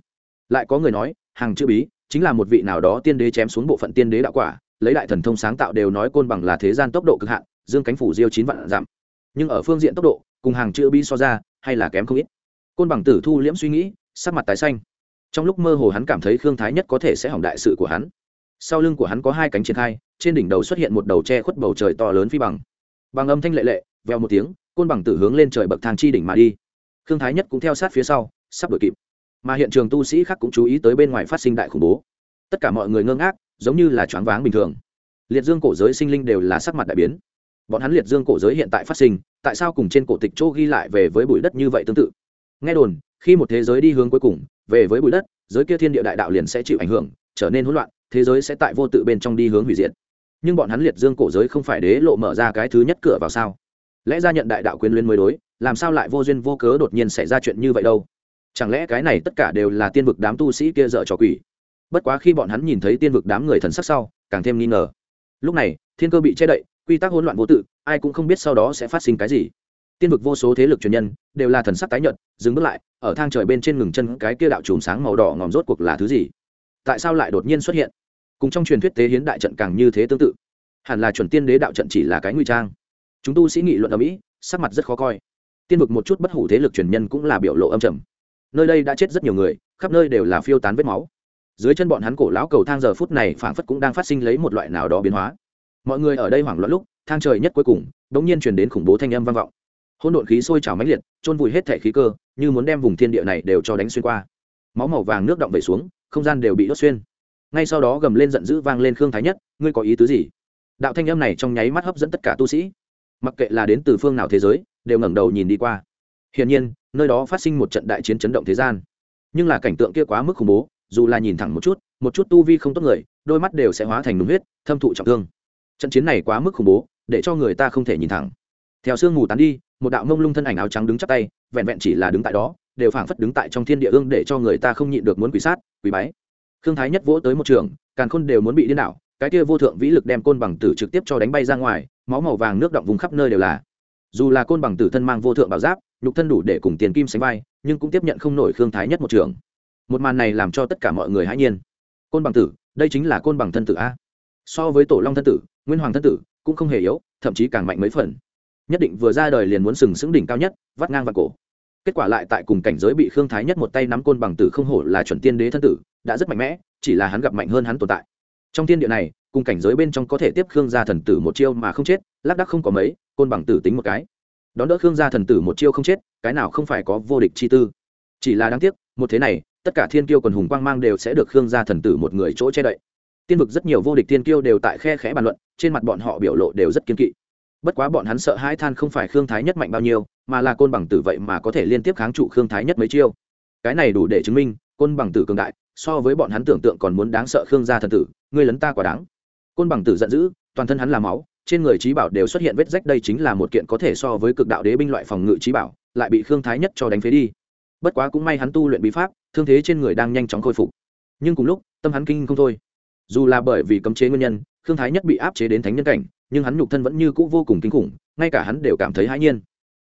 Lại có người nói, hàng chữ bí chính là một vị nào đó tiên đế chém xuống bộ phận tiên đế đạo quả, lấy đại thần thông sáng tạo đều nói côn bằng là thế gian tốc độ cực hạn, dương cánh phủ diêu chín vạn giảm nhưng ở phương diện tốc độ, cùng hàng chữ bí so ra, hay là kém không ít. Côn bằng tử thu liễm suy nghĩ sắc mặt tái xanh. Trong lúc mơ hồ hắn cảm thấy khương thái nhất có thể sẽ hỏng đại sự của hắn. Sau lưng của hắn có hai cánh triển khai, trên đỉnh đầu xuất hiện một đầu tre khuất bầu trời to lớn phi bằng. Bằng âm thanh lệ lệ veo một tiếng, côn bằng tử hướng lên trời bậc thang chi đỉnh mà đi. Khương thái nhất cũng theo sát phía sau, sắp đuổi kịp. Mà hiện trường tu sĩ khác cũng chú ý tới bên ngoài phát sinh đại khủng bố. Tất cả mọi người ngơ ngác, giống như là choáng váng bình thường. Liệt dương cổ giới sinh linh đều là sắc mặt đại biến. Bọn hắn liệt dương cổ giới hiện tại phát sinh, tại sao cùng trên cổ tịch chỗ ghi lại về với bụi đất như vậy tương tự? Nghe đồn khi một thế giới đi hướng cuối cùng, về với bụi đất, giới kia thiên địa đại đạo liền sẽ chịu ảnh hưởng, trở nên hỗn loạn, thế giới sẽ tại vô tự bên trong đi hướng hủy diệt. Nhưng bọn hắn liệt dương cổ giới không phải đế lộ mở ra cái thứ nhất cửa vào sao? Lẽ ra nhận đại đạo quyền liên mới đối, làm sao lại vô duyên vô cớ đột nhiên xảy ra chuyện như vậy đâu? Chẳng lẽ cái này tất cả đều là tiên vực đám tu sĩ kia dợ trò quỷ? Bất quá khi bọn hắn nhìn thấy tiên vực đám người thần sắc sau, càng thêm nghi ngờ. Lúc này, thiên cơ bị che đậy, quy tắc hỗn loạn vô tự, ai cũng không biết sau đó sẽ phát sinh cái gì tiên vực vô số thế lực truyền nhân, đều là thần sắc tái nhợt, dừng bước lại, ở thang trời bên trên ngừng chân cái kia đạo chùm sáng màu đỏ ngòm rốt cuộc là thứ gì? Tại sao lại đột nhiên xuất hiện? Cùng trong truyền thuyết tế hiến đại trận càng như thế tương tự. Hẳn là chuẩn tiên đế đạo trận chỉ là cái nguy trang. Chúng tu sĩ nghị luận ở mỹ sắc mặt rất khó coi. Tiên vực một chút bất hủ thế lực truyền nhân cũng là biểu lộ âm trầm. Nơi đây đã chết rất nhiều người, khắp nơi đều là phiêu tán vết máu. Dưới chân bọn hắn cổ lão cầu thang giờ phút này phảng phất cũng đang phát sinh lấy một loại nào đó biến hóa. Mọi người ở đây hoảng loạn lúc, thang trời nhất cuối cùng đ ỗ n g nhiên chuyển đến khủng bố thanh âm vang vọng hôn độn khí sôi trào mãnh liệt trôn vùi hết thẻ khí cơ, như muốn đem vùng thiên địa này đều cho đánh xuyên qua. Máu màu vàng nước động về xuống, không gian đều bị đốt xuyên. Ngay sau đó gầm lên giận dữ vang lên khương thái nhất, ngươi có ý tứ gì? Đạo thanh âm này trong nháy mắt hấp dẫn tất cả tu sĩ. Mặc kệ là đến từ phương nào thế giới, đều ngẩng đầu nhìn đi qua. Hiển nhiên, nơi đó phát sinh một trận đại chiến chấn động thế gian. Nhưng là cảnh tượng kia quá mức khủng bố, dù là nhìn thẳng một chút một chút tu vi không tốt người, đôi mắt đều sẽ hóa thành đúng huyết, thâm thụ trọng thương. Trận chiến này quá mức khủng bố, để cho người ta không thể nhìn thẳng theo sương mù tán đi, một đạo mông lung thân ảnh áo trắng đứng chắp tay, vẹn vẹn chỉ là đứng tại đó, đều phảng phất đứng tại trong thiên địa ương để cho người ta không nhịn được muốn quỷ sát, quỷ bái. Khương thái nhất vỗ tới một trường, càn khôn đều muốn bị điên đảo, cái kia vô thượng vĩ lực đem côn bằng tử trực tiếp cho đánh bay ra ngoài, máu màu vàng nước động vùng khắp nơi đều là. Dù là côn bằng tử thân mang vô thượng bảo giáp, nhục thân đủ để cùng tiền kim sánh vai, nhưng cũng tiếp nhận không nổi khương thái nhất một trường. Một màn này làm cho tất cả mọi người hãy nhiên. Côn bằng tử, đây chính là côn bằng thân tử a. So với tổ long thân tử, nguyên hoàng thân tử cũng không hề yếu, thậm chí càng mạnh mấy phần nhất định vừa ra đời liền muốn sừng sững đỉnh cao nhất, vắt ngang vào cổ. Kết quả lại tại cùng cảnh giới bị khương thái nhất một tay nắm côn bằng tử không hổ là chuẩn tiên đế thân tử, đã rất mạnh mẽ, chỉ là hắn gặp mạnh hơn hắn tồn tại. Trong tiên địa này, cùng cảnh giới bên trong có thể tiếp khương gia thần tử một chiêu mà không chết, lác đắc không có mấy, côn bằng tử tính một cái. Đón đỡ khương gia thần tử một chiêu không chết, cái nào không phải có vô địch chi tư. Chỉ là đáng tiếc, một thế này, tất cả thiên kiêu quần hùng quang mang đều sẽ được khương gia thần tử một người chỗ che đậy. Tiên vực rất nhiều vô địch tiên kiêu đều tại khe khẽ bàn luận, trên mặt bọn họ biểu lộ đều rất kiên kỵ bất quá bọn hắn sợ hai than không phải khương thái nhất mạnh bao nhiêu, mà là côn bằng tử vậy mà có thể liên tiếp kháng trụ khương thái nhất mấy chiêu. Cái này đủ để chứng minh, côn bằng tử cường đại, so với bọn hắn tưởng tượng còn muốn đáng sợ khương gia thần tử, ngươi lấn ta quả đáng. Côn bằng tử giận dữ, toàn thân hắn là máu, trên người trí bảo đều xuất hiện vết rách đây chính là một kiện có thể so với cực đạo đế binh loại phòng ngự trí bảo, lại bị khương thái nhất cho đánh phế đi. Bất quá cũng may hắn tu luyện bí pháp, thương thế trên người đang nhanh chóng khôi phục. Nhưng cùng lúc, tâm hắn kinh không thôi. Dù là bởi vì cấm chế nguyên nhân khương thái nhất bị áp chế đến thánh nhân cảnh, nhưng hắn nhục thân vẫn như cũ vô cùng kinh khủng, ngay cả hắn đều cảm thấy hãi nhiên.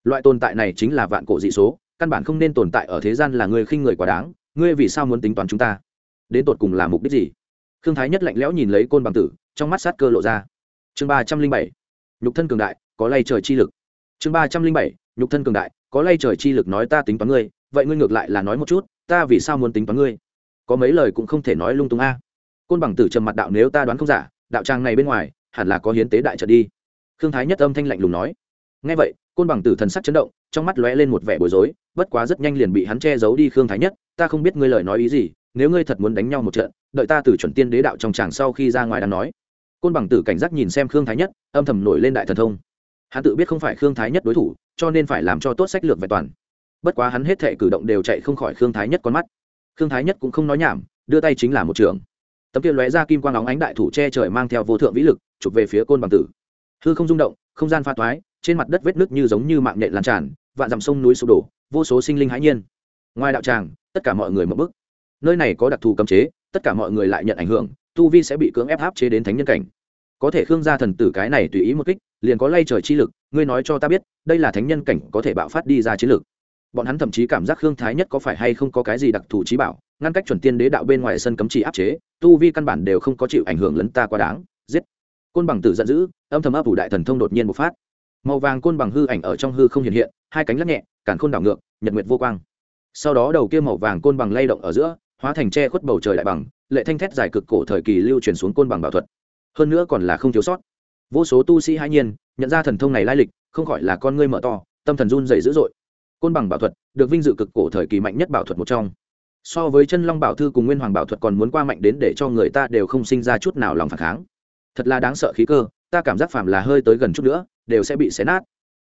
Loại tồn tại này chính là vạn cổ dị số, căn bản không nên tồn tại ở thế gian là người khinh người quá đáng, ngươi vì sao muốn tính toán chúng ta? Đến tột cùng là mục đích gì? Khương thái nhất lạnh lẽo nhìn lấy côn bằng tử, trong mắt sát cơ lộ ra. Chương ba trăm linh bảy, nhục thân cường đại, có lay trời chi lực. Chương ba trăm linh bảy, nhục thân cường đại, có lay trời chi lực nói ta tính toán ngươi, vậy ngươi ngược lại là nói một chút, ta vì sao muốn tính toán ngươi? Có mấy lời cũng không thể nói lung tung a. Côn bằng tử trầm mặt đạo nếu ta đoán không giả đạo tràng này bên ngoài, hẳn là có hiến tế đại trận đi. Khương thái nhất âm thanh lạnh lùng nói. Ngay vậy, côn bằng tử thần sắc chấn động, trong mắt lóe lên một vẻ bối rối, bất quá rất nhanh liền bị hắn che giấu đi khương thái nhất, ta không biết ngươi lời nói ý gì, nếu ngươi thật muốn đánh nhau một trận, đợi ta từ chuẩn tiên đế đạo trong tràng sau khi ra ngoài đang nói. Côn bằng tử cảnh giác nhìn xem khương thái nhất, âm thầm nổi lên đại thần thông. Hắn tự biết không phải khương thái nhất đối thủ, cho nên phải làm cho tốt sách lược vẹn toàn. Bất quá hắn hết thể cử động đều chạy không khỏi khương thái nhất con mắt. Khương thái nhất cũng không nói nhảm, đưa tay chính là một trường tấm kia lóe ra kim quang óng ánh đại thủ che trời mang theo vô thượng vĩ lực, chụp về phía côn bằng tử. Hư không rung động, không gian pha toái, trên mặt đất vết nước như giống như mạng nhện lan tràn, vạn dặm sông núi sụp đổ, vô số sinh linh hãi nhiên. Ngoài đạo tràng, tất cả mọi người mở bức nơi này có đặc thù cấm chế, tất cả mọi người lại nhận ảnh hưởng, tu vi sẽ bị cưỡng ép áp chế đến thánh nhân cảnh. Có thể khương gia thần tử cái này tùy ý một kích, liền có lay trời chi lực, ngươi nói cho ta biết, đây là thánh nhân cảnh có thể bạo phát đi ra chiến lực bọn hắn thậm chí cảm giác khương thái nhất có phải hay không có cái gì đặc thù trí bảo, ngăn cách chuẩn tiên đế đạo bên ngoài sân cấm chỉ áp chế, tu vi căn bản đều không có chịu ảnh hưởng lấn ta quá đáng, giết. Côn bằng tử giận dữ, âm thầm ấp ủ đại thần thông đột nhiên bộc phát. Màu vàng côn bằng hư ảnh ở trong hư không hiện hiện, hai cánh lắc nhẹ cản khôn đảo ngược, nhật nguyệt vô quang. Sau đó đầu kia màu vàng côn bằng lay động ở giữa, hóa thành tre khuất bầu trời đại bằng, lệ thanh thét dài cực cổ thời kỳ lưu truyền xuống côn bằng bảo thuật. Hơn nữa còn là không thiếu sót. Vô số tu sĩ hai nhiên, nhận ra thần thông này lai lịch, không khỏi là con ngươi mở to, tâm thần run dày dữ dội côn bằng bảo thuật, được vinh dự cực cổ thời kỳ mạnh nhất bảo thuật một trong. So với chân long bảo thư cùng nguyên hoàng bảo thuật còn muốn qua mạnh đến để cho người ta đều không sinh ra chút nào lòng phản kháng. Thật là đáng sợ khí cơ, ta cảm giác phàm là hơi tới gần chút nữa, đều sẽ bị xé nát.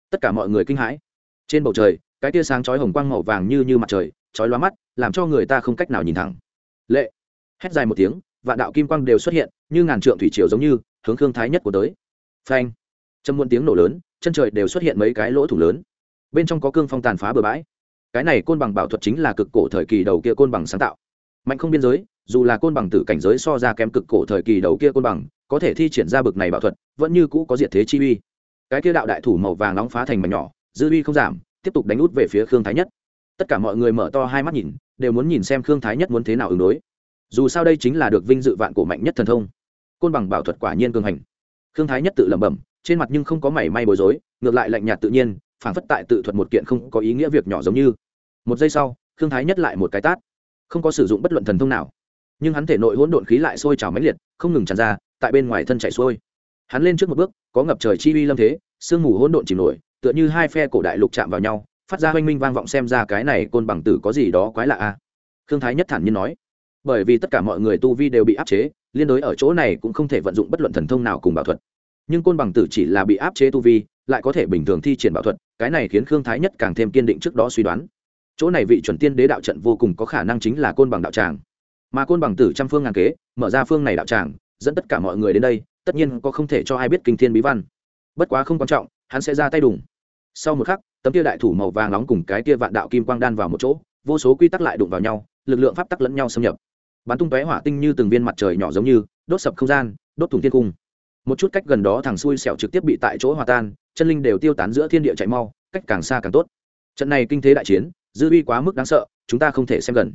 Tất cả mọi người kinh hãi. Trên bầu trời, cái tia sáng chói hồng quang màu vàng như như mặt trời, chói lóa mắt, làm cho người ta không cách nào nhìn thẳng. Lệ. Hét dài một tiếng, vạn đạo kim quang đều xuất hiện, như ngàn trượng thủy triều giống như, hướng khương thái nhất của tới. Phanh. Châm muôn tiếng nổ lớn, chân trời đều xuất hiện mấy cái lỗ thủ lớn bên trong có cương phong tàn phá bừa bãi. Cái này côn bằng bảo thuật chính là cực cổ thời kỳ đầu kia côn bằng sáng tạo. Mạnh không biên giới, dù là côn bằng tử cảnh giới so ra kém cực cổ thời kỳ đầu kia côn bằng, có thể thi triển ra bực này bảo thuật, vẫn như cũ có diệt thế chi uy. Cái kia đạo đại thủ màu vàng nóng phá thành mảnh nhỏ, dư uy không giảm, tiếp tục đánh út về phía khương thái nhất. Tất cả mọi người mở to hai mắt nhìn, đều muốn nhìn xem khương thái nhất muốn thế nào ứng đối. Dù sao đây chính là được vinh dự vạn cổ mạnh nhất thần thông. Côn bằng bảo thuật quả nhiên cường hành. Khương thái nhất tự lẩm bẩm, trên mặt nhưng không có mảy may bối rối, ngược lại lạnh nhạt tự nhiên phản phất tại tự thuật một kiện không có ý nghĩa việc nhỏ giống như. Một giây sau, khương thái nhất lại một cái tát. Không có sử dụng bất luận thần thông nào. Nhưng hắn thể nội hỗn độn khí lại sôi trào mãnh liệt, không ngừng tràn ra, tại bên ngoài thân chạy xuôi. Hắn lên trước một bước, có ngập trời chi uy lâm thế, sương mù hỗn độn chìm nổi, tựa như hai phe cổ đại lục chạm vào nhau, phát ra hoanh minh vang vọng xem ra cái này côn bằng tử có gì đó quái lạ a. À? khương thái nhất thản nhiên nói, bởi vì tất cả mọi người tu vi đều bị áp chế, liên đối ở chỗ này cũng không thể vận dụng bất luận thần thông nào cùng bảo thuật. Nhưng côn bằng tử chỉ là bị áp chế tu vi, lại có thể bình thường thi triển bảo thuật cái này khiến khương thái nhất càng thêm kiên định trước đó suy đoán. Chỗ này vị chuẩn tiên đế đạo trận vô cùng có khả năng chính là côn bằng đạo tràng. Mà côn bằng tử trăm phương ngàn kế, mở ra phương này đạo tràng, dẫn tất cả mọi người đến đây, tất nhiên có không thể cho ai biết kinh thiên bí văn. Bất quá không quan trọng, hắn sẽ ra tay đùng. Sau một khắc, tấm kia đại thủ màu vàng nóng cùng cái kia vạn đạo kim quang đan vào một chỗ, vô số quy tắc lại đụng vào nhau, lực lượng pháp tắc lẫn nhau xâm nhập. Bắn tung tóe hỏa tinh như từng viên mặt trời nhỏ giống như, đốt sập không gian, đốt thủng thiên cung một chút cách gần đó thằng xui xẻo trực tiếp bị tại chỗ hòa tan, chân linh đều tiêu tán giữa thiên địa chạy mau, cách càng xa càng tốt. Trận này kinh thế đại chiến, dư uy quá mức đáng sợ, chúng ta không thể xem gần.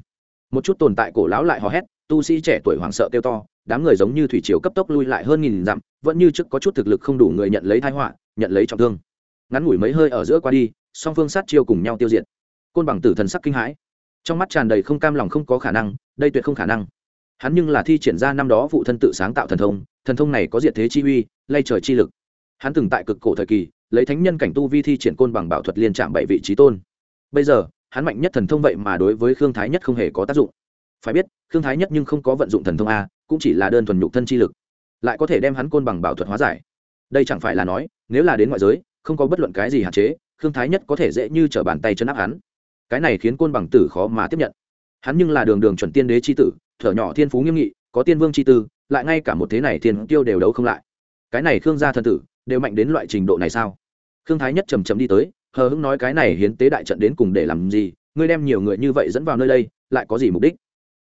Một chút tồn tại cổ lão lại hò hét, tu sĩ trẻ tuổi hoảng sợ kêu to, đám người giống như thủy triều cấp tốc lui lại hơn nghìn dặm, vẫn như trước có chút thực lực không đủ người nhận lấy thai họa, nhận lấy trọng thương. Ngắn ngủi mấy hơi ở giữa qua đi, song phương sát chiêu cùng nhau tiêu diệt. Côn bằng tử thần sắc kinh hãi. Trong mắt tràn đầy không cam lòng không có khả năng, đây tuyệt không khả năng hắn nhưng là thi triển ra năm đó phụ thân tự sáng tạo thần thông thần thông này có diệt thế chi uy, lay trời chi lực. Hắn từng tại cực cổ thời kỳ, lấy thánh nhân cảnh tu vi thi triển côn bằng bảo thuật liên trạm bảy vị trí tôn. Bây giờ, hắn mạnh nhất thần thông vậy mà đối với khương thái nhất không hề có tác dụng. Phải biết, khương thái nhất nhưng không có vận dụng thần thông a, cũng chỉ là đơn thuần nhục thân chi lực. Lại có thể đem hắn côn bằng bảo thuật hóa giải. Đây chẳng phải là nói, nếu là đến ngoại giới, không có bất luận cái gì hạn chế, khương thái nhất có thể dễ như t bàn tay chân áp hắn. Cái này khiến côn bằng tử khó mà tiếp nhận. Hắn nhưng là đường đường chuẩn tiên đế c h i tử thở nhỏ thiên phú nghiêm nghị, có tiên vương c h i tư, lại ngay cả một thế này thiên tiêu đều đấu không lại. Cái này khương gia thần tử, đều mạnh đến loại trình độ này sao? Khương thái nhất trầm trầm đi tới, hờ hững nói cái này hiến tế đại trận đến cùng để làm gì, ngươi đem nhiều người như vậy dẫn vào nơi đây, lại có gì mục đích?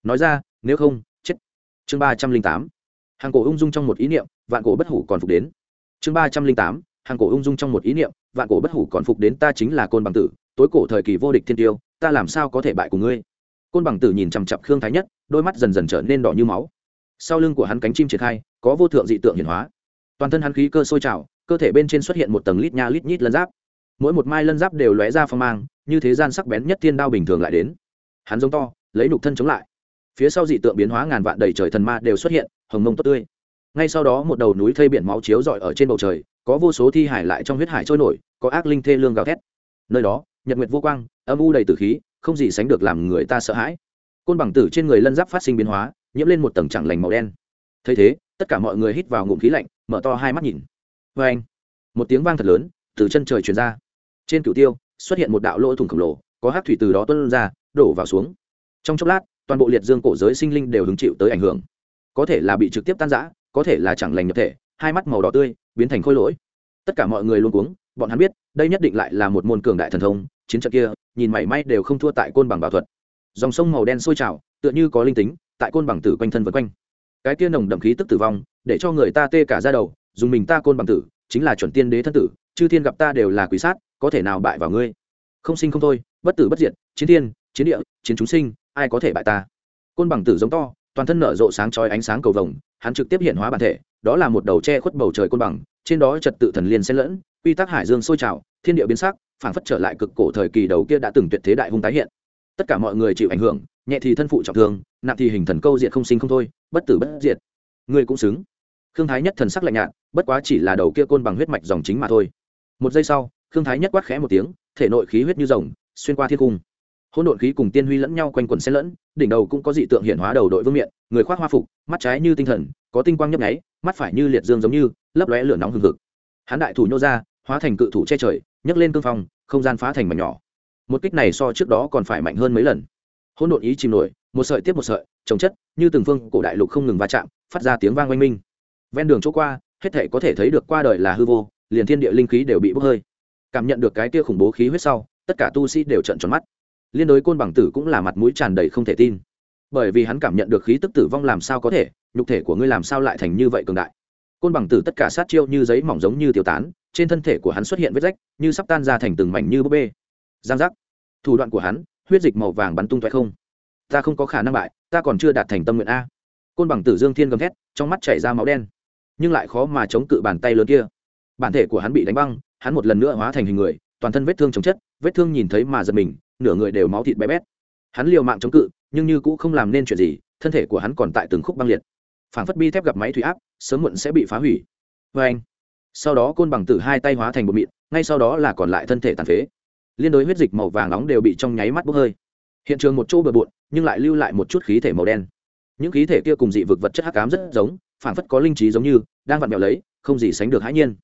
Nói ra, nếu không, chết. Chương ba trăm linh tám. Hàng cổ ung dung trong một ý niệm, vạn cổ bất hủ còn phục đến. Chương ba trăm linh tám. Hàng cổ ung dung trong một ý niệm, vạn cổ bất hủ còn phục đến ta chính là côn bằng tử, tối cổ thời kỳ vô địch thiên tiêu, ta làm sao có thể bại của ngươi? Côn bằng tử nhìn chằm chặp khương thái nhất đôi mắt dần dần trở nên đỏ như máu. Sau lưng của hắn cánh chim triển khai, có vô thượng dị tượng hiển hóa. Toàn thân hắn khí cơ sôi trào, cơ thể bên trên xuất hiện một tầng lít nha lít nhít lân giáp. Mỗi một mai lân giáp đều lóe ra phong mang, như thế gian sắc bén nhất thiên đao bình thường lại đến. Hắn giống to, lấy nục thân chống lại. Phía sau dị tượng biến hóa ngàn vạn đầy trời thần ma đều xuất hiện, hồng mông tốt tươi. Ngay sau đó một đầu núi thây biển máu chiếu rọi ở trên bầu trời, có vô số thi hải lại trong huyết hải trôi nổi, có ác linh thê lương gào thét. Nơi đó, nhật nguyệt vô quang, âm u đầy tử khí, không gì sánh được làm người ta sợ hãi côn bằng tử trên người lân giáp phát sinh biến hóa, nhiễm lên một tầng chẳng lành màu đen. Thấy thế, tất cả mọi người hít vào ngụm khí lạnh, mở to hai mắt nhìn. Vê anh, một tiếng vang thật lớn từ chân trời truyền ra. Trên cửu tiêu, xuất hiện một đạo lỗ thủng khổng lồ, có hát thủy từ đó tuân ra, đổ vào xuống. Trong chốc lát, toàn bộ liệt dương cổ giới sinh linh đều hứng chịu tới ảnh hưởng. Có thể là bị trực tiếp tan giã có thể là chẳng lành nhập thể, hai mắt màu đỏ tươi, biến thành khôi lỗi. Tất cả mọi người luôn cuống, bọn hắn biết, đây nhất định lại là một môn cường đại thần thông, chiến trận kia, nhìn mảy may đều không thua tại côn bằng bảo thuật dòng sông màu đen sôi trào, tựa như có linh tính, tại côn bằng tử quanh thân vân quanh. Cái kia nồng đậm khí tức tử vong, để cho người ta tê cả ra đầu, dùng mình ta côn bằng tử, chính là chuẩn tiên đế thân tử, chư thiên gặp ta đều là quý sát, có thể nào bại vào ngươi? Không sinh không thôi, bất tử bất diệt, chiến thiên, chiến địa, chiến chúng sinh, ai có thể bại ta? Côn bằng tử giống to, toàn thân nở rộ sáng chói ánh sáng cầu vồng, hắn trực tiếp hiện hóa bản thể, đó là một đầu tre khuất bầu trời côn bằng, trên đó trật tự thần liên xen lẫn, quy tắc hải dương sôi trào, thiên địa biến sắc, phảng phất trở lại cực cổ thời kỳ đầu kia đã từng tuyệt thế đại hung tái hiện tất cả mọi người chịu ảnh hưởng, nhẹ thì thân phụ trọng thương, nặng thì hình thần câu diện không sinh không thôi, bất tử bất diệt. Ngươi cũng xứng. Khương thái nhất thần sắc lạnh nhạt, bất quá chỉ là đầu kia côn bằng huyết mạch dòng chính mà thôi. Một giây sau, khương thái nhất quát khẽ một tiếng, thể nội khí huyết như rồng, xuyên qua thiên cung. Hỗn độn khí cùng tiên huy lẫn nhau quanh quần xen lẫn, đỉnh đầu cũng có dị tượng hiện hóa đầu đội vương miện, người khoác hoa phục, mắt trái như tinh thần, có tinh quang nhấp nháy, mắt phải như liệt dương giống như, lấp lóe lửa nóng hừng hực. Hắn đại thủ nhô ra, hóa thành cự thủ che trời, nhấc lên cương phong, không gian phá thành mảnh nhỏ một kích này so trước đó còn phải mạnh hơn mấy lần. Hỗn độn ý chìm nổi, một sợi tiếp một sợi trồng chất, như từng phương cổ đại lục không ngừng va chạm, phát ra tiếng vang oanh minh. Ven đường chỗ qua, hết thể có thể thấy được qua đời là hư vô, liền thiên địa linh khí đều bị bốc hơi. Cảm nhận được cái kia khủng bố khí huyết sau, tất cả tu sĩ đều trận tròn mắt. Liên đối côn bằng tử cũng là mặt mũi tràn đầy không thể tin. Bởi vì hắn cảm nhận được khí tức tử vong làm sao có thể, nhục thể của ngươi làm sao lại thành như vậy cường đại. Côn bằng tử tất cả sát chiêu như giấy mỏng giống như tiêu tán, trên thân thể của hắn xuất hiện vết rách, như sắp tan ra thành từng mảnh như búp bê giang giác. Thủ đoạn của hắn, huyết dịch màu vàng bắn tung tóe không. Ta không có khả năng bại, ta còn chưa đạt thành tâm nguyện a. Côn bằng tử dương thiên gầm thét, trong mắt chảy ra máu đen. Nhưng lại khó mà chống cự bàn tay lớn kia. Bản thể của hắn bị đánh băng, hắn một lần nữa hóa thành hình người, toàn thân vết thương chống chất, vết thương nhìn thấy mà giật mình, nửa người đều máu thịt bé bét. Hắn liều mạng chống cự, nhưng như cũng không làm nên chuyện gì, thân thể của hắn còn tại từng khúc băng liệt. Phản phất bi thép gặp máy thủy áp, sớm muộn sẽ bị phá hủy. Vê anh sau đó côn bằng tử hai tay hóa thành bột mịn, ngay sau đó là còn lại thân thể tàn phế liên đối huyết dịch màu vàng nóng đều bị trong nháy mắt bốc hơi. Hiện trường một chỗ bừa bộn, nhưng lại lưu lại một chút khí thể màu đen. Những khí thể kia cùng dị vực vật chất hắc ám rất giống phản phất có linh trí giống như, đang vặn mẹo lấy, không gì sánh được hãi nhiên.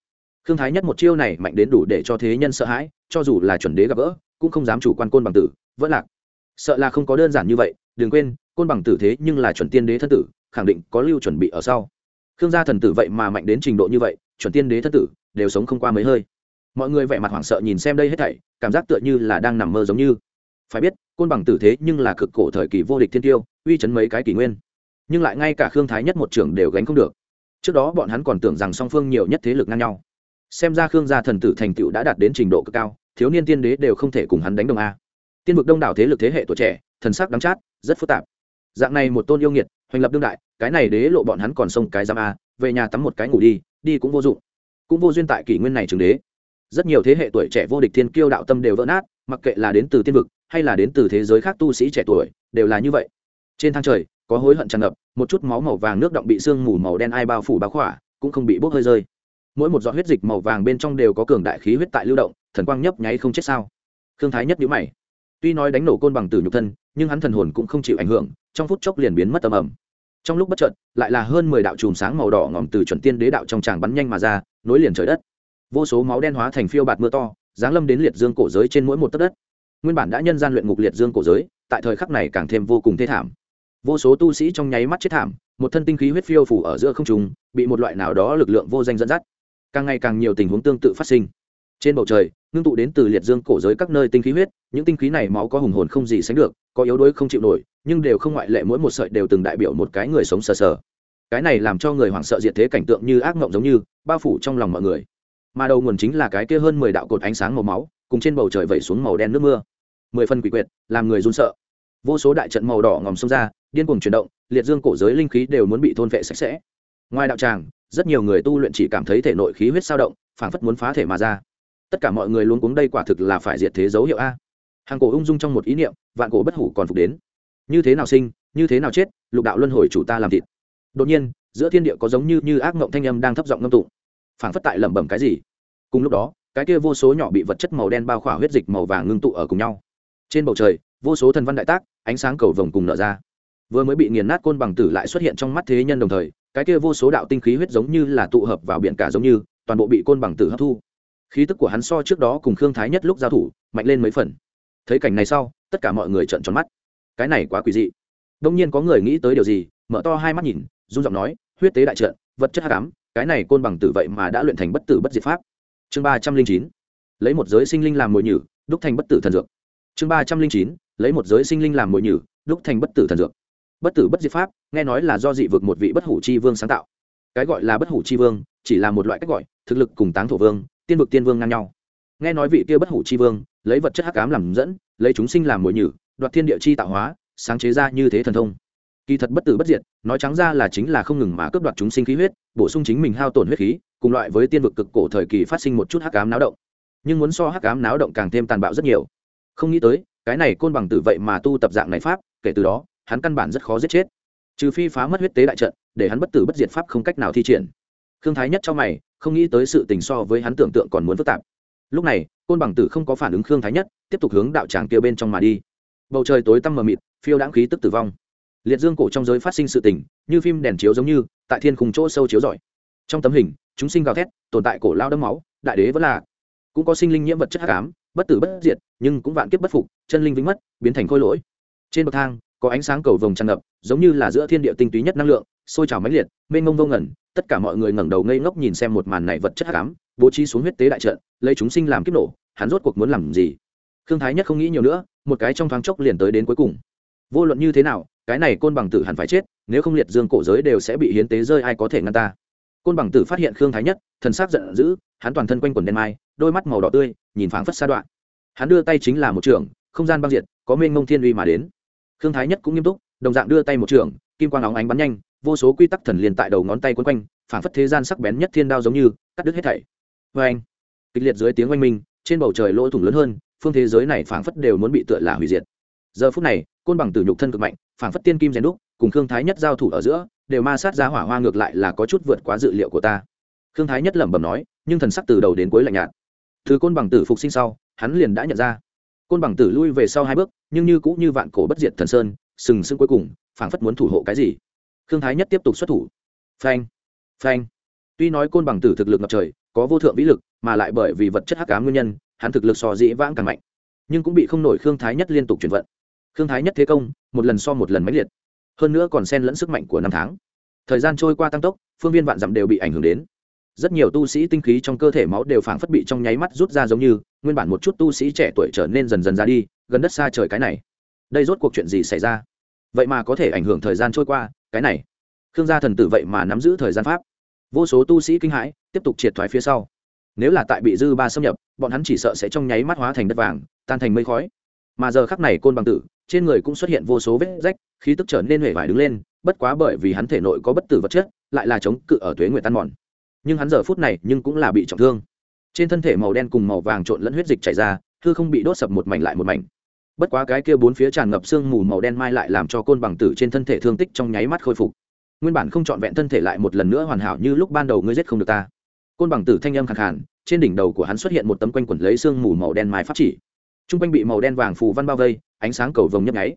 Thương thái nhất một chiêu này mạnh đến đủ để cho thế nhân sợ hãi, cho dù là chuẩn đế gặp gỡ, cũng không dám chủ quan côn bằng tử, vẫn lạc. Sợ là không có đơn giản như vậy, đừng quên, côn bằng tử thế nhưng là chuẩn tiên đế thân tử, khẳng định có lưu chuẩn bị ở sau. Khương gia thần tử vậy mà mạnh đến trình độ như vậy, chuẩn tiên đế thân tử, đều sống không qua mấy hơi mọi người vẻ mặt hoảng sợ nhìn xem đây hết thảy, cảm giác tựa như là đang nằm mơ giống như. Phải biết, côn bằng tử thế nhưng là cực cổ thời kỳ vô địch thiên tiêu, uy chấn mấy cái kỷ nguyên. Nhưng lại ngay cả khương thái nhất một trưởng đều gánh không được. Trước đó bọn hắn còn tưởng rằng song phương nhiều nhất thế lực ngang nhau. Xem ra khương gia thần tử thành tựu đã đạt đến trình độ cực cao, thiếu niên tiên đế đều không thể cùng hắn đánh đồng a. Tiên vực đông đảo thế lực thế hệ tuổi trẻ, thần sắc đắng chát, rất phức tạp. Dạng này một tôn yêu nghiệt, hoành lập đương đại, cái này đế lộ bọn hắn còn sông cái giam a, về nhà tắm một cái ngủ đi đi cũng vô dụng. Cũng vô duyên tại kỷ nguyên này trường đế rất nhiều thế hệ tuổi trẻ vô địch thiên kiêu đạo tâm đều vỡ nát, mặc kệ là đến từ tiên vực, hay là đến từ thế giới khác tu sĩ trẻ tuổi, đều là như vậy. Trên thang trời, có hối hận tràn ngập, một chút máu màu vàng nước động bị sương mù màu đen ai bao phủ bao khỏa, cũng không bị bốc hơi rơi. Mỗi một giọt huyết dịch màu vàng bên trong đều có cường đại khí huyết tại lưu động, thần quang nhấp nháy không chết sao. Thương thái nhất nhữ mày. Tuy nói đánh nổ côn bằng tử nhục thân, nhưng hắn thần hồn cũng không chịu ảnh hưởng, trong phút chốc liền biến mất tầm ẩm trong lúc bất chợt, lại là hơn mười đạo chùm sáng màu đỏ ngòm từ chuẩn tiên đế đạo trong tràng bắn nhanh mà ra, nối liền trời đất vô số máu đen hóa thành phiêu bạt mưa to, giáng lâm đến liệt dương cổ giới trên mỗi một tấc đất. Nguyên bản đã nhân gian luyện ngục liệt dương cổ giới, tại thời khắc này càng thêm vô cùng thê thảm. Vô số tu sĩ trong nháy mắt chết thảm, một thân tinh khí huyết phiêu phủ ở giữa không trung, bị một loại nào đó lực lượng vô danh dẫn dắt. Càng ngày càng nhiều tình huống tương tự phát sinh. Trên bầu trời, ngưng tụ đến từ liệt dương cổ giới các nơi tinh khí huyết, những tinh khí này máu có hùng hồn không gì sánh được, có yếu đuối không chịu nổi, nhưng đều không ngoại lệ mỗi một sợi đều từng đại biểu một cái người sống sờ sờ. Cái này làm cho người hoảng sợ diệt thế cảnh tượng như ác mộng giống như, bao phủ trong lòng mọi người mà đầu nguồn chính là cái kia hơn mười đạo cột ánh sáng màu máu, cùng trên bầu trời vẩy xuống màu đen nước mưa. Mười phần quỷ quyệt, làm người run sợ. Vô số đại trận màu đỏ ngòm xông ra, điên cuồng chuyển động, liệt dương cổ giới linh khí đều muốn bị thôn vệ sạch sẽ. Ngoài đạo tràng, rất nhiều người tu luyện chỉ cảm thấy thể nội khí huyết sao động, phảng phất muốn phá thể mà ra. Tất cả mọi người luôn cuống đây quả thực là phải diệt thế dấu hiệu a. Hàng cổ ung dung trong một ý niệm, vạn cổ bất hủ còn phục đến. Như thế nào sinh, như thế nào chết, lục đạo luân hồi chủ ta làm thịt. Đột nhiên, giữa thiên địa có giống như như ác mộng thanh âm đang thấp giọng ngâm tụng. Phảng phất tại lẩm bẩm cái gì? Cùng lúc đó, cái kia vô số nhỏ bị vật chất màu đen bao khỏa huyết dịch màu vàng ngưng tụ ở cùng nhau. Trên bầu trời, vô số thần văn đại tác, ánh sáng cầu vồng cùng nở ra. Vừa mới bị nghiền nát côn bằng tử lại xuất hiện trong mắt thế nhân đồng thời, cái kia vô số đạo tinh khí huyết giống như là tụ hợp vào biển cả giống như, toàn bộ bị côn bằng tử hấp thu. Khí tức của hắn so trước đó cùng khương thái nhất lúc giao thủ, mạnh lên mấy phần. Thấy cảnh này sau, tất cả mọi người trợn tròn mắt. Cái này quá quỷ dị. Đông nhiên có người nghĩ tới điều gì, mở to hai mắt nhìn, run giọng nói, huyết tế đại trận, vật chất hắc ám, cái này côn bằng tử vậy mà đã luyện thành bất tử bất diệt pháp chương ba trăm linh chín, lấy một giới sinh linh làm mồi nhử, đúc thành bất tử thần dược. Chương ba trăm linh chín, lấy một giới sinh linh làm mồi nhử, đúc thành bất tử thần dược. Bất tử bất diệt pháp, nghe nói là do dị vực một vị bất hủ chi vương sáng tạo. Cái gọi là bất hủ chi vương, chỉ là một loại cách gọi, thực lực cùng táng thổ vương, tiên vực tiên vương ngang nhau. Nghe nói vị kia bất hủ chi vương, lấy vật chất hắc ám làm dẫn, lấy chúng sinh làm mồi nhử, đoạt thiên địa chi tạo hóa, sáng chế ra như thế thần thông. Kỳ thật bất tử bất diệt, nói trắng ra là chính là không ngừng mà cướp đoạt chúng sinh khí huyết, bổ sung chính mình hao tổn huyết khí cùng loại với tiên vực cực cổ thời kỳ phát sinh một chút hắc ám náo động. Nhưng muốn so hắc ám náo động càng thêm tàn bạo rất nhiều. Không nghĩ tới, cái này côn bằng tử vậy mà tu tập dạng này pháp, kể từ đó, hắn căn bản rất khó giết chết. Trừ phi phá mất huyết tế đại trận, để hắn bất tử bất diệt pháp không cách nào thi triển. Khương thái nhất cho mày, không nghĩ tới sự tình so với hắn tưởng tượng còn muốn phức tạp. Lúc này, côn bằng tử không có phản ứng khương thái nhất, tiếp tục hướng đạo tràng kia bên trong mà đi. Bầu trời tối tăm mờ mịt, phiêu đãng khí tức tử vong. Liệt dương cổ trong giới phát sinh sự tình, như phim đèn chiếu giống như, tại thiên khùng chỗ sâu chiếu rọi. Trong tấm hình chúng sinh gào thét, tồn tại cổ lao đẫm máu, đại đế vẫn là, cũng có sinh linh nhiễm vật chất hắc ám, bất tử bất diệt, nhưng cũng vạn kiếp bất phục, chân linh vĩnh mất, biến thành khôi lỗi. Trên bậc thang, có ánh sáng cầu vồng tràn ngập, giống như là giữa thiên địa tinh túy nhất năng lượng, sôi trào mãnh liệt, mênh mông vô ngẩn tất cả mọi người ngẩng đầu ngây ngốc nhìn xem một màn này vật chất hắc ám, bố trí xuống huyết tế đại trận, lấy chúng sinh làm kiếp nổ, hắn rốt cuộc muốn làm gì? Khương thái nhất không nghĩ nhiều nữa, một cái trong thoáng chốc liền tới đến cuối cùng. Vô luận như thế nào, cái này côn bằng tử hẳn phải chết, nếu không liệt dương cổ giới đều sẽ bị hiến tế rơi, ai có thể ngăn ta? Côn bằng tử phát hiện khương thái nhất, thần sắc giận dữ, hắn toàn thân quanh quần đen mai, đôi mắt màu đỏ tươi, nhìn phảng phất xa đoạn. Hắn đưa tay chính là một trường, không gian băng diệt, có mênh mông thiên uy mà đến. Khương thái nhất cũng nghiêm túc, đồng dạng đưa tay một trường, kim quang óng ánh bắn nhanh, vô số quy tắc thần liền tại đầu ngón tay quấn quanh, phảng phất thế gian sắc bén nhất thiên đao giống như, cắt đứt hết thảy. Vê anh, kịch liệt dưới tiếng oanh minh, trên bầu trời lỗ thủng lớn hơn, phương thế giới này phảng phất đều muốn bị tựa là hủy diệt. Giờ phút này, côn bằng tử nhục thân cực mạnh, phảng phất tiên kim rèn đúc, cùng khương thái nhất giao thủ ở giữa đều ma sát ra hỏa hoa ngược lại là có chút vượt quá dự liệu của ta. Khương thái nhất lẩm bẩm nói, nhưng thần sắc từ đầu đến cuối lạnh nhạt. Thứ côn bằng tử phục sinh sau, hắn liền đã nhận ra. Côn bằng tử lui về sau hai bước, nhưng như cũng như vạn cổ bất diệt thần sơn, sừng sững cuối cùng, phảng phất muốn thủ hộ cái gì. Khương thái nhất tiếp tục xuất thủ. Phanh phanh. Tuy nói côn bằng tử thực lực ngập trời, có vô thượng vĩ lực, mà lại bởi vì vật chất hắc ám nguyên nhân, hắn thực lực so dĩ vãng càng mạnh. Nhưng cũng bị không nổi khương thái nhất liên tục chuyển vận. Khương thái nhất thế công, một lần so một lần máy liệt hơn nữa còn xen lẫn sức mạnh của năm tháng. Thời gian trôi qua tăng tốc, phương viên vạn dặm đều bị ảnh hưởng đến. Rất nhiều tu sĩ tinh khí trong cơ thể máu đều phảng phất bị trong nháy mắt rút ra giống như, nguyên bản một chút tu sĩ trẻ tuổi trở nên dần dần ra đi, gần đất xa trời cái này. Đây rốt cuộc chuyện gì xảy ra? Vậy mà có thể ảnh hưởng thời gian trôi qua, cái này. Khương gia thần tử vậy mà nắm giữ thời gian pháp. Vô số tu sĩ kinh hãi, tiếp tục triệt thoái phía sau. Nếu là tại bị dư ba xâm nhập, bọn hắn chỉ sợ sẽ trong nháy mắt hóa thành đất vàng, tan thành mây khói mà giờ khắc này côn bằng tử, trên người cũng xuất hiện vô số vết rách, khí tức trở nên hề vải đứng lên, bất quá bởi vì hắn thể nội có bất tử vật chất, lại là chống cự ở tuế nguyệt tan mòn. Nhưng hắn giờ phút này nhưng cũng là bị trọng thương. Trên thân thể màu đen cùng màu vàng trộn lẫn huyết dịch chảy ra thư không bị đốt sập một mảnh lại một mảnh. Bất quá cái kia bốn phía tràn ngập sương mù màu đen mai lại làm cho côn bằng tử trên thân thể thương tích trong nháy mắt khôi phục. Nguyên bản không trọn vẹn thân thể lại một lần nữa hoàn hảo như lúc ban đầu ngươi giết không được ta. Côn bằng tử thanh âm khẳng hẳn trên đỉnh đầu của hắn xuất hiện một tấm quanh quẩn lấy sương mù màu đen mai pháp chỉ t r u n g quanh bị màu đen vàng phù văn bao vây, ánh sáng cầu vồng nhấp nháy.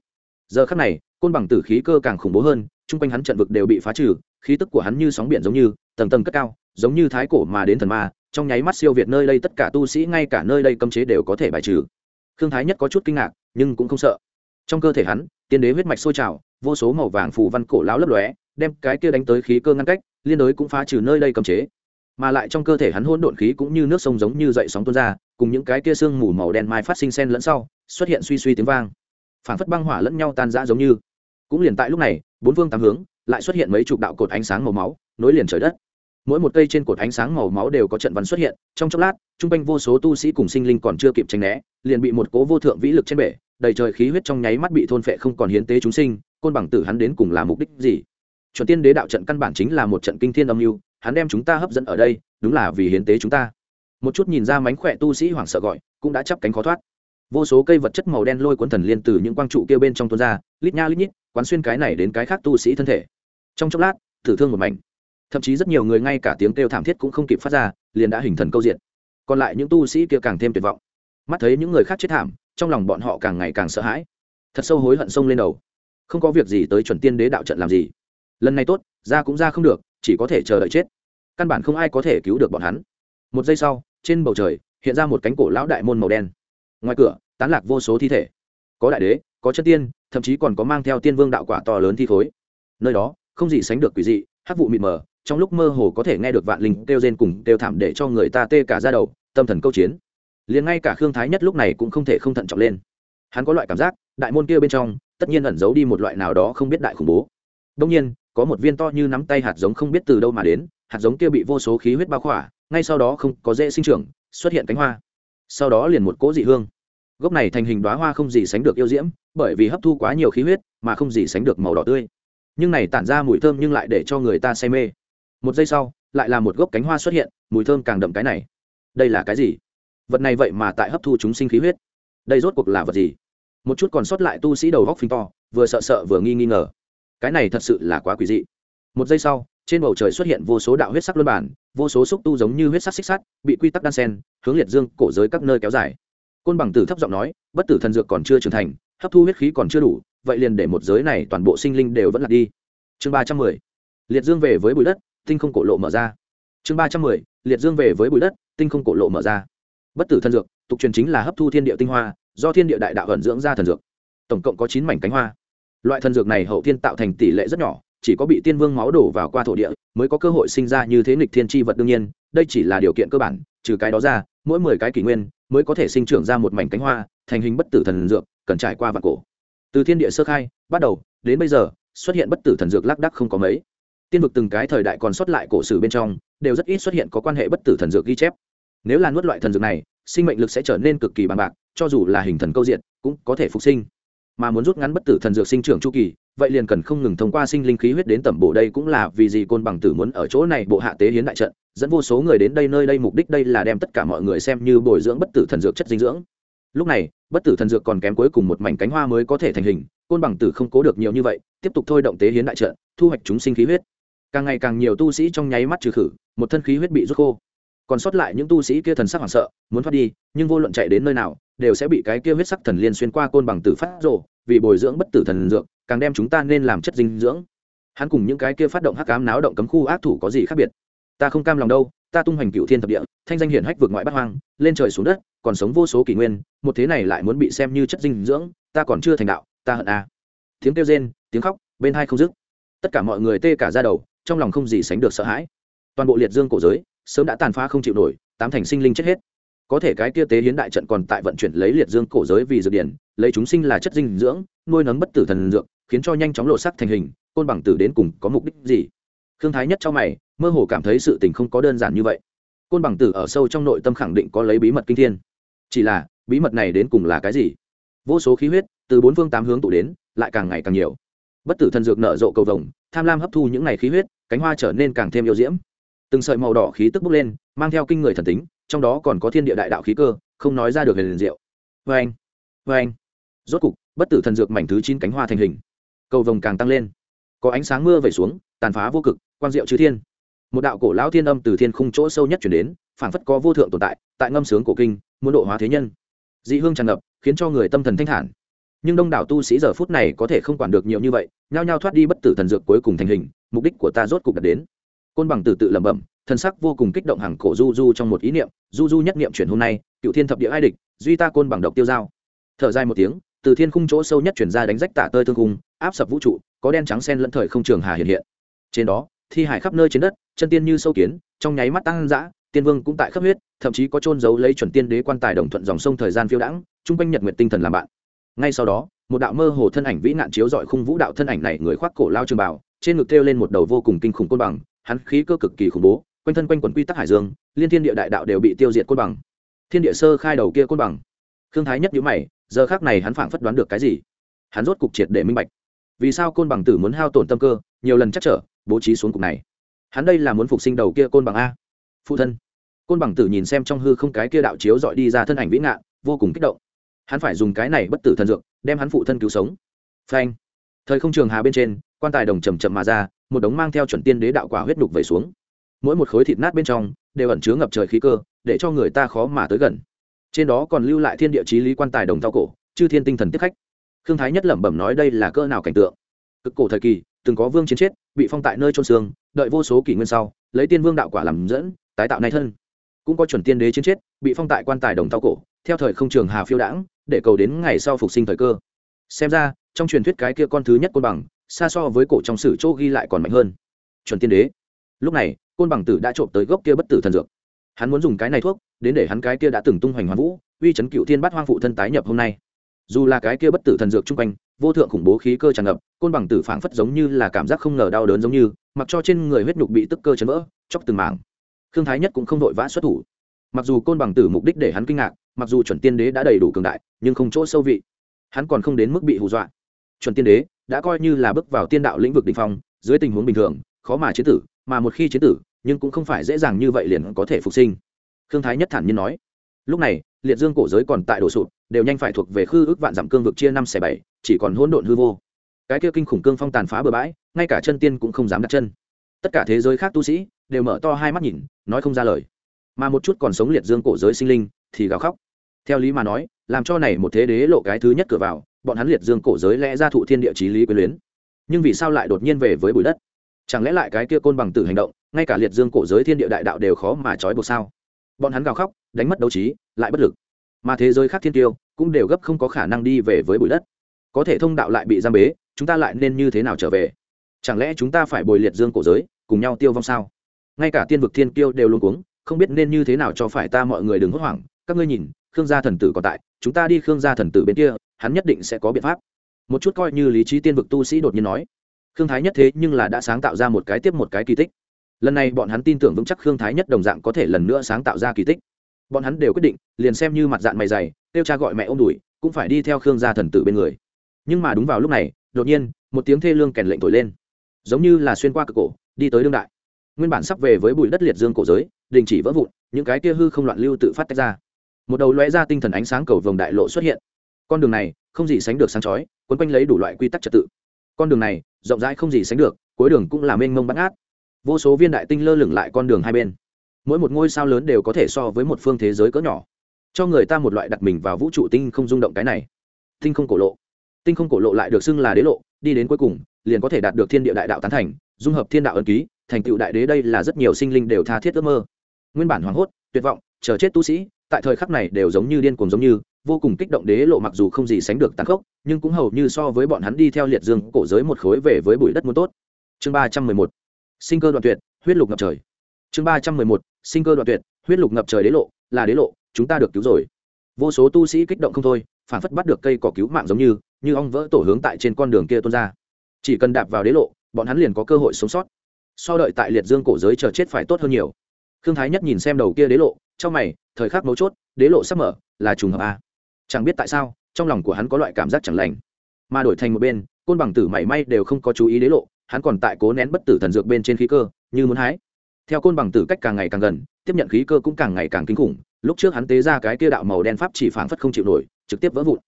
Giờ khắc này, côn bằng tử khí cơ càng khủng bố hơn t r u n g quanh hắn trận vực đều bị phá trừ, khí tức của hắn như sóng biển giống như, tầng tầng cất cao, giống như thái cổ mà đến thần ma, trong nháy mắt siêu việt nơi đây tất cả tu sĩ, ngay cả nơi đây cấm chế đều có thể bài trừ. Khương thái nhất có chút kinh ngạc, nhưng cũng không sợ. Trong cơ thể hắn, tiên đế huyết mạch sôi trào, vô số màu vàng phù văn cổ lão lấp lóe, đem cái kia đánh tới khí cơ ngăn cách, liên đối cũng phá trừ nơi đây cấm chế mà lại trong cơ thể hắn hỗn độn khí cũng như nước sông giống như dậy sóng tuôn ra, cùng những cái kia sương mù màu đen mai phát sinh sen lẫn sau, xuất hiện suy suy tiếng vang. Phản phất băng hỏa lẫn nhau tan rã giống như. Cũng liền tại lúc này, bốn phương tám hướng lại xuất hiện mấy chục đạo cột ánh sáng màu máu, nối liền trời đất. Mỗi một cây trên cột ánh sáng màu máu đều có trận văn xuất hiện, trong chốc lát, trung quanh vô số tu sĩ cùng sinh linh còn chưa kịp tranh né, liền bị một cố vô thượng vĩ lực trên bể, đầy trời khí huyết trong nháy mắt bị thôn phệ không còn hiến tế chúng sinh, côn bằng tử hắn đến cùng là mục đích gì? Chuẩn tiên đế đạo trận căn bản chính là một trận kinh thiên âm mưu hắn đem chúng ta hấp dẫn ở đây, đúng là vì hiến tế chúng ta. Một chút nhìn ra mánh khỏe tu sĩ hoảng sợ gọi, cũng đã chắp cánh khó thoát. Vô số cây vật chất màu đen lôi cuốn thần liên từ những quang trụ kia bên trong tuôn ra, lít nha lít nhít, quán xuyên cái này đến cái khác tu sĩ thân thể. Trong chốc lát thử thương một mảnh. Thậm chí rất nhiều người ngay cả tiếng kêu thảm thiết cũng không kịp phát ra, liền đã hình thần câu diện. Còn lại những tu sĩ kia càng thêm tuyệt vọng. Mắt thấy những người khác chết thảm, trong lòng bọn họ càng ngày càng sợ hãi. Thật sâu hối hận sông lên đầu. Không có việc gì tới chuẩn tiên đế đạo trận làm gì. Lần này tốt, ra cũng ra không được chỉ có thể chờ đợi chết. Căn bản không ai có thể cứu được bọn hắn. Một giây sau, trên bầu trời, hiện ra một cánh cổ lão đại môn màu đen. Ngoài cửa, tán lạc vô số thi thể. Có đại đế, có chân tiên, thậm chí còn có mang theo tiên vương đạo quả to lớn thi thối. nơi đó, không gì sánh được quỷ dị, hắc vụ mịt mờ, trong lúc mơ hồ có thể nghe được vạn linh kêu rên cùng kêu thảm để cho người ta tê cả ra đầu, tâm thần câu chiến. Liền ngay cả khương thái nhất lúc này cũng không thể không thận trọng lên. Hắn có loại cảm giác, đại môn kia bên trong, tất nhiên ẩn giấu đi một loại nào đó không biết đại khủng bố. Đông nhiên có một viên to như nắm tay hạt giống không biết từ đâu mà đến, hạt giống kia bị vô số khí huyết bao khỏa, ngay sau đó không có dễ sinh trưởng, xuất hiện cánh hoa. Sau đó liền một cỗ dị hương. Gốc này thành hình đoá hoa không gì sánh được yêu diễm, bởi vì hấp thu quá nhiều khí huyết, mà không gì sánh được màu đỏ tươi. Nhưng này tản ra mùi thơm nhưng lại để cho người ta say mê. Một giây sau, lại là một gốc cánh hoa xuất hiện, mùi thơm càng đậm cái này. Đây là cái gì? Vật này vậy mà tại hấp thu chúng sinh khí huyết. Đây rốt cuộc là vật gì? Một chút còn sót lại tu sĩ đầu góc phình to, vừa sợ sợ vừa nghi nghi ngờ cái này thật sự là quá quỷ dị. Một giây sau, trên bầu trời xuất hiện vô số đạo huyết sắc luân bản, vô số xúc tu giống như huyết sắc xích sắt, bị quy tắc đan sen, hướng liệt dương, cổ giới các nơi kéo dài. Côn bằng tử thấp giọng nói, bất tử thần dược còn chưa trưởng thành, hấp thu huyết khí còn chưa đủ, vậy liền để một giới này toàn bộ sinh linh đều vẫn là đi. Chương ba trăm mười, liệt dương về với bụi đất, tinh không cổ lộ mở ra. Chương ba trăm mười, liệt dương về với bụi đất, tinh không cổ lộ mở ra. Bất tử thần dược, tục truyền chính là hấp thu thiên địa tinh hoa, do thiên địa đại đạo vận dưỡng ra thần dược. Tổng cộng có chín mảnh cánh hoa loại thần dược này hậu thiên tạo thành tỷ lệ rất nhỏ, chỉ có bị tiên vương máu đổ vào qua thổ địa mới có cơ hội sinh ra như thế nghịch thiên tri vật đương nhiên, đây chỉ là điều kiện cơ bản, trừ cái đó ra, mỗi mười cái kỷ nguyên mới có thể sinh trưởng ra một mảnh cánh hoa, thành hình bất tử thần dược, cần trải qua vạn cổ. Từ thiên địa sơ khai, bắt đầu, đến bây giờ, xuất hiện bất tử thần dược lác đắc không có mấy. Tiên vực từng cái thời đại còn sót lại cổ sử bên trong, đều rất ít xuất hiện có quan hệ bất tử thần dược ghi chép. Nếu là nuốt loại thần dược này, sinh mệnh lực sẽ trở nên cực kỳ bằng bạc, cho dù là hình thần câu diện, cũng có thể phục sinh mà muốn rút ngắn bất tử thần dược sinh trưởng chu kỳ, vậy liền cần không ngừng thông qua sinh linh khí huyết đến tẩm bổ đây cũng là vì gì côn bằng tử muốn ở chỗ này bộ hạ tế hiến đại trận, dẫn vô số người đến đây nơi đây mục đích đây là đem tất cả mọi người xem như bồi dưỡng bất tử thần dược chất dinh dưỡng. Lúc này, bất tử thần dược còn kém cuối cùng một mảnh cánh hoa mới có thể thành hình, côn bằng tử không cố được nhiều như vậy, tiếp tục thôi động tế hiến đại trận, thu hoạch chúng sinh khí huyết. Càng ngày càng nhiều tu sĩ trong nháy mắt trừ khử, một thân khí huyết bị rút khô còn sót lại những tu sĩ kia thần sắc hoảng sợ, muốn thoát đi, nhưng vô luận chạy đến nơi nào, đều sẽ bị cái kia huyết sắc thần liên xuyên qua côn bằng tử phát rộ vì bồi dưỡng bất tử thần dược, càng đem chúng ta nên làm chất dinh dưỡng. Hắn cùng những cái kia phát động hắc ám náo động cấm khu ác thủ có gì khác biệt? Ta không cam lòng đâu, ta tung hoành cựu thiên thập địa, thanh danh hiển hách vượt ngoại bắc hoang, lên trời xuống đất, còn sống vô số kỷ nguyên, một thế này lại muốn bị xem như chất dinh dưỡng, ta còn chưa thành đạo, ta hận a tiếng kêu rên, tiếng khóc, bên hai không dứt. Tất cả mọi người tê cả ra đầu, trong lòng không gì sánh được sợ hãi. Toàn bộ liệt dương cổ giới sớm đã tàn phá không chịu nổi, tám thành sinh linh chết hết. Có thể cái kia tế hiến đại trận còn tại vận chuyển lấy liệt dương cổ giới vì dược điển, lấy chúng sinh là chất dinh dưỡng, nuôi nấng bất tử thần dược, khiến cho nhanh chóng lộ sắc thành hình, côn bằng tử đến cùng có mục đích gì? Thương thái nhất cho mày, mơ hồ cảm thấy sự tình không có đơn giản như vậy. Côn bằng tử ở sâu trong nội tâm khẳng định có lấy bí mật kinh thiên. Chỉ là, bí mật này đến cùng là cái gì? Vô số khí huyết, từ bốn phương tám hướng tụ đến, lại càng ngày càng nhiều. Bất tử thần dược nở rộ cầu vồng, tham lam hấp thu những ngày khí huyết, cánh hoa trở nên càng thêm yêu diễm từng sợi màu đỏ khí tức bốc lên, mang theo kinh người thần tính, trong đó còn có thiên địa đại đạo khí cơ, không nói ra được hề liền diệu. Vê anh vê anh. Rốt cục, bất tử thần dược mảnh thứ chín cánh hoa thành hình. Cầu vồng càng tăng lên. Có ánh sáng mưa về xuống, tàn phá vô cực, quang diệu chư thiên. Một đạo cổ lão thiên âm từ thiên khung chỗ sâu nhất chuyển đến, phảng phất có vô thượng tồn tại tại ngâm sướng cổ kinh, muốn độ hóa thế nhân. Dị hương tràn ngập, khiến cho người tâm thần thanh thản. Nhưng đông đảo tu sĩ giờ phút này có thể không quản được nhiều như vậy, nhao nhao thoát đi bất tử thần dược cuối cùng thành hình, mục đích của ta rốt cục đạt đến côn bằng tử tự lẩm bẩm thần sắc vô cùng kích động hàng cổ du du trong một ý niệm, du du nhất niệm chuyển hôm nay, cựu thiên thập địa ai địch, duy ta côn bằng độc tiêu dao thở dài một tiếng, từ thiên khung chỗ sâu nhất chuyển ra đánh rách tả tơi thương khung, áp sập vũ trụ, có đen trắng sen lẫn thời không trường hà hiện hiện. Trên đó, thi hải khắp nơi trên đất, chân tiên như sâu kiến, trong nháy mắt tăng dã, tiên vương cũng tại khắp huyết, thậm chí có trôn giấu lấy chuẩn tiên đế quan tài đồng thuận dòng sông thời gian phiêu đãng, chung quanh nhật nguyệt tinh thần làm bạn. Ngay sau đó, một đạo mơ hồ thân ảnh vĩ nạn chiếu dọi khung vũ đạo thân ảnh này người khoác cổ lao trường bảo trên ngực thêu lên một đầu vô cùng kinh khủng côn bằng hắn khí cơ cực kỳ khủng bố, quanh thân quanh quần quy tắc hải dương, liên thiên địa đại đạo đều bị tiêu diệt côn bằng. Thiên địa sơ khai đầu kia côn bằng. Thương thái nhất nhữ mày, giờ khác này hắn phảng phất đoán được cái gì? Hắn rốt cục triệt để minh bạch. Vì sao côn bằng tử muốn hao tổn tâm cơ, nhiều lần chắc trở, bố trí xuống cục này? Hắn đây là muốn phục sinh đầu kia côn bằng a. Phụ thân. Côn bằng tử nhìn xem trong hư không cái kia đạo chiếu dọi đi ra thân ảnh vĩ ngạ, vô cùng kích động. Hắn phải dùng cái này bất tử thần dược, đem hắn phụ thân cứu sống. Phanh. Thời không trường hà bên trên, quan tài đồng chầm chậm mà ra một đống mang theo chuẩn tiên đế đạo quả huyết đục về xuống. Mỗi một khối thịt nát bên trong đều ẩn chứa ngập trời khí cơ, để cho người ta khó mà tới gần. Trên đó còn lưu lại thiên địa chí lý quan tài đồng thao cổ, chư thiên tinh thần tiếp khách. Khương thái nhất lẩm bẩm nói đây là cỡ nào cảnh tượng. Cực cổ thời kỳ, từng có vương chiến chết, bị phong tại nơi trôn xương, đợi vô số kỷ nguyên sau, lấy tiên vương đạo quả làm dẫn, tái tạo nay thân. Cũng có chuẩn tiên đế chiến chết, bị phong tại quan tài đồng thao cổ, theo thời không trường hà phiêu đãng, để cầu đến ngày sau phục sinh thời cơ. Xem ra, trong truyền thuyết cái kia con thứ nhất côn bằng xa so với cổ trong sử chỗ ghi lại còn mạnh hơn. Chuẩn tiên đế. Lúc này, côn bằng tử đã trộm tới gốc kia bất tử thần dược. Hắn muốn dùng cái này thuốc, đến để hắn cái kia đã từng tung hoành hoàn vũ, uy chấn cựu thiên bắt hoang phụ thân tái nhập hôm nay. Dù là cái kia bất tử thần dược chung quanh, vô thượng khủng bố khí cơ tràn ngập, côn bằng tử phảng phất giống như là cảm giác không ngờ đau đớn giống như, mặc cho trên người huyết nhục bị tức cơ chấn vỡ, chóc từng mảng. Thương thái nhất cũng không vội vã xuất thủ. Mặc dù côn bằng tử mục đích để hắn kinh ngạc, mặc dù chuẩn tiên đế đã đầy đủ cường đại, nhưng không chỗ sâu vị. Hắn còn không đến mức bị hù dọa. Chuẩn tiên đế đã coi như là bước vào tiên đạo lĩnh vực đình phong, dưới tình huống bình thường, khó mà chế tử, mà một khi chế tử, nhưng cũng không phải dễ dàng như vậy liền có thể phục sinh. Khương thái nhất thản nhiên nói. Lúc này, liệt dương cổ giới còn tại đổ sụt đều nhanh phải thuộc về khư ước vạn dặm cương vực chia năm xẻ bảy, chỉ còn hỗn độn hư vô. Cái kia kinh khủng cương phong tàn phá bừa bãi, ngay cả chân tiên cũng không dám đặt chân. Tất cả thế giới khác tu sĩ, đều mở to hai mắt nhìn, nói không ra lời. Mà một chút còn sống liệt dương cổ giới sinh linh, thì gào khóc. Theo lý mà nói, làm cho này một thế đế lộ cái thứ nhất cửa vào bọn hắn liệt dương cổ giới lẽ ra thụ thiên địa chí lý quyến luyến. Nhưng vì sao lại đột nhiên về với bụi đất? Chẳng lẽ lại cái kia côn bằng tử hành động, ngay cả liệt dương cổ giới thiên địa đại đạo đều khó mà trói buộc sao? Bọn hắn gào khóc, đánh mất đấu trí, lại bất lực. Mà thế giới khác thiên tiêu cũng đều gấp không có khả năng đi về với bụi đất. Có thể thông đạo lại bị giam bế, chúng ta lại nên như thế nào trở về? Chẳng lẽ chúng ta phải bồi liệt dương cổ giới, cùng nhau tiêu vong sao? Ngay cả tiên vực thiên kiêu đều luôn cuống, không biết nên như thế nào cho phải ta mọi người đừng hốt hoảng. Các ngươi nhìn, khương gia thần tử còn tại, chúng ta đi khương gia thần tử bên kia hắn nhất định sẽ có biện pháp. Một chút coi như lý trí tiên vực tu sĩ đột nhiên nói, khương thái nhất thế nhưng là đã sáng tạo ra một cái tiếp một cái kỳ tích. Lần này bọn hắn tin tưởng vững chắc khương thái nhất đồng dạng có thể lần nữa sáng tạo ra kỳ tích. Bọn hắn đều quyết định, liền xem như mặt dạng mày dày, kêu cha gọi mẹ ô m đùi cũng phải đi theo khương gia thần tử bên người. Nhưng mà đúng vào lúc này, đột nhiên, một tiếng thê lương kèn lệnh thổi lên. Giống như là xuyên qua cực cổ, đi tới đương đại. Nguyên bản sắp về với bụi đất liệt dương cổ giới, đình chỉ vỡ vụn, những cái kia hư không loạn lưu tự phát tách ra. Một đầu lóe ra tinh thần ánh sáng cầu vồng đại lộ xuất hiện con đường này không gì sánh được sáng chói, quấn quanh lấy đủ loại quy tắc trật tự. Con đường này rộng rãi không gì sánh được, cuối đường cũng là mênh mông bắt ngát. Vô số viên đại tinh lơ lửng lại con đường hai bên. Mỗi một ngôi sao lớn đều có thể so với một phương thế giới cỡ nhỏ. Cho người ta một loại đặt mình vào vũ trụ tinh không rung động cái này. Tinh không cổ lộ. Tinh không cổ lộ lại được xưng là đế lộ, đi đến cuối cùng, liền có thể đạt được thiên địa đại đạo tán thành, dung hợp thiên đạo ân ký, thành tựu đại đế đây là rất nhiều sinh linh đều tha thiết ước mơ. Nguyên bản hoảng hốt, tuyệt vọng, chờ chết tu sĩ, tại thời khắc này đều giống như điên cuồng giống như vô cùng kích động đế lộ mặc dù không gì sánh được tàn khốc, nhưng cũng hầu như so với bọn hắn đi theo liệt dương cổ giới một khối về với bụi đất muốn tốt. Chương ba trăm mười một, sinh cơ đoạn tuyệt, huyết lục ngập trời. Chương ba trăm mười một, sinh cơ đoạn tuyệt, huyết lục ngập trời đế lộ, là đế lộ, chúng ta được cứu rồi. Vô số tu sĩ kích động không thôi, phản phất bắt được cây cỏ cứu mạng giống như như ong vỡ tổ hướng tại trên con đường kia tuôn ra. Chỉ cần đạp vào đế lộ, bọn hắn liền có cơ hội sống sót. So đợi tại liệt dương cổ giới chờ chết phải tốt hơn nhiều. Khương thái nhất nhìn xem đầu kia đế lộ, trong mày, thời khắc mấu chốt, đế lộ sắp mở, là trùng hợp a chẳng biết tại sao, trong lòng của hắn có loại cảm giác chẳng lành. Mà đổi thành một bên, côn bằng tử mảy may đều không có chú ý đế lộ, hắn còn tại cố nén bất tử thần dược bên trên khí cơ, như muốn hái. Theo côn bằng tử cách càng ngày càng gần, tiếp nhận khí cơ cũng càng ngày càng kinh khủng, lúc trước hắn tế ra cái kia đạo màu đen pháp chỉ phảng phất không chịu nổi, trực tiếp vỡ vụn.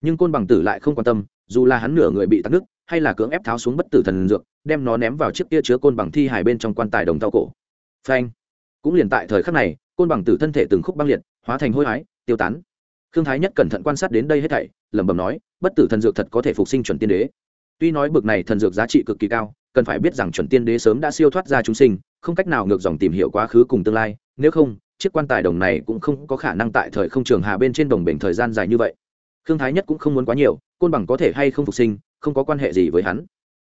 Nhưng côn bằng tử lại không quan tâm, dù là hắn nửa người bị tắc nước hay là cưỡng ép tháo xuống bất tử thần dược, đem nó ném vào chiếc kia chứa côn bằng thi hài bên trong quan tài đồng thao cổ. Phanh! Cũng liền tại thời khắc này, côn bằng tử thân thể từng khúc băng liệt, hóa thành hôi hái, tiêu tán khương thái nhất cẩn thận quan sát đến đây hết thảy, lẩm bẩm nói, bất tử thần dược thật có thể phục sinh chuẩn tiên đế. Tuy nói bực này thần dược giá trị cực kỳ cao, cần phải biết rằng chuẩn tiên đế sớm đã siêu thoát ra chúng sinh, không cách nào ngược dòng tìm hiểu quá khứ cùng tương lai, nếu không, chiếc quan tài đồng này cũng không có khả năng tại thời không trường hà bên trên đồng bình thời gian dài như vậy. Khương thái nhất cũng không muốn quá nhiều, côn bằng có thể hay không phục sinh, không có quan hệ gì với hắn.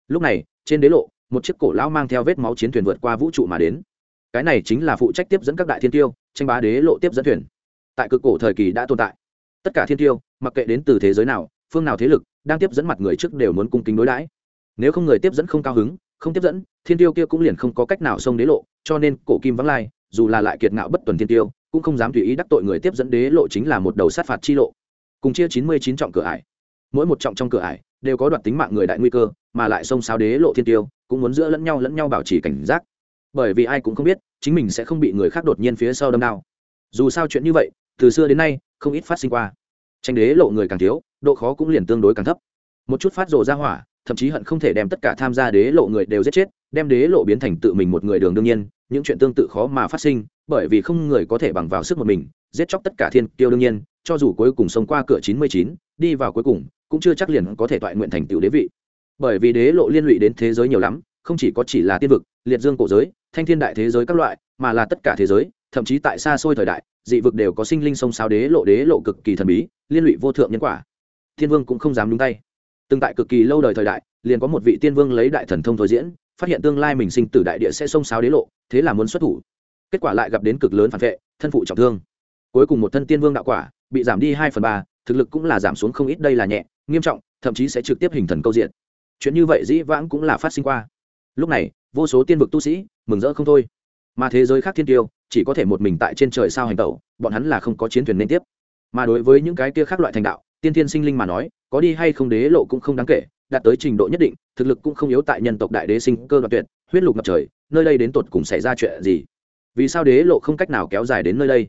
Lúc này, trên đế lộ, một chiếc cổ lão mang theo vết máu chiến thuyền vượt qua vũ trụ mà đến. Cái này chính là phụ trách tiếp dẫn các đại thiên tiêu, tranh bá đế lộ tiếp dẫn thuyền. Tại cực cổ thời kỳ đã tồn tại tất cả thiên tiêu, mặc kệ đến từ thế giới nào, phương nào thế lực, đang tiếp dẫn mặt người trước đều muốn cung kính đối đãi. Nếu không người tiếp dẫn không cao hứng, không tiếp dẫn, thiên tiêu kia cũng liền không có cách nào xông đế lộ, cho nên cổ kim vắng lai, dù là lại kiệt ngạo bất tuần thiên tiêu, cũng không dám tùy ý đắc tội người tiếp dẫn đế lộ chính là một đầu sát phạt chi lộ. Cùng chia chín mươi chín trọng cửa ải. Mỗi một trọng trong cửa ải đều có đoạt tính mạng người đại nguy cơ, mà lại xông sao đế lộ thiên tiêu, cũng muốn giữa lẫn nhau lẫn nhau bảo trì cảnh giác. Bởi vì ai cũng không biết, chính mình sẽ không bị người khác đột nhiên phía sau đâm đao dù sao chuyện như vậy từ xưa đến nay, không ít phát sinh qua. Tranh đế lộ người càng thiếu, độ khó cũng liền tương đối càng thấp. Một chút phát rộ ra hỏa, thậm chí hận không thể đem tất cả tham gia đế lộ người đều giết chết, đem đế lộ biến thành tự mình một người đường đương nhiên, những chuyện tương tự khó mà phát sinh, bởi vì không người có thể bằng vào sức một mình, giết chóc tất cả thiên kiêu đương nhiên, cho dù cuối cùng sống qua cửa chín mươi chín, đi vào cuối cùng, cũng chưa chắc liền có thể toại nguyện thành tựu đế vị. Bởi vì đế lộ liên lụy đến thế giới nhiều lắm, không chỉ có chỉ là tiên vực, liệt dương cổ giới, thanh thiên đại thế giới các loại, mà là tất cả thế giới thậm chí tại xa xôi thời đại, dị vực đều có sinh linh sông sao đế lộ đế lộ cực kỳ thần bí, liên lụy vô thượng nhân quả. Thiên vương cũng không dám đúng tay. Từng tại cực kỳ lâu đời thời đại, liền có một vị tiên vương lấy đại thần thông thôi diễn, phát hiện tương lai mình sinh tử đại địa sẽ sông xáo đế lộ, thế là muốn xuất thủ. Kết quả lại gặp đến cực lớn phản vệ, thân phụ trọng thương. Cuối cùng một thân tiên vương đạo quả, bị giảm đi hai phần ba, thực lực cũng là giảm xuống không ít, đây là nhẹ, nghiêm trọng, thậm chí sẽ trực tiếp hình thần câu diện. Chuyện như vậy dĩ vãng cũng là phát sinh qua. Lúc này, vô số tiên vực tu sĩ, mừng rỡ không thôi. Mà thế giới khác thiên tiêu chỉ có thể một mình tại trên trời sao hành tẩu, bọn hắn là không có chiến thuyền nên tiếp. Mà đối với những cái kia khác loại thành đạo, tiên thiên sinh linh mà nói, có đi hay không đế lộ cũng không đáng kể, đạt tới trình độ nhất định, thực lực cũng không yếu tại nhân tộc đại đế sinh cơ đoạn tuyệt, huyết lục ngập trời, nơi đây đến tột cùng xảy ra chuyện gì? Vì sao đế lộ không cách nào kéo dài đến nơi đây?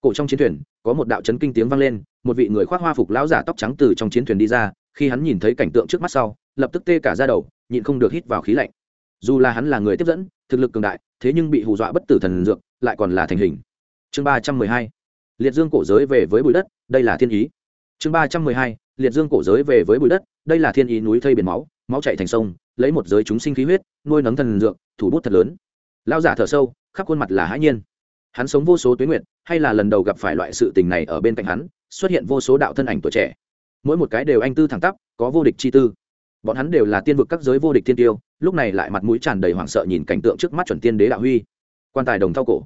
Cổ trong chiến thuyền, có một đạo chấn kinh tiếng vang lên, một vị người khoác hoa phục lão giả tóc trắng từ trong chiến thuyền đi ra, khi hắn nhìn thấy cảnh tượng trước mắt sau, lập tức tê cả ra đầu, nhịn không được hít vào khí lạnh. Dù là hắn là người tiếp dẫn thực lực cường đại, thế nhưng bị hù dọa bất tử thần dược, lại còn là thành hình. Chương ba trăm mười hai, liệt dương cổ giới về với bụi đất, đây là thiên ý. Chương ba trăm mười hai, liệt dương cổ giới về với bụi đất, đây là thiên ý núi thây biển máu máu chạy thành sông, lấy một giới chúng sinh khí huyết, nuôi nấng thần dược, thủ bút thật lớn. Lao giả thở sâu, khắp khuôn mặt là hãi nhiên. Hắn sống vô số tuyến nguyện hay là lần đầu gặp phải loại sự tình này ở bên cạnh hắn, xuất hiện vô số đạo thân ảnh tuổi trẻ. Mỗi một cái đều anh tư thẳng tắp, có vô địch chi tư bọn hắn đều là tiên vực các giới vô địch tiên tiêu, lúc này lại mặt mũi tràn đầy hoảng sợ nhìn cảnh tượng trước mắt chuẩn tiên đế đạo huy. Quan tài đồng thao cổ.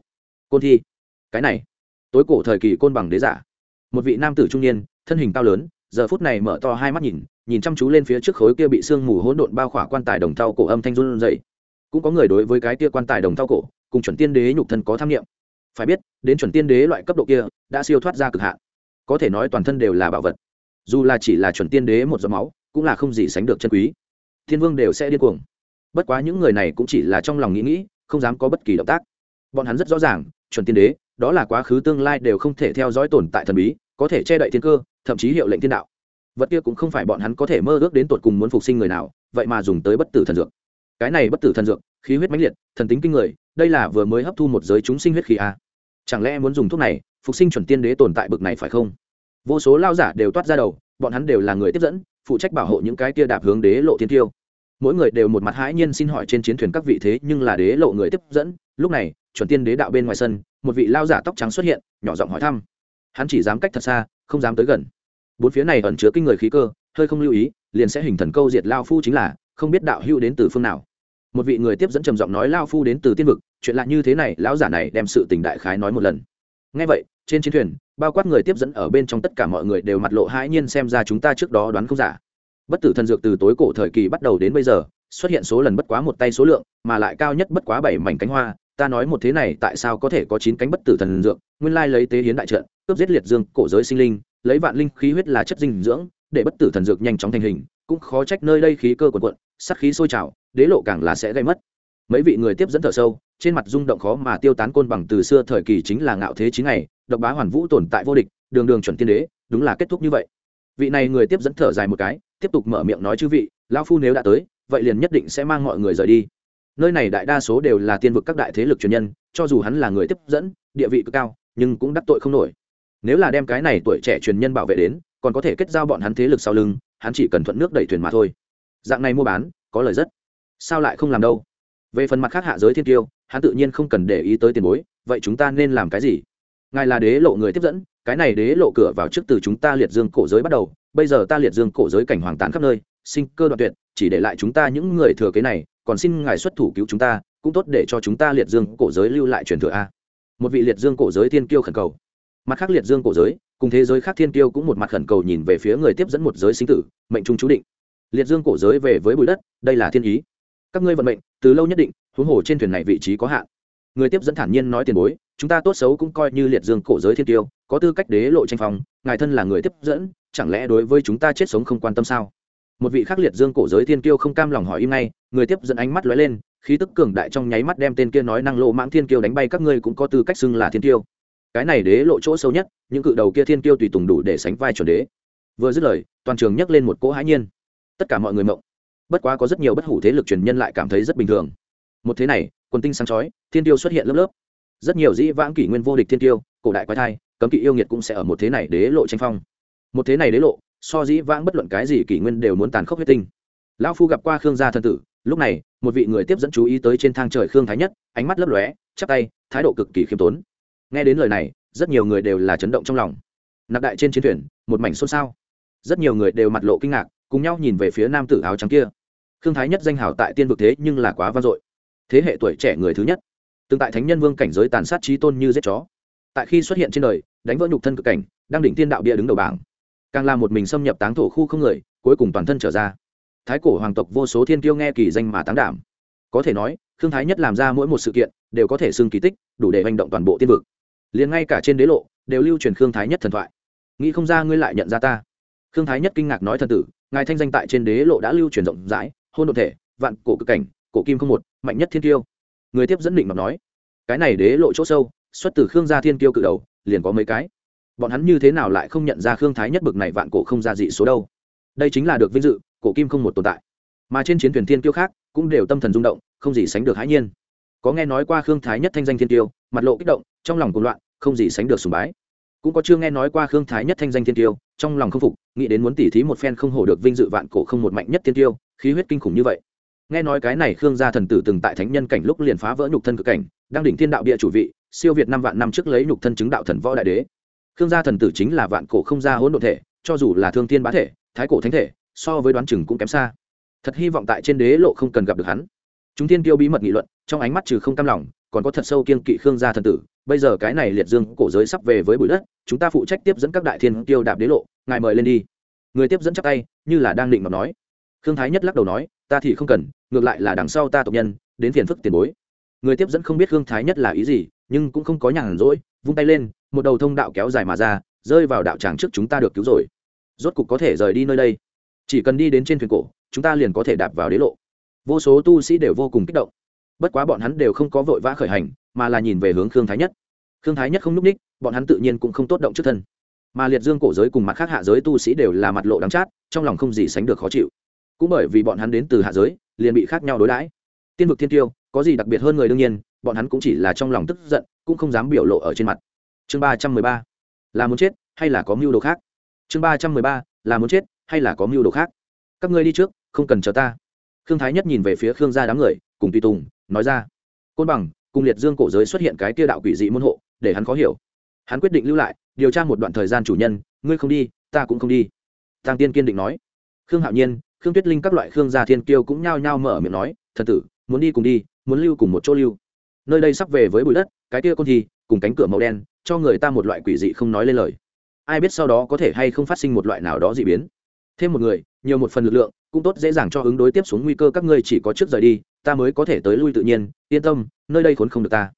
Côn thi. Cái này. Tối cổ thời kỳ côn bằng đế giả. Một vị nam tử trung niên, thân hình cao lớn, giờ phút này mở to hai mắt nhìn nhìn chăm chú lên phía trước khối kia bị sương mù hỗn độn bao khỏa quan tài đồng thau cổ âm thanh run dậy cũng có người đối với cái kia quan tài đồng thau cổ, cùng chuẩn tiên đế nhục thân có tham nghiệm phải biết, đến chuẩn tiên đế loại cấp độ kia, đã siêu thoát ra cực hạn. Có thể nói toàn thân đều là bảo vật. Dù là chỉ là chuẩn tiên đế một giọt máu cũng là không gì sánh được chân quý. Thiên vương đều sẽ điên cuồng. Bất quá những người này cũng chỉ là trong lòng nghĩ nghĩ, không dám có bất kỳ động tác. Bọn hắn rất rõ ràng, chuẩn tiên đế, đó là quá khứ tương lai đều không thể theo dõi tồn tại thần bí, có thể che đậy thiên cơ, thậm chí hiệu lệnh thiên đạo. Vật kia cũng không phải bọn hắn có thể mơ ước đến tột cùng muốn phục sinh người nào, vậy mà dùng tới bất tử thần dược. Cái này bất tử thần dược, khí huyết mãnh liệt, thần tính kinh người, đây là vừa mới hấp thu một giới chúng sinh huyết khí a chẳng lẽ muốn dùng thuốc này, phục sinh chuẩn tiên đế tồn tại bực này phải không? Vô số lao giả đều toát ra đầu, bọn hắn đều là người tiếp dẫn phụ trách bảo hộ những cái kia đạp hướng đế lộ thiên tiêu. Mỗi người đều một mặt hãi nhiên xin hỏi trên chiến thuyền các vị thế nhưng là đế lộ người tiếp dẫn. Lúc này, chuẩn tiên đế đạo bên ngoài sân, một vị lao giả tóc trắng xuất hiện, nhỏ giọng hỏi thăm. Hắn chỉ dám cách thật xa, không dám tới gần. Bốn phía này ẩn chứa kinh người khí cơ, hơi không lưu ý, liền sẽ hình thần câu diệt lao phu chính là, không biết đạo hưu đến từ phương nào. Một vị người tiếp dẫn trầm giọng nói lao phu đến từ tiên vực, chuyện lạ như thế này, lão giả này đem sự tình đại khái nói một lần. Ngay vậy, trên chiến thuyền bao quát người tiếp dẫn ở bên trong tất cả mọi người đều mặt lộ hãi nhiên xem ra chúng ta trước đó đoán không giả. Bất tử thần dược từ tối cổ thời kỳ bắt đầu đến bây giờ, xuất hiện số lần bất quá một tay số lượng, mà lại cao nhất bất quá bảy mảnh cánh hoa. Ta nói một thế này, tại sao có thể có chín cánh bất tử thần dược? Nguyên lai lấy tế hiến đại trận, cướp giết liệt dương, cổ giới sinh linh, lấy vạn linh khí huyết là chất dinh dưỡng, để bất tử thần dược nhanh chóng thành hình, cũng khó trách nơi đây khí cơ quần quận sắc khí sôi trào, đế lộ càng là sẽ gây mất mấy vị người tiếp dẫn thở sâu, trên mặt rung động khó mà tiêu tán côn bằng từ xưa thời kỳ chính là ngạo thế chín ngày độc bá hoàn vũ tồn tại vô địch, đường đường chuẩn tiên đế, đúng là kết thúc như vậy. Vị này người tiếp dẫn thở dài một cái, tiếp tục mở miệng nói chư vị, lão phu nếu đã tới, vậy liền nhất định sẽ mang mọi người rời đi. Nơi này đại đa số đều là tiên vực các đại thế lực truyền nhân, cho dù hắn là người tiếp dẫn, địa vị cực cao, nhưng cũng đắc tội không nổi. Nếu là đem cái này tuổi trẻ truyền nhân bảo vệ đến, còn có thể kết giao bọn hắn thế lực sau lưng, hắn chỉ cần thuận nước đẩy thuyền mà thôi. Dạng này mua bán, có lời rất. Sao lại không làm đâu? Về phần mặt khác hạ giới thiên tiêu hắn tự nhiên không cần để ý tới tiền bối, vậy chúng ta nên làm cái gì? Ngài là đế lộ người tiếp dẫn, cái này đế lộ cửa vào trước từ chúng ta liệt dương cổ giới bắt đầu, bây giờ ta liệt dương cổ giới cảnh hoàng tán khắp nơi, sinh cơ đoạn tuyệt, chỉ để lại chúng ta những người thừa kế này, còn xin ngài xuất thủ cứu chúng ta, cũng tốt để cho chúng ta liệt dương cổ giới lưu lại truyền thừa a. Một vị liệt dương cổ giới thiên kiêu khẩn cầu. Mặt khác liệt dương cổ giới, cùng thế giới khác thiên kiêu cũng một mặt khẩn cầu nhìn về phía người tiếp dẫn một giới sinh tử, mệnh trung chú định. Liệt dương cổ giới về với bụi đất, đây là thiên ý các ngươi vận mệnh, từ lâu nhất định, huống hồ trên thuyền này vị trí có hạn. Người tiếp dẫn thản nhiên nói tiền bối, chúng ta tốt xấu cũng coi như liệt dương cổ giới thiên tiêu, có tư cách đế lộ tranh phong, ngài thân là người tiếp dẫn, chẳng lẽ đối với chúng ta chết sống không quan tâm sao? Một vị khắc liệt dương cổ giới thiên kiêu không cam lòng hỏi im ngay, người tiếp dẫn ánh mắt lóe lên, khí tức cường đại trong nháy mắt đem tên kia nói năng lộ mãng thiên kiêu đánh bay, các ngươi cũng có tư cách xưng là thiên kiêu. Cái này đế lộ chỗ sâu nhất, những cự đầu kia thiên kiêu tùy tùng đủ để sánh vai chuẩn đế. Vừa dứt lời, toàn trường nhấc lên một cỗ hãi nhiên. Tất cả mọi người mộng bất quá có rất nhiều bất hủ thế lực truyền nhân lại cảm thấy rất bình thường. Một thế này, quần tinh sáng chói, thiên tiêu xuất hiện lớp lớp. Rất nhiều dĩ vãng kỷ nguyên vô địch thiên tiêu, cổ đại quái thai, cấm kỵ yêu nghiệt cũng sẽ ở một thế này đế lộ tranh phong. Một thế này đế lộ, so dĩ vãng bất luận cái gì kỷ nguyên đều muốn tàn khốc huyết tinh. Lão phu gặp qua khương gia thân tử, lúc này, một vị người tiếp dẫn chú ý tới trên thang trời khương thái nhất, ánh mắt lấp lóe, chắp tay, thái độ cực kỳ khiêm tốn. Nghe đến lời này, rất nhiều người đều là chấn động trong lòng. Nạp đại trên chiến thuyền, một mảnh xôn xao. Rất nhiều người đều mặt lộ kinh ngạc, cùng nhau nhìn về phía nam tử áo trắng kia khương thái nhất danh hào tại tiên vực thế nhưng là quá vang dội. Thế hệ tuổi trẻ người thứ nhất. Từng tại thánh nhân vương cảnh giới tàn sát trí tôn như giết chó. Tại khi xuất hiện trên đời, đánh vỡ nhục thân cực cảnh, đang đỉnh tiên đạo bia đứng đầu bảng. Càng là một mình xâm nhập táng thổ khu không người, cuối cùng toàn thân trở ra. Thái cổ hoàng tộc vô số thiên tiêu nghe kỳ danh mà táng đảm. Có thể nói, khương thái nhất làm ra mỗi một sự kiện, đều có thể xưng kỳ tích, đủ để hành động toàn bộ tiên vực. Liền ngay cả trên đế lộ, đều lưu truyền khương thái nhất thần thoại. Nghĩ không ra ngươi lại nhận ra ta. Khương thái nhất kinh ngạc nói thần tử, ngài thanh danh tại trên đế lộ đã lưu truyền rộng rãi hôn đ thể, vạn cổ cực cảnh, cổ kim không một, mạnh nhất thiên tiêu người tiếp dẫn định mà nói, cái này đế lộ chỗ sâu, xuất từ khương gia thiên tiêu cự đầu, liền có mấy cái. Bọn hắn như thế nào lại không nhận ra khương thái nhất bực này vạn cổ không ra dị số đâu? Đây chính là được vinh dự, cổ kim không một tồn tại. Mà trên chiến thuyền thiên tiêu khác, cũng đều tâm thần rung động, không gì sánh được hãi nhiên. Có nghe nói qua khương thái nhất thanh danh thiên tiêu mặt lộ kích động, trong lòng cuồng loạn, không gì sánh được sùng bái cũng có chưa nghe nói qua khương thái nhất thanh danh thiên tiêu, trong lòng không phục, nghĩ đến muốn tỉ thí một phen không hổ được vinh dự vạn cổ không một mạnh nhất thiên tiêu, khí huyết kinh khủng như vậy. Nghe nói cái này khương gia thần tử từng tại thánh nhân cảnh lúc liền phá vỡ nhục thân cực cảnh, đang đỉnh thiên đạo địa chủ vị, siêu việt năm vạn năm trước lấy nhục thân chứng đạo thần võ đại đế. Khương gia thần tử chính là vạn cổ không gia hỗn độ thể, cho dù là thương thiên bá thể, thái cổ thánh thể, so với đoán chừng cũng kém xa. Thật hy vọng tại trên đế lộ không cần gặp được hắn. Chúng thiên tiêu bí mật nghị luận, trong ánh mắt trừ không cam lòng còn có thật sâu kiên kỵ khương gia thần tử, bây giờ cái này liệt dương cổ giới sắp về với bụi đất, chúng ta phụ trách tiếp dẫn các đại thiên tiêu đạp đế lộ, ngài mời lên đi. Người tiếp dẫn chắc tay, như là đang định mà nói. Khương thái nhất lắc đầu nói, ta thì không cần, ngược lại là đằng sau ta tộc nhân, đến phiền phức tiền bối. Người tiếp dẫn không biết khương thái nhất là ý gì, nhưng cũng không có nhàn rỗi, vung tay lên, một đầu thông đạo kéo dài mà ra, rơi vào đạo tràng trước chúng ta được cứu rồi. Rốt cục có thể rời đi nơi đây. Chỉ cần đi đến trên thuyền cổ, chúng ta liền có thể đạp vào đế lộ. Vô số tu sĩ đều vô cùng kích động bất quá bọn hắn đều không có vội vã khởi hành, mà là nhìn về hướng khương thái nhất. Khương thái nhất không núp ních, bọn hắn tự nhiên cũng không tốt động trước thân. Mà liệt dương cổ giới cùng mặt khác hạ giới tu sĩ đều là mặt lộ đắng chát, trong lòng không gì sánh được khó chịu. Cũng bởi vì bọn hắn đến từ hạ giới, liền bị khác nhau đối đãi. Tiên vực thiên tiêu, có gì đặc biệt hơn người đương nhiên, bọn hắn cũng chỉ là trong lòng tức giận, cũng không dám biểu lộ ở trên mặt. Chương ba trăm mười ba. Là muốn chết hay là có mưu đồ khác? Chương ba trăm mười ba. Là muốn chết hay là có mưu đồ khác? Các ngươi đi trước, không cần chờ ta. Khương thái nhất nhìn về phía khương gia đám người, cùng tùy tùng nói ra. Côn bằng, cùng liệt dương cổ giới xuất hiện cái kia đạo quỷ dị môn hộ, để hắn khó hiểu. Hắn quyết định lưu lại, điều tra một đoạn thời gian chủ nhân, ngươi không đi, ta cũng không đi. Tăng tiên kiên định nói. Khương hạo nhiên, khương tuyết linh các loại khương gia thiên kiêu cũng nhao nhao mở miệng nói, thần tử, muốn đi cùng đi, muốn lưu cùng một chỗ lưu. Nơi đây sắp về với bụi đất, cái kia con thi cùng cánh cửa màu đen, cho người ta một loại quỷ dị không nói lên lời. Ai biết sau đó có thể hay không phát sinh một loại nào đó dị biến. Thêm một người, nhiều một phần lực lượng cũng tốt dễ dàng cho ứng đối tiếp xuống nguy cơ các ngươi chỉ có trước rời đi, ta mới có thể tới lui tự nhiên, yên tâm, nơi đây khốn không được ta.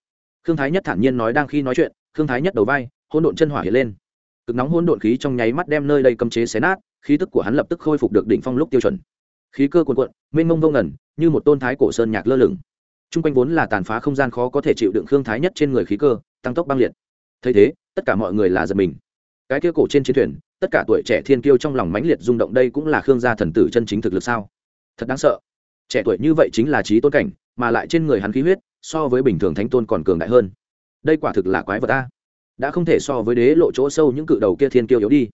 Khương thái nhất thản nhiên nói đang khi nói chuyện, khương thái nhất đầu vai hôn độn chân hỏa hiện lên. Cực nóng hôn độn khí trong nháy mắt đem nơi đây cấm chế xé nát, khí tức của hắn lập tức khôi phục được đỉnh phong lúc tiêu chuẩn. Khí cơ cuồn cuộn, mênh mông vô ngẩn như một tôn thái cổ sơn nhạc lơ lửng. T r u n g quanh vốn là tàn phá không gian khó có thể chịu đựng khương thái nhất trên người khí cơ, tăng tốc băng liệt. Thấy thế, tất cả mọi người là giật mình. Cái kia cổ trên chiến thuyền tất cả tuổi trẻ thiên kiêu trong lòng mãnh liệt rung động, đây cũng là khương gia thần tử chân chính thực lực sao? Thật đáng sợ. Trẻ tuổi như vậy chính là trí tôn cảnh, mà lại trên người hắn khí huyết, so với bình thường thánh tôn còn cường đại hơn. Đây quả thực là quái vật ta đã không thể so với đế lộ chỗ sâu những cự đầu kia thiên kiêu yếu đi.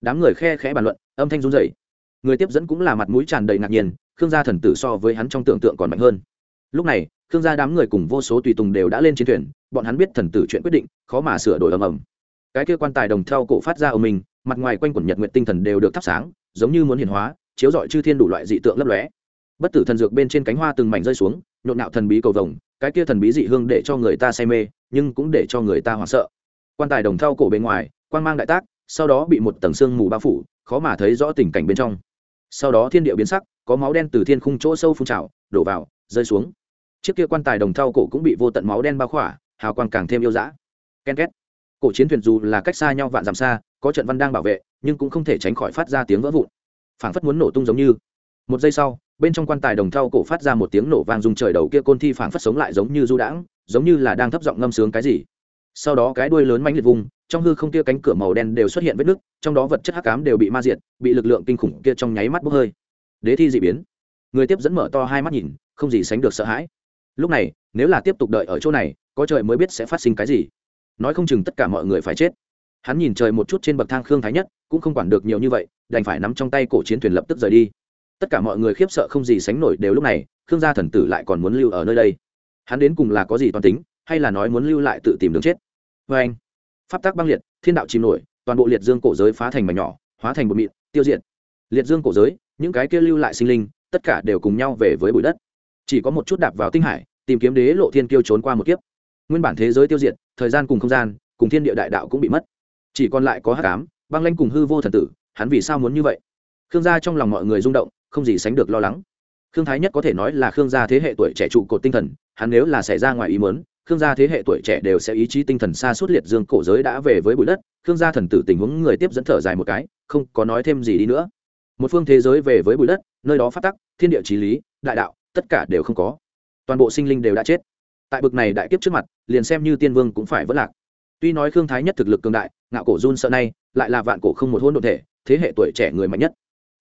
Đám người khe khẽ bàn luận, âm thanh run rẩy. Người tiếp dẫn cũng là mặt mũi tràn đầy ngạc nhiên, khương gia thần tử so với hắn trong tưởng tượng còn mạnh hơn. Lúc này, khương gia đám người cùng vô số tùy tùng đều đã lên chiến thuyền, bọn hắn biết thần tử chuyện quyết định, khó mà sửa đổi ầm ầm. Cái kia quan tài đồng theo cổ phát ra ở mình mặt ngoài quanh quẩn nhật nguyện tinh thần đều được thắp sáng, giống như muốn hiển hóa, chiếu rọi chư thiên đủ loại dị tượng lấp lóe. Bất tử thần dược bên trên cánh hoa từng mảnh rơi xuống, nhộn nạo thần bí cầu vồng, cái kia thần bí dị hương để cho người ta say mê, nhưng cũng để cho người ta hoảng sợ. Quan tài đồng thau cổ bên ngoài quan mang đại tác, sau đó bị một tầng sương mù bao phủ, khó mà thấy rõ tình cảnh bên trong. Sau đó thiên địa biến sắc, có máu đen từ thiên khung chỗ sâu phun trào, đổ vào, rơi xuống. Chiếc kia quan tài đồng thau cổ cũng bị vô tận máu đen bao khỏa, hào quang càng thêm yêu dã. Ken két cổ chiến thuyền dù là cách xa nhau vạn dặm xa, có trận văn đang bảo vệ, nhưng cũng không thể tránh khỏi phát ra tiếng vỡ vụn. Phảng phất muốn nổ tung giống như. Một giây sau, bên trong quan tài đồng thau cổ phát ra một tiếng nổ vang dùng trời đầu kia côn thi phảng phất sống lại giống như du đãng, giống như là đang thấp giọng ngâm sướng cái gì. Sau đó cái đuôi lớn mãnh liệt vùng trong hư không kia cánh cửa màu đen đều xuất hiện vết nứt, trong đó vật chất hắc cám đều bị ma diệt, bị lực lượng kinh khủng kia trong nháy mắt bốc hơi. Đế thi dị biến. Người tiếp dẫn mở to hai mắt nhìn, không gì sánh được sợ hãi. Lúc này, nếu là tiếp tục đợi ở chỗ này, có trời mới biết sẽ phát sinh cái gì nói không chừng tất cả mọi người phải chết. Hắn nhìn trời một chút trên bậc thang khương thái nhất, cũng không quản được nhiều như vậy, đành phải nắm trong tay cổ chiến thuyền lập tức rời đi. Tất cả mọi người khiếp sợ không gì sánh nổi đều lúc này, khương gia thần tử lại còn muốn lưu ở nơi đây. Hắn đến cùng là có gì toàn tính, hay là nói muốn lưu lại tự tìm đường chết? Vê anh, pháp tác băng liệt, thiên đạo chìm nổi, toàn bộ liệt dương cổ giới phá thành mảnh nhỏ, hóa thành bụi mịn, tiêu diệt. Liệt dương cổ giới, những cái kia lưu lại sinh linh, tất cả đều cùng nhau về với bụi đất. Chỉ có một chút đạp vào tinh hải, tìm kiếm đế lộ thiên kiêu trốn qua một kiếp nguyên bản thế giới tiêu diệt, thời gian cùng không gian, cùng thiên địa đại đạo cũng bị mất. Chỉ còn lại có hát cám băng lanh cùng hư vô thần tử, hắn vì sao muốn như vậy? Khương gia trong lòng mọi người rung động, không gì sánh được lo lắng. Khương thái nhất có thể nói là khương gia thế hệ tuổi trẻ trụ cột tinh thần, hắn nếu là xảy ra ngoài ý mớn khương gia thế hệ tuổi trẻ đều sẽ ý chí tinh thần xa suốt liệt dương cổ giới đã về với bụi đất. Khương gia thần tử tình huống người tiếp dẫn thở dài một cái, không có nói thêm gì đi nữa. Một phương thế giới về với bụi đất, nơi đó phát tắc, thiên địa trí lý, đại đạo, tất cả đều không có. Toàn bộ sinh linh đều đã chết tại bực này đại kiếp trước mặt, liền xem như tiên vương cũng phải vất lạc. Tuy nói khương thái nhất thực lực cường đại, ngạo cổ run sợ nay, lại là vạn cổ không một hôn đ ộ thể, thế hệ tuổi trẻ người mạnh nhất.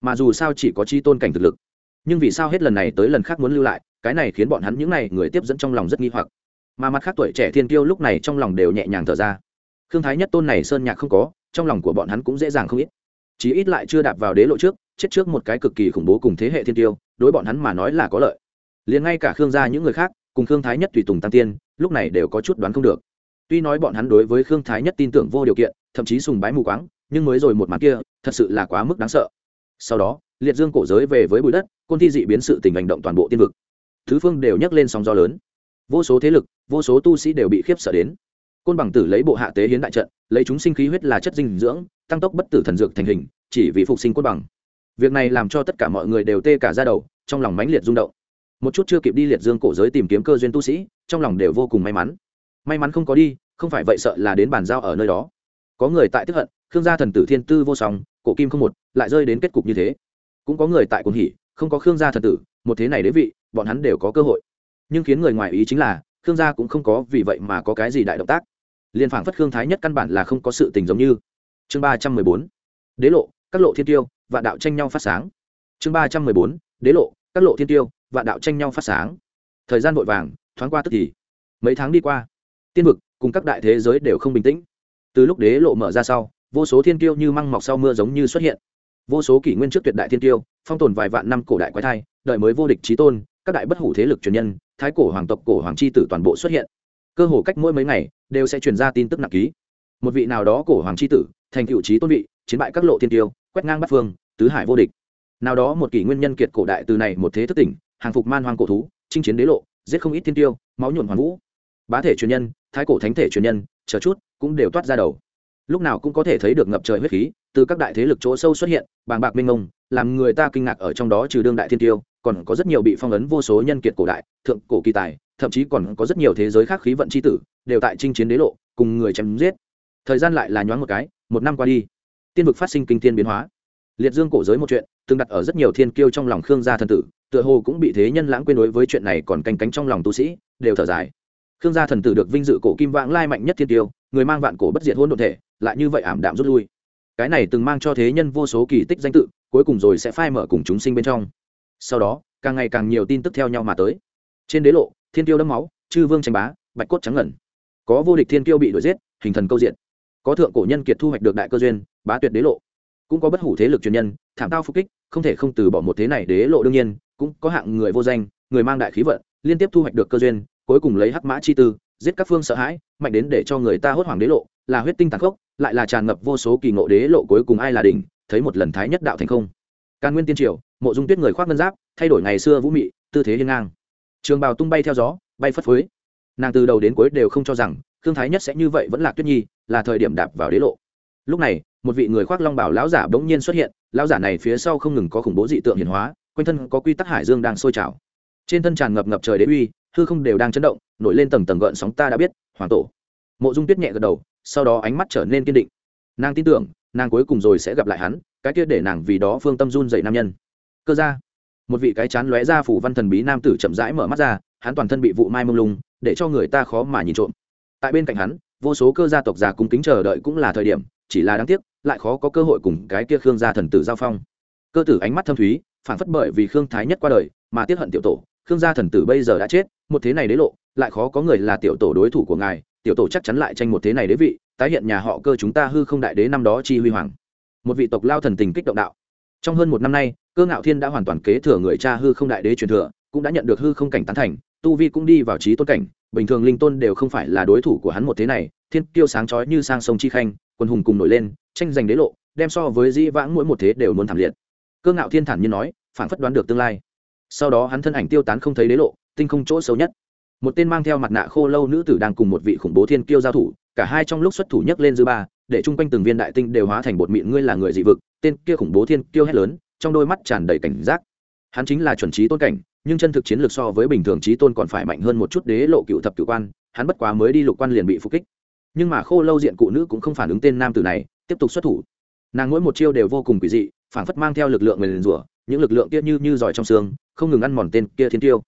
Mà dù sao chỉ có chi tôn cảnh thực lực. Nhưng vì sao hết lần này tới lần khác muốn lưu lại, cái này khiến bọn hắn những n à y người tiếp dẫn trong lòng rất nghi hoặc. Mà mặt khác tuổi trẻ thiên tiêu lúc này trong lòng đều nhẹ nhàng thở ra. Thương thái nhất tôn này sơn nhạc không có, trong lòng của bọn hắn cũng dễ dàng không ít. Chí ít lại chưa đạp vào đế lộ trước, chết trước một cái cực kỳ khủng bố cùng thế hệ thiên tiêu đối bọn hắn mà nói là có lợi. Liền ngay cả khương gia những người khác cùng khương thái nhất tùy tùng tăng tiên, lúc này đều có chút đoán không được. Tuy nói bọn hắn đối với khương thái nhất tin tưởng vô điều kiện, thậm chí sùng bái mù quáng, nhưng mới rồi một màn kia, thật sự là quá mức đáng sợ. Sau đó, liệt dương cổ giới về với bụi đất, côn thi dị biến sự tình hành động toàn bộ tiên vực. Thứ phương đều nhắc lên sóng gió lớn. Vô số thế lực, vô số tu sĩ đều bị khiếp sợ đến. Côn bằng tử lấy bộ hạ tế hiến đại trận, lấy chúng sinh khí huyết là chất dinh dưỡng, tăng tốc bất tử thần dược thành hình, chỉ vì phục sinh côn bằng. Việc này làm cho tất cả mọi người đều tê cả ra đầu, trong lòng mãnh liệt rung động một chút chưa kịp đi liệt dương cổ giới tìm kiếm cơ duyên tu sĩ, trong lòng đều vô cùng may mắn. May mắn không có đi, không phải vậy sợ là đến bàn giao ở nơi đó. Có người tại tức hận, khương gia thần tử thiên tư vô song, cổ kim không một, lại rơi đến kết cục như thế. Cũng có người tại cuồng hỉ, không có khương gia thần tử, một thế này đế vị, bọn hắn đều có cơ hội. Nhưng khiến người ngoài ý chính là, khương gia cũng không có vì vậy mà có cái gì đại động tác. Liên phảng phất khương thái nhất căn bản là không có sự tình giống như. Chương ba trăm mười bốn, đế lộ, các lộ thiên tiêu và đạo tranh nhau phát sáng. Chương ba trăm mười bốn, đế lộ, các lộ thiên tiêu vạn đạo tranh nhau phát sáng. Thời gian vội vàng, thoáng qua tức thì. Mấy tháng đi qua, tiên vực cùng các đại thế giới đều không bình tĩnh. Từ lúc đế lộ mở ra sau, vô số thiên tiêu như măng mọc sau mưa giống như xuất hiện. Vô số kỷ nguyên trước tuyệt đại thiên tiêu phong tồn vài vạn năm cổ đại quái thai, đợi mới vô địch trí tôn, các đại bất hủ thế lực truyền nhân, thái cổ hoàng tộc, cổ hoàng c h i tử toàn bộ xuất hiện. Cơ hồ cách mỗi mấy ngày, đều sẽ truyền ra tin tức nặng ký. Một vị nào đó cổ hoàng c h i tử, thành cựu trí tôn vị, chiến bại các lộ thiên tiêu quét ngang bắt phương, tứ hải vô địch. Nào đó một kỷ nguyên nhân kiệt cổ đại từ này một thế thức tỉnh hàng phục man hoang cổ thú, chinh chiến đế lộ, giết không ít thiên tiêu, máu nhuộn hoàn vũ. Bá thể truyền nhân, thái cổ thánh thể truyền nhân, chờ chút, cũng đều toát ra đầu. Lúc nào cũng có thể thấy được ngập trời huyết khí từ các đại thế lực chỗ sâu xuất hiện, bàng bạc minh ngông làm người ta kinh ngạc ở trong đó trừ đương đại thiên tiêu, còn có rất nhiều bị phong ấn vô số nhân kiệt cổ đại, thượng cổ kỳ tài, thậm chí còn có rất nhiều thế giới khác khí vận c h i tử, đều tại chinh chiến đế lộ, cùng người chém giết. Thời gian lại là nhoáng một cái, một năm qua đi, tiên vực phát sinh kinh thiên biến hóa. Liệt dương cổ giới một chuyện, từng đặt ở rất nhiều thiên kiêu trong lòng khương gia thần tử tựa hồ cũng bị thế nhân lãng quên đối với chuyện này còn canh cánh trong lòng tu sĩ, đều thở dài. Khương gia thần tử được vinh dự cổ kim vãng lai mạnh nhất thiên tiêu, người mang vạn cổ bất diệt hôn đồn thể, lại như vậy ảm đạm rút lui. Cái này từng mang cho thế nhân vô số kỳ tích danh tự, cuối cùng rồi sẽ phai mở cùng chúng sinh bên trong. Sau đó, càng ngày càng nhiều tin tức theo nhau mà tới. Trên đế lộ, thiên tiêu đẫm máu, chư vương tranh bá, bạch cốt trắng ngẩn. Có vô địch thiên tiêu bị đuổi giết, hình thần câu diện. Có thượng cổ nhân kiệt thu hoạch được đại cơ duyên, bá tuyệt đế lộ. Cũng có bất hủ thế lực truyền nhân, thảm tao phục kích, không thể không từ bỏ một thế này đế lộ đương nhiên cũng có hạng người vô danh, người mang đại khí vận, liên tiếp thu hoạch được cơ duyên, cuối cùng lấy hắc mã chi tư, giết các phương sợ hãi, mạnh đến để cho người ta hốt hoảng đế lộ, là huyết tinh tàn khốc, lại là tràn ngập vô số kỳ ngộ đế lộ cuối cùng ai là đỉnh, thấy một lần thái nhất đạo thành không. Càn nguyên tiên triều, mộ dung tuyết người khoác ngân giáp, thay đổi ngày xưa vũ mị, tư thế hiên ngang. Trường bào tung bay theo gió, bay phất phới. Nàng từ đầu đến cuối đều không cho rằng thương thái nhất sẽ như vậy vẫn là tuyết nhi, là thời điểm đạp vào đế lộ. Lúc này, một vị người khoác long bảo lão giả bỗng nhiên xuất hiện, lão giả này phía sau không ngừng có khủng bố dị tượng hiển hóa quanh thân có quy tắc hải dương đang sôi trào. Trên thân tràn ngập ngập trời đế uy, hư không đều đang chấn động, nổi lên tầng tầng gợn sóng ta đã biết, hoàng tổ. Mộ dung tuyết nhẹ gật đầu, sau đó ánh mắt trở nên kiên định. Nàng tin tưởng, nàng cuối cùng rồi sẽ gặp lại hắn, cái kia để nàng vì đó phương tâm run dậy nam nhân. Cơ ra một vị cái chán lóe ra phủ văn thần bí nam tử chậm rãi mở mắt ra, hắn toàn thân bị vụ mai mông lung, để cho người ta khó mà nhìn trộm. Tại bên cạnh hắn, vô số cơ gia tộc già cung kính chờ đợi cũng là thời điểm, chỉ là đáng tiếc, lại khó có cơ hội cùng cái kia khương gia thần tử giao phong. Cơ tử ánh mắt thâm thúy phản phất bởi vì khương thái nhất qua đời mà tiếp hận tiểu tổ, khương gia thần tử bây giờ đã chết, một thế này đế lộ, lại khó có người là tiểu tổ đối thủ của ngài, tiểu tổ chắc chắn lại tranh một thế này đế vị, tái hiện nhà họ cơ chúng ta hư không đại đế năm đó chi huy hoàng. Một vị tộc lao thần tình kích động đạo. Trong hơn một năm nay, cơ ngạo thiên đã hoàn toàn kế thừa người cha hư không đại đế truyền thừa, cũng đã nhận được hư không cảnh tán thành, tu vi cũng đi vào trí tôn cảnh, bình thường linh tôn đều không phải là đối thủ của hắn một thế này, thiên kiêu sáng chói như sang sông chi khanh, quân hùng cùng nổi lên, tranh giành đế lộ, đem so với dĩ vãng mỗi một thế đều muốn thảm liệt cơ ngạo thiên thản như nói, phản phất đoán được tương lai. Sau đó hắn thân ảnh tiêu tán không thấy đế lộ, tinh không chỗ xấu nhất. Một tên mang theo mặt nạ khô lâu nữ tử đang cùng một vị khủng bố thiên kiêu giao thủ, cả hai trong lúc xuất thủ nhấc lên dư ba, để chung quanh từng viên đại tinh đều hóa thành bột mịn ngươi là người dị vực, tên kia khủng bố thiên kiêu hét lớn, trong đôi mắt tràn đầy cảnh giác. Hắn chính là chuẩn trí tôn cảnh, nhưng chân thực chiến lược so với bình thường trí tôn còn phải mạnh hơn một chút đế lộ cựu thập cựu quan, hắn bất quá mới đi lục quan liền bị phục kích. Nhưng mà khô lâu diện cụ nữ cũng không phản ứng tên nam tử này, tiếp tục xuất thủ. Nàng mỗi một chiêu đều vô cùng quỷ dị phản phất mang theo lực lượng người liền rủa, những lực lượng kia như như giỏi trong xương, không ngừng ăn mòn tên kia thiên tiêu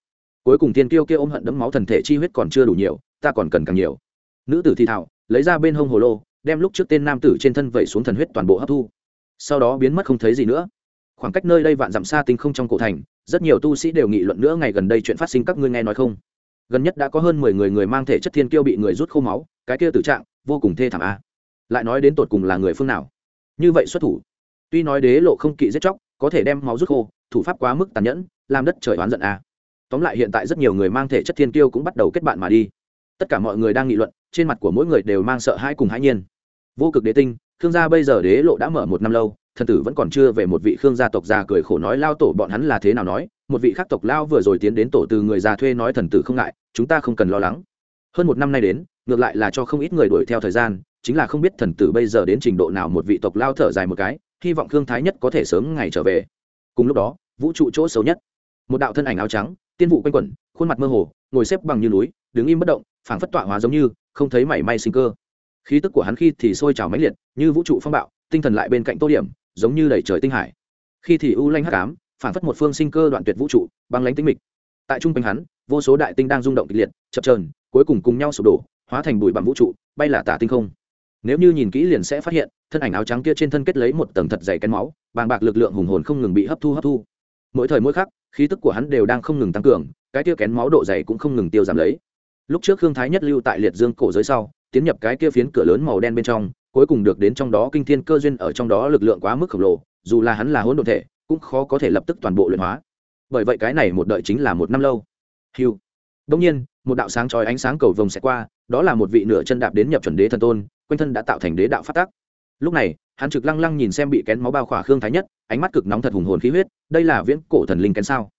cuối cùng thiên tiêu kia ôm hận đấm máu thần thể chi huyết còn chưa đủ nhiều, ta còn cần càng nhiều. Nữ tử thi thảo, lấy ra bên hông hồ lô, đem lúc trước tên nam tử trên thân vẩy xuống thần huyết toàn bộ hấp thu. Sau đó biến mất không thấy gì nữa. Khoảng cách nơi đây vạn dặm xa tinh không trong cổ thành, rất nhiều tu sĩ đều nghị luận nữa ngày gần đây chuyện phát sinh các ngươi nghe nói không? Gần nhất đã có hơn mười người người mang thể chất thiên kiêu bị người rút khô máu, cái kia tử trạng, vô cùng thê thảm a. Lại nói đến tột cùng là người phương nào? Như vậy xuất thủ tuy nói đế lộ không kỵ giết chóc, có thể đem máu rút khô, thủ pháp quá mức tàn nhẫn, làm đất trời oán giận à? tóm lại hiện tại rất nhiều người mang thể chất thiên kiêu cũng bắt đầu kết bạn mà đi. Tất cả mọi người đang nghị luận, trên mặt của mỗi người đều mang sợ hãi cùng hãi nhiên. Vô cực đế tinh thương gia bây giờ đế lộ đã mở một năm lâu, thần tử vẫn còn chưa về một vị khương gia tộc già cười khổ nói lao tổ bọn hắn là thế nào nói, một vị khác tộc lao vừa rồi tiến đến tổ từ người già thuê nói thần tử không ngại, chúng ta không cần lo lắng. Hơn một năm nay đến, ngược lại là cho không ít người đuổi theo thời gian chính là không biết thần tử bây giờ đến trình độ nào một vị tộc lao thở dài một cái, hy vọng khương thái nhất có thể sớm ngày trở về. Cùng lúc đó, vũ trụ chỗ xấu nhất. Một đạo thân ảnh áo trắng, tiên vụ quanh quẩn, khuôn mặt mơ hồ, ngồi xếp bằng như núi, đứng im bất động, phảng phất tọa hóa giống như, không thấy mảy may sinh cơ. Khí tức của hắn khi thì sôi trào mãnh liệt, như vũ trụ phong bạo, tinh thần lại bên cạnh tô điểm, giống như đầy trời tinh hải. Khi thì u lanh hắc ám, phảng phất một phương sinh cơ đoạn tuyệt vũ trụ, băng lánh tinh mịch. Tại trung quanh hắn, vô số đại tinh đang rung động kịch liệt, chập trờn cuối cùng cùng nhau sụp đổ, hóa thành bụi bặm vũ trụ, bay là tả tinh không nếu như nhìn kỹ liền sẽ phát hiện, thân ảnh áo trắng kia trên thân kết lấy một tầng thật dày kén máu, bàng bạc lực lượng hùng hồn không ngừng bị hấp thu hấp thu. Mỗi thời mỗi khắc, khí tức của hắn đều đang không ngừng tăng cường, cái kia kén máu độ dày cũng không ngừng tiêu giảm lấy. Lúc trước hương thái nhất lưu tại liệt dương cổ giới sau, tiến nhập cái kia phiến cửa lớn màu đen bên trong, cuối cùng được đến trong đó kinh thiên cơ duyên ở trong đó lực lượng quá mức khổng lồ, dù là hắn là hỗn độn thể, cũng khó có thể lập tức toàn bộ luyện hóa. Bởi vậy cái này một đợi chính là một năm lâu. Hiu đông nhiên, một đạo sáng chói ánh sáng cầu vồng sẽ qua, đó là một vị nửa chân đạp đến nhập chuẩn đế thần tôn, quanh thân đã tạo thành đế đạo phát tác lúc này, hắn trực lăng lăng nhìn xem bị kén máu bao khỏa khương thái nhất, ánh mắt cực nóng thật hùng hồn khí huyết, đây là viễn cổ thần linh kén sao?